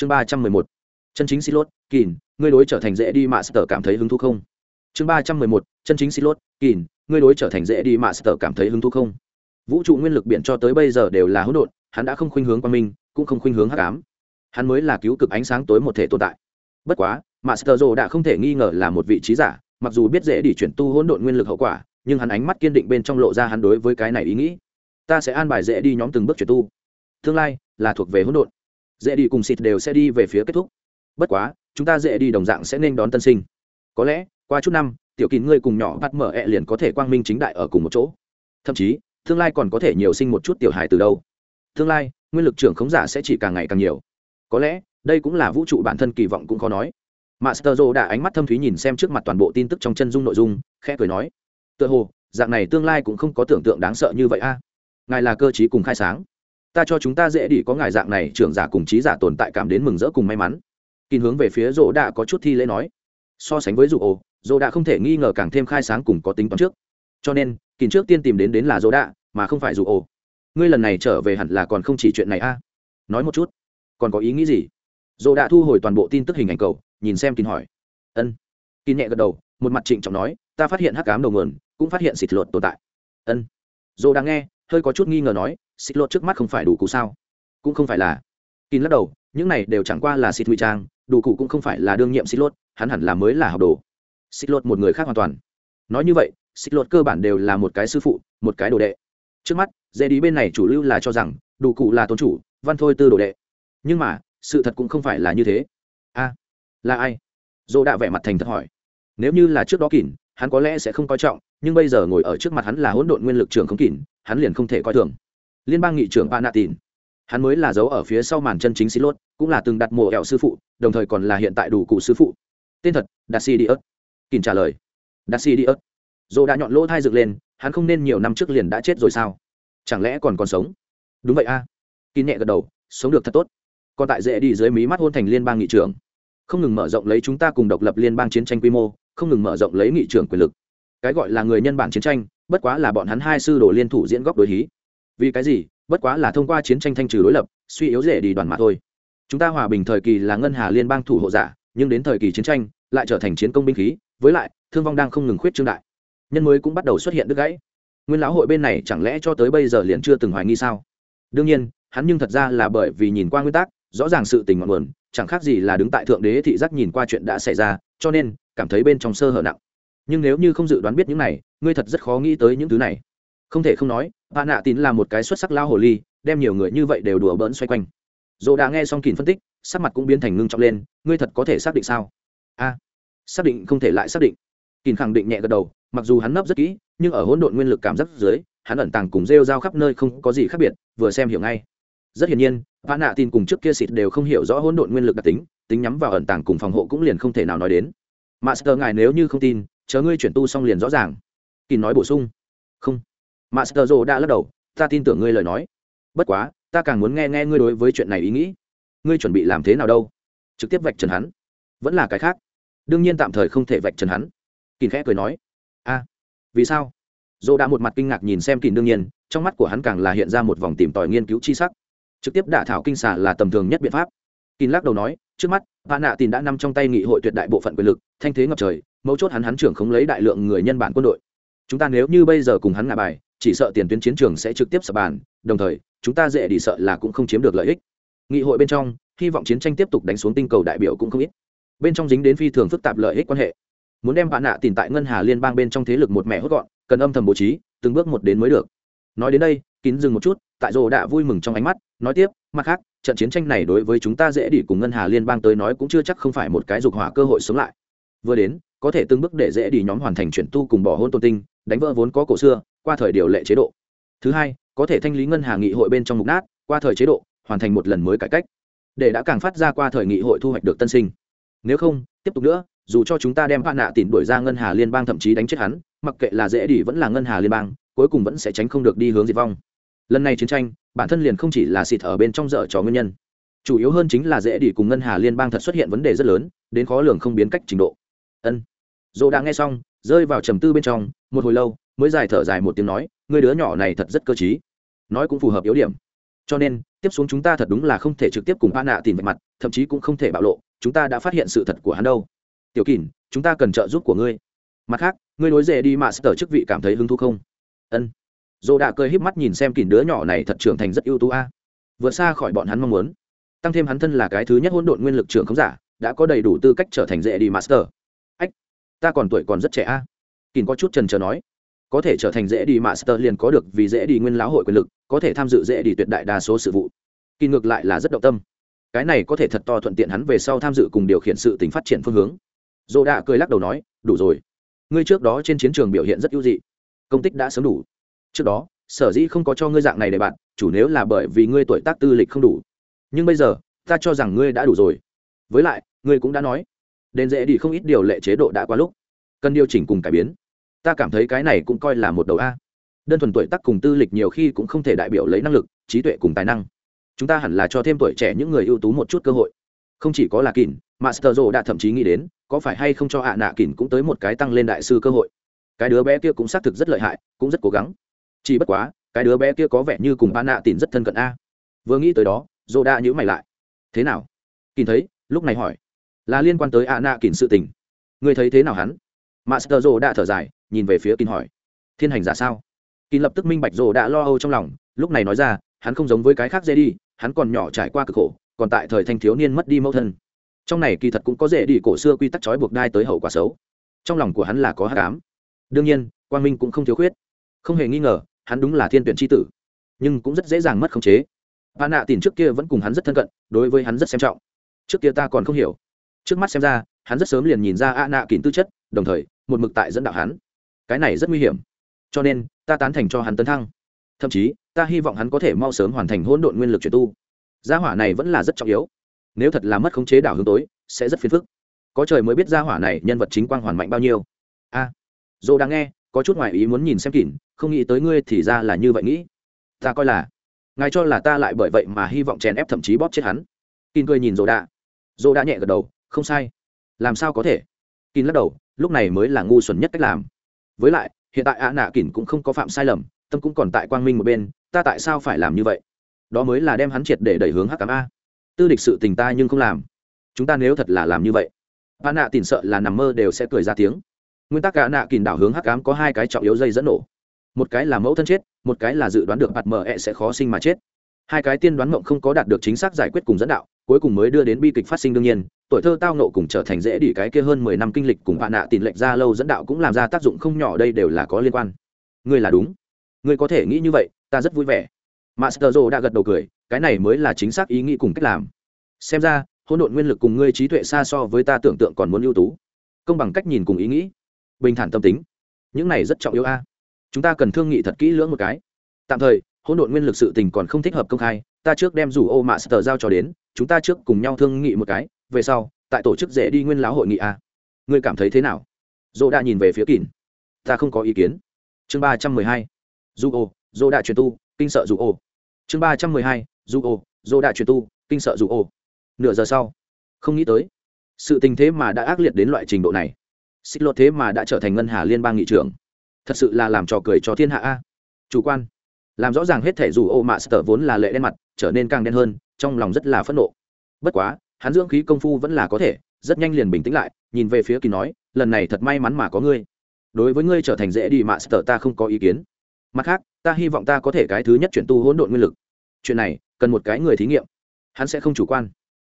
chương ba trăm mười một. Chân chính xích lốt kỳn ngươi đối trở thành dễ đi mạ sở cảm thấy hứng thú không? Chương ba trăm mười một. Chân chính xích lốt kỳn ngươi đối trở thành dễ đi mạ sở cảm thấy hứng thú không? Vũ trụ nguyên lực biển cho tới bây giờ đều là hỗn độn, hắn đã không khuynh hướng qua minh, cũng không khuynh hướng hắc ám. Hắn mới là cứu cực ánh sáng tối một thể tồn tại. Bất quá master rồ đã không thể nghi ngờ là một vị trí giả, mặc dù biết dễ đi chuyển tu hỗn độn nguyên lực hậu quả, nhưng hắn ánh mắt kiên định bên trong lộ ra hắn đối với cái này ý nghĩ. Ta sẽ an bài dễ đi nhóm từng bước chuyển tu. Tương lai là thuộc về hỗn độn dễ đi cùng xịt đều sẽ đi về phía kết thúc. Bất quá, chúng ta dễ đi đồng dạng sẽ nên đón tân sinh. Có lẽ, qua chút năm, tiểu kín ngươi cùng nhỏ bắt mở ẹ liền có thể quang minh chính đại ở cùng một chỗ. Thậm chí, tương lai còn có thể nhiều sinh một chút tiểu hài từ đâu. Tương lai, nguyên lực trưởng khống giả sẽ chỉ càng ngày càng nhiều. Có lẽ, đây cũng là vũ trụ bản thân kỳ vọng cũng khó nói. Master joe đã ánh mắt thâm thúy nhìn xem trước mặt toàn bộ tin tức trong chân dung nội dung, khẽ cười nói, tựa hồ, dạng này tương lai cũng không có tưởng tượng đáng sợ như vậy a. Ngài là cơ chí cùng khai sáng ta cho chúng ta dễ đi, có ngài dạng này, trưởng giả cùng trí giả tồn tại cảm đến mừng rỡ cùng may mắn. Kín hướng về phía rỗ đã có chút thi lễ nói. So sánh với dụ ồ dỗ đã không thể nghi ngờ càng thêm khai sáng cùng có tính toán trước. Cho nên, kín trước tiên tìm đến đến là dỗ đã mà không phải dụ ồ ngươi lần này trở về hẳn là còn không chỉ chuyện này a. Nói một chút, còn có ý nghĩ gì? Dỗ đã thu hồi toàn bộ tin tức hình ảnh cầu, nhìn xem kín hỏi. Ân. Kín nhẹ gật đầu, một mặt trịnh trọng nói, ta phát hiện hắc cám đầu nguồn, cũng phát hiện xịt luật tồn tại. Ân. Dỗ đã nghe, hơi có chút nghi ngờ nói xích lột trước mắt không phải đủ cụ sao? Cũng không phải là. Kín lắc đầu, những này đều chẳng qua là xịt nguy trang, đủ cụ cũng không phải là đương nhiệm xích lột hắn hẳn là mới là học đồ. Xích lột một người khác hoàn toàn. Nói như vậy, xích lột cơ bản đều là một cái sư phụ, một cái đồ đệ. Trước mắt dễ đi bên này chủ lưu là cho rằng, đủ cụ là tôn chủ, văn thôi tư đồ đệ. Nhưng mà, sự thật cũng không phải là như thế. A, là ai? Dô đã vẻ mặt thành thật hỏi. Nếu như là trước đó kỉn hắn có lẽ sẽ không coi trọng, nhưng bây giờ ngồi ở trước mặt hắn là hỗn độn nguyên lực trường không kỉn hắn liền không thể coi thường liên bang nghị trưởng panatin. Hắn mới là dấu ở phía sau màn chân chính xí lốt cũng là từng đặt mộ ẹo sư phụ, đồng thời còn là hiện tại đủ cụ sư phụ. Tên thật dassi đi ớt kìm trả lời. Dassi đi ớt dồ đã nhọn lỗ thai dựng lên, hắn không nên nhiều năm trước liền đã chết rồi sao? Chẳng lẽ còn còn sống? Đúng vậy a. À. kín nhẹ gật đầu, sống được thật tốt. Còn tại dễ đi dưới mí mắt hôn thành liên bang nghị trưởng. Không ngừng mở rộng lấy chúng ta cùng độc lập liên bang chiến tranh quy mô, không ngừng mở rộng lấy nghị trưởng quyền lực. Cái gọi là người nhân bản chiến tranh, bất quá là bọn hắn hai sư đồ liên thủ diễn góc đối hí vì cái gì? Bất quá là thông qua chiến tranh thanh trừ đối lập, suy yếu dễ đi đoàn mà thôi. Chúng ta hòa bình thời kỳ là ngân hà liên bang thủ hộ giả, nhưng đến thời kỳ chiến tranh, lại trở thành chiến công binh khí, với lại, thương vong đang không ngừng khuyết trương đại. Nhân mới cũng bắt đầu xuất hiện đứt gãy. Nguyên lão hội bên này chẳng lẽ cho tới bây giờ liền chưa từng hoài nghi sao? Đương nhiên, hắn nhưng thật ra là bởi vì nhìn qua nguyên tắc, rõ ràng sự tình ngọn nguồn, chẳng khác gì là đứng tại thượng đế thị giác nhìn qua chuyện đã xảy ra, cho nên cảm thấy bên trong sơ hở nặng. Nhưng nếu như không dự đoán biết những này, ngươi thật rất khó nghĩ tới những thứ này không thể không nói bà nạ tín là một cái xuất sắc lao hồ ly, đem nhiều người như vậy đều đùa bỡn xoay quanh. Dồ đã nghe xong kín phân tích, sắc mặt cũng biến thành ngưng trọng lên, ngươi thật có thể xác định sao? A, xác định không thể lại xác định. Kín khẳng định nhẹ gật đầu, mặc dù hắn nấp rất kỹ, nhưng ở hỗn độn nguyên lực cảm giác dưới, hắn ẩn tàng cùng rêu rao khắp nơi không có gì khác biệt, vừa xem hiểu ngay. Rất hiển nhiên vã nạ tin cùng trước kia xịt đều không hiểu rõ hỗn độn nguyên lực đặc tính tính nhắm vào ẩn tàng cùng phòng hộ cũng liền không thể nào nói đến. Master ngài nếu như không tin, chờ ngươi chuyển tu xong liền rõ ràng. Kín nói bổ sung. Không master rồ đã lắc đầu, ta tin tưởng ngươi lời nói. Bất quá, ta càng muốn nghe nghe ngươi đối với chuyện này ý nghĩ. Ngươi chuẩn bị làm thế nào đâu? Trực tiếp vạch trần hắn. Vẫn là cái khác. Đương nhiên tạm thời không thể vạch trần hắn. Kín khẽ cười nói. A, vì sao? Dô đã một mặt kinh ngạc nhìn xem kín đương nhiên, trong mắt của hắn càng là hiện ra một vòng tìm tòi nghiên cứu chi sắc. Trực tiếp đả thảo kinh xả là tầm thường nhất biện pháp. Kín lắc đầu nói, trước mắt bạn nạ tin đã nằm trong tay nghị hội tuyệt đại bộ phận quyền lực, thanh thế ngập trời, mấu chốt hắn hắn trưởng không lấy đại lượng người nhân bản quân đội. Chúng ta nếu như bây giờ cùng hắn ngả bài chỉ sợ tiền tuyến chiến trường sẽ trực tiếp sập bàn, đồng thời, chúng ta dễ đi sợ là cũng không chiếm được lợi ích. Nghị hội bên trong, hy vọng chiến tranh tiếp tục đánh xuống tinh cầu đại biểu cũng không ít. Bên trong dính đến phi thường phức tạp lợi ích quan hệ. Muốn đem bạn nạ tìm tại ngân hà liên bang bên trong thế lực một mẹ hốt gọn, cần âm thầm bố trí, từng bước một đến mới được. Nói đến đây, kín dừng một chút, tại rồ đã vui mừng trong ánh mắt, nói tiếp, mặt khác, trận chiến tranh này đối với chúng ta dễ đi cùng ngân hà liên bang tới nói cũng chưa chắc không phải một cái dục hỏa cơ hội sống lại. Vừa đến, có thể từng bước để dễ đi nhóm hoàn thành chuyển tu cùng bỏ hôn tôn tinh, đánh vỡ vốn có cổ xưa qua thời điều lệ chế độ. Thứ hai, có thể thanh lý ngân hàng nghị hội bên trong mục nát, qua thời chế độ, hoàn thành một lần mới cải cách. Để đã càng phát ra qua thời nghị hội thu hoạch được tân sinh. Nếu không, tiếp tục nữa, dù cho chúng ta đem bạn nạ tìm đuổi ra ngân hà liên bang thậm chí đánh chết hắn, mặc kệ là dễ đi vẫn là ngân hà liên bang, cuối cùng vẫn sẽ tránh không được đi hướng diệt vong. Lần này chiến tranh, bản thân liền không chỉ là xịt ở bên trong dở trò nguyên nhân. Chủ yếu hơn chính là dễ đi cùng ngân hà liên bang thật xuất hiện vấn đề rất lớn, đến khó lường không biến cách trình độ. Ân. Dỗ đã nghe xong, rơi vào trầm tư bên trong, một hồi lâu mới dài thở dài một tiếng nói người đứa nhỏ này thật rất cơ t nói cũng phù hợp yếu điểm. Cho nên, tiếp xuống chúng ta thật đúng là không thể trực tiếp cùng a nạ tìm vạch mặt, thậm chí cũng không thể bạo lộ, chúng ta đã phát hiện sự thật của hắn đâu. Tiểu kỳn, chúng ta cần trợ giúp của ngươi. Mặt khác, ngươi nối rể đi mạ sở chức vị cảm thấy hứng thú không? Ân. Dồ đã cười híp mắt nhìn xem kỳn, đứa nhỏ này thật trưởng thành rất ưu tú a. Vượt xa khỏi bọn hắn mong muốn. Tăng thêm hắn thân là cái thứ nhất hỗn độn nguyên lực trưởng không giả, đã có đầy đủ tư cách trở thành dễ đi master ách, ta còn tuổi còn rất trẻ a. À? có chút trần trờ nói có thể trở thành dễ đi master liền có được vì dễ đi nguyên lão hội quyền lực, có thể tham dự dễ đi tuyệt đại đa số sự vụ. Kỳ ngược lại là rất động tâm. Cái này có thể thật to thuận tiện hắn về sau tham dự cùng điều khiển sự tính phát triển phương hướng. Dồ đạ cười lắc đầu nói, đủ rồi. Ngươi trước đó trên chiến trường biểu hiện rất ưu dị. Công tích đã sớm đủ. Trước đó, sở dĩ không có cho ngươi dạng này để bạn, chủ nếu là bởi vì ngươi tuổi tác tư lịch không đủ. Nhưng bây giờ, ta cho rằng ngươi đã đủ rồi. Với lại, ngươi cũng đã nói đền dễ đi không ít điều lệ chế độ đã qua lúc. Cần điều chỉnh cùng cải biến ta cảm thấy cái này cũng coi là một đầu a. Đơn thuần tuổi tác cùng tư lịch nhiều khi cũng không thể đại biểu lấy năng lực, trí tuệ cùng tài năng. Chúng ta hẳn là cho thêm tuổi trẻ những người ưu tú một chút cơ hội. Không chỉ có là kỳn master rồ đã thậm chí nghĩ đến, có phải hay không cho hạ nạ kỳn cũng tới một cái tăng lên đại sư cơ hội. Cái đứa bé kia cũng xác thực rất lợi hại, cũng rất cố gắng. Chỉ bất quá, cái đứa bé kia có vẻ như cùng ba nạ tìn rất thân cận a. Vừa nghĩ tới đó dô đã nhữ mày lại. Thế nào? Kín thấy, lúc này hỏi. Là liên quan tới a nạ kín sự tình. Người thấy thế nào hắn? Master dô đã thở dài nhìn về phía kín hỏi. Thiên hành giả sao? Kín lập tức minh bạch rồ đã lo âu trong lòng, lúc này nói ra, hắn không giống với cái khác dễ đi, hắn còn nhỏ trải qua cực khổ, còn tại thời thanh thiếu niên mất đi mẫu thân. Trong này kỳ thật cũng có dễ đi cổ xưa quy tắc trói buộc đai tới hậu quả xấu. Trong lòng của hắn là có hát cám đương nhiên, quang minh cũng không thiếu khuyết. Không hề nghi ngờ, hắn đúng là thiên tuyển tri tử, nhưng cũng rất dễ dàng mất khống chế. Bà nạ tìm trước kia vẫn cùng hắn rất thân cận, đối với hắn rất xem trọng. Trước kia ta còn không hiểu. Trước mắt xem ra, hắn rất sớm liền nhìn ra a nạ kín tư chất, đồng thời, một mực tại dẫn đạo hắn cái này rất nguy hiểm. Cho nên ta tán thành cho hắn tấn thăng. Thậm chí ta hy vọng hắn có thể mau sớm hoàn thành hỗn độn nguyên lực chuyển tu. Gia hỏa này vẫn là rất trọng yếu. Nếu thật là mất khống chế đảo hướng tối sẽ rất phiền phức. Có trời mới biết gia hỏa này nhân vật chính quang hoàn mạnh bao nhiêu. A à, dô đang nghe có chút ngoại ý muốn nhìn xem kỉn không nghĩ tới ngươi thì ra là như vậy nghĩ. Ta coi là ngài cho là ta lại bởi vậy mà hy vọng chèn ép thậm chí bóp chết hắn. Kín cười nhìn dồ đạ dồ đạ nhẹ gật đầu không sai. Làm sao có thể? Kín lắc đầu lúc này mới là ngu xuẩn nhất cách làm với lại, hiện tại ạ nạ kín cũng không có phạm sai lầm, tâm cũng còn tại quang minh một bên, ta tại sao phải làm như vậy? Đó mới là đem hắn triệt để đẩy hướng hắc cám a. Tư địch sự tình ta nhưng không làm. Chúng ta nếu thật là làm như vậy, ạ nạ tìm sợ là nằm mơ đều sẽ cười ra tiếng. Nguyên tắc ạ nạ kìm đảo hướng hắc tám có hai cái trọng yếu dây dẫn nổ. Một cái là mẫu thân chết, một cái là dự đoán được bạt mờ ẹ sẽ khó sinh mà chết. Hai cái tiên đoán mộng không có đạt được chính xác giải quyết cùng dẫn đạo, cuối cùng mới đưa đến bi kịch phát sinh đương nhiên tuổi thơ tao nộ cùng trở thành dễ đỉ cái kia hơn mười năm kinh lịch cùng bạn nạ tìm lệch ra lâu dẫn đạo cũng làm ra tác dụng không nhỏ đây đều là có liên quan. Ngươi là đúng. Ngươi có thể nghĩ như vậy, ta rất vui vẻ. Master joe đã gật đầu cười, cái này mới là chính xác ý nghĩ cùng cách làm. Xem ra, hỗn độn nguyên lực cùng ngươi trí tuệ xa so với ta tưởng tượng còn muốn ưu tú. Công bằng cách nhìn cùng ý nghĩ. Bình thản tâm tính. Những này rất trọng yếu a. Chúng ta cần thương nghị thật kỹ lưỡng một cái. Tạm thời, hỗn độn nguyên lực sự tình còn không thích hợp công khai, ta trước đem rủ ô mạ sờ giao cho đến, chúng ta trước cùng nhau thương nghị một cái về sau, tại tổ chức dễ đi nguyên láo hội nghị a ngươi cảm thấy thế nào? Dô đã nhìn về phía kỳn ta không có ý kiến. Chương ba trăm mười hai. Du ô dô đã truyền tu, kinh sợ dù ô. Chương ba trăm mười hai. Du ô dô đã truyền tu, kinh sợ dù ô. Nửa giờ sau. Không nghĩ tới. Sự tình thế mà đã ác liệt đến loại trình độ này. Xích lột thế mà đã trở thành ngân hà liên bang nghị trưởng. Thật sự là làm trò cười cho thiên hạ a. Chủ quan. Làm rõ ràng hết thể dù ô mạ sờ vốn là lệ đen mặt, trở nên càng đen hơn, trong lòng rất là phẫn nộ. Bất quá hắn dưỡng khí công phu vẫn là có thể, rất nhanh liền bình tĩnh lại, nhìn về phía kỳ nói, lần này thật may mắn mà có ngươi. Đối với ngươi trở thành dễ đi mạ sở ta không có ý kiến. Mặt khác, ta hy vọng ta có thể cái thứ nhất chuyển tu hỗn độn nguyên lực. Chuyện này, cần một cái người thí nghiệm. Hắn sẽ không chủ quan.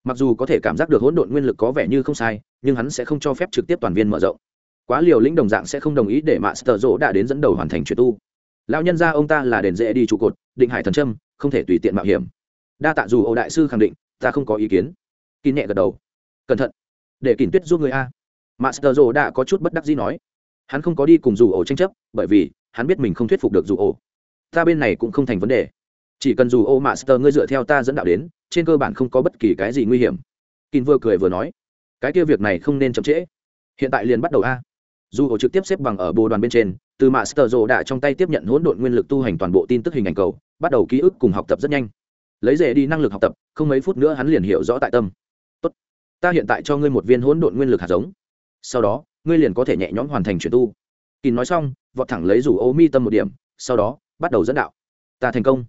Mặc dù có thể cảm giác được hỗn độn nguyên lực có vẻ như không sai, nhưng hắn sẽ không cho phép trực tiếp toàn viên mở rộng. Quá liều lĩnh đồng dạng sẽ không đồng ý để mạ sờ rỗ đã đến dẫn đầu hoàn thành chuyển tu. Lão nhân gia ông ta là đền dễ đi trụ cột, định hải thần trâm không thể tùy tiện mạo hiểm. Đa tạ dù ô đại sư khẳng định, ta không có ý kiến kín nhẹ gật đầu. Cẩn thận, để kín tuyết giúp người a. Master sờ đã có chút bất đắc gì nói. Hắn không có đi cùng dù ổ tranh chấp, bởi vì hắn biết mình không thuyết phục được dù ổ. Ta bên này cũng không thành vấn đề. Chỉ cần dù ô master ngươi dựa theo ta dẫn đạo đến, trên cơ bản không có bất kỳ cái gì nguy hiểm. Kín vừa cười vừa nói. Cái kia việc này không nên chậm trễ. Hiện tại liền bắt đầu a. Dù ổ trực tiếp xếp bằng ở bồ đoàn bên trên, từ master rồ đã trong tay tiếp nhận hỗn độn nguyên lực tu hành toàn bộ tin tức hình ảnh cầu, bắt đầu ký ức cùng học tập rất nhanh. Lấy dễ đi năng lực học tập, không mấy phút nữa hắn liền hiểu rõ tại tâm ta hiện tại cho ngươi một viên hỗn độn nguyên lực hạt giống. Sau đó, ngươi liền có thể nhẹ nhõm hoàn thành chuyển tu. Kỳ nói xong, vọt thẳng lấy rủ ô mi tâm một điểm, sau đó, bắt đầu dẫn đạo. Ta thành công.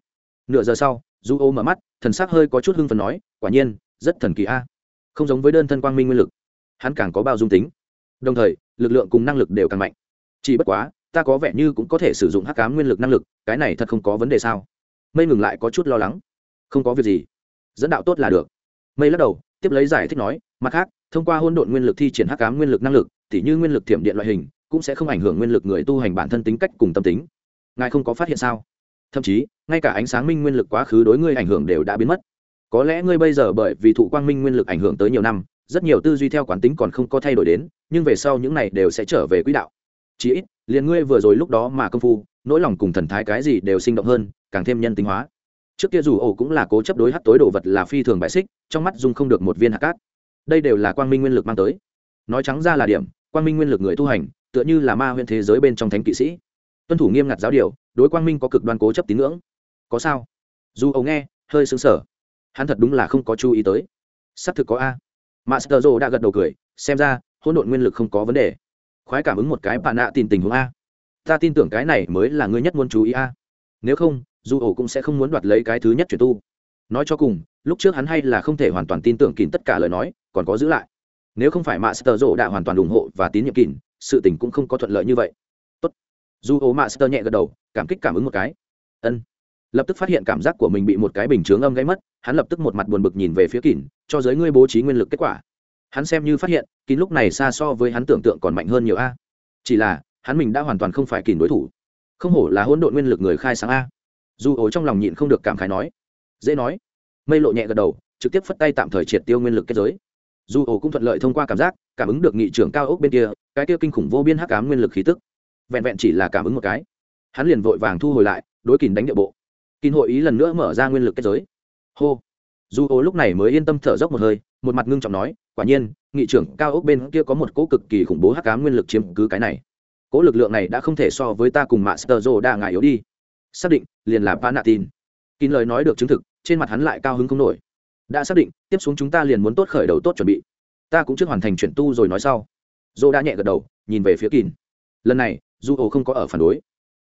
Nửa giờ sau Dù ô mở mắt, thần sắc hơi có chút hưng phần nói, quả nhiên, rất thần kỳ a. Không giống với đơn thân quang minh nguyên lực. Hắn càng có bao dung tính. Đồng thời, lực lượng cùng năng lực đều càng mạnh. Chỉ bất quá, ta có vẻ như cũng có thể sử dụng hắc cám nguyên lực năng lực, cái này thật không có vấn đề sao? Mây ngừng lại có chút lo lắng. Không có việc gì. Dẫn đạo tốt là được. Mây lắc đầu tiếp lấy giải thích nói, mặt khác, thông qua hôn độn nguyên lực thi triển hắc cám nguyên lực năng lực thì như nguyên lực thiểm điện loại hình, cũng sẽ không ảnh hưởng nguyên lực người tu hành bản thân tính cách cùng tâm tính. Ngài không có phát hiện sao? Thậm chí, ngay cả ánh sáng minh nguyên lực quá khứ đối ngươi ảnh hưởng đều đã biến mất. Có lẽ ngươi bây giờ bởi vì thụ quang minh nguyên lực ảnh hưởng tới nhiều năm, rất nhiều tư duy theo quán tính còn không có thay đổi đến, nhưng về sau những này đều sẽ trở về quỹ đạo. Chí ít, liền ngươi vừa rồi lúc đó mà công phu, nỗi lòng cùng thần thái cái gì đều sinh động hơn, càng thêm nhân tính hóa trước kia dù ổ cũng là cố chấp đối hắt tối đồ vật là phi thường bại xích, trong mắt dung không được một viên hạt cát. Đây đều là quang minh nguyên lực mang tới. Nói trắng ra là điểm, quang minh nguyên lực người tu hành, tựa như là ma huyện thế giới bên trong thánh kỵ sĩ. Tuân thủ nghiêm ngặt giáo điều, đối quang minh có cực đoan cố chấp tín ngưỡng. Có sao? Dù ổ nghe, hơi xứng sở hắn thật đúng là không có chú ý tới. Xác thực có a. Master rô đã gật đầu cười, xem ra, hỗn độn nguyên lực không có vấn đề. Khoái cảm ứng một cái bạn nạ tin tình huống a. Ta tin tưởng cái này mới là ngươi nhất muốn chú ý a nếu không, dù ổ cũng sẽ không muốn đoạt lấy cái thứ nhất chuyển tu. Nói cho cùng, lúc trước hắn hay là không thể hoàn toàn tin tưởng kín tất cả lời nói, còn có giữ lại. Nếu không phải master rộ đã hoàn toàn ủng hộ và tín nhiệm kín, sự tình cũng không có thuận lợi như vậy. Tốt. dù ổ master nhẹ gật đầu, cảm kích cảm ứng một cái. Ân. Lập tức phát hiện cảm giác của mình bị một cái bình chướng âm gây mất, hắn lập tức một mặt buồn bực nhìn về phía kín, cho giới ngươi bố trí nguyên lực kết quả. Hắn xem như phát hiện, kín lúc này xa so với hắn tưởng tượng còn mạnh hơn nhiều a. Chỉ là, hắn mình đã hoàn toàn không phải kín đối thủ không hổ là hỗn độn nguyên lực người khai sáng a. Dù ổ trong lòng nhịn không được cảm khái nói, dễ nói. Mây lộ nhẹ gật đầu, trực tiếp phất tay tạm thời triệt tiêu nguyên lực kết giới. Dù ổ cũng thuận lợi thông qua cảm giác, cảm ứng được nghị trưởng cao ốc bên kia, cái kia kinh khủng vô biên hắc ám nguyên lực khí tức. Vẹn vẹn chỉ là cảm ứng một cái, hắn liền vội vàng thu hồi lại, đối kìn đánh địa bộ. Kìn hội ý lần nữa mở ra nguyên lực kết giới. Hô. Dù ổ lúc này mới yên tâm thở dốc một hơi, một mặt ngưng trọng nói, quả nhiên, nghị trưởng cao ốc bên kia có một cỗ cực kỳ khủng bố hắc ám nguyên lực chiếm cứ cái này cỗ lực lượng này đã không thể so với ta cùng master dô đa ngại yếu đi. Xác định, liền là panatin kín lời nói được chứng thực, trên mặt hắn lại cao hứng không nổi. Đã xác định, tiếp xuống chúng ta liền muốn tốt khởi đầu tốt chuẩn bị. Ta cũng chưa hoàn thành chuyển tu rồi nói sau. Dô đã nhẹ gật đầu, nhìn về phía kín. Lần này du ổ không có ở phản đối.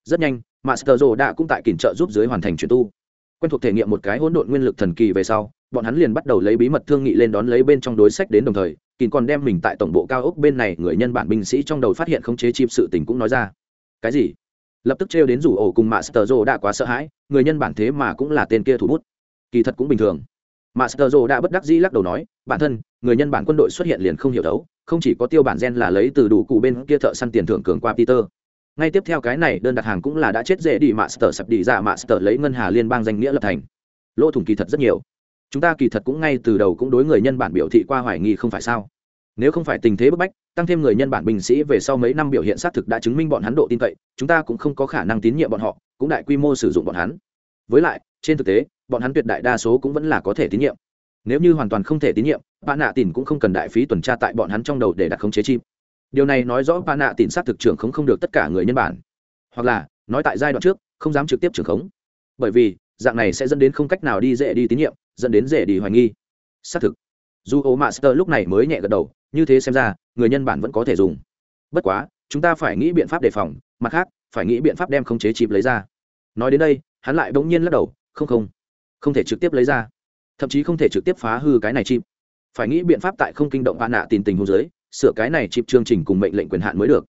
Rất nhanh, master dô đã cũng tại kín trợ giúp dưới hoàn thành chuyển tu. Quen thuộc thể nghiệm một cái hỗn độn nguyên lực thần kỳ về sau, bọn hắn liền bắt đầu lấy bí mật thương nghị lên đón lấy bên trong đối sách đến đồng thời kín còn đem mình tại tổng bộ cao ốc bên này người nhân bản binh sĩ trong đầu phát hiện khống chế chịp sự tình cũng nói ra. Cái gì? Lập tức trêu đến rủ ổ cùng master joe đã quá sợ hãi, người nhân bản thế mà cũng là tên kia thủ bút. Kỳ thật cũng bình thường. Master joe đã bất đắc dĩ lắc đầu nói, bản thân, người nhân bản quân đội xuất hiện liền không hiểu đấu, không chỉ có tiêu bản gen là lấy từ đủ cụ bên kia thợ săn tiền thưởng cường qua peter. Ngay tiếp theo cái này, đơn đặt hàng cũng là đã chết dễ đi master sập đi ra master lấy ngân hà liên bang danh nghĩa lập thành. Lỗ thủng kỳ thật rất nhiều chúng ta kỳ thật cũng ngay từ đầu cũng đối người nhân bản biểu thị qua hoài nghi không phải sao? Nếu không phải tình thế bức bách, tăng thêm người nhân bản binh sĩ về sau mấy năm biểu hiện xác thực đã chứng minh bọn hắn độ tin cậy, chúng ta cũng không có khả năng tín nhiệm bọn họ, cũng đại quy mô sử dụng bọn hắn. Với lại, trên thực tế, bọn hắn tuyệt đại đa số cũng vẫn là có thể tín nhiệm. Nếu như hoàn toàn không thể tín nhiệm bạn nạ tìn cũng không cần đại phí tuần tra tại bọn hắn trong đầu để đặt khống chế chim. Điều này nói rõ bạn nạ tìn xác thực trưởng không không được tất cả người nhân bản. Hoặc là, nói tại giai đoạn trước, không dám trực tiếp trưởng khống. Bởi vì, dạng này sẽ dẫn đến không cách nào đi dễ đi tín nhiệm dẫn đến dễ đi hoài nghi. Xác thực. Dù ô master lúc này mới nhẹ gật đầu, như thế xem ra, người nhân bản vẫn có thể dùng. Bất quá, chúng ta phải nghĩ biện pháp đề phòng, mặt khác, phải nghĩ biện pháp đem khống chế chịp lấy ra. Nói đến đây, hắn lại bỗng nhiên lắc đầu, không không không thể trực tiếp lấy ra. Thậm chí không thể trực tiếp phá hư cái này chịp. Phải nghĩ biện pháp tại không kinh động bạn nạ tìm tình hôn dưới, sửa cái này chịp chương trình cùng mệnh lệnh quyền hạn mới được.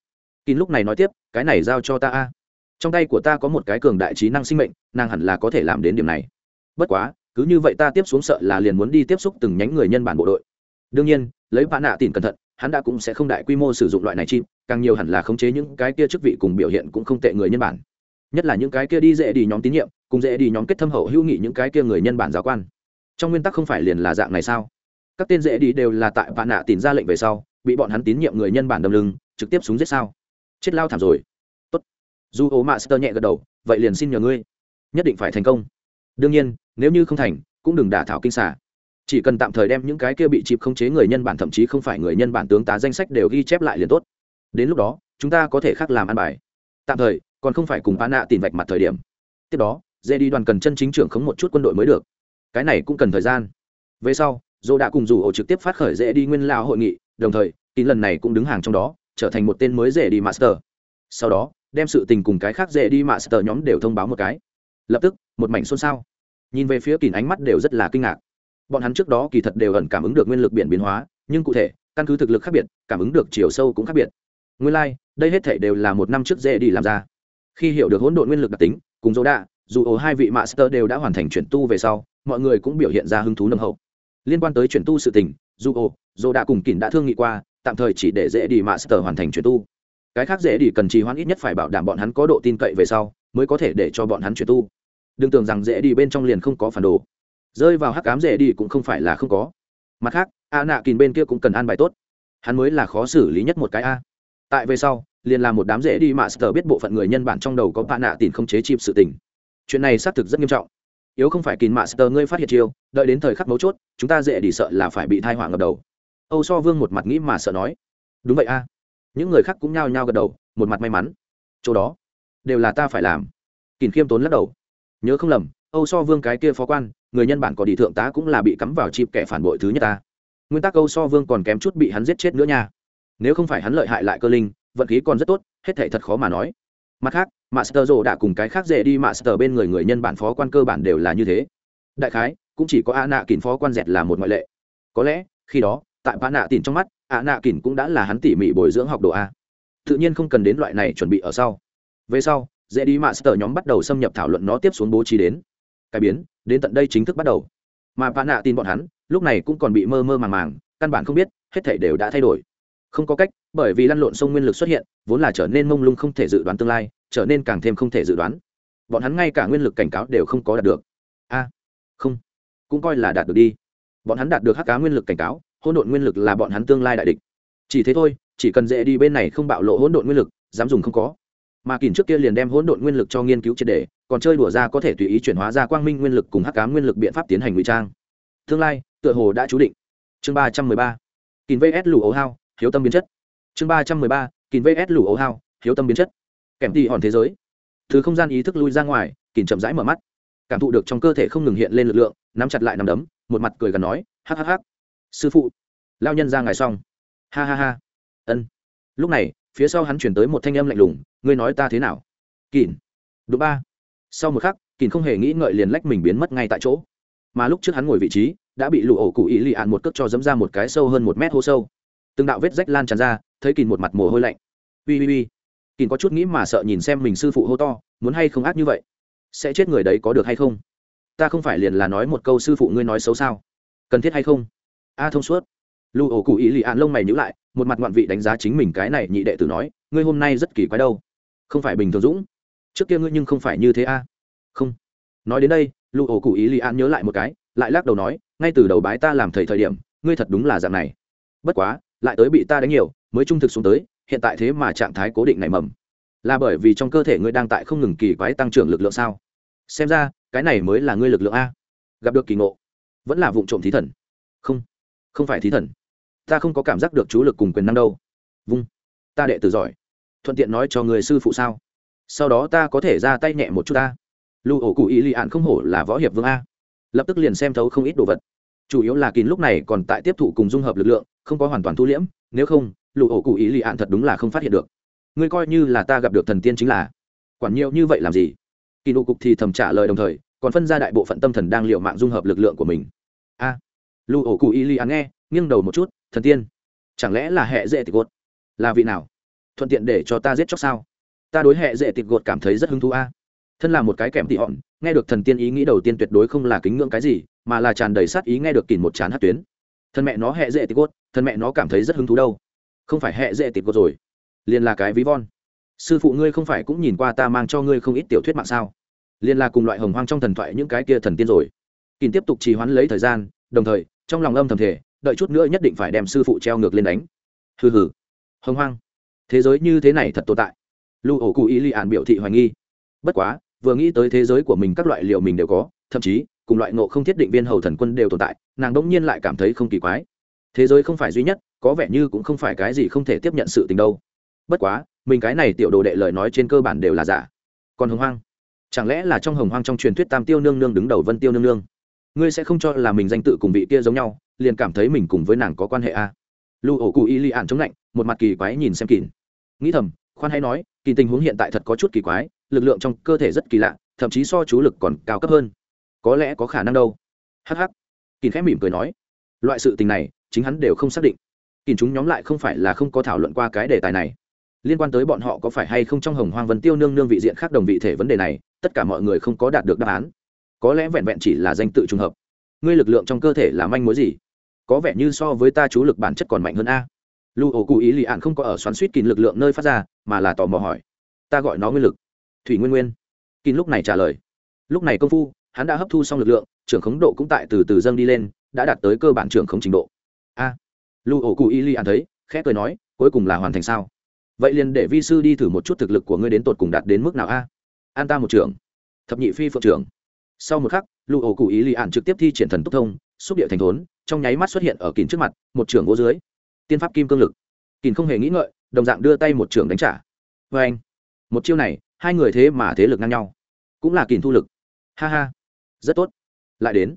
Kín lúc này nói tiếp, cái này giao cho ta a. Trong tay của ta có một cái cường đại trí năng sinh mệnh, nàng hẳn là có thể làm đến điểm này. Bất quá cứ như vậy ta tiếp xuống sợ là liền muốn đi tiếp xúc từng nhánh người nhân bản bộ đội. Đương nhiên, lấy bạn nạ tìm cẩn thận, hắn đã cũng sẽ không đại quy mô sử dụng loại này chim càng nhiều hẳn là khống chế những cái kia chức vị cùng biểu hiện cũng không tệ người nhân bản. Nhất là những cái kia đi dễ đi nhóm tín nhiệm, cùng dễ đi nhóm kết thâm hậu hữu nghị những cái kia người nhân bản giáo quan. Trong nguyên tắc không phải liền là dạng này sao? Các tên dễ đi đều là tại bạn nạ tìm ra lệnh về sau, bị bọn hắn tín nhiệm người nhân bản đâm lưng, trực tiếp súng giết sao? Chết lao thảm rồi. Tốt. Dù ố mạ sơ nhẹ gật đầu, vậy liền xin nhờ ngươi. Nhất định phải thành công đương nhiên, nếu như không thành, cũng đừng đả thảo kinh xả chỉ cần tạm thời đem những cái kia bị chịp khống chế người nhân bản thậm chí không phải người nhân bản tướng tá danh sách đều ghi chép lại liền tốt. Đến lúc đó, chúng ta có thể khác làm ăn bài. Tạm thời, còn không phải cùng bán nạ tìm vạch mặt thời điểm. Tiếp đó, dễ đi đoàn cần chân chính trưởng khống một chút quân đội mới được. Cái này cũng cần thời gian. Về sau, dô đã cùng dù ổ trực tiếp phát khởi dễ đi nguyên lao hội nghị, đồng thời tín lần này cũng đứng hàng trong đó, trở thành một tên mới dễ đi master. Sau đó, đem sự tình cùng cái khác dễ đi master nhóm đều thông báo một cái lập tức một mảnh xôn xao. Nhìn về phía kìn ánh mắt đều rất là kinh ngạc. Bọn hắn trước đó kỳ thật đều ẩn cảm ứng được nguyên lực biển biến hóa nhưng cụ thể căn cứ thực lực khác biệt cảm ứng được chiều sâu cũng khác biệt. Nguyên lai、like, đây hết thể đều là một năm trước dễ đi làm ra. Khi hiểu được hỗn độn nguyên lực đặc tính cùng dỗ đạ dù ổ hai vị master đều đã hoàn thành chuyển tu về sau mọi người cũng biểu hiện ra hứng thú nâng hậu. Liên quan tới chuyển tu sự tình dù ổ dỗ đạ cùng kỳn đã thương nghị qua tạm thời chỉ để dễ đi master hoàn thành chuyển tu. Cái khác dễ đi cần trì hoãn ít nhất phải bảo đảm bọn hắn có độ tin cậy về sau mới có thể để cho bọn hắn chuyển tu đừng tưởng rằng dễ đi bên trong liền không có phản đồ. Rơi vào hắc cám dễ đi cũng không phải là không có. Mặt khác, a nạ kìn bên kia cũng cần an bài tốt. Hắn mới là khó xử lý nhất một cái a. Tại về sau, liền là một đám dễ đi mà sờ biết bộ phận người nhân bản trong đầu có bạn nạ tìm không chế chịp sự tình. Chuyện này xác thực rất nghiêm trọng. Yếu không phải kín mạ sờ ngươi phát hiện chiêu, đợi đến thời khắc mấu chốt, chúng ta dễ đi sợ là phải bị thai họa ngập đầu. Âu so vương một mặt nghĩ mà sợ nói. Đúng vậy a. Những người khác cũng nhao nhao gật đầu, một mặt may mắn. Chỗ đó, đều là ta phải làm. Kín khiêm tốn lắc đầu nhớ không lầm, âu so vương cái kia phó quan, người nhân bản có đi thượng tá cũng là bị cắm vào chịp kẻ phản bội thứ nhất ta. Nguyên tắc âu so vương còn kém chút bị hắn giết chết nữa nha. Nếu không phải hắn lợi hại lại cơ linh, vận khí còn rất tốt, hết thể thật khó mà nói. Mặt khác, master rồ đã cùng cái khác dễ đi master bên người người nhân bản phó quan cơ bản đều là như thế. Đại khái, cũng chỉ có a nạ kín phó quan dẹt là một ngoại lệ. Có lẽ, khi đó, tại ba nạ tìm trong mắt, a nạ kín cũng đã là hắn tỉ mỉ bồi dưỡng học đồ a. Tự nhiên không cần đến loại này chuẩn bị ở sau. Về sau dễ đi master nhóm bắt đầu xâm nhập thảo luận nó tiếp xuống bố trí đến. Cải biến, đến tận đây chính thức bắt đầu. Mà ba nạ tin bọn hắn, lúc này cũng còn bị mơ mơ màng màng, căn bản không biết, hết thảy đều đã thay đổi. Không có cách, bởi vì lăn lộn sông nguyên lực xuất hiện, vốn là trở nên mông lung không thể dự đoán tương lai, trở nên càng thêm không thể dự đoán. Bọn hắn ngay cả nguyên lực cảnh cáo đều không có đạt được. A, không, cũng coi là đạt được đi. Bọn hắn đạt được hắc cá nguyên lực cảnh cáo, hỗn độn nguyên lực là bọn hắn tương lai đại địch. Chỉ thế thôi, chỉ cần dễ đi bên này không bạo lộ hỗn độn nguyên lực, dám dùng không có mà kìm trước kia liền đem hỗn độn nguyên lực cho nghiên cứu triệt đề còn chơi đùa ra có thể tùy ý chuyển hóa ra quang minh nguyên lực cùng hắc cá nguyên lực biện pháp tiến hành ngụy trang. Tương lai, tựa hồ đã chú định. Chương ba trăm mười ba. Kìm vs lù ấu hao, hiếu tâm biến chất. Chương ba trăm mười ba. Kìm vs lù ấu hao, hiếu tâm biến chất. Kèm tỉ hòn thế giới. Thứ không gian ý thức lui ra ngoài kìm chậm rãi mở mắt. Cảm thụ được trong cơ thể không ngừng hiện lên lực lượng, nắm chặt lại nằm đấm, một mặt cười gần nói hắc hắc hắc sư phụ, lao nhân ra ngài xong. Ha ha ha. Ân. Lúc này phía sau hắn chuyển tới một thanh âm lạnh lùng, ngươi nói ta thế nào? Kỳn đúng ba. Sau một khắc kỳn không hề nghĩ ngợi liền lách mình biến mất ngay tại chỗ. Mà lúc trước hắn ngồi vị trí, đã bị lụ ổ cụ ý lì ạn một cước cho dẫm ra một cái sâu hơn một mét hô sâu. Từng đạo vết rách lan tràn ra, thấy kỳn một mặt mồ hôi lạnh. Ui ui ui kỳn có chút nghĩ mà sợ nhìn xem mình sư phụ hô to, muốn hay không ác như vậy? Sẽ chết người đấy có được hay không? Ta không phải liền là nói một câu sư phụ ngươi nói xấu sao? Cần thiết hay không? A, thông suốt. Lụ ổ cụ ý lì ạn lông mày nhữ lại một mặt ngoạn vị đánh giá chính mình cái này nhị đệ tử nói, ngươi hôm nay rất kỳ quái đâu. Không phải bình thường dũng. Trước kia ngươi nhưng không phải như thế a. Không. Nói đến đây, lụ ổ cụ ý li an nhớ lại một cái, lại lắc đầu nói, ngay từ đầu bái ta làm thầy thời điểm, ngươi thật đúng là dạng này. Bất quá, lại tới bị ta đánh nhiều, mới trung thực xuống tới, hiện tại thế mà trạng thái cố định này mầm. Là bởi vì trong cơ thể ngươi đang tại không ngừng kỳ quái tăng trưởng lực lượng sao? Xem ra, cái này mới là ngươi lực lượng a. Gặp được kỳ ngộ, vẫn là vụ trộm thí thần. Không không phải thí thần ta không có cảm giác được chú lực cùng quyền năng đâu. Vung. Ta đệ tử giỏi. Thuận tiện nói cho người sư phụ sao? Sau đó ta có thể ra tay nhẹ một chút ta. Lưu ổ cụ ý lì ạn không hổ là võ hiệp vương a. Lập tức liền xem thấu không ít đồ vật. Chủ yếu là kín lúc này còn tại tiếp thụ cùng dung hợp lực lượng không có hoàn toàn thu liễm nếu không lụ ổ cụ ý lì ạn thật đúng là không phát hiện được. Ngươi coi như là ta gặp được thần tiên chính là. Quản nhiều như vậy làm gì? Kỳ nụ cục thì thầm trả lời đồng thời còn phân ra đại bộ phận tâm thần đang liệu mạng dung hợp lực lượng của mình. A. À, lụ ổ cụ ý lì ạn nghe nghiêng đầu một chút thần tiên, chẳng lẽ là hệ dễ tịch gột? Là vị nào? Thuận tiện để cho ta giết chóc sao? Ta đối hệ dễ tịch gột cảm thấy rất hứng thú a. Thân là một cái kèm tị hòn nghe được thần tiên ý nghĩ đầu tiên tuyệt đối không là kính ngưỡng cái gì, mà là tràn đầy sát ý nghe được kìm một chán hát tuyến. Thân mẹ nó hệ dễ tịch gột, thân mẹ nó cảm thấy rất hứng thú đâu. Không phải hệ dễ tịch gột rồi, liền là cái ví von. Sư phụ ngươi không phải cũng nhìn qua ta mang cho ngươi không ít tiểu thuyết mạng sao? Liền là cùng loại hồng hoang trong thần thoại những cái kia thần tiên rồi. Kìm tiếp tục trì hoãn lấy thời gian, đồng thời, trong lòng âm thầm thể đợi chút nữa nhất định phải đem sư phụ treo ngược lên đánh. Hừ hừ. Hồng hoang. Thế giới như thế này thật tồn tại. Lưu ổ cụ ý li ạn biểu thị hoài nghi. Bất quá, vừa nghĩ tới thế giới của mình các loại liệu mình đều có, thậm chí, cùng loại ngộ không thiết định viên hầu thần quân đều tồn tại, nàng đ ỗ n g nhiên lại cảm thấy không kỳ quái. Thế giới không phải duy nhất, có vẻ như cũng không phải cái gì không thể tiếp nhận sự tình đâu. Bất quá, mình cái này tiểu đồ đệ lời nói trên cơ bản đều là giả. Còn hồng hoang? Chẳng lẽ là trong hồng hoang trong truyền thuyết tam tiêu nương nương đứng đầu vân tiêu nương nương? Ngươi sẽ không cho là mình danh tự cùng vị kia giống nhau liền cảm thấy mình cùng với nàng có quan hệ a. À? lưu ổ cụ y li ạn chống lạnh, một mặt kỳ quái nhìn xem kín nghĩ thầm, khoan hay nói kỳ tình huống hiện tại thật có chút kỳ quái, lực lượng trong cơ thể rất kỳ lạ, thậm chí so chú lực còn cao cấp hơn. Có lẽ có khả năng đâu. Hh kỳ khẽ mỉm cười nói, loại sự tình này, chính hắn đều không xác định. Kỳ chúng nhóm lại không phải là không có thảo luận qua cái đề tài này. Liên quan tới bọn họ có phải hay không trong hồng hoang vân tiêu nương nương vị diện khác đồng vị thể vấn đề này, tất cả mọi người không có đạt được đáp án. Có lẽ vẹn vẹn chỉ là danh tự trùng hợp. Ngươi lực lượng trong cơ thể là manh mối gì? Có vẻ như so với ta chú lực bản chất còn mạnh hơn a. Lưu ổ cụ ý lì ạn không có ở xoắn suýt kín lực lượng nơi phát ra, mà là tò mò hỏi. Ta gọi nó nguyên lực. Thủy nguyên nguyên. Kín lúc này trả lời. Lúc này công phu, hắn đã hấp thu xong lực lượng, trưởng khống độ cũng tại từ từ dâng đi lên, đã đạt tới cơ bản trưởng khống trình độ. A. Lưu ổ cụ ý lì ạn thấy, khẽ cười nói, cuối cùng là hoàn thành sao? Vậy liền để vi sư đi thử một chút thực lực của ngươi đến tột cùng đạt đến mức nào a? An ta một trưởng. Thập nhị phi phượng trưởng. Sau một khắc lưu ổ cụ ý lì ạn trực tiếp thi triển thần túc thông, xúc địa thành thốn trong nháy mắt xuất hiện ở kín trước mặt, một trưởng vô dưới. Tiên pháp kim cương lực. Kín không hề nghĩ ngợi, đồng dạng đưa tay một trưởng đánh trả. Vê anh, một chiêu này, hai người thế mà thế lực ngang nhau. Cũng là kín thu lực. Ha ha. Rất tốt. Lại đến.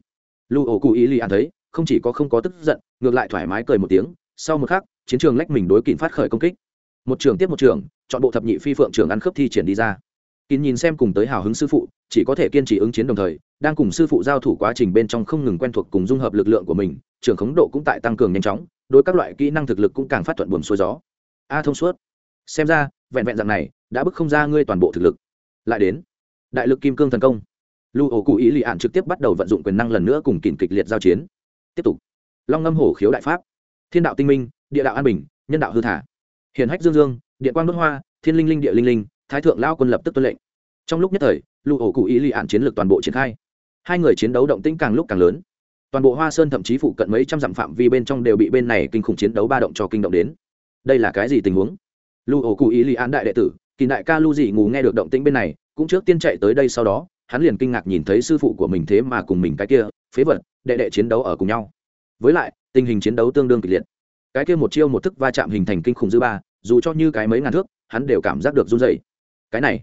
Lưu ổ cụ ý lì ăn thấy, không chỉ có không có tức giận, ngược lại thoải mái cười một tiếng, sau một khắc, chiến trường lách mình đối kín phát khởi công kích. Một trường tiếp một trường, chọn bộ thập nhị phi phượng trường ăn khớp thi triển đi ra kín nhìn xem cùng tới hào hứng sư phụ, chỉ có thể kiên trì ứng chiến đồng thời, đang cùng sư phụ giao thủ quá trình bên trong không ngừng quen thuộc cùng dung hợp lực lượng của mình trường khống độ cũng tại tăng cường nhanh chóng, đối các loại kỹ năng thực lực cũng càng phát thuận buồm xuôi gió. A thông suốt. Xem ra, vẹn vẹn dạng này, đã bức không ra ngươi toàn bộ thực lực. Lại đến. Đại lực kim cương thần công. Lưu ổ cụ ý lì ạn trực tiếp bắt đầu vận dụng quyền năng lần nữa cùng kìm kịch liệt giao chiến. Tiếp tục. Long ngâm hổ khiếu đại pháp. Thiên đạo tinh minh, địa đạo an bình, nhân đạo hư thả. Hiền hách dương dương điện quang đốt hoa, thiên linh linh địa linh linh thái thượng lao quân lập tức tuân lệnh. Trong lúc nhất thời lưu ổ cụ ý lì ạn chiến lược toàn bộ triển khai. Hai người chiến đấu động tĩnh càng lúc càng lớn. Toàn bộ hoa sơn thậm chí phụ cận mấy trăm dặm phạm vi bên trong đều bị bên này kinh khủng chiến đấu ba động cho kinh động đến. Đây là cái gì tình huống? Lưu ổ cụ ý lì ạn đại đệ tử kỳ đại ca lưu dị ngủ nghe được động tĩnh bên này, cũng trước tiên chạy tới đây sau đó, hắn liền kinh ngạc nhìn thấy sư phụ của mình thế mà cùng mình cái kia, phế vật, đệ đệ chiến đấu ở cùng nhau. Với lại, tình hình chiến đấu tương đương kịch liệt. Cái kia một chiêu một thức va chạm hình thành kinh khủng dư ba, dù cho như cái mấy ngàn thước, hắn đều cảm giác được run dày cái này,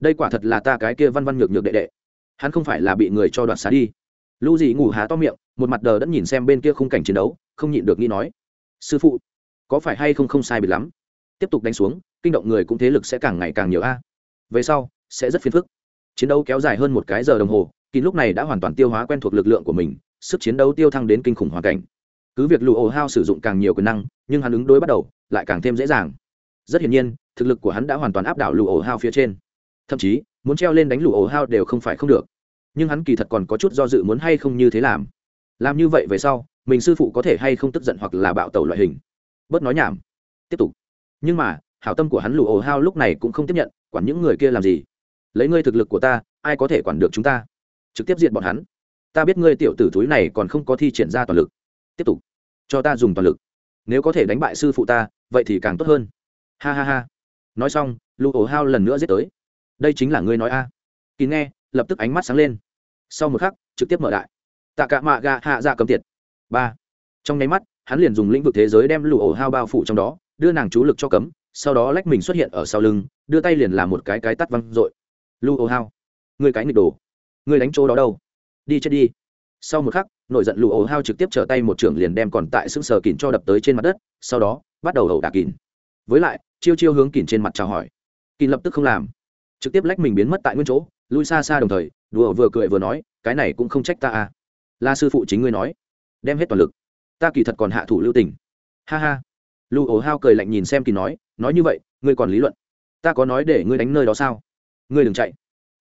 đây quả thật là ta cái kia văn văn nhược nhược đệ đệ. Hắn không phải là bị người cho đoạt xá đi. Lưu dị ngủ há to miệng, một mặt đờ đẫn nhìn xem bên kia khung cảnh chiến đấu, không nhịn được nghĩ nói, sư phụ, có phải hay không không sai biệt lắm? Tiếp tục đánh xuống, kinh động người cũng thế lực sẽ càng ngày càng nhiều a. Về sau, sẽ rất phiền phức. Chiến đấu kéo dài hơn một cái giờ đồng hồ, kín lúc này đã hoàn toàn tiêu hóa quen thuộc lực lượng của mình, sức chiến đấu tiêu thăng đến kinh khủng hoàn cảnh. Cứ việc lụ ổ hao sử dụng càng nhiều quyền năng, nhưng hắn ứng đối bắt đầu lại càng thêm dễ dàng. Rất hiển nhiên thực lực của hắn đã hoàn toàn áp đảo lụ ổ hao phía trên. Thậm chí, muốn treo lên đánh lụ ổ hao đều không phải không được. Nhưng hắn kỳ thật còn có chút do dự muốn hay không như thế làm. Làm như vậy về sau, mình sư phụ có thể hay không tức giận hoặc là bạo tẩu loại hình. Bớt nói nhảm. Tiếp tục. Nhưng mà, hảo tâm của hắn lụ ổ hao lúc này cũng không tiếp nhận, quản những người kia làm gì? Lấy ngươi thực lực của ta, ai có thể quản được chúng ta? Trực tiếp diện bọn hắn. Ta biết ngươi tiểu tử túi này còn không có thi triển ra toàn lực. Tiếp tục. Cho ta dùng toàn lực. Nếu có thể đánh bại sư phụ ta, vậy thì càng tốt hơn. Ha ha ha nói xong lụ ổ hao lần nữa giết tới. Đây chính là ngươi nói a. À. kỳ nghe, lập tức ánh mắt sáng lên. Sau một khắc, trực tiếp mở đại. Tạ cả mạ gà hạ dạ cầm tiệt. Ba. Trong nháy mắt, hắn liền dùng lĩnh vực thế giới đem lụ ổ hao bao phủ trong đó, đưa nàng chú lực cho cấm, sau đó lách mình xuất hiện ở sau lưng, đưa tay liền làm một cái cái tắt văng r ộ i lụ ổ hao. Người cái nghịch đồ. Người đánh chỗ đó đâu? Đi chết đi. Sau một khắc, nổi giận lụ ổ hao trực tiếp trở tay một trưởng liền đem còn tại xương sờ kín cho đập tới trên mặt đất, sau đó, bắt đầu ẩu đả kín với lại, chiêu chiêu hướng kìn trên mặt chào hỏi. Kìn lập tức không làm. Trực tiếp lách mình biến mất tại nguyên chỗ, lui xa xa đồng thời, đùa vừa cười vừa nói, cái này cũng không trách ta à. Là sư phụ chính ngươi nói. Đem hết toàn lực. Ta kỳ thật còn hạ thủ lưu tình. Ha ha. Lưu ổ hao cười lạnh nhìn xem kỳ nói nói như vậy, ngươi còn lý luận? Ta có nói để ngươi đánh nơi đó sao? Ngươi đừng chạy.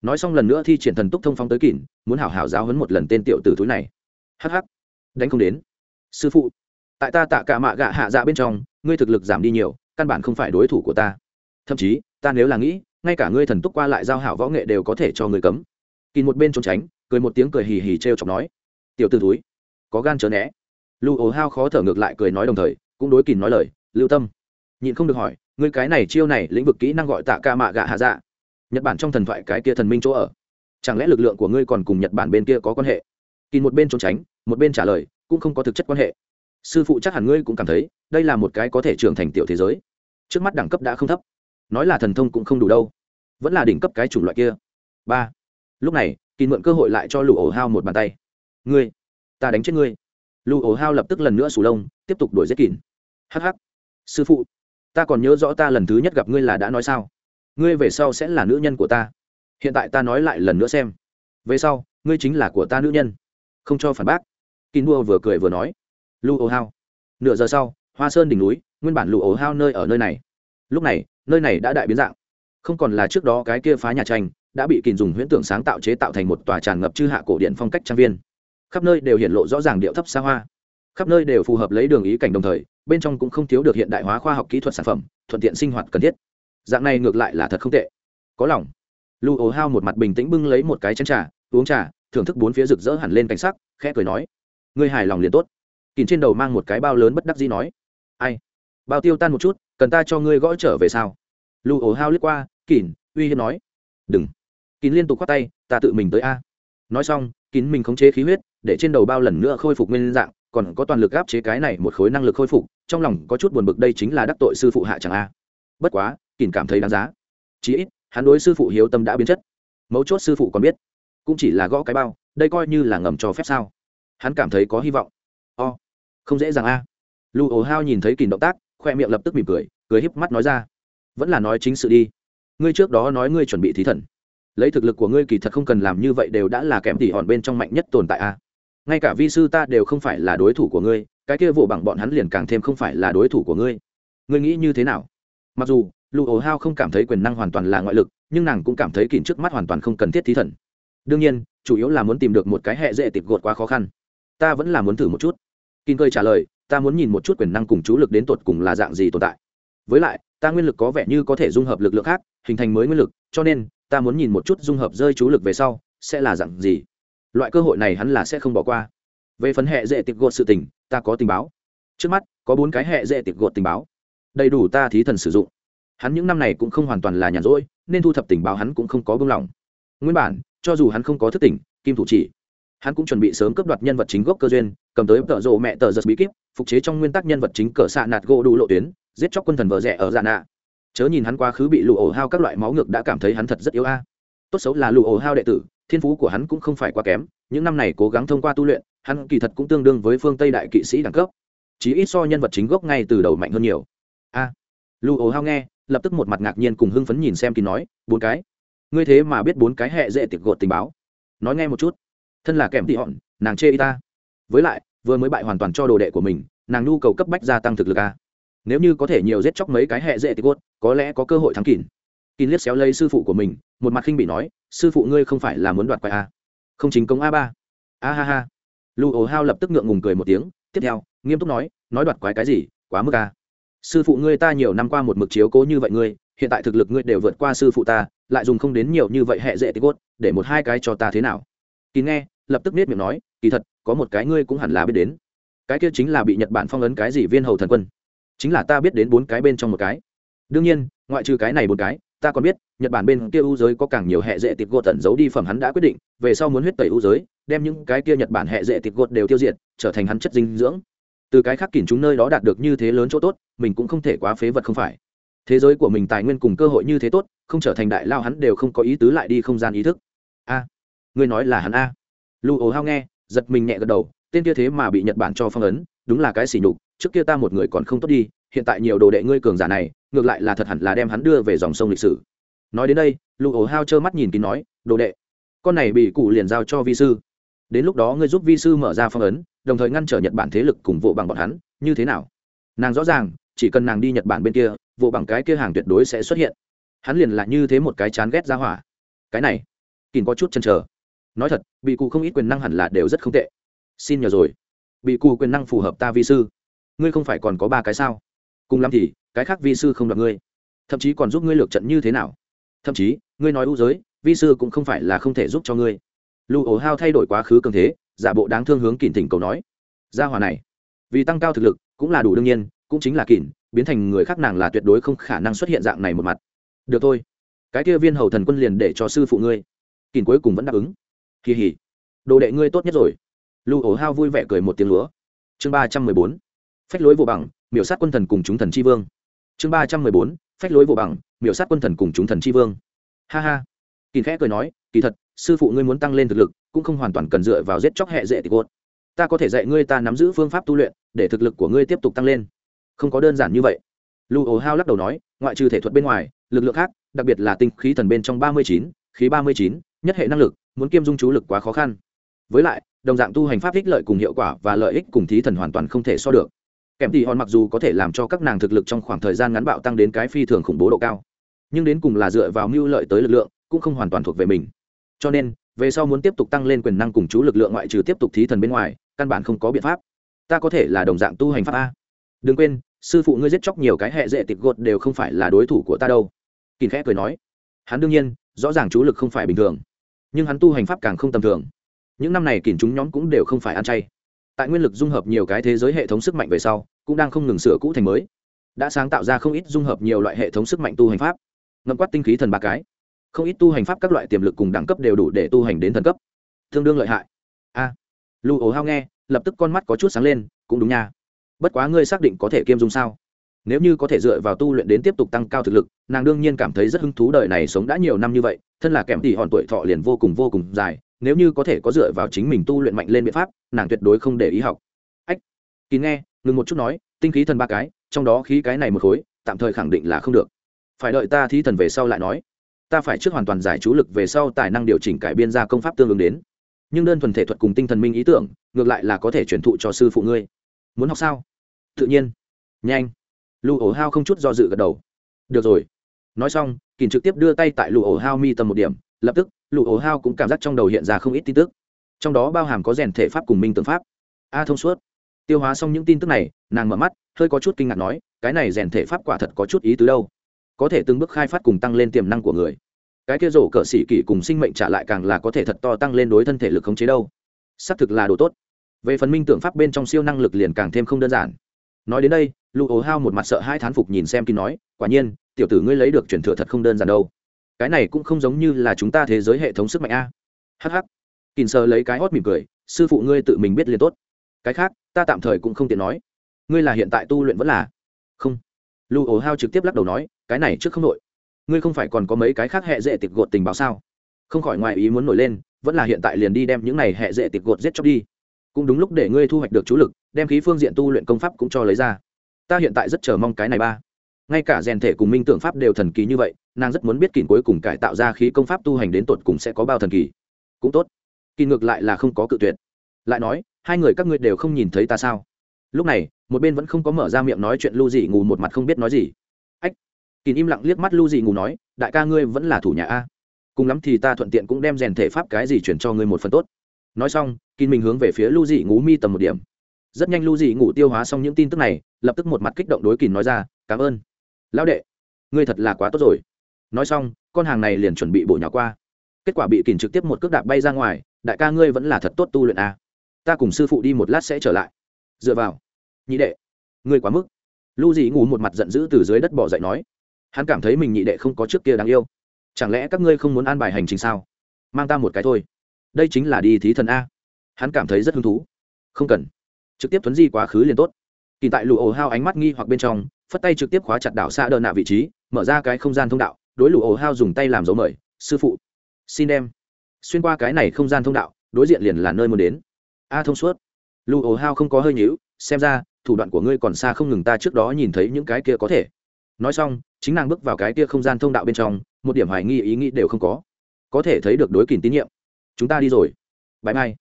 Nói xong lần nữa thi triển thần túc thông phong tới kỷ muốn hảo hảo giáo hấn một lần tên tiểu tử túi này. Hh đánh không đến. Sư phụ, tại ta tạ cả mạ gạ hạ dạ bên trong, ngươi thực lực giảm đi nhiều căn bản không phải đối thủ của ta. Thậm chí, ta nếu là nghĩ, ngay cả ngươi thần túc qua lại giao hảo võ nghệ đều có thể cho người cấm. Kỳ một bên trốn tránh, cười một tiếng cười hì hì t r e o chọc nói, tiểu t ử túi có gan chớ né. Lưu ố hao khó thở ngược lại cười nói đồng thời, cũng đối kỳ nói lời, lưu tâm, nhịn không được hỏi, ngươi cái này chiêu này lĩnh vực kỹ năng gọi tạ ca mạ gạ hạ dạ. Nhật bản trong thần thoại cái kia thần minh chỗ ở. Chẳng lẽ lực lượng của ngươi còn cùng nhật bản bên kia có quan hệ? Kỳ một bên trốn tránh, một bên trả lời, cũng không có thực chất quan hệ sư phụ chắc hẳn ngươi cũng cảm thấy, đây là một cái có thể trưởng thành tiểu thế giới. Trước mắt đẳng cấp đã không thấp. Nói là thần thông cũng không đủ đâu. Vẫn là đỉnh cấp cái chủng loại kia. Ba. Lúc này kỳ mượn cơ hội lại cho lù ổ hao một bàn tay. Ngươi, ta đánh chết ngươi. Lù ổ hao lập tức lần nữa sù lông, tiếp tục đuổi giết kín hh sư phụ, ta còn nhớ rõ ta lần thứ nhất gặp ngươi là đã nói sao? Ngươi về sau sẽ là nữ nhân của ta. Hiện tại ta nói lại lần nữa xem. Về sau, ngươi chính là của ta nữ nhân. Không cho phản bác. Kín đua vừa cười vừa nói lu ô hao. Nửa giờ sau, hoa sơn đỉnh núi, nguyên bản lụ ô hao nơi ở nơi này. Lúc này, nơi này đã đại biến dạng. Không còn là trước đó cái kia phá nhà tranh, đã bị kìm dùng huyễn tưởng sáng tạo chế tạo thành một tòa tràn ngập chư hạ cổ điện phong cách trang viên. Khắp nơi đều hiện lộ rõ ràng điệu thấp xa hoa. Khắp nơi đều phù hợp lấy đường ý cảnh đồng thời, bên trong cũng không thiếu được hiện đại hóa khoa học kỹ thuật sản phẩm, thuận tiện sinh hoạt cần thiết. Dạng này ngược lại là thật không tệ. Có lòng. Lu ố hao một mặt bình tĩnh bưng lấy một cái chén trà, uống trà, thưởng thức bốn phía rực rỡ hẳn lên cảnh sắc, khẽ cười nói, ngươi hài lòng liền tốt kìm trên đầu mang một cái bao lớn bất đắc dĩ nói, ai? Bao tiêu tan một chút, cần ta cho ngươi gõ trở về sao? Lu ổ hao lướt qua kìm uy hiếp nói. Đừng. Kín liên tục khoát tay, ta tự mình tới a. Nói xong kín mình khống chế khí huyết, để trên đầu bao lần nữa khôi phục nguyên dạng, còn có toàn lực áp chế cái này một khối năng lực khôi phục, trong lòng có chút buồn bực đây chính là đắc tội sư phụ hạ chẳng a. Bất quá kín cảm thấy đáng giá. Chí ít, hắn đối sư phụ hiếu tâm đã biến chất. Mấu chốt sư phụ còn biết, cũng chỉ là gõ cái bao, đây coi như là ngầm cho phép sao? Hắn cảm thấy có hy vọng không dễ dàng a. Lu ồ hao nhìn thấy kìm động tác, khoe miệng lập tức mỉm cười cười híp mắt nói ra. Vẫn là nói chính sự đi. Ngươi trước đó nói ngươi chuẩn bị thí thần. Lấy thực lực của ngươi kỳ thật không cần làm như vậy đều đã là kém tỉ hòn bên trong mạnh nhất tồn tại a. Ngay cả vi sư ta đều không phải là đối thủ của ngươi, cái kia vụ bằng bọn hắn liền càng thêm không phải là đối thủ của ngươi. Ngươi nghĩ như thế nào? Mặc dù lụ ổ hao không cảm thấy quyền năng hoàn toàn là ngoại lực, nhưng nàng cũng cảm thấy kìm trước mắt hoàn toàn không cần thiết thí thần. Đương nhiên, chủ yếu là muốn tìm được một cái hệ dễ tịp gột quá khó khăn. Ta vẫn là muốn thử một chút kinh cơi trả lời, ta muốn nhìn một chút quyền năng cùng chú lực đến tột cùng là dạng gì tồn tại. Với lại, ta nguyên lực có vẻ như có thể dung hợp lực lượng khác, hình thành mới nguyên lực, cho nên, ta muốn nhìn một chút dung hợp rơi chú lực về sau, sẽ là dạng gì. Loại cơ hội này hắn là sẽ không bỏ qua. Về phần hệ dễ tiệp gột sự tình, ta có tình báo. Trước mắt, có bốn cái hệ dễ tiệp gột tình báo. Đầy đủ ta thí thần sử dụng. Hắn những năm này cũng không hoàn toàn là nhàn rỗi, nên thu thập tình báo hắn cũng không có buông lỏng. Nguyên bản, cho dù hắn không có thức tỉnh, kim thủ chỉ hắn cũng chuẩn bị sớm cướp đoạt nhân vật chính gốc cơ duyên cầm tới tợ rộ mẹ tờ giật bí kíp phục chế trong nguyên tắc nhân vật chính cờ xạ nạt gỗ đủ lộ tuyến giết chóc quân thần vợ rẻ ở dạ nạ. Chớ nhìn hắn quá khứ bị lụ ổ hao các loại máu ngược đã cảm thấy hắn thật rất yếu a. Tốt xấu là lụ ổ hao đệ tử thiên phú của hắn cũng không phải quá kém những năm này cố gắng thông qua tu luyện hắn kỳ thật cũng tương đương với phương tây đại kỵ sĩ đẳng cấp. Chỉ ít so nhân vật chính gốc ngay từ đầu mạnh hơn nhiều. A. À, lụ ổ hao nghe lập tức một mặt ngạc nhiên cùng hưng phấn nhìn xem kỳ nói bốn cái? Ngươi thế mà biết bốn cái hệ dễ tiệc gột tình báo. Nói nghe một chút thân là kèm tị hòn nàng chê y ta. Với lại, vừa mới bại hoàn toàn cho đồ đệ của mình, nàng nhu cầu cấp bách gia tăng thực lực a. Nếu như có thể nhiều giết chóc mấy cái hệ dễ tích cốt, có lẽ có cơ hội thắng kỉn kín liếc xéo lấy sư phụ của mình, một mặt khinh bị nói, sư phụ ngươi không phải là muốn đoạt quái a. Không chính công a ba. A ha ha. Lu ồ hao lập tức ngượng ngùng cười một tiếng, tiếp theo, nghiêm túc nói nói đoạt quái cái gì, quá mức a. Sư phụ ngươi ta nhiều năm qua một mực chiếu cố như vậy ngươi, hiện tại thực lực ngươi đều vượt qua sư phụ ta, lại dùng không đến nhiều như vậy hệ dễ tích cốt, để một hai cái cho ta thế nào? Kín nghe lập tức nết miệng nói kỳ thật có một cái ngươi cũng hẳn là biết đến. Cái kia chính là bị nhật bản phong ấn cái gì viên hầu thần quân. Chính là ta biết đến bốn cái bên trong một cái. Đương nhiên ngoại trừ cái này bốn cái ta còn biết nhật bản bên kia ưu giới có càng nhiều hệ dễ tịt gột tẩn giấu đi phẩm hắn đã quyết định về sau muốn huyết tẩy ưu giới đem những cái kia nhật bản hệ dễ tịt gột đều tiêu diệt trở thành hắn chất dinh dưỡng. Từ cái khác kỉn chúng nơi đó đạt được như thế lớn chỗ tốt mình cũng không thể quá phế vật không phải. Thế giới của mình tài nguyên cùng cơ hội như thế tốt không trở thành đại lao hắn đều không có ý tứ lại đi không gian ý thức. A à, ngươi nói là hắn a lu ồ hao nghe, giật mình nhẹ gật đầu, tên kia thế mà bị nhật bản cho phong ấn, đúng là cái xỉ nhục, trước kia ta một người còn không tốt đi, hiện tại nhiều đồ đệ ngươi cường giả này, ngược lại là thật hẳn là đem hắn đưa về dòng sông lịch sử. Nói đến đây, lu ồ hao trơ mắt nhìn kín nói, đồ đệ, con này bị cụ liền giao cho vi sư. Đến lúc đó ngươi giúp vi sư mở ra phong ấn, đồng thời ngăn trở nhật bản thế lực cùng vụ bằng bọn hắn, như thế nào? Nàng rõ ràng, chỉ cần nàng đi nhật bản bên kia vụ bằng cái kia hàng tuyệt đối sẽ xuất hiện. Hắn liền là như thế một cái chán ghét ra hỏa. Cái này kín có chút chăn trở nói thật, bị cụ không ít quyền năng hẳn là đều rất không tệ. Xin nhờ rồi. Bị cụ quyền năng phù hợp ta vi sư. Ngươi không phải còn có ba cái sao? Cùng lắm thì, cái khác vi sư không đoạt ngươi. Thậm chí còn giúp ngươi lược trận như thế nào? Thậm chí, ngươi nói ưu giới, vi sư cũng không phải là không thể giúp cho ngươi. Lưu ổ hao thay đổi quá khứ cường thế, giả bộ đáng thương hướng kỳn thỉnh cầu nói. Gia hòa này, vì tăng cao thực lực, cũng là đủ đương nhiên, cũng chính là kỳn biến thành người khác nàng là tuyệt đối không khả năng xuất hiện dạng này một mặt. Được thôi. Cái kia viên hầu thần quân liền để cho sư phụ ngươi. Kỳn cuối cùng vẫn đáp ứng kỳ hỉ. Đồ đệ ngươi tốt nhất rồi. Lưu ổ hao vui vẻ cười một tiếng lúa. Chương ba trăm mười bốn. Phách lối vô bằng, miểu sát quân thần cùng chúng thần c h i vương. Chương ba trăm mười bốn. Phách lối vô bằng, miểu sát quân thần cùng chúng thần c h i vương. Ha ha. Kỳ khẽ cười nói, kỳ thật, sư phụ ngươi muốn tăng lên thực lực, cũng không hoàn toàn cần dựa vào giết chóc hệ dễ tịch cốt. Ta có thể dạy ngươi ta nắm giữ phương pháp tu luyện, để thực lực của ngươi tiếp tục tăng lên. Không có đơn giản như vậy. Lưu Ổ hao lắc đầu nói, ngoại trừ thể thuật bên ngoài, lực lượng khác, đặc biệt là tinh khí thần bên trong ba mươi chín, khí ba mươi chín, nhất hệ năng lực muốn kiêm dung chú lực quá khó khăn. Với lại, đồng dạng tu hành pháp ích lợi cùng hiệu quả và lợi ích cùng thí thần hoàn toàn không thể so được. Kèm thì hòn mặc dù có thể làm cho các nàng thực lực trong khoảng thời gian ngắn bạo tăng đến cái phi thường khủng bố độ cao, nhưng đến cùng là dựa vào mưu lợi tới lực lượng, cũng không hoàn toàn thuộc về mình. Cho nên, về sau muốn tiếp tục tăng lên quyền năng cùng chú lực lượng ngoại trừ tiếp tục thí thần bên ngoài, căn bản không có biện pháp. Ta có thể là đồng dạng tu hành pháp a. Đừng quên, sư phụ ngươi giết chóc nhiều cái hệ dễ tịch gột đều không phải là đối thủ của ta đâu. Kình khẽ cười nói. Hắn đương nhiên, rõ ràng chú lực không phải bình thường nhưng hắn tu hành pháp càng không tầm thường. Những năm này kìm chúng nhóm cũng đều không phải ăn chay. Tại nguyên lực dung hợp nhiều cái thế giới hệ thống sức mạnh về sau cũng đang không ngừng sửa cũ thành mới. Đã sáng tạo ra không ít dung hợp nhiều loại hệ thống sức mạnh tu hành pháp. Ngậm quát tinh khí thần ba cái. Không ít tu hành pháp các loại tiềm lực cùng đẳng cấp đều đủ để tu hành đến thần cấp. Tương đương lợi hại. A. À, lưu ố hao nghe lập tức con mắt có chút sáng lên cũng đúng nha. Bất quá ngươi xác định có thể kiêm dung sao? Nếu như có thể dựa vào tu luyện đến tiếp tục tăng cao thực lực nàng đương nhiên cảm thấy rất hứng thú đời này sống đã nhiều năm như vậy thân là kèm tỷ hòn tuổi thọ liền vô cùng vô cùng dài, nếu như có thể có dựa vào chính mình tu luyện mạnh lên biện pháp, nàng tuyệt đối không để ý học. Ách kín nghe, ngừng một chút nói, tinh khí thần ba cái, trong đó khí cái này một khối, tạm thời khẳng định là không được. Phải đợi ta thi thần về sau lại nói. Ta phải trước hoàn toàn giải chú lực về sau tài năng điều chỉnh cải biên ra công pháp tương ứng đến. Nhưng đơn thuần thể thuật cùng tinh thần minh ý tưởng, ngược lại là có thể truyền thụ cho sư phụ ngươi. Muốn học sao? Tự nhiên. Nhanh. Lưu ổ hao không chút do dự gật đầu. Được rồi nói xong kỳn trực tiếp đưa tay tại lụ ổ hao mi tầm một điểm, lập tức lụ ổ hao cũng cảm giác trong đầu hiện ra không ít tin tức. Trong đó bao hàm có rèn thể pháp cùng minh tượng pháp. A thông suốt. Tiêu hóa xong những tin tức này, nàng mở mắt, hơi có chút kinh ngạc nói, cái này rèn thể pháp quả thật có chút ý tứ đâu. Có thể từng bước khai phát cùng tăng lên tiềm năng của người. Cái kia rổ cỡ sĩ kỷ cùng sinh mệnh trả lại càng là có thể thật to tăng lên đối thân thể lực khống chế đâu. Xác thực là đồ tốt. Về phần minh tưởng pháp bên trong siêu năng lực liền càng thêm không đơn giản. Nói đến đây lụ ố hao một mặt sợ hai thán phục nhìn xem kinh nói, quả nhiên tiểu tử ngươi lấy được truyền thừa thật không đơn giản đâu. Cái này cũng không giống như là chúng ta thế giới hệ thống sức mạnh a. Hh kìn sơ lấy cái hót mỉm cười, sư phụ ngươi tự mình biết liền tốt. Cái khác, ta tạm thời cũng không tiện nói. Ngươi là hiện tại tu luyện vẫn là? Không. Lưu ồ hao trực tiếp lắc đầu nói, cái này trước không nội ngươi không phải còn có mấy cái khác hệ dễ tịch gột tình báo sao? Không khỏi ngoài ý muốn nổi lên, vẫn là hiện tại liền đi đem những này hệ dễ tịch gột giết chóc đi. Cũng đúng lúc để ngươi thu hoạch được chú lực, đem khí phương diện tu luyện công pháp cũng cho lấy ra. Ta hiện tại rất chờ mong cái này ba ngay cả rèn thể cùng minh tưởng pháp đều thần kỳ như vậy, nàng rất muốn biết kỷ cuối cùng cải tạo ra khí công pháp tu hành đến tột cùng sẽ có bao thần kỳ. Cũng tốt. Kỳ ngược lại là không có cự tuyệt. Lại nói, hai người các ngươi đều không nhìn thấy ta sao? Lúc này, một bên vẫn không có mở ra miệng nói chuyện lưu dị ngủ một mặt không biết nói gì. Ách. Kỳ im lặng liếc mắt lưu dị ngủ nói, đại ca ngươi vẫn là thủ nhà a. Cùng lắm thì ta thuận tiện cũng đem rèn thể pháp cái gì chuyển cho ngươi một phần tốt. Nói xong, kỳ mình hướng về phía lưu dị ngủ mi tầm một điểm. Rất nhanh lưu dị ngủ tiêu hóa xong những tin tức này, lập tức một mặt kích động đối kỳ nói ra, cảm ơn lão đệ, ngươi thật là quá tốt rồi. Nói xong, con hàng này liền chuẩn bị bổ nhỏ qua. Kết quả bị kìm trực tiếp một cước đạp bay ra ngoài, đại ca ngươi vẫn là thật tốt tu luyện à? ta cùng sư phụ đi một lát sẽ trở lại. Dựa vào. Nhị đệ, ngươi quá mức. Lưu dị ngủ một mặt giận dữ từ dưới đất bỏ dậy nói. Hắn cảm thấy mình nhị đệ không có trước kia đáng yêu. Chẳng lẽ các ngươi không muốn an bài hành trình sao? Mang ta một cái thôi. Đây chính là đi thí thần a. Hắn cảm thấy rất hứng thú. Không cần. Trực tiếp thuấn di quá khứ liền tốt. Kỳ tại lụ ổ hao ánh mắt nghi hoặc bên trong phất tay trực tiếp khóa chặt đảo xa đờ nạ vị trí, mở ra cái không gian thông đạo, đối lũ ổ hao dùng tay làm dấu mời, sư phụ, xin em, xuyên qua cái này không gian thông đạo, đối diện liền là nơi muốn đến. A, thông suốt. Lũ ổ hao không có hơi nhữu xem ra, thủ đoạn của ngươi còn xa không ngừng ta trước đó nhìn thấy những cái kia có thể. Nói xong, chính nàng bước vào cái kia không gian thông đạo bên trong, một điểm hoài nghi ý nghĩ đều không có. Có thể thấy được đối kìm tín nhiệm. Chúng ta đi rồi. Bãi mai.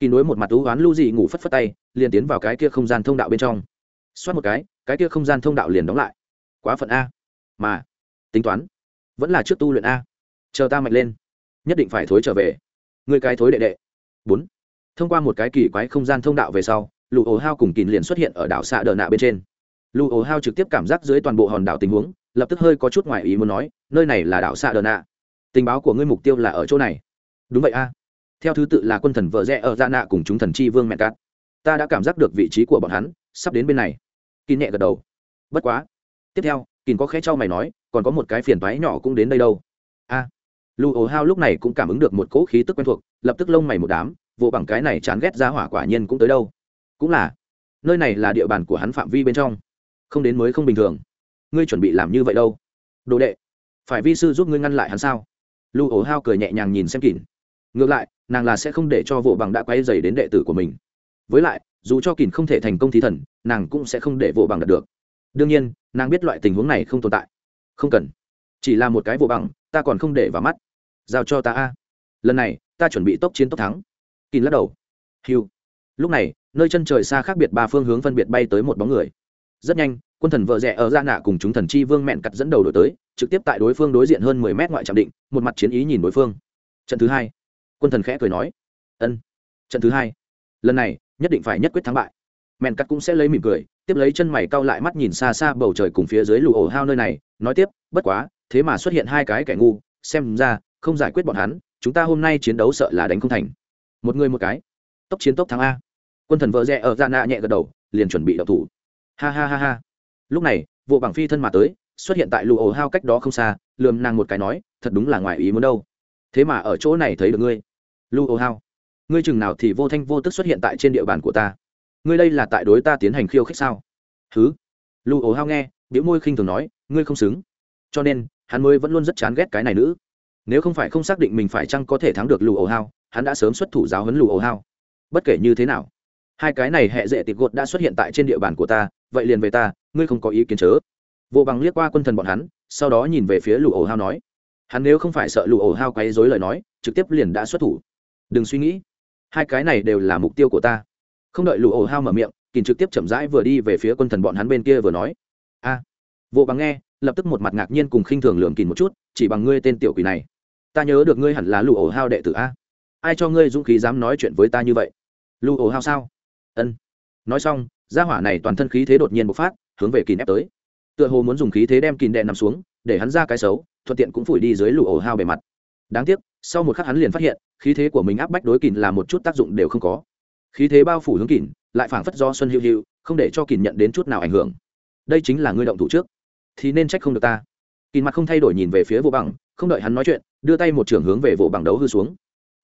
Kỳ đối một mặt thú oán lưu dị ngủ phất phất tay, liền tiến vào cái kia không gian thông đạo bên trong xoát một cái cái kia không gian thông đạo liền đóng lại. Quá phận a. Mà, tính toán, vẫn là trước tu luyện a. Chờ ta mạnh lên, nhất định phải thối trở về. Người cái thối đệ đệ. Bốn. Thông qua một cái kỳ quái không gian thông đạo về sau lụ ổ hao cùng kín liền xuất hiện ở đảo xạ đờ nạ bên trên. Lụ ổ hao trực tiếp cảm giác dưới toàn bộ hòn đảo tình huống, lập tức hơi có chút ngoài ý muốn nói, nơi này là đảo xạ đờ nạ. Tình báo của ngươi mục tiêu là ở chỗ này. Đúng vậy a. Theo thứ tự là quân thần vợ rẽ ở gia nạ cùng chúng thần chi vương mẹ cát ta đã cảm giác được vị trí của bọn hắn sắp đến bên này. Kín nhẹ gật đầu. Bất quá. Tiếp theo kín có khẽ cho mày nói còn có một cái phiền thoái nhỏ cũng đến đây đâu. A. À, lù hao lúc này cũng cảm ứng được một cỗ khí tức quen thuộc lập tức lông mày một đám vụ bằng cái này chán ghét ra hỏa quả nhiên cũng tới đâu. Cũng là. Nơi này là địa bàn của hắn phạm vi bên trong. Không đến mới không bình thường. Ngươi chuẩn bị làm như vậy đâu? Đồ đệ. Phải vi sư giúp ngươi ngăn lại hắn sao? Lưu ổ hao cười nhẹ nhàng nhìn xem kín, ngược lại nàng là sẽ không để cho vụ bằng đã quay dày đến đệ tử của mình với lại, dù cho kỳn không thể thành công thí thần, nàng cũng sẽ không để vô bằng đạt được. Đương nhiên, nàng biết loại tình huống này không tồn tại. Không cần. Chỉ là một cái vô bằng, ta còn không để vào mắt. Giao cho ta a. Lần này, ta chuẩn bị tốc chiến tốc thắng. Kỳn lắc đầu. Hiu lúc này, nơi chân trời xa khác biệt ba phương hướng phân biệt bay tới một bóng người. Rất nhanh, quân thần vợ rẽ ở ra nạ cùng chúng thần chi vương mẹn cặt dẫn đầu đổi tới, trực tiếp tại đối phương đối diện hơn mười mét ngoại trạm định, một mặt chiến ý nhìn đối phương. Trận thứ hai. Quân thần khẽ cười nói. Ân. Trận thứ hai. Lần này nhất định phải nhất quyết thắng bại. Mẹn cắt cũng sẽ lấy mỉm cười, tiếp lấy chân mày cau lại mắt nhìn xa xa bầu trời cùng phía dưới lù ổ hao nơi này, nói tiếp, bất quá, thế mà xuất hiện hai cái kẻ ngu, xem ra, không giải quyết bọn hắn, chúng ta hôm nay chiến đấu sợ là đánh không thành. Một người một cái. Tốc chiến tốc thắng a. Quân thần vợ rẽ ở ra nạ nhẹ gật đầu, liền chuẩn bị đậu thủ. Ha ha ha ha. Lúc này, vụ bảng phi thân mà tới, xuất hiện tại lù ổ hao cách đó không xa, lườm nàng một cái nói, thật đúng là ngoài ý muốn đâu. Thế mà ở chỗ này thấy được ngươi. Lù ổ hao ngươi chừng nào thì vô thanh vô tức xuất hiện tại trên địa bàn của ta. Ngươi đây là tại đối ta tiến hành khiêu khích sao? Thứ Lưu ổ hao nghe biểu môi khinh thường nói, ngươi không xứng. Cho nên, hắn mới vẫn luôn rất chán ghét cái này nữ. Nếu không phải không xác định mình phải chăng có thể thắng được lù ổ hao, hắn đã sớm xuất thủ giáo huấn lù ổ hao. Bất kể như thế nào, hai cái này hệ dễ tịt gột đã xuất hiện tại trên địa bàn của ta, vậy liền về ta, ngươi không có ý kiến chớ. Vô bằng liếc qua quân thần bọn hắn, sau đó nhìn về phía lù ổ hao nói, hắn nếu không phải sợ lù ổ hao quấy dối lời nói, trực tiếp liền đã xuất thủ. Đừng suy nghĩ hai cái này đều là mục tiêu của ta. Không đợi lụ ổ hao mở miệng kìm trực tiếp chậm rãi vừa đi về phía quân thần bọn hắn bên kia vừa nói. A. Vô bằng nghe, lập tức một mặt ngạc nhiên cùng khinh thường lường kìm một chút, chỉ bằng ngươi tên tiểu quỷ này, ta nhớ được ngươi hẳn là lụ ổ hao đệ tử a. Ai cho ngươi dũng khí dám nói chuyện với ta như vậy? Lụ ổ hao sao? Ân. Nói xong, gia hỏa này toàn thân khí thế đột nhiên bộc phát, hướng về kìn ép tới. Tựa hồ muốn dùng khí thế đem kìn đè nằm xuống, để hắn ra cái xấu, thuận tiện cũng phủi đi dưới lụ ổ hao bề mặt đáng tiếc, sau một khắc hắn liền phát hiện, khí thế của mình áp bách đối kìn là một chút tác dụng đều không có. Khí thế bao phủ hướng kìn lại phảng phất do xuân hữu hữu không để cho kìn nhận đến chút nào ảnh hưởng. Đây chính là ngươi động thủ trước, thì nên trách không được ta. Kìn mặt không thay đổi nhìn về phía vô bằng, không đợi hắn nói chuyện, đưa tay một trưởng hướng về vô bằng đấu hư xuống.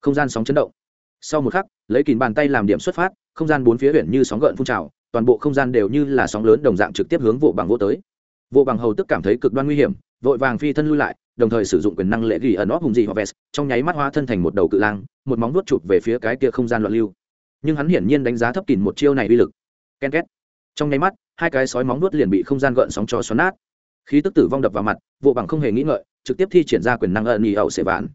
Không gian sóng chấn động. Sau một khắc, lấy kìn bàn tay làm điểm xuất phát, không gian bốn phía huyện như sóng gợn phun trào, toàn bộ không gian đều như là sóng lớn đồng dạng trực tiếp hướng vô bằng vô tới. Vô bằng hầu tức cảm thấy cực đoan nguy hiểm, vội vàng phi thân lui lại đồng thời sử dụng quyền năng lệ ghi ẩn óp hùng dị hoặc vest trong nháy mắt hóa thân thành một đầu cự lang, một móng nuốt chụp về phía cái kia không gian loạn lưu. Nhưng hắn hiển nhiên đánh giá thấp kìn một chiêu này uy lực. Ken két. Trong nháy mắt, hai cái sói móng nuốt liền bị không gian gợn sóng cho xoắn nát. Khí tức tử vong đập vào mặt vụ bằng không hề nghĩ ngợi, trực tiếp thi triển ra quyền năng ẩn nhì ẩu sệ vạn.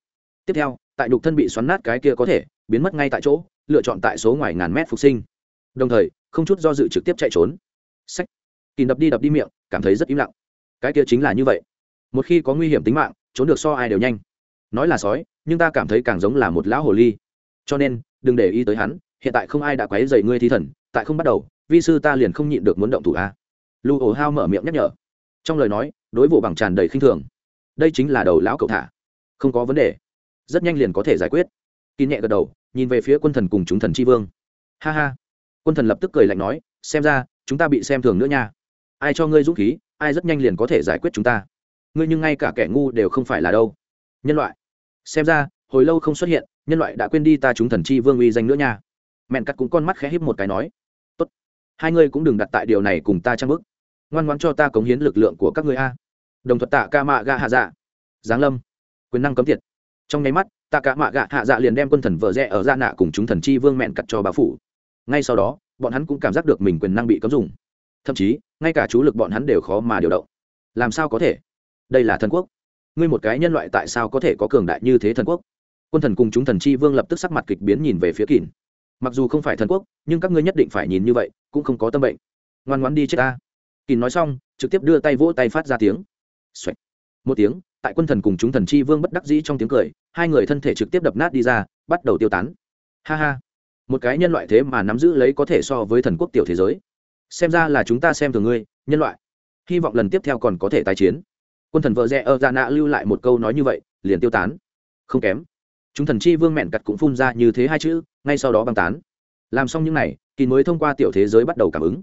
Tiếp theo, tại nhục thân bị xoắn nát cái kia có thể, biến mất ngay tại chỗ, lựa chọn tại số ngoài ngàn mét phục sinh. Đồng thời, không chút do dự trực tiếp chạy trốn. Sách kỳ đập đi đập đi miệng, cảm thấy rất im lặng. Cái kia chính là như vậy một khi có nguy hiểm tính mạng, trốn được so ai đều nhanh. Nói là sói, nhưng ta cảm thấy càng giống là một lão hồ ly. Cho nên, đừng để ý tới hắn, hiện tại không ai đã quấy dày ngươi thi thần, tại không bắt đầu, vi sư ta liền không nhịn được muốn động thủ a. Lu ổ hao mở miệng nhắc nhở. Trong lời nói, đối vụ bằng tràn đầy khinh thường. Đây chính là đầu lão cậu thả. Không có vấn đề. Rất nhanh liền có thể giải quyết. Kỳ nhẹ gật đầu, nhìn về phía quân thần cùng chúng thần tri vương. Ha ha. Quân thần lập tức cười lạnh nói, xem ra, chúng ta bị xem thường nữa nha. Ai cho ngươi dũng khí, ai rất nhanh liền có thể giải quyết chúng ta ngươi nhưng ngay cả kẻ ngu đều không phải là đâu. Nhân loại. Xem ra, hồi lâu không xuất hiện, nhân loại đã quên đi ta chúng thần chi vương uy danh nữa nha. Mẹn cắt cũng con mắt khẽ híp một cái nói. Tốt. Hai ngươi cũng đừng đặt tại điều này cùng ta trang bức. Ngoan ngoãn cho ta cống hiến lực lượng của các ngươi a. Đồng thuật tạ ca mạ gạ hạ dạ. Giáng lâm. Quyền năng cấm tiệt. Trong nháy mắt, tạ ca mạ gạ hạ dạ liền đem quân thần vợ rẽ ở ra nạ cùng chúng thần chi vương mẹn cắt cho bà phủ. Ngay sau đó, bọn hắn cũng cảm giác được mình quyền năng bị cấm dùng. Thậm chí, ngay cả chú lực bọn hắn đều khó mà điều động. Làm sao có thể? Đây là thần quốc. Ngươi một cái nhân loại tại sao có thể có cường đại như thế thần quốc? Quân thần cùng chúng thần chi vương lập tức sắc mặt kịch biến nhìn về phía kỳn. Mặc dù không phải thần quốc, nhưng các ngươi nhất định phải nhìn như vậy, cũng không có tâm bệnh. Ngoan ngoan đi chết ta. Kỳn nói xong, trực tiếp đưa tay vỗ tay phát ra tiếng、Xoạch. một tiếng, tại quân thần cùng chúng thần chi vương bất đắc dĩ trong tiếng cười, hai người thân thể trực tiếp đập nát đi ra, bắt đầu tiêu tán. Ha ha. Một cái nhân loại thế mà nắm giữ lấy có thể so với thần quốc tiểu thế giới. Xem ra là chúng ta xem thường ngươi, nhân loại. Hy vọng lần tiếp theo còn có thể tái chiến quân thần vợ rẽ ơ ra dạ nạ lưu lại một câu nói như vậy, liền tiêu tán. Không kém. Chúng thần chi vương mẹn cặt cũng phun ra như thế hai chữ, ngay sau đó băng tán. Làm xong những n à y kỳ mới thông qua tiểu thế giới bắt đầu cảm ứng.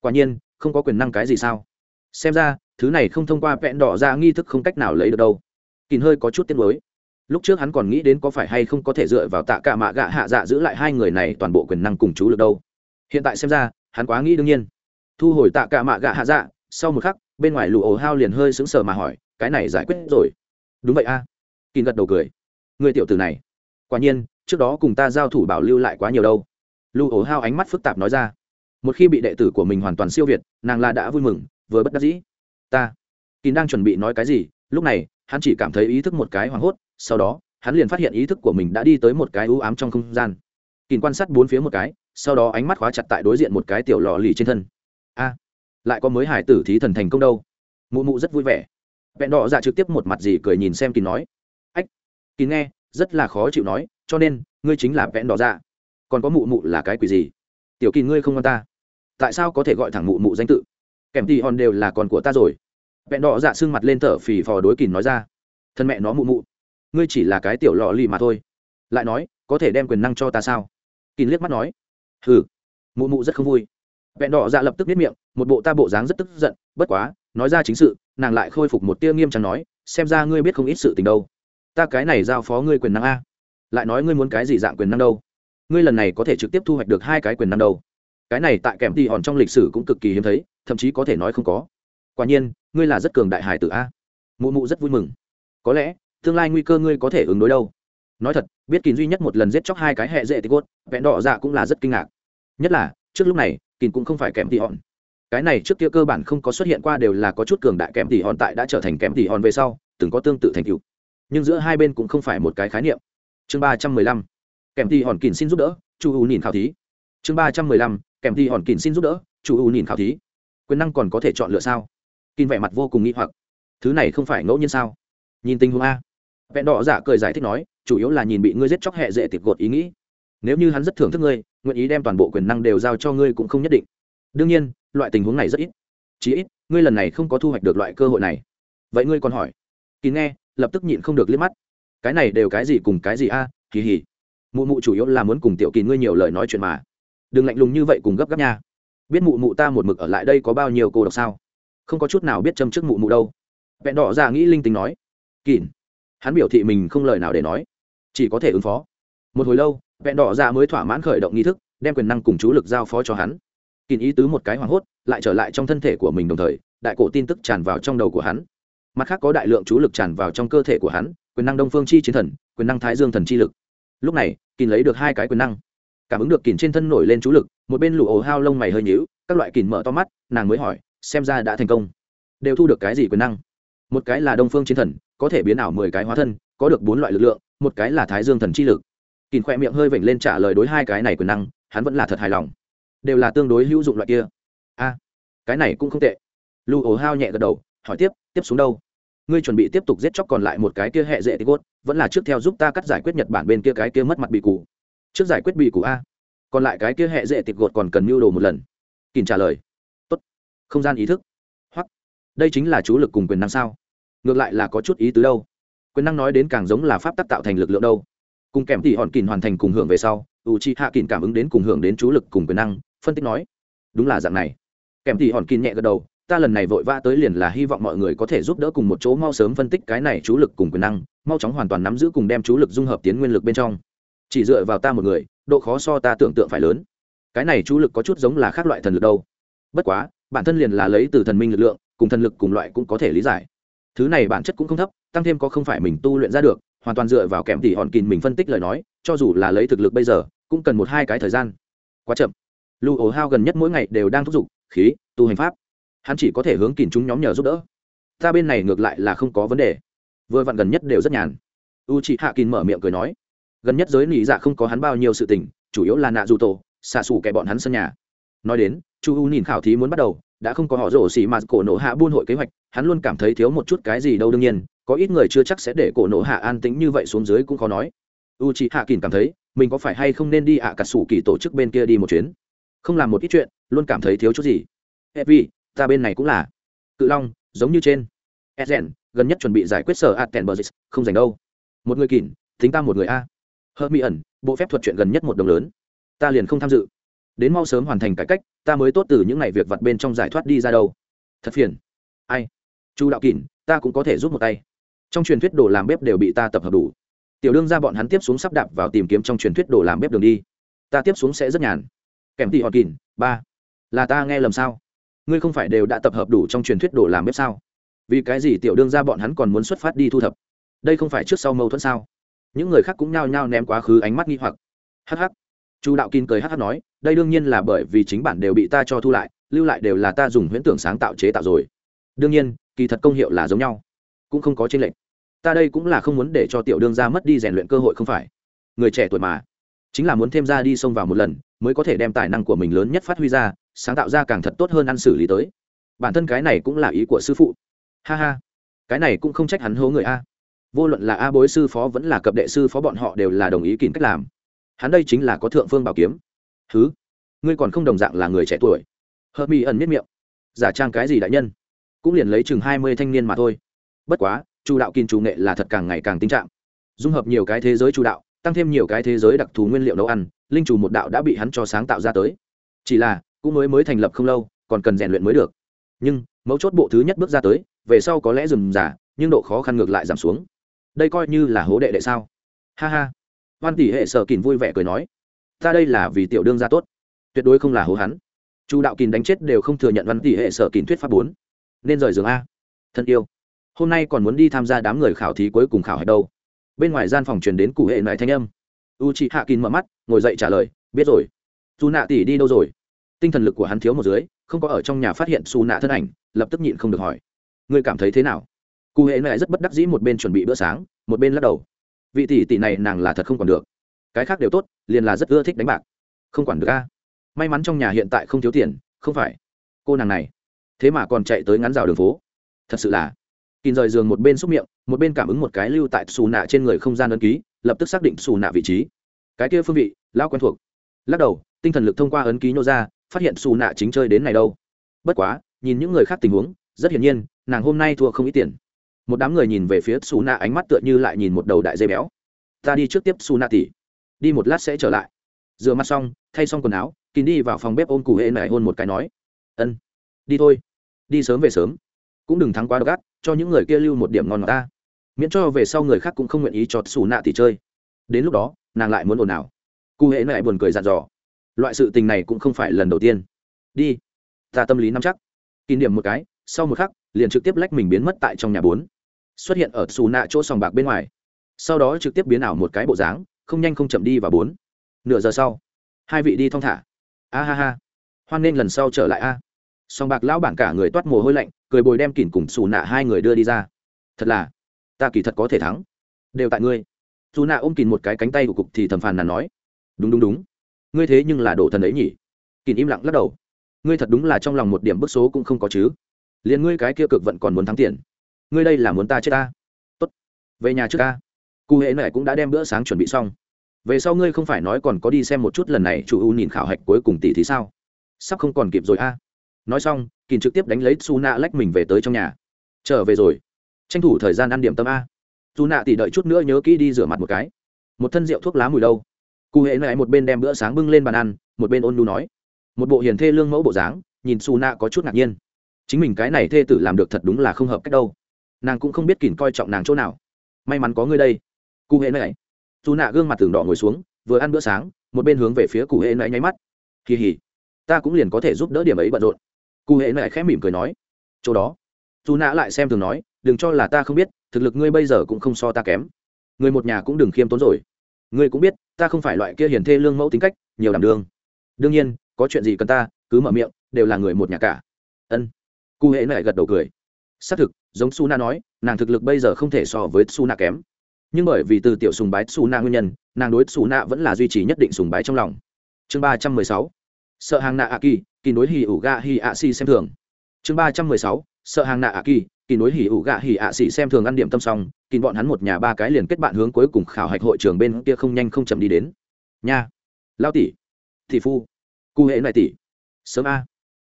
Quả nhiên, không có quyền năng cái gì sao? Xem ra, thứ này không thông qua vẹn đỏ ra nghi thức không cách nào lấy được đâu. Kỳ hơi có chút tiếc nuối. Lúc trước hắn còn nghĩ đến có phải hay không có thể dựa vào tạ cả mạ gạ hạ dạ giữ lại hai người này toàn bộ quyền năng cùng chú được đâu. Hiện tại xem ra, hắn quá nghĩ đương nhiên. Thu hồi tạ cả mạ gạ hạ dạ sau một khắc bên ngoài lụ ổ hao liền hơi sững sờ mà hỏi, cái này giải quyết rồi. Đúng vậy a. À. kỳ gật đầu cười. Người tiểu tử này, quả nhiên, trước đó cùng ta giao thủ bảo lưu lại quá nhiều đâu. Lụ ổ hao ánh mắt phức tạp nói ra. Một khi bị đệ tử của mình hoàn toàn siêu việt, nàng là đã vui mừng, vừa bất đắc dĩ. Ta kỳ đang chuẩn bị nói cái gì? Lúc này, hắn chỉ cảm thấy ý thức một cái hoảng hốt, sau đó, hắn liền phát hiện ý thức của mình đã đi tới một cái ưu ám trong không gian. Kìn quan sát bốn phía một cái, sau đó ánh mắt khóa chặt tại đối diện một cái tiểu lò lì trên thân. A lại có mới hải tử thí thần thành công đâu. Mụ mụ rất vui vẻ. Vẹn đỏ dạ trực tiếp một mặt gì cười nhìn xem kín nói. Ách, kín nghe, rất là khó chịu nói, cho nên, ngươi chính là vẹn đỏ dạ. Còn có mụ mụ là cái quỷ gì? Tiểu kỳ ngươi không quan ta. Tại sao có thể gọi thẳng mụ mụ danh tự? Kèm tì hòn đều là con của ta rồi. Vẹn đỏ dạ sưng mặt lên thở phì phò đối kìn nói ra. Thân mẹ nó mụ mụ. Ngươi chỉ là cái tiểu lò lì mà thôi. Lại nói, có thể đem quyền năng cho ta sao? Kín liếc mắt nói. Hừ. Mụ mụ rất không vui. Vẹn đỏ dạ lập tức biết miệng một bộ ta bộ dáng rất tức giận, bất quá, nói ra chính sự, nàng lại khôi phục một tia nghiêm trọng nói, xem ra ngươi biết không ít sự tình đâu. Ta cái này giao phó ngươi quyền năng a. Lại nói ngươi muốn cái gì dạng quyền năng đâu? Ngươi lần này có thể trực tiếp thu hoạch được hai cái quyền năng đâu. Cái này tại kèm tì hòn trong lịch sử cũng cực kỳ hiếm thấy, thậm chí có thể nói không có. Quả nhiên, ngươi là rất cường đại hải tử a. Mụ mụ rất vui mừng. Có lẽ, tương lai nguy cơ ngươi có thể ứng đối đâu. Nói thật, biết kín duy nhất một lần giết chóc hai cái hệ dễ thì cốt, vẹn đỏ dạ cũng là rất kinh ngạc. Nhất là, trước lúc này kín cũng không phải kèm tỉ hòn cái này trước kia cơ bản không có xuất hiện qua đều là có chút cường đại kém tỷ hòn tại đã trở thành kém tỷ hòn về sau, từng có tương tự thành tựu. Nhưng giữa hai bên cũng không phải một cái khái niệm. Chương ba trăm mười lăm kèm tỷ hòn kín xin giúp đỡ, chu u nhìn khảo thí. Chương ba trăm mười lăm kèm tỷ hòn kín xin giúp đỡ, chu u nhìn khảo thí. Quyền năng còn có thể chọn lựa sao? Kín vẻ mặt vô cùng nghĩ hoặc. Thứ này không phải ngẫu nhiên sao? Nhìn tình huống a. Vẹn đỏ giả cười giải thích nói, chủ yếu là nhìn bị ngươi giết chóc hệ dễ tiệp gột ý nghĩ. Nếu như hắn rất thưởng thức ngươi, nguyện ý đem toàn bộ quyền năng đều giao cho ngươi cũng không nhất định. Đương nhiên loại tình huống này rất ít. Chí ít, ngươi lần này không có thu hoạch được loại cơ hội này. Vậy ngươi còn hỏi. Kỳ nghe, lập tức nhịn không được liếc mắt. Cái này đều cái gì cùng cái gì a à? kỳ hỉ. Mụ mụ chủ yếu là muốn cùng tiểu kỳ ngươi nhiều lời nói chuyện mà. Đừng lạnh lùng như vậy cùng gấp gáp nha. Biết mụ mụ ta một mực ở lại đây có bao nhiêu cô độc sao? Không có chút nào biết châm trước mụ mụ đâu. Vẹn đỏ ra nghĩ linh tính nói. Kỳn hắn biểu thị mình không lời nào để nói. Chỉ có thể ứng phó. Một hồi lâu, vẹn đỏ ra mới thỏa mãn khởi động nghi thức, đem quyền năng cùng chú lực giao phó cho hắn. Kín ý tứ một cái hoảng hốt, lại trở lại trong thân thể của mình đồng thời, đại cổ tin tức tràn vào trong đầu của hắn. Mặt khác có đại lượng chú lực tràn vào trong cơ thể của hắn, quyền năng đông phương chi chiến thần, quyền năng thái dương thần chi lực. Lúc này, Kín lấy được hai cái quyền năng. Cảm ứng được Kín trên thân nổi lên chú lực, một bên lụ ổ hao lông mày hơi nhíu, các loại Kín mở to mắt, nàng mới hỏi, xem ra đã thành công. Đều thu được cái gì quyền năng? Một cái là đông phương chiến thần, có thể biến ảo mười cái hóa thân, có được bốn loại lực lượng, một cái là thái dương thần chi lực. Kín khoe miệng hơi vểnh lên trả lời đối hai cái này quyền năng, hắn vẫn là thật hài lòng đều là tương đối hữu dụng loại kia. A, cái này cũng không tệ. Lưu ổ hao nhẹ gật đầu, hỏi tiếp tiếp xuống đâu? Ngươi chuẩn bị tiếp tục giết chóc còn lại một cái kia hệ dễ tí cốt, vẫn là trước theo giúp ta cắt giải quyết nhật bản bên kia cái kia mất mặt bị cụ trước giải quyết bị cụ a, còn lại cái kia hệ dễ tịt gột còn cần mưu đồ một lần. Kìm trả lời. Tốt, không gian ý thức. Hoặc, đây chính là chú lực cùng quyền năng sao? Ngược lại là có chút ý tứ đâu. Quyền năng nói đến càng giống là pháp tắc tạo thành lực lượng đâu. Cùng kèm thì hòn kìm hoàn thành cùng hưởng về sau u chi hạ kín cảm ứng đến cùng hưởng đến chú lực cùng quyền năng, phân tích nói, đúng là dạng này. Kèm thì hòn kín nhẹ gật đầu, ta lần này vội vã tới liền là hy vọng mọi người có thể giúp đỡ cùng một chỗ mau sớm phân tích cái này chú lực cùng quyền năng, mau chóng hoàn toàn nắm giữ cùng đem chú lực dung hợp tiến nguyên lực bên trong. Chỉ dựa vào ta một người, độ khó so ta tưởng tượng phải lớn. Cái này chú lực có chút giống là khác loại thần lực đâu. Bất quá, bản thân liền là lấy từ thần minh lực lượng, cùng thần lực cùng loại cũng có thể lý giải. Thứ này bản chất cũng không thấp, tăng thêm có không phải mình tu luyện ra được hoàn toàn dựa vào kèm tỉ hòn kìn mình phân tích lời nói, cho dù là lấy thực lực bây giờ, cũng cần một hai cái thời gian. Quá chậm. Lưu ổ hao gần nhất mỗi ngày đều đang thúc giục, khí, tu hành pháp. Hắn chỉ có thể hướng kìn chúng nhóm nhờ giúp đỡ. Ta bên này ngược lại là không có vấn đề. Vừa vặn gần nhất đều rất nhàn. U chị hạ kìn mở miệng cười nói, gần nhất giới nị dạ không có hắn bao nhiêu sự tình, chủ yếu là nạ dù tổ, xạ xủ kẻ bọn hắn sân nhà. Nói đến, chu u nhìn khảo thí muốn bắt đầu, đã không có họ rổ xỉ mà cổ nổ hạ buôn hội kế hoạch, hắn luôn cảm thấy thiếu một chút cái gì đâu đương nhiên có ít người chưa chắc sẽ để cổ nổ hạ an tĩnh như vậy xuống dưới cũng khó nói. U chị hạ kỳn cảm thấy, mình có phải hay không nên đi ạ à cà sủ kỳ tổ chức bên kia đi một chuyến? Không làm một ít chuyện, luôn cảm thấy thiếu chút gì. E vi ta bên này cũng là. Cự long, giống như trên. E rèn gần nhất chuẩn bị giải quyết sở aten bờ không dành đâu. Một người kỳn tính ta một người a. Hớt mỹ ẩn bộ phép thuật chuyện gần nhất một đồng lớn. Ta liền không tham dự. Đến mau sớm hoàn thành cải cách, ta mới tốt từ những ngày việc vặt bên trong giải thoát đi ra đâu. Thật phiền. Ai? Chu đạo kỳn ta cũng có thể giúp một tay trong truyền thuyết đồ làm bếp đều bị ta tập hợp đủ. Tiểu đương ra bọn hắn tiếp xuống sắp đạp vào tìm kiếm trong truyền thuyết đồ làm bếp đường đi. Ta tiếp xuống sẽ rất nhàn. Kèm tị họ kỳn ba. Là ta nghe lầm sao? Ngươi không phải đều đã tập hợp đủ trong truyền thuyết đồ làm bếp sao? Vì cái gì tiểu đương ra bọn hắn còn muốn xuất phát đi thu thập? Đây không phải trước sau mâu thuẫn sao? Những người khác cũng nhao nhao ném quá khứ ánh mắt nghi hoặc. Hh chu đạo kín cười hh nói, đây đương nhiên là bởi vì chính bản đều bị ta cho thu lại, lưu lại đều là ta dùng huyễn tưởng sáng tạo chế tạo rồi. Đương nhiên, kỳ thật công hiệu là giống nhau, cũng không có tranh lệch ta đây cũng là không muốn để cho tiểu đương gia mất đi rèn luyện cơ hội không phải. Người trẻ tuổi mà. Chính là muốn thêm ra đi xông vào một lần, mới có thể đem tài năng của mình lớn nhất phát huy ra, sáng tạo ra càng thật tốt hơn ăn xử lý tới. Bản thân cái này cũng là ý của sư phụ. Ha ha. Cái này cũng không trách hắn hố người a. Vô luận là a bối sư phó vẫn là cập đệ sư phó bọn họ đều là đồng ý kín cách làm. Hắn đây chính là có thượng phương bảo kiếm. Thứ ngươi còn không đồng dạng là người trẻ tuổi. Hợp mỹ ẩn miết miệng. Giả trang cái gì đại nhân? Cũng liền lấy chừng hai mươi thanh niên mà thôi. Bất quá chủ đạo kín chủ nghệ là thật càng ngày càng tinh trạng. Dung hợp nhiều cái thế giới chủ đạo, tăng thêm nhiều cái thế giới đặc thù nguyên liệu nấu ăn, linh chủ một đạo đã bị hắn cho sáng tạo ra tới. Chỉ là, cũng mới mới thành lập không lâu, còn cần rèn luyện mới được. Nhưng, mấu chốt bộ thứ nhất bước ra tới, về sau có lẽ dừng giả, nhưng độ khó khăn ngược lại giảm xuống. Đây coi như là hố đệ đệ sao? Ha ha. Văn tỷ hệ sở kìn vui vẻ cười nói. Ta đây là vì tiểu đương gia tốt. Tuyệt đối không là hố hắn. Chu đạo kìn đánh chết đều không thừa nhận văn tỷ hệ sở kìn thuyết pháp bốn. Nên rời giường a. Thân yêu hôm nay còn muốn đi tham gia đám người khảo thí cuối cùng khảo hạch đâu. Bên ngoài gian phòng truyền đến cụ hệ nại thanh âm. U chị hạ kín mở mắt, ngồi dậy trả lời, biết rồi. Dù nạ tỷ đi đâu rồi? Tinh thần lực của hắn thiếu một dưới, không có ở trong nhà phát hiện xù nạ thân ảnh, lập tức nhịn không được hỏi. Ngươi cảm thấy thế nào? Cụ hệ nại rất bất đắc dĩ một bên chuẩn bị bữa sáng, một bên lắc đầu. Vị tỷ tỷ này nàng là thật không còn được. Cái khác đều tốt, liền là rất ưa thích đánh bạc. Không quản được a. May mắn trong nhà hiện tại không thiếu tiền, không phải. Cô nàng này, thế mà còn chạy tới ngắn rào đường phố. Thật sự là kín rời giường một bên xúc miệng, một bên cảm ứng một cái lưu tại xù nạ trên người không gian ấn ký, lập tức xác định xù nạ vị trí. Cái kia phương vị, lão quen thuộc. Lắc đầu, tinh thần lực thông qua ấn ký nhô ra, phát hiện xù nạ chính chơi đến này đâu. Bất quá, nhìn những người khác tình huống, rất hiển nhiên, nàng hôm nay thua không ít tiền. Một đám người nhìn về phía xù nạ ánh mắt tựa như lại nhìn một đầu đại dây béo. Ta đi trước tiếp xù nạ tỉ đi một lát sẽ trở lại. Rửa mặt xong, thay xong quần áo kín đi vào phòng bếp ôm cụ hệ nại hôn một cái nói. Ân, đi thôi. Đi sớm về sớm cũng đừng thắng quá độc ác, cho những người kia lưu một điểm ngon ngọt ta. Miễn cho về sau người khác cũng không nguyện ý cho xù nạ thì chơi. Đến lúc đó, nàng lại muốn ồn ào. Cụ hệ lại buồn cười dặn dò. Loại sự tình này cũng không phải lần đầu tiên. Đi, ta tâm lý nắm chắc. Kỷ niệm một cái, sau một khắc, liền trực tiếp lách mình biến mất tại trong nhà bốn. Xuất hiện ở xù nạ chỗ sòng bạc bên ngoài. Sau đó trực tiếp biến ảo một cái bộ dáng, không nhanh không chậm đi vào bốn. Nửa giờ sau, hai vị đi thong thả. A ha ha. Hoan nên lần sau trở lại a song bạc lão bản cả người toát mồ hôi lạnh, cười bồi đem kỉn cùng xù nạ hai người đưa đi ra. Thật là, ta kỳ thật có thể thắng. Đều tại ngươi. Dù nạ ôm kỉn một cái cánh tay của cục thì thầm phàn nàn nói. Đúng đúng đúng. Ngươi thế nhưng là đổ thần ấy nhỉ? Kỉn im lặng lắc đầu. Ngươi thật đúng là trong lòng một điểm bức số cũng không có chứ. Liền ngươi cái kia cực vận còn muốn thắng tiền. Ngươi đây là muốn ta chết ta? Tốt, về nhà trước ta. Cụ hệ này cũng đã đem bữa sáng chuẩn bị xong. Về sau ngươi không phải nói còn có đi xem một chút lần này chủ ưu nhìn khảo hạch cuối cùng tỷ thì sao? Sắp không còn kịp rồi a nói xong kìm trực tiếp đánh lấy su nạ lách mình về tới trong nhà. Trở về rồi. Tranh thủ thời gian ăn điểm tâm a. Dù nạ tỉ đợi chút nữa nhớ kỹ đi rửa mặt một cái. Một thân rượu thuốc lá mùi đâu. Cụ hệ lại một bên đem bữa sáng bưng lên bàn ăn, một bên ôn nu nói. Một bộ hiền thê lương mẫu bộ dáng, nhìn su nạ có chút ngạc nhiên. Chính mình cái này thê tử làm được thật đúng là không hợp cách đâu. Nàng cũng không biết kìm coi trọng nàng chỗ nào. May mắn có ngươi đây. Cụ hệ này su nạ gương mặt tường đỏ ngồi xuống, vừa ăn bữa sáng, một bên hướng về phía cụ hệ này nháy mắt. Kỳ hỉ, ta cũng liền có thể giúp đỡ điểm ấy bận rộn cụ hệ lại khẽ mỉm cười nói, chỗ đó. Dù nã lại xem thường nói, đừng cho là ta không biết, thực lực ngươi bây giờ cũng không so ta kém. Người một nhà cũng đừng khiêm tốn rồi. Ngươi cũng biết, ta không phải loại kia hiền thê lương mẫu tính cách, nhiều đảm đương. Đương nhiên, có chuyện gì cần ta, cứ mở miệng, đều là người một nhà cả. Ân. Cụ hệ lại gật đầu cười. Xác thực, giống su na nói, nàng thực lực bây giờ không thể so với su na kém. Nhưng bởi vì từ tiểu sùng bái su na nguyên nhân, nàng đối su na vẫn là duy trì nhất định sùng bái trong lòng. Chương ba trăm mười sáu. Sợ hàng nạ a kỳ kỳ nối hì ủ ga hì ạ si xem thường. Chương ba trăm mười sáu, sợ hàng nạ ạ kỳ kỳ nối hỉ ủ gạ hỉ ạ xỉ xem thường ăn điểm tâm xong, kỳ bọn hắn một nhà ba cái liền kết bạn hướng cuối cùng khảo hạch hội trường bên kia không nhanh không chậm đi đến. Nha. Lao tỷ. Thị phu. Cụ hệ này tỷ. Sớm a.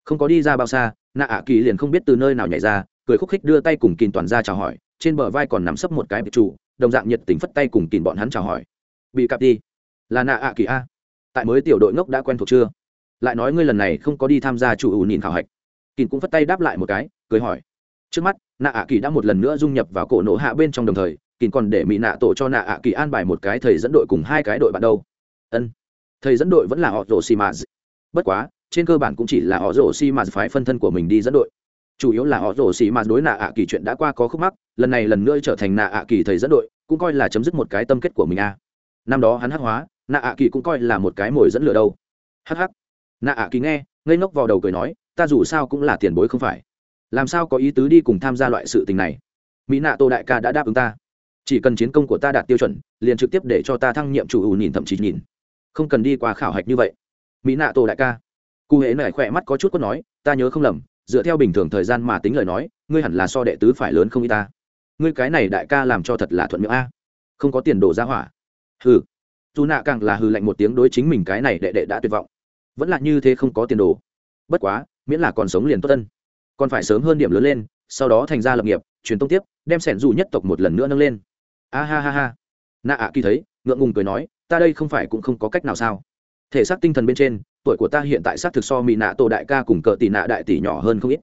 Không có đi ra bao xa, nạ ạ kỳ liền không biết từ nơi nào nhảy ra, cười khúc khích đưa tay cùng kỳ toàn ra chào hỏi, trên bờ vai còn nắm sấp một cái bị trụ đồng dạng nhiệt tình phất tay cùng kỳ bọn hắn chào hỏi. Bị cặp đi. Là nạ ạ kỳ a. Tại mới tiểu đội ngốc đã quen thuộc chưa? Lại nói ngươi lần này không có đi tham gia chủ ủ nhìn khảo hạch. Kìn cũng phất tay đáp lại một cái, cười hỏi. Trước mắt, nạ ạ kỳ đã một lần nữa dung nhập vào cổ nổ hạ bên trong đồng thời kín còn để mỹ nạ tổ cho nạ ạ kỳ an bài một cái thầy dẫn đội cùng hai cái đội bạn đâu. Ân, thầy dẫn đội vẫn là họ rổ xi mã bất quá, trên cơ bản cũng chỉ là họ rổ xi mã phái phân thân của mình đi dẫn đội. Chủ yếu là họ rổ xi mã đối nạ ạ kỳ chuyện đã qua có khúc mắc, lần này lần nữa trở thành nạ ạ kỳ thầy dẫn đội, cũng coi là chấm dứt một cái tâm kết của mình a. Năm đó hắn hắc hóa, nạ ạ kỳ cũng coi là một cái mồi dẫn lửa đâu. Hắc hắc nạ ạ kỳ nghe, ngây ngốc vào đầu cười nói, ta dù sao cũng là tiền bối không phải. Làm sao có ý tứ đi cùng tham gia loại sự tình này? Mỹ nạ tô đại ca đã đáp ứng ta. Chỉ cần chiến công của ta đạt tiêu chuẩn, liền trực tiếp để cho ta thăng nhiệm chủ ủ nhìn thậm chí nhìn. Không cần đi qua khảo hạch như vậy. Mỹ nạ Tô đại ca. Cụ hễ nảy khỏe mắt có chút có nói, ta nhớ không lầm, dựa theo bình thường thời gian mà tính lời nói, ngươi hẳn là so đệ tứ phải lớn không y ta. Ngươi cái này đại ca làm cho thật là thuận miệng a. Không có tiền đổ ra hỏa. Hừ. Dù nạ càng là hừ lạnh một tiếng đối chính mình cái này đệ đệ đã tuyệt vọng vẫn là như thế không có tiền đồ. Bất quá, miễn là còn sống liền tốt tân còn phải sớm hơn điểm lớn lên, sau đó thành ra lập nghiệp, truyền tông tiếp, đem sẻn dù nhất tộc một lần nữa nâng lên. A ha ha ha. Nạ ạ kỳ thấy, ngượng ngùng cười nói, ta đây không phải cũng không có cách nào sao? Thể xác tinh thần bên trên, tuổi của ta hiện tại xác thực so mỹ nạ tổ đại ca cùng cờ tỷ nạ đại tỷ nhỏ hơn không ít.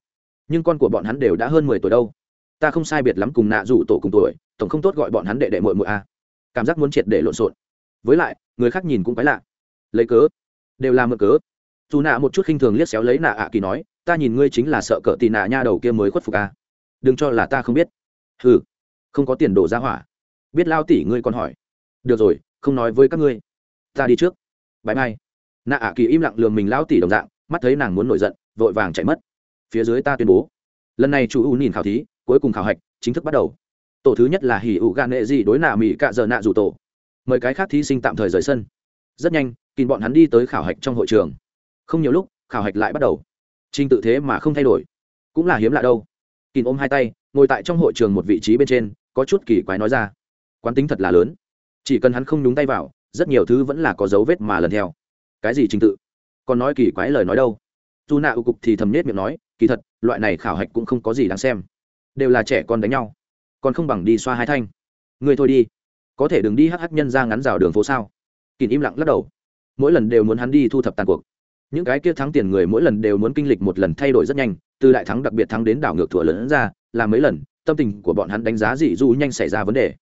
Nhưng con của bọn hắn đều đã hơn mười tuổi đâu. Ta không sai biệt lắm cùng nạ rủ tổ cùng tuổi, tổng không tốt gọi bọn hắn đệ đệ mội mội a. Cảm giác muốn triệt để lộn xộn. Với lại, người khác nhìn cũng quái lạ. Lấy cớ? Đều là mượn cớ dù nạ một chút khinh thường liếc xéo lấy nạ ạ kỳ nói, ta nhìn ngươi chính là sợ cỡ tì nạ nha đầu kia mới khuất phục a đừng cho là ta không biết. Ừ không có tiền đổ ra hỏa. Biết lao tỷ ngươi còn hỏi. Được rồi, không nói với các ngươi. Ta đi trước. Bãi mai nạ ạ kỳ im lặng lường mình lao tỷ đồng dạng, mắt thấy nàng muốn nổi giận, vội vàng chạy mất. Phía dưới ta tuyên bố. Lần này chủ u nhìn khảo thí, cuối cùng khảo hạch chính thức bắt đầu. Tổ thứ nhất là hỉ ủ gan nệ gì đối nạ mỹ cạ giờ nạ dù tổ. Mời cái khác thí sinh tạm thời rời sân. Rất nhanh kìm bọn hắn đi tới khảo hạch trong hội trường không nhiều lúc, khảo hạch lại bắt đầu. Trình tự thế mà không thay đổi. Cũng là hiếm lạ đâu. Kìm ôm hai tay, ngồi tại trong hội trường một vị trí bên trên, có chút kỳ quái nói ra. Quán tính thật là lớn. Chỉ cần hắn không nhúng tay vào, rất nhiều thứ vẫn là có dấu vết mà lần theo. Cái gì trình tự? Còn nói kỳ quái lời nói đâu? Dù nạ ưu cục thì thầm nết miệng nói, kỳ thật, loại này khảo hạch cũng không có gì đáng xem. Đều là trẻ con đánh nhau. Còn không bằng đi xoa hai thanh. Người thôi đi. Có thể đừng đi hắc hắc nhân ra ngắn rào đường phố sao? Kìm im lặng lắc đầu. Mỗi lần đều muốn hắn đi thu thập tàn cuộc những cái kia thắng tiền người mỗi lần đều muốn kinh lịch một lần thay đổi rất nhanh, từ đại thắng đặc biệt thắng đến đảo ngược thủa lớn ra, là mấy lần, tâm tình của bọn hắn đánh giá dị du nhanh xảy ra vấn đề.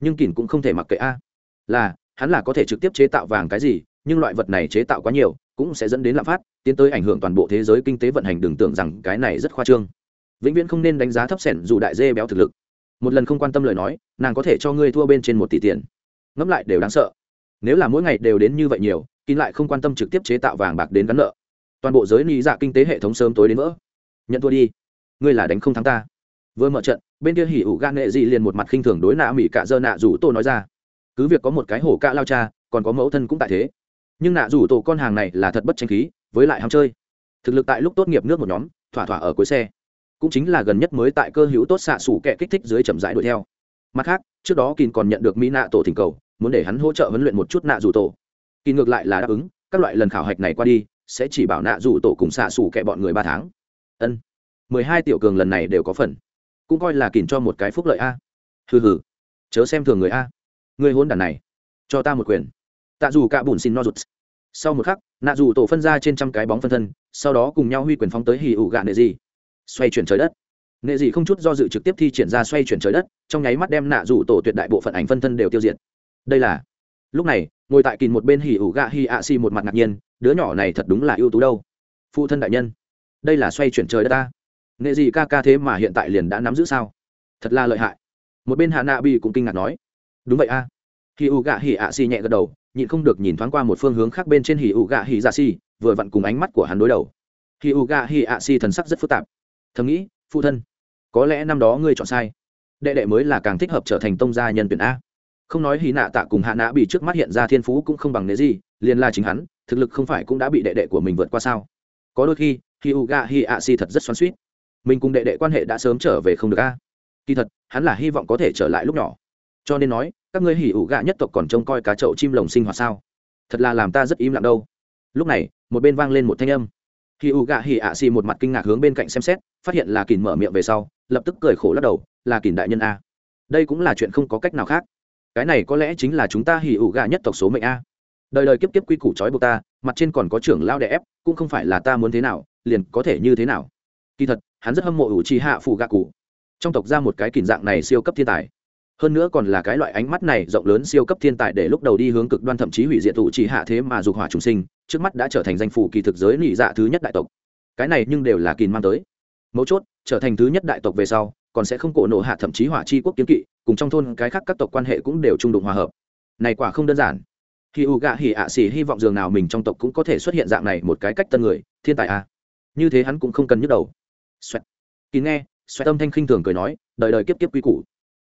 Nhưng kỳn cũng không thể mặc kệ a. Là, hắn là có thể trực tiếp chế tạo vàng cái gì, nhưng loại vật này chế tạo quá nhiều, cũng sẽ dẫn đến lạm phát, tiến tới ảnh hưởng toàn bộ thế giới kinh tế vận hành đừng tưởng rằng cái này rất khoa trương. Vĩnh viễn không nên đánh giá thấp sẻn dù đại dê béo thực lực. Một lần không quan tâm lời nói, nàng có thể cho ngươi thua bên trên một tỷ tiền. Ngẫm lại đều đáng sợ. Nếu là mỗi ngày đều đến như vậy nhiều kín lại không quan tâm trực tiếp chế tạo vàng bạc đến gắn nợ. Toàn bộ giới lý dạ kinh tế hệ thống sớm tối đến vỡ. Nhận thua đi. Ngươi là đánh không thắng ta. Vừa mở trận, bên kia hỉ ủ gan nghệ dị liền một mặt khinh thường đối nạ mỹ cạ dơ nạ rủ tô nói ra. Cứ việc có một cái hổ cạ lao cha, còn có mẫu thân cũng tại thế. Nhưng nạ rủ tổ con hàng này là thật bất tranh khí, với lại ham chơi. Thực lực tại lúc tốt nghiệp nước một nhóm, thỏa thỏa ở cuối xe. Cũng chính là gần nhất mới tại cơ hữu tốt xạ sủ kẹ kích thích dưới chậm rãi đuổi theo. Mặt khác, trước đó kín còn nhận được mỹ nạ tổ thỉnh cầu, muốn để hắn hỗ trợ huấn luyện một chút nạ rủ tổ kỳ ngược lại là đáp ứng, các loại lần khảo hạch này qua đi, sẽ chỉ bảo nạ dù tổ cùng xạ xù kẹ bọn người ba tháng. Ân, mười hai tiểu cường lần này đều có phần. Cũng coi là kín cho một cái phúc lợi a. Hừ hừ, chớ xem thường người a. Người hôn đàn này, cho ta một quyền. Tạ dù cả bùn xin no rụt. Sau một khắc, nạ dù tổ phân ra trên trăm cái bóng phân thân, sau đó cùng nhau huy quyền phóng tới hì ủ gạ nệ gì xoay chuyển trời đất. Nệ gì không chút do dự trực tiếp thi triển ra xoay chuyển trời đất, trong nháy mắt đem nạ dù tổ tuyệt đại bộ phận ảnh phân thân đều tiêu diệt. Đây là lúc này, ngồi tại kìn một bên hỉ ủ gạ hi ạ xì một mặt ngạc nhiên, đứa nhỏ này thật đúng là ưu tú đâu. Phụ thân đại nhân, đây là xoay chuyển trời đất ta. Nghệ gì ca ca thế mà hiện tại liền đã nắm giữ sao? Thật là lợi hại. Một bên hạ nạ bi cũng kinh ngạc nói. Đúng vậy a. Hì ủ gạ hì ạ xì nhẹ gật đầu, nhịn không được nhìn thoáng qua một phương hướng khác bên trên hì ủ gạ hì dạ xì, vừa vặn cùng ánh mắt của hắn đối đầu. Hì ủ gạ hì ạ xì thần sắc rất phức tạp. Thầm nghĩ, phụ thân, có lẽ năm đó ngươi chọn sai. Đệ đệ mới là càng thích hợp trở thành tông gia nhân tuyển a không nói hì nạ tạ cùng hạ nã bị trước mắt hiện ra thiên phú cũng không bằng nế gì liền là chính hắn, thực lực không phải cũng đã bị đệ đệ của mình vượt qua sao? Có đôi khi hi u ga hi a si thật rất xoắn suýt mình cùng đệ đệ quan hệ đã sớm trở về không được a. Kỳ thật, hắn là hy vọng có thể trở lại lúc nhỏ. Cho nên nói, các ngươi hỉ ủ gạ nhất tộc còn trông coi cá chậu chim lồng sinh hoạt sao? Thật là làm ta rất im lặng đâu. Lúc này, một bên vang lên một thanh âm. Hỉ ủ gạ hỉ ạ xì một mặt kinh ngạc hướng bên cạnh xem xét, phát hiện là kìn mở miệng về sau, lập tức cười khổ lắc đầu, là kìn đại nhân a. Đây cũng là chuyện không có cách nào khác cái này có lẽ chính là chúng ta hỉ ủ gạ nhất tộc số mệnh a. Đời đời kiếp kiếp quy củ trói buộc ta, mặt trên còn có trưởng lao đẻ ép, cũng không phải là ta muốn thế nào, liền có thể như thế nào. Kỳ thật, hắn rất hâm mộ ủ trì hạ phụ gạ cụ. Trong tộc ra một cái kìn dạng này siêu cấp thiên tài. Hơn nữa còn là cái loại ánh mắt này rộng lớn siêu cấp thiên tài để lúc đầu đi hướng cực đoan thậm chí hủy diệt tụ trì hạ thế mà dục hỏa trùng sinh, trước mắt đã trở thành danh phủ kỳ thực giới nị dạ thứ nhất đại tộc. Cái này nhưng đều là kìn mang tới. Mấu chốt, trở thành thứ nhất đại tộc về sau, còn sẽ không cổ nộ hạ thậm chí hỏa chi quốc kiến kỵ cùng trong thôn cái khác các tộc quan hệ cũng đều trung đụng hòa hợp. Này quả không đơn giản. Khi u gạ hỉ ạ xỉ hy vọng dường nào mình trong tộc cũng có thể xuất hiện dạng này một cái cách tân người, thiên tài à. như thế hắn cũng không cần nhức đầu. Xoẹt. Kín nghe, xoẹt âm thanh khinh thường cười nói, đời đời kiếp kiếp quy củ.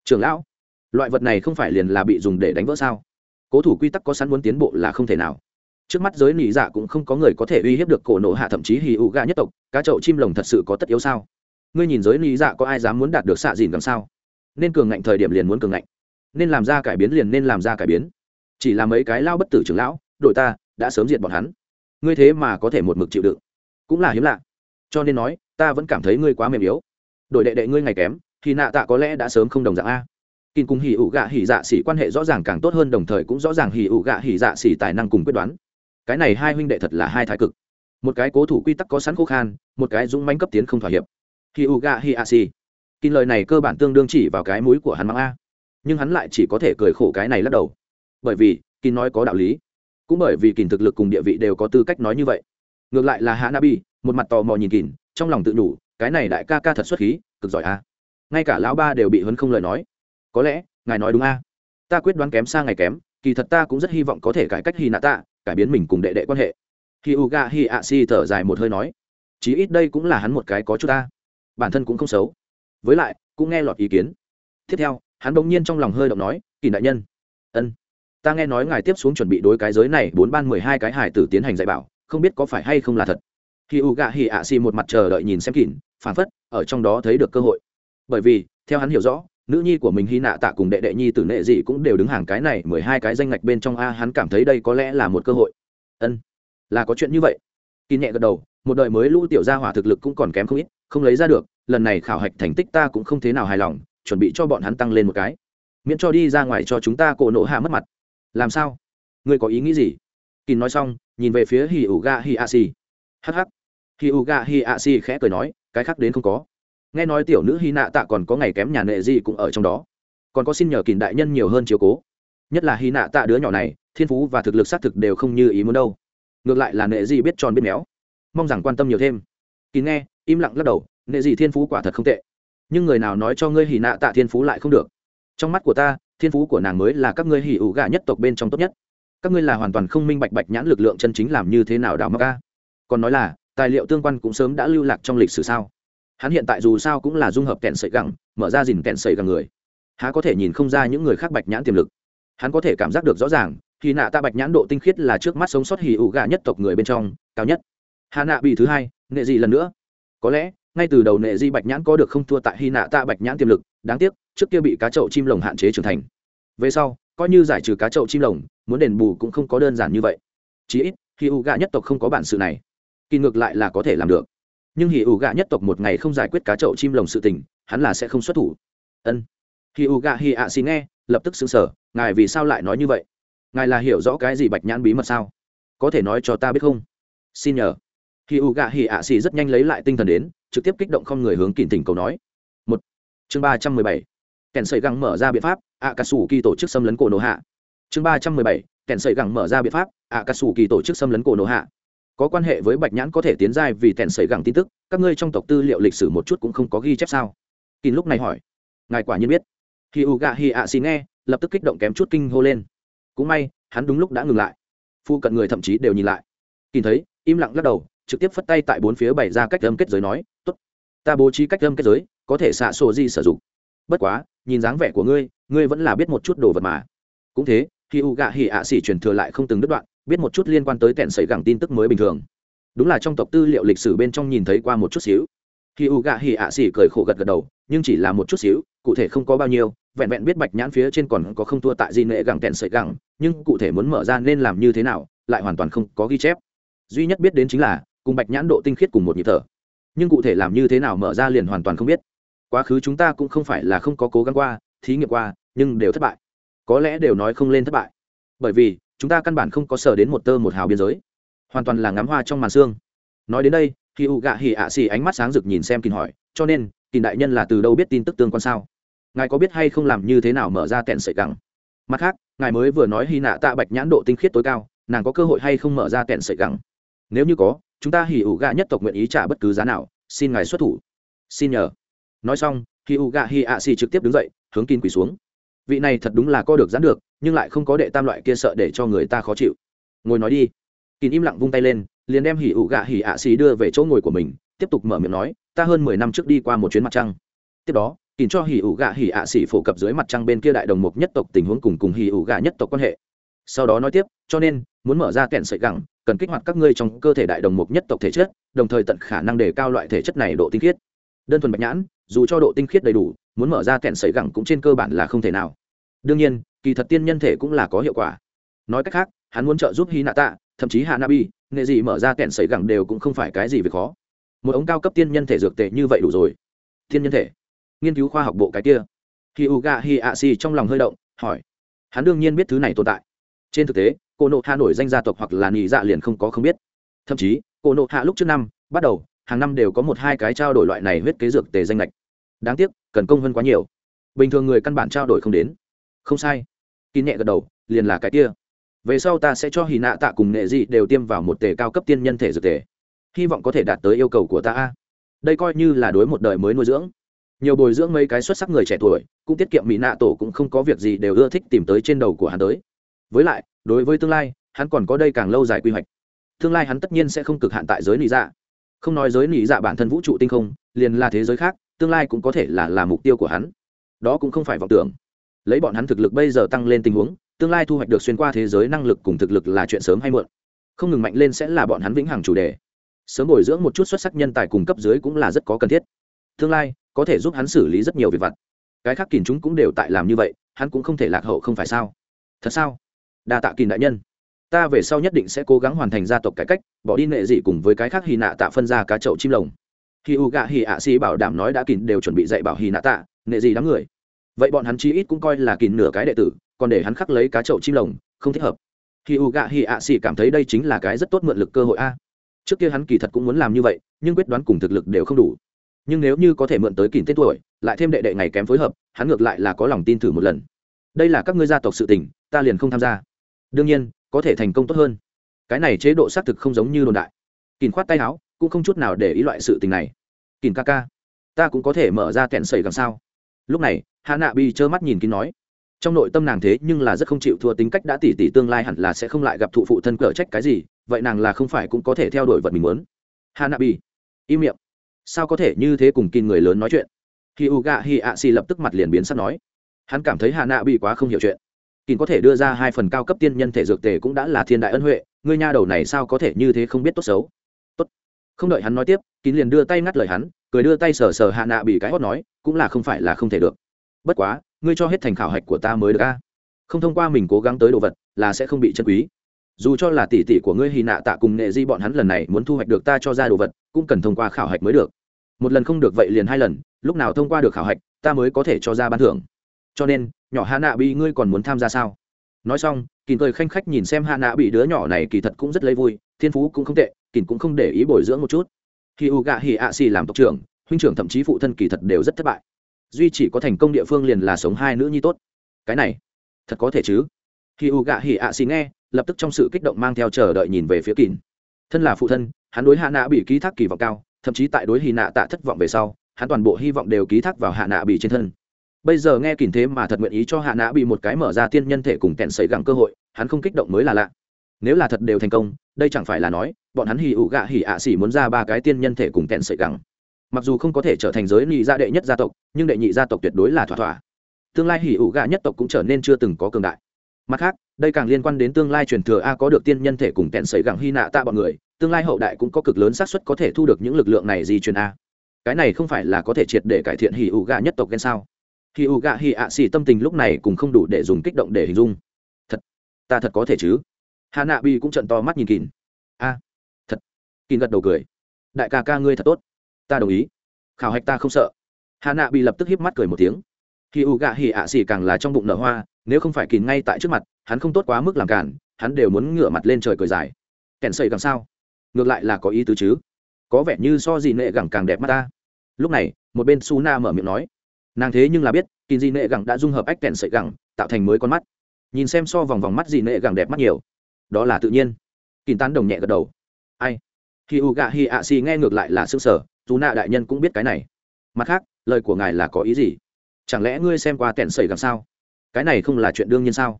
Trưởng lão, loại vật này không phải liền là bị dùng để đánh vỡ sao? Cố thủ quy tắc có sẵn muốn tiến bộ là không thể nào. Trước mắt giới nỉ dạ cũng không có người có thể uy hiếp được cổ nộ hạ thậm chí hì ụ gà nhất tộc, cá chậu chim lồng thật sự có tất yếu sao? Ngươi nhìn giới nỉ dạ có ai dám muốn đạt được xạ dìn gần sao? Nên cường ngạnh thời điểm liền muốn cường ngạnh. Nên làm ra cải biến liền nên làm ra cải biến. Chỉ là mấy cái lao bất tử trưởng lão, đội ta, đã sớm diệt bọn hắn. Ngươi thế mà có thể một mực chịu đựng. Cũng là hiếm lạ. Cho nên nói, ta vẫn cảm thấy ngươi quá mềm yếu. Đội đệ đệ ngươi ngày kém, thì nạ tạ có lẽ đã sớm không đồng dạng a. Kinh cùng hỉ ủ gạ hỉ dạ xỉ quan hệ rõ ràng càng tốt hơn đồng thời cũng rõ ràng hỉ ủ gạ hỉ dạ xỉ tài năng cùng quyết đoán. Cái này hai huynh đệ thật là hai thái cực. Một cái cố thủ quy tắc có sẵn khô khan, một cái dũng manh cấp tiến không thỏa hiệp. Hỉ ủ gạ hỉ dạ ạ xỉ kín lời này cơ bản tương đương chỉ vào cái mũi của hắn mang a. Nhưng hắn lại chỉ có thể cười khổ cái này lắc đầu. Bởi vì, kín nói có đạo lý. Cũng bởi vì kín thực lực cùng địa vị đều có tư cách nói như vậy. Ngược lại là hạ nabi một mặt tò mò nhìn kín, trong lòng tự nhủ, cái này đại ca ca thật xuất khí, cực giỏi a. Ngay cả lão ba đều bị hấn không lời nói. Có lẽ, ngài nói đúng a. Ta quyết đoán kém xa ngày kém, kỳ thật ta cũng rất hy vọng có thể cải cách hy nạ tạ cải biến mình cùng đệ đệ quan hệ. Hi u ga hi a si thở dài một hơi nói. Chí ít đây cũng là hắn một cái có chút ta bản thân cũng không xấu với lại, cũng nghe lọt ý kiến. Tiếp theo, hắn bỗng nhiên trong lòng hơi động nói kỳ đại nhân. Ân, ta nghe nói ngài tiếp xuống chuẩn bị đối cái giới này bốn ban mười hai cái hải tử tiến hành dạy bảo, không biết có phải hay không là thật. Khi u gạ hi ạ xì một mặt chờ đợi nhìn xem kỉn phản phất ở trong đó thấy được cơ hội. Bởi vì, theo hắn hiểu rõ, nữ nhi của mình hy nạ tạ cùng đệ đệ nhi tử nệ gì cũng đều đứng hàng cái này mười hai cái danh ngạch bên trong a, hắn cảm thấy đây có lẽ là một cơ hội. Ân, là có chuyện như vậy. Kỳ nhẹ gật đầu, một đời mới lũ tiểu gia hỏa thực lực cũng còn kém không ít, không lấy ra được lần này khảo hạch thành tích ta cũng không thế nào hài lòng, chuẩn bị cho bọn hắn tăng lên một cái. Miễn cho đi ra ngoài cho chúng ta cổ nộ hạ mất mặt. Làm sao? Ngươi có ý nghĩ gì? Kỳ nói xong, nhìn về phía hì ủ ga hi a si hh hì ủ ga hi a si khẽ cười nói, cái khác đến không có. Nghe nói tiểu nữ hy nạ tạ còn có ngày kém nhà nệ gì cũng ở trong đó. Còn có xin nhờ kín đại nhân nhiều hơn chiếu cố. Nhất là hy nạ tạ đứa nhỏ này, thiên phú và thực lực xác thực đều không như ý muốn đâu. Ngược lại là nệ gì biết tròn biết méo. Mong rằng quan tâm nhiều thêm. Kín nghe, im lặng lắc đầu nệ gì thiên phú quả thật không tệ. Nhưng người nào nói cho ngươi hỉ nạ tạ thiên phú lại không được? Trong mắt của ta, thiên phú của nàng mới là các ngươi hỉ ủ gà nhất tộc bên trong tốt nhất. Các ngươi là hoàn toàn không minh bạch bạch nhãn lực lượng chân chính làm như thế nào đào mắc ca còn nói là, tài liệu tương quan cũng sớm đã lưu lạc trong lịch sử sao? Hắn hiện tại dù sao cũng là dung hợp kẹn sợi gẳng, mở ra dìn kẹn sợi gẳng người. Há có thể nhìn không ra những người khác bạch nhãn tiềm lực. Hắn có thể cảm giác được rõ ràng khi nạ ta bạch nhãn độ tinh khiết là trước mắt sống sót hì ủ gà nhất tộc người bên trong, cao nhất. Hà nạ bị thứ hai nghệ gì lần nữa. Có lẽ ngay từ đầu nệ di bạch nhãn có được không thua tại hy nạ Tạ bạch nhãn tiềm lực, đáng tiếc, trước kia bị cá chậu chim lồng hạn chế trưởng thành. Về sau, coi như giải trừ cá chậu chim lồng, muốn đền bù cũng không có đơn giản như vậy. Chí ít khi u Gạ nhất tộc không có bản sự này. Kỳ ngược lại là có thể làm được. Nhưng hì ủ gạ nhất tộc một ngày không giải quyết cá chậu chim lồng sự tình, hắn là sẽ không xuất thủ. Ân. Hì ủ gạ hì ạ xì nghe, lập tức xứng sở ngài vì sao lại nói như vậy? Ngài là hiểu rõ cái gì bạch nhãn bí mật sao? Có thể nói cho ta biết không? Xin nhờ hì ủ gạ hì ạ xì rất nhanh lấy lại tinh thần đến, trực tiếp kích động không người hướng kìm tỉnh cầu nói. Một. Chương ba trăm mười bảy. Kèn sợi găng mở ra biện pháp ạ cà sủ kỳ tổ chức xâm lấn cổ nổ hạ. Chương ba trăm mười bảy. Kèn sợi găng mở ra biện pháp ạ cà sủ kỳ tổ chức xâm lấn cổ nổ hạ. Có quan hệ với bạch nhãn có thể tiến giai vì kẻn sợi găng tin tức, các ngươi trong tộc tư liệu lịch sử một chút cũng không có ghi chép sao? Kín lúc này hỏi. Ngài quả nhiên biết. Khi u gạ hi ạ xì nghe, lập tức kích động kém chút kinh hô lên. Cũng may, hắn đúng lúc đã ngừng lại. Phu cận người thậm chí đều nhìn lại. Kín thấy, im lặng lắc đầu trực tiếp phất tay tại bốn phía bày ra cách âm kết giới nói, tốt, ta bố trí cách âm kết giới, có thể xạ sổ di sử dụng. Bất quá, nhìn dáng vẻ của ngươi ngươi vẫn là biết một chút đồ vật mà. Cũng thế, khi u gạ hỉ ạ xỉ truyền thừa lại không từng đứt đoạn, biết một chút liên quan tới tẹn sấy gẳng tin tức mới bình thường. Đúng là trong tộc tư liệu lịch sử bên trong nhìn thấy qua một chút xíu. Khi u gạ hỉ ạ xỉ cười khổ gật gật đầu, nhưng chỉ là một chút xíu, cụ thể không có bao nhiêu, vẹn vẹn biết bạch nhãn phía trên còn có không thua tại gì nệ gẳng tẹn sợi gẳng, nhưng cụ thể muốn mở ra nên làm như thế nào, lại hoàn toàn không có ghi chép. Duy nhất biết đến chính là cùng bạch nhãn độ tinh khiết cùng một nhịp thở. Nhưng cụ thể làm như thế nào mở ra liền hoàn toàn không biết. Quá khứ chúng ta cũng không phải là không có cố gắng qua, thí nghiệm qua, nhưng đều thất bại. Có lẽ đều nói không lên thất bại. Bởi vì, chúng ta căn bản không có sở đến một tơ một hào biên giới. Hoàn toàn là ngắm hoa trong màn xương nói đến đây khi u gạ hỉ ạ xì ánh mắt sáng rực nhìn xem kín hỏi, cho nên kín đại nhân là từ đâu biết tin tức tương quan sao? Ngài có biết hay không làm như thế nào mở ra tẹn sợi gẳng? Mặt khác, ngài mới vừa nói hy nạ tạ bạch nhãn độ tinh khiết tối cao, nàng có cơ hội hay không mở ra tẹn sợi gẳng? Nếu như có chúng ta hỉ ủ gạ nhất tộc nguyện ý trả bất cứ giá nào, xin ngài xuất thủ. Xin nhờ. Nói xong, hỉ ủ gạ hỉ ạ xì trực tiếp đứng dậy, hướng kín quỳ xuống. Vị này thật đúng là co được giãn được, nhưng lại không có đệ tam loại kia sợ để cho người ta khó chịu. Ngồi nói đi. Kín im lặng vung tay lên, liền đem hỉ ủ gạ hỉ ạ xì đưa về chỗ ngồi của mình, tiếp tục mở miệng nói, ta hơn mười năm trước đi qua một chuyến mặt trăng. Tiếp đó, kín cho hỉ ủ gạ hỉ ạ xỉ phổ cập dưới mặt trăng bên kia đại đồng mục nhất tộc tình huống cùng cùng hỉ ủ gạ nhất tộc quan hệ. Sau đó nói tiếp, cho nên, muốn mở ra kẹn sợi gẳng cần kích hoạt các ngươi trong cơ thể đại đồng mục nhất tộc thể chất, đồng thời tận khả năng đề cao loại thể chất này độ tinh khiết. Đơn thuần bạch nhãn, dù cho độ tinh khiết đầy đủ, muốn mở ra kẹn sấy gẳng cũng trên cơ bản là không thể nào. Đương nhiên, kỳ thật tiên nhân thể cũng là có hiệu quả. Nói cách khác, hắn muốn trợ giúp hy nạ tạ thậm chí hạ nabi nghệ gì mở ra kẹn sấy gẳng đều cũng không phải cái gì việc khó. Một ống cao cấp tiên nhân thể dược tệ như vậy đủ rồi. Tiên nhân thể? Nghiên cứu khoa học bộ cái kia. Khi u hi a si trong lòng hơi động, hỏi. Hắn đương nhiên biết thứ này tồn tại. Trên thực tế cô nộ hạ nổi danh gia tộc hoặc là nhị dạ liền không có không biết. Thậm chí, cô nộ hạ lúc trước năm, bắt đầu, hàng năm đều có một hai cái trao đổi loại này huyết kế dược tề danh lệch đáng tiếc, cần công hơn quá nhiều. Bình thường người căn bản trao đổi không đến. Không sai. Kín nhẹ gật đầu, liền là cái kia. Về sau ta sẽ cho hì nạ tạ cùng nệ dị đều tiêm vào một tề cao cấp tiên nhân thể dược tề. Hy vọng có thể đạt tới yêu cầu của ta đây coi như là đối một đời mới nuôi dưỡng. Nhiều bồi dưỡng mấy cái xuất sắc người trẻ tuổi, cũng tiết kiệm mỹ nạ tổ cũng không có việc gì đều ưa thích tìm tới trên đầu của hắn tới. Với lại đối với tương lai, hắn còn có đây càng lâu dài quy hoạch. Tương lai hắn tất nhiên sẽ không cực hạn tại giới lý dạ. Không nói giới lý dạ bản thân vũ trụ tinh không, liền là thế giới khác, tương lai cũng có thể là là mục tiêu của hắn. Đó cũng không phải vọng tưởng. Lấy bọn hắn thực lực bây giờ tăng lên tình huống, tương lai thu hoạch được xuyên qua thế giới năng lực cùng thực lực là chuyện sớm hay muộn. Không ngừng mạnh lên sẽ là bọn hắn vĩnh hằng chủ đề. Sớm bồi dưỡng một chút xuất sắc nhân tài cùng cấp dưới cũng là rất có cần thiết. Tương lai, có thể giúp hắn xử lý rất nhiều việc vặt. Cái khác kìm chúng cũng đều tại làm như vậy, hắn cũng không thể lạc hậu không phải sao? Thật sao? Đa tạ kìm đại nhân. Ta về sau nhất định sẽ cố gắng hoàn thành gia tộc cải cách, bỏ đi nệ dị cùng với cái khác hy nạ tạ phân ra cá chậu chim lồng. Khi u gạ hì ạ xì bảo đảm nói đã kín đều chuẩn bị dạy bảo hì nạ tạ, nệ dị đám người. Vậy bọn hắn chí ít cũng coi là kín nửa cái đệ tử, còn để hắn khắc lấy cá chậu chim lồng, không thích hợp. Khi u gạ hy ạ xì cảm thấy đây chính là cái rất tốt mượn lực cơ hội a. Trước kia hắn kỳ thật cũng muốn làm như vậy, nhưng quyết đoán cùng thực lực đều không đủ. Nhưng nếu như có thể mượn tới kín tên tuổi, lại thêm đệ đệ ngày kém phối hợp, hắn ngược lại là có lòng tin thử một lần. Đây là các ngươi gia tộc sự tình, ta liền không tham gia đương nhiên, có thể thành công tốt hơn. Cái này chế độ xác thực không giống như đồn đại. Kìn khoát tay áo, cũng không chút nào để ý loại sự tình này. Kìn ca ca, ta cũng có thể mở ra kẹn sẩy gần sao? Lúc này, hạ nạ bi trơ mắt nhìn kín nói. Trong nội tâm nàng thế nhưng là rất không chịu thua tính cách đã tỉ tỉ tương lai hẳn là sẽ không lại gặp thụ phụ thân cờ trách cái gì, vậy nàng là không phải cũng có thể theo đuổi vật mình muốn. Hà nạ bi, im miệng. Sao có thể như thế cùng kín người lớn nói chuyện? Khi u gạ hi ạ xì lập tức mặt liền biến sắp nói. Hắn cảm thấy hà nạ bị quá không hiểu chuyện kín có thể đưa ra hai phần cao cấp tiên nhân thể dược tề cũng đã là thiên đại ân huệ, ngươi nha đầu này sao có thể như thế không biết tốt xấu? Tốt. Không đợi hắn nói tiếp kín liền đưa tay ngắt lời hắn, cười đưa tay sờ sờ hạ nạ bị cái hót nói, cũng là không phải là không thể được. Bất quá, ngươi cho hết thành khảo hạch của ta mới được a. Không thông qua mình cố gắng tới đồ vật, là sẽ không bị chân quý. Dù cho là tỷ tỷ của ngươi hy nạ tạ cùng nệ di bọn hắn lần này muốn thu hoạch được ta cho ra đồ vật, cũng cần thông qua khảo hạch mới được. Một lần không được vậy liền hai lần, lúc nào thông qua được khảo hạch, ta mới có thể cho ra ban thưởng. Cho nên nhỏ hạ nạ bị ngươi còn muốn tham gia sao? Nói xong kìn cười khanh khách nhìn xem hạ nạ bị đứa nhỏ này kỳ thật cũng rất lấy vui, thiên phú cũng không tệ kìn cũng không để ý bồi dưỡng một chút. Khi u gạ hì ạ xì làm tộc trưởng, huynh trưởng thậm chí phụ thân kỳ thật đều rất thất bại. Duy chỉ có thành công địa phương liền là sống hai nữ nhi tốt. Cái này, thật có thể chứ? Khi u gạ hỉ ạ xì nghe, lập tức trong sự kích động mang theo chờ đợi nhìn về phía kín thân là phụ thân, hắn đối hạ nạ bị ký thác kỳ vọng cao, thậm chí tại đối hì nạ tạ thất vọng về sau, hắn toàn bộ hy vọng đều ký thác vào hạ nạ bị trên thân bây giờ nghe kín thế mà thật nguyện ý cho hạ nạ bị một cái mở ra tiên nhân thể cùng kẹn xảy gẳng cơ hội, hắn không kích động mới là lạ. Nếu là thật đều thành công, đây chẳng phải là nói, bọn hắn hì ụ gạ hỉ ạ xỉ muốn ra ba cái tiên nhân thể cùng kẹn xảy gẳng. Mặc dù không có thể trở thành giới nhị gia đệ nhất gia tộc, nhưng đệ nhị gia tộc tuyệt đối là thỏa thỏa. Tương lai hỉ ủ gạ nhất tộc cũng trở nên chưa từng có cường đại. Mặt khác, đây càng liên quan đến tương lai truyền thừa a có được tiên nhân thể cùng kẹn sấy gẳng hy nạ tạ bọn người, tương lai hậu đại cũng có cực lớn xác suất có thể thu được những lực lượng này di truyền a. Cái này không phải là có thể triệt để cải thiện hỉ ủ gạ nhất tộc ghen sao? Hỉ ủ gạ hỉ ạ xì tâm tình lúc này cũng không đủ để dùng kích động để hình dung. Thật, ta thật có thể chứ? Hà nạ bi cũng trận to mắt nhìn kín a, thật. Kín gật đầu cười. Đại ca ca ngươi thật tốt. Ta đồng ý. Khảo hạch ta không sợ. Hà nạ bị lập tức hiếp mắt cười một tiếng. Khi u gạ hỉ ạ xì càng là trong bụng nở hoa, nếu không phải kín ngay tại trước mặt, hắn không tốt quá mức làm cản hắn đều muốn ngửa mặt lên trời cười dài. Kèn sầy càng sao? Ngược lại là có ý tứ chứ. Có vẻ như so gì nệ gẳng càng đẹp mắt ta. Lúc này, một bên su na mở miệng nói nàng thế nhưng là biết, kín dị nệ gẳng đã dung hợp ách kẹn sợi gẳng, tạo thành mới con mắt. Nhìn xem so vòng vòng mắt gì nệ gẳng đẹp mắt nhiều. Đó là tự nhiên. Kín tán đồng nhẹ gật đầu. Ai? Khi u gạ hi ạ xì nghe ngược lại là s ư sở dù nạ đại nhân cũng biết cái này. Mặt khác, lời của ngài là có ý gì? Chẳng lẽ ngươi xem qua kẹn sợi gẳng sao? Cái này không là chuyện đương nhiên sao?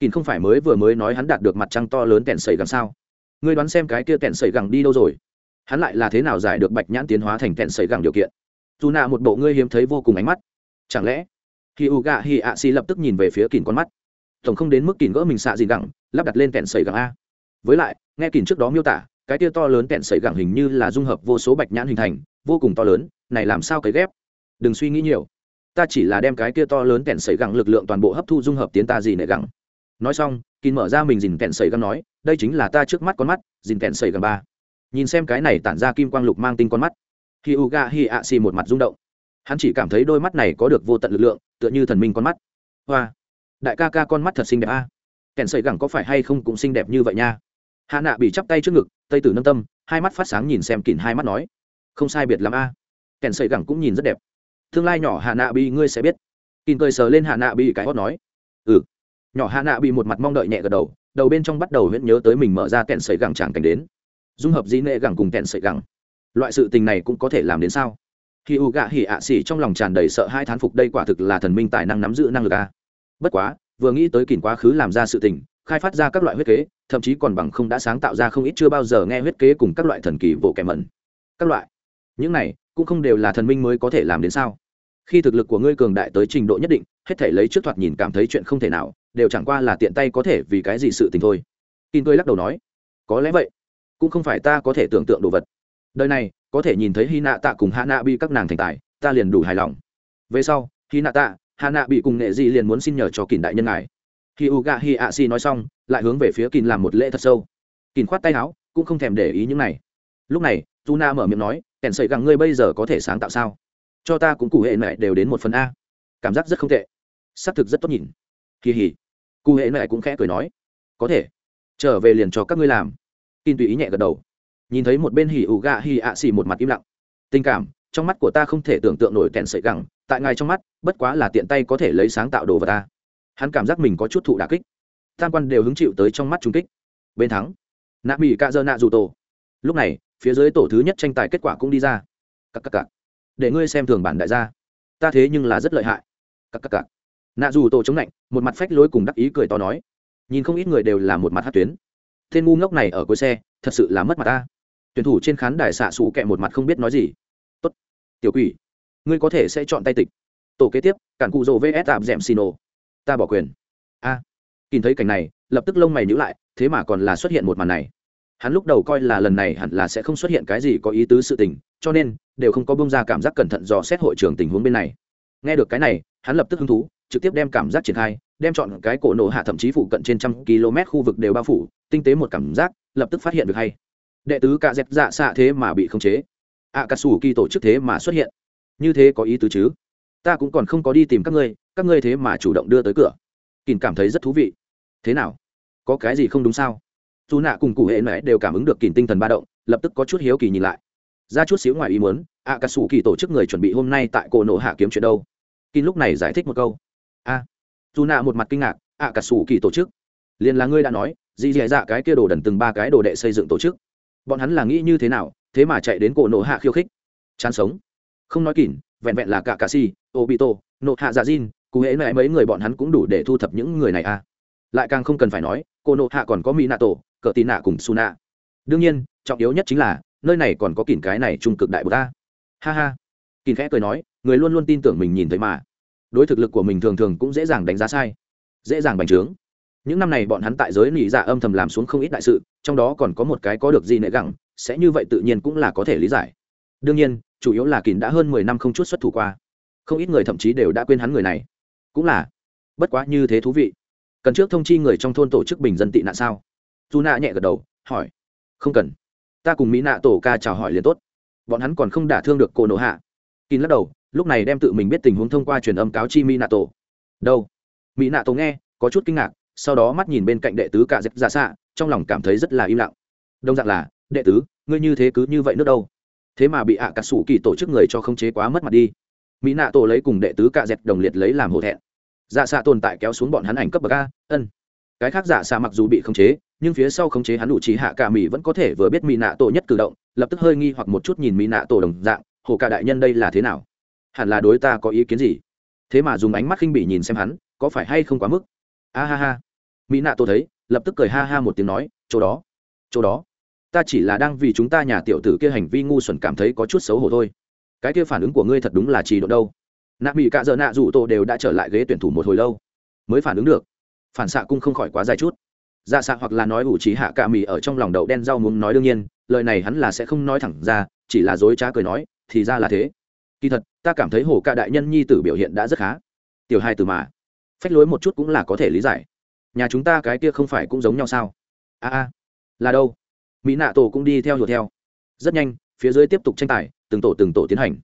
Kín không phải mới vừa mới nói hắn đạt được mặt trăng to lớn kẹn sợi gẳng sao? Ngươi đoán xem cái kia kẹn sợi gẳng đi đâu rồi? Hắn lại là thế nào giải được bạch nhãn tiến hóa thành kẹn sợi gẳng điều kiện? Dù nạ một bộ ngươi hiếm thấy vô cùng ánh mắt chẳng lẽ? Khi u gạ hi ạ xì lập tức nhìn về phía kìn con mắt. Tổng không đến mức kìn gỡ mình xạ gì gẳng, lắp đặt lên kẹn sầy gẳng a. Với lại, nghe kìn trước đó miêu tả, cái tia to lớn kẹn sầy gẳng hình như là dung hợp vô số bạch nhãn hình thành, vô cùng to lớn, này làm sao cấy ghép? Đừng suy nghĩ nhiều. Ta chỉ là đem cái kia to lớn kẹn sầy gẳng lực lượng toàn bộ hấp thu dung hợp tiến ta gì nệ gẳng. Nói xong kín mở ra mình dìn kẹn sầy gẳng nói, đây chính là ta trước mắt con mắt, dìn kẹn sầy gẳng ba. Nhìn xem cái này tản ra kim quang lục mang tinh con mắt. Khi u ga hi ạ xì một mặt rung động hắn chỉ cảm thấy đôi mắt này có được vô tận lực lượng, tựa như thần minh con mắt. Hoa, đại ca ca con mắt thật xinh đẹp a. À? kèn sầy gẳng có phải hay không cũng xinh đẹp như vậy nha. Hạ nạ bị chắp tay trước ngực, tây tử nâng tâm, hai mắt phát sáng nhìn xem kìn hai mắt nói, không sai biệt lắm a. À? kèn sầy gẳng cũng nhìn rất đẹp. Tương lai nhỏ hạ nạ bị ngươi sẽ biết. Kìn cười sờ lên hạ nạ bị cái hót nói ừ. Nhỏ hạ nạ bị một mặt mong đợi nhẹ gật đầu đầu bên trong bắt đầu huyễn nhớ tới mình mở ra kèn sợi gẳng chẳng cảnh đến. Dung hợp dĩ nệ gẳng cùng kèn sợi gẳng. Loại sự tình này cũng có thể làm đến sao? Khi u gạ hỉ ạ xỉ trong lòng tràn đầy sợ hai thán phục, đây quả thực là thần minh tài năng nắm giữ năng lực a. Bất quá, vừa nghĩ tới kỷ quá khứ làm ra sự tình, khai phát ra các loại huyết kế, thậm chí còn bằng không đã sáng tạo ra không ít chưa bao giờ nghe huyết kế cùng các loại thần kỳ vỗ kẻ mẩn. Các loại. Những này cũng không đều là thần minh mới có thể làm đến sao? Khi thực lực của ngươi cường đại tới trình độ nhất định, hết thể lấy trước thoạt nhìn cảm thấy chuyện không thể nào, đều chẳng qua là tiện tay có thể vì cái gì sự tình thôi. Kinh tôi lắc đầu nói, có lẽ vậy. Cũng không phải ta có thể tưởng tượng đồ vật đời này, có thể nhìn thấy hy nạ tạ cùng hạ nạ bị các nàng thành tài, ta liền đủ hài lòng. Về sau hy nạ tạ hạ nạ bị cùng nghệ di liền muốn xin nhờ cho kỳn đại nhân ngài. Khi u gà hi ạ si nói xong, lại hướng về phía kỳn làm một lễ thật sâu. Kỳn khoát tay áo, cũng không thèm để ý những này. Lúc này tu na mở miệng nói, kèn sợi gặng ngươi bây giờ có thể sáng tạo sao? Cho ta cũng cụ hệ mẹ đều đến một phần a. Cảm giác rất không tệ. Xác thực rất tốt nhìn. Kỳ hỉ. Cụ hệ mẹ cũng khẽ cười nói, có thể. Trở về liền cho các ngươi làm. Tin tùy ý nhẹ gật đầu nhìn thấy một bên hỉ ủ gạ hỉ ạ xì một mặt im lặng. Tình cảm, trong mắt của ta không thể tưởng tượng nổi kèn sợi gẳng, tại ngài trong mắt, bất quá là tiện tay có thể lấy sáng tạo đồ vật ta. Hắn cảm giác mình có chút thụ đà kích. Tam quan đều hứng chịu tới trong mắt trung kích. Bên thắng, nạ mỹ cạ dơ nạ dù tổ. Lúc này, phía dưới tổ thứ nhất tranh tài kết quả cũng đi ra. Cặp cặp cặp để ngươi xem thường bản đại gia. Ta thế nhưng là rất lợi hại. Cặp cặp cặp nạ dù tổ chống lạnh một mặt phách lối cùng đắc ý cười to nói. Nhìn không ít người đều là một mặt hát tuyến. Tên ngu ngốc này ở cuối xe, thật sự là mất mặt ta tuyển thủ trên khán đài xạ xù kẹ một mặt không biết nói gì. Tốt. Tiểu quỷ ngươi có thể sẽ chọn tay tịch. Tổ kế tiếp cản cụ rồ vs tạm dẹm xin ô. ta bỏ quyền. A. À, nhìn thấy cảnh này lập tức lông mày nhữ lại thế mà còn là xuất hiện một màn này. Hắn lúc đầu coi là lần này hẳn là sẽ không xuất hiện cái gì có ý tứ sự tình cho nên đều không có bông ra cảm giác cẩn thận dò xét hội trường tình huống bên này. Nghe được cái này hắn lập tức hứng thú trực tiếp đem cảm giác triển khai đem chọn cái cổ nổ hạ thậm chí phụ cận trên trăm km khu vực đều bao phủ tinh tế một cảm giác lập tức phát hiện được hay đệ tứ cạ dẹp dạ xạ thế mà bị khống chế. Ạ cà sủ kỳ tổ chức thế mà xuất hiện. Như thế có ý tứ chứ? Ta cũng còn không có đi tìm các ngươi các ngươi thế mà chủ động đưa tới cửa. Kỳn cảm thấy rất thú vị. Thế nào? Có cái gì không đúng sao? Dù nạ cùng cụ hệ mẹ đều cảm ứng được kỳn tinh thần ba động, lập tức có chút hiếu kỳ nhìn lại. Ra chút xíu ngoài ý muốn, ạ cà sủ kỳ tổ chức người chuẩn bị hôm nay tại cổ nổ hạ kiếm chuyện đâu? Kỳn lúc này giải thích một câu. A. Dù nạ một mặt kinh ngạc, ạ cà sủ kỳ tổ chức. Liền là ngươi đã nói, dì dì dạ cái kia đồ đần từng ba cái đồ đệ xây dựng tổ chức bọn hắn là nghĩ như thế nào, thế mà chạy đến cổ nổ hạ khiêu khích. Chán sống. Không nói kỉn vẹn vẹn là cả cà si, obito, nộ hạ giả jin cụ hễ mẹ mấy người bọn hắn cũng đủ để thu thập những người này à. Lại càng không cần phải nói cô nộ hạ còn có mỹ nạ tổ cờ tì nạ cùng su nạ đương nhiên, trọng yếu nhất chính là, nơi này còn có kỉn cái này trung cực đại bờ ta ha ha. Kỉn khẽ cười nói, người luôn luôn tin tưởng mình nhìn thấy mà. Đối thực lực của mình thường thường cũng dễ dàng đánh giá sai, dễ dàng bành trướng những năm này bọn hắn tại giới nỉ dạ âm thầm làm xuống không ít đại sự, trong đó còn có một cái có được gì nệ gẳng, sẽ như vậy tự nhiên cũng là có thể lý giải. Đương nhiên, chủ yếu là kín đã hơn mười năm không chút xuất thủ qua. Không ít người thậm chí đều đã quên hắn người này. Cũng là, bất quá như thế thú vị. Cần trước thông chi người trong thôn tổ chức bình dân tị nạn sao? Dù nạ nhẹ gật đầu, hỏi. Không cần. Ta cùng mỹ nạ tổ ca chào hỏi liền tốt. Bọn hắn còn không đả thương được cô nổ hạ. Kín lắc đầu, lúc này đem tự mình biết tình huống thông qua truyền âm cáo chi mỹ nạ tổ. Đâu? Mỹ nạ tổ nghe, có chút kinh ngạc sau đó mắt nhìn bên cạnh đệ tứ cả dẹp ra dạ xạ, trong lòng cảm thấy rất là im lặng. Đông dạng là, đệ tứ, ngươi như thế cứ như vậy nước đâu? Thế mà bị ạ à cà sủ kỳ tổ chức người cho không chế quá mất mặt đi. Mỹ nạ tổ lấy cùng đệ tứ cạ dẹt đồng liệt lấy làm hổ thẹn. Dạ xạ tồn tại kéo xuống bọn hắn ảnh cấp bậc a, ân. Cái khác dạ xạ mặc dù bị khống chế, nhưng phía sau khống chế hắn đủ trí hạ cả mỹ vẫn có thể vừa biết mỹ nạ tổ nhất cử động, lập tức hơi nghi hoặc một chút nhìn mỹ nạ tổ đồng dạng, hồ cả đại nhân đây là thế nào? Hẳn là đối ta có ý kiến gì? Thế mà dùng ánh mắt khinh bỉ nhìn xem hắn, có phải hay không quá mức? A ha ha mỹ nạ tô thấy, lập tức cười ha ha một tiếng nói, chỗ đó chỗ đó, ta chỉ là đang vì chúng ta nhà tiểu tử kia hành vi ngu xuẩn cảm thấy có chút xấu hổ thôi. Cái kia phản ứng của ngươi thật đúng là trì độ đâu. Nạ mỹ cạ giờ nạ rủ tô đều đã trở lại ghế tuyển thủ một hồi lâu, mới phản ứng được. Phản xạ cung không khỏi quá dài chút. Dạ xạ hoặc là nói ủ trí hạ cạ mì ở trong lòng đậu đen rau muốn nói đương nhiên, lời này hắn là sẽ không nói thẳng ra, chỉ là dối trá cười nói, thì ra là thế. Kỳ thật, ta cảm thấy hồ ca đại nhân nhi tử biểu hiện đã rất khá. Tiểu hai từ mà, phách lối một chút cũng là có thể lý giải nhà chúng ta cái kia không phải cũng giống nhau sao? A a, là đâu? Mỹ nạ tổ cũng đi theo đuổi theo. Rất nhanh, phía dưới tiếp tục tranh tài, từng tổ từng tổ tiến hành.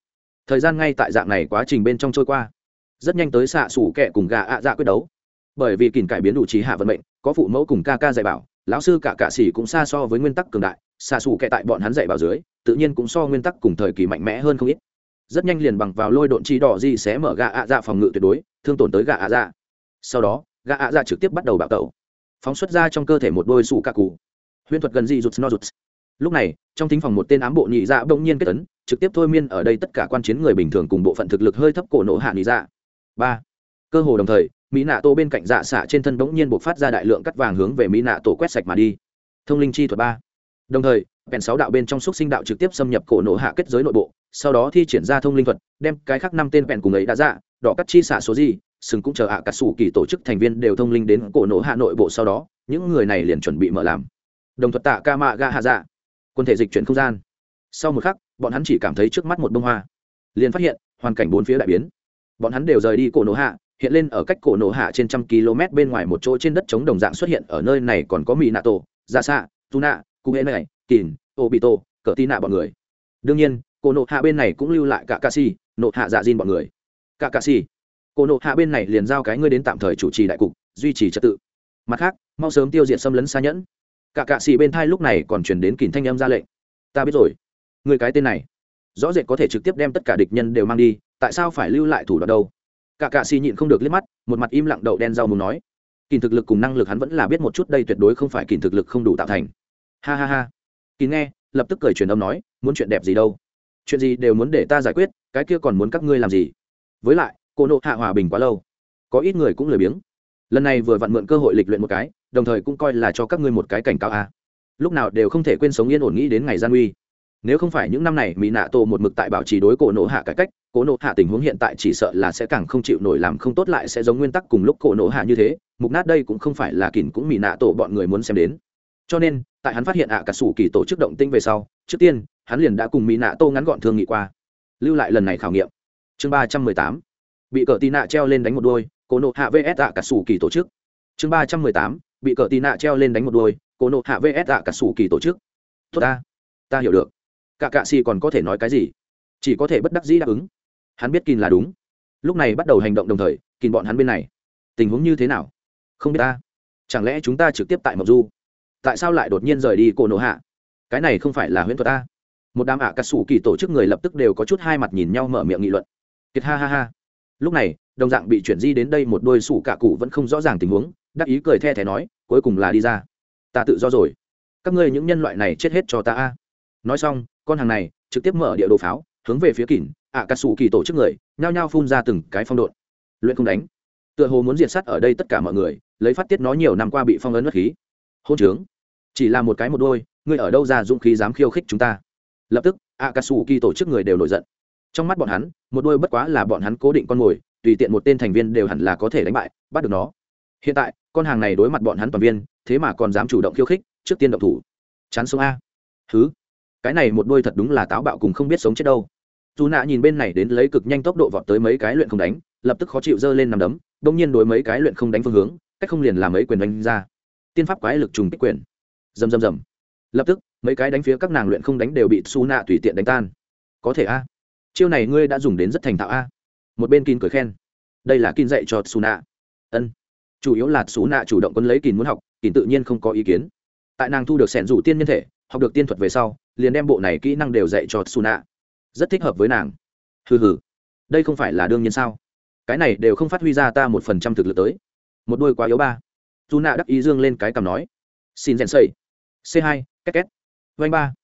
Thời gian ngay tại dạng này quá trình bên trong trôi qua. Rất nhanh tới xạ xủ kẹ cùng gà ạ dạ quyết đấu. Bởi vì kìm cải biến đủ trí hạ vận mệnh, có phụ mẫu cùng ca ca dạy bảo, lão sư cả cạ xỉ cũng xa so với nguyên tắc cường đại, xạ xủ kẹ tại bọn hắn dạy bảo dưới, tự nhiên cũng so nguyên tắc cùng thời kỳ mạnh mẽ hơn không ít. Rất nhanh liền bằng vào lôi độn chi đỏ gì sẽ mở gà ạ dạ phòng ngự tuyệt đối, thương tổn tới gà ạ dạ. Sau đó gã ạ dạ trực tiếp bắt đầu bạo tẩu. Phóng xuất ra trong cơ thể một đôi sủ cạ cụ. Huyễn thuật gần dị rụt no rụt. Lúc này, trong thính phòng một tên ám bộ nhị dạ bỗng nhiên kết tấn trực tiếp thôi miên ở đây tất cả quan chiến người bình thường cùng bộ phận thực lực hơi thấp cổ nổ hạ nhị dạ. Ba. Cơ hồ đồng thời, mỹ nạ tổ bên cạnh dạ xạ trên thân bỗng nhiên buộc phát ra đại lượng cắt vàng hướng về mỹ nạ tổ quét sạch mà đi. Thông linh chi thuật ba. Đồng thời, bèn sáu đạo bên trong xúc sinh đạo trực tiếp xâm nhập cổ nổ hạ kết giới nội bộ, sau đó thi triển ra thông linh thuật, đem cái khác năm tên bèn cùng ấy đã dạ đỏ cắt chi xạ số gì sừng cũng chờ ạ à cả sủ kỳ tổ chức thành viên đều thông linh đến cổ nổ hạ nội bộ sau đó, những người này liền chuẩn bị mở làm. Đồng thuật tạ ca mạ ga hạ dạ. Quân thể dịch chuyển không gian. Sau một khắc, bọn hắn chỉ cảm thấy trước mắt một bông hoa. Liền phát hiện, hoàn cảnh bốn phía đại biến. Bọn hắn đều rời đi cổ nổ hạ, hiện lên ở cách cổ nổ hạ trên trăm km bên ngoài một chỗ trên đất chống đồng dạng xuất hiện ở nơi này còn có mỹ nạ tổ dạ ra xạ tu nạ cụ hệ này kỳn ô bị tổ cỡ tí nạ bọn người. Đương nhiên, cổ nộ hạ bên này cũng lưu lại cả ca si nộ hạ dạ diên bọn người. Cả ca si cổ nộ hạ bên này liền giao cái ngươi đến tạm thời chủ trì đại cục, duy trì trật tự. Mặt khác, mau sớm tiêu diệt xâm lấn xa nhẫn. Cả cạ xì bên thai lúc này còn chuyển đến kìm thanh âm ra lệnh. Ta biết rồi. Người cái tên này, rõ rệt có thể trực tiếp đem tất cả địch nhân đều mang đi, tại sao phải lưu lại thủ đoạn đâu? Cả cạ xì nhịn không được liếc mắt, một mặt im lặng đậu đen rau mù nói. Kìm thực lực cùng năng lực hắn vẫn là biết một chút, đây tuyệt đối không phải kìm thực lực không đủ tạo thành. Ha ha ha. Kìm nghe, lập tức cười truyền âm nói, muốn chuyện đẹp gì đâu? Chuyện gì đều muốn để ta giải quyết, cái kia còn muốn các ngươi làm gì? Với lại cô nộ hạ hòa bình quá lâu. Có ít người cũng lười biếng. Lần này vừa vặn mượn cơ hội lịch luyện một cái, đồng thời cũng coi là cho các ngươi một cái cảnh cáo a lúc nào đều không thể quên sống yên ổn nghĩ đến ngày gian uy nếu không phải những năm này mỹ nạ tổ một mực tại bảo trì đối cổ nộ hạ cải cách cổ nộ hạ tình huống hiện tại chỉ sợ là sẽ càng không chịu nổi làm không tốt lại sẽ giống nguyên tắc cùng lúc cổ nộ hạ như thế, mục nát đây cũng không phải là kỳn cũng mỹ nạ tổ bọn người muốn xem đến. Cho nên, tại hắn phát hiện ạ cả sủ kỳ tổ chức động tinh về sau, trước tiên, hắn liền đã cùng mỹ nạ tô ngắn gọn thương nghị qua. Lưu lại lần này khảo nghiệm. Chương ba trăm mười tám bị cờ tì nạ treo lên đánh một đôi, cổ nộ hạ vs tạ cả sủ kỳ tổ chức. Chương ba trăm mười tám, bị cờ tì nạ treo lên đánh một đôi, cổ nộ hạ vs tạ cả sủ kỳ tổ chức. Tốt ta ta hiểu được. Cả cạ xì còn có thể nói cái gì? Chỉ có thể bất đắc dĩ đáp ứng. Hắn biết kìn là đúng. Lúc này bắt đầu hành động đồng thời, kìn bọn hắn bên này. Tình huống như thế nào? Không biết ta. Chẳng lẽ chúng ta trực tiếp tại mộc du? Tại sao lại đột nhiên rời đi cổ nộ hạ? Cái này không phải là huyễn thuật ta. Một đám ạ cà sủ kỳ tổ chức người lập tức đều có chút hai mặt nhìn nhau mở miệng nghị luận. Kiệt ha ha ha lúc này, đồng dạng bị chuyển di đến đây một đôi sủ cả cụ vẫn không rõ ràng tình huống, đắc ý cười the thé nói, cuối cùng là đi ra. Ta tự do rồi. Các ngươi những nhân loại này chết hết cho ta a. Nói xong, con hàng này trực tiếp mở địa đồ pháo, hướng về phía kỳn ạ cà sủ kỳ tổ chức người, nhao nhao phun ra từng cái phong độn. Luyện không đánh. Tựa hồ muốn diệt sát ở đây tất cả mọi người, lấy phát tiết nó nhiều năm qua bị phong ấn mất khí. Hôn trướng. Chỉ là một cái một đôi, ngươi ở đâu ra dũng khí dám khiêu khích chúng ta? Lập tức, ạ cà sủ kỳ tổ chức người đều nổi giận trong mắt bọn hắn, một đôi bất quá là bọn hắn cố định con mồi, tùy tiện một tên thành viên đều hẳn là có thể đánh bại, bắt được nó. Hiện tại, con hàng này đối mặt bọn hắn toàn viên, thế mà còn dám chủ động khiêu khích, trước tiên động thủ. Chán sống a. Thứ cái này một đôi thật đúng là táo bạo cùng không biết sống chết đâu. Dù nạ nhìn bên này đến lấy cực nhanh tốc độ vọt tới mấy cái luyện không đánh, lập tức khó chịu giơ lên nằm đấm, đông nhiên đối mấy cái luyện không đánh phương hướng, cách không liền làm mấy quyền đánh ra. Tiên pháp quái lực trùng kích quyền. Rầm rầm rầm. Lập tức, mấy cái đánh phía các nàng luyện không đánh đều bị su nạ tùy tiện đánh tan. Có thể a chiêu này ngươi đã dùng đến rất thành thạo a. Một bên kín cười khen. Đây là kín dạy cho xù nạ ân. Chủ yếu là xù nạ chủ động quân lấy kín muốn học, kín tự nhiên không có ý kiến. Tại nàng thu được sẻn rủ tiên nhân thể, học được tiên thuật về sau, liền đem bộ này kỹ năng đều dạy cho xù nạ rất thích hợp với nàng. Hừ hừ. Đây không phải là đương nhiên sao? Cái này đều không phát huy ra ta một phần trăm thực lực tới. Một đôi quá yếu ba. Dù nạ đắc ý dương lên cái cằm nói. Xin rèn xây c hai, két két. Vanh ba.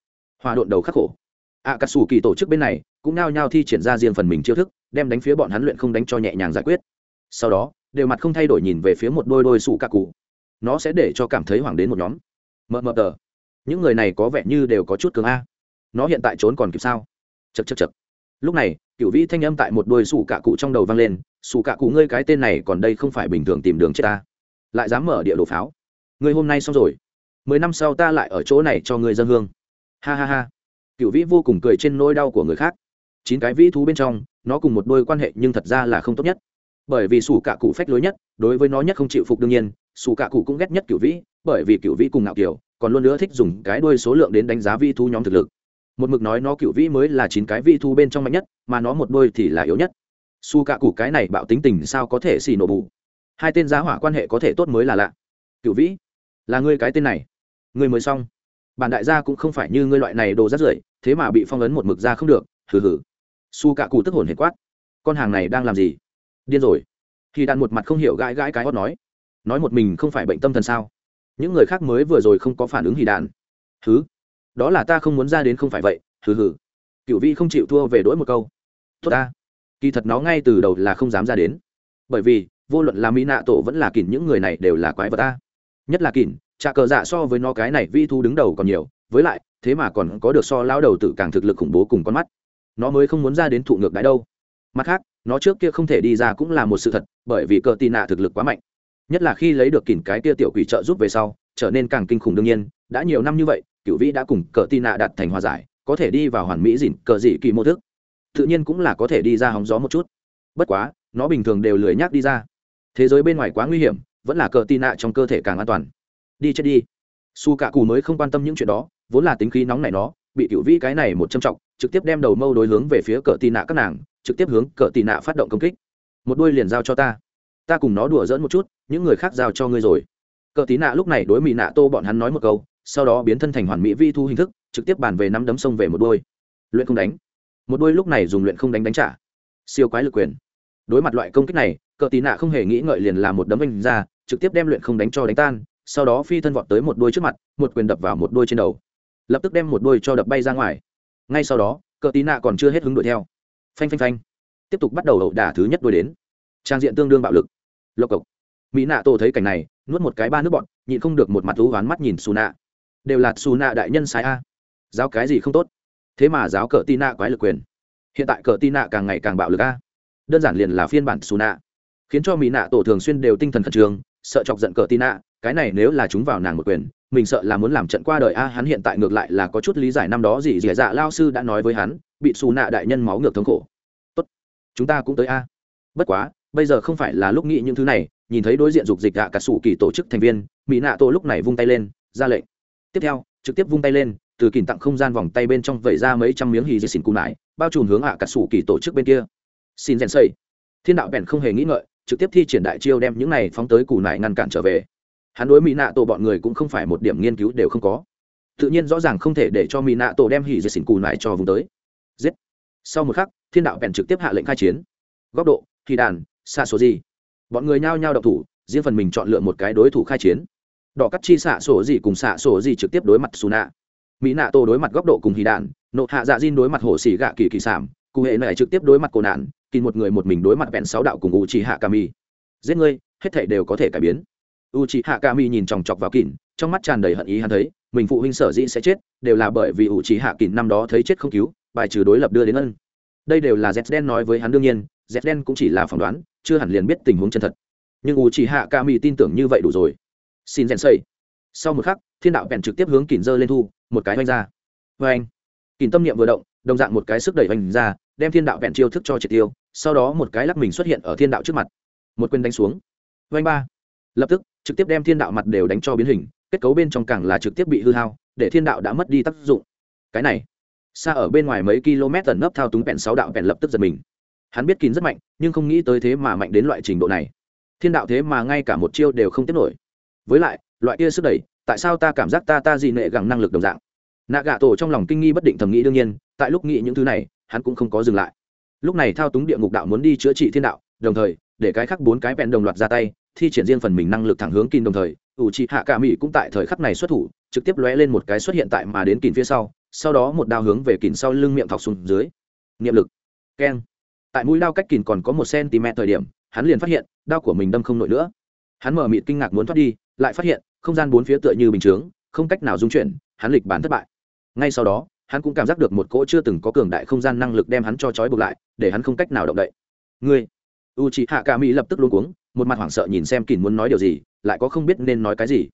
Hòa độn đầu khắc khổ ạ cà sủ kỳ tổ chức bên này cũng nao nhao thi triển ra riêng phần mình chiêu thức, đem đánh phía bọn hắn luyện không đánh cho nhẹ nhàng giải quyết. Sau đó, đều mặt không thay đổi nhìn về phía một đôi đôi sủ cà cụ nó sẽ để cho cảm thấy hoảng đến một nhóm. Mờ mờ tờ. Những người này có vẻ như đều có chút cường a. Nó hiện tại trốn còn kịp sao? Chật chật chật lúc này cựu vĩ thanh âm tại một đôi sủ cạ cụ trong đầu vang lên, sủ cạ cụ ngươi cái tên này còn đây không phải bình thường tìm đường chết ta. Lại dám mở địa đồ pháo. Ngươi hôm nay xong rồi. Mười năm sau ta lại ở chỗ này cho ngươi dân hương. Ha ha ha cựu vĩ vô cùng cười trên nỗi đau của người khác. Chín cái vĩ thú bên trong, nó cùng một đôi quan hệ nhưng thật ra là không tốt nhất. Bởi vì sủ cạ cụ phách lối nhất, đối với nó nhất không chịu phục đương nhiên, sủ cạ cụ cũng ghét nhất cựu vĩ, bởi vì cựu vĩ cùng ngạo kiểu còn luôn nữa thích dùng cái đuôi số lượng đến đánh giá vĩ thú nhóm thực lực. Một mực nói nó cựu vĩ mới là chín cái vĩ thú bên trong mạnh nhất, mà nó một đôi thì là yếu nhất. Su cạ cụ cái này bạo tính tình sao có thể xì nổ bù? Hai tên giá hỏa quan hệ có thể tốt mới là lạ. Cựu vĩ, là ngươi cái tên này. Ngươi mới xong. Bản đại gia cũng không phải như ngươi loại này đồ rát rưởi thế mà bị phong ấn một mực ra không được, hừ hừ. Su cạ cụ tức hồn hệ quát. Con hàng này đang làm gì? Điên rồi. Khi đàn một mặt không hiểu gãi gãi cái hót nói. Nói một mình không phải bệnh tâm thần sao? Những người khác mới vừa rồi không có phản ứng hì đàn thứ đó là ta không muốn ra đến không phải vậy, hừ hừ. Cựu vi không chịu thua về đỗi một câu. Tốt ta. Kỳ thật nó ngay từ đầu là không dám ra đến. Bởi vì, vô luận là mỹ nạ tổ vẫn là kỉn những người này đều là quái vật ta. Nhất là kỉn trà cờ dạ so với nó cái này vi thu đứng đầu còn nhiều, với lại thế mà còn có được so lao đầu tử càng thực lực khủng bố cùng con mắt. Nó mới không muốn ra đến thụ ngược đái đâu. Mặt khác, nó trước kia không thể đi ra cũng là một sự thật, bởi vì cờ tì nạ thực lực quá mạnh. Nhất là khi lấy được kỉn cái kia tiểu quỷ trợ giúp về sau, trở nên càng kinh khủng đương nhiên, đã nhiều năm như vậy, cựu vĩ đã cùng cờ tì nạ đạt thành hòa giải, có thể đi vào hoàn mỹ dỉn cờ dị kỳ mô thức. Tự nhiên cũng là có thể đi ra hóng gió một chút. Bất quá, nó bình thường đều lười nhác đi ra. Thế giới bên ngoài quá nguy hiểm, vẫn là cờ tì nạ trong cơ thể càng an toàn. Đi chết đi. Su cạ cù mới không quan tâm những chuyện đó vốn là tính khí nóng này nó, bị cựu vĩ cái này một châm trọng, trực tiếp đem đầu mâu đối hướng về phía cờ tì nạ các nàng, trực tiếp hướng cờ tì nạ phát động công kích. Một đuôi liền giao cho ta. Ta cùng nó đùa dỡn một chút, những người khác giao cho ngươi rồi. Cờ tì nạ lúc này đối mỹ nạ tô bọn hắn nói một câu, sau đó biến thân thành hoàn mỹ vi thu hình thức, trực tiếp bàn về nắm đấm sông về một đôi luyện không đánh. Một đôi lúc này dùng luyện không đánh đánh trả. Siêu quái lực quyền. Đối mặt loại công kích này, cờ tì nạ không hề nghĩ ngợi liền làm một đấm anh ra, trực tiếp đem luyện không đánh cho đánh tan, sau đó phi thân vọt tới một đôi trước mặt, một quyền đập vào một đôi trên đầu lập tức đem một đôi cho đập bay ra ngoài. Ngay sau đó, cờ tí nạ còn chưa hết hứng đuổi theo. Phanh phanh phanh. Tiếp tục bắt đầu ẩu đả thứ nhất đôi đến. Trang diện tương đương bạo lực. Lộc cộc. Mỹ nạ tổ thấy cảnh này, nuốt một cái ba nước bọn, nhịn không được một mặt thú oán mắt nhìn xù nạ. Đều là xù nạ đại nhân sai a. Giáo cái gì không tốt? Thế mà giáo cờ Tí nạ quái lực quyền. Hiện tại cờ Tí nạ càng ngày càng bạo lực a. Đơn giản liền là phiên bản xù nạ. Khiến cho mỹ nạ tổ thường xuyên đều tinh thần khẩn trương sợ chọc giận cờ tin ạ cái này nếu là chúng vào nàng một quyền, mình sợ là muốn làm trận qua đời a, hắn hiện tại ngược lại là có chút lý giải năm đó gì dì dạ lao sư đã nói với hắn, bị xù nạ đại nhân máu ngược thống khổ. Tốt, chúng ta cũng tới a. Bất quá, bây giờ không phải là lúc nghĩ những thứ này, nhìn thấy đối diện dục dịch gạ cả sủ kỳ tổ chức thành viên, mỹ nạ tổ lúc này vung tay lên, ra lệnh. Tiếp theo, trực tiếp vung tay lên, từ kìm tặng không gian vòng tay bên trong vẩy ra mấy trăm miếng hì dì xỉn cù nải, bao trùm hướng ạ cả sủ kỳ tổ chức bên kia. Xin rèn xây thiên đạo bèn không hề nghĩ ngợi trực tiếp thi triển đại chiêu đem những này phóng tới cù nải ngăn cản trở về. Hắn đối mỹ nạ tổ bọn người cũng không phải một điểm nghiên cứu đều không có. Tự nhiên rõ ràng không thể để cho mỹ nạ tổ đem hỉ dệt xỉn cù nải cho vùng tới. Giết. Sau một khắc, thiên đạo bèn trực tiếp hạ lệnh khai chiến. Góc độ, thì đàn xa số gì. Bọn người nhao nhao độc thủ, riêng phần mình chọn lựa một cái đối thủ khai chiến. Đỏ cắt chi xạ sổ gì cùng xạ sổ gì trực tiếp đối mặt xù nạ mỹ nạ tô đối mặt góc độ cùng hì đạn nộ hạ dạ diên đối mặt hổ xỉ gạ kỳ kỳ sảm cụ hệ này trực tiếp đối mặt cổ nạn, kỳ một người một mình đối mặt vẹn sáu đạo cùng u chi hạ kami giết ngươi, hết thể đều có thể cải biến. U chi hạ kami nhìn chòng chọc vào kỳn trong mắt tràn đầy hận ý hắn thấy, mình phụ huynh sở dĩ sẽ chết, đều là bởi vì u chi hạ kỳn năm đó thấy chết không cứu, bài trừ đối lập đưa đến ân. Đây đều là z đen nói với hắn đương nhiên z đen cũng chỉ là phỏng đoán, chưa hẳn liền biết tình huống chân thật. Nhưng u chỉ hạ ca mi tin tưởng như vậy đủ rồi. Xin rèn xây sau một khắc, thiên đạo bèn trực tiếp hướng kỳn dơ lên thu, một cái oanh ra. Vâng. Vê anh kỳn tâm niệm vừa động đồng dạng một cái sức đẩy hành ra, đem thiên đạo vẹn chiêu thức cho triệt tiêu, sau đó một cái lắc mình xuất hiện ở thiên đạo trước mặt. Một quyền đánh xuống. Oanh ba. Lập tức, trực tiếp đem thiên đạo mặt đều đánh cho biến hình, kết cấu bên trong càng là trực tiếp bị hư hao, để thiên đạo đã mất đi tác dụng. Cái này, xa ở bên ngoài mấy km tần nấp thao túng vẹn sáu đạo vẹn lập tức giật mình. Hắn biết kín rất mạnh, nhưng không nghĩ tới thế mà mạnh đến loại trình độ này. Thiên đạo thế mà ngay cả một chiêu đều không tiếp nổi. Với lại, loại kia sức đẩy, tại sao ta cảm giác ta ta gì nệ gẳng năng lực đồng dạng? Nạ gạ tổ trong lòng kinh nghi bất định thầm nghĩ đương nhiên, tại lúc nghĩ những thứ này, hắn cũng không có dừng lại. Lúc này thao túng địa ngục đạo muốn đi chữa trị thiên đạo, đồng thời, để cái khác bốn cái bèn đồng loạt ra tay, thi triển riêng phần mình năng lực thẳng hướng kinh đồng thời, ủ trị hạ cả mỹ cũng tại thời khắc này xuất thủ, trực tiếp lóe lên một cái xuất hiện tại mà đến kìn phía sau sau đó một đao hướng về kìn sau lưng miệng thọc xuống dưới. Niệm lực. Keng. Tại mũi đao cách kìn còn có một cm thời điểm, hắn liền phát hiện, đao của mình đâm không nổi nữa. Hắn mở mịt kinh ngạc muốn thoát đi, lại phát hiện, không gian bốn phía tựa như bình chướng, không cách nào dung chuyển, hắn lịch bán thất bại ngay sau đó, hắn cũng cảm giác được một cỗ chưa từng có cường đại không gian năng lực đem hắn cho trói buộc lại, để hắn không cách nào động đậy. Ngươi u chị hạ ca mỹ lập tức luôn cuống, một mặt hoảng sợ nhìn xem kỳn muốn nói điều gì, lại có không biết nên nói cái gì.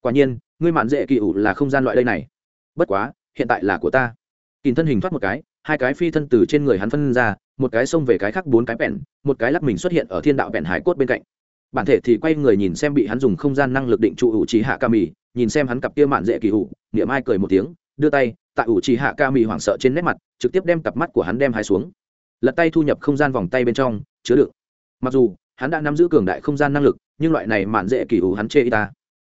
Quả nhiên, ngươi mạn dễ kỳ ủ là không gian loại đây này. Bất quá, hiện tại là của ta. Kỳn thân hình thoát một cái, hai cái phi thân từ trên người hắn phân ra, một cái xông về cái khác bốn cái bẹn, một cái lắc mình xuất hiện ở thiên đạo bẹn hải cốt bên cạnh. Bản thể thì quay người nhìn xem bị hắn dùng không gian năng lực định trụ ủ trí hạ ca mì nhìn xem hắn cặp kia mạn dễ kỳ ủ, niệm ai cười một tiếng đưa tay, tại ủ trì hạ ca mì hoảng sợ trên nét mặt, trực tiếp đem cặp mắt của hắn đem hai xuống. Lật tay thu nhập không gian vòng tay bên trong, chứa đựng. Mặc dù, hắn đã nắm giữ cường đại không gian năng lực, nhưng loại này mạn dễ kỳ ủ hắn chê y ta.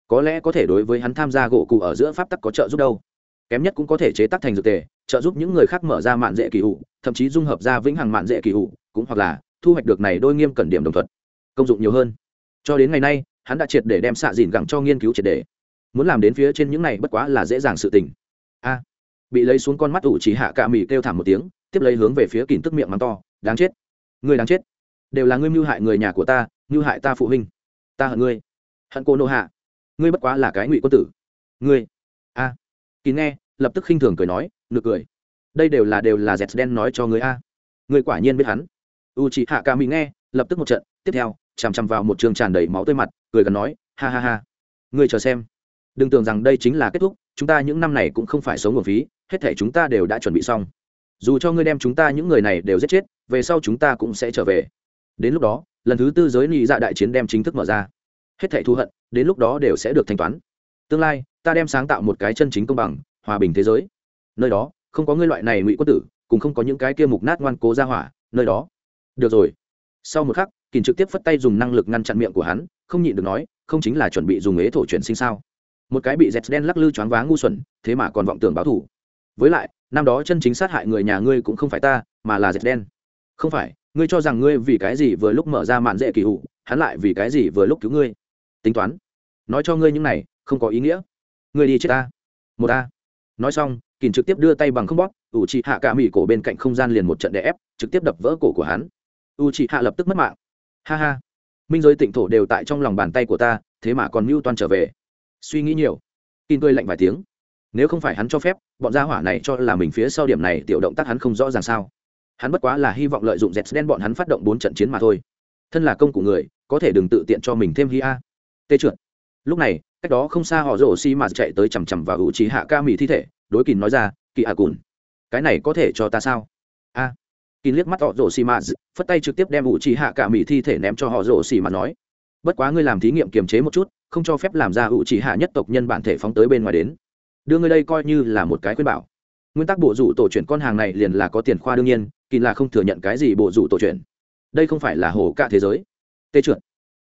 Có lẽ có thể đối với hắn tham gia gỗ cụ ở giữa pháp tắc có trợ giúp đâu. Kém nhất cũng có thể chế tác thành dược tề, trợ giúp những người khác mở ra mạn dễ kỳ ủ, thậm chí dung hợp ra vĩnh hằng mạn dễ kỳ ủ, cũng hoặc là thu hoạch được này đôi nghiêm cẩn điểm đồng thuận. Công dụng nhiều hơn. Cho đến ngày nay, hắn đã triệt để đem xạ dìn gẳng cho nghiên cứu triệt để. Muốn làm đến phía trên những này bất quá là dễ dàng sự tình a. Bị lấy xuống con mắt ủ chỉ hạ cạ mì kêu thảm một tiếng, tiếp lấy hướng về phía kìm tức miệng mắng to, đáng chết! Người đáng chết! Đều là ngươi mưu hại người nhà của ta, mưu hại ta phụ huynh. Ta hận ngươi. Hận cô nô hạ. Ngươi bất quá là cái ngụy quân tử. Ngươi. A. À. kín nghe, lập tức khinh thường cười nói, nực cười. Đây đều là đều là dẹt đen nói cho ngươi a. Ngươi quả nhiên biết hắn. U chị hạ ca mỹ nghe, lập tức một trận, tiếp theo, chằm chằm vào một trường tràn đầy máu tươi mặt, cười gần nói, ha ha ha. Ngươi chờ xem. Đừng tưởng rằng đây chính là kết thúc chúng ta những năm này cũng không phải sống nguồn phí, hết thể chúng ta đều đã chuẩn bị xong. Dù cho ngươi đem chúng ta những người này đều giết chết, về sau chúng ta cũng sẽ trở về. Đến lúc đó, lần thứ tư giới nghị dạ đại chiến đem chính thức mở ra. Hết thảy thù hận, đến lúc đó đều sẽ được thanh toán. Tương lai, ta đem sáng tạo một cái chân chính công bằng, hòa bình thế giới. Nơi đó, không có ngươi loại này ngụy quân tử cũng không có những cái kia mục nát ngoan cố ra hỏa, nơi đó. Được rồi. Sau một khắc kỳn trực tiếp phất tay dùng năng lực ngăn chặn miệng của hắn, không nhịn được nói, không chính là chuẩn bị dùng ế thổ chuyển sinh sao? Một cái bị dẹt đen lắc lư choáng váng ngu xuẩn, thế mà còn vọng tưởng báo thủ với lại, năm đó chân chính sát hại người nhà ngươi cũng không phải ta, mà là dẹt đen. Không phải, ngươi cho rằng ngươi vì cái gì vừa lúc mở ra màn dễ kỳ hụ hắn lại vì cái gì vừa lúc cứu ngươi. Tính toán. Nói cho ngươi những này, không có ý nghĩa. Ngươi đi chết ta. Một ta. nói xong kỳn trực tiếp đưa tay bằng không bóp ủ chị hạ cả mỹ cổ bên cạnh không gian liền một trận đè ép, trực tiếp đập vỡ cổ của hắn. U chị hạ lập tức mất mạng. Ha ha. Minh giới tịnh thổ đều tại trong lòng bàn tay của ta, thế mà còn mưu toan trở về suy nghĩ nhiều. Kỳn tươi lạnh vài tiếng. Nếu không phải hắn cho phép, bọn gia hỏa này cho là mình phía sau điểm này, tiểu động tác hắn không rõ ràng sao. Hắn bất quá là hy vọng lợi dụng dẹt đen bọn hắn phát động bốn trận chiến mà thôi. Thân là công của người, có thể đừng tự tiện cho mình thêm hi a tê trượt. Lúc này, cách đó không xa họ rổ xi mà chạy tới chằm chằm và hữu trí hạ ca mỹ thi thể, đối kín nói ra kỳ hạ cùn, cái này có thể cho ta sao? A. À. kín liếc mắt họ rổ xi mà, phất tay trực tiếp đem hữu trí hạ ca mỹ thi thể ném cho họ rổ xi mà nói bất quá ngươi làm thí nghiệm kiềm chế một chút, không cho phép làm ra hữu chỉ hạ nhất tộc nhân bản thể phóng tới bên ngoài đến. Đưa ngươi đây coi như là một cái khuyên bảo. Nguyên tắc bộ rủ tổ chuyển con hàng này liền là có tiền khoa đương nhiên kỳ là không thừa nhận cái gì bộ rủ tổ chuyển. Đây không phải là hồ cả thế giới. Tê trượt.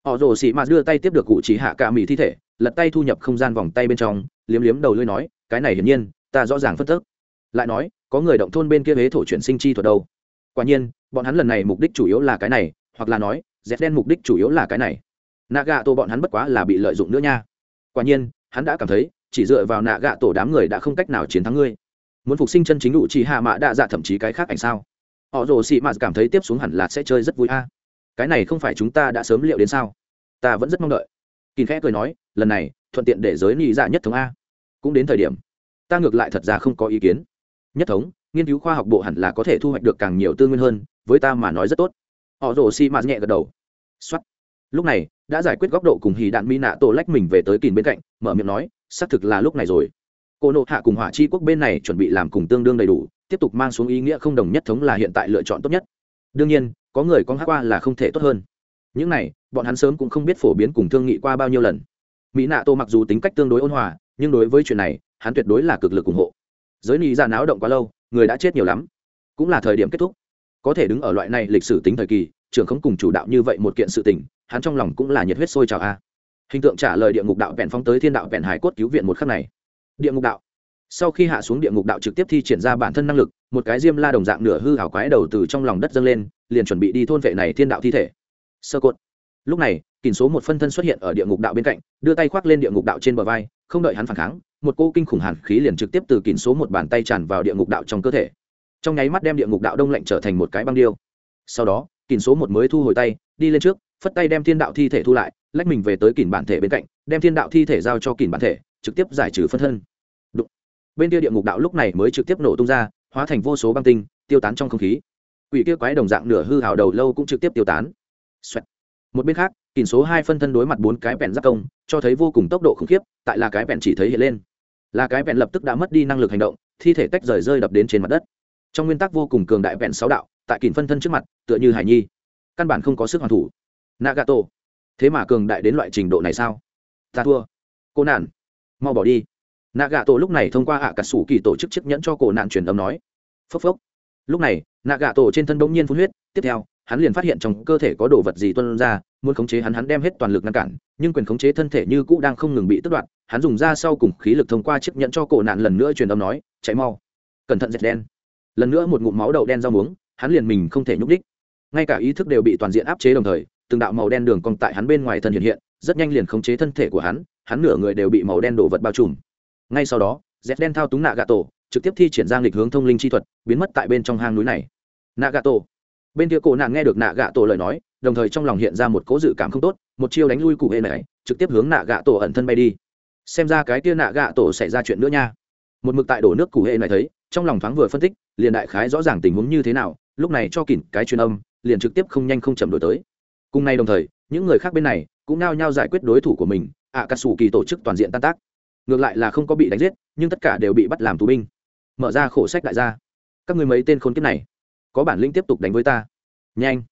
Họ rồ xị mạt đưa tay tiếp được cụ chỉ hạ cả mỹ thi thể, lật tay thu nhập không gian vòng tay bên trong, liếm liếm đầu lưỡi nói, cái này hiển nhiên, ta rõ ràng phân tức lại nói, có người động thôn bên kia huế thổ chuyển sinh chi thuật đâu. Quả nhiên, bọn hắn lần này mục đích chủ yếu là cái này, hoặc là nói dẹp đen mục đích chủ yếu là cái này nạ gạ tổ bọn hắn bất quá là bị lợi dụng nữa nha. Quả nhiên, hắn đã cảm thấy, chỉ dựa vào nạ gạ tổ đám người đã không cách nào chiến thắng ngươi. Muốn phục sinh chân chính đủ chỉ hạ mạ đa dạ thậm chí cái khác ảnh sao? Họ rồ xị mạt cảm thấy tiếp xuống hẳn là sẽ chơi rất vui a. Cái này không phải chúng ta đã sớm liệu đến sao? Ta vẫn rất mong đợi. Kín khẽ cười nói, lần này, thuận tiện để giới nghị dạ nhất thống a. Cũng đến thời điểm, ta ngược lại thật ra không có ý kiến. Nhất thống, nghiên cứu khoa học bộ hẳn là có thể thu hoạch được càng nhiều tư nguyên hơn, với ta mà nói rất tốt. Họ rồ xị mạt nhẹ gật đầu. Xuất lúc này, đã giải quyết góc độ cùng hì đạn mỹ nạ tổ lách mình về tới kìn bên cạnh, mở miệng nói, xác thực là lúc này rồi. Cô nộ hạ cùng hỏa chi quốc bên này chuẩn bị làm cùng tương đương đầy đủ, tiếp tục mang xuống ý nghĩa không đồng nhất thống là hiện tại lựa chọn tốt nhất. Đương nhiên, có người con hát qua là không thể tốt hơn. Những này, bọn hắn sớm cũng không biết phổ biến cùng thương nghị qua bao nhiêu lần. Mỹ nạ tô mặc dù tính cách tương đối ôn hòa, nhưng đối với chuyện này, hắn tuyệt đối là cực lực ủng hộ. Giới ni ra náo động quá lâu, người đã chết nhiều lắm. Cũng là thời điểm kết thúc. Có thể đứng ở loại này lịch sử tính thời kỳ, trưởng không cùng chủ đạo như vậy một kiện sự tình hắn trong lòng cũng là nhiệt huyết sôi trào a. Hình tượng trả lời địa ngục đạo vẹn phóng tới thiên đạo vẹn hải cốt cứu viện một khắc này. Địa ngục đạo. Sau khi hạ xuống địa ngục đạo trực tiếp thi triển ra bản thân năng lực, một cái diêm la đồng dạng nửa hư hảo quái đầu từ trong lòng đất dâng lên, liền chuẩn bị đi thôn vệ này thiên đạo thi thể. Sơ cột. Lúc này kìm số một phân thân xuất hiện ở địa ngục đạo bên cạnh, đưa tay khoác lên địa ngục đạo trên bờ vai, không đợi hắn phản kháng, một cô kinh khủng hàn khí liền trực tiếp từ kìm số một bàn tay tràn vào địa ngục đạo trong cơ thể. Trong nháy mắt đem địa ngục đạo đông lạnh trở thành một cái băng điêu. Sau đó kìm số một mới thu hồi tay, đi lên trước phất tay đem thiên đạo thi thể thu lại, lách mình về tới kìm bản thể bên cạnh, đem thiên đạo thi thể giao cho kìm bản thể, trực tiếp giải trừ phân thân. Bên kia địa ngục đạo lúc này mới trực tiếp nổ tung ra, hóa thành vô số băng tinh, tiêu tán trong không khí. Quỷ kia quái đồng dạng nửa hư hào đầu lâu cũng trực tiếp tiêu tán、Xoẹt. Một bên khác kìm số hai phân thân đối mặt bốn cái bẹn giáp công, cho thấy vô cùng tốc độ khủng khiếp, tại là cái bẹn chỉ thấy hiện lên. Là cái bẹn lập tức đã mất đi năng lực hành động, thi thể tách rời rơi đập đến trên mặt đất. Trong nguyên tắc vô cùng cường đại bèn sáu đạo, tại kìm phân thân trước mặt, tựa như hải nhi. Căn bản không có sức hoàn thủ nagato. Thế mà cường đại đến loại trình độ này sao? Ta thua. Cô nạn. Mau bỏ đi. Nagato lúc này thông qua hạ cả sủ kỳ tổ chức chiếc nhẫn cho cổ nạn truyền âm nói. Phốc phốc. Lúc này, nagato trên thân bỗng nhiên phun huyết. Tiếp theo, hắn liền phát hiện trong cơ thể có đồ vật gì tuân ra, muốn khống chế hắn hắn đem hết toàn lực ngăn cản, nhưng quyền khống chế thân thể như cũ đang không ngừng bị tất đoạt. hắn dùng ra sau cùng khí lực thông qua chiếc nhẫn cho cổ nạn lần nữa truyền âm nói, chạy mau. Cẩn thận dệt đen. Lần nữa một ngụm máu đậu đen rau muống, hắn liền mình không thể nhúc đích ngay cả ý thức đều bị toàn diện áp chế đồng thời từng đạo màu đen đường cong tại hắn bên ngoài thân hiện hiện, rất nhanh liền khống chế thân thể của hắn hắn nửa người đều bị màu đen đổ vật bao trùm. Ngay sau đó dép đen thao túng nạ gà tổ trực tiếp thi triển giang lịch hướng thông linh chi thuật, biến mất tại bên trong hang núi này. Nạ gà tổ bên kia cổ nạn nghe được nạ gà tổ lời nói, đồng thời trong lòng hiện ra một cố dự cảm không tốt, một chiêu đánh lui cụ hệ này, trực tiếp hướng nạ gà tổ ẩn thân bay đi. Xem ra cái kia nạ gà tổ xảy ra chuyện nữa nha. Một mực tại đổ nước cụ hệ này thấy, trong lòng thoáng vừa phân tích, liền đại khái rõ ràng tình huống như thế nào, lúc này cho kỉnh cái truyền âm, liền trực tiếp không nhanh không chậm đổi tới cùng nay đồng thời, những người khác bên này cũng nao nhau giải quyết đối thủ của mình ạ cà sủ kỳ tổ chức toàn diện tan tác. Ngược lại là không có bị đánh giết, nhưng tất cả đều bị bắt làm tù binh. Mở ra khổ sách đại gia. Các người mấy tên khốn kiếp này, có bản lĩnh tiếp tục đánh với ta. Nhanh.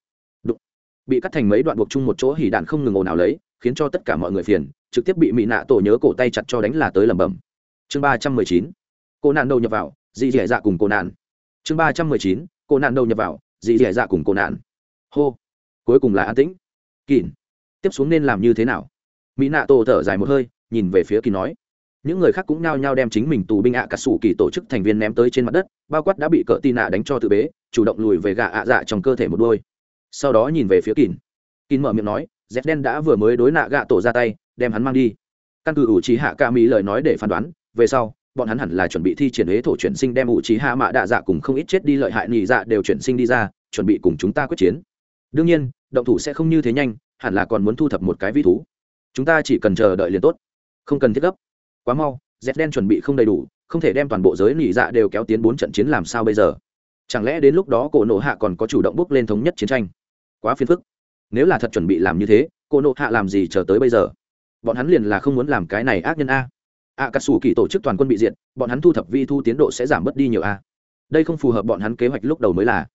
Đụng. bị cắt thành mấy đoạn buộc chung một chỗ hỉ đạn không ngừng ồn ào lấy, khiến cho tất cả mọi người phiền, trực tiếp bị mỹ nạ tổ nhớ cổ tay chặt cho đánh là tới lẩm bẩm. Chương ba trăm mười chín. Cô nạn đầu nhập vào, dị dẻ dạ cùng cô nạn. Chương ba trăm mười chín. Cô nạn đầu nhập vào, dị dẻ dạ cùng cô nạn. Hô cuối cùng là an tĩnh. Kỳn tiếp xuống nên làm như thế nào? Mỹ nạ tổ thở dài một hơi, nhìn về phía kỳ nói. Những người khác cũng nao nhao đem chính mình tù binh ạ à cà sủ kỳ tổ chức thành viên ném tới trên mặt đất, bao quát đã bị cỡ tì nạ đánh cho tự bế, chủ động lùi về gà ạ dạ trong cơ thể một đôi. Sau đó nhìn về phía kín kín mở miệng nói dép đen đã vừa mới đối nạ gạ tổ ra tay, đem hắn mang đi. Căn cứ ủ trí hạ ca mỹ lời nói để phán đoán, về sau, bọn hắn hẳn là chuẩn bị thi triển huế thổ chuyển sinh đem ủ trí hạ mạ đạ dạ cùng không ít chết đi lợi hại nhị dạ đều chuyển sinh đi ra, chuẩn bị cùng chúng ta quyết chiến. Đương nhiên động thủ sẽ không như thế nhanh, hẳn là còn muốn thu thập một cái vi thú. Chúng ta chỉ cần chờ đợi liền tốt. Không cần thiết gấp. Quá mau dép đen chuẩn bị không đầy đủ, không thể đem toàn bộ giới nỉ dạ đều kéo tiến bốn trận chiến làm sao bây giờ? Chẳng lẽ đến lúc đó cổ nộ hạ còn có chủ động bước lên thống nhất chiến tranh? Quá phiền phức. Nếu là thật chuẩn bị làm như thế, cổ nộ hạ làm gì chờ tới bây giờ? Bọn hắn liền là không muốn làm cái này ác nhân a. A cà sủ kỳ tổ chức toàn quân bị diện bọn hắn thu thập vi thu tiến độ sẽ giảm bớt đi nhiều a. Đây không phù hợp bọn hắn kế hoạch lúc đầu mới là.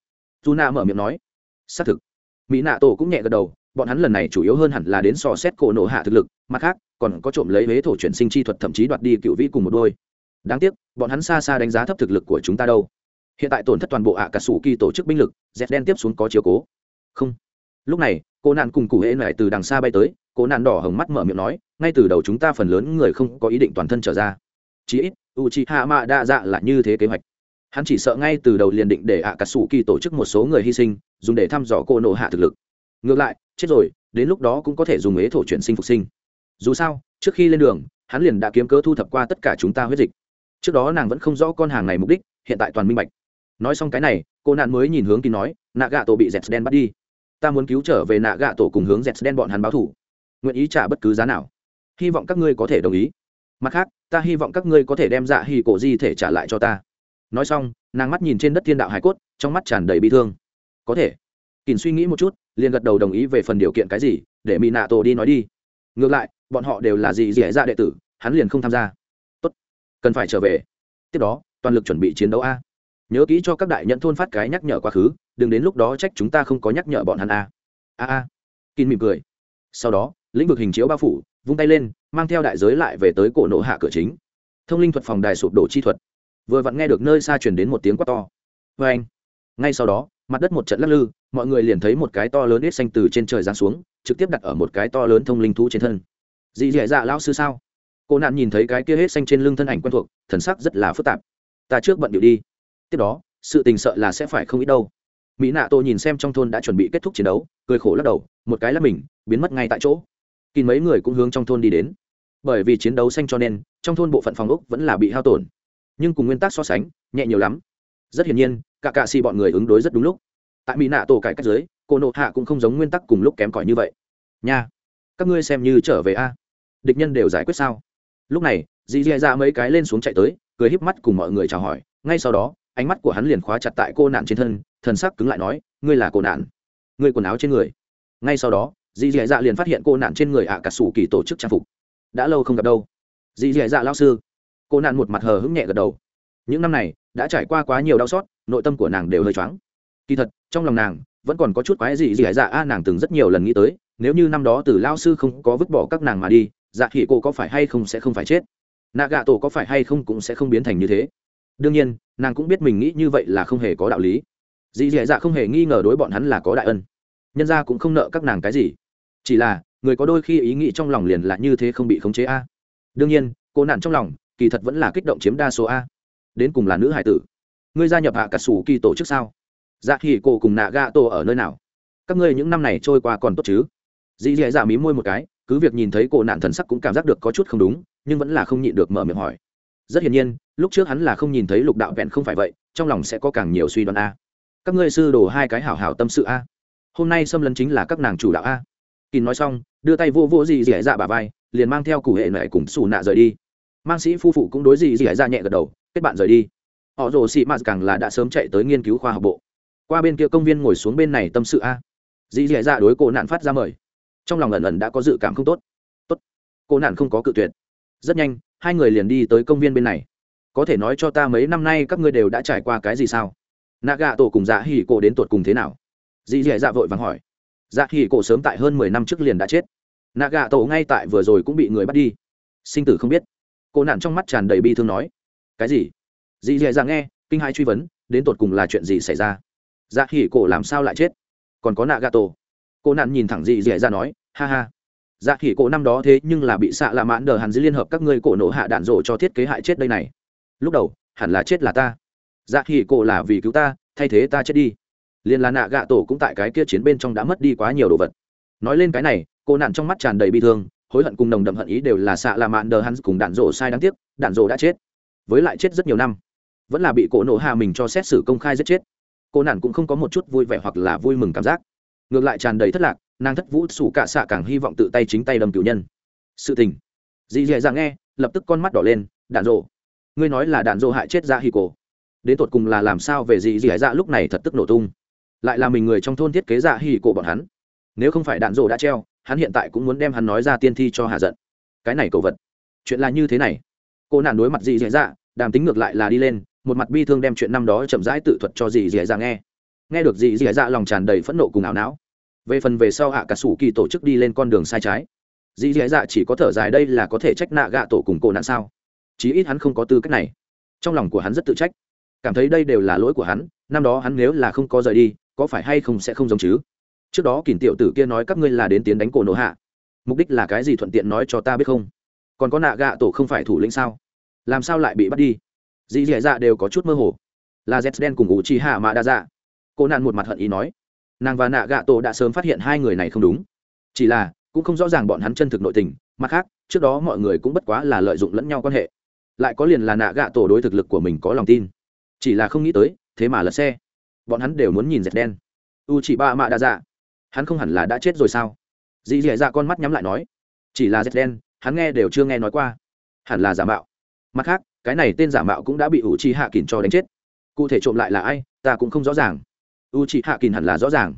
Dù na mở miệng nói. Xác thực mỹ nạ tổ cũng nhẹ gật đầu, bọn hắn lần này chủ yếu hơn hẳn là đến sò xét cổ nộ hạ thực lực, mặt khác, còn có trộm lấy huế thổ chuyển sinh chi thuật thậm chí đoạt đi cựu vĩ cùng một đôi. Đáng tiếc, bọn hắn xa xa đánh giá thấp thực lực của chúng ta đâu. Hiện tại tổn thất toàn bộ ạ cả sủ kỳ tổ chức binh lực dẹp đen tiếp xuống có chiều cố. Không. Lúc này, cô nạn cùng cụ hễ lại từ đằng xa bay tới, cô nạn đỏ hồng mắt mở miệng nói, ngay từ đầu chúng ta phần lớn người không có ý định toàn thân trở ra. Chí ít u chi hạ mạ đa dạ là như thế kế hoạch hắn chỉ sợ ngay từ đầu liền định để ạ cà sủ kỳ tổ chức một số người hy sinh, dùng để thăm dò cô nộ hạ thực lực. Ngược lại, chết rồi, đến lúc đó cũng có thể dùng ế thổ chuyển sinh phục sinh. Dù sao, trước khi lên đường, hắn liền đã kiếm cớ thu thập qua tất cả chúng ta huyết dịch. Trước đó nàng vẫn không rõ con hàng này mục đích, hiện tại toàn minh bạch. Nói xong cái này, cô nạn mới nhìn hướng kín nói nạ gạ tổ bị dẹt đen bắt đi. Ta muốn cứu trở về nạ gạ tổ cùng hướng dẹt đen bọn hắn báo thủ nguyện ý trả bất cứ giá nào. Hy vọng các ngươi có thể đồng ý. Mặt khác, ta hy vọng các ngươi có thể đem dạ hì cổ di thể trả lại cho ta nói xong, nàng mắt nhìn trên đất thiên đạo hải cốt, trong mắt tràn đầy bi thương. Có thể. Kỳn suy nghĩ một chút, liền gật đầu đồng ý về phần điều kiện cái gì, để mỹ nạ tổ đi nói đi. Ngược lại, bọn họ đều là gì dì ra dạ đệ tử, hắn liền không tham gia. Tốt. Cần phải trở về. Tiếp đó, toàn lực chuẩn bị chiến đấu a. Nhớ kỹ cho các đại nhận thôn phát cái nhắc nhở quá khứ, đừng đến lúc đó trách chúng ta không có nhắc nhở bọn hắn a. A a. Kín mỉm cười. Sau đó, lĩnh vực hình chiếu bao phủ, vung tay lên, mang theo đại giới lại về tới cổ nộ hạ cửa chính. Thông linh thuật phòng đài sụp đổ chi thuật vừa vặn nghe được nơi xa truyền đến một tiếng quát to. Vê anh, ngay sau đó, mặt đất một trận lắc lư, mọi người liền thấy một cái to lớn ít xanh từ trên trời giáng xuống, trực tiếp đặt ở một cái to lớn thông linh thú trên thân. Dị dạ dạ lão sư sao? Cô nạn nhìn thấy cái kia hết xanh trên lưng thân ảnh quen thuộc, thần sắc rất là phức tạp. Ta trước bận điệu đi. Tiếp đó, sự tình sợ là sẽ phải không ít đâu. Mỹ nạ tô nhìn xem trong thôn đã chuẩn bị kết thúc chiến đấu, cười khổ lắc đầu, một cái là mình, biến mất ngay tại chỗ. Kín mấy người cũng hướng trong thôn đi đến. Bởi vì chiến đấu xanh cho nên, trong thôn bộ phận phòng ốc vẫn là bị hao tổn nhưng cùng nguyên tắc so sánh, nhẹ nhiều lắm. Rất hiển nhiên, cả cạ xì bọn người ứng đối rất đúng lúc. Tại mỹ nạ tổ cải cách giới cô nộ hạ cũng không giống nguyên tắc cùng lúc kém cỏi như vậy. Nha, các ngươi xem như trở về a. Địch nhân đều giải quyết sao? Lúc này, dì dì ra mấy cái lên xuống chạy tới, cười híp mắt cùng mọi người chào hỏi. Ngay sau đó, ánh mắt của hắn liền khóa chặt tại cô nạn trên thân, thần sắc cứng lại nói, ngươi là cô nạn. Ngươi quần áo trên người. Ngay sau đó, dì dì dạ liền phát hiện cô nạn trên người ạ à cà sủ kỳ tổ chức trang phục. Đã lâu không gặp đâu. Dì dì dạ lao sư cô nạn một mặt hờ hững nhẹ gật đầu. Những năm này, đã trải qua quá nhiều đau xót, nội tâm của nàng đều hơi choáng. Kỳ thật, trong lòng nàng, vẫn còn có chút quái gì gì dạ a, nàng từng rất nhiều lần nghĩ tới, nếu như năm đó từ lao sư không có vứt bỏ các nàng mà đi dạ khỉ cô có phải hay không sẽ không phải chết? Nạ gạ tổ có phải hay không cũng sẽ không biến thành như thế. Đương nhiên, nàng cũng biết mình nghĩ như vậy là không hề có đạo lý. Dì dì dạ không hề nghi ngờ đối bọn hắn là có đại ân. Nhân ra cũng không nợ các nàng cái gì. Chỉ là, người có đôi khi ý nghĩ trong lòng liền là như thế không bị khống chế a. Đương nhiên, cô nạn trong lòng kỳ thật vẫn là kích động chiếm đa số a. Đến cùng là nữ hải tử. Ngươi gia nhập hạ cả sủ kỳ tổ chức sao? Dạ khi cô cùng nạ gạ tổ ở nơi nào? Các ngươi những năm này trôi qua còn tốt chứ? Dì dì dạ mí môi một cái, cứ việc nhìn thấy cô nạn thần sắc cũng cảm giác được có chút không đúng, nhưng vẫn là không nhịn được mở miệng hỏi. Rất hiển nhiên, lúc trước hắn là không nhìn thấy lục đạo vẹn không phải vậy, trong lòng sẽ có càng nhiều suy đoán a. Các ngươi sư đồ hai cái hảo hảo tâm sự a. Hôm nay xâm lấn chính là các nàng chủ đạo a. Kín nói xong, đưa tay vô vô dì dì dạ bà vai, liền mang theo cụ hệ mẹ cùng xù nạ rời đi mang sĩ phu phụ cũng đối gì dì dạ nhẹ gật đầu, kết bạn rời đi. Họ rồ sĩ mạt càng là đã sớm chạy tới nghiên cứu khoa học bộ. Qua bên kia công viên ngồi xuống bên này tâm sự a. Dì dì dạ đối cổ nạn phát ra mời. Trong lòng ẩn ẩn đã có dự cảm không tốt. Tốt. Cô nạn không có cự tuyệt. Rất nhanh, hai người liền đi tới công viên bên này. Có thể nói cho ta mấy năm nay các ngươi đều đã trải qua cái gì sao? Nạ gà tổ cùng dạ hỉ cổ đến tột cùng thế nào? Dì dì dạ vội vàng hỏi. Dạ hỉ cổ sớm tại hơn mười năm trước liền đã chết. Nạ gà tổ ngay tại vừa rồi cũng bị người bắt đi. Sinh tử không biết cô nạn trong mắt tràn đầy bi thương nói, cái gì? Dì dì dạ nghe, kinh hai truy vấn, đến tột cùng là chuyện gì xảy ra? Dạ hỉ cổ làm sao lại chết? Còn có nạ gạ tổ cô nạn nhìn thẳng dì dì dạ nói, ha ha. Dạ hỉ cổ năm đó thế nhưng là bị xạ lạ mãn đờ hàn dưới liên hợp các ngươi cổ nổ hạ đạn rổ cho thiết kế hại chết đây này. Lúc đầu, hẳn là chết là ta. Dạ hỉ cổ là vì cứu ta, thay thế ta chết đi. Liền là nạ gạ tổ cũng tại cái kia chiến bên trong đã mất đi quá nhiều đồ vật. Nói lên cái này, cô nạn trong mắt tràn đầy bi thương hối hận cùng nồng đậm hận ý đều là xạ là mạn đờ hắn cùng đạn rổ sai đáng tiếc, đạn rổ đã chết. Với lại chết rất nhiều năm. Vẫn là bị cổ nổ hạ mình cho xét xử công khai giết chết. Cô nạn cũng không có một chút vui vẻ hoặc là vui mừng cảm giác. Ngược lại tràn đầy thất lạc, nàng thất vũ sủ cả xạ càng hy vọng tự tay chính tay đâm cử nhân. Sự tình. Dì dì dạ nghe, lập tức con mắt đỏ lên, đạn rộ ngươi nói là đạn rộ hại chết dạ ra hì cổ. Đến tột cùng là làm sao về dì dì dạ lúc này thật tức nổ tung. Lại là mình người trong thôn thiết kế dạ hì cổ bọn hắn. Nếu không phải đạn rộ đã treo hắn hiện tại cũng muốn đem hắn nói ra tiên thi cho hạ giận. Cái này cầu vật, chuyện là như thế này. Cô nạn đối mặt dì dì dạ đàm tính ngược lại là đi lên, một mặt bi thương đem chuyện năm đó chậm rãi tự thuật cho dì dì dạ nghe. Nghe được dì dì dạ lòng tràn đầy phẫn nộ cùng ảo não. Về phần về sau hạ cả sủ kỳ tổ chức đi lên con đường sai trái. Dì dì dạ chỉ có thở dài đây là có thể trách nạ gạ tổ cùng cô nạn sao? Chí ít hắn không có tư cách này. Trong lòng của hắn rất tự trách. Cảm thấy đây đều là lỗi của hắn, năm đó hắn nếu là không có rời đi, có phải hay không sẽ không giống chứ? Trước đó kỳn tiểu tử kia nói các ngươi là đến tiến đánh cổ nổ hạ. mục đích là cái gì thuận tiện nói cho ta biết không? còn có nạ gạ tổ không phải thủ lĩnh sao? làm sao lại bị bắt đi? dì dì dạ đều có chút mơ hồ. là z đen cùng ủ chi hạ mạ đa dạ. cô nạn một mặt hận ý nói. nàng và nạ gạ tổ đã sớm phát hiện hai người này không đúng. chỉ là, cũng không rõ ràng bọn hắn chân thực nội tình. mặt khác, trước đó mọi người cũng bất quá là lợi dụng lẫn nhau quan hệ. lại có liền là nạ gạ tổ đối thực lực của mình có lòng tin. chỉ là không nghĩ tới, thế mà lật xe. bọn hắn đều muốn nhìn dẹt đen. U chỉ ba mạ đa dạ hắn không hẳn là đã chết rồi sao? Dì dì dạ con mắt nhắm lại nói. Chỉ là dẹt đen hắn nghe đều chưa nghe nói qua. Hẳn là giả mạo. Mặt khác, cái này tên giả mạo cũng đã bị u chi hạ kín cho đánh chết. Cụ thể trộm lại là ai, ta cũng không rõ ràng. U chi hạ kín hẳn là rõ ràng.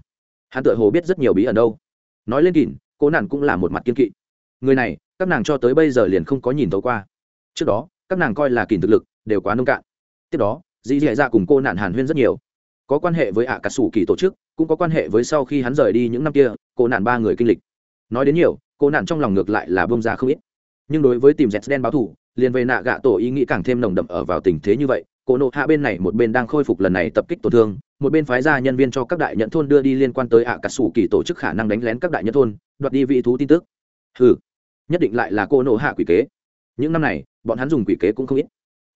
Hắn tự hồ biết rất nhiều bí ẩn đâu. Nói lên kín cô nạn cũng là một mặt kiên kỵ. Người này, các nàng cho tới bây giờ liền không có nhìn thấu qua. Trước đó, các nàng coi là kín thực lực đều quá nông cạn. Tiếp đó, dì dì dạ cùng cô nạn hàn huyên rất nhiều có quan hệ với ạ cà sủ kỳ tổ chức, cũng có quan hệ với sau khi hắn rời đi những năm kia, cô nạn ba người kinh lịch. Nói đến nhiều, cô nạn trong lòng ngược lại là bông ra không ít. Nhưng đối với tìm dẹt đen báo thủ liền về nạ gạ tổ ý nghĩ càng thêm nồng đậm ở vào tình thế như vậy, cô nộ hạ bên này một bên đang khôi phục lần này tập kích tổn thương, một bên phái ra nhân viên cho các đại nhận thôn đưa đi liên quan tới ạ cà sủ kỳ tổ chức khả năng đánh lén các đại nhận thôn, đoạt đi vị thú tin tức. Ừ nhất định lại là cô nộ hạ quỷ kế. Những năm này, bọn hắn dùng quỷ kế cũng không ít.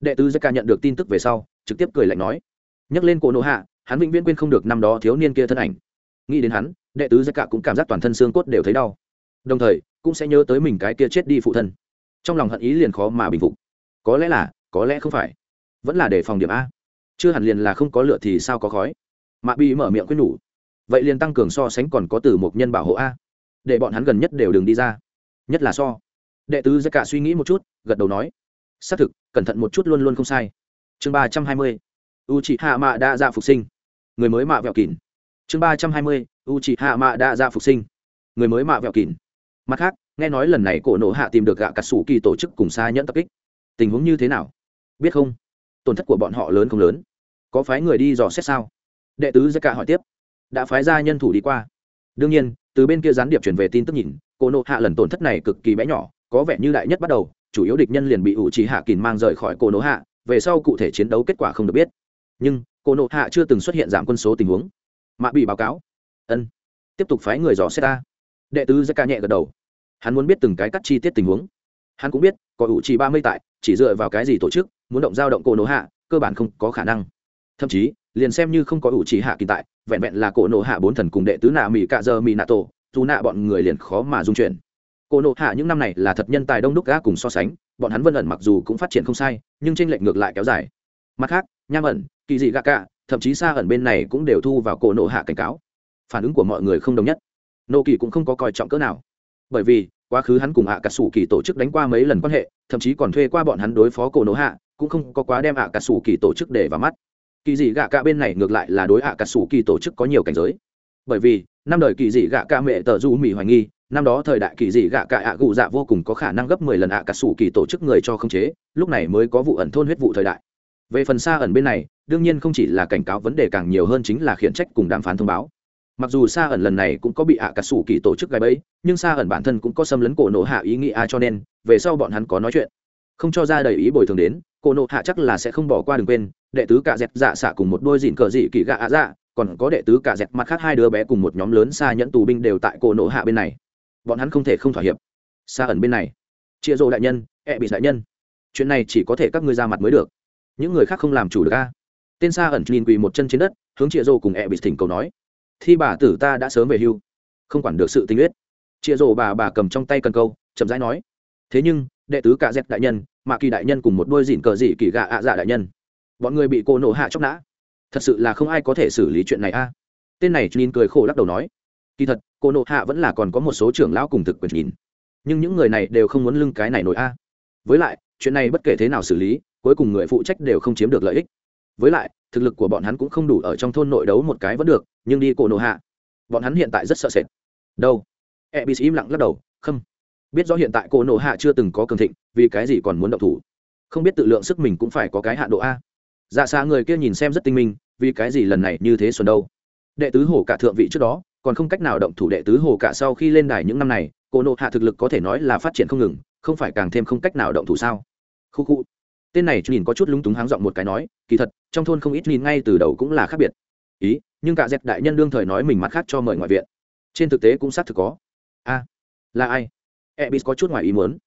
Đệ tứ ca nhận được tin tức về sau, trực tiếp cười lạnh nói. Nhắc lên cô nộ hạ hắn vĩnh viễn quên không được năm đó thiếu niên kia thân ảnh. Nghĩ đến hắn, đệ tứ ca cũng cảm giác toàn thân xương cốt đều thấy đau. Đồng thời, cũng sẽ nhớ tới mình cái kia chết đi phụ thân. Trong lòng hận ý liền khó mà bình phục. Có lẽ là, có lẽ không phải. Vẫn là để phòng điểm a. Chưa hẳn liền là không có lửa thì sao có khói. Mạ bị mở miệng quyết nhủ. Vậy liền tăng cường so sánh còn có từ một nhân bảo hộ a. Để bọn hắn gần nhất đều đừng đi ra. Nhất là so. Đệ tứ giác cả suy nghĩ một chút, gật đầu nói. Xác thực, cẩn thận một chút luôn luôn không sai. Chương ba trăm hai mươi. U chị hạ mạ đã dạ phục sinh người mới mạ vẹo kín chương ba trăm hai mươi u chị hạ mạ đã ra phục sinh. Người mới mạ vẹo kín mặt khác, nghe nói lần này cổ nộ hạ tìm được gạ cà sủ kỳ tổ chức cùng xa nhẫn tập kích. Tình huống như thế nào? Biết không? Tổn thất của bọn họ lớn không lớn? Có phái người đi dò xét sao? Đệ tứ giai cả hỏi tiếp. Đã phái ra nhân thủ đi qua. Đương nhiên, từ bên kia gián điệp chuyển về tin tức nhìn, cổ nộ hạ lần tổn thất này cực kỳ bé nhỏ, có vẻ như đại nhất bắt đầu, chủ yếu địch nhân liền bị ủ trì hạ kìn mang rời khỏi cổ nộ hạ, về sau cụ thể chiến đấu kết quả không được biết nhưng cổ nộ hạ chưa từng xuất hiện giảm quân số tình huống mạ bị báo cáo ân tiếp tục phái người dò xét ta đệ tứ giai ca nhẹ gật đầu hắn muốn biết từng cái cắt chi tiết tình huống hắn cũng biết có ủ trì ba mươi tại chỉ dựa vào cái gì tổ chức muốn động giao động cổ nộ hạ cơ bản không có khả năng thậm chí liền xem như không có ủ trì hạ kỳ tại vẹn vẹn là cổ nộ hạ bốn thần cùng đệ tứ nạ mỹ cạ giờ mỹ nạ tổ dù nạ bọn người liền khó mà dung chuyển cổ nộ hạ những năm này là thật nhân tài đông đúc gã cùng so sánh bọn hắn vân ẩn mặc dù cũng phát triển không sai nhưng tranh lệch ngược lại kéo dài mặt khác, nham ẩn, kỳ dị gạ cả, thậm chí xa ẩn bên này cũng đều thu vào cổ nộ hạ cảnh cáo. Phản ứng của mọi người không đồng nhất. Nô kỳ cũng không có coi trọng cỡ nào. Bởi vì, quá khứ hắn cùng hạ cả sủ kỳ tổ chức đánh qua mấy lần quan hệ, thậm chí còn thuê qua bọn hắn đối phó cổ nộ hạ, cũng không có quá đem hạ cả sủ kỳ tổ chức để vào mắt. Kỳ dị gạ cả bên này ngược lại là đối hạ cả sủ kỳ tổ chức có nhiều cảnh giới. Bởi vì, năm đời kỳ dị gạ cả mẹ tờ du mỹ hoài nghi, năm đó thời đại kỳ dị gạ cả ạ gụ dạ vô cùng có khả năng gấp mười lần ạ cả sủ kỳ tổ chức người cho khống chế, lúc này mới có vụ ẩn thôn huyết vụ thời đại về phần xa ẩn bên này, đương nhiên không chỉ là cảnh cáo vấn đề càng nhiều hơn chính là khiển trách cùng đàm phán thông báo. Mặc dù xa ẩn lần này cũng có bị ạ cả sủ kỳ tổ chức gai bẫy, nhưng xa ẩn bản thân cũng có xâm lấn cổ nộ hạ ý nghĩ a cho nên, về sau bọn hắn có nói chuyện. Không cho ra đầy ý bồi thường đến, cổ nộ hạ chắc là sẽ không bỏ qua đừng quên, đệ tứ cả dẹp dạ xạ cùng một đôi dịn cờ dị kỳ gạ ạ dạ còn có đệ tứ cả dẹp mặt khác hai đứa bé cùng một nhóm lớn xa nhẫn tù binh đều tại cổ nộ hạ bên này. Bọn hắn không thể không thỏa hiệp. Xa ẩn bên này. Chia rô đại nhân e bị đại nhân. Chuyện này chỉ có thể các ngươi ra mặt mới được những người khác không làm chủ được a. Tên xa ẩn nhìn quỳ một chân trên đất, hướng chịa rô cùng e bị thỉnh cầu nói, thi bà tử ta đã sớm về hưu, không quản được sự tinh huyết. Chịa rô bà bà cầm trong tay cần câu, chậm rãi nói, thế nhưng, đệ tứ cả dẹp đại nhân mà kỳ đại nhân cùng một đôi dỉn cờ dị kỳ gạ ạ dạ đại nhân, bọn người bị cô nổ hạ chóc nã. Thật sự là không ai có thể xử lý chuyện này a. Tên này nhìn cười khổ lắc đầu nói, kỳ thật, cô nộ hạ vẫn là còn có một số trưởng lão cùng thực quyền nhìn, nhưng những người này đều không muốn lưng cái này nổi a. Với lại, chuyện này bất kể thế nào xử lý cuối cùng người phụ trách đều không chiếm được lợi ích. Với lại, thực lực của bọn hắn cũng không đủ ở trong thôn nội đấu một cái vẫn được, nhưng đi cổ nộ hạ, bọn hắn hiện tại rất sợ sệt. Đâu? E b im lặng lắc đầu, không. Biết rõ hiện tại cổ nộ hạ chưa từng có cường thịnh, vì cái gì còn muốn động thủ? Không biết tự lượng sức mình cũng phải có cái hạ độ a. Dạ xa người kia nhìn xem rất tinh minh, vì cái gì lần này như thế xuân đâu? Đệ tứ hổ cả thượng vị trước đó, còn không cách nào động thủ đệ tứ hồ cả sau khi lên đài những năm này, Cổ nộ hạ thực lực có thể nói là phát triển không ngừng, không phải càng thêm không cách nào động thủ sao? Khu khu tên này nhìn có chút lúng túng háng giọng một cái nói, kỳ thật, trong thôn không ít nhìn ngay từ đầu cũng là khác biệt. Ý, nhưng cả dẹp đại nhân đương thời nói mình mặt khác cho mời ngoại viện. Trên thực tế cũng xác thực có. A, là ai? E ebis có chút ngoài ý muốn.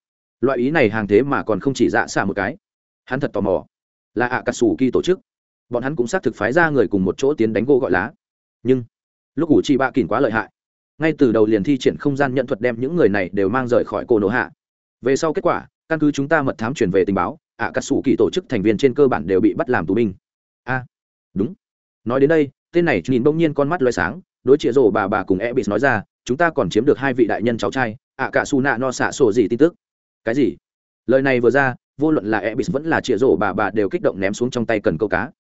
Loại ý này hàng thế mà còn không chỉ dạ xả một cái. Hắn thật tò mò. Là ạ cà sủ kỳ tổ chức. Bọn hắn cũng xác thực phái ra người cùng một chỗ tiến đánh gỗ gọi lá. Nhưng, lúc ủ chị bạ kìn quá lợi hại. Ngay từ đầu liền thi triển không gian nhận thuật đem những người này đều mang rời khỏi cô nổ hạ về sau kết quả căn cứ chúng ta mật thám truyền về tình báo ạ à, xù kỳ tổ chức thành viên trên cơ bản đều bị bắt làm tù binh. A đúng. Nói đến đây tên này nhìn bỗng nhiên con mắt loay sáng đối chĩa rổ bà bà cùng e bị nói ra chúng ta còn chiếm được hai vị đại nhân cháu trai ạ à, cả su nạ no xạ sổ gì tin tức. Cái gì? Lời này vừa ra vô luận là e bị vẫn là chĩa rổ bà bà đều kích động ném xuống trong tay cần câu cá.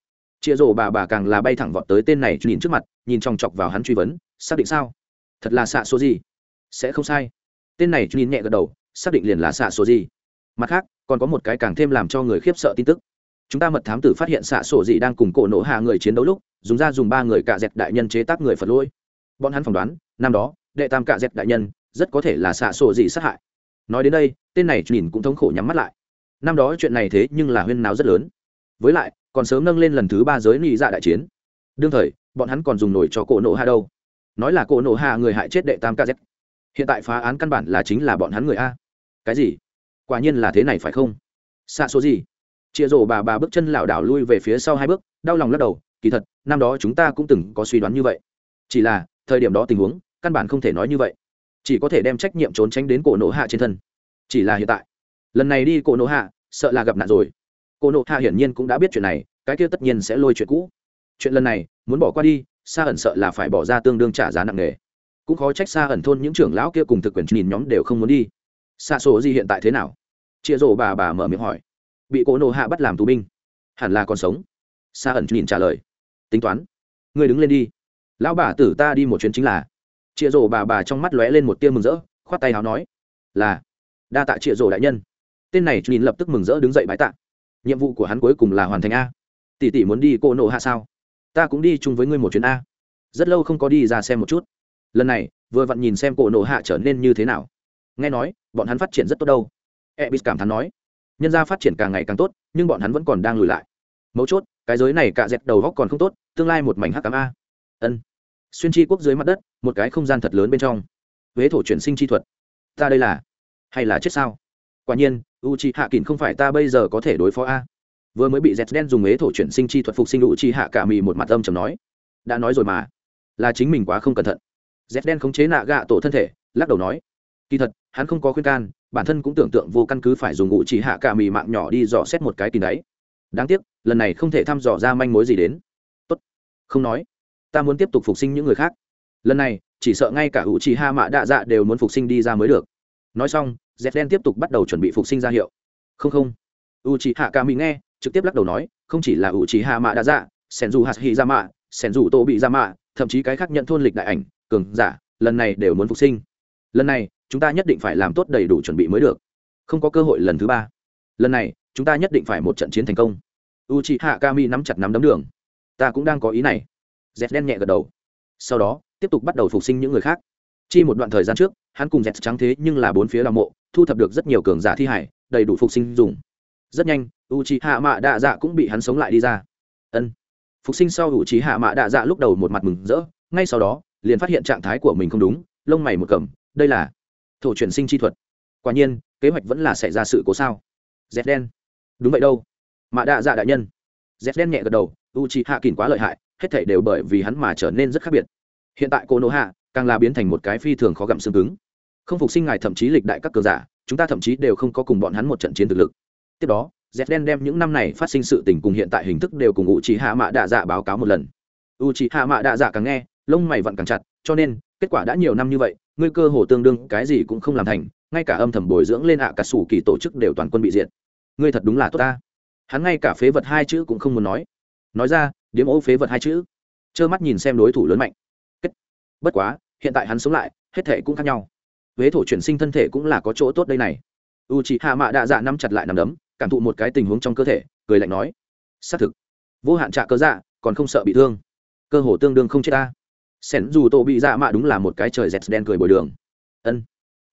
Chĩa rổ bà bà càng là bay thẳng vọt tới tên này nhìn trước mặt nhìn chòng chọc vào hắn truy vấn xác định sao? Thật là xạ số gì? Sẽ không sai. Tên này nhìn nhẹ gật đầu xác định liền là xạ số gì? Mặt khác, còn có một cái càng thêm làm cho người khiếp sợ tin tức. Chúng ta mật thám tử phát hiện xạ sổ dị đang cùng cổ nổ hạ người chiến đấu lúc, dùng ra dùng ba người cạ dẹt đại nhân chế tác người phật lỗi bọn hắn phỏng đoán, năm đó, đệ tam cạ dẹt đại nhân rất có thể là xạ sổ dị sát hại. Nói đến đây, tên này nhìn cũng thống khổ nhắm mắt lại. Năm đó chuyện này thế nhưng là huyên náo rất lớn. Với lại, còn sớm nâng lên lần thứ ba giới nị dạ đại chiến. Đương thời, bọn hắn còn dùng nổi cho cổ nổ hạ đâu. Nói là cổ nổ hạ người hại chết đệ tam kz hiện tại phá án căn bản là chính là bọn hắn người a. Cái gì? Quả nhiên là thế này phải không? Xạ số gì? Chịa rổ bà bà bước chân lảo đảo lui về phía sau hai bước, đau lòng lắc đầu, kỳ thật, năm đó chúng ta cũng từng có suy đoán như vậy. Chỉ là, thời điểm đó tình huống, căn bản không thể nói như vậy. Chỉ có thể đem trách nhiệm trốn tránh đến cổ nổ hạ trên thân. Chỉ là hiện tại, lần này đi cổ nổ hạ, sợ là gặp nạn rồi. Cổ nổ hạ hiển nhiên cũng đã biết chuyện này, cái kia tất nhiên sẽ lôi chuyện cũ. Chuyện lần này, muốn bỏ qua đi xa ẩn sợ là phải bỏ ra tương đương trả giá nặng nề. Cũng khó trách xa ẩn thôn những trưởng lão kia cùng thực quyền nhìn nhóm đều không muốn đi. Xa số gì hiện tại thế nào? Chia rổ bà bà mở miệng hỏi. Bị cổ nộ hạ bắt làm tù binh. Hẳn là còn sống. Xa ẩn nhìn trả lời. Tính toán. Người đứng lên đi. Lão bà tử ta đi một chuyến chính là. Chịa rổ bà bà trong mắt lóe lên một tia mừng rỡ, khoát tay áo nói. Là. Đa tạ chịa rổ đại nhân. Tên này nhìn lập tức mừng rỡ đứng dậy bái tạ. Nhiệm vụ của hắn cuối cùng là hoàn thành a. Tỷ tỷ muốn đi cô nộ hạ sao? Ta cũng đi chung với ngươi một chuyến a. Rất lâu không có đi ra xem một chút. Lần này, vừa vặn nhìn xem cổ nộ hạ trở nên như thế nào. Nghe nói, bọn hắn phát triển rất tốt đâu. Ebis cảm thán nói, nhân gia phát triển càng ngày càng tốt, nhưng bọn hắn vẫn còn đang lùi lại. Mấu chốt, cái giới này cạ dẹt đầu góc còn không tốt, tương lai một mảnh hắc ám a. Ân. Xuyên chi quốc dưới mặt đất, một cái không gian thật lớn bên trong. Huế thổ chuyển sinh chi thuật. Ta đây là hay là chết sao? Quả nhiên u c h i hạ kỳn không phải ta bây giờ có thể đối phó a. Vừa mới bị dẹt đen dùng ế thổ chuyển sinh chi thuật phục sinh u c h i hạ cả mì một mặt âm chầm nói, đã nói rồi mà, là chính mình quá không cẩn thận. Dẹt đen khống chế nạ gạ tổ thân thể, lắc đầu nói, kỳ thật, hắn không có khuyên can bản thân cũng tưởng tượng vô căn cứ phải dùng ngụ chỉ hạ cả mì mạng nhỏ đi dò xét một cái kín đấy đáng tiếc, lần này không thể thăm dò ra manh mối gì đến. Tốt. Không nói. Ta muốn tiếp tục phục sinh những người khác. Lần này, chỉ sợ ngay cả ủ chỉ hạ mạ đạ dạ đều muốn phục sinh đi ra mới được. Nói xong dẹp đen tiếp tục bắt đầu chuẩn bị phục sinh ra hiệu. Không không. U chỉ hạ cả mì nghe, trực tiếp lắc đầu nói, không chỉ là ủ chỉ hạ mạ đạ dạ sen dù hạt hi ra mạ sen dù tô bị ra mạ thậm chí cái khác nhận thôn lịch đại ảnh, cường giả, lần này đều muốn phục sinh. Lần này chúng ta nhất định phải làm tốt đầy đủ chuẩn bị mới được. Không có cơ hội lần thứ ba. Lần này, chúng ta nhất định phải một trận chiến thành công. U c h i hạ kami nắm chặt nắm đấm đường. Ta cũng đang có ý này. Dẹt đen nhẹ gật đầu. Sau đó, tiếp tục bắt đầu phục sinh những người khác. Chi một đoạn thời gian trước, hắn cùng dẹt trắng thế nhưng là bốn phía đào mộ, thu thập được rất nhiều cường giả thi hải, đầy đủ phục sinh dùng. Rất nhanh u c h i hạ mạ đạ dạ cũng bị hắn sống lại đi ra. Ân. Phục sinh sau u c h i hạ mạ đạ dạ lúc đầu một mặt mừng rỡ, ngay sau đó, liền phát hiện trạng thái của mình không đúng, lông mày một cầm, đây là thổ chuyển sinh chi thuật. Quả nhiên, kế hoạch vẫn là xảy ra sự cố sao? Z đen. Đúng vậy đâu. Mạ đạ dạ đại nhân. Z đen nhẹ gật đầu u chi hạ kín quá lợi hại, hết thể đều bởi vì hắn mà trở nên rất khác biệt. Hiện tại cô nô hạ càng là biến thành một cái phi thường khó gặm xương cứng. Không phục sinh ngài thậm chí lịch đại các cờ giả, chúng ta thậm chí đều không có cùng bọn hắn một trận chiến thực lực. Tiếp đó, z đen đem những năm này phát sinh sự tình cùng hiện tại hình thức đều cùng u chi hạ mạ đạ dạ báo cáo một lần. U chi hạ mạ đạ dạ càng nghe, lông mày vặn càng chặt, cho nên kết quả đã nhiều năm như vậy, ngươi cơ hồ tương đương, cái gì cũng không làm thành, ngay cả âm thầm bồi dưỡng lên ạ cả sủ kỳ tổ chức đều toàn quân bị diệt. Ngươi thật đúng là tốt ta. Hắn ngay cả phế vật hai chữ cũng không muốn nói. Nói ra, điếm ô phế vật hai chữ. Trơ mắt nhìn xem đối thủ lớn mạnh. Kết. bất quá, hiện tại hắn sống lại, hết thể cũng khác nhau. Huế thổ chuyển sinh thân thể cũng là có chỗ tốt đây này. U chị hạ mạ đạ dạ nắm chặt lại nằm đấm, cảm thụ một cái tình huống trong cơ thể, cười lạnh nói. Xác thực. Vô hạn trạ cơ dạ còn không sợ bị thương. Cơ hồ tương đương không chết ta sen dù tổ bị dạ mạ đúng là một cái trời dẹt đen cười bồi đường. Ân.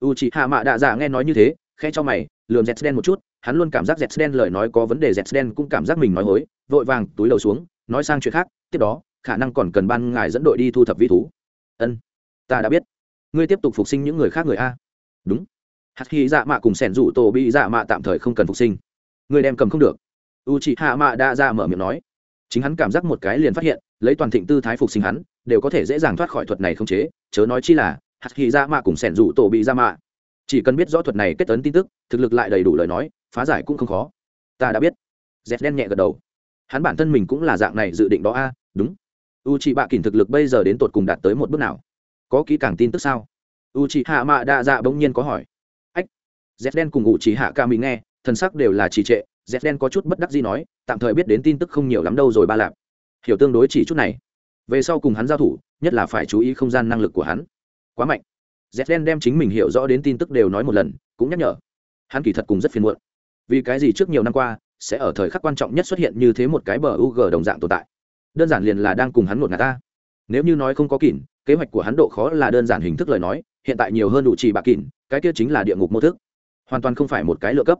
U chị hạ mạ đạ dạ nghe nói như thế khe cho mày, lườm dẹt đen một chút, hắn luôn cảm giác dẹt đen lời nói có vấn đề dẹt đen cũng cảm giác mình nói hối, vội vàng túi đầu xuống, nói sang chuyện khác, tiếp đó, khả năng còn cần ban ngài dẫn đội đi thu thập vi thú. Ân. Ta đã biết. Ngươi tiếp tục phục sinh những người khác người a. Đúng. Hạt khi dạ mạ cùng sẻn rủ tổ bị dạ mạ tạm thời không cần phục sinh. Ngươi đem cầm không được. U chị hạ mạ đa ra dạ mở miệng nói. Chính hắn cảm giác một cái liền phát hiện, lấy toàn thịnh tư thái phục sinh hắn đều có thể dễ dàng thoát khỏi thuật này không chế, chớ nói chi là hạt khi ra mạ cùng sẻn rủ tổ bị ra mạ. Chỉ cần biết rõ thuật này kết tấn tin tức, thực lực lại đầy đủ lời nói, phá giải cũng không khó. Ta đã biết. Dẹt đen nhẹ gật đầu. Hắn bản thân mình cũng là dạng này dự định đó a, đúng. U chị bạ kỳn thực lực bây giờ đến tột cùng đạt tới một bước nào? Có kỹ càng tin tức sao? U chị hạ mạ đa dạ bỗng nhiên có hỏi. Ách. Dẹt đen cùng u chị hạ ca mỹ nghe thần sắc đều là trì trệ. Dẹt đen có chút bất đắc gì nói, tạm thời biết đến tin tức không nhiều lắm đâu rồi ba lạp. Hiểu tương đối chỉ chút này về sau cùng hắn giao thủ, nhất là phải chú ý không gian năng lực của hắn. Quá mạnh. Z đen đem chính mình hiểu rõ đến tin tức đều nói một lần, cũng nhắc nhở. Hắn kỳ thật cùng rất phiền muộn. Vì cái gì trước nhiều năm qua, sẽ ở thời khắc quan trọng nhất xuất hiện như thế một cái bờ u g đồng dạng tồn tại? Đơn giản liền là đang cùng hắn một ngà ta. Nếu như nói không có kỉn kế hoạch của hắn độ khó là đơn giản hình thức lời nói, hiện tại nhiều hơn đủ trì bạc kỉn cái kia chính là địa ngục mô thức. Hoàn toàn không phải một cái lựa cấp.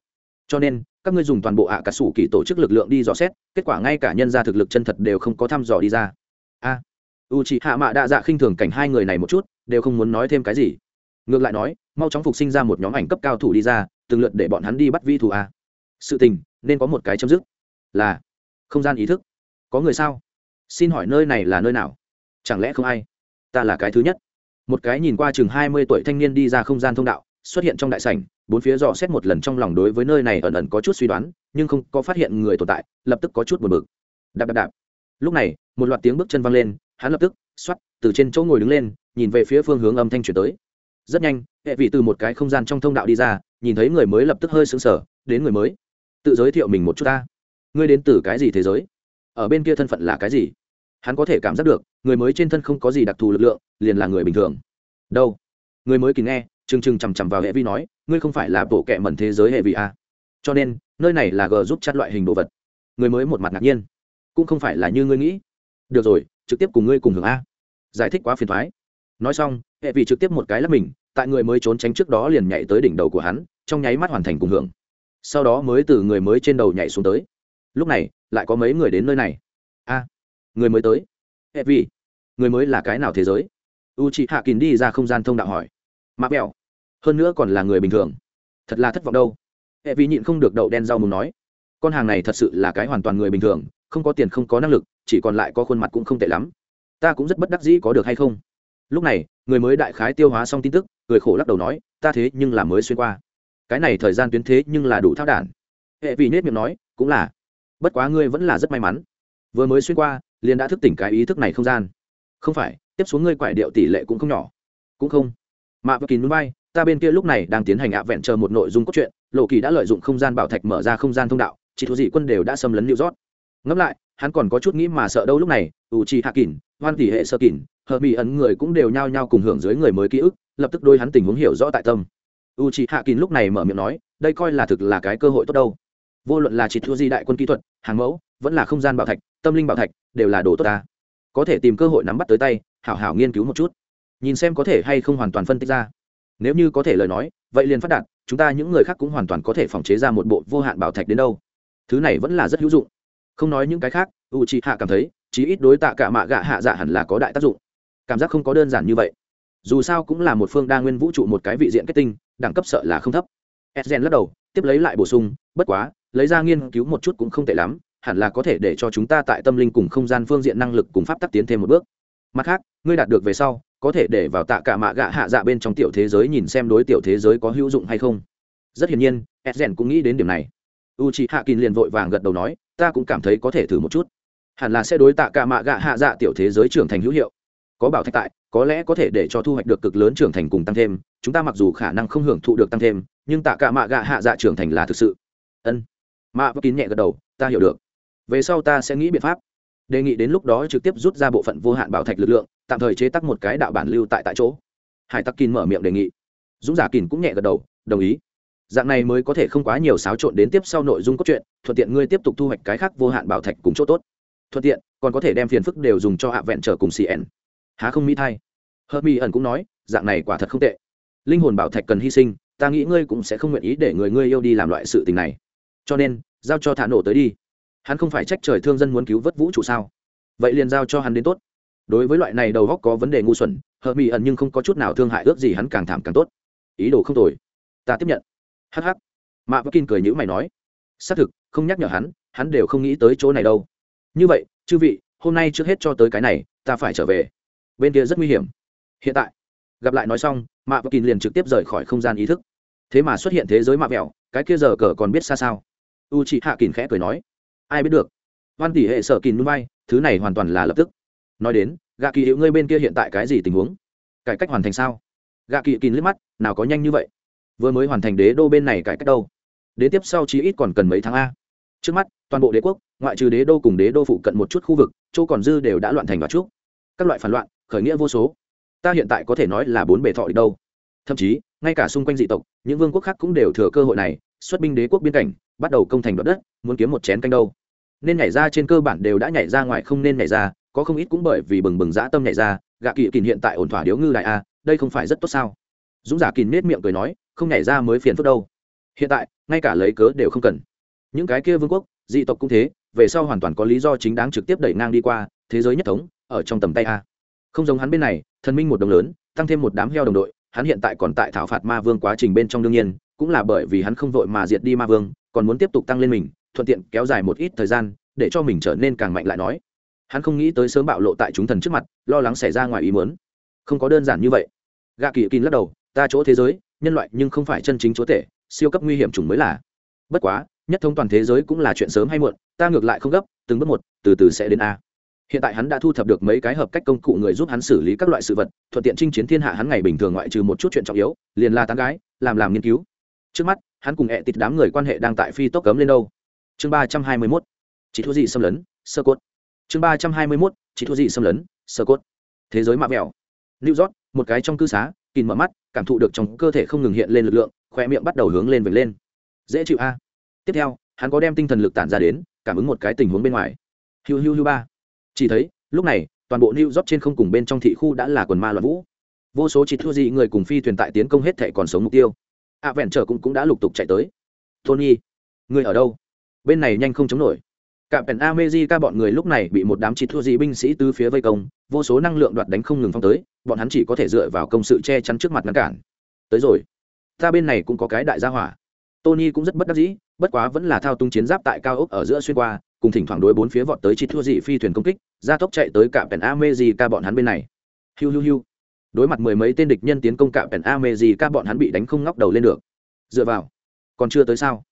Cho nên, các ngươi dùng toàn bộ ạ cả sủ kỳ tổ chức lực lượng đi dò xét, kết quả ngay cả nhân ra thực lực chân thật đều không có thăm dò đi ra a. U c h ị hạ mạ đa dạ khinh thường cảnh hai người này một chút, đều không muốn nói thêm cái gì. Ngược lại nói, mau chóng phục sinh ra một nhóm ảnh cấp cao thủ đi ra, từng lượt để bọn hắn đi bắt vi thủ a. Sự tình, nên có một cái chấm dứt. Là, không gian ý thức. Có người sao? Xin hỏi nơi này là nơi nào? Chẳng lẽ không ai? Ta là cái thứ nhất. Một cái nhìn qua chừng hai mươi tuổi thanh niên đi ra không gian thông đạo, xuất hiện trong đại sảnh, bốn phía dò xét một lần trong lòng đối với nơi này ẩn ẩn có chút suy đoán, nhưng không có phát hiện người tồn tại, lập tức có chút buồn bực. Đạp đạp đạp lúc này, một loạt tiếng bước chân văng lên, hắn lập tức xoắt từ trên chỗ ngồi đứng lên, nhìn về phía phương hướng âm thanh chuyển tới. Rất nhanh, hệ vị từ một cái không gian trong thông đạo đi ra, nhìn thấy người mới lập tức hơi sững sờ, đến người mới, tự giới thiệu mình một chút ta. Ngươi đến từ cái gì thế giới? Ở bên kia thân phận là cái gì? Hắn có thể cảm giác được, người mới trên thân không có gì đặc thù lực lượng, liền là người bình thường. Đâu? Người mới kỳ nghe chừng chừng chằm chằm vào hệ vi nói, ngươi không phải là bộ kệ mẩn thế giới hệ vi a à? cho nên, nơi này là g giúp chặt loại hình đồ vật. Người mới một mặt ngạc nhiên cũng không phải là như ngươi nghĩ. Được rồi, trực tiếp cùng ngươi cùng hưởng a. Giải thích quá phiền thoái. Nói xong, hệ vị trực tiếp một cái lắp mình, tại người mới trốn tránh trước đó liền nhảy tới đỉnh đầu của hắn, trong nháy mắt hoàn thành cùng hưởng. Sau đó mới từ người mới trên đầu nhảy xuống tới. Lúc này, lại có mấy người đến nơi này. A, người mới tới. Hệ vị, người mới là cái nào thế giới? U chị hạ kín đi ra không gian thông đạo hỏi. Mạ mẹo hơn nữa còn là người bình thường. Thật là thất vọng đâu. Hệ vị nhịn không được đậu đen rau mùng nói con hàng này thật sự là cái hoàn toàn người bình thường, không có tiền không có năng lực, chỉ còn lại có khuôn mặt cũng không tệ lắm. Ta cũng rất bất đắc dĩ có được hay không? Lúc này, người mới đại khái tiêu hóa xong tin tức người khổ lắc đầu nói, ta thế nhưng là mới xuyên qua. Cái này thời gian tuyến thế nhưng là đủ thao đản. Hệ vị nết miệng nói, cũng là. Bất quá ngươi vẫn là rất may mắn. Vừa mới xuyên qua, liền đã thức tỉnh cái ý thức này không gian. Không phải, tiếp xuống ngươi quải điệu tỷ lệ cũng không nhỏ. Cũng không. Mạ và kín núi bay, ta bên kia lúc này đang tiến hành ạ vẹn chờ một nội dung cốt truyện, lộ kỳ đã lợi dụng không gian bảo thạch mở ra không gian thông đạo chỉ thua dị quân đều đã xâm lấn new rót ngẫm lại, hắn còn có chút nghĩ mà sợ đâu lúc này, u trì hạ kỳn hoan tỷ hệ sơ kỳn hợp mỹ ấn người cũng đều nhao nhao cùng hưởng dưới người mới ký ức, lập tức đôi hắn tình huống hiểu rõ tại tâm. U trì hạ kín lúc này mở miệng nói, đây coi là thực là cái cơ hội tốt đâu. Vô luận là chỉ thua di đại quân kỹ thuật, hàng mẫu, vẫn là không gian bảo thạch, tâm linh bảo thạch, đều là đồ tốt ta. Có thể tìm cơ hội nắm bắt tới tay, hảo hảo nghiên cứu một chút. Nhìn xem có thể hay không hoàn toàn phân tích ra. Nếu như có thể lời nói, vậy liền phát đạt, chúng ta những người khác cũng hoàn toàn có thể phòng chế ra một bộ vô hạn bảo thạch đến đâu thứ này vẫn là rất hữu dụng. Không nói những cái khác u c hạ cảm thấy, chí ít đối tạ cả mạ gạ hạ dạ hẳn là có đại tác dụng. Cảm giác không có đơn giản như vậy. Dù sao cũng là một phương đa nguyên vũ trụ một cái vị diện kết tinh, đẳng cấp sợ là không thấp. Edgen lắc đầu, tiếp lấy lại bổ sung, bất quá, lấy ra nghiên cứu một chút cũng không tệ lắm, hẳn là có thể để cho chúng ta tại tâm linh cùng không gian phương diện năng lực cùng pháp tắc tiến thêm một bước. Mặt khác, ngươi đạt được về sau, có thể để vào tạ cả mạ gạ hạ dạ bên trong tiểu thế giới nhìn xem đối tiểu thế giới có hữu dụng hay không. Rất hiển nhiên edgen cũng nghĩ đến điểm này u c h i hạ kín liền vội vàng gật đầu nói, ta cũng cảm thấy có thể thử một chút. Hẳn là sẽ đối tạ cả mạ gạ hạ dạ tiểu thế giới trưởng thành hữu hiệu. Có bảo thạch tại, có lẽ có thể để cho thu hoạch được cực lớn trưởng thành cùng tăng thêm. Chúng ta mặc dù khả năng không hưởng thụ được tăng thêm, nhưng tạ cả mạ gạ hạ dạ trưởng thành là thực sự. Ân. Mạ và kín nhẹ gật đầu, ta hiểu được. Về sau ta sẽ nghĩ biện pháp. Đề nghị đến lúc đó trực tiếp rút ra bộ phận vô hạn bảo thạch lực lượng, tạm thời chế tắc một cái đạo bản lưu tại tại chỗ. Hải tắc kín mở miệng đề nghị. Dũng giả kín cũng nhẹ gật đầu, đồng ý dạng này mới có thể không quá nhiều xáo trộn đến tiếp sau nội dung cốt truyện, thuận tiện ngươi tiếp tục thu hoạch cái khác vô hạn bảo thạch cùng chỗ tốt. Thuận tiện, còn có thể đem phiền phức đều dùng cho hạ vẹn trở cùng cn há không mỹ thay? Hơ mi ẩn cũng nói, dạng này quả thật không tệ. Linh hồn bảo thạch cần hy sinh, ta nghĩ ngươi cũng sẽ không nguyện ý để người ngươi yêu đi làm loại sự tình này. Cho nên, giao cho thả nổ tới đi. Hắn không phải trách trời thương dân muốn cứu vớt vũ trụ sao? Vậy liền giao cho hắn đến tốt. Đối với loại này đầu góc có vấn đề ngu xuẩn hờ mỹ ẩn nhưng không có chút nào thương hại ước gì hắn càng thảm càng tốt. Ý đồ không tồi. Ta tiếp nhận hh mạ bất kin cười nhữ mày nói, xác thực, không nhắc nhở hắn hắn đều không nghĩ tới chỗ này đâu. Như vậy, chư vị, hôm nay trước hết cho tới cái này, ta phải trở về. Bên kia rất nguy hiểm. Hiện tại, gặp lại nói xong, mạ bất kin liền trực tiếp rời khỏi không gian ý thức. Thế mà xuất hiện thế giới mạ vẹo, cái kia giờ cờ còn biết xa sao? U chị hạ kín khẽ cười nói, ai biết được. Văn tỷ hệ sở kín núi bay, thứ này hoàn toàn là lập tức. Nói đến, gạ kỳ hiệu ngươi bên kia hiện tại cái gì tình huống? Cải cách hoàn thành sao? Gạ kỳ kín liếc mắt, nào có nhanh như vậy? Vừa mới hoàn thành đế đô bên này cải cách đâu. Đến tiếp sau chí ít còn cần mấy tháng a. Trước mắt, toàn bộ đế quốc, ngoại trừ đế đô cùng đế đô phụ cận một chút khu vực, chỗ còn dư đều đã loạn thành và trước các loại phản loạn, khởi nghĩa vô số. Ta hiện tại có thể nói là bốn bề thọ đâu. Thậm chí, ngay cả xung quanh dị tộc, những vương quốc khác cũng đều thừa cơ hội này, xuất binh đế quốc biên cảnh, bắt đầu công thành đoạt đất, muốn kiếm một chén canh đâu. Nên nhảy ra trên cơ bản đều đã nhảy ra ngoài không nên nhảy ra, có không ít cũng bởi vì bừng bừng dã tâm nhảy ra, gạ kỵ kìm hiện tại ổn thỏa điếu ngư đại a, đây không phải rất tốt sao? Dũng giả kìm nết miệng cười nói, không nhảy ra mới phiền phức đâu. Hiện tại, ngay cả lấy cớ đều không cần. Những cái kia vương quốc, dị tộc cũng thế, về sau hoàn toàn có lý do chính đáng trực tiếp đẩy ngang đi qua, thế giới nhất thống, ở trong tầm tay a. Không giống hắn bên này, thần minh một đồng lớn, tăng thêm một đám heo đồng đội, hắn hiện tại còn tại thảo phạt ma vương quá trình bên trong đương nhiên, cũng là bởi vì hắn không vội mà diệt đi ma vương, còn muốn tiếp tục tăng lên mình, thuận tiện kéo dài một ít thời gian, để cho mình trở nên càng mạnh lại nói. Hắn không nghĩ tới sớm bạo lộ tại chúng thần trước mặt, lo lắng xảy ra ngoài ý muốn. Không có đơn giản như vậy. Gạ kỳ kín lắc đầu ta chỗ thế giới, nhân loại nhưng không phải chân chính chúa tể, siêu cấp nguy hiểm chủng mới là. Bất quá, nhất thống toàn thế giới cũng là chuyện sớm hay muộn, ta ngược lại không gấp, từng bước một, từ từ sẽ đến a. Hiện tại hắn đã thu thập được mấy cái hợp cách công cụ người giúp hắn xử lý các loại sự vật, thuận tiện chinh chiến thiên hạ hắn ngày bình thường ngoại trừ một chút chuyện trọng yếu, liền là tán gái, làm làm nghiên cứu. Trước mắt, hắn cùng hẹ tịt đám người quan hệ đang tại phi tốc cấm lên đâu. Chương ba trăm hai mươi mốt, chỉ thua gì xâm lấn, sơ cốt. Chương ba trăm hai mươi mốt, chỉ thua gì xâm lấn, sơ cốt. Thế giới mạ vẹo. New york, một cái trong cư xá kìn mở mắt cảm thụ được trong cơ thể không ngừng hiện lên lực lượng khoe miệng bắt đầu hướng lên vệt lên. Dễ chịu a. Tiếp theo hắn có đem tinh thần lực tản ra đến cảm ứng một cái tình huống bên ngoài. Hiu hiu hiu ba. Chỉ thấy lúc này toàn bộ new york trên không cùng bên trong thị khu đã là quần ma loạn vũ. Vô số chỉ thua gì người cùng phi thuyền tại tiến công hết thể còn sống mục tiêu. A vẹn trở cũng, cũng đã lục tục chạy tới. Tony người ở đâu? Bên này nhanh không chống nổi cả pèn amejica bọn người lúc này bị một đám chỉ thua dị binh sĩ từ phía vây công, vô số năng lượng đoạt đánh không ngừng phong tới, bọn hắn chỉ có thể dựa vào công sự che chắn trước mặt ngăn cản. Tới rồi. Ta bên này cũng có cái đại gia hỏa. Tony cũng rất bất đắc dĩ, bất quá vẫn là thao túng chiến giáp tại cao ốc ở giữa xuyên qua, cùng thỉnh thoảng đối bốn phía vọt tới chỉ thua dị phi thuyền công kích, gia tốc chạy tới cả pèn amejica bọn hắn bên này. Hiu hiu hiu. Đối mặt mười mấy tên địch nhân tiến công cả pèn amejica bọn hắn bị đánh không ngóc đầu lên được. Dựa vào. Còn chưa tới sao?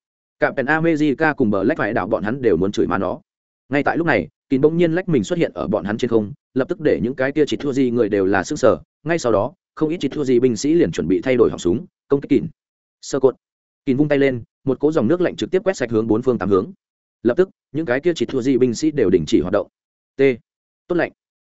Cả pèn america cùng bờ lách phải đảo bọn hắn đều muốn chửi mà nó. Ngay tại lúc này, kín bỗng nhiên lách mình xuất hiện ở bọn hắn trên không, lập tức để những cái kia chỉ thua gì người đều là sức sở ngay sau đó, không ít chỉ thua gì binh sĩ liền chuẩn bị thay đổi họng súng, công kích kín. Sơ cột. Kín vung tay lên, một cỗ dòng nước lạnh trực tiếp quét sạch hướng bốn phương tám hướng. Lập tức, những cái kia chỉ thua gì binh sĩ đều đình chỉ hoạt động. T. Tốt lạnh.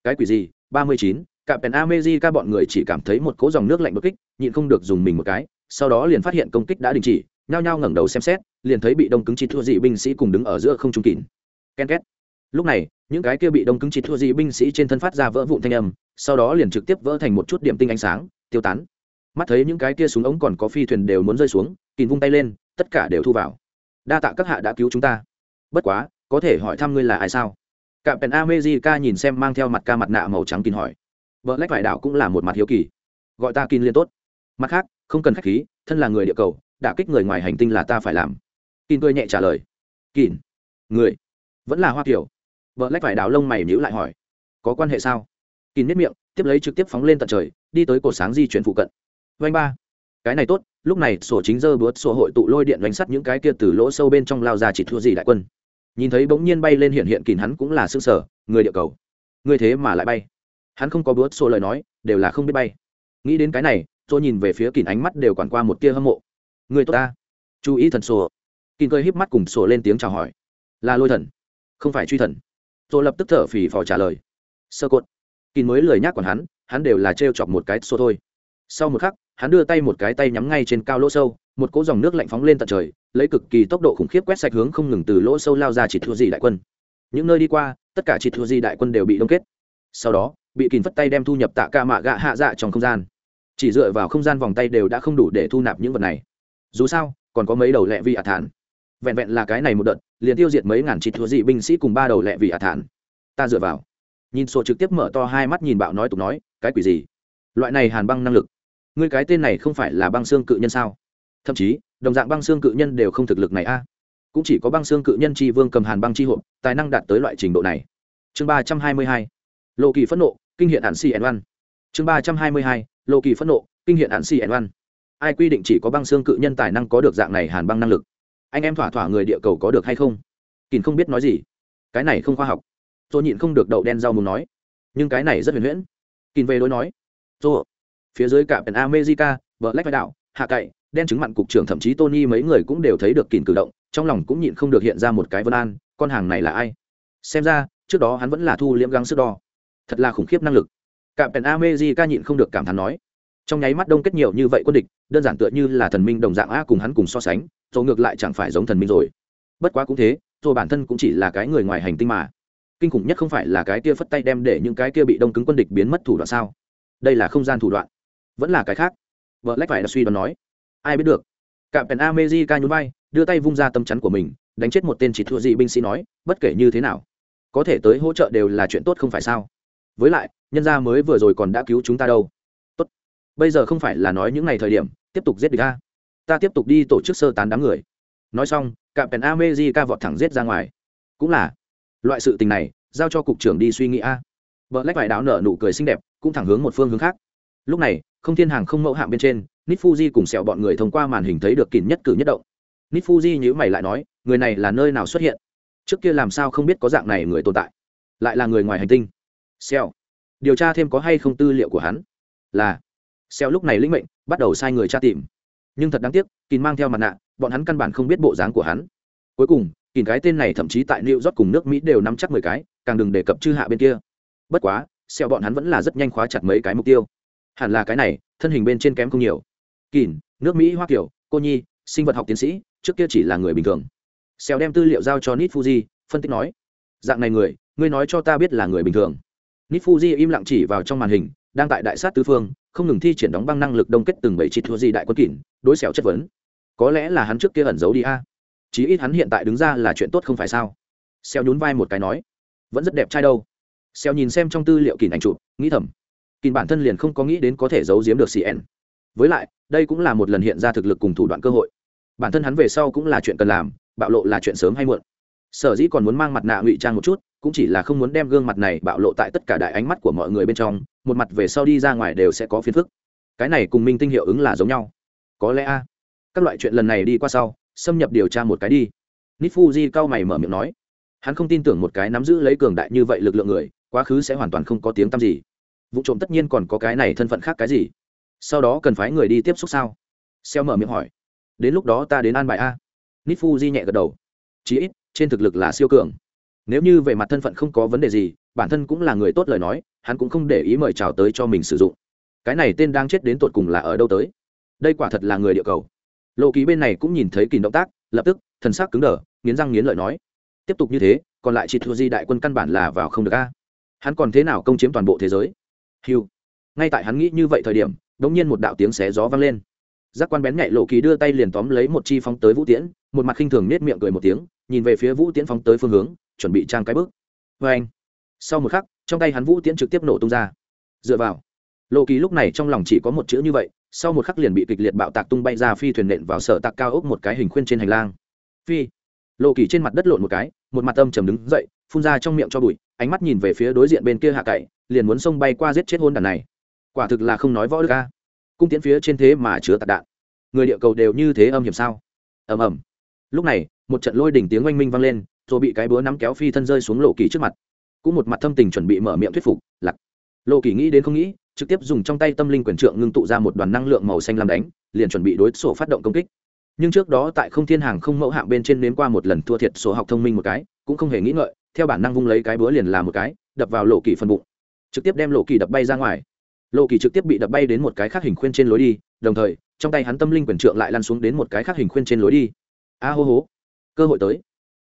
Cái quỷ gì? Ba mươi chín. Cả pèn america bọn người chỉ cảm thấy một cỗ dòng nước lạnh bất kích, nhịn không được dùng mình một cái, sau đó liền phát hiện công kích đã đình chỉ nhao nhao ngẩng đầu xem xét, liền thấy bị đông cứng chỉ thua dị binh sĩ cùng đứng ở giữa không trung kín. Ken két. Lúc này, những cái kia bị đông cứng chỉ thua dị binh sĩ trên thân phát ra vỡ vụn thanh âm, sau đó liền trực tiếp vỡ thành một chút điểm tinh ánh sáng, tiêu tán. Mắt thấy những cái kia súng ống còn có phi thuyền đều muốn rơi xuống kín vung tay lên, tất cả đều thu vào. Đa tạ các hạ đã cứu chúng ta. Bất quá, có thể hỏi thăm ngươi là ai sao? Cả pèn amejica nhìn xem mang theo mặt ca mặt nạ màu trắng kín hỏi. Vợ lách vải đảo cũng là một mặt hiếu kỳ. Gọi ta kín liên tốt. Mặt khác, không cần khách khí, thân là người địa cầu đả kích người ngoài hành tinh là ta phải làm. Kín cười nhẹ trả lời. Kín người? Vẫn là hoa kiểu vợ lách vải đào lông mày nhíu lại hỏi. Có quan hệ sao? Kín nếp miệng, tiếp lấy trực tiếp phóng lên tận trời, đi tới cổ sáng di chuyển phụ cận. Vanh ba. Cái này tốt, lúc này sổ chính dơ bớt sổ hội tụ lôi điện đánh sắt những cái kia từ lỗ sâu bên trong lao ra chỉ thua gì đại quân. Nhìn thấy bỗng nhiên bay lên hiện hiện kín hắn cũng là xương sở người địa cầu. Người thế mà lại bay. Hắn không có bớt sổ lời nói, đều là không biết bay. Nghĩ đến cái này, tôi nhìn về phía kín ánh mắt đều quản qua một tia hâm mộ người tốt ta. Chú ý thần sổ. Kinh cười híp mắt cùng sổ lên tiếng chào hỏi. Là lôi thần. Không phải truy thần. Tôi lập tức thở phì phò trả lời. Sơ cột. Kinh mới lời nhắc còn hắn hắn đều là trêu chọc một cái xô thôi. Sau một khắc, hắn đưa tay một cái tay nhắm ngay trên cao lỗ sâu, một cỗ dòng nước lạnh phóng lên tận trời, lấy cực kỳ tốc độ khủng khiếp quét sạch hướng không ngừng từ lỗ sâu lao ra chỉ thua gì đại quân. Những nơi đi qua, tất cả chỉ thua gì đại quân đều bị đông kết. Sau đó, bị kìm phất tay đem thu nhập tạ ca mạ gạ hạ dạ trong không gian. Chỉ dựa vào không gian vòng tay đều đã không đủ để thu nạp những vật này dù sao, còn có mấy đầu lẹ vị ả thản. Vẹn vẹn là cái này một đợt, liền tiêu diệt mấy ngàn chỉ thua dị binh sĩ cùng ba đầu lẹ vị ả thản. Ta dựa vào. Nhìn sổ trực tiếp mở to hai mắt nhìn bạo nói tục nói, cái quỷ gì? Loại này hàn băng năng lực. Ngươi cái tên này không phải là băng xương cự nhân sao? Thậm chí, đồng dạng băng xương cự nhân đều không thực lực này a. Cũng chỉ có băng xương cự nhân tri vương cầm hàn băng tri hộp, tài năng đạt tới loại trình độ này. Chương ba trăm hai mươi hai. Lộ kỳ phẫn nộ, kinh hiện hạn si ẩn văn chương ba trăm hai mươi hai. Lộ kỳ phẫn nộ, kinh hiện hạn si ẩn văn ai quy định chỉ có băng xương cự nhân tài năng có được dạng này hàn băng năng lực? Anh em thỏa thỏa người địa cầu có được hay không? Kỳn không biết nói gì. Cái này không khoa học. Tôi nhịn không được đậu đen rau muốn nói. Nhưng cái này rất huyền huyễn. Kỳn về đối nói. Tôi phía dưới cả pèn america, vợ lách vai đạo, hạ cậy, đen chứng mặn cục trưởng thậm chí tony mấy người cũng đều thấy được kìn cử động, trong lòng cũng nhịn không được hiện ra một cái vân an, con hàng này là ai? Xem ra, trước đó hắn vẫn là thu liễm gắng sức đo. Thật là khủng khiếp năng lực. Cả pèn america nhịn không được cảm thán nói trong nháy mắt đông kết nhiều như vậy quân địch, đơn giản tựa như là thần minh đồng dạng a cùng hắn cùng so sánh rồi ngược lại chẳng phải giống thần minh rồi. Bất quá cũng thế rồi bản thân cũng chỉ là cái người ngoài hành tinh mà. Kinh khủng nhất không phải là cái kia phất tay đem để những cái kia bị đông cứng quân địch biến mất thủ đoạn sao? Đây là không gian thủ đoạn. Vẫn là cái khác. Vợ lách phải đã suy đoán nói. Ai biết được? Cạm pèn amejica nhún vai, đưa tay vung ra tâm chắn của mình, đánh chết một tên chỉ thua dị binh sĩ nói, bất kể như thế nào, có thể tới hỗ trợ đều là chuyện tốt không phải sao? Với lại, nhân gia mới vừa rồi còn đã cứu chúng ta đâu bây giờ không phải là nói những ngày thời điểm, tiếp tục giết địch ta ta tiếp tục đi tổ chức sơ tán đám người. Nói xong cả pèn amejica vọt thẳng giết ra ngoài. Cũng là. Loại sự tình này, giao cho cục trưởng đi suy nghĩ a. Vợ lách vải đạo nở nụ cười xinh đẹp, cũng thẳng hướng một phương hướng khác. Lúc này, không thiên hàng không mẫu hạng bên trên nít fuji cùng sẹo bọn người thông qua màn hình thấy được kín nhất cử nhất động. Nít fuji nhữ mày lại nói, người này là nơi nào xuất hiện? Trước kia làm sao không biết có dạng này người tồn tại? Lại là người ngoài hành tinh. Xèo điều tra thêm có hay không tư liệu của hắn? Là xeo lúc này lĩnh mệnh, bắt đầu sai người tra tìm. Nhưng thật đáng tiếc kín mang theo mặt nạ, bọn hắn căn bản không biết bộ dáng của hắn. Cuối cùng kìm cái tên này thậm chí tại new york cùng nước mỹ đều nắm chắc mười cái, càng đừng đề cập chư hạ bên kia. Bất quá, xeo bọn hắn vẫn là rất nhanh khóa chặt mấy cái mục tiêu. Hẳn là cái này, thân hình bên trên kém không nhiều. Kìm nước mỹ, hoa kiểu cô nhi, sinh vật học tiến sĩ, trước kia chỉ là người bình thường. Xeo đem tư liệu giao cho nit fuji phân tích nói, dạng này người, ngươi nói cho ta biết là người bình thường. Nit fuji im lặng chỉ vào trong màn hình đang tại đại sát tứ phương, không ngừng thi triển đóng băng năng lực đông kết từng bảy chi thua di đại quân kỷ đối xẻo chất vấn. Có lẽ là hắn trước kia ẩn giấu đi a. Chí ít hắn hiện tại đứng ra là chuyện tốt không phải sao? Xeo nhún vai một cái nói. Vẫn rất đẹp trai đâu. Xeo nhìn xem trong tư liệu kỷ ảnh chụp, nghĩ thầm. Kỷ bản thân liền không có nghĩ đến có thể giấu giếm được cn với lại, đây cũng là một lần hiện ra thực lực cùng thủ đoạn cơ hội. Bản thân hắn về sau cũng là chuyện cần làm, bạo lộ là chuyện sớm hay muộn. Sở dĩ còn muốn mang mặt nạ ngụy trang một chút, cũng chỉ là không muốn đem gương mặt này bạo lộ tại tất cả đại ánh mắt của mọi người bên trong một mặt về sau đi ra ngoài đều sẽ có phiền phức. Cái này cùng minh tinh hiệu ứng là giống nhau. Có lẽ a, các loại chuyện lần này đi qua sau, xâm nhập điều tra một cái đi. Nít fuji cao mày mở miệng nói. Hắn không tin tưởng một cái nắm giữ lấy cường đại như vậy lực lượng người, quá khứ sẽ hoàn toàn không có tiếng tăm gì. Vụ trộm tất nhiên còn có cái này thân phận khác cái gì? Sau đó cần phải người đi tiếp xúc sao? Xeo mở miệng hỏi. Đến lúc đó ta đến an bài a. Nít fuji nhẹ gật đầu. Chí ít, trên thực lực là siêu cường. Nếu như về mặt thân phận không có vấn đề gì, bản thân cũng là người tốt lời nói hắn cũng không để ý mời chào tới cho mình sử dụng. Cái này tên đang chết đến tột cùng là ở đâu tới? Đây quả thật là người địa cầu. Lộ ký bên này cũng nhìn thấy kỳ động tác, lập tức, thần sắc cứng đờ, nghiến răng nghiến lợi nói. Tiếp tục như thế, còn lại chỉ thua di đại quân căn bản là vào không được a. Hắn còn thế nào công chiếm toàn bộ thế giới? Hiu ngay tại hắn nghĩ như vậy thời điểm, đột nhiên một đạo tiếng xé gió vang lên. Giác quan bén nhạy lộ kỳ đưa tay liền tóm lấy một chi phóng tới vũ tiễn, một mặt khinh thường nết miệng cười một tiếng, nhìn về phía vũ tiễn phóng tới phương hướng, chuẩn bị trang cái bước. Vê anh sau một khắc trong tay hắn vũ tiễn trực tiếp nổ tung ra. Dựa vào lộ kỳ lúc này trong lòng chỉ có một chữ như vậy, sau một khắc liền bị kịch liệt bạo tạc tung bay ra phi thuyền nện vào sở tạc cao ốc một cái hình khuyên trên hành lang. Phi lộ kỳ trên mặt đất lộn một cái, một mặt âm trầm đứng dậy, phun ra trong miệng cho bụi, ánh mắt nhìn về phía đối diện bên kia hạ cậy liền muốn xông bay qua giết chết hôn đàn này. Quả thực là không nói võ được ca cung tiễn phía trên thế mà chứa tạc đạn. Người địa cầu đều như thế âm hiểm sao? Ầm ầm. Lúc này, một trận lôi đỉnh tiếng oanh minh vang lên, rồi bị cái búa nắm kéo phi thân rơi xuống lộ kỳ trước mặt cũng một mặt thâm tình chuẩn bị mở miệng thuyết phục lặc lộ kỳ nghĩ đến không nghĩ, trực tiếp dùng trong tay tâm linh quyền trượng ngưng tụ ra một đoàn năng lượng màu xanh làm đánh, liền chuẩn bị đối sổ phát động công kích. Nhưng trước đó tại không thiên hàng không mẫu hạng bên trên nếm qua một lần thua thiệt sổ học thông minh một cái, cũng không hề nghĩ ngợi, theo bản năng vung lấy cái búa liền làm một cái, đập vào lộ kỳ phần bụng. Trực tiếp đem lộ kỳ đập bay ra ngoài. Lộ kỳ trực tiếp bị đập bay đến một cái khác hình khuyên trên lối đi, đồng thời, trong tay hắn tâm linh quyền trượng lại lăn xuống đến một cái khác hình khuyên trên lối đi. A hô hố cơ hội tới.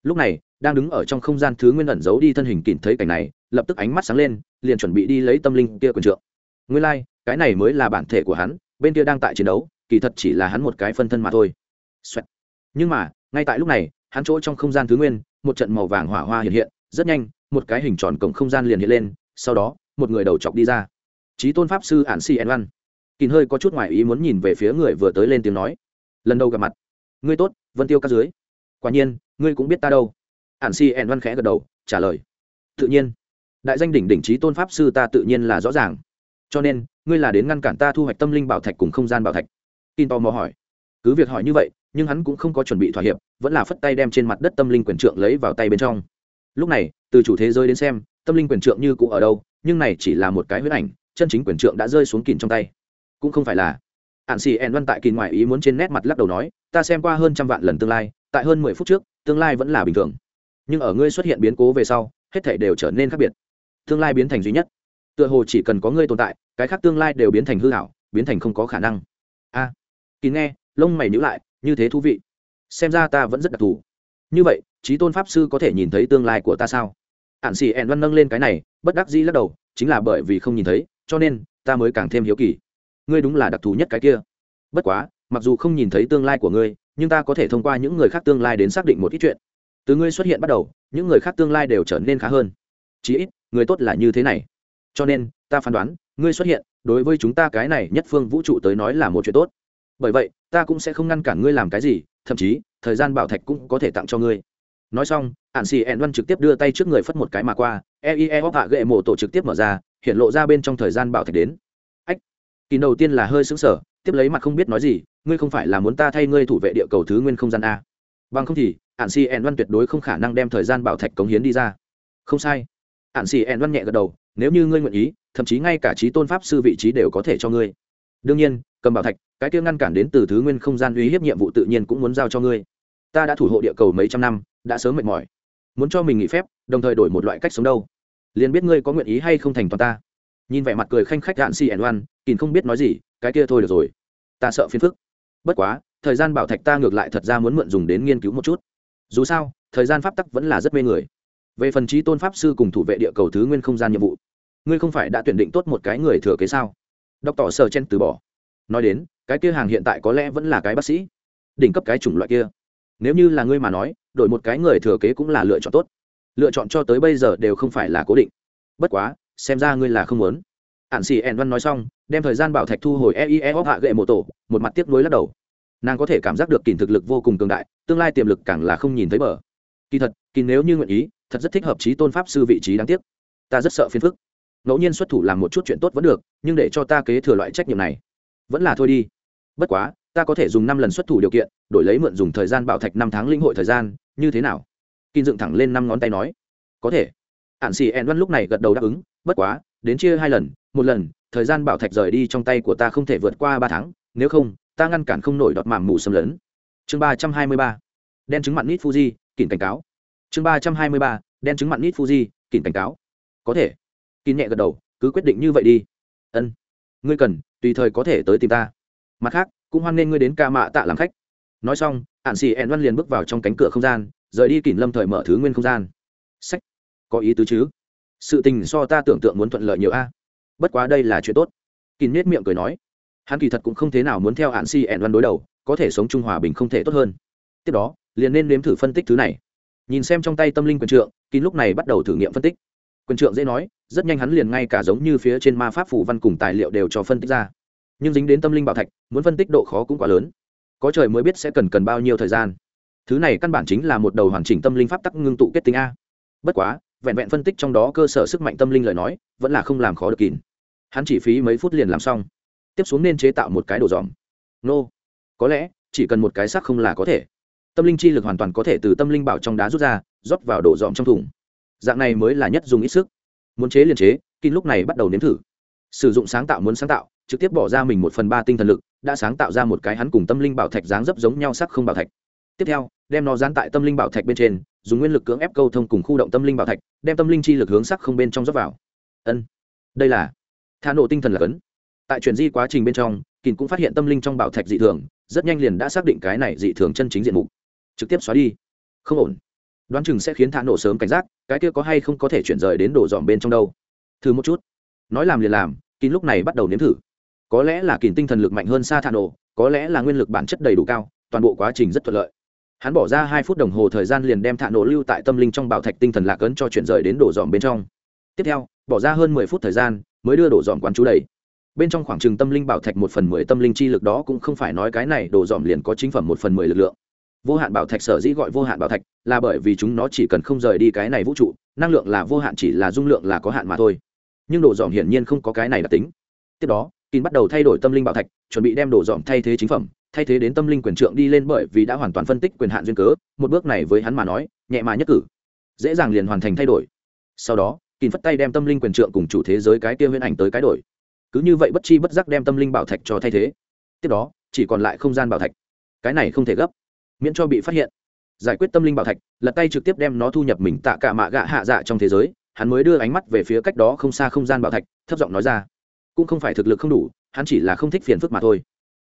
Lúc này đang đứng ở trong không gian thứ nguyên ẩn giấu đi thân hình kìm thấy cảnh này lập tức ánh mắt sáng lên liền chuẩn bị đi lấy tâm linh kia quần trượng. Nguyên lai、like, cái này mới là bản thể của hắn bên kia đang tại chiến đấu kỳ thật chỉ là hắn một cái phân thân mà thôi、Xoẹt. nhưng mà ngay tại lúc này hắn chỗ trong không gian thứ nguyên một trận màu vàng hỏa hoa hiện hiện rất nhanh một cái hình tròn cổng không gian liền hiện lên sau đó một người đầu chọc đi ra. Trí tôn pháp sư ản si en văn kín hơi có chút ngoài ý muốn nhìn về phía người vừa tới lên tiếng nói. Lần đầu gặp mặt. Ngươi tốt vân tiêu các dưới. Quả nhiên ngươi cũng biết ta đâu ản si en văn khẽ gật đầu, trả lời. Tự nhiên. Đại danh đỉnh đỉnh trí tôn pháp sư ta tự nhiên là rõ ràng. Cho nên, ngươi là đến ngăn cản ta thu hoạch tâm linh bảo thạch cùng không gian bảo thạch. Tin tò mò hỏi. Cứ việc hỏi như vậy, nhưng hắn cũng không có chuẩn bị thỏa hiệp, vẫn là phất tay đem trên mặt đất tâm linh quyền trượng lấy vào tay bên trong. Lúc này, từ chủ thế giới đến xem, tâm linh quyền trượng như cũng ở đâu, nhưng này chỉ là một cái huyết ảnh, chân chính quyền trượng đã rơi xuống kìn trong tay. Cũng không phải là. Ạn xì ẹn văn tại kỳ ngoài ý muốn trên nét mặt lắc đầu nói, ta xem qua hơn trăm vạn lần tương lai, tại hơn mười phút trước, tương lai vẫn là bình thường nhưng ở ngươi xuất hiện biến cố về sau hết thể đều trở nên khác biệt. Tương lai biến thành duy nhất. Tựa hồ chỉ cần có ngươi tồn tại cái khác tương lai đều biến thành hư hảo biến thành không có khả năng. A. À, kỳ nghe lông mày nhữ lại như thế thú vị. Xem ra ta vẫn rất đặc thù. Như vậy trí tôn pháp sư có thể nhìn thấy tương lai của ta sao? Ạn xì ẹn văn nâng lên cái này bất đắc dĩ lắc đầu chính là bởi vì không nhìn thấy cho nên ta mới càng thêm hiếu kỳ. Ngươi đúng là đặc thù nhất cái kia. Bất quá mặc dù không nhìn thấy tương lai của ngươi nhưng ta có thể thông qua những người khác tương lai đến xác định một ít chuyện từ ngươi xuất hiện bắt đầu, những người khác tương lai đều trở nên khá hơn. Chí ít, người tốt là như thế này. Cho nên, ta phán đoán, ngươi xuất hiện, đối với chúng ta cái này nhất phương vũ trụ tới nói là một chuyện tốt. Bởi vậy, ta cũng sẽ không ngăn cản ngươi làm cái gì, thậm chí, thời gian bảo thạch cũng có thể tặng cho ngươi. Nói xong ạn xì ẹn văn trực tiếp đưa tay trước người phất một cái mà qua eie hóc hạ gậy mổ tổ trực tiếp mở ra, hiện lộ ra bên trong thời gian bảo thạch đến. Ách, kỳ đầu tiên là hơi xứng sở tiếp lấy mặt không biết nói gì, ngươi không phải là muốn ta thay ngươi thủ vệ địa cầu thứ nguyên không gian a. Bằng không thì ạn xì ẻn văn tuyệt đối không khả năng đem thời gian bảo thạch cống hiến đi ra. Không sai. Ạn xì ẻn văn nhẹ gật đầu, nếu như ngươi nguyện ý, thậm chí ngay cả trí tôn pháp sư vị trí đều có thể cho ngươi. Đương nhiên, cầm bảo thạch, cái kia ngăn cản đến từ thứ nguyên không gian uy hiếp nhiệm vụ tự nhiên cũng muốn giao cho ngươi. Ta đã thủ hộ địa cầu mấy trăm năm, đã sớm mệt mỏi. Muốn cho mình nghỉ phép, đồng thời đổi một loại cách sống đâu? Liền biết ngươi có nguyện ý hay không thành toàn ta. Nhìn vẻ mặt cười khanh khách đạn si ẻn oan kìn không biết nói gì, cái kia thôi được rồi. Ta sợ phiền phức. Bất quá, thời gian bảo thạch ta ngược lại thật ra muốn mượn dùng đến nghiên cứu một chút dù sao, thời gian pháp tắc vẫn là rất mê người. Về phần trí tôn pháp sư cùng thủ vệ địa cầu thứ nguyên không gian nhiệm vụ, ngươi không phải đã tuyển định tốt một cái người thừa kế sao? Đọc tỏ sờ chen từ bỏ. Nói đến, cái kia hàng hiện tại có lẽ vẫn là cái bác sĩ, đỉnh cấp cái chủng loại kia. Nếu như là ngươi mà nói, đổi một cái người thừa kế cũng là lựa chọn tốt. Lựa chọn cho tới bây giờ đều không phải là cố định. Bất quá, xem ra ngươi là không muốn. Ạn xì ẻn văn nói xong, đem thời gian bảo thạch thu hồi eie hóc hạ gậy mộ tổ, một mặt tiếc nuối lắc đầu nàng có thể cảm giác được kìm thực lực vô cùng cường đại, tương lai tiềm lực càng là không nhìn thấy bờ. Kỳ thật kỳ nếu như nguyện ý, thật rất thích hợp trí tôn pháp sư vị trí đáng tiếc. Ta rất sợ phiền phức. Ngẫu nhiên xuất thủ làm một chút chuyện tốt vẫn được, nhưng để cho ta kế thừa loại trách nhiệm này, vẫn là thôi đi. Bất quá, ta có thể dùng năm lần xuất thủ điều kiện, đổi lấy mượn dùng thời gian bảo thạch năm tháng linh hội thời gian, như thế nào? Kỳ dựng thẳng lên năm ngón tay nói. Có thể. Ạn xì ẹn văn lúc này gật đầu đáp ứng, bất quá, đến chia hai lần, một lần, thời gian bảo thạch rời đi trong tay của ta không thể vượt qua ba tháng, nếu không ta ngăn cản không nổi đọt màm mù xâm lấn. Chương ba trăm hai mươi ba. Đen chứng mặn nít fuji, kỉnh cảnh cáo. Chương ba trăm hai mươi ba. Đen chứng mặn nít fuji, kỉnh cảnh cáo. Có thể. Kín nhẹ gật đầu, cứ quyết định như vậy đi. Ân. Ngươi cần, tùy thời có thể tới tìm ta. Mặt khác, cũng hoan nghênh ngươi đến ca mạ tạ làm khách. Nói xong, ạn xì ẹn văn liền bước vào trong cánh cửa không gian, rời đi kỷ lâm thời mở thứ nguyên không gian. Sách. Có ý tứ chứ? Sự tình so ta tưởng tượng muốn thuận lợi nhiều a. Bất quá đây là chuyện tốt. Kín nết miệng cười nói hắn kỳ thật cũng không thế nào muốn theo hạn si ẹn văn đối đầu, có thể sống trung hòa bình không thể tốt hơn. Tiếp đó, liền nên nếm thử phân tích thứ này. Nhìn xem trong tay tâm linh quyền trượng, kín lúc này bắt đầu thử nghiệm phân tích. Quyền trượng dễ nói, rất nhanh hắn liền ngay cả giống như phía trên ma pháp phủ văn cùng tài liệu đều cho phân tích ra. Nhưng dính đến tâm linh bảo thạch, muốn phân tích độ khó cũng quá lớn. Có trời mới biết sẽ cần cần bao nhiêu thời gian. Thứ này căn bản chính là một đầu hoàn chỉnh tâm linh pháp tắc ngưng tụ kết tinh a. Bất quá, vẹn vẹn phân tích trong đó cơ sở sức mạnh tâm linh lời nói, vẫn là không làm khó được kín. Hắn chỉ phí mấy phút liền làm xong tiếp xuống nên chế tạo một cái đồ dòm. Nô, có lẽ, chỉ cần một cái sắc không là có thể. Tâm linh chi lực hoàn toàn có thể từ tâm linh bảo trong đá rút ra, rót vào đồ dòm trong thùng. Dạng này mới là nhất dùng ít sức. Muốn chế liền chế kinh lúc này bắt đầu nếm thử. Sử dụng sáng tạo muốn sáng tạo, trực tiếp bỏ ra mình một phần ba tinh thần lực, đã sáng tạo ra một cái hắn cùng tâm linh bảo thạch dáng dấp giống nhau sắc không bảo thạch. Tiếp theo, đem nó dán tại tâm linh bảo thạch bên trên, dùng nguyên lực cưỡng ép câu thông cùng khu động tâm linh bảo thạch, đem tâm linh chi lực hướng sắc không bên trong dốc vào. Ân, đây là thả nộ tinh thần là cấn tại chuyển di quá trình bên trong kín cũng phát hiện tâm linh trong bảo thạch dị thường, rất nhanh liền đã xác định cái này dị thường chân chính diện mục. Trực tiếp xóa đi. Không ổn. Đoán chừng sẽ khiến thả nổ sớm cảnh giác, cái kia có hay không có thể chuyển rời đến đổ dòm bên trong đâu. Thử một chút. Nói làm liền làm kín lúc này bắt đầu nếm thử. Có lẽ là kín tinh thần lực mạnh hơn xa thả nổ có lẽ là nguyên lực bản chất đầy đủ cao, toàn bộ quá trình rất thuận lợi. Hắn bỏ ra hai phút đồng hồ thời gian liền đem thả nổ lưu tại tâm linh trong bảo thạch tinh thần lạc ấn cho chuyển rời đến đổ dòm bên trong. Tiếp theo, bỏ ra hơn mười phút thời gian, mới đưa đổ dòm quán chú đầy bên trong khoảng trừng tâm linh bảo thạch một phần mười tâm linh chi lực đó cũng không phải nói cái này, đồ dòm liền có chính phẩm một phần mười lực lượng. Vô hạn bảo thạch sở dĩ gọi vô hạn bảo thạch, là bởi vì chúng nó chỉ cần không rời đi cái này vũ trụ, năng lượng là vô hạn chỉ là dung lượng là có hạn mà thôi. Nhưng đồ dòm hiển nhiên không có cái này đặc tính. Tiếp đó, kín bắt đầu thay đổi tâm linh bảo thạch, chuẩn bị đem đồ dòm thay thế chính phẩm, thay thế đến tâm linh quyền trượng đi lên bởi vì đã hoàn toàn phân tích quyền hạn duyên cớ, một bước này với hắn mà nói, nhẹ mà nhất cử, dễ dàng liền hoàn thành thay đổi. Sau đó, kín phất tay đem tâm linh quyền trượng cùng chủ thế giới cái kia huyễn ảnh tới cái đổi cứ như vậy bất chi bất giác đem tâm linh bảo thạch cho thay thế. Tiếp đó, chỉ còn lại không gian bảo thạch. Cái này không thể gấp. Miễn cho bị phát hiện. Giải quyết tâm linh bảo thạch lật tay trực tiếp đem nó thu nhập mình tạ cả mạ gạ hạ dạ trong thế giới, hắn mới đưa ánh mắt về phía cách đó không xa không gian bảo thạch, thấp giọng nói ra. Cũng không phải thực lực không đủ, hắn chỉ là không thích phiền phức mà thôi.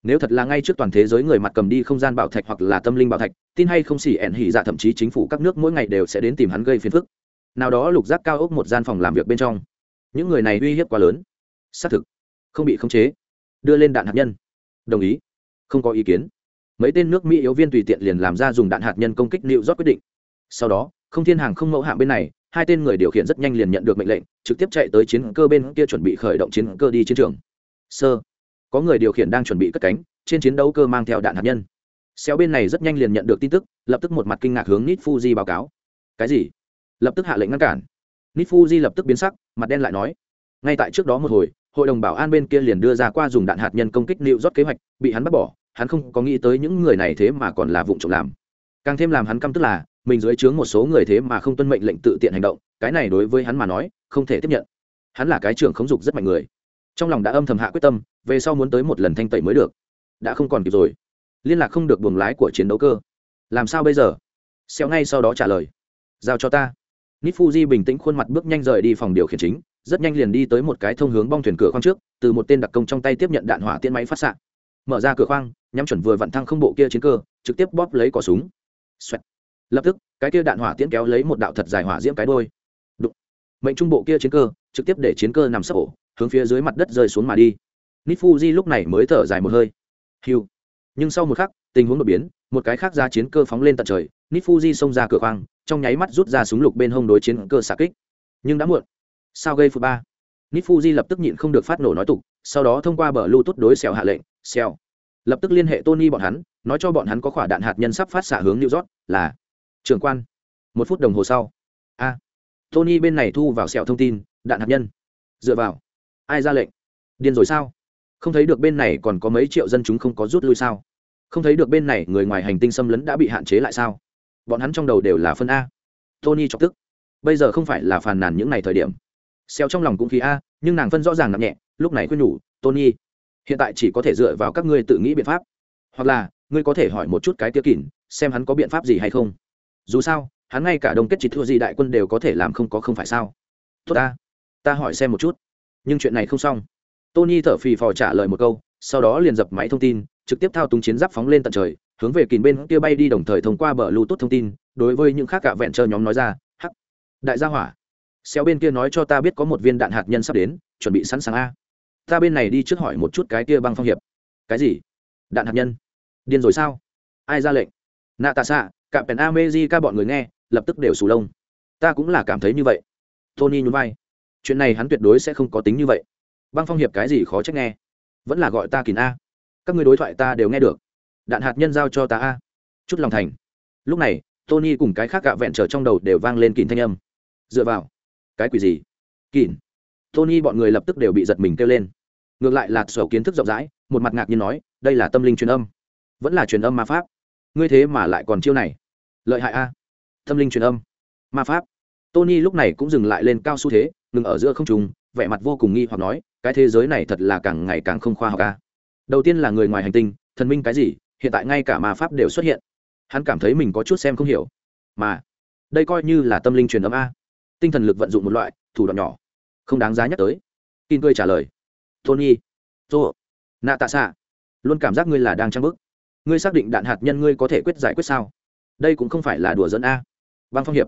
Nếu thật là ngay trước toàn thế giới người mặt cầm đi không gian bảo thạch hoặc là tâm linh bảo thạch, tin hay không xỉ ẻn hỉ dạ thậm chí chính phủ các nước mỗi ngày đều sẽ đến tìm hắn gây phiền phức. Nào đó lục giác cao ốc một gian phòng làm việc bên trong. Những người này uy hiếp quá lớn xác thực. Không bị khống chế. Đưa lên đạn hạt nhân. Đồng ý. Không có ý kiến. Mấy tên nước mỹ yếu viên tùy tiện liền làm ra dùng đạn hạt nhân công kích nịu rót quyết định. Sau đó, không thiên hàng không mẫu hạng bên này, hai tên người điều khiển rất nhanh liền nhận được mệnh lệnh, trực tiếp chạy tới chiến cơ bên kia chuẩn bị khởi động chiến cơ đi chiến trường. Sơ có người điều khiển đang chuẩn bị cất cánh, trên chiến đấu cơ mang theo đạn hạt nhân. Xéo bên này rất nhanh liền nhận được tin tức, lập tức một mặt kinh ngạc hướng nít fuji báo cáo. Cái gì? Lập tức hạ lệnh ngăn cản. Nít fuji lập tức biến sắc, mặt đen lại nói. Ngay tại trước đó một hồi hội đồng bảo an bên kia liền đưa ra qua dùng đạn hạt nhân công kích nịu rót kế hoạch, bị hắn bắt bỏ, hắn không có nghĩ tới những người này thế mà còn là vụ trộm làm. Càng thêm làm hắn căm tức là, mình dưới trướng một số người thế mà không tuân mệnh lệnh tự tiện hành động, cái này đối với hắn mà nói, không thể tiếp nhận. Hắn là cái trưởng khống dục rất mạnh người. Trong lòng đã âm thầm hạ quyết tâm, về sau muốn tới một lần thanh tẩy mới được. Đã không còn kịp rồi. Liên lạc không được buồng lái của chiến đấu cơ. Làm sao bây giờ? Xéo ngay sau đó trả lời. Giao cho ta. Nít fuji bình tĩnh khuôn mặt bước nhanh rời đi phòng điều khiển chính rất nhanh liền đi tới một cái thông hướng bong thuyền cửa khoang trước, từ một tên đặc công trong tay tiếp nhận đạn hỏa tiễn máy phát xạ. Mở ra cửa khoang, nhắm chuẩn vừa vặn thăng không bộ kia chiến cơ, trực tiếp bóp lấy cỏ súng、Xoẹt. Lập tức, cái kia đạn hỏa tiễn kéo lấy một đạo thật dài hỏa diễm cái đôi. Đụng. mệnh trung bộ kia chiến cơ, trực tiếp để chiến cơ nằm sấp ổ, hướng phía dưới mặt đất rơi xuống mà đi. Nít lúc này mới thở dài một hơi. Hiu. Nhưng sau một khắc, tình huống đột biến, một cái khác ra chiến cơ phóng lên tận trời nít xông ra cửa khoang, trong nháy mắt rút ra súng lục bên hông đối chiến cơ xạ kích. Nhưng đã muộn sao gây phụ ba? Nít fuji lập tức nhịn không được phát nổ nói tục, sau đó thông qua bờ bluetooth đối xèo hạ lệnh, xèo. Lập tức liên hệ tony bọn hắn, nói cho bọn hắn có quả đạn hạt nhân sắp phát xạ hướng new york, là trưởng quan, một phút đồng hồ sau. A. Tony bên này thu vào sẹo thông tin, đạn hạt nhân. Dựa vào. Ai ra lệnh? Điên rồi sao? Không thấy được bên này còn có mấy triệu dân chúng không có rút lui sao? Không thấy được bên này người ngoài hành tinh xâm lấn đã bị hạn chế lại sao? Bọn hắn trong đầu đều là phân a. Tony chọc tức. Bây giờ không phải là phàn nàn những ngày thời điểm xeo trong lòng cũng khí a, nhưng nàng phân rõ ràng nặng nhẹ, lúc này khuyên nhủ, tony, hiện tại chỉ có thể dựa vào các ngươi tự nghĩ biện pháp. Hoặc là, ngươi có thể hỏi một chút cái tiêu kỷ xem hắn có biện pháp gì hay không. Dù sao, hắn ngay cả đồng kết chỉ thua gì đại quân đều có thể làm không có không phải sao. Tốt ta ta hỏi xem một chút. Nhưng chuyện này không xong. Tony thở phì phò trả lời một câu, sau đó liền dập máy thông tin, trực tiếp thao túng chiến giáp phóng lên tận trời, hướng về kín bên kia bay đi đồng thời thông qua bờ lưu tốt thông tin, đối với những khác cả vẹn chờ nhóm nói ra, hắc, đại gia hỏa xéo bên kia nói cho ta biết có một viên đạn hạt nhân sắp đến, chuẩn bị sẵn sàng a. Ta bên này đi trước hỏi một chút cái kia băng phong hiệp. Cái gì? Đạn hạt nhân? Điên rồi sao? Ai ra lệnh? Nạ tạ xạ cạm pèn amezi ca bọn người nghe, lập tức đều sù lông. Ta cũng là cảm thấy như vậy. Tony nhún vai. Chuyện này hắn tuyệt đối sẽ không có tính như vậy. Băng phong hiệp cái gì khó trách nghe. Vẫn là gọi ta kín a. Các người đối thoại ta đều nghe được. Đạn hạt nhân giao cho ta a. Chút lòng thành. Lúc này, tony cùng cái khác gạ vẹn trở trong đầu đều vang lên kín thanh âm. Dựa vào cái quỷ gì? Kỳn tony bọn người lập tức đều bị giật mình kêu lên. Ngược lại là sầu kiến thức rộng rãi, một mặt ngạc nhiên nói, đây là tâm linh truyền âm. Vẫn là truyền âm ma pháp. Ngươi thế mà lại còn chiêu này. Lợi hại a. Tâm linh truyền âm. Ma pháp. Tony lúc này cũng dừng lại lên cao xu thế, ngừng ở giữa không trùng vẻ mặt vô cùng nghi hoặc nói, cái thế giới này thật là càng ngày càng không khoa học a. Đầu tiên là người ngoài hành tinh, thần minh cái gì, hiện tại ngay cả ma pháp đều xuất hiện. Hắn cảm thấy mình có chút xem không hiểu. Mà, đây coi như là tâm linh truyền âm a tinh thần lực vận dụng một loại, thủ đoạn nhỏ. Không đáng giá nhắc tới. Kin cười trả lời. Tony, tô nạ tạ xạ luôn cảm giác ngươi là đang trang bức. Ngươi xác định đạn hạt nhân ngươi có thể quyết giải quyết sao? Đây cũng không phải là đùa dẫn a. Băng phong hiệp,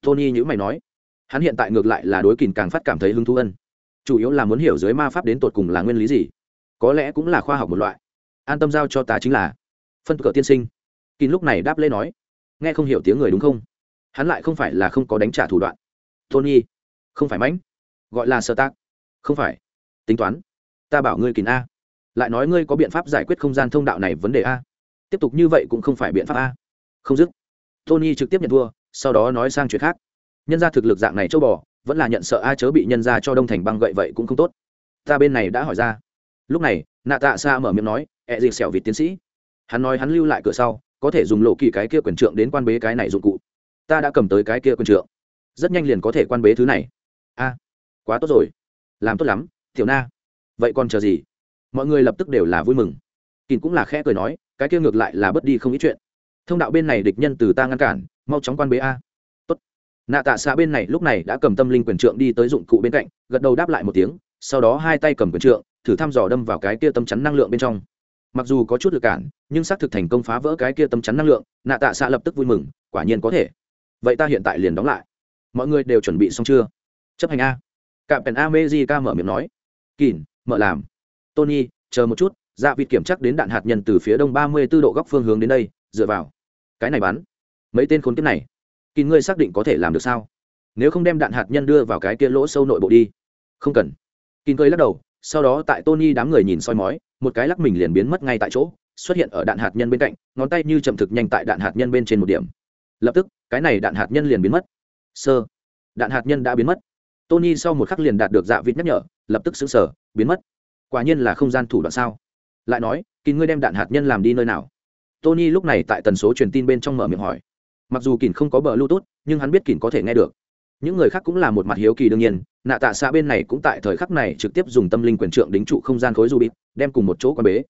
tony nhữ mày nói. Hắn hiện tại ngược lại là đối kìn càng phát cảm thấy hứng thú ân chủ yếu là muốn hiểu dưới ma pháp đến tột cùng là nguyên lý gì. Có lẽ cũng là khoa học một loại. An tâm giao cho ta chính là phân cờ tiên sinh. Kín lúc này đáp lễ nói. Nghe không hiểu tiếng người đúng không? Hắn lại không phải là không có đánh trả thủ đoạn tony. Không phải mãnh, gọi là sơ tác. Không phải. Tính toán. Ta bảo ngươi kín a. Lại nói ngươi có biện pháp giải quyết không gian thông đạo này vấn đề a. Tiếp tục như vậy cũng không phải biện pháp a. Không dứt. Tony trực tiếp nhận thua, sau đó nói sang chuyện khác. Nhân ra thực lực dạng này châu bò, vẫn là nhận sợ a chớ bị nhân ra cho đông thành băng gậy vậy cũng không tốt. Ta bên này đã hỏi ra. Lúc này, nạ tạ xa mở miệng nói, ẹ dịp xẻo vịt tiến sĩ. Hắn nói hắn lưu lại cửa sau, có thể dùng lộ kỳ cái kia quyền trượng đến quan bế cái này dụng cụ. Ta đã cầm tới cái kia quyền trượng rất nhanh liền có thể quan bế thứ này. A, quá tốt rồi. Làm tốt lắm thiểu na. Vậy còn chờ gì? Mọi người lập tức đều là vui mừng. Kín cũng là khẽ cười nói, cái kia ngược lại là bớt đi không ít chuyện. Thông đạo bên này địch nhân từ ta ngăn cản, mau chóng quan bế a. Tốt. Nạ tạ xạ bên này lúc này đã cầm tâm linh quyền trượng đi tới dụng cụ bên cạnh, gật đầu đáp lại một tiếng, sau đó hai tay cầm quyền trượng, thử thăm dò đâm vào cái kia tâm chắn năng lượng bên trong. Mặc dù có chút lực cản, nhưng xác thực thành công phá vỡ cái kia tâm chắn năng lượng, nạ tạ xạ lập tức vui mừng, quả nhiên có thể. Vậy ta hiện tại liền đóng lại mọi người đều chuẩn bị xong chưa? Chấp hành a. Cạm pèn amejica mở miệng nói. Kỳn mở làm. Tony, chờ một chút dạ vịt kiểm chắc đến đạn hạt nhân từ phía đông ba mươi 34 độ góc phương hướng đến đây, dựa vào. Cái này bắn. Mấy tên khốn kiếp này. Kỳn ngươi xác định có thể làm được sao? Nếu không đem đạn hạt nhân đưa vào cái kia lỗ sâu nội bộ đi. Không cần. Kỳn cười lắc đầu, sau đó tại tony đám người nhìn soi mói, một cái lắc mình liền biến mất ngay tại chỗ, xuất hiện ở đạn hạt nhân bên cạnh, ngón tay như chậm thực nhanh tại đạn hạt nhân bên trên một điểm. Lập tức, cái này đạn hạt nhân liền biến mất sơ. Đạn hạt nhân đã biến mất. Tony sau một khắc liền đạt được dạ vịt nhắc nhở, lập tức xứng sở biến mất. Quả nhiên là không gian thủ đoạn sao? Lại nói kín ngươi đem đạn hạt nhân làm đi nơi nào? Tony lúc này tại tần số truyền tin bên trong mở miệng hỏi. Mặc dù kín không có bờ bluetooth, nhưng hắn biết kín có thể nghe được. Những người khác cũng là một mặt hiếu kỳ đương nhiên, nạ tạ xạ bên này cũng tại thời khắc này trực tiếp dùng tâm linh quyền trượng đính trụ không gian khối du bịt đem cùng một chỗ quan bế.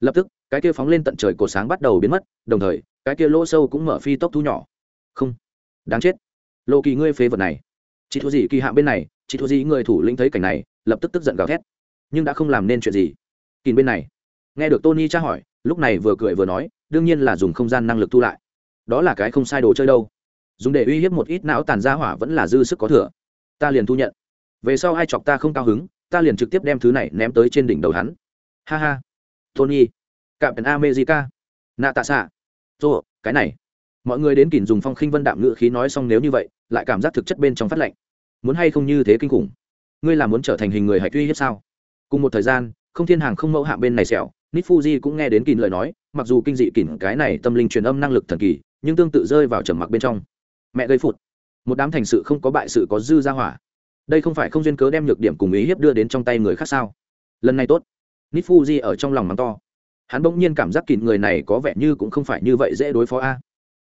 Lập tức, cái kia phóng lên tận trời cổ sáng bắt đầu biến mất, đồng thời, cái kia lỗ sâu cũng mở phi tốc thu nhỏ. Không. Đáng chết lộ kỳ ngươi phế vật này. Chị thua gì kỳ hạ bên này chị thua gì người thủ lĩnh thấy cảnh này, lập tức tức giận gào thét. Nhưng đã không làm nên chuyện gì. Kỳ bên này. Nghe được tony tra hỏi, lúc này vừa cười vừa nói, đương nhiên là dùng không gian năng lực thu lại. Đó là cái không sai đồ chơi đâu. Dùng để uy hiếp một ít não tàn ra hỏa vẫn là dư sức có thừa. Ta liền thu nhận. Về sau ai chọc ta không cao hứng, ta liền trực tiếp đem thứ này ném tới trên đỉnh đầu hắn. Ha ha. Tony. Cạm pèn america. Nạ tạ xạ dô cái này mọi người đến kìm dùng phong khinh vân đạm ngự khí nói xong nếu như vậy lại cảm giác thực chất bên trong phát lạnh, muốn hay không như thế kinh khủng? Ngươi là muốn trở thành hình người hạch uy hiếp sao? Cùng một thời gian không thiên hàng không mẫu hạ bên này xẻo nít fuji cũng nghe đến kìm lời nói mặc dù kinh dị kìm cái này tâm linh truyền âm năng lực thần kỳ nhưng tương tự rơi vào trầm mặc bên trong. Mẹ gây phụt. Một đám thành sự không có bại sự có dư ra hỏa. Đây không phải không duyên cớ đem nhược điểm cùng ý hiếp đưa đến trong tay người khác sao? Lần này tốt. Nít fuji ở trong lòng mắng to. Hắn bỗng nhiên cảm giác kịt người này có vẻ như cũng không phải như vậy dễ đối phó a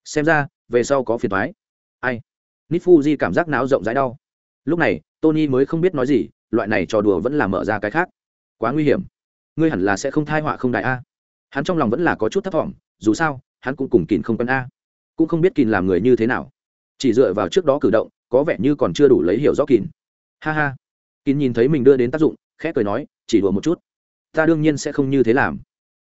xem ra, về sau có phiền thoái ai? Nít fuji cảm giác não rộng rãi đau. Lúc này, tony mới không biết nói gì, loại này trò đùa vẫn là mở ra cái khác. Quá nguy hiểm. Ngươi hẳn là sẽ không thai họa không đại a. Hắn trong lòng vẫn là có chút thất vọng dù sao, hắn cũng cùng kìn không quen a. Cũng không biết kìn làm người như thế nào. Chỉ dựa vào trước đó cử động, có vẻ như còn chưa đủ lấy hiểu rõ kìn. Ha ha. Kìn nhìn thấy mình đưa đến tác dụng, khẽ cười nói, chỉ đùa một chút. Ta đương nhiên sẽ không như thế làm.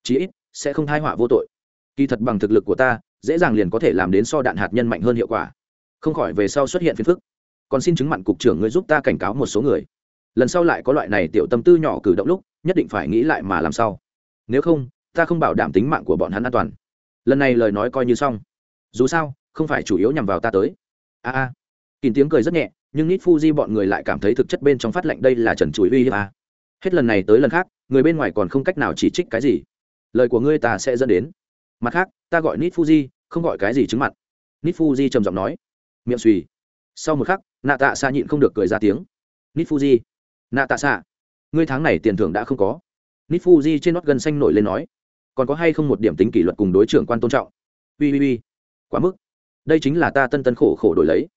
Chí ít, sẽ không thai họa vô tội. Kỳ thật bằng thực lực của ta dễ dàng liền có thể làm đến so đạn hạt nhân mạnh hơn hiệu quả. Không khỏi về sau xuất hiện phiền phức. Còn xin chứng mặn cục trưởng ngươi giúp ta cảnh cáo một số người. Lần sau lại có loại này tiểu tâm tư nhỏ cử động lúc, nhất định phải nghĩ lại mà làm sao nếu không, ta không bảo đảm tính mạng của bọn hắn an toàn. Lần này lời nói coi như xong. Dù sao, không phải chủ yếu nhằm vào ta tới. A a. Kín tiếng cười rất nhẹ, nhưng nít fuji bọn người lại cảm thấy thực chất bên trong phát lệnh đây là trần chuối uy hiếp a. Hết lần này tới lần khác, người bên ngoài còn không cách nào chỉ trích cái gì. Lời của ngươi ta sẽ dẫn đến. Mặt khác, ta gọi nít fuji không gọi cái gì chứng mặt. Nít fuji trầm giọng nói. Miệng suy. Sau một khắc nạ tạ xạ nhịn không được cười ra tiếng. Nít fuji nạ tạ xạ ngươi tháng này tiền thưởng đã không có. Nít fuji trên nót gân xanh nổi lên nói. Còn có hay không một điểm tính kỷ luật cùng đối trưởng quan tôn trọng? Ui ui ui. Quá mức. Đây chính là ta tân tân khổ khổ đổi lấy.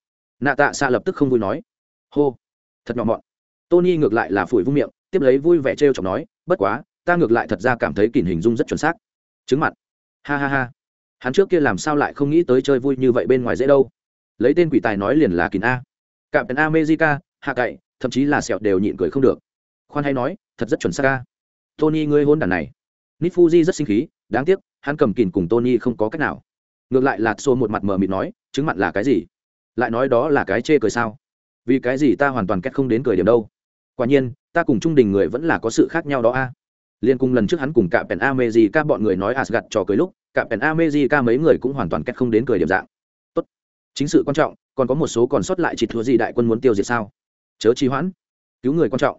Nạ tạ xạ lập tức không vui nói. Hô. Thật nhỏ mọn. Tony ngược lại là phủi vung miệng, tiếp lấy vui vẻ trêu chọc nói. Bất quá, ta ngược lại thật ra cảm thấy kỷ hình dung rất chuẩn xác. Chứng mặt. Ha ha ha hắn trước kia làm sao lại không nghĩ tới chơi vui như vậy bên ngoài dễ đâu. Lấy tên quỷ tài nói liền là kín a. Cạm pèn america, hạ cậy, thậm chí là sẹo đều nhịn cười không được. Khoan hay nói, thật rất chuẩn xác ca tony ngươi hôn đàn này. Nít fuji rất sinh khí, đáng tiếc, hắn cầm kìn cùng tony không có cách nào. Ngược lại là xô một mặt mờ mịt nói, chứng mặn là cái gì? Lại nói đó là cái chê cười sao? Vì cái gì ta hoàn toàn cách không đến cười điểm đâu? Quả nhiên, ta cùng trung đình người vẫn là có sự khác nhau đó a liên cung lần trước hắn cùng cả pèn America bọn người nói Asgard trò cười lúc, cả pèn America mấy người cũng hoàn toàn kết không đến cười điểm dạng. Tốt. Chính sự quan trọng, còn có một số còn sót lại chỉ thua gì đại quân muốn tiêu diệt sao? Chớ trì hoãn. Cứu người quan trọng.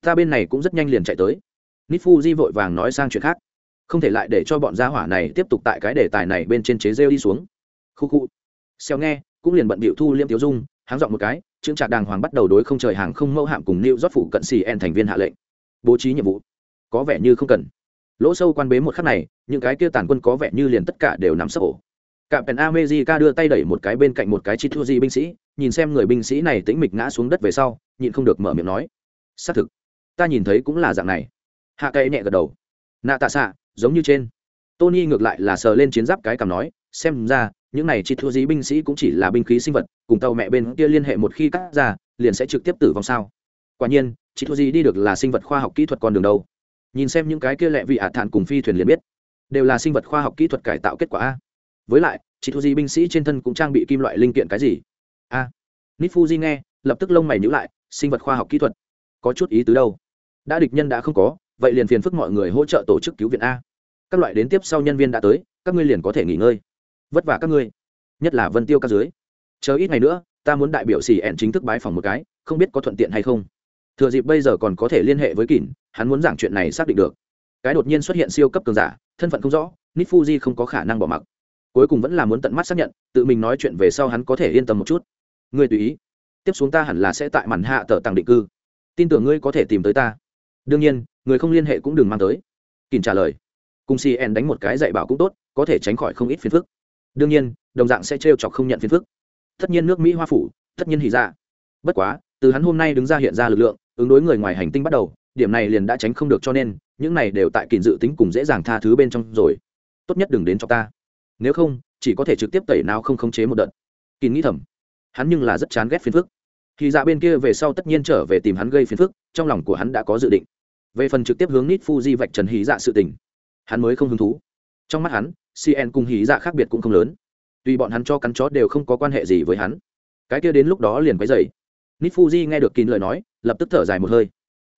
Ta bên này cũng rất nhanh liền chạy tới. Nifuji vội vàng nói sang chuyện khác. Không thể lại để cho bọn gia hỏa này tiếp tục tại cái đề tài này bên trên chế rêu đi xuống. Khu khu. Xeo nghe, cũng liền bận bịu thu liêm tiểu dung, háng giọng một cái, trương trạc đàng hoàng bắt đầu đối không trời hàng không mẫu hạm cùng lưu rót phủ cận xì en thành viên hạ lệnh. Bố trí nhiệm vụ có vẻ như không cần. Lỗ sâu quan bế một khắc này, những cái kia tàn quân có vẻ như liền tất cả đều nằm sấp ổ cạm pèn amejica đưa tay đẩy một cái bên cạnh một cái chi thua di binh sĩ, nhìn xem người binh sĩ này tĩnh mịch ngã xuống đất về sau, nhịn không được mở miệng nói, xác thực, ta nhìn thấy cũng là dạng này. Hạ cây nhẹ gật đầu. Nạ tạ xạ giống như trên. Tony ngược lại là sờ lên chiến giáp cái cằm nói, xem ra, những này chi thua di binh sĩ cũng chỉ là binh khí sinh vật, cùng tàu mẹ bên kia liên hệ một khi cắt ra, liền sẽ trực tiếp tử vong sao? Quả nhiên chi thua di đi được là sinh vật khoa học kỹ thuật con đường đâu nhìn xem những cái kia lẹ vị ả thản cùng phi thuyền liền biết. Đều là sinh vật khoa học kỹ thuật cải tạo kết quả a. Với lại chị thu di binh sĩ trên thân cũng trang bị kim loại linh kiện cái gì? A. À, nít fuji nghe lập tức lông mày nhữ lại sinh vật khoa học kỹ thuật. Có chút ý tứ đâu. Đã địch nhân đã không có vậy liền phiền phức mọi người hỗ trợ tổ chức cứu viện a. Các loại đến tiếp sau nhân viên đã tới các ngươi liền có thể nghỉ ngơi. Vất vả các ngươi. Nhất là vân tiêu các dưới. Chờ ít ngày nữa ta muốn đại biểu xì ẹn chính thức bái phòng một cái không biết có thuận tiện hay không thừa dịp bây giờ còn có thể liên hệ với kỳn hắn muốn giảng chuyện này xác định được. Cái đột nhiên xuất hiện siêu cấp cường giả, thân phận không rõ nít fuji không có khả năng bỏ mặc. Cuối cùng vẫn là muốn tận mắt xác nhận, tự mình nói chuyện về sau hắn có thể yên tâm một chút. Ngươi tùy ý. Tiếp xuống ta hẳn là sẽ tại màn hạ tờ tàng định cư. Tin tưởng ngươi có thể tìm tới ta. Đương nhiên, người không liên hệ cũng đừng mang tới. Kỳn trả lời. Cùng cn đánh một cái dạy bảo cũng tốt, có thể tránh khỏi không ít phiền phức. Đương nhiên, đồng dạng sẽ trêu chọc không nhận phiền phức. Tất nhiên nước mỹ hoa phủ, tất nhiên hỉ ra bất quá, từ hắn hôm nay đứng ra hiện ra lực lượng ứng đối người ngoài hành tinh bắt đầu, điểm này liền đã tránh không được cho nên, những này đều tại kỳ dự tính cùng dễ dàng tha thứ bên trong rồi. Tốt nhất đừng đến cho ta. Nếu không, chỉ có thể trực tiếp tẩy nào không khống chế một đợt. Kín nghĩ thầm. Hắn nhưng là rất chán ghét phiền phức. Thì dạ bên kia về sau tất nhiên trở về tìm hắn gây phiền phức, trong lòng của hắn đã có dự định. Về phần trực tiếp hướng nít fuji vạch trần hí dạ sự tình, hắn mới không hứng thú. Trong mắt hắn cn cùng hí dạ khác biệt cũng không lớn. Tuy bọn hắn cho cắn chó đều không có quan hệ gì với hắn. Cái kia đến lúc đó liền quấy dày nít fuji nghe được kín lời nói lập tức thở dài một hơi.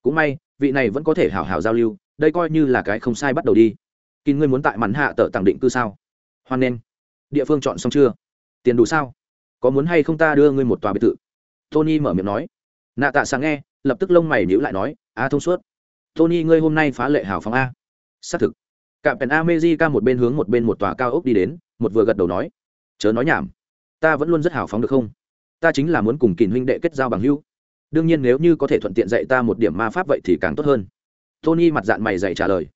Cũng may, vị này vẫn có thể hảo hảo giao lưu, đây coi như là cái không sai bắt đầu đi. Kín ngươi muốn tại mắn hạ tờ tặng định cư sao? Hoan nghênh. Địa phương chọn xong chưa? Tiền đủ sao? Có muốn hay không ta đưa ngươi một tòa biệt thự? Tony mở miệng nói. Nạ tạ sáng nghe, lập tức lông mày nhữ lại nói, a thông suốt. Tony, ngươi hôm nay phá lệ hào phóng a. Xác thực. Cạm pèn amejica một bên hướng một bên một tòa cao ốc đi đến, một vừa gật đầu nói, chớ nói nhảm. Ta vẫn luôn rất hào phóng được không? Ta chính là muốn cùng kìn huynh đệ kết giao bằng hữu đương nhiên nếu như có thể thuận tiện dạy ta một điểm ma pháp vậy thì càng tốt hơn. Tony mặt dạng mày dạy trả lời.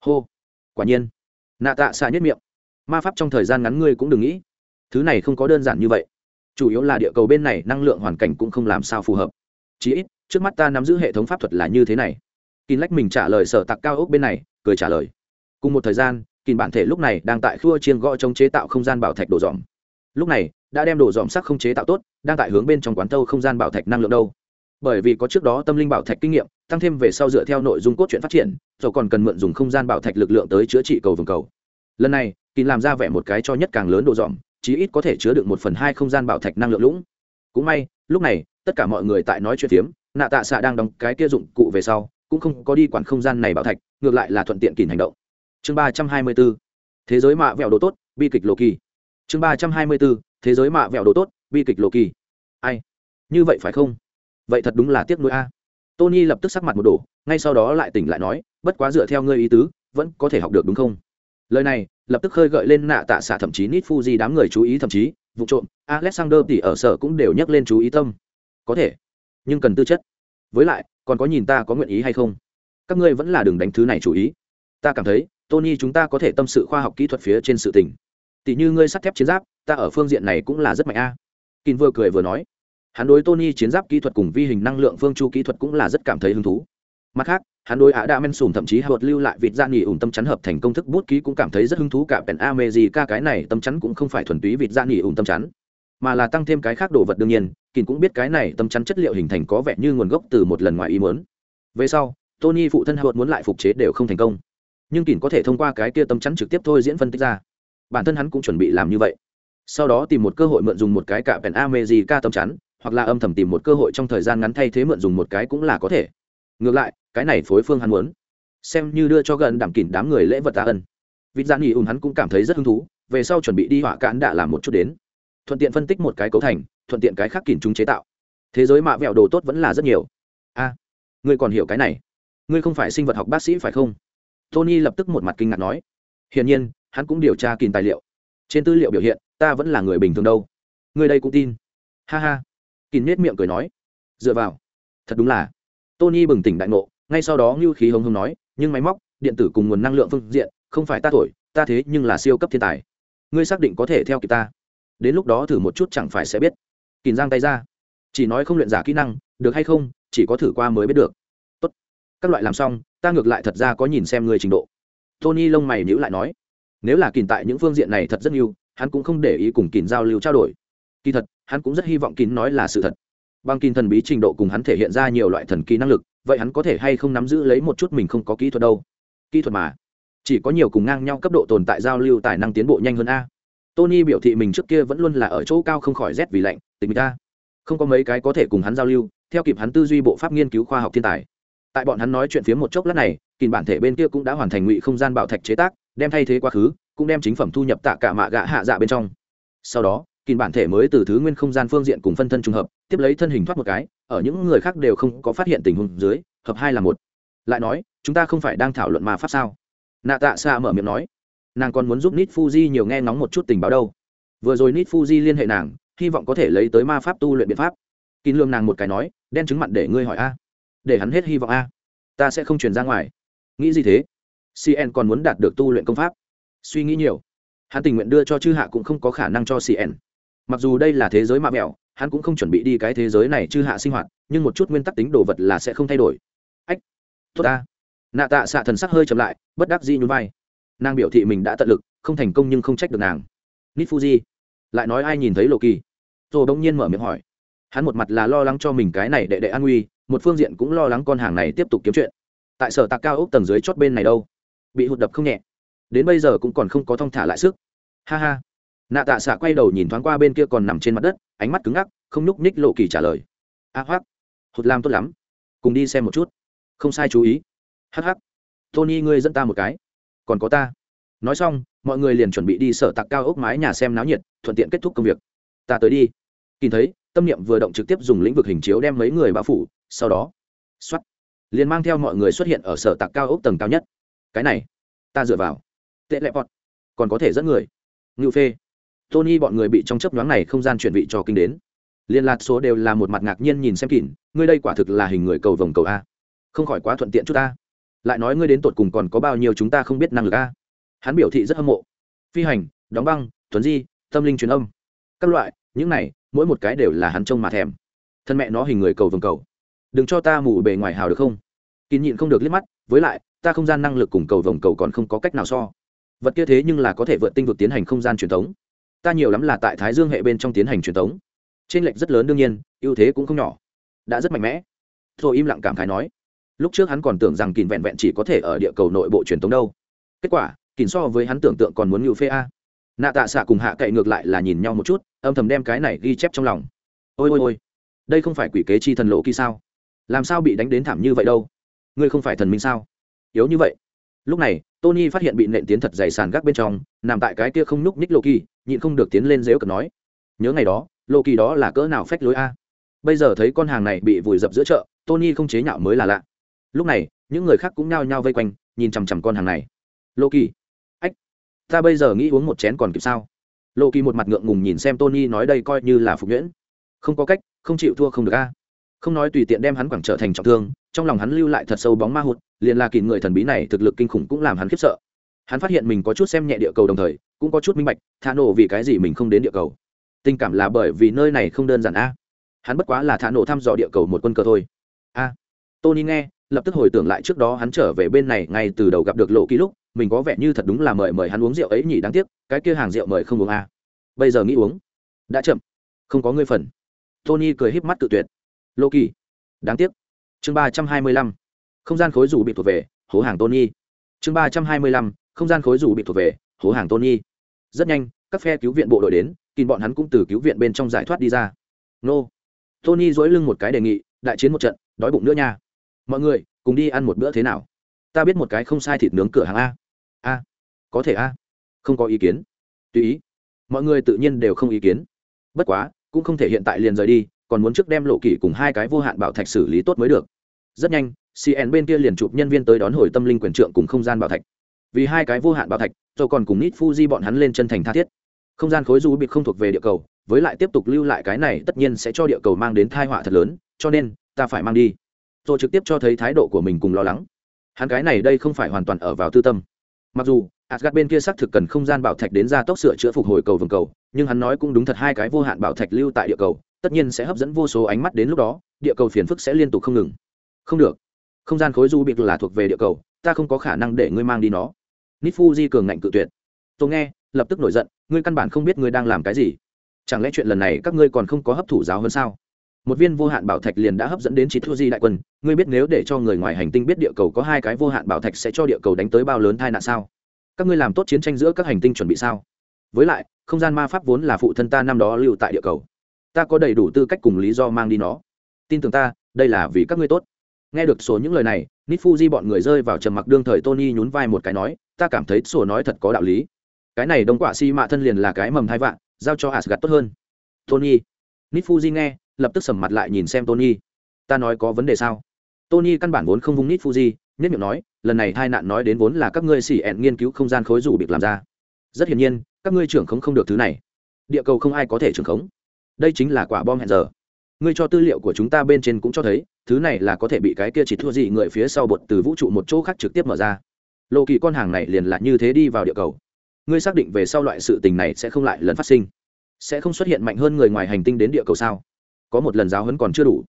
Hô, quả nhiên. Nạ tạ xạ nhất miệng. Ma pháp trong thời gian ngắn ngươi cũng đừng nghĩ. Thứ này không có đơn giản như vậy. Chủ yếu là địa cầu bên này năng lượng hoàn cảnh cũng không làm sao phù hợp. Chí ít, trước mắt ta nắm giữ hệ thống pháp thuật là như thế này. Kín lách mình trả lời sở tặc cao ốc bên này, cười trả lời. Cùng một thời gian kín bản thể lúc này đang tại khua chiên gõ chống chế tạo không gian bảo thạch đổ dòm. Lúc này, đã đem đổ dòm sắc không chế tạo tốt, đang tại hướng bên trong quán thâu không gian bảo thạch năng lượng đâu bởi vì có trước đó tâm linh bảo thạch kinh nghiệm, tăng thêm về sau dựa theo nội dung cốt truyện phát triển rồi còn cần mượn dùng không gian bảo thạch lực lượng tới chữa trị cầu vồng cầu. Lần này kỳ làm ra vẻ một cái cho nhất càng lớn độ dòm chí ít có thể chứa được một phần hai không gian bảo thạch năng lượng lũng. Cũng may, lúc này, tất cả mọi người tại nói chuyện phiếm, nạ tạ xạ đang đóng cái kia dụng cụ về sau, cũng không có đi quản không gian này bảo thạch, ngược lại là thuận tiện kỳ hành động. Chương ba trăm hai mươi b ố thế giới mạ vẹo đồ tốt, bi kịch lộ kỳ chương ba trăm hai mươi b ố thế giới mạ vẹo đồ tốt, bi kịch lộ kỳ ai? Như vậy phải không? Vậy thật đúng là tiếc nuối a. Tony lập tức sắc mặt một đổ, ngay sau đó lại tỉnh lại nói, bất quá dựa theo ngươi ý tứ, vẫn có thể học được đúng không? Lời này, lập tức khơi gợi lên nạ tạ xạ thậm chí nít fuji đám người chú ý thậm chí, vụ trộm, alexander thì ở sở cũng đều nhắc lên chú ý tâm. Có thể, nhưng cần tư chất. Với lại, còn có nhìn ta có nguyện ý hay không? Các ngươi vẫn là đừng đánh thứ này chú ý. Ta cảm thấy, tony chúng ta có thể tâm sự khoa học kỹ thuật phía trên sự tình. Tỷ như ngươi sắt thép chiến giáp, ta ở phương diện này cũng là rất mạnh a. À. vừa cười vừa nói hắn đối tony chiến giáp kỹ thuật cùng vi hình năng lượng phương chu kỹ thuật cũng là rất cảm thấy hứng thú. Mặt khác, hắn đối Á đã men sùm thậm chí hợp lưu lại vịt da nghỉ ủn tâm chắn hợp thành công thức bút ký cũng cảm thấy rất hứng thú cả pèn a mê gì ca cái này tâm chắn cũng không phải thuần túy vịt da nghỉ ủn tâm chắn, mà là tăng thêm cái khác đồ vật đương nhiên kín cũng biết cái này tâm chắn chất liệu hình thành có vẻ như nguồn gốc từ một lần ngoài ý muốn. Về sau, tony phụ thân hợp muốn lại phục chế đều không thành công. Nhưng kín có thể thông qua cái kia tâm chắn trực tiếp thôi diễn phân tích ra. Bản thân hắn cũng chuẩn bị làm như vậy. Sau đó tìm một cơ hội mượn dùng một cái cả pèn a mê gì ca tâm chắn hoặc là âm thầm tìm một cơ hội trong thời gian ngắn thay thế mượn dùng một cái cũng là có thể. Ngược lại, cái này phối phương hắn muốn. Xem như đưa cho gần đảm kín đám người lễ vật tạ ân. Vịt gian nghỉ ùn hắn cũng cảm thấy rất hứng thú, về sau chuẩn bị đi họa cạn đã làm một chút đến. Thuận tiện phân tích một cái cấu thành, thuận tiện cái khác kỉn chúng chế tạo. Thế giới mạ vẹo đồ tốt vẫn là rất nhiều. A, ngươi còn hiểu cái này. Ngươi không phải sinh vật học bác sĩ phải không? Tony lập tức một mặt kinh ngạc nói. Hiển nhiên, hắn cũng điều tra kìn tài liệu. Trên tư liệu biểu hiện, ta vẫn là người bình thường đâu. Ngươi đây cũng tin. Ha ha kín nết miệng cười nói, dựa vào. Thật đúng là. Tony bừng tỉnh đại ngộ, ngay sau đó ngưu khí hồng hồng nói, nhưng máy móc, điện tử cùng nguồn năng lượng phương diện, không phải ta thổi, ta thế nhưng là siêu cấp thiên tài. Ngươi xác định có thể theo kịp ta. Đến lúc đó thử một chút chẳng phải sẽ biết. Kìm giang tay ra. Chỉ nói không luyện giả kỹ năng, được hay không, chỉ có thử qua mới biết được. Tốt. các loại làm xong, ta ngược lại thật ra có nhìn xem ngươi trình độ. Tony lông mày nhữ lại nói. Nếu là kìm tại những phương diện này thật rất nhiều, hắn cũng không để ý cùng kìm giao lưu trao đổi. Kỳ thật hắn cũng rất hy vọng kín nói là sự thật. Bằng kín thần bí trình độ cùng hắn thể hiện ra nhiều loại thần kỳ năng lực, vậy hắn có thể hay không nắm giữ lấy một chút mình không có kỹ thuật đâu? Kỹ thuật mà. Chỉ có nhiều cùng ngang nhau cấp độ tồn tại giao lưu tài năng tiến bộ nhanh hơn a. Tony biểu thị mình trước kia vẫn luôn là ở chỗ cao không khỏi rét vì lạnh, tình ta. Không có mấy cái có thể cùng hắn giao lưu, theo kịp hắn tư duy bộ pháp nghiên cứu khoa học thiên tài. Tại bọn hắn nói chuyện phía một chốc lát này kìm bản thể bên kia cũng đã hoàn thành ngụy không gian bảo thạch chế tác, đem thay thế quá khứ, cũng đem chính phẩm thu nhập tạ cả mạ gạ hạ dạ bên trong. Sau đó kìm bản thể mới từ thứ nguyên không gian phương diện cùng phân thân trùng hợp, tiếp lấy thân hình thoát một cái, ở những người khác đều không có phát hiện tình huống dưới, hợp hai là một. Lại nói, chúng ta không phải đang thảo luận ma pháp sao? Nạ tạ xa mở miệng nói. Nàng còn muốn giúp nít fuji nhiều nghe ngóng một chút tình báo đâu. Vừa rồi nít fuji liên hệ nàng, hy vọng có thể lấy tới ma pháp tu luyện biện pháp. Kín lương nàng một cái nói, đen chứng mặn để ngươi hỏi a. Để hắn hết hy vọng a. Ta sẽ không truyền ra ngoài. Nghĩ gì thế? Cn còn muốn đạt được tu luyện công pháp. Suy nghĩ nhiều. Hắn tình nguyện đưa cho chư hạ cũng không có khả năng cho cn mặc dù đây là thế giới mạ mẹo, hắn cũng không chuẩn bị đi cái thế giới này chư hạ sinh hoạt, nhưng một chút nguyên tắc tính đồ vật là sẽ không thay đổi. Ách, tốt ta. Nạ tạ xạ thần sắc hơi chậm lại, bất đắc dĩ nhún vai. Nàng biểu thị mình đã tận lực, không thành công nhưng không trách được nàng. Nít fuji lại nói ai nhìn thấy lộ kỳ? Rồi bỗng nhiên mở miệng hỏi. Hắn một mặt là lo lắng cho mình cái này đệ đệ an nguy, một phương diện cũng lo lắng con hàng này tiếp tục kiếm chuyện. Tại sở tạc cao ốc tầng dưới chót bên này đâu? Bị hụt đập không nhẹ. Đến bây giờ cũng còn không có thong thả lại sức. Ha ha nạ tạ xạ quay đầu nhìn thoáng qua bên kia còn nằm trên mặt đất ánh mắt cứng ngắc không nhúc ních lộ kỳ trả lời. A à, hoác hụt làm tốt lắm. Cùng đi xem một chút. Không sai chú ý. Hh tony ngươi dẫn ta một cái. Còn có ta. Nói xong mọi người liền chuẩn bị đi sở tạc cao ốc mái nhà xem náo nhiệt thuận tiện kết thúc công việc. Ta tới đi. Nhìn thấy tâm niệm vừa động trực tiếp dùng lĩnh vực hình chiếu đem mấy người bao phủ sau đó x o á t liền mang theo mọi người xuất hiện ở sở tạc cao ốc tầng cao nhất. Cái này ta dựa vào. Tệ lẹ vọt còn có thể dẫn người. Ngự phê tony bọn người bị trong chấp nhoáng này không gian chuyển vị cho kinh đến. Liên lạc số đều là một mặt ngạc nhiên nhìn xem kỉn ngươi đây quả thực là hình người cầu vồng cầu a. Không khỏi quá thuận tiện chút ta. Lại nói ngươi đến tột cùng còn có bao nhiêu chúng ta không biết năng lực a. Hắn biểu thị rất hâm mộ. Phi hành, đóng băng tuấn di, tâm linh truyền âm. Các loại, những này, mỗi một cái đều là hắn trông mà thèm. Thân mẹ nó hình người cầu vồng cầu. Đừng cho ta mù bề ngoài hào được không? Kín nhịn không được liếc mắt, với lại, ta không gian năng lực cùng cầu vồng cầu còn không có cách nào so. Vật kia thế nhưng là có thể vượt tinh vực tiến hành không gian truyền thống ta nhiều lắm là tại thái dương hệ bên trong tiến hành truyền thống trên lệch rất lớn đương nhiên, ưu thế cũng không nhỏ. Đã rất mạnh mẽ. Rồi im lặng cảm khái nói. Lúc trước hắn còn tưởng rằng kìn vẹn vẹn chỉ có thể ở địa cầu nội bộ truyền thống đâu. Kết quả kìn so với hắn tưởng tượng còn muốn ngự phê a. Nạ tạ xạ cùng hạ cậy ngược lại là nhìn nhau một chút, âm thầm đem cái này ghi chép trong lòng. Ôi ôi ôi, đây không phải quỷ kế chi thần lộ kỳ sao? Làm sao bị đánh đến thảm như vậy đâu? Ngươi không phải thần minh sao? Yếu như vậy lúc này, tony phát hiện bị nện tiến thật dày sàn gác bên trong, nằm tại cái kia không nhúc ních lô kỳ nhịn không được tiến lên dếu cực nói, nhớ ngày đó lô kỳ đó là cỡ nào phách lối a? Bây giờ thấy con hàng này bị vùi dập giữa chợ, tony không chế nhạo mới là lạ. Lúc này, những người khác cũng nhao nhao vây quanh, nhìn chằm chằm con hàng này. Lô kỳ ách, ta bây giờ nghĩ uống một chén còn kịp sao? Lô kỳ một mặt ngượng ngùng nhìn xem tony nói đây coi như là phục nhuyễn. Không có cách, không chịu thua không được a. Không nói tùy tiện đem hắn quẳng trở thành trọng thương, trong lòng hắn lưu lại thật sâu bóng ma hụt liền là kỳ người thần bí này thực lực kinh khủng cũng làm hắn khiếp sợ. Hắn phát hiện mình có chút xem nhẹ địa cầu đồng thời, cũng có chút minh bạch, thả nổ vì cái gì mình không đến địa cầu. Tình cảm là bởi vì nơi này không đơn giản a. Hắn bất quá là thả nổ thăm dò địa cầu một quân cờ thôi. A. Tony nghe, lập tức hồi tưởng lại trước đó hắn trở về bên này ngay từ đầu gặp được lộ ký lúc, mình có vẻ như thật đúng là mời mời hắn uống rượu ấy nhỉ, đáng tiếc, cái kia hàng rượu mời không uống a. Bây giờ nghĩ uống. Đã chậm. Không có ngươi phần. Tony cười híp mắt tự tuyệt. Lô kỳ. Đáng tiếc. Chương ba trăm hai mươi lăm không gian khối dù bị thuộc về, hố hàng tony. Chương ba trăm hai mươi lăm, không gian khối dù bị thuộc về, hố hàng tony. Rất nhanh, các phe cứu viện bộ đội đến kìm bọn hắn cũng từ cứu viện bên trong giải thoát đi ra. Nô. Tony dối lưng một cái đề nghị, đại chiến một trận, đói bụng nữa nha. Mọi người, cùng đi ăn một bữa thế nào? Ta biết một cái không sai thịt nướng cửa hàng a. A. Có thể a. Không có ý kiến. Tùy ý. Mọi người tự nhiên đều không ý kiến. Bất quá, cũng không thể hiện tại liền rời đi, còn muốn trước đem lộ kỷ cùng hai cái vô hạn bảo thạch xử lý tốt mới được. Rất nhanh cn bên kia liền chụp nhân viên tới đón hồi tâm linh quyền trượng cùng không gian bảo thạch. Vì hai cái vô hạn bảo thạch rồi còn cùng nít fuji bọn hắn lên chân thành tha thiết. Không gian khối du bị không thuộc về địa cầu với lại tiếp tục lưu lại cái này tất nhiên sẽ cho địa cầu mang đến thai họa thật lớn cho nên ta phải mang đi. Rồi trực tiếp cho thấy thái độ của mình cùng lo lắng. Hắn cái này đây không phải hoàn toàn ở vào tư tâm. Mặc dù Asgard bên kia xác thực cần không gian bảo thạch đến ra tốc sửa chữa phục hồi cầu vồng cầu, nhưng hắn nói cũng đúng thật hai cái vô hạn bảo thạch lưu tại địa cầu, tất nhiên sẽ hấp dẫn vô số ánh mắt đến lúc đó, địa cầu phiền phức sẽ liên tục không ngừng. Không được, không gian khối du bị là thuộc về địa cầu, ta không có khả năng để ngươi mang đi nó. Nifuji cường ngạnh cự tuyệt. Tôi nghe, lập tức nổi giận, ngươi căn bản không biết ngươi đang làm cái gì. Chẳng lẽ chuyện lần này các ngươi còn không có hấp thụ giáo hơn sao? một viên vô hạn bảo thạch liền đã hấp dẫn đến chỉ thua di đại quân ngươi biết nếu để cho người ngoài hành tinh biết địa cầu có hai cái vô hạn bảo thạch sẽ cho địa cầu đánh tới bao lớn tai nạn sao các ngươi làm tốt chiến tranh giữa các hành tinh chuẩn bị sao với lại không gian ma pháp vốn là phụ thân ta năm đó lưu tại địa cầu ta có đầy đủ tư cách cùng lý do mang đi nó tin tưởng ta đây là vì các ngươi tốt nghe được số những lời này nít fuji bọn người rơi vào trầm mặc đương thời tony nhún vai một cái nói, ta cảm thấy sổ nói thật có đạo lý. Cái này đông quả si mạ thân liền là cái mầm thai vạn, giao cho asgad tốt hơn. Tony. Nít fuji nghe, lập tức sầm mặt lại nhìn xem tony. Ta nói có vấn đề sao? Tony căn bản vốn không vung nít fuji nhất miệng nói, lần này tai nạn nói đến vốn là các ngươi xỉ ẹn nghiên cứu không gian khối rủ bị làm ra. Rất hiển nhiên, các ngươi trưởng khống không được thứ này. Địa cầu không ai có thể trưởng khống. Đây chính là quả bom hẹn giờ ngươi cho tư liệu của chúng ta bên trên cũng cho thấy, thứ này là có thể bị cái kia chỉ thua gì người phía sau bột từ vũ trụ một chỗ khác trực tiếp mở ra. Lộ kỳ con hàng này liền lại như thế đi vào địa cầu. Ngươi xác định về sau loại sự tình này sẽ không lại lần phát sinh. Sẽ không xuất hiện mạnh hơn người ngoài hành tinh đến địa cầu sao? Có một lần giáo hấn còn chưa đủ.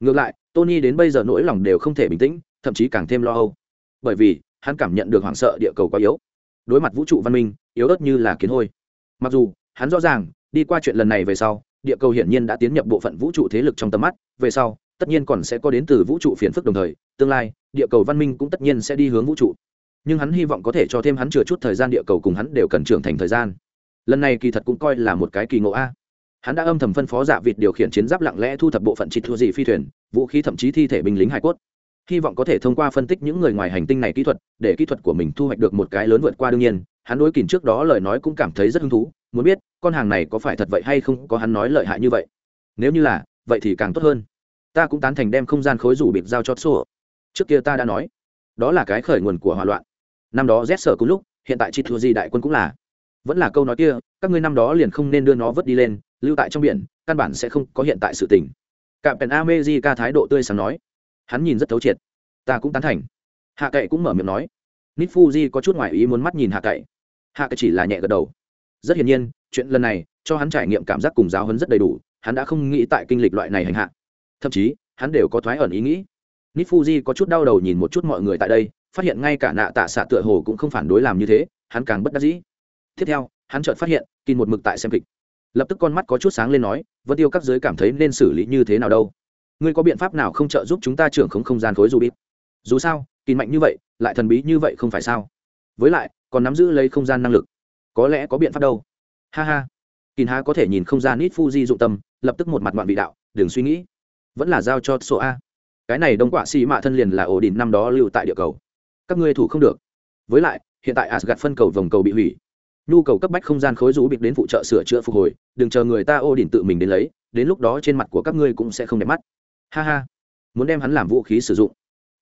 Ngược lại, tony đến bây giờ nỗi lòng đều không thể bình tĩnh, thậm chí càng thêm lo âu. Bởi vì, hắn cảm nhận được hoảng sợ địa cầu quá yếu. Đối mặt vũ trụ văn minh, yếu ớt như là kiến hôi. Mặc dù, hắn rõ ràng, đi qua chuyện lần này về sau địa cầu hiển nhiên đã tiến nhập bộ phận vũ trụ thế lực trong tầm mắt, về sau, tất nhiên còn sẽ có đến từ vũ trụ phiền phức đồng thời, tương lai, địa cầu văn minh cũng tất nhiên sẽ đi hướng vũ trụ. Nhưng hắn hy vọng có thể cho thêm hắn chừa chút thời gian địa cầu cùng hắn đều cần trưởng thành thời gian. Lần này kỳ thật cũng coi là một cái kỳ ngộ a. Hắn đã âm thầm phân phó giả vịt điều khiển chiến giáp lặng lẽ thu thập bộ phận chịt thua dị phi thuyền, vũ khí thậm chí thi thể binh lính hải cốt hy vọng có thể thông qua phân tích những người ngoài hành tinh này kỹ thuật, để kỹ thuật của mình thu hoạch được một cái lớn vượt qua đương nhiên. Hắn đối kìm trước đó lời nói cũng cảm thấy rất hứng thú, muốn biết, con hàng này có phải thật vậy hay không, có hắn nói lợi hại như vậy. Nếu như là, vậy thì càng tốt hơn. Ta cũng tán thành đem không gian khối rủ bịt giao cho sổ trước kia ta đã nói, đó là cái khởi nguồn của hỏa loạn. Năm đó rét sở cùng lúc, hiện tại chị thua di đại quân cũng là. Vẫn là câu nói kia, các ngươi năm đó liền không nên đưa nó vớt đi lên, lưu tại trong biển, căn bản sẽ không có hiện tại sự tình. Cạm pèn amejica thái độ tươi sáng nói hắn nhìn rất thấu triệt. Ta cũng tán thành. Hạ cậy cũng mở miệng nói. Nít fuji có chút ngoại ý muốn mắt nhìn hạ cậy. Hạ cậy chỉ là nhẹ gật đầu. Rất hiển nhiên, chuyện lần này cho hắn trải nghiệm cảm giác cùng giáo hấn rất đầy đủ, hắn đã không nghĩ tại kinh lịch loại này hành hạ. Thậm chí, hắn đều có thoái ẩn ý nghĩ. Nít fuji có chút đau đầu nhìn một chút mọi người tại đây, phát hiện ngay cả nạ tạ xạ tựa hồ cũng không phản đối làm như thế, hắn càng bất đắc dĩ. Tiếp theo, hắn chợt phát hiện kín một mực tại xem kịch. Lập tức con mắt có chút sáng lên nói, vân tiêu các giới cảm thấy nên xử lý như thế nào đâu? Ngươi có biện pháp nào không trợ giúp chúng ta trưởng không không gian khối dù bít? Dù sao kín mạnh như vậy, lại thần bí như vậy không phải sao? Với lại, còn nắm giữ lấy không gian năng lực. Có lẽ có biện pháp đâu. Ha ha. Kín há có thể nhìn không gian ít fuji dụng tâm, lập tức một mặt ngoạn vị đạo, đừng suy nghĩ. Vẫn là giao cho sổ a cái này đông quả xì mạ thân liền là ổ đỉnh năm đó lưu tại địa cầu. Các ngươi thủ không được. Với lại, hiện tại asgad phân cầu vòng cầu bị hủy. Nhu cầu cấp bách không gian khối rũ bịt đến phụ trợ sửa chữa phục hồi, đừng chờ người ta ô đỉnh tự mình đến lấy, đến lúc đó trên mặt của các ngươi cũng sẽ không đẹp mắt ha ha. Muốn đem hắn làm vũ khí sử dụng.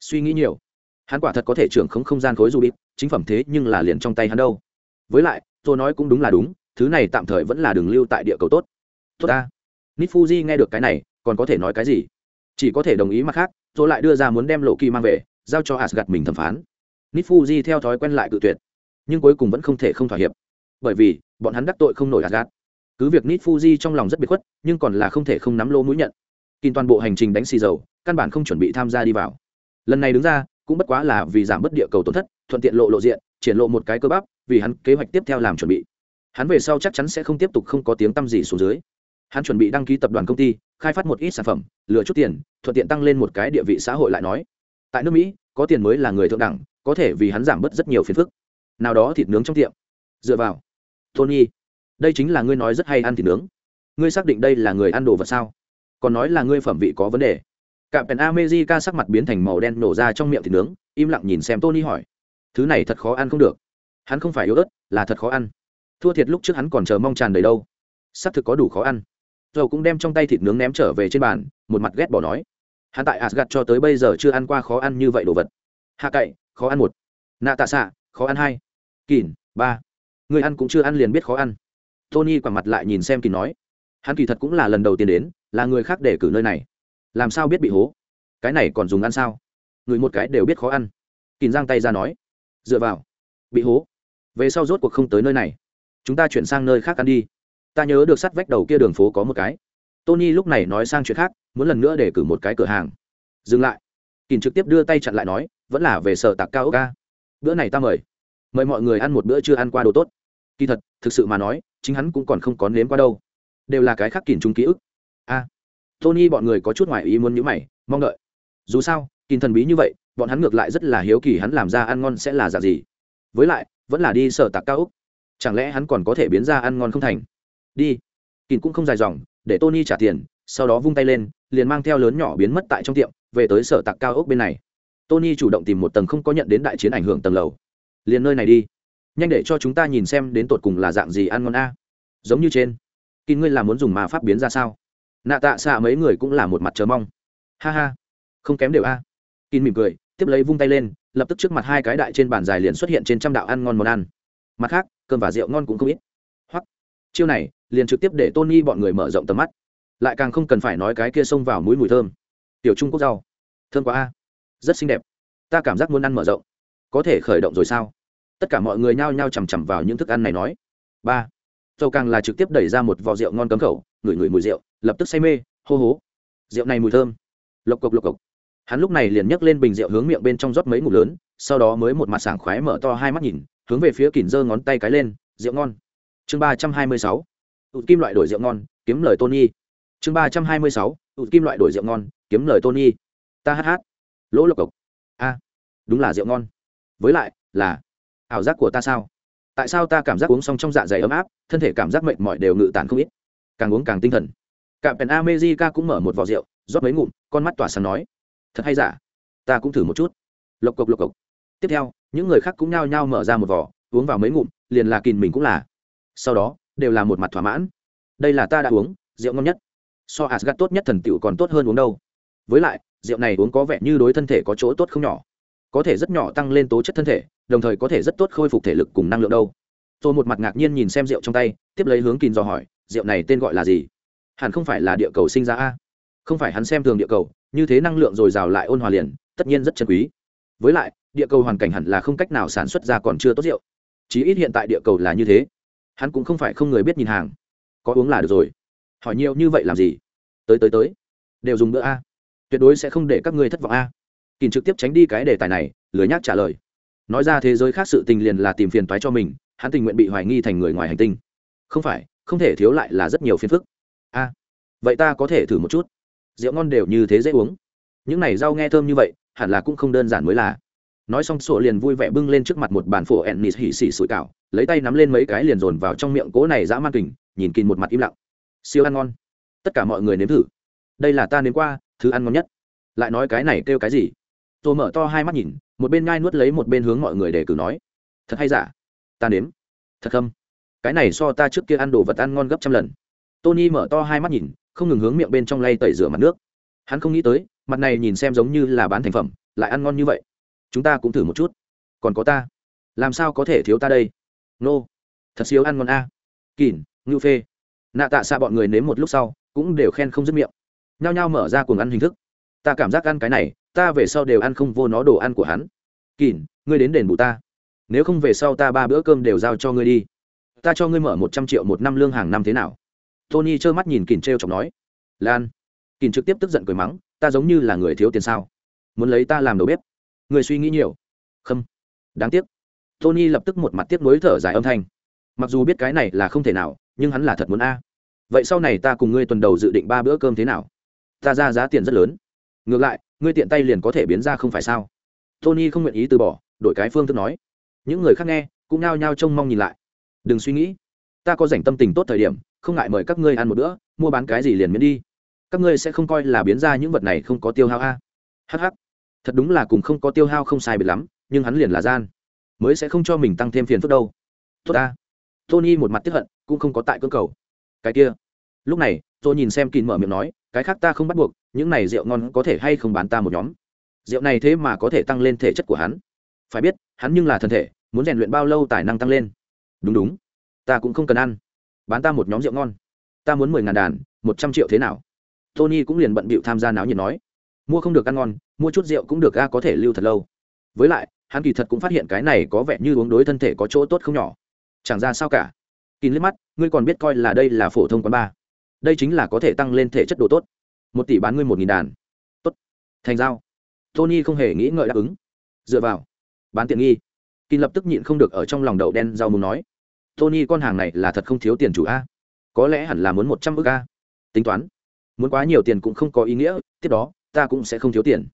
Suy nghĩ nhiều. Hắn quả thật có thể trưởng không không gian khối du bịt chính phẩm thế nhưng là liền trong tay hắn đâu. Với lại, tôi nói cũng đúng là đúng, thứ này tạm thời vẫn là đường lưu tại địa cầu tốt. Tốt ta. Nít fuji nghe được cái này, còn có thể nói cái gì? Chỉ có thể đồng ý mặt khác, Tôi lại đưa ra muốn đem lộ kỳ mang về, giao cho asgad mình thẩm phán. Nít fuji theo thói quen lại cự tuyệt, nhưng cuối cùng vẫn không thể không thỏa hiệp. Bởi vì, bọn hắn đắc tội không nổi asgad cứ việc nít fuji trong lòng rất biệt khuất, nhưng còn là không thể không nắm lô mũi nhận kìm toàn bộ hành trình đánh xì dầu, căn bản không chuẩn bị tham gia đi vào. Lần này đứng ra, cũng bất quá là vì giảm bớt địa cầu tổn thất, thuận tiện lộ lộ diện, triển lộ một cái cơ bắp, vì hắn kế hoạch tiếp theo làm chuẩn bị. Hắn về sau chắc chắn sẽ không tiếp tục không có tiếng tăm gì xuống dưới. Hắn chuẩn bị đăng ký tập đoàn công ty, khai phát một ít sản phẩm, lừa chút tiền, thuận tiện tăng lên một cái địa vị xã hội lại nói. Tại nước mỹ, có tiền mới là người thượng đẳng, có thể vì hắn giảm bớt rất nhiều phiền phức. Nào đó thịt nướng trong tiệm. Dựa vào. Tony, đây chính là ngươi nói rất hay ăn thịt nướng. Ngươi xác định đây là người ăn đồ vật sao? Còn nói là ngươi phẩm vị có vấn đề. Cạm pèn amejica sắc mặt biến thành màu đen nổ ra trong miệng thịt nướng, im lặng nhìn xem tony hỏi. Thứ này thật khó ăn không được. Hắn không phải yếu ớt, là thật khó ăn. Thua thiệt lúc trước hắn còn chờ mong tràn đầy đâu. Sắp thực có đủ khó ăn. Dầu cũng đem trong tay thịt nướng ném trở về trên bàn, một mặt ghét bỏ nói. Hắn tại asgad cho tới bây giờ chưa ăn qua khó ăn như vậy đồ vật. Hạ cậy, khó ăn một. Nạ tạ xạ khó ăn hai. Kỳn, ba. Người ăn cũng chưa ăn liền biết khó ăn. Tony quẳng mặt lại nhìn xem kỳn nói hắn kỳ thật cũng là lần đầu tiên đến, là người khác để cử nơi này. Làm sao biết bị hố? Cái này còn dùng ăn sao? Người một cái đều biết khó ăn. Kìm giang tay ra nói. Dựa vào. Bị hố. Về sau rốt cuộc không tới nơi này. Chúng ta chuyển sang nơi khác ăn đi. Ta nhớ được sắt vách đầu kia đường phố có một cái. Tony lúc này nói sang chuyện khác, muốn lần nữa để cử một cái cửa hàng. Dừng lại. Kìm trực tiếp đưa tay chặn lại nói, vẫn là về sở tạc cao ốc ca bữa này ta mời. Mời mọi người ăn một bữa chưa ăn qua đồ tốt. Kỳ thật, thực sự mà nói, chính hắn cũng còn không có nếm qua đâu đều là cái khác kìn chung ký ức. A, tony bọn người có chút ngoài ý muốn nhữ mày, mong đợi. Dù sao, kìn thần bí như vậy, bọn hắn ngược lại rất là hiếu kỳ hắn làm ra ăn ngon sẽ là dạng gì. Với lại, vẫn là đi sở tạc cao úc. chẳng lẽ hắn còn có thể biến ra ăn ngon không thành? Đi. Kìn cũng không dài dòng, để tony trả tiền, sau đó vung tay lên, liền mang theo lớn nhỏ biến mất tại trong tiệm, về tới sở tạc cao ốc bên này. Tony chủ động tìm một tầng không có nhận đến đại chiến ảnh hưởng tầng lầu. Liền nơi này đi. Nhanh để cho chúng ta nhìn xem đến tột cùng là dạng gì ăn ngon a. Giống như trên kỳ ngươi là muốn dùng mà pháp biến ra sao? Nạ tạ xạ mấy người cũng là một mặt chờ mong. Ha ha, không kém đều a. À. mỉm cười, tiếp lấy vung tay lên, lập tức trước mặt hai cái đại trên bàn dài liền xuất hiện trên trăm đạo ăn ngon món ăn. Mặt khác, cơm và rượu ngon cũng không ít. Hoặc, chiêu này, liền trực tiếp để tony bọn người mở rộng tầm mắt. Lại càng không cần phải nói cái kia xông vào mũi mùi thơm. Tiểu trung quốc rau, thơm quá a. Rất xinh đẹp. Ta cảm giác muốn ăn mở rộng. Có thể khởi động rồi sao? Tất cả mọi người nhao nhao chằm chằm vào những thức ăn này nói. Ba dầu càng là trực tiếp đẩy ra một vò rượu ngon cấm khẩu, ngửi ngửi mùi rượu, lập tức say mê, hô hố. Rượu này mùi thơm. Lộc cộc lộc cộc. Hắn lúc này liền nhấc lên bình rượu hướng miệng bên trong rót mấy ngụm lớn, sau đó mới một mặt sảng khoái mở to hai mắt nhìn, hướng về phía kỉn giơ ngón tay cái lên, rượu ngon. Chương ba trăm hai mươi sáu. Tụt kim loại đổi rượu ngon, kiếm lời tony. Chương ba trăm hai mươi sáu. Tụt kim loại đổi rượu ngon, kiếm lời tony. Ta hát hát. Lỗ lộc cộc. A, đúng là rượu ngon. Với lại là ảo giác của ta sao? Tại sao ta cảm giác uống xong trong dạ dày ấm áp, thân thể cảm giác mệt mỏi đều ngự tàn không ít. Càng uống càng tinh thần. Cả pèn amejica cũng mở một vò rượu, rót mấy ngụm, con mắt tỏa sáng nói, thật hay giả? Ta cũng thử một chút. Lộc cộc lộc cộc. Tiếp theo, những người khác cũng nhao nhao mở ra một vỏ uống vào mấy ngụm, liền là kìn mình cũng là. Sau đó, đều là một mặt thỏa mãn. Đây là ta đã uống, rượu ngon nhất. So asgad tốt nhất thần tiệu còn tốt hơn uống đâu. Với lại, rượu này uống có vẻ như đối thân thể có chỗ tốt không nhỏ. Có thể rất nhỏ tăng lên tố chất thân thể đồng thời có thể rất tốt khôi phục thể lực cùng năng lượng đâu. Tôi một mặt ngạc nhiên nhìn xem rượu trong tay, tiếp lấy hướng kín dò hỏi, rượu này tên gọi là gì? Hẳn không phải là địa cầu sinh ra a? Không phải hắn xem thường địa cầu, như thế năng lượng dồi dào lại ôn hòa liền, tất nhiên rất chân quý. Với lại, địa cầu hoàn cảnh hẳn là không cách nào sản xuất ra còn chưa tốt rượu. Chí ít hiện tại địa cầu là như thế. Hắn cũng không phải không người biết nhìn hàng. Có uống là được rồi. Hỏi nhiều như vậy làm gì? Tới tới tới. Đều dùng bữa a. Tuyệt đối sẽ không để các ngươi thất vọng a. Kìm trực tiếp tránh đi cái đề tài này, lười nhác trả lời nói ra thế giới khác sự tình liền là tìm phiền toái cho mình, hắn tình nguyện bị hoài nghi thành người ngoài hành tinh. Không phải, không thể thiếu lại là rất nhiều phiền phức. A, vậy ta có thể thử một chút. Rượu ngon đều như thế dễ uống. Những này rau nghe thơm như vậy, hẳn là cũng không đơn giản mới là. Nói xong, sổ liền vui vẻ bưng lên trước mặt một bàn phổ ennis hỉ xỉ sủi cảo, lấy tay nắm lên mấy cái liền dồn vào trong miệng cố này dã man kình, nhìn kìn một mặt im lặng. Siêu ăn ngon. Tất cả mọi người nếm thử. Đây là ta nếm qua, thứ ăn ngon nhất. Lại nói cái này kêu cái gì? Tôi mở to hai mắt nhìn một bên ngai nuốt lấy một bên hướng mọi người để cử nói, thật hay giả? Ta nếm. Thật khâm cái này so ta trước kia ăn đồ vật ăn ngon gấp trăm lần. Tony mở to hai mắt nhìn, không ngừng hướng miệng bên trong lay tẩy rửa mặt nước. Hắn không nghĩ tới, mặt này nhìn xem giống như là bán thành phẩm, lại ăn ngon như vậy. Chúng ta cũng thử một chút. Còn có ta? Làm sao có thể thiếu ta đây? Nô、no. thật siêu ăn ngon a. Kỳn ngưu phê. Nạ tạ xạ bọn người nếm một lúc sau, cũng đều khen không dứt miệng. Nhao nhao mở ra cuồng ăn hình thức. Ta cảm giác ăn cái này ta về sau đều ăn không vô nó đồ ăn của hắn. Kỳn ngươi đến đền bù ta. Nếu không về sau ta ba bữa cơm đều giao cho ngươi đi. Ta cho ngươi mở một trăm triệu một năm lương hàng năm thế nào? Tony trơ mắt nhìn kỳn t r e o chọc nói. Lan. Kỳn trực tiếp tức giận cười mắng, ta giống như là người thiếu tiền sao? Muốn lấy ta làm đầu bếp. Người suy nghĩ nhiều. Khâm đáng tiếc. Tony lập tức một mặt tiếc nuối thở dài âm thanh. Mặc dù biết cái này là không thể nào, nhưng hắn là thật muốn a. Vậy sau này ta cùng ngươi tuần đầu dự định ba bữa cơm thế nào? Ta ra giá tiền rất lớn. Ngược lại ngươi tiện tay liền có thể biến ra không phải sao? Tony không nguyện ý từ bỏ, đổi cái phương thức nói. Những người khác nghe, cũng nao nhao trông mong nhìn lại. Đừng suy nghĩ, ta có dành tâm tình tốt thời điểm, không ngại mời các ngươi ăn một bữa, mua bán cái gì liền miễn đi. Các ngươi sẽ không coi là biến ra những vật này không có tiêu hao a. Hh thật đúng là cùng không có tiêu hao không sai biệt lắm, nhưng hắn liền là gian. Mới sẽ không cho mình tăng thêm phiền phức đâu. Tốt ta. Tony một mặt tiếp hận, cũng không có tại cơ cầu. Cái kia. Lúc này, tôi nhìn xem kín mở miệng nói cái khác ta không bắt buộc, những này rượu ngon có thể hay không bán ta một nhóm. Rượu này thế mà có thể tăng lên thể chất của hắn. Phải biết, hắn nhưng là thân thể, muốn rèn luyện bao lâu tài năng tăng lên. Đúng đúng, ta cũng không cần ăn. Bán ta một nhóm rượu ngon. Ta muốn mười ngàn đàn, một trăm triệu thế nào? Tony cũng liền bận bịu tham gia náo nhiệt nói. Mua không được ăn ngon, mua chút rượu cũng được ga có thể lưu thật lâu. Với lại, hắn kỳ thật cũng phát hiện cái này có vẻ như uống đối thân thể có chỗ tốt không nhỏ. Chẳng ra sao cả. Kín liếc mắt, ngươi còn biết coi là đây là phổ thông quán bar đây chính là có thể tăng lên thể chất độ tốt. Một tỷ bán ngươi một nghìn đàn. Tốt. Thành giao. Tony không hề nghĩ ngợi đáp ứng. Dựa vào. Bán tiện nghi. Kín lập tức nhịn không được ở trong lòng đậu đen rau muốn nói. Tony con hàng này là thật không thiếu tiền chủ a. Có lẽ hẳn là muốn một trăm ước a. Tính toán. Muốn quá nhiều tiền cũng không có ý nghĩa, tiếp đó, ta cũng sẽ không thiếu tiền.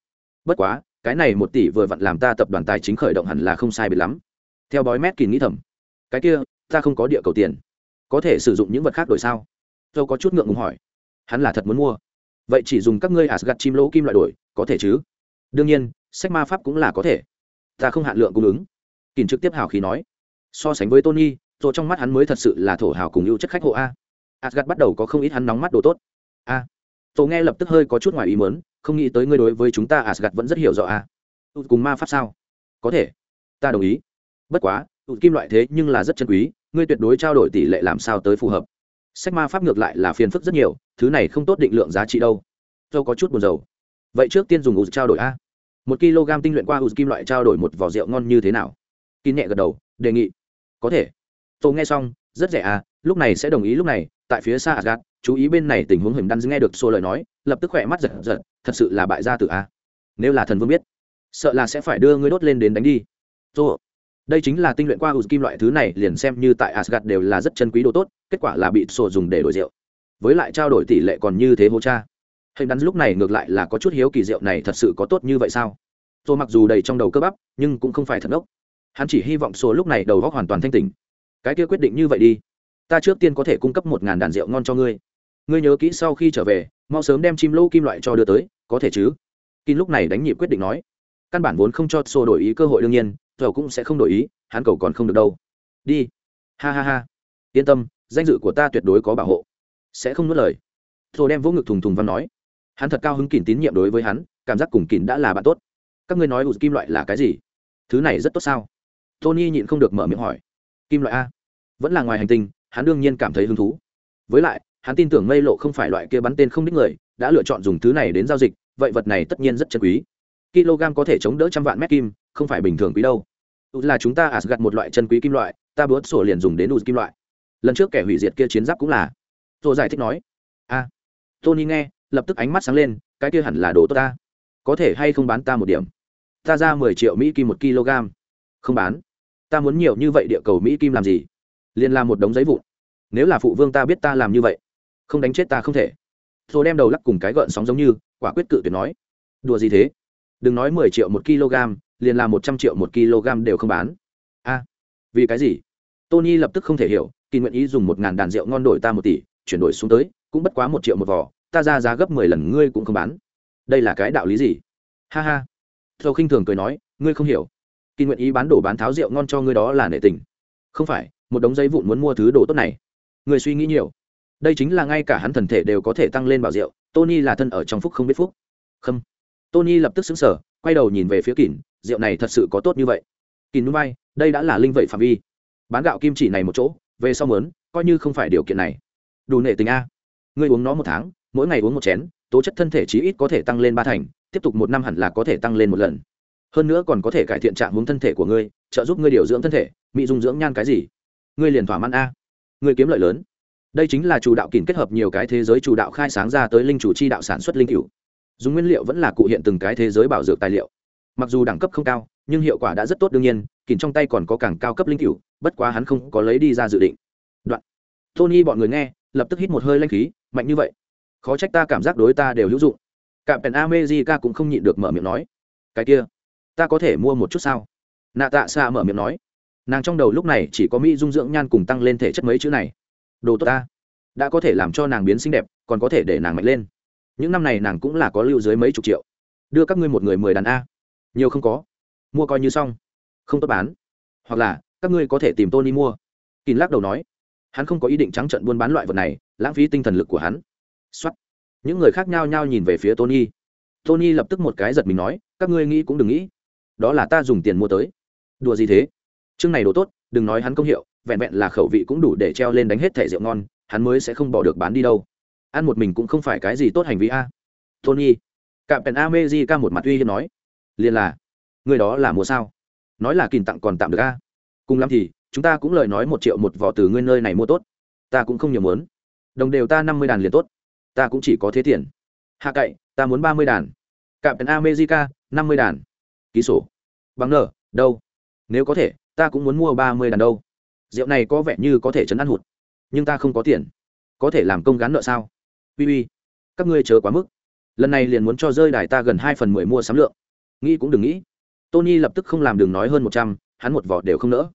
Bất quá, cái này một tỷ vừa vặn làm ta tập đoàn tài chính khởi động hẳn là không sai biệt lắm. Theo bói mét kỳ nghĩ thầm. Cái kia, ta không có địa cầu tiền. Có thể sử dụng những vật khác đổi sao? Tôi có chút ngượng ngùng hỏi. Hắn là thật muốn mua. Vậy chỉ dùng các ngươi asgad chim lỗ kim loại đổi, có thể chứ? Đương nhiên, sách ma pháp cũng là có thể. Ta không hạn lượng cung ứng. Kỳn trực tiếp hào khí nói. So sánh với tony rồi trong mắt hắn mới thật sự là thổ hào cùng ưu chất khách hộ a. Asgad bắt đầu có không ít hắn nóng mắt đồ tốt. A. Tôi nghe lập tức hơi có chút ngoài ý mớn không nghĩ tới ngươi đối với chúng ta asgad vẫn rất hiểu rõ a. Cùng ma pháp sao? Có thể. Ta đồng ý. Bất quá tụt kim loại thế nhưng là rất chân quý, ngươi tuyệt đối trao đổi tỷ lệ làm sao tới phù hợp sách ma pháp ngược lại là phiền phức rất nhiều thứ này không tốt định lượng giá trị đâu. Dâu có chút buồn dầu vậy trước tiên dùng ủ trao đổi a. Một kg tinh luyện qua ủ kim loại trao đổi một vỏ rượu ngon như thế nào? Kín nhẹ gật đầu đề nghị. Có thể. Tôi nghe xong rất rẻ à lúc này sẽ đồng ý lúc này tại phía xa Asgard, chú ý bên này tình huống hình đan nghe được xô lời nói lập tức khỏe mắt giật giật thật sự là bại gia tử a. Nếu là thần vương biết sợ là sẽ phải đưa ngươi đốt lên đến đánh đi. Tô, đây chính là tinh luyện qua ủ kim loại thứ này, liền xem như tại Asgard đều là rất chân quý đồ tốt, kết quả là bị sổ dùng để đổi rượu. Với lại trao đổi tỷ lệ còn như thế hô cha. Hình đắn lúc này ngược lại là có chút hiếu kỳ rượu này thật sự có tốt như vậy sao? Tôi mặc dù đầy trong đầu cơ bắp, nhưng cũng không phải thật ốc hắn chỉ hy vọng số lúc này đầu góc hoàn toàn thanh tỉnh. Cái kia quyết định như vậy đi. Ta trước tiên có thể cung cấp một ngàn đàn rượu ngon cho ngươi. Ngươi nhớ kỹ sau khi trở về, mau sớm đem chim lô kim loại cho đưa tới, có thể chứ? Kim lúc này đánh nhịp quyết định nói. Căn bản vốn không cho sổ đổi ý cơ hội đương nhiên dầu cũng sẽ không đổi ý, hắn cầu còn không được đâu. Đi. Ha ha ha. Yên tâm, danh dự của ta tuyệt đối có bảo hộ. Sẽ không nuốt lời. Rồi đem vỗ ngực thùng thùng văn nói. Hắn thật cao hứng kín tín nhiệm đối với hắn, cảm giác cùng kín đã là bạn tốt. Các ngươi nói ụt kim loại là cái gì? Thứ này rất tốt sao? Tony nhịn không được mở miệng hỏi. Kim loại a. Vẫn là ngoài hành tinh, hắn đương nhiên cảm thấy hứng thú. Với lại, hắn tin tưởng mây lộ không phải loại kia bắn tên không đích người, đã lựa chọn dùng thứ này đến giao dịch, vậy vật này tất nhiên rất chân quý. Kg có thể chống đỡ trăm vạn mét kim, không phải bình thường quý đâu là chúng ta ạt gặt một loại chân quý kim loại, ta bớt sổ liền dùng đến ụt kim loại. Lần trước kẻ hủy diệt kia chiến giáp cũng là. Tôi giải thích nói. A. Tony nghe, lập tức ánh mắt sáng lên, cái kia hẳn là đồ tốt ta. Có thể hay không bán ta một điểm? Ta ra mười triệu mỹ kim một kg. Không bán. Ta muốn nhiều như vậy địa cầu mỹ kim làm gì? Liền làm một đống giấy vụn. Nếu là phụ vương ta biết ta làm như vậy, không đánh chết ta không thể. Rồi đem đầu lắc cùng cái gợn sóng giống như, quả quyết cự tuyệt nói. Đùa gì thế? Đừng nói mười triệu một kg liền là một trăm triệu một kg đều không bán. A, vì cái gì? Tony lập tức không thể hiểu, kỳ nguyện ý dùng một ngàn đàn rượu ngon đổi ta một tỷ, chuyển đổi xuống tới, cũng bất quá một triệu một vỏ ta ra giá gấp mười lần, ngươi cũng không bán. Đây là cái đạo lý gì? Ha ha. Thâu khinh thường cười nói, ngươi không hiểu. Kỳ nguyện ý bán đổ bán tháo rượu ngon cho ngươi đó là nể tình. Không phải, một đống giấy vụn muốn mua thứ đồ tốt này. Người suy nghĩ nhiều. Đây chính là ngay cả hắn thần thể đều có thể tăng lên bảo rượu, tony là thân ở trong phúc không biết phúc. Không. tony lập tức xứng sở quay đầu nhìn về phía kỳn rượu này thật sự có tốt như vậy. Kỳn núi bay đây đã là linh vậy phạm vi. Bán gạo kim chỉ này một chỗ, về sau mớn coi như không phải điều kiện này. Đủ nệ tình a. Ngươi uống nó một tháng, mỗi ngày uống một chén, tố chất thân thể chí ít có thể tăng lên ba thành, tiếp tục một năm hẳn là có thể tăng lên một lần. Hơn nữa còn có thể cải thiện trạng hướng thân thể của ngươi, trợ giúp ngươi điều dưỡng thân thể mỹ dung dưỡng nhan cái gì? Ngươi liền thỏa mãn a. Ngươi kiếm lợi lớn. Đây chính là chủ đạo kìm kết hợp nhiều cái thế giới chủ đạo khai sáng ra tới linh chủ chi đạo sản xuất linh cửu dùng nguyên liệu vẫn là cụ hiện từng cái thế giới bảo dược tài liệu. Mặc dù đẳng cấp không cao, nhưng hiệu quả đã rất tốt đương nhiên kìm trong tay còn có càng cao cấp linh cựu bất quá hắn không có lấy đi ra dự định. Đoạn. Tony bọn người nghe, lập tức hít một hơi lanh khí, mạnh như vậy. Khó trách ta cảm giác đối ta đều hữu dụng. Cạm pèn amejica cũng không nhịn được mở miệng nói. Cái kia, ta có thể mua một chút sao? Nạ tạ xa mở miệng nói. Nàng trong đầu lúc này chỉ có mỹ dung dưỡng nhan cùng tăng lên thể chất mấy chữ này. Đồ tốt ta. Đã có thể làm cho nàng biến xinh đẹp, còn có thể để nàng mạnh lên những năm này nàng cũng là có lưu dưới mấy chục triệu. Đưa các ngươi một người mười đàn a. Nhiều không có. Mua coi như xong. Không tốt bán. Hoặc là, các ngươi có thể tìm tony mua. Kín lắc đầu nói. Hắn không có ý định trắng trận buôn bán loại vật này, lãng phí tinh thần lực của hắn. X những người khác nhao nhao nhìn về phía tony. Tony lập tức một cái giật mình nói, các ngươi nghĩ cũng đừng nghĩ. Đó là ta dùng tiền mua tới. Đùa gì thế? Chương này đồ tốt, đừng nói hắn công hiệu, vẹn vẹn là khẩu vị cũng đủ để treo lên đánh hết thẻ rượu ngon, hắn mới sẽ không bỏ được bán đi đâu ăn một mình cũng không phải cái gì tốt hành vi a. Tony, cạm pèn amejica một mặt uy hiếp nói. Liền là, người đó là mùa sao? Nói là kìm tặng còn tạm được a. Cùng lắm thì, chúng ta cũng lời nói một triệu một vỏ từ ngươi nơi này mua tốt. Ta cũng không nhiều muốn. Đồng đều ta năm mươi đàn liền tốt. Ta cũng chỉ có thế tiền. Hạ cậy, ta muốn ba mươi đàn. Cạm pèn ca năm mươi đàn. Ký sổ. Bằng nở đâu? Nếu có thể, ta cũng muốn mua ba mươi đàn đâu. Rượu này có vẻ như có thể chấn ăn hụt. Nhưng ta không có tiền. Có thể làm công gán nợ sao? Uy uy, các ngươi chớ quá mức. Lần này liền muốn cho rơi đài ta gần hai phần mười mua sắm lượng. Nghĩ cũng đừng nghĩ. Tony lập tức không làm đường nói hơn một trăm, hắn một vỏ đều không nỡ.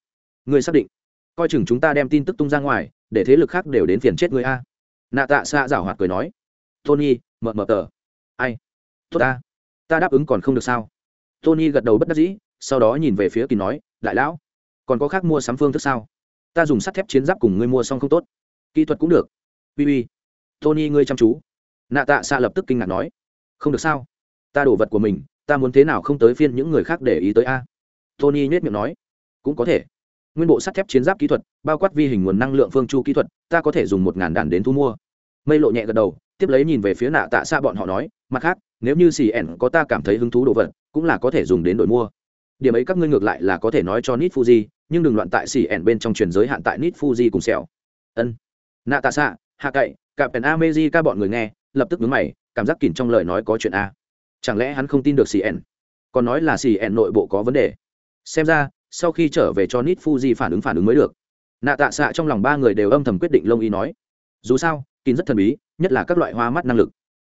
Ngươi xác định. Coi chừng chúng ta đem tin tức tung ra ngoài, để thế lực khác đều đến phiền chết ngươi a. Nạ tạ xạ giảo hoạt cười nói. Tony mờ mờ tờ. Ai? Tốt ta. Ta đáp ứng còn không được sao? Tony gật đầu bất đắc dĩ, sau đó nhìn về phía kỳ nói, đại lão, còn có khác mua sắm phương thức sao? Ta dùng sắt thép chiến giáp cùng ngươi mua xong không tốt. Kỹ thuật cũng được. Uy uy tony, ngươi chăm chú. Nạ tạ xạ lập tức kinh ngạc nói. Không được sao? Ta đổ vật của mình, ta muốn thế nào không tới phiên những người khác để ý tới a? Tony nhét miệng nói. Cũng có thể. Nguyên bộ sắt thép chiến giáp kỹ thuật, bao quát vi hình nguồn năng lượng phương chu kỹ thuật, ta có thể dùng một ngàn đàn đến thu mua. Mây lộ nhẹ gật đầu, tiếp lấy nhìn về phía nạ tạ xa bọn họ nói. Mặt khác, nếu như xì ẻn có ta cảm thấy hứng thú đồ vật, cũng là có thể dùng đến đổi mua. Điểm ấy các ngươi ngược lại là có thể nói cho nít fuji, nhưng đừng loạn tại xì ẻn bên trong truyền giới hạn tại nít fuji cùng sẹo. Ân. Nạ tạ xạ hạ cậy cả pèn amezi ca bọn người nghe, lập tức vướng mày, cảm giác kỉnh trong lời nói có chuyện a. Chẳng lẽ hắn không tin được cn còn nói là cn nội bộ có vấn đề. Xem ra, sau khi trở về cho nít fuji phản ứng phản ứng mới được. Nạ tạ xạ trong lòng ba người đều âm thầm quyết định lông y nói. Dù sao, kín rất thần bí, nhất là các loại hoa mắt năng lực.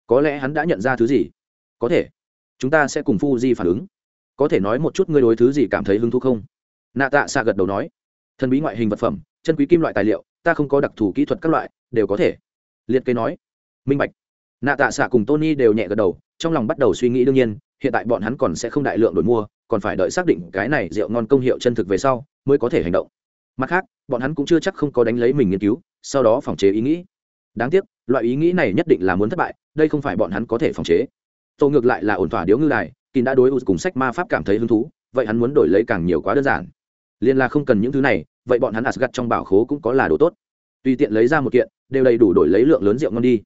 Có lẽ hắn đã nhận ra thứ gì? Có thể. Chúng ta sẽ cùng Fuji phản ứng. Có thể nói một chút ngươi đối thứ gì cảm thấy hứng thú không? Nạ tạ xạ gật đầu nói. Thần bí ngoại hình vật phẩm, chân quý kim loại tài liệu, ta không có đặc thù kỹ thuật các loại, đều có thể liệt kê nói. Minh bạch. Nạ tạ xạ cùng tony đều nhẹ gật đầu, trong lòng bắt đầu suy nghĩ đương nhiên, hiện tại bọn hắn còn sẽ không đại lượng đổi mua, còn phải đợi xác định cái này rượu ngon công hiệu chân thực về sau mới có thể hành động. Mặt khác, bọn hắn cũng chưa chắc không có đánh lấy mình nghiên cứu, sau đó phòng chế ý nghĩ. Đáng tiếc, loại ý nghĩ này nhất định là muốn thất bại, đây không phải bọn hắn có thể phòng chế. Tôi ngược lại là ổn thỏa điếu ngư đài, kín đã đối ưu cùng sách ma pháp cảm thấy hứng thú, vậy hắn muốn đổi lấy càng nhiều quá đơn giản. Liên là không cần những thứ này, vậy bọn hắn asgad trong bảo khố cũng có là đồ tốt. Tùy tiện lấy ra một kiện đều đầy đủ đổi lấy lượng lớn rượu ngon đi.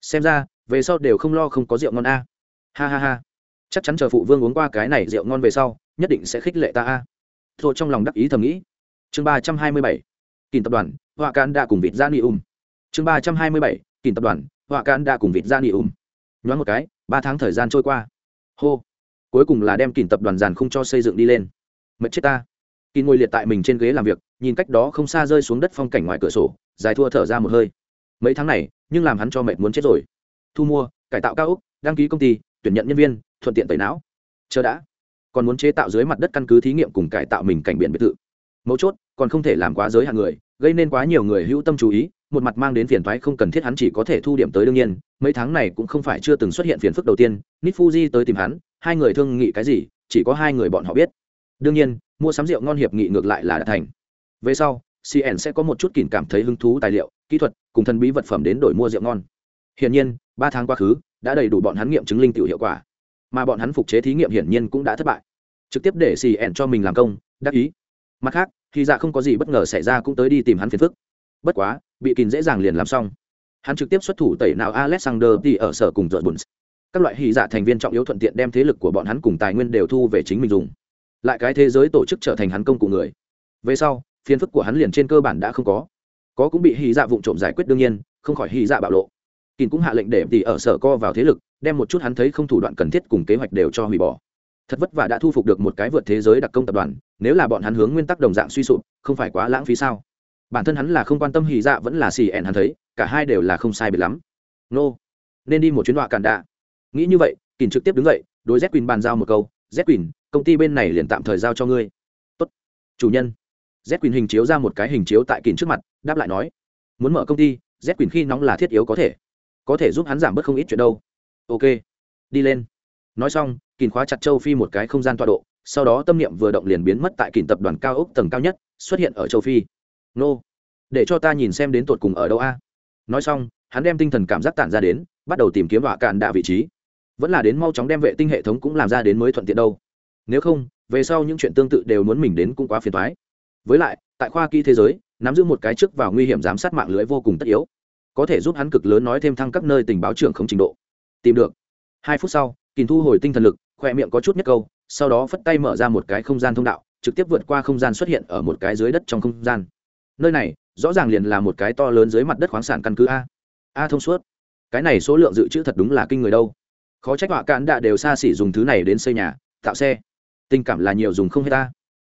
Xem ra, về sau đều không lo không có rượu ngon a. Ha ha ha. Chắc chắn chờ phụ vương uống qua cái này rượu ngon về sau, nhất định sẽ khích lệ ta a. Thôi trong lòng đắc ý thầm nghĩ. Chương ba trăm hai mươi bảy. Kìm tập đoàn họa cán đã cùng vịt ra ni um chương ba trăm hai mươi bảy. Kìm tập đoàn họa cán đã cùng vịt ra ni um nhoáng một cái, ba tháng thời gian trôi qua. Hô. Cuối cùng là đem kìm tập đoàn giàn không cho xây dựng đi lên. Mệt chết ta. Kỳ ngồi liệt tại mình trên ghế làm việc, nhìn cách đó không xa rơi xuống đất phong cảnh ngoài cửa sổ, dài thua thở ra một hơi mấy tháng này, nhưng làm hắn cho mệt muốn chết rồi. Thu mua, cải tạo cao ốc đăng ký công ty, tuyển nhận nhân viên, thuận tiện tẩy não. Chờ đã. Còn muốn chế tạo dưới mặt đất căn cứ thí nghiệm cùng cải tạo mình cảnh biển biệt thự. Mấu chốt, còn không thể làm quá giới hạn người, gây nên quá nhiều người hữu tâm chú ý, một mặt mang đến phiền thoái không cần thiết hắn chỉ có thể thu điểm tới đương nhiên, mấy tháng này cũng không phải chưa từng xuất hiện phiền phức đầu tiên nít fuji tới tìm hắn, hai người thương nghị cái gì, chỉ có hai người bọn họ biết. Đương nhiên, mua sắm rượu ngon hiệp nghị ngược lại là đã thành. Về sau cn sẽ có một chút kìm cảm thấy hứng thú tài liệu, kỹ thuật cùng thần bí vật phẩm đến đổi mua rượu ngon. Hiển nhiên, ba tháng quá khứ, đã đầy đủ bọn hắn nghiệm chứng linh tiểu hiệu quả. Mà bọn hắn phục chế thí nghiệm hiển nhiên cũng đã thất bại. Trực tiếp để xì ẻn cho mình làm công, đắc ý. Mặt khác, khi dạ không có gì bất ngờ xảy ra cũng tới đi tìm hắn phiền phức. Bất quá, bị kín dễ dàng liền làm xong. Hắn trực tiếp xuất thủ tẩy nào alexander thì ở sở cùng dọn bùn các loại hy dạ thành viên trọng yếu thuận tiện đem thế lực của bọn hắn cùng tài nguyên đều thu về chính mình dùng. Lại cái thế giới tổ chức trở thành hắn công cụ người. Về sau, phiền phức của hắn liền trên cơ bản đã không có có cũng bị hy dạ vụng trộm giải quyết đương nhiên, không khỏi hy dạ bạo lộ. Kín cũng hạ lệnh để tỷ ở sở co vào thế lực, đem một chút hắn thấy không thủ đoạn cần thiết cùng kế hoạch đều cho hủy bỏ. Thật vất vả đã thu phục được một cái vượt thế giới đặc công tập đoàn, nếu là bọn hắn hướng nguyên tắc đồng dạng suy sụp, không phải quá lãng phí sao? Bản thân hắn là không quan tâm hì dạ vẫn là xì ẻn hắn thấy, cả hai đều là không sai biệt lắm. Nô, nên đi một chuyến đọa cản đạ. Nghĩ như vậy kín trực tiếp đứng dậy, đối z quỳnh bàn giao một câu z quỳnh công ty bên này liền tạm thời giao cho ngươi. Tốt, chủ nhân z quỳnh hình chiếu ra một cái hình chiếu tại kín trước mặt, đáp lại nói, muốn mở công ty, z quỳnh khi nóng là thiết yếu có thể. Có thể giúp hắn giảm bớt không ít chuyện đâu. Ok, đi lên. Nói xong kìn khóa chặt châu phi một cái không gian tọa độ, sau đó tâm niệm vừa động liền biến mất tại kín tập đoàn cao ốc tầng cao nhất, xuất hiện ở châu phi. Nô, để cho ta nhìn xem đến tột cùng ở đâu a. Nói xong, hắn đem tinh thần cảm giác tản ra đến, bắt đầu tìm kiếm họa cạn đạ vị trí. Vẫn là đến mau chóng đem vệ tinh hệ thống cũng làm ra đến mới thuận tiện đâu. Nếu không, về sau những chuyện tương tự đều muốn mình đến cũng quá phiền thoái với lại, tại khoa kỹ thế giới, nắm giữ một cái trước vào nguy hiểm giám sát mạng lưới vô cùng tất yếu. Có thể giúp hắn cực lớn nói thêm thăng các nơi tình báo trưởng không trình độ. Tìm được. Hai phút sau kìm thu hồi tinh thần lực khoe miệng có chút nhất câu, sau đó phất tay mở ra một cái không gian thông đạo, trực tiếp vượt qua không gian xuất hiện ở một cái dưới đất trong không gian. Nơi này, rõ ràng liền là một cái to lớn dưới mặt đất khoáng sản căn cứ a. A thông suốt. Cái này số lượng dự trữ thật đúng là kinh người đâu. Khó trách họa cạn đã đều xa xỉ dùng thứ này đến xây nhà, tạo xe. Tình cảm là nhiều dùng không hết ta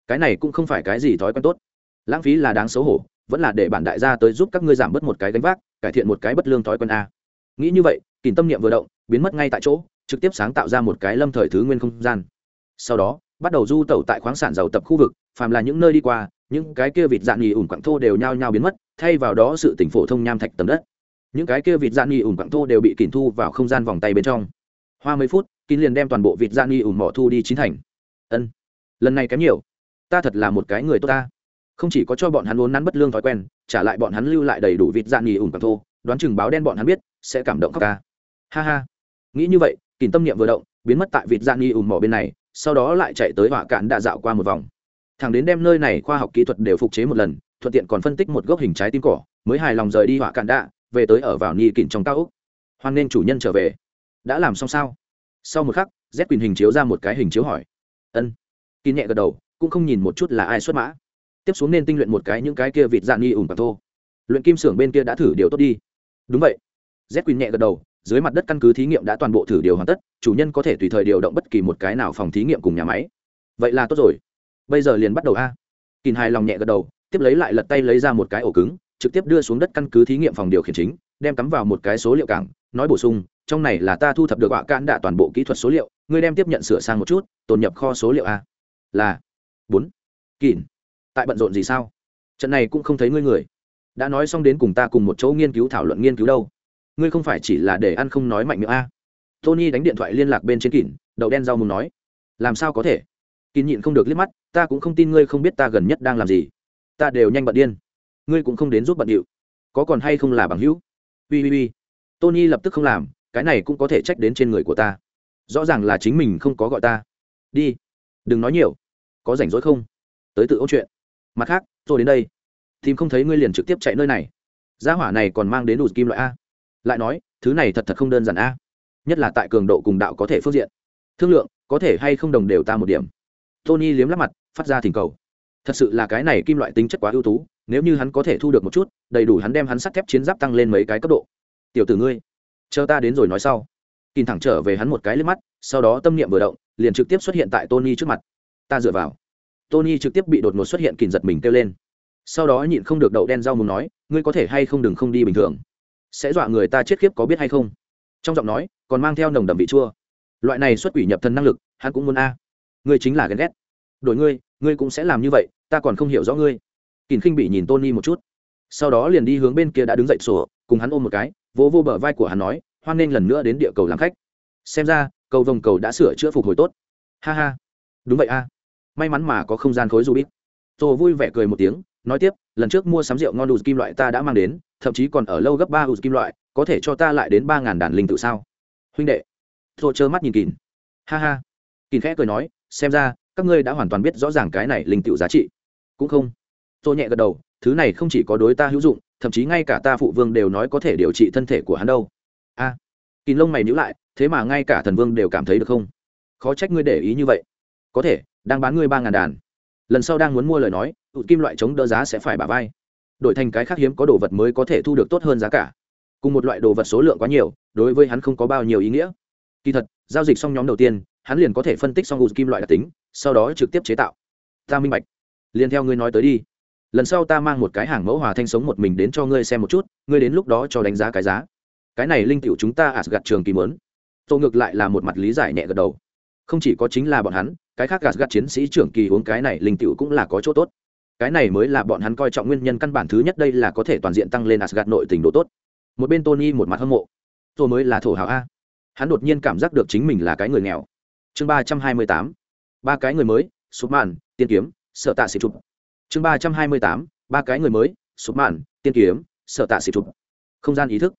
cái này cũng không phải cái gì thói quen tốt. Lãng phí là đáng xấu hổ, vẫn là để bản đại gia tới giúp các ngươi giảm bớt một cái gánh vác, cải thiện một cái bất lương thói quen a. Nghĩ như vậy kìm tâm niệm vừa động, biến mất ngay tại chỗ, trực tiếp sáng tạo ra một cái lâm thời thứ nguyên không gian. Sau đó, bắt đầu du tẩu tại khoáng sản giàu tập khu vực, phàm là những nơi đi qua, những cái kia vịt dạn nghỉ ủn quặng thô đều nhao nhao biến mất, thay vào đó sự tỉnh phổ thông nham thạch tầm đất. Những cái kia vịt dạn nghỉ ủn quặng thô đều bị kìm thu vào không gian vòng tay bên trong. Hoa mấy phút, kín liền đem toàn bộ vịt dạn nghỉ ủn mỏ thu đi chín thành. Ân. Lần này kém nhiều ta thật là một cái người tốt ta. Không chỉ có cho bọn hắn uốn nắn bất lương thói quen, trả lại bọn hắn lưu lại đầy đủ vịt dạn nghỉ ủn quặng thô, đoán chừng báo đen bọn hắn biết, sẽ cảm động khóc ca. Ha ha. Nghĩ như vậy, kìm tâm niệm vừa động, biến mất tại vịt gian nghỉ ủng mỏ bên này, sau đó lại chạy tới hỏa cạn đã dạo qua một vòng. Thằng đến đem nơi này khoa học kỹ thuật đều phục chế một lần, thuận tiện còn phân tích một gốc hình trái tim cỏ, mới hài lòng rời đi hỏa cạn đạ về tới ở vào ni kỉnh trong cao úc hoan nên chủ nhân trở về. Đã làm xong sao? Sau một khắc, z quyền hình chiếu ra một cái hình chiếu hỏi. Ân. Kỳ nhẹ gật đầu cũng không nhìn một chút là ai xuất mã. Tiếp xuống nên tinh luyện một cái những cái kia vịt dạng nghi ủn và thô. Luyện kim xưởng bên kia đã thử điều tốt đi. Đúng vậy. Z quyền nhẹ gật đầu, dưới mặt đất căn cứ thí nghiệm đã toàn bộ thử điều hoàn tất, chủ nhân có thể tùy thời điều động bất kỳ một cái nào phòng thí nghiệm cùng nhà máy. Vậy là tốt rồi. Bây giờ liền bắt đầu a. Kìn hài lòng nhẹ gật đầu, tiếp lấy lại lật tay lấy ra một cái ổ cứng, trực tiếp đưa xuống đất căn cứ thí nghiệm phòng điều khiển chính, đem cắm vào một cái số liệu cảng, nói bổ sung, trong này là ta thu thập được họa cạn đạ toàn bộ kỹ thuật số liệu, ngươi đem tiếp nhận sửa sang một chút, tồn nhập kho số liệu a. Là bốn. Kỳn tại bận rộn gì sao? Trận này cũng không thấy ngươi người. Đã nói xong đến cùng ta cùng một chỗ nghiên cứu thảo luận nghiên cứu đâu. Ngươi không phải chỉ là để ăn không nói mạnh miệng a? Tony đánh điện thoại liên lạc bên trên kỳn đậu đen rau mùng nói. Làm sao có thể? Kín nhịn không được liếc mắt, ta cũng không tin ngươi không biết ta gần nhất đang làm gì. Ta đều nhanh bận điên. Ngươi cũng không đến giúp bận điệu. Có còn hay không là bằng hữu? Ui ui ui. Tony lập tức không làm, cái này cũng có thể trách đến trên người của ta. Rõ ràng là chính mình không có gọi ta. Đi. Đừng nói nhiều có rảnh rỗi không? Tới tự ôn chuyện. Mặt khác, tôi đến đây. Tìm không thấy ngươi liền trực tiếp chạy nơi này. Gia hỏa này còn mang đến đủ kim loại a. Lại nói, thứ này thật thật không đơn giản a. Nhất là tại cường độ cùng đạo có thể phương diện. Thương lượng, có thể hay không đồng đều ta một điểm. Tony liếm lắp mặt, phát ra thỉnh cầu. Thật sự là cái này kim loại tính chất quá ưu tú, nếu như hắn có thể thu được một chút, đầy đủ hắn đem hắn sắt thép chiến giáp tăng lên mấy cái cấp độ. Tiểu tử ngươi, chờ ta đến rồi nói sau. Kìm thẳng trở về hắn một cái lên mắt, sau đó tâm niệm vừa động, liền trực tiếp xuất hiện tại tony trước mặt ta dựa vào. Tony trực tiếp bị đột ngột xuất hiện kìm giật mình kêu lên. Sau đó nhịn không được đậu đen rau muốn nói, ngươi có thể hay không đừng không đi bình thường? Sẽ dọa người ta chết khiếp có biết hay không? Trong giọng nói, còn mang theo nồng đậm vị chua. Loại này xuất quỷ nhập thần năng lực, hắn cũng muốn a. Ngươi chính là ghen ghét. Đổi ngươi ngươi cũng sẽ làm như vậy, ta còn không hiểu rõ ngươi. Kìm khinh bị nhìn tony một chút. Sau đó liền đi hướng bên kia đã đứng dậy sổ, cùng hắn ôm một cái, vỗ vô bờ vai của hắn nói, hoan nghênh lần nữa đến địa cầu làm khách. Xem ra, cầu vồng cầu đã sửa chữa phục hồi tốt. Ha ha. Đúng vậy a may mắn mà có không gian khối rubik. Tô vui vẻ cười một tiếng nói tiếp lần trước mua sắm rượu ngon đủ kim loại ta đã mang đến thậm chí còn ở lâu gấp ba đủ kim loại có thể cho ta lại đến ba ngàn đàn linh tự sao? Huynh đệ. Tô trơ mắt nhìn kín ha ha. Kín khẽ cười nói xem ra các ngươi đã hoàn toàn biết rõ ràng cái này linh tự giá trị. Cũng không. Tôi nhẹ gật đầu thứ này không chỉ có đối ta hữu dụng thậm chí ngay cả ta phụ vương đều nói có thể điều trị thân thể của hắn đâu. A. À, kín lông mày nhữ lại thế mà ngay cả thần vương đều cảm thấy được không? Khó trách ngươi để ý như vậy. Có thể đang bán ngươi ba ngàn đàn. Lần sau đang muốn mua lời nói, tụt kim loại chống đỡ giá sẽ phải bả vai. Đổi thành cái khác hiếm có đồ vật mới có thể thu được tốt hơn giá cả. Cùng một loại đồ vật số lượng quá nhiều, đối với hắn không có bao nhiêu ý nghĩa. Kỳ thật, giao dịch xong nhóm đầu tiên, hắn liền có thể phân tích xong ụt kim loại đặc tính, sau đó trực tiếp chế tạo. Ta minh bạch. Liền theo ngươi nói tới đi. Lần sau ta mang một cái hàng mẫu hòa thanh sống một mình đến cho ngươi xem một chút, ngươi đến lúc đó cho đánh giá cái giá. Cái này linh tiểu chúng ta ạt gặt trường kỳ mớn tô ngược lại là một mặt lý giải nhẹ gật đầu không chỉ có chính là bọn hắn cái khác gạt gạt chiến sĩ trưởng kỳ uống cái này linh tiểu cũng là có chỗ tốt cái này mới là bọn hắn coi trọng nguyên nhân căn bản thứ nhất đây là có thể toàn diện tăng lên asgad nội tình độ tốt. Một bên Tony một mặt hâm mộ. Tôi mới là thổ hào a. Hắn đột nhiên cảm giác được chính mình là cái người nghèo. Chương ba trăm hai mươi tám Ba cái người mới, sụp màn, tiên kiếm, sợ tạ xịp chụp. Chương ba trăm hai mươi tám Ba cái người mới, sụp màn, tiên kiếm, sợ tạ xịp chụp. Không gian ý thức.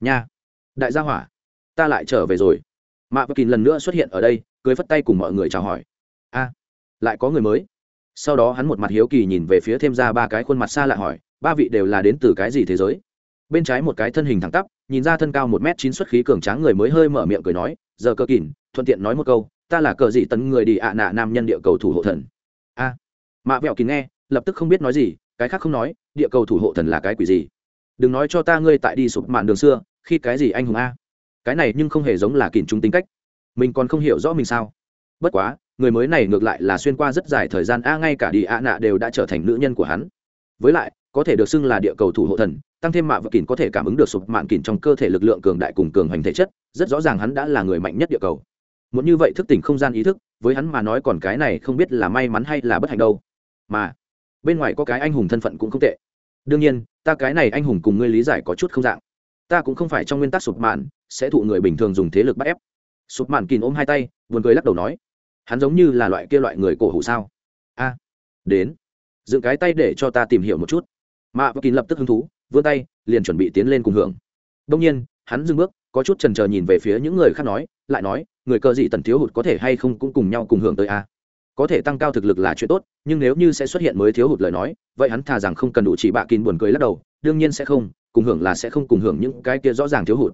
Nha. Đại gia hỏa. Ta lại trở về rồi. Mạ Bất kín lần nữa xuất hiện ở đây, cười phất tay cùng mọi người chào hỏi. A, lại có người mới. Sau đó hắn một mặt hiếu kỳ nhìn về phía thêm ra ba cái khuôn mặt xa lạ hỏi ba vị đều là đến từ cái gì thế giới? Bên trái một cái thân hình thẳng tắp nhìn ra thân cao một m chín xuất khí cường tráng người mới hơi mở miệng cười nói giờ cơ kìn thuận tiện nói một câu ta là cờ dị tấn người đi ạ nạ nam nhân địa cầu thủ hộ thần. A. Mạ vẹo kín nghe lập tức không biết nói gì cái khác không nói địa cầu thủ hộ thần là cái quỷ gì? Đừng nói cho ta ngươi tại đi sụp mạn đường xưa khi cái gì anh hùng a? Cái này nhưng không hề giống là kìm trung tính cách. Mình còn không hiểu rõ mình sao. Bất quá, người mới này ngược lại là xuyên qua rất dài thời gian, a, ngay cả đi ạ nạ đều đã trở thành nữ nhân của hắn. Với lại, có thể được xưng là địa cầu thủ hộ thần, tăng thêm mạ và kỳn có thể cảm ứng được sụp mạng kỳn trong cơ thể lực lượng cường đại cùng cường hành thể chất, rất rõ ràng hắn đã là người mạnh nhất địa cầu. Muốn như vậy thức tỉnh không gian ý thức, với hắn mà nói còn cái này không biết là may mắn hay là bất hạnh đâu. Mà, bên ngoài có cái anh hùng thân phận cũng không tệ. Đương nhiên, ta cái này anh hùng cùng ngươi lý giải có chút không dạng ta cũng không phải trong nguyên tắc sụp mạn, sẽ thụ người bình thường dùng thế lực bắt ép. Sụp mạn kìn ôm hai tay, buồn cười lắc đầu nói, hắn giống như là loại kia loại người cổ hủ sao? A, đến, dựng cái tay để cho ta tìm hiểu một chút. Mạ và kín lập tức hứng thú, vươn tay, liền chuẩn bị tiến lên cùng hưởng. Đông nhiên, hắn dừng bước, có chút trần trờ nhìn về phía những người khác nói, lại nói, người cơ dị tần thiếu hụt có thể hay không cũng cùng nhau cùng hưởng tới a. Có thể tăng cao thực lực là chuyện tốt, nhưng nếu như sẽ xuất hiện mới thiếu hụt lời nói, vậy hắn thà rằng không cần đủ chỉ bạ kín buồn cười lắc đầu, đương nhiên sẽ không cùng hưởng là sẽ không cùng hưởng những cái kia rõ ràng thiếu hụt.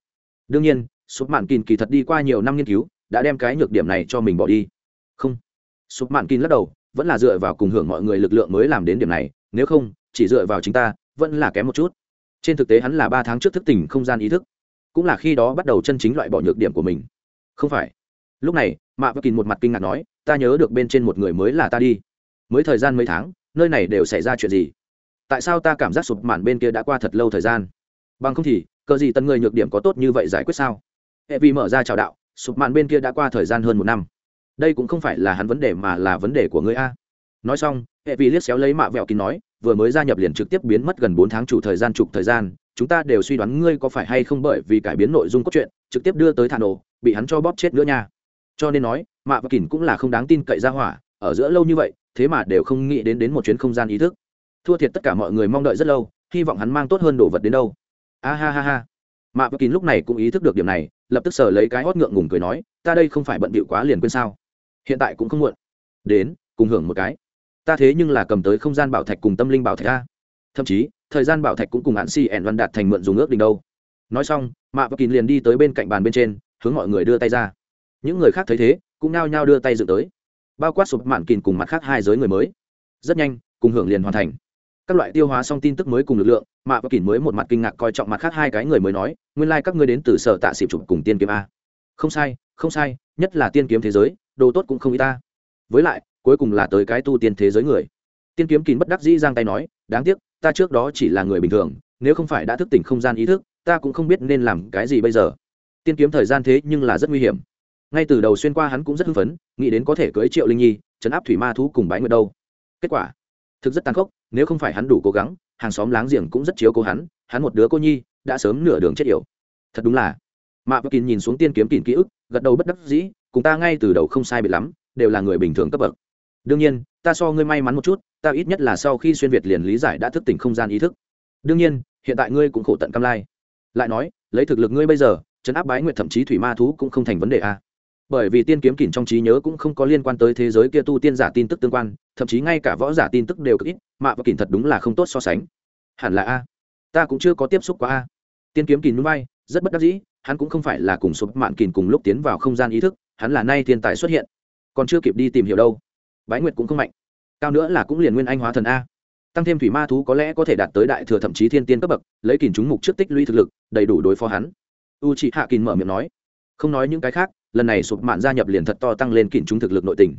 Đương nhiên sụp mạn kín kỳ thật đi qua nhiều năm nghiên cứu, đã đem cái nhược điểm này cho mình bỏ đi. Không. Sụp mạn kín lắc đầu, vẫn là dựa vào cùng hưởng mọi người lực lượng mới làm đến điểm này, nếu không, chỉ dựa vào chính ta, vẫn là kém một chút. Trên thực tế hắn là ba tháng trước thức tỉnh không gian ý thức, cũng là khi đó bắt đầu chân chính loại bỏ nhược điểm của mình. Không phải. Lúc này, mạ bất kín một mặt kinh ngạc nói, ta nhớ được bên trên một người mới là ta đi. Mới thời gian mấy tháng, nơi này đều xảy ra chuyện gì? Tại sao ta cảm giác sụp mạn bên kia đã qua thật lâu thời gian? Bằng không thì, cờ gì tần người nhược điểm có tốt như vậy giải quyết sao? Hệ vì mở ra chào đạo, sụp mạn bên kia đã qua thời gian hơn một năm. Đây cũng không phải là hắn vấn đề mà là vấn đề của người a. Nói xong, hệ vì liếc xéo lấy mạ vẹo kín nói, vừa mới gia nhập liền trực tiếp biến mất gần bốn tháng chủ thời gian chụp thời gian, chúng ta đều suy đoán ngươi có phải hay không bởi vì cải biến nội dung cốt truyện, trực tiếp đưa tới thả nổ, bị hắn cho bóp chết nữa nha. Cho nên nói, mạ và kín cũng là không đáng tin cậy ra hỏa, ở giữa lâu như vậy, thế mà đều không nghĩ đến đến một chuyến không gian ý thức thua thiệt tất cả mọi người mong đợi rất lâu, hy vọng hắn mang tốt hơn đồ vật đến đâu. A ha ha ha. Mạ và kín lúc này cũng ý thức được điểm này, lập tức sờ lấy cái hót ngượng ngùng cười nói, ta đây không phải bận bịu quá liền quên sao? Hiện tại cũng không muộn. Đến, cùng hưởng một cái. Ta thế nhưng là cầm tới không gian bảo thạch cùng tâm linh bảo thạch a. Thậm chí, thời gian bảo thạch cũng cùng hạn si ẻn văn đạt thành mượn dùng ước đình đâu. Nói xong, mạ và kín liền đi tới bên cạnh bàn bên trên, hướng mọi người đưa tay ra. Những người khác thấy thế, cũng nao nhao đưa tay dựng tới. Bao quát sụp mạn kín cùng mặt khác hai giới người mới. Rất nhanh, cùng hưởng liền hoàn thành các loại tiêu hóa xong tin tức mới cùng lực lượng mạ và kín mới một mặt kinh ngạc coi trọng mặt khác hai cái người mới nói, nguyên lai、like、các ngươi đến từ sở tạ xịp chụp cùng tiên kiếm a. Không sai không sai, nhất là tiên kiếm thế giới, đồ tốt cũng không y ta. Với lại, cuối cùng là tới cái tu tiên thế giới người. Tiên kiếm kín bất đắc dĩ giang tay nói, đáng tiếc, ta trước đó chỉ là người bình thường, nếu không phải đã thức tỉnh không gian ý thức, ta cũng không biết nên làm cái gì bây giờ. Tiên kiếm thời gian thế nhưng là rất nguy hiểm. Ngay từ đầu xuyên qua hắn cũng rất hưng phấn, nghĩ đến có thể cưới triệu linh nhi chấn áp thủy ma thú cùng bái nguyệt đâu. Kết quả thực rất tàn khốc, nếu không phải hắn đủ cố gắng, hàng xóm láng giềng cũng rất chiếu cố hắn hắn một đứa cô nhi đã sớm nửa đường chết yểu. Thật đúng là. Mạ bất kín nhìn xuống tiên kiếm kín ký ức, gật đầu bất đắc dĩ, cùng ta ngay từ đầu không sai bị lắm, đều là người bình thường cấp bậc. Đương nhiên, ta so ngươi may mắn một chút, ta ít nhất là sau khi xuyên việt liền lý giải đã thức tỉnh không gian ý thức. Đương nhiên, hiện tại ngươi cũng khổ tận cam lai. Lại nói, lấy thực lực ngươi bây giờ chấn áp bái nguyệt thậm chí thủy ma thú cũng không thành vấn đề a bởi vì tiên kiếm kỉnh trong trí nhớ cũng không có liên quan tới thế giới kia tu tiên giả tin tức tương quan, thậm chí ngay cả võ giả tin tức đều cực ít mạ và kỉnh thật đúng là không tốt so sánh. Hẳn là a. Ta cũng chưa có tiếp xúc qua a. Tiên kiếm kìn núi bay, rất bất đắc dĩ, hắn cũng không phải là cùng số mạn kìn cùng lúc tiến vào không gian ý thức, hắn là nay thiên tài xuất hiện. Còn chưa kịp đi tìm hiểu đâu. Bái nguyệt cũng không mạnh. Cao nữa là cũng liền nguyên anh hóa thần a. Tăng thêm thủy ma thú có lẽ có thể đạt tới đại thừa thậm chí thiên tiên cấp bậc, lấy kìn chúng mục trước tích lũy thực lực, đầy đủ đối phó hắn. U chị hạ kìn mở miệng nói không nói những cái khác, lần này sụp mạn gia nhập liền thật to tăng lên kìn chúng thực lực nội tình.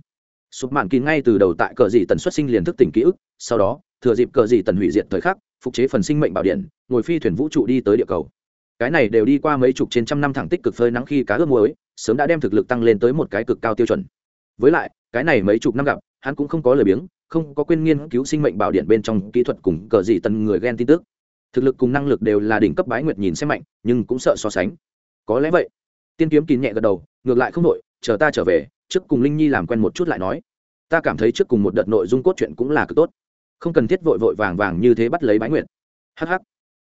Sụp mạn kín ngay từ đầu tại cờ dị tần xuất sinh liền thức tỉnh ký ức, sau đó, thừa dịp cờ dị tần hủy diệt thời khắc, phục chế phần sinh mệnh bảo điện, ngồi phi thuyền vũ trụ đi tới địa cầu. Cái này đều đi qua mấy chục trên trăm năm thẳng tích cực phơi nắng khi cá ướp muối, sớm đã đem thực lực tăng lên tới một cái cực cao tiêu chuẩn. Với lại, cái này mấy chục năm gặp, hắn cũng không có lời biếng, không có quên nghiên cứu sinh mệnh bảo điện bên trong kỹ thuật cùng cờ dị tần người ghen tin tức. Thực lực cùng năng lực đều là đỉnh cấp bái nguyệt nhìn xem mạnh, nhưng cũng sợ so sánh. Có lẽ vậy tiên kiếm kín nhẹ gật đầu, ngược lại không đội chờ ta trở về, trước cùng linh nhi làm quen một chút lại nói. Ta cảm thấy trước cùng một đợt nội dung cốt truyện cũng là cực tốt. Không cần thiết vội vội vàng vàng như thế bắt lấy bái nguyệt. Hh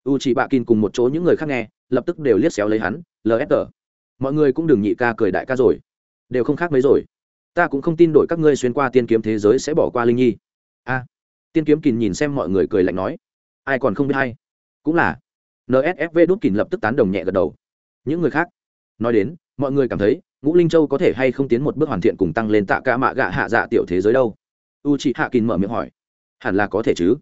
u chỉ bạ kín cùng một chỗ những người khác nghe, lập tức đều liếc xéo lấy hắn lsg mọi người cũng đừng nhị ca cười đại ca rồi. Đều không khác mấy rồi. Ta cũng không tin đổi các ngươi xuyên qua tiên kiếm thế giới sẽ bỏ qua linh nhi. A. Tiên kiếm kín nhìn xem mọi người cười lạnh nói. Ai còn không biết hay? Cũng là. Nsfv đốt kín lập tức tán đồng nhẹ gật đầu. Những người khác nói đến, mọi người cảm thấy, ngũ linh châu có thể hay không tiến một bước hoàn thiện cùng tăng lên tạ ca mạ gạ hạ dạ tiểu thế giới đâu? U chị hạ kín mở miệng hỏi. Hẳn là có thể chứ.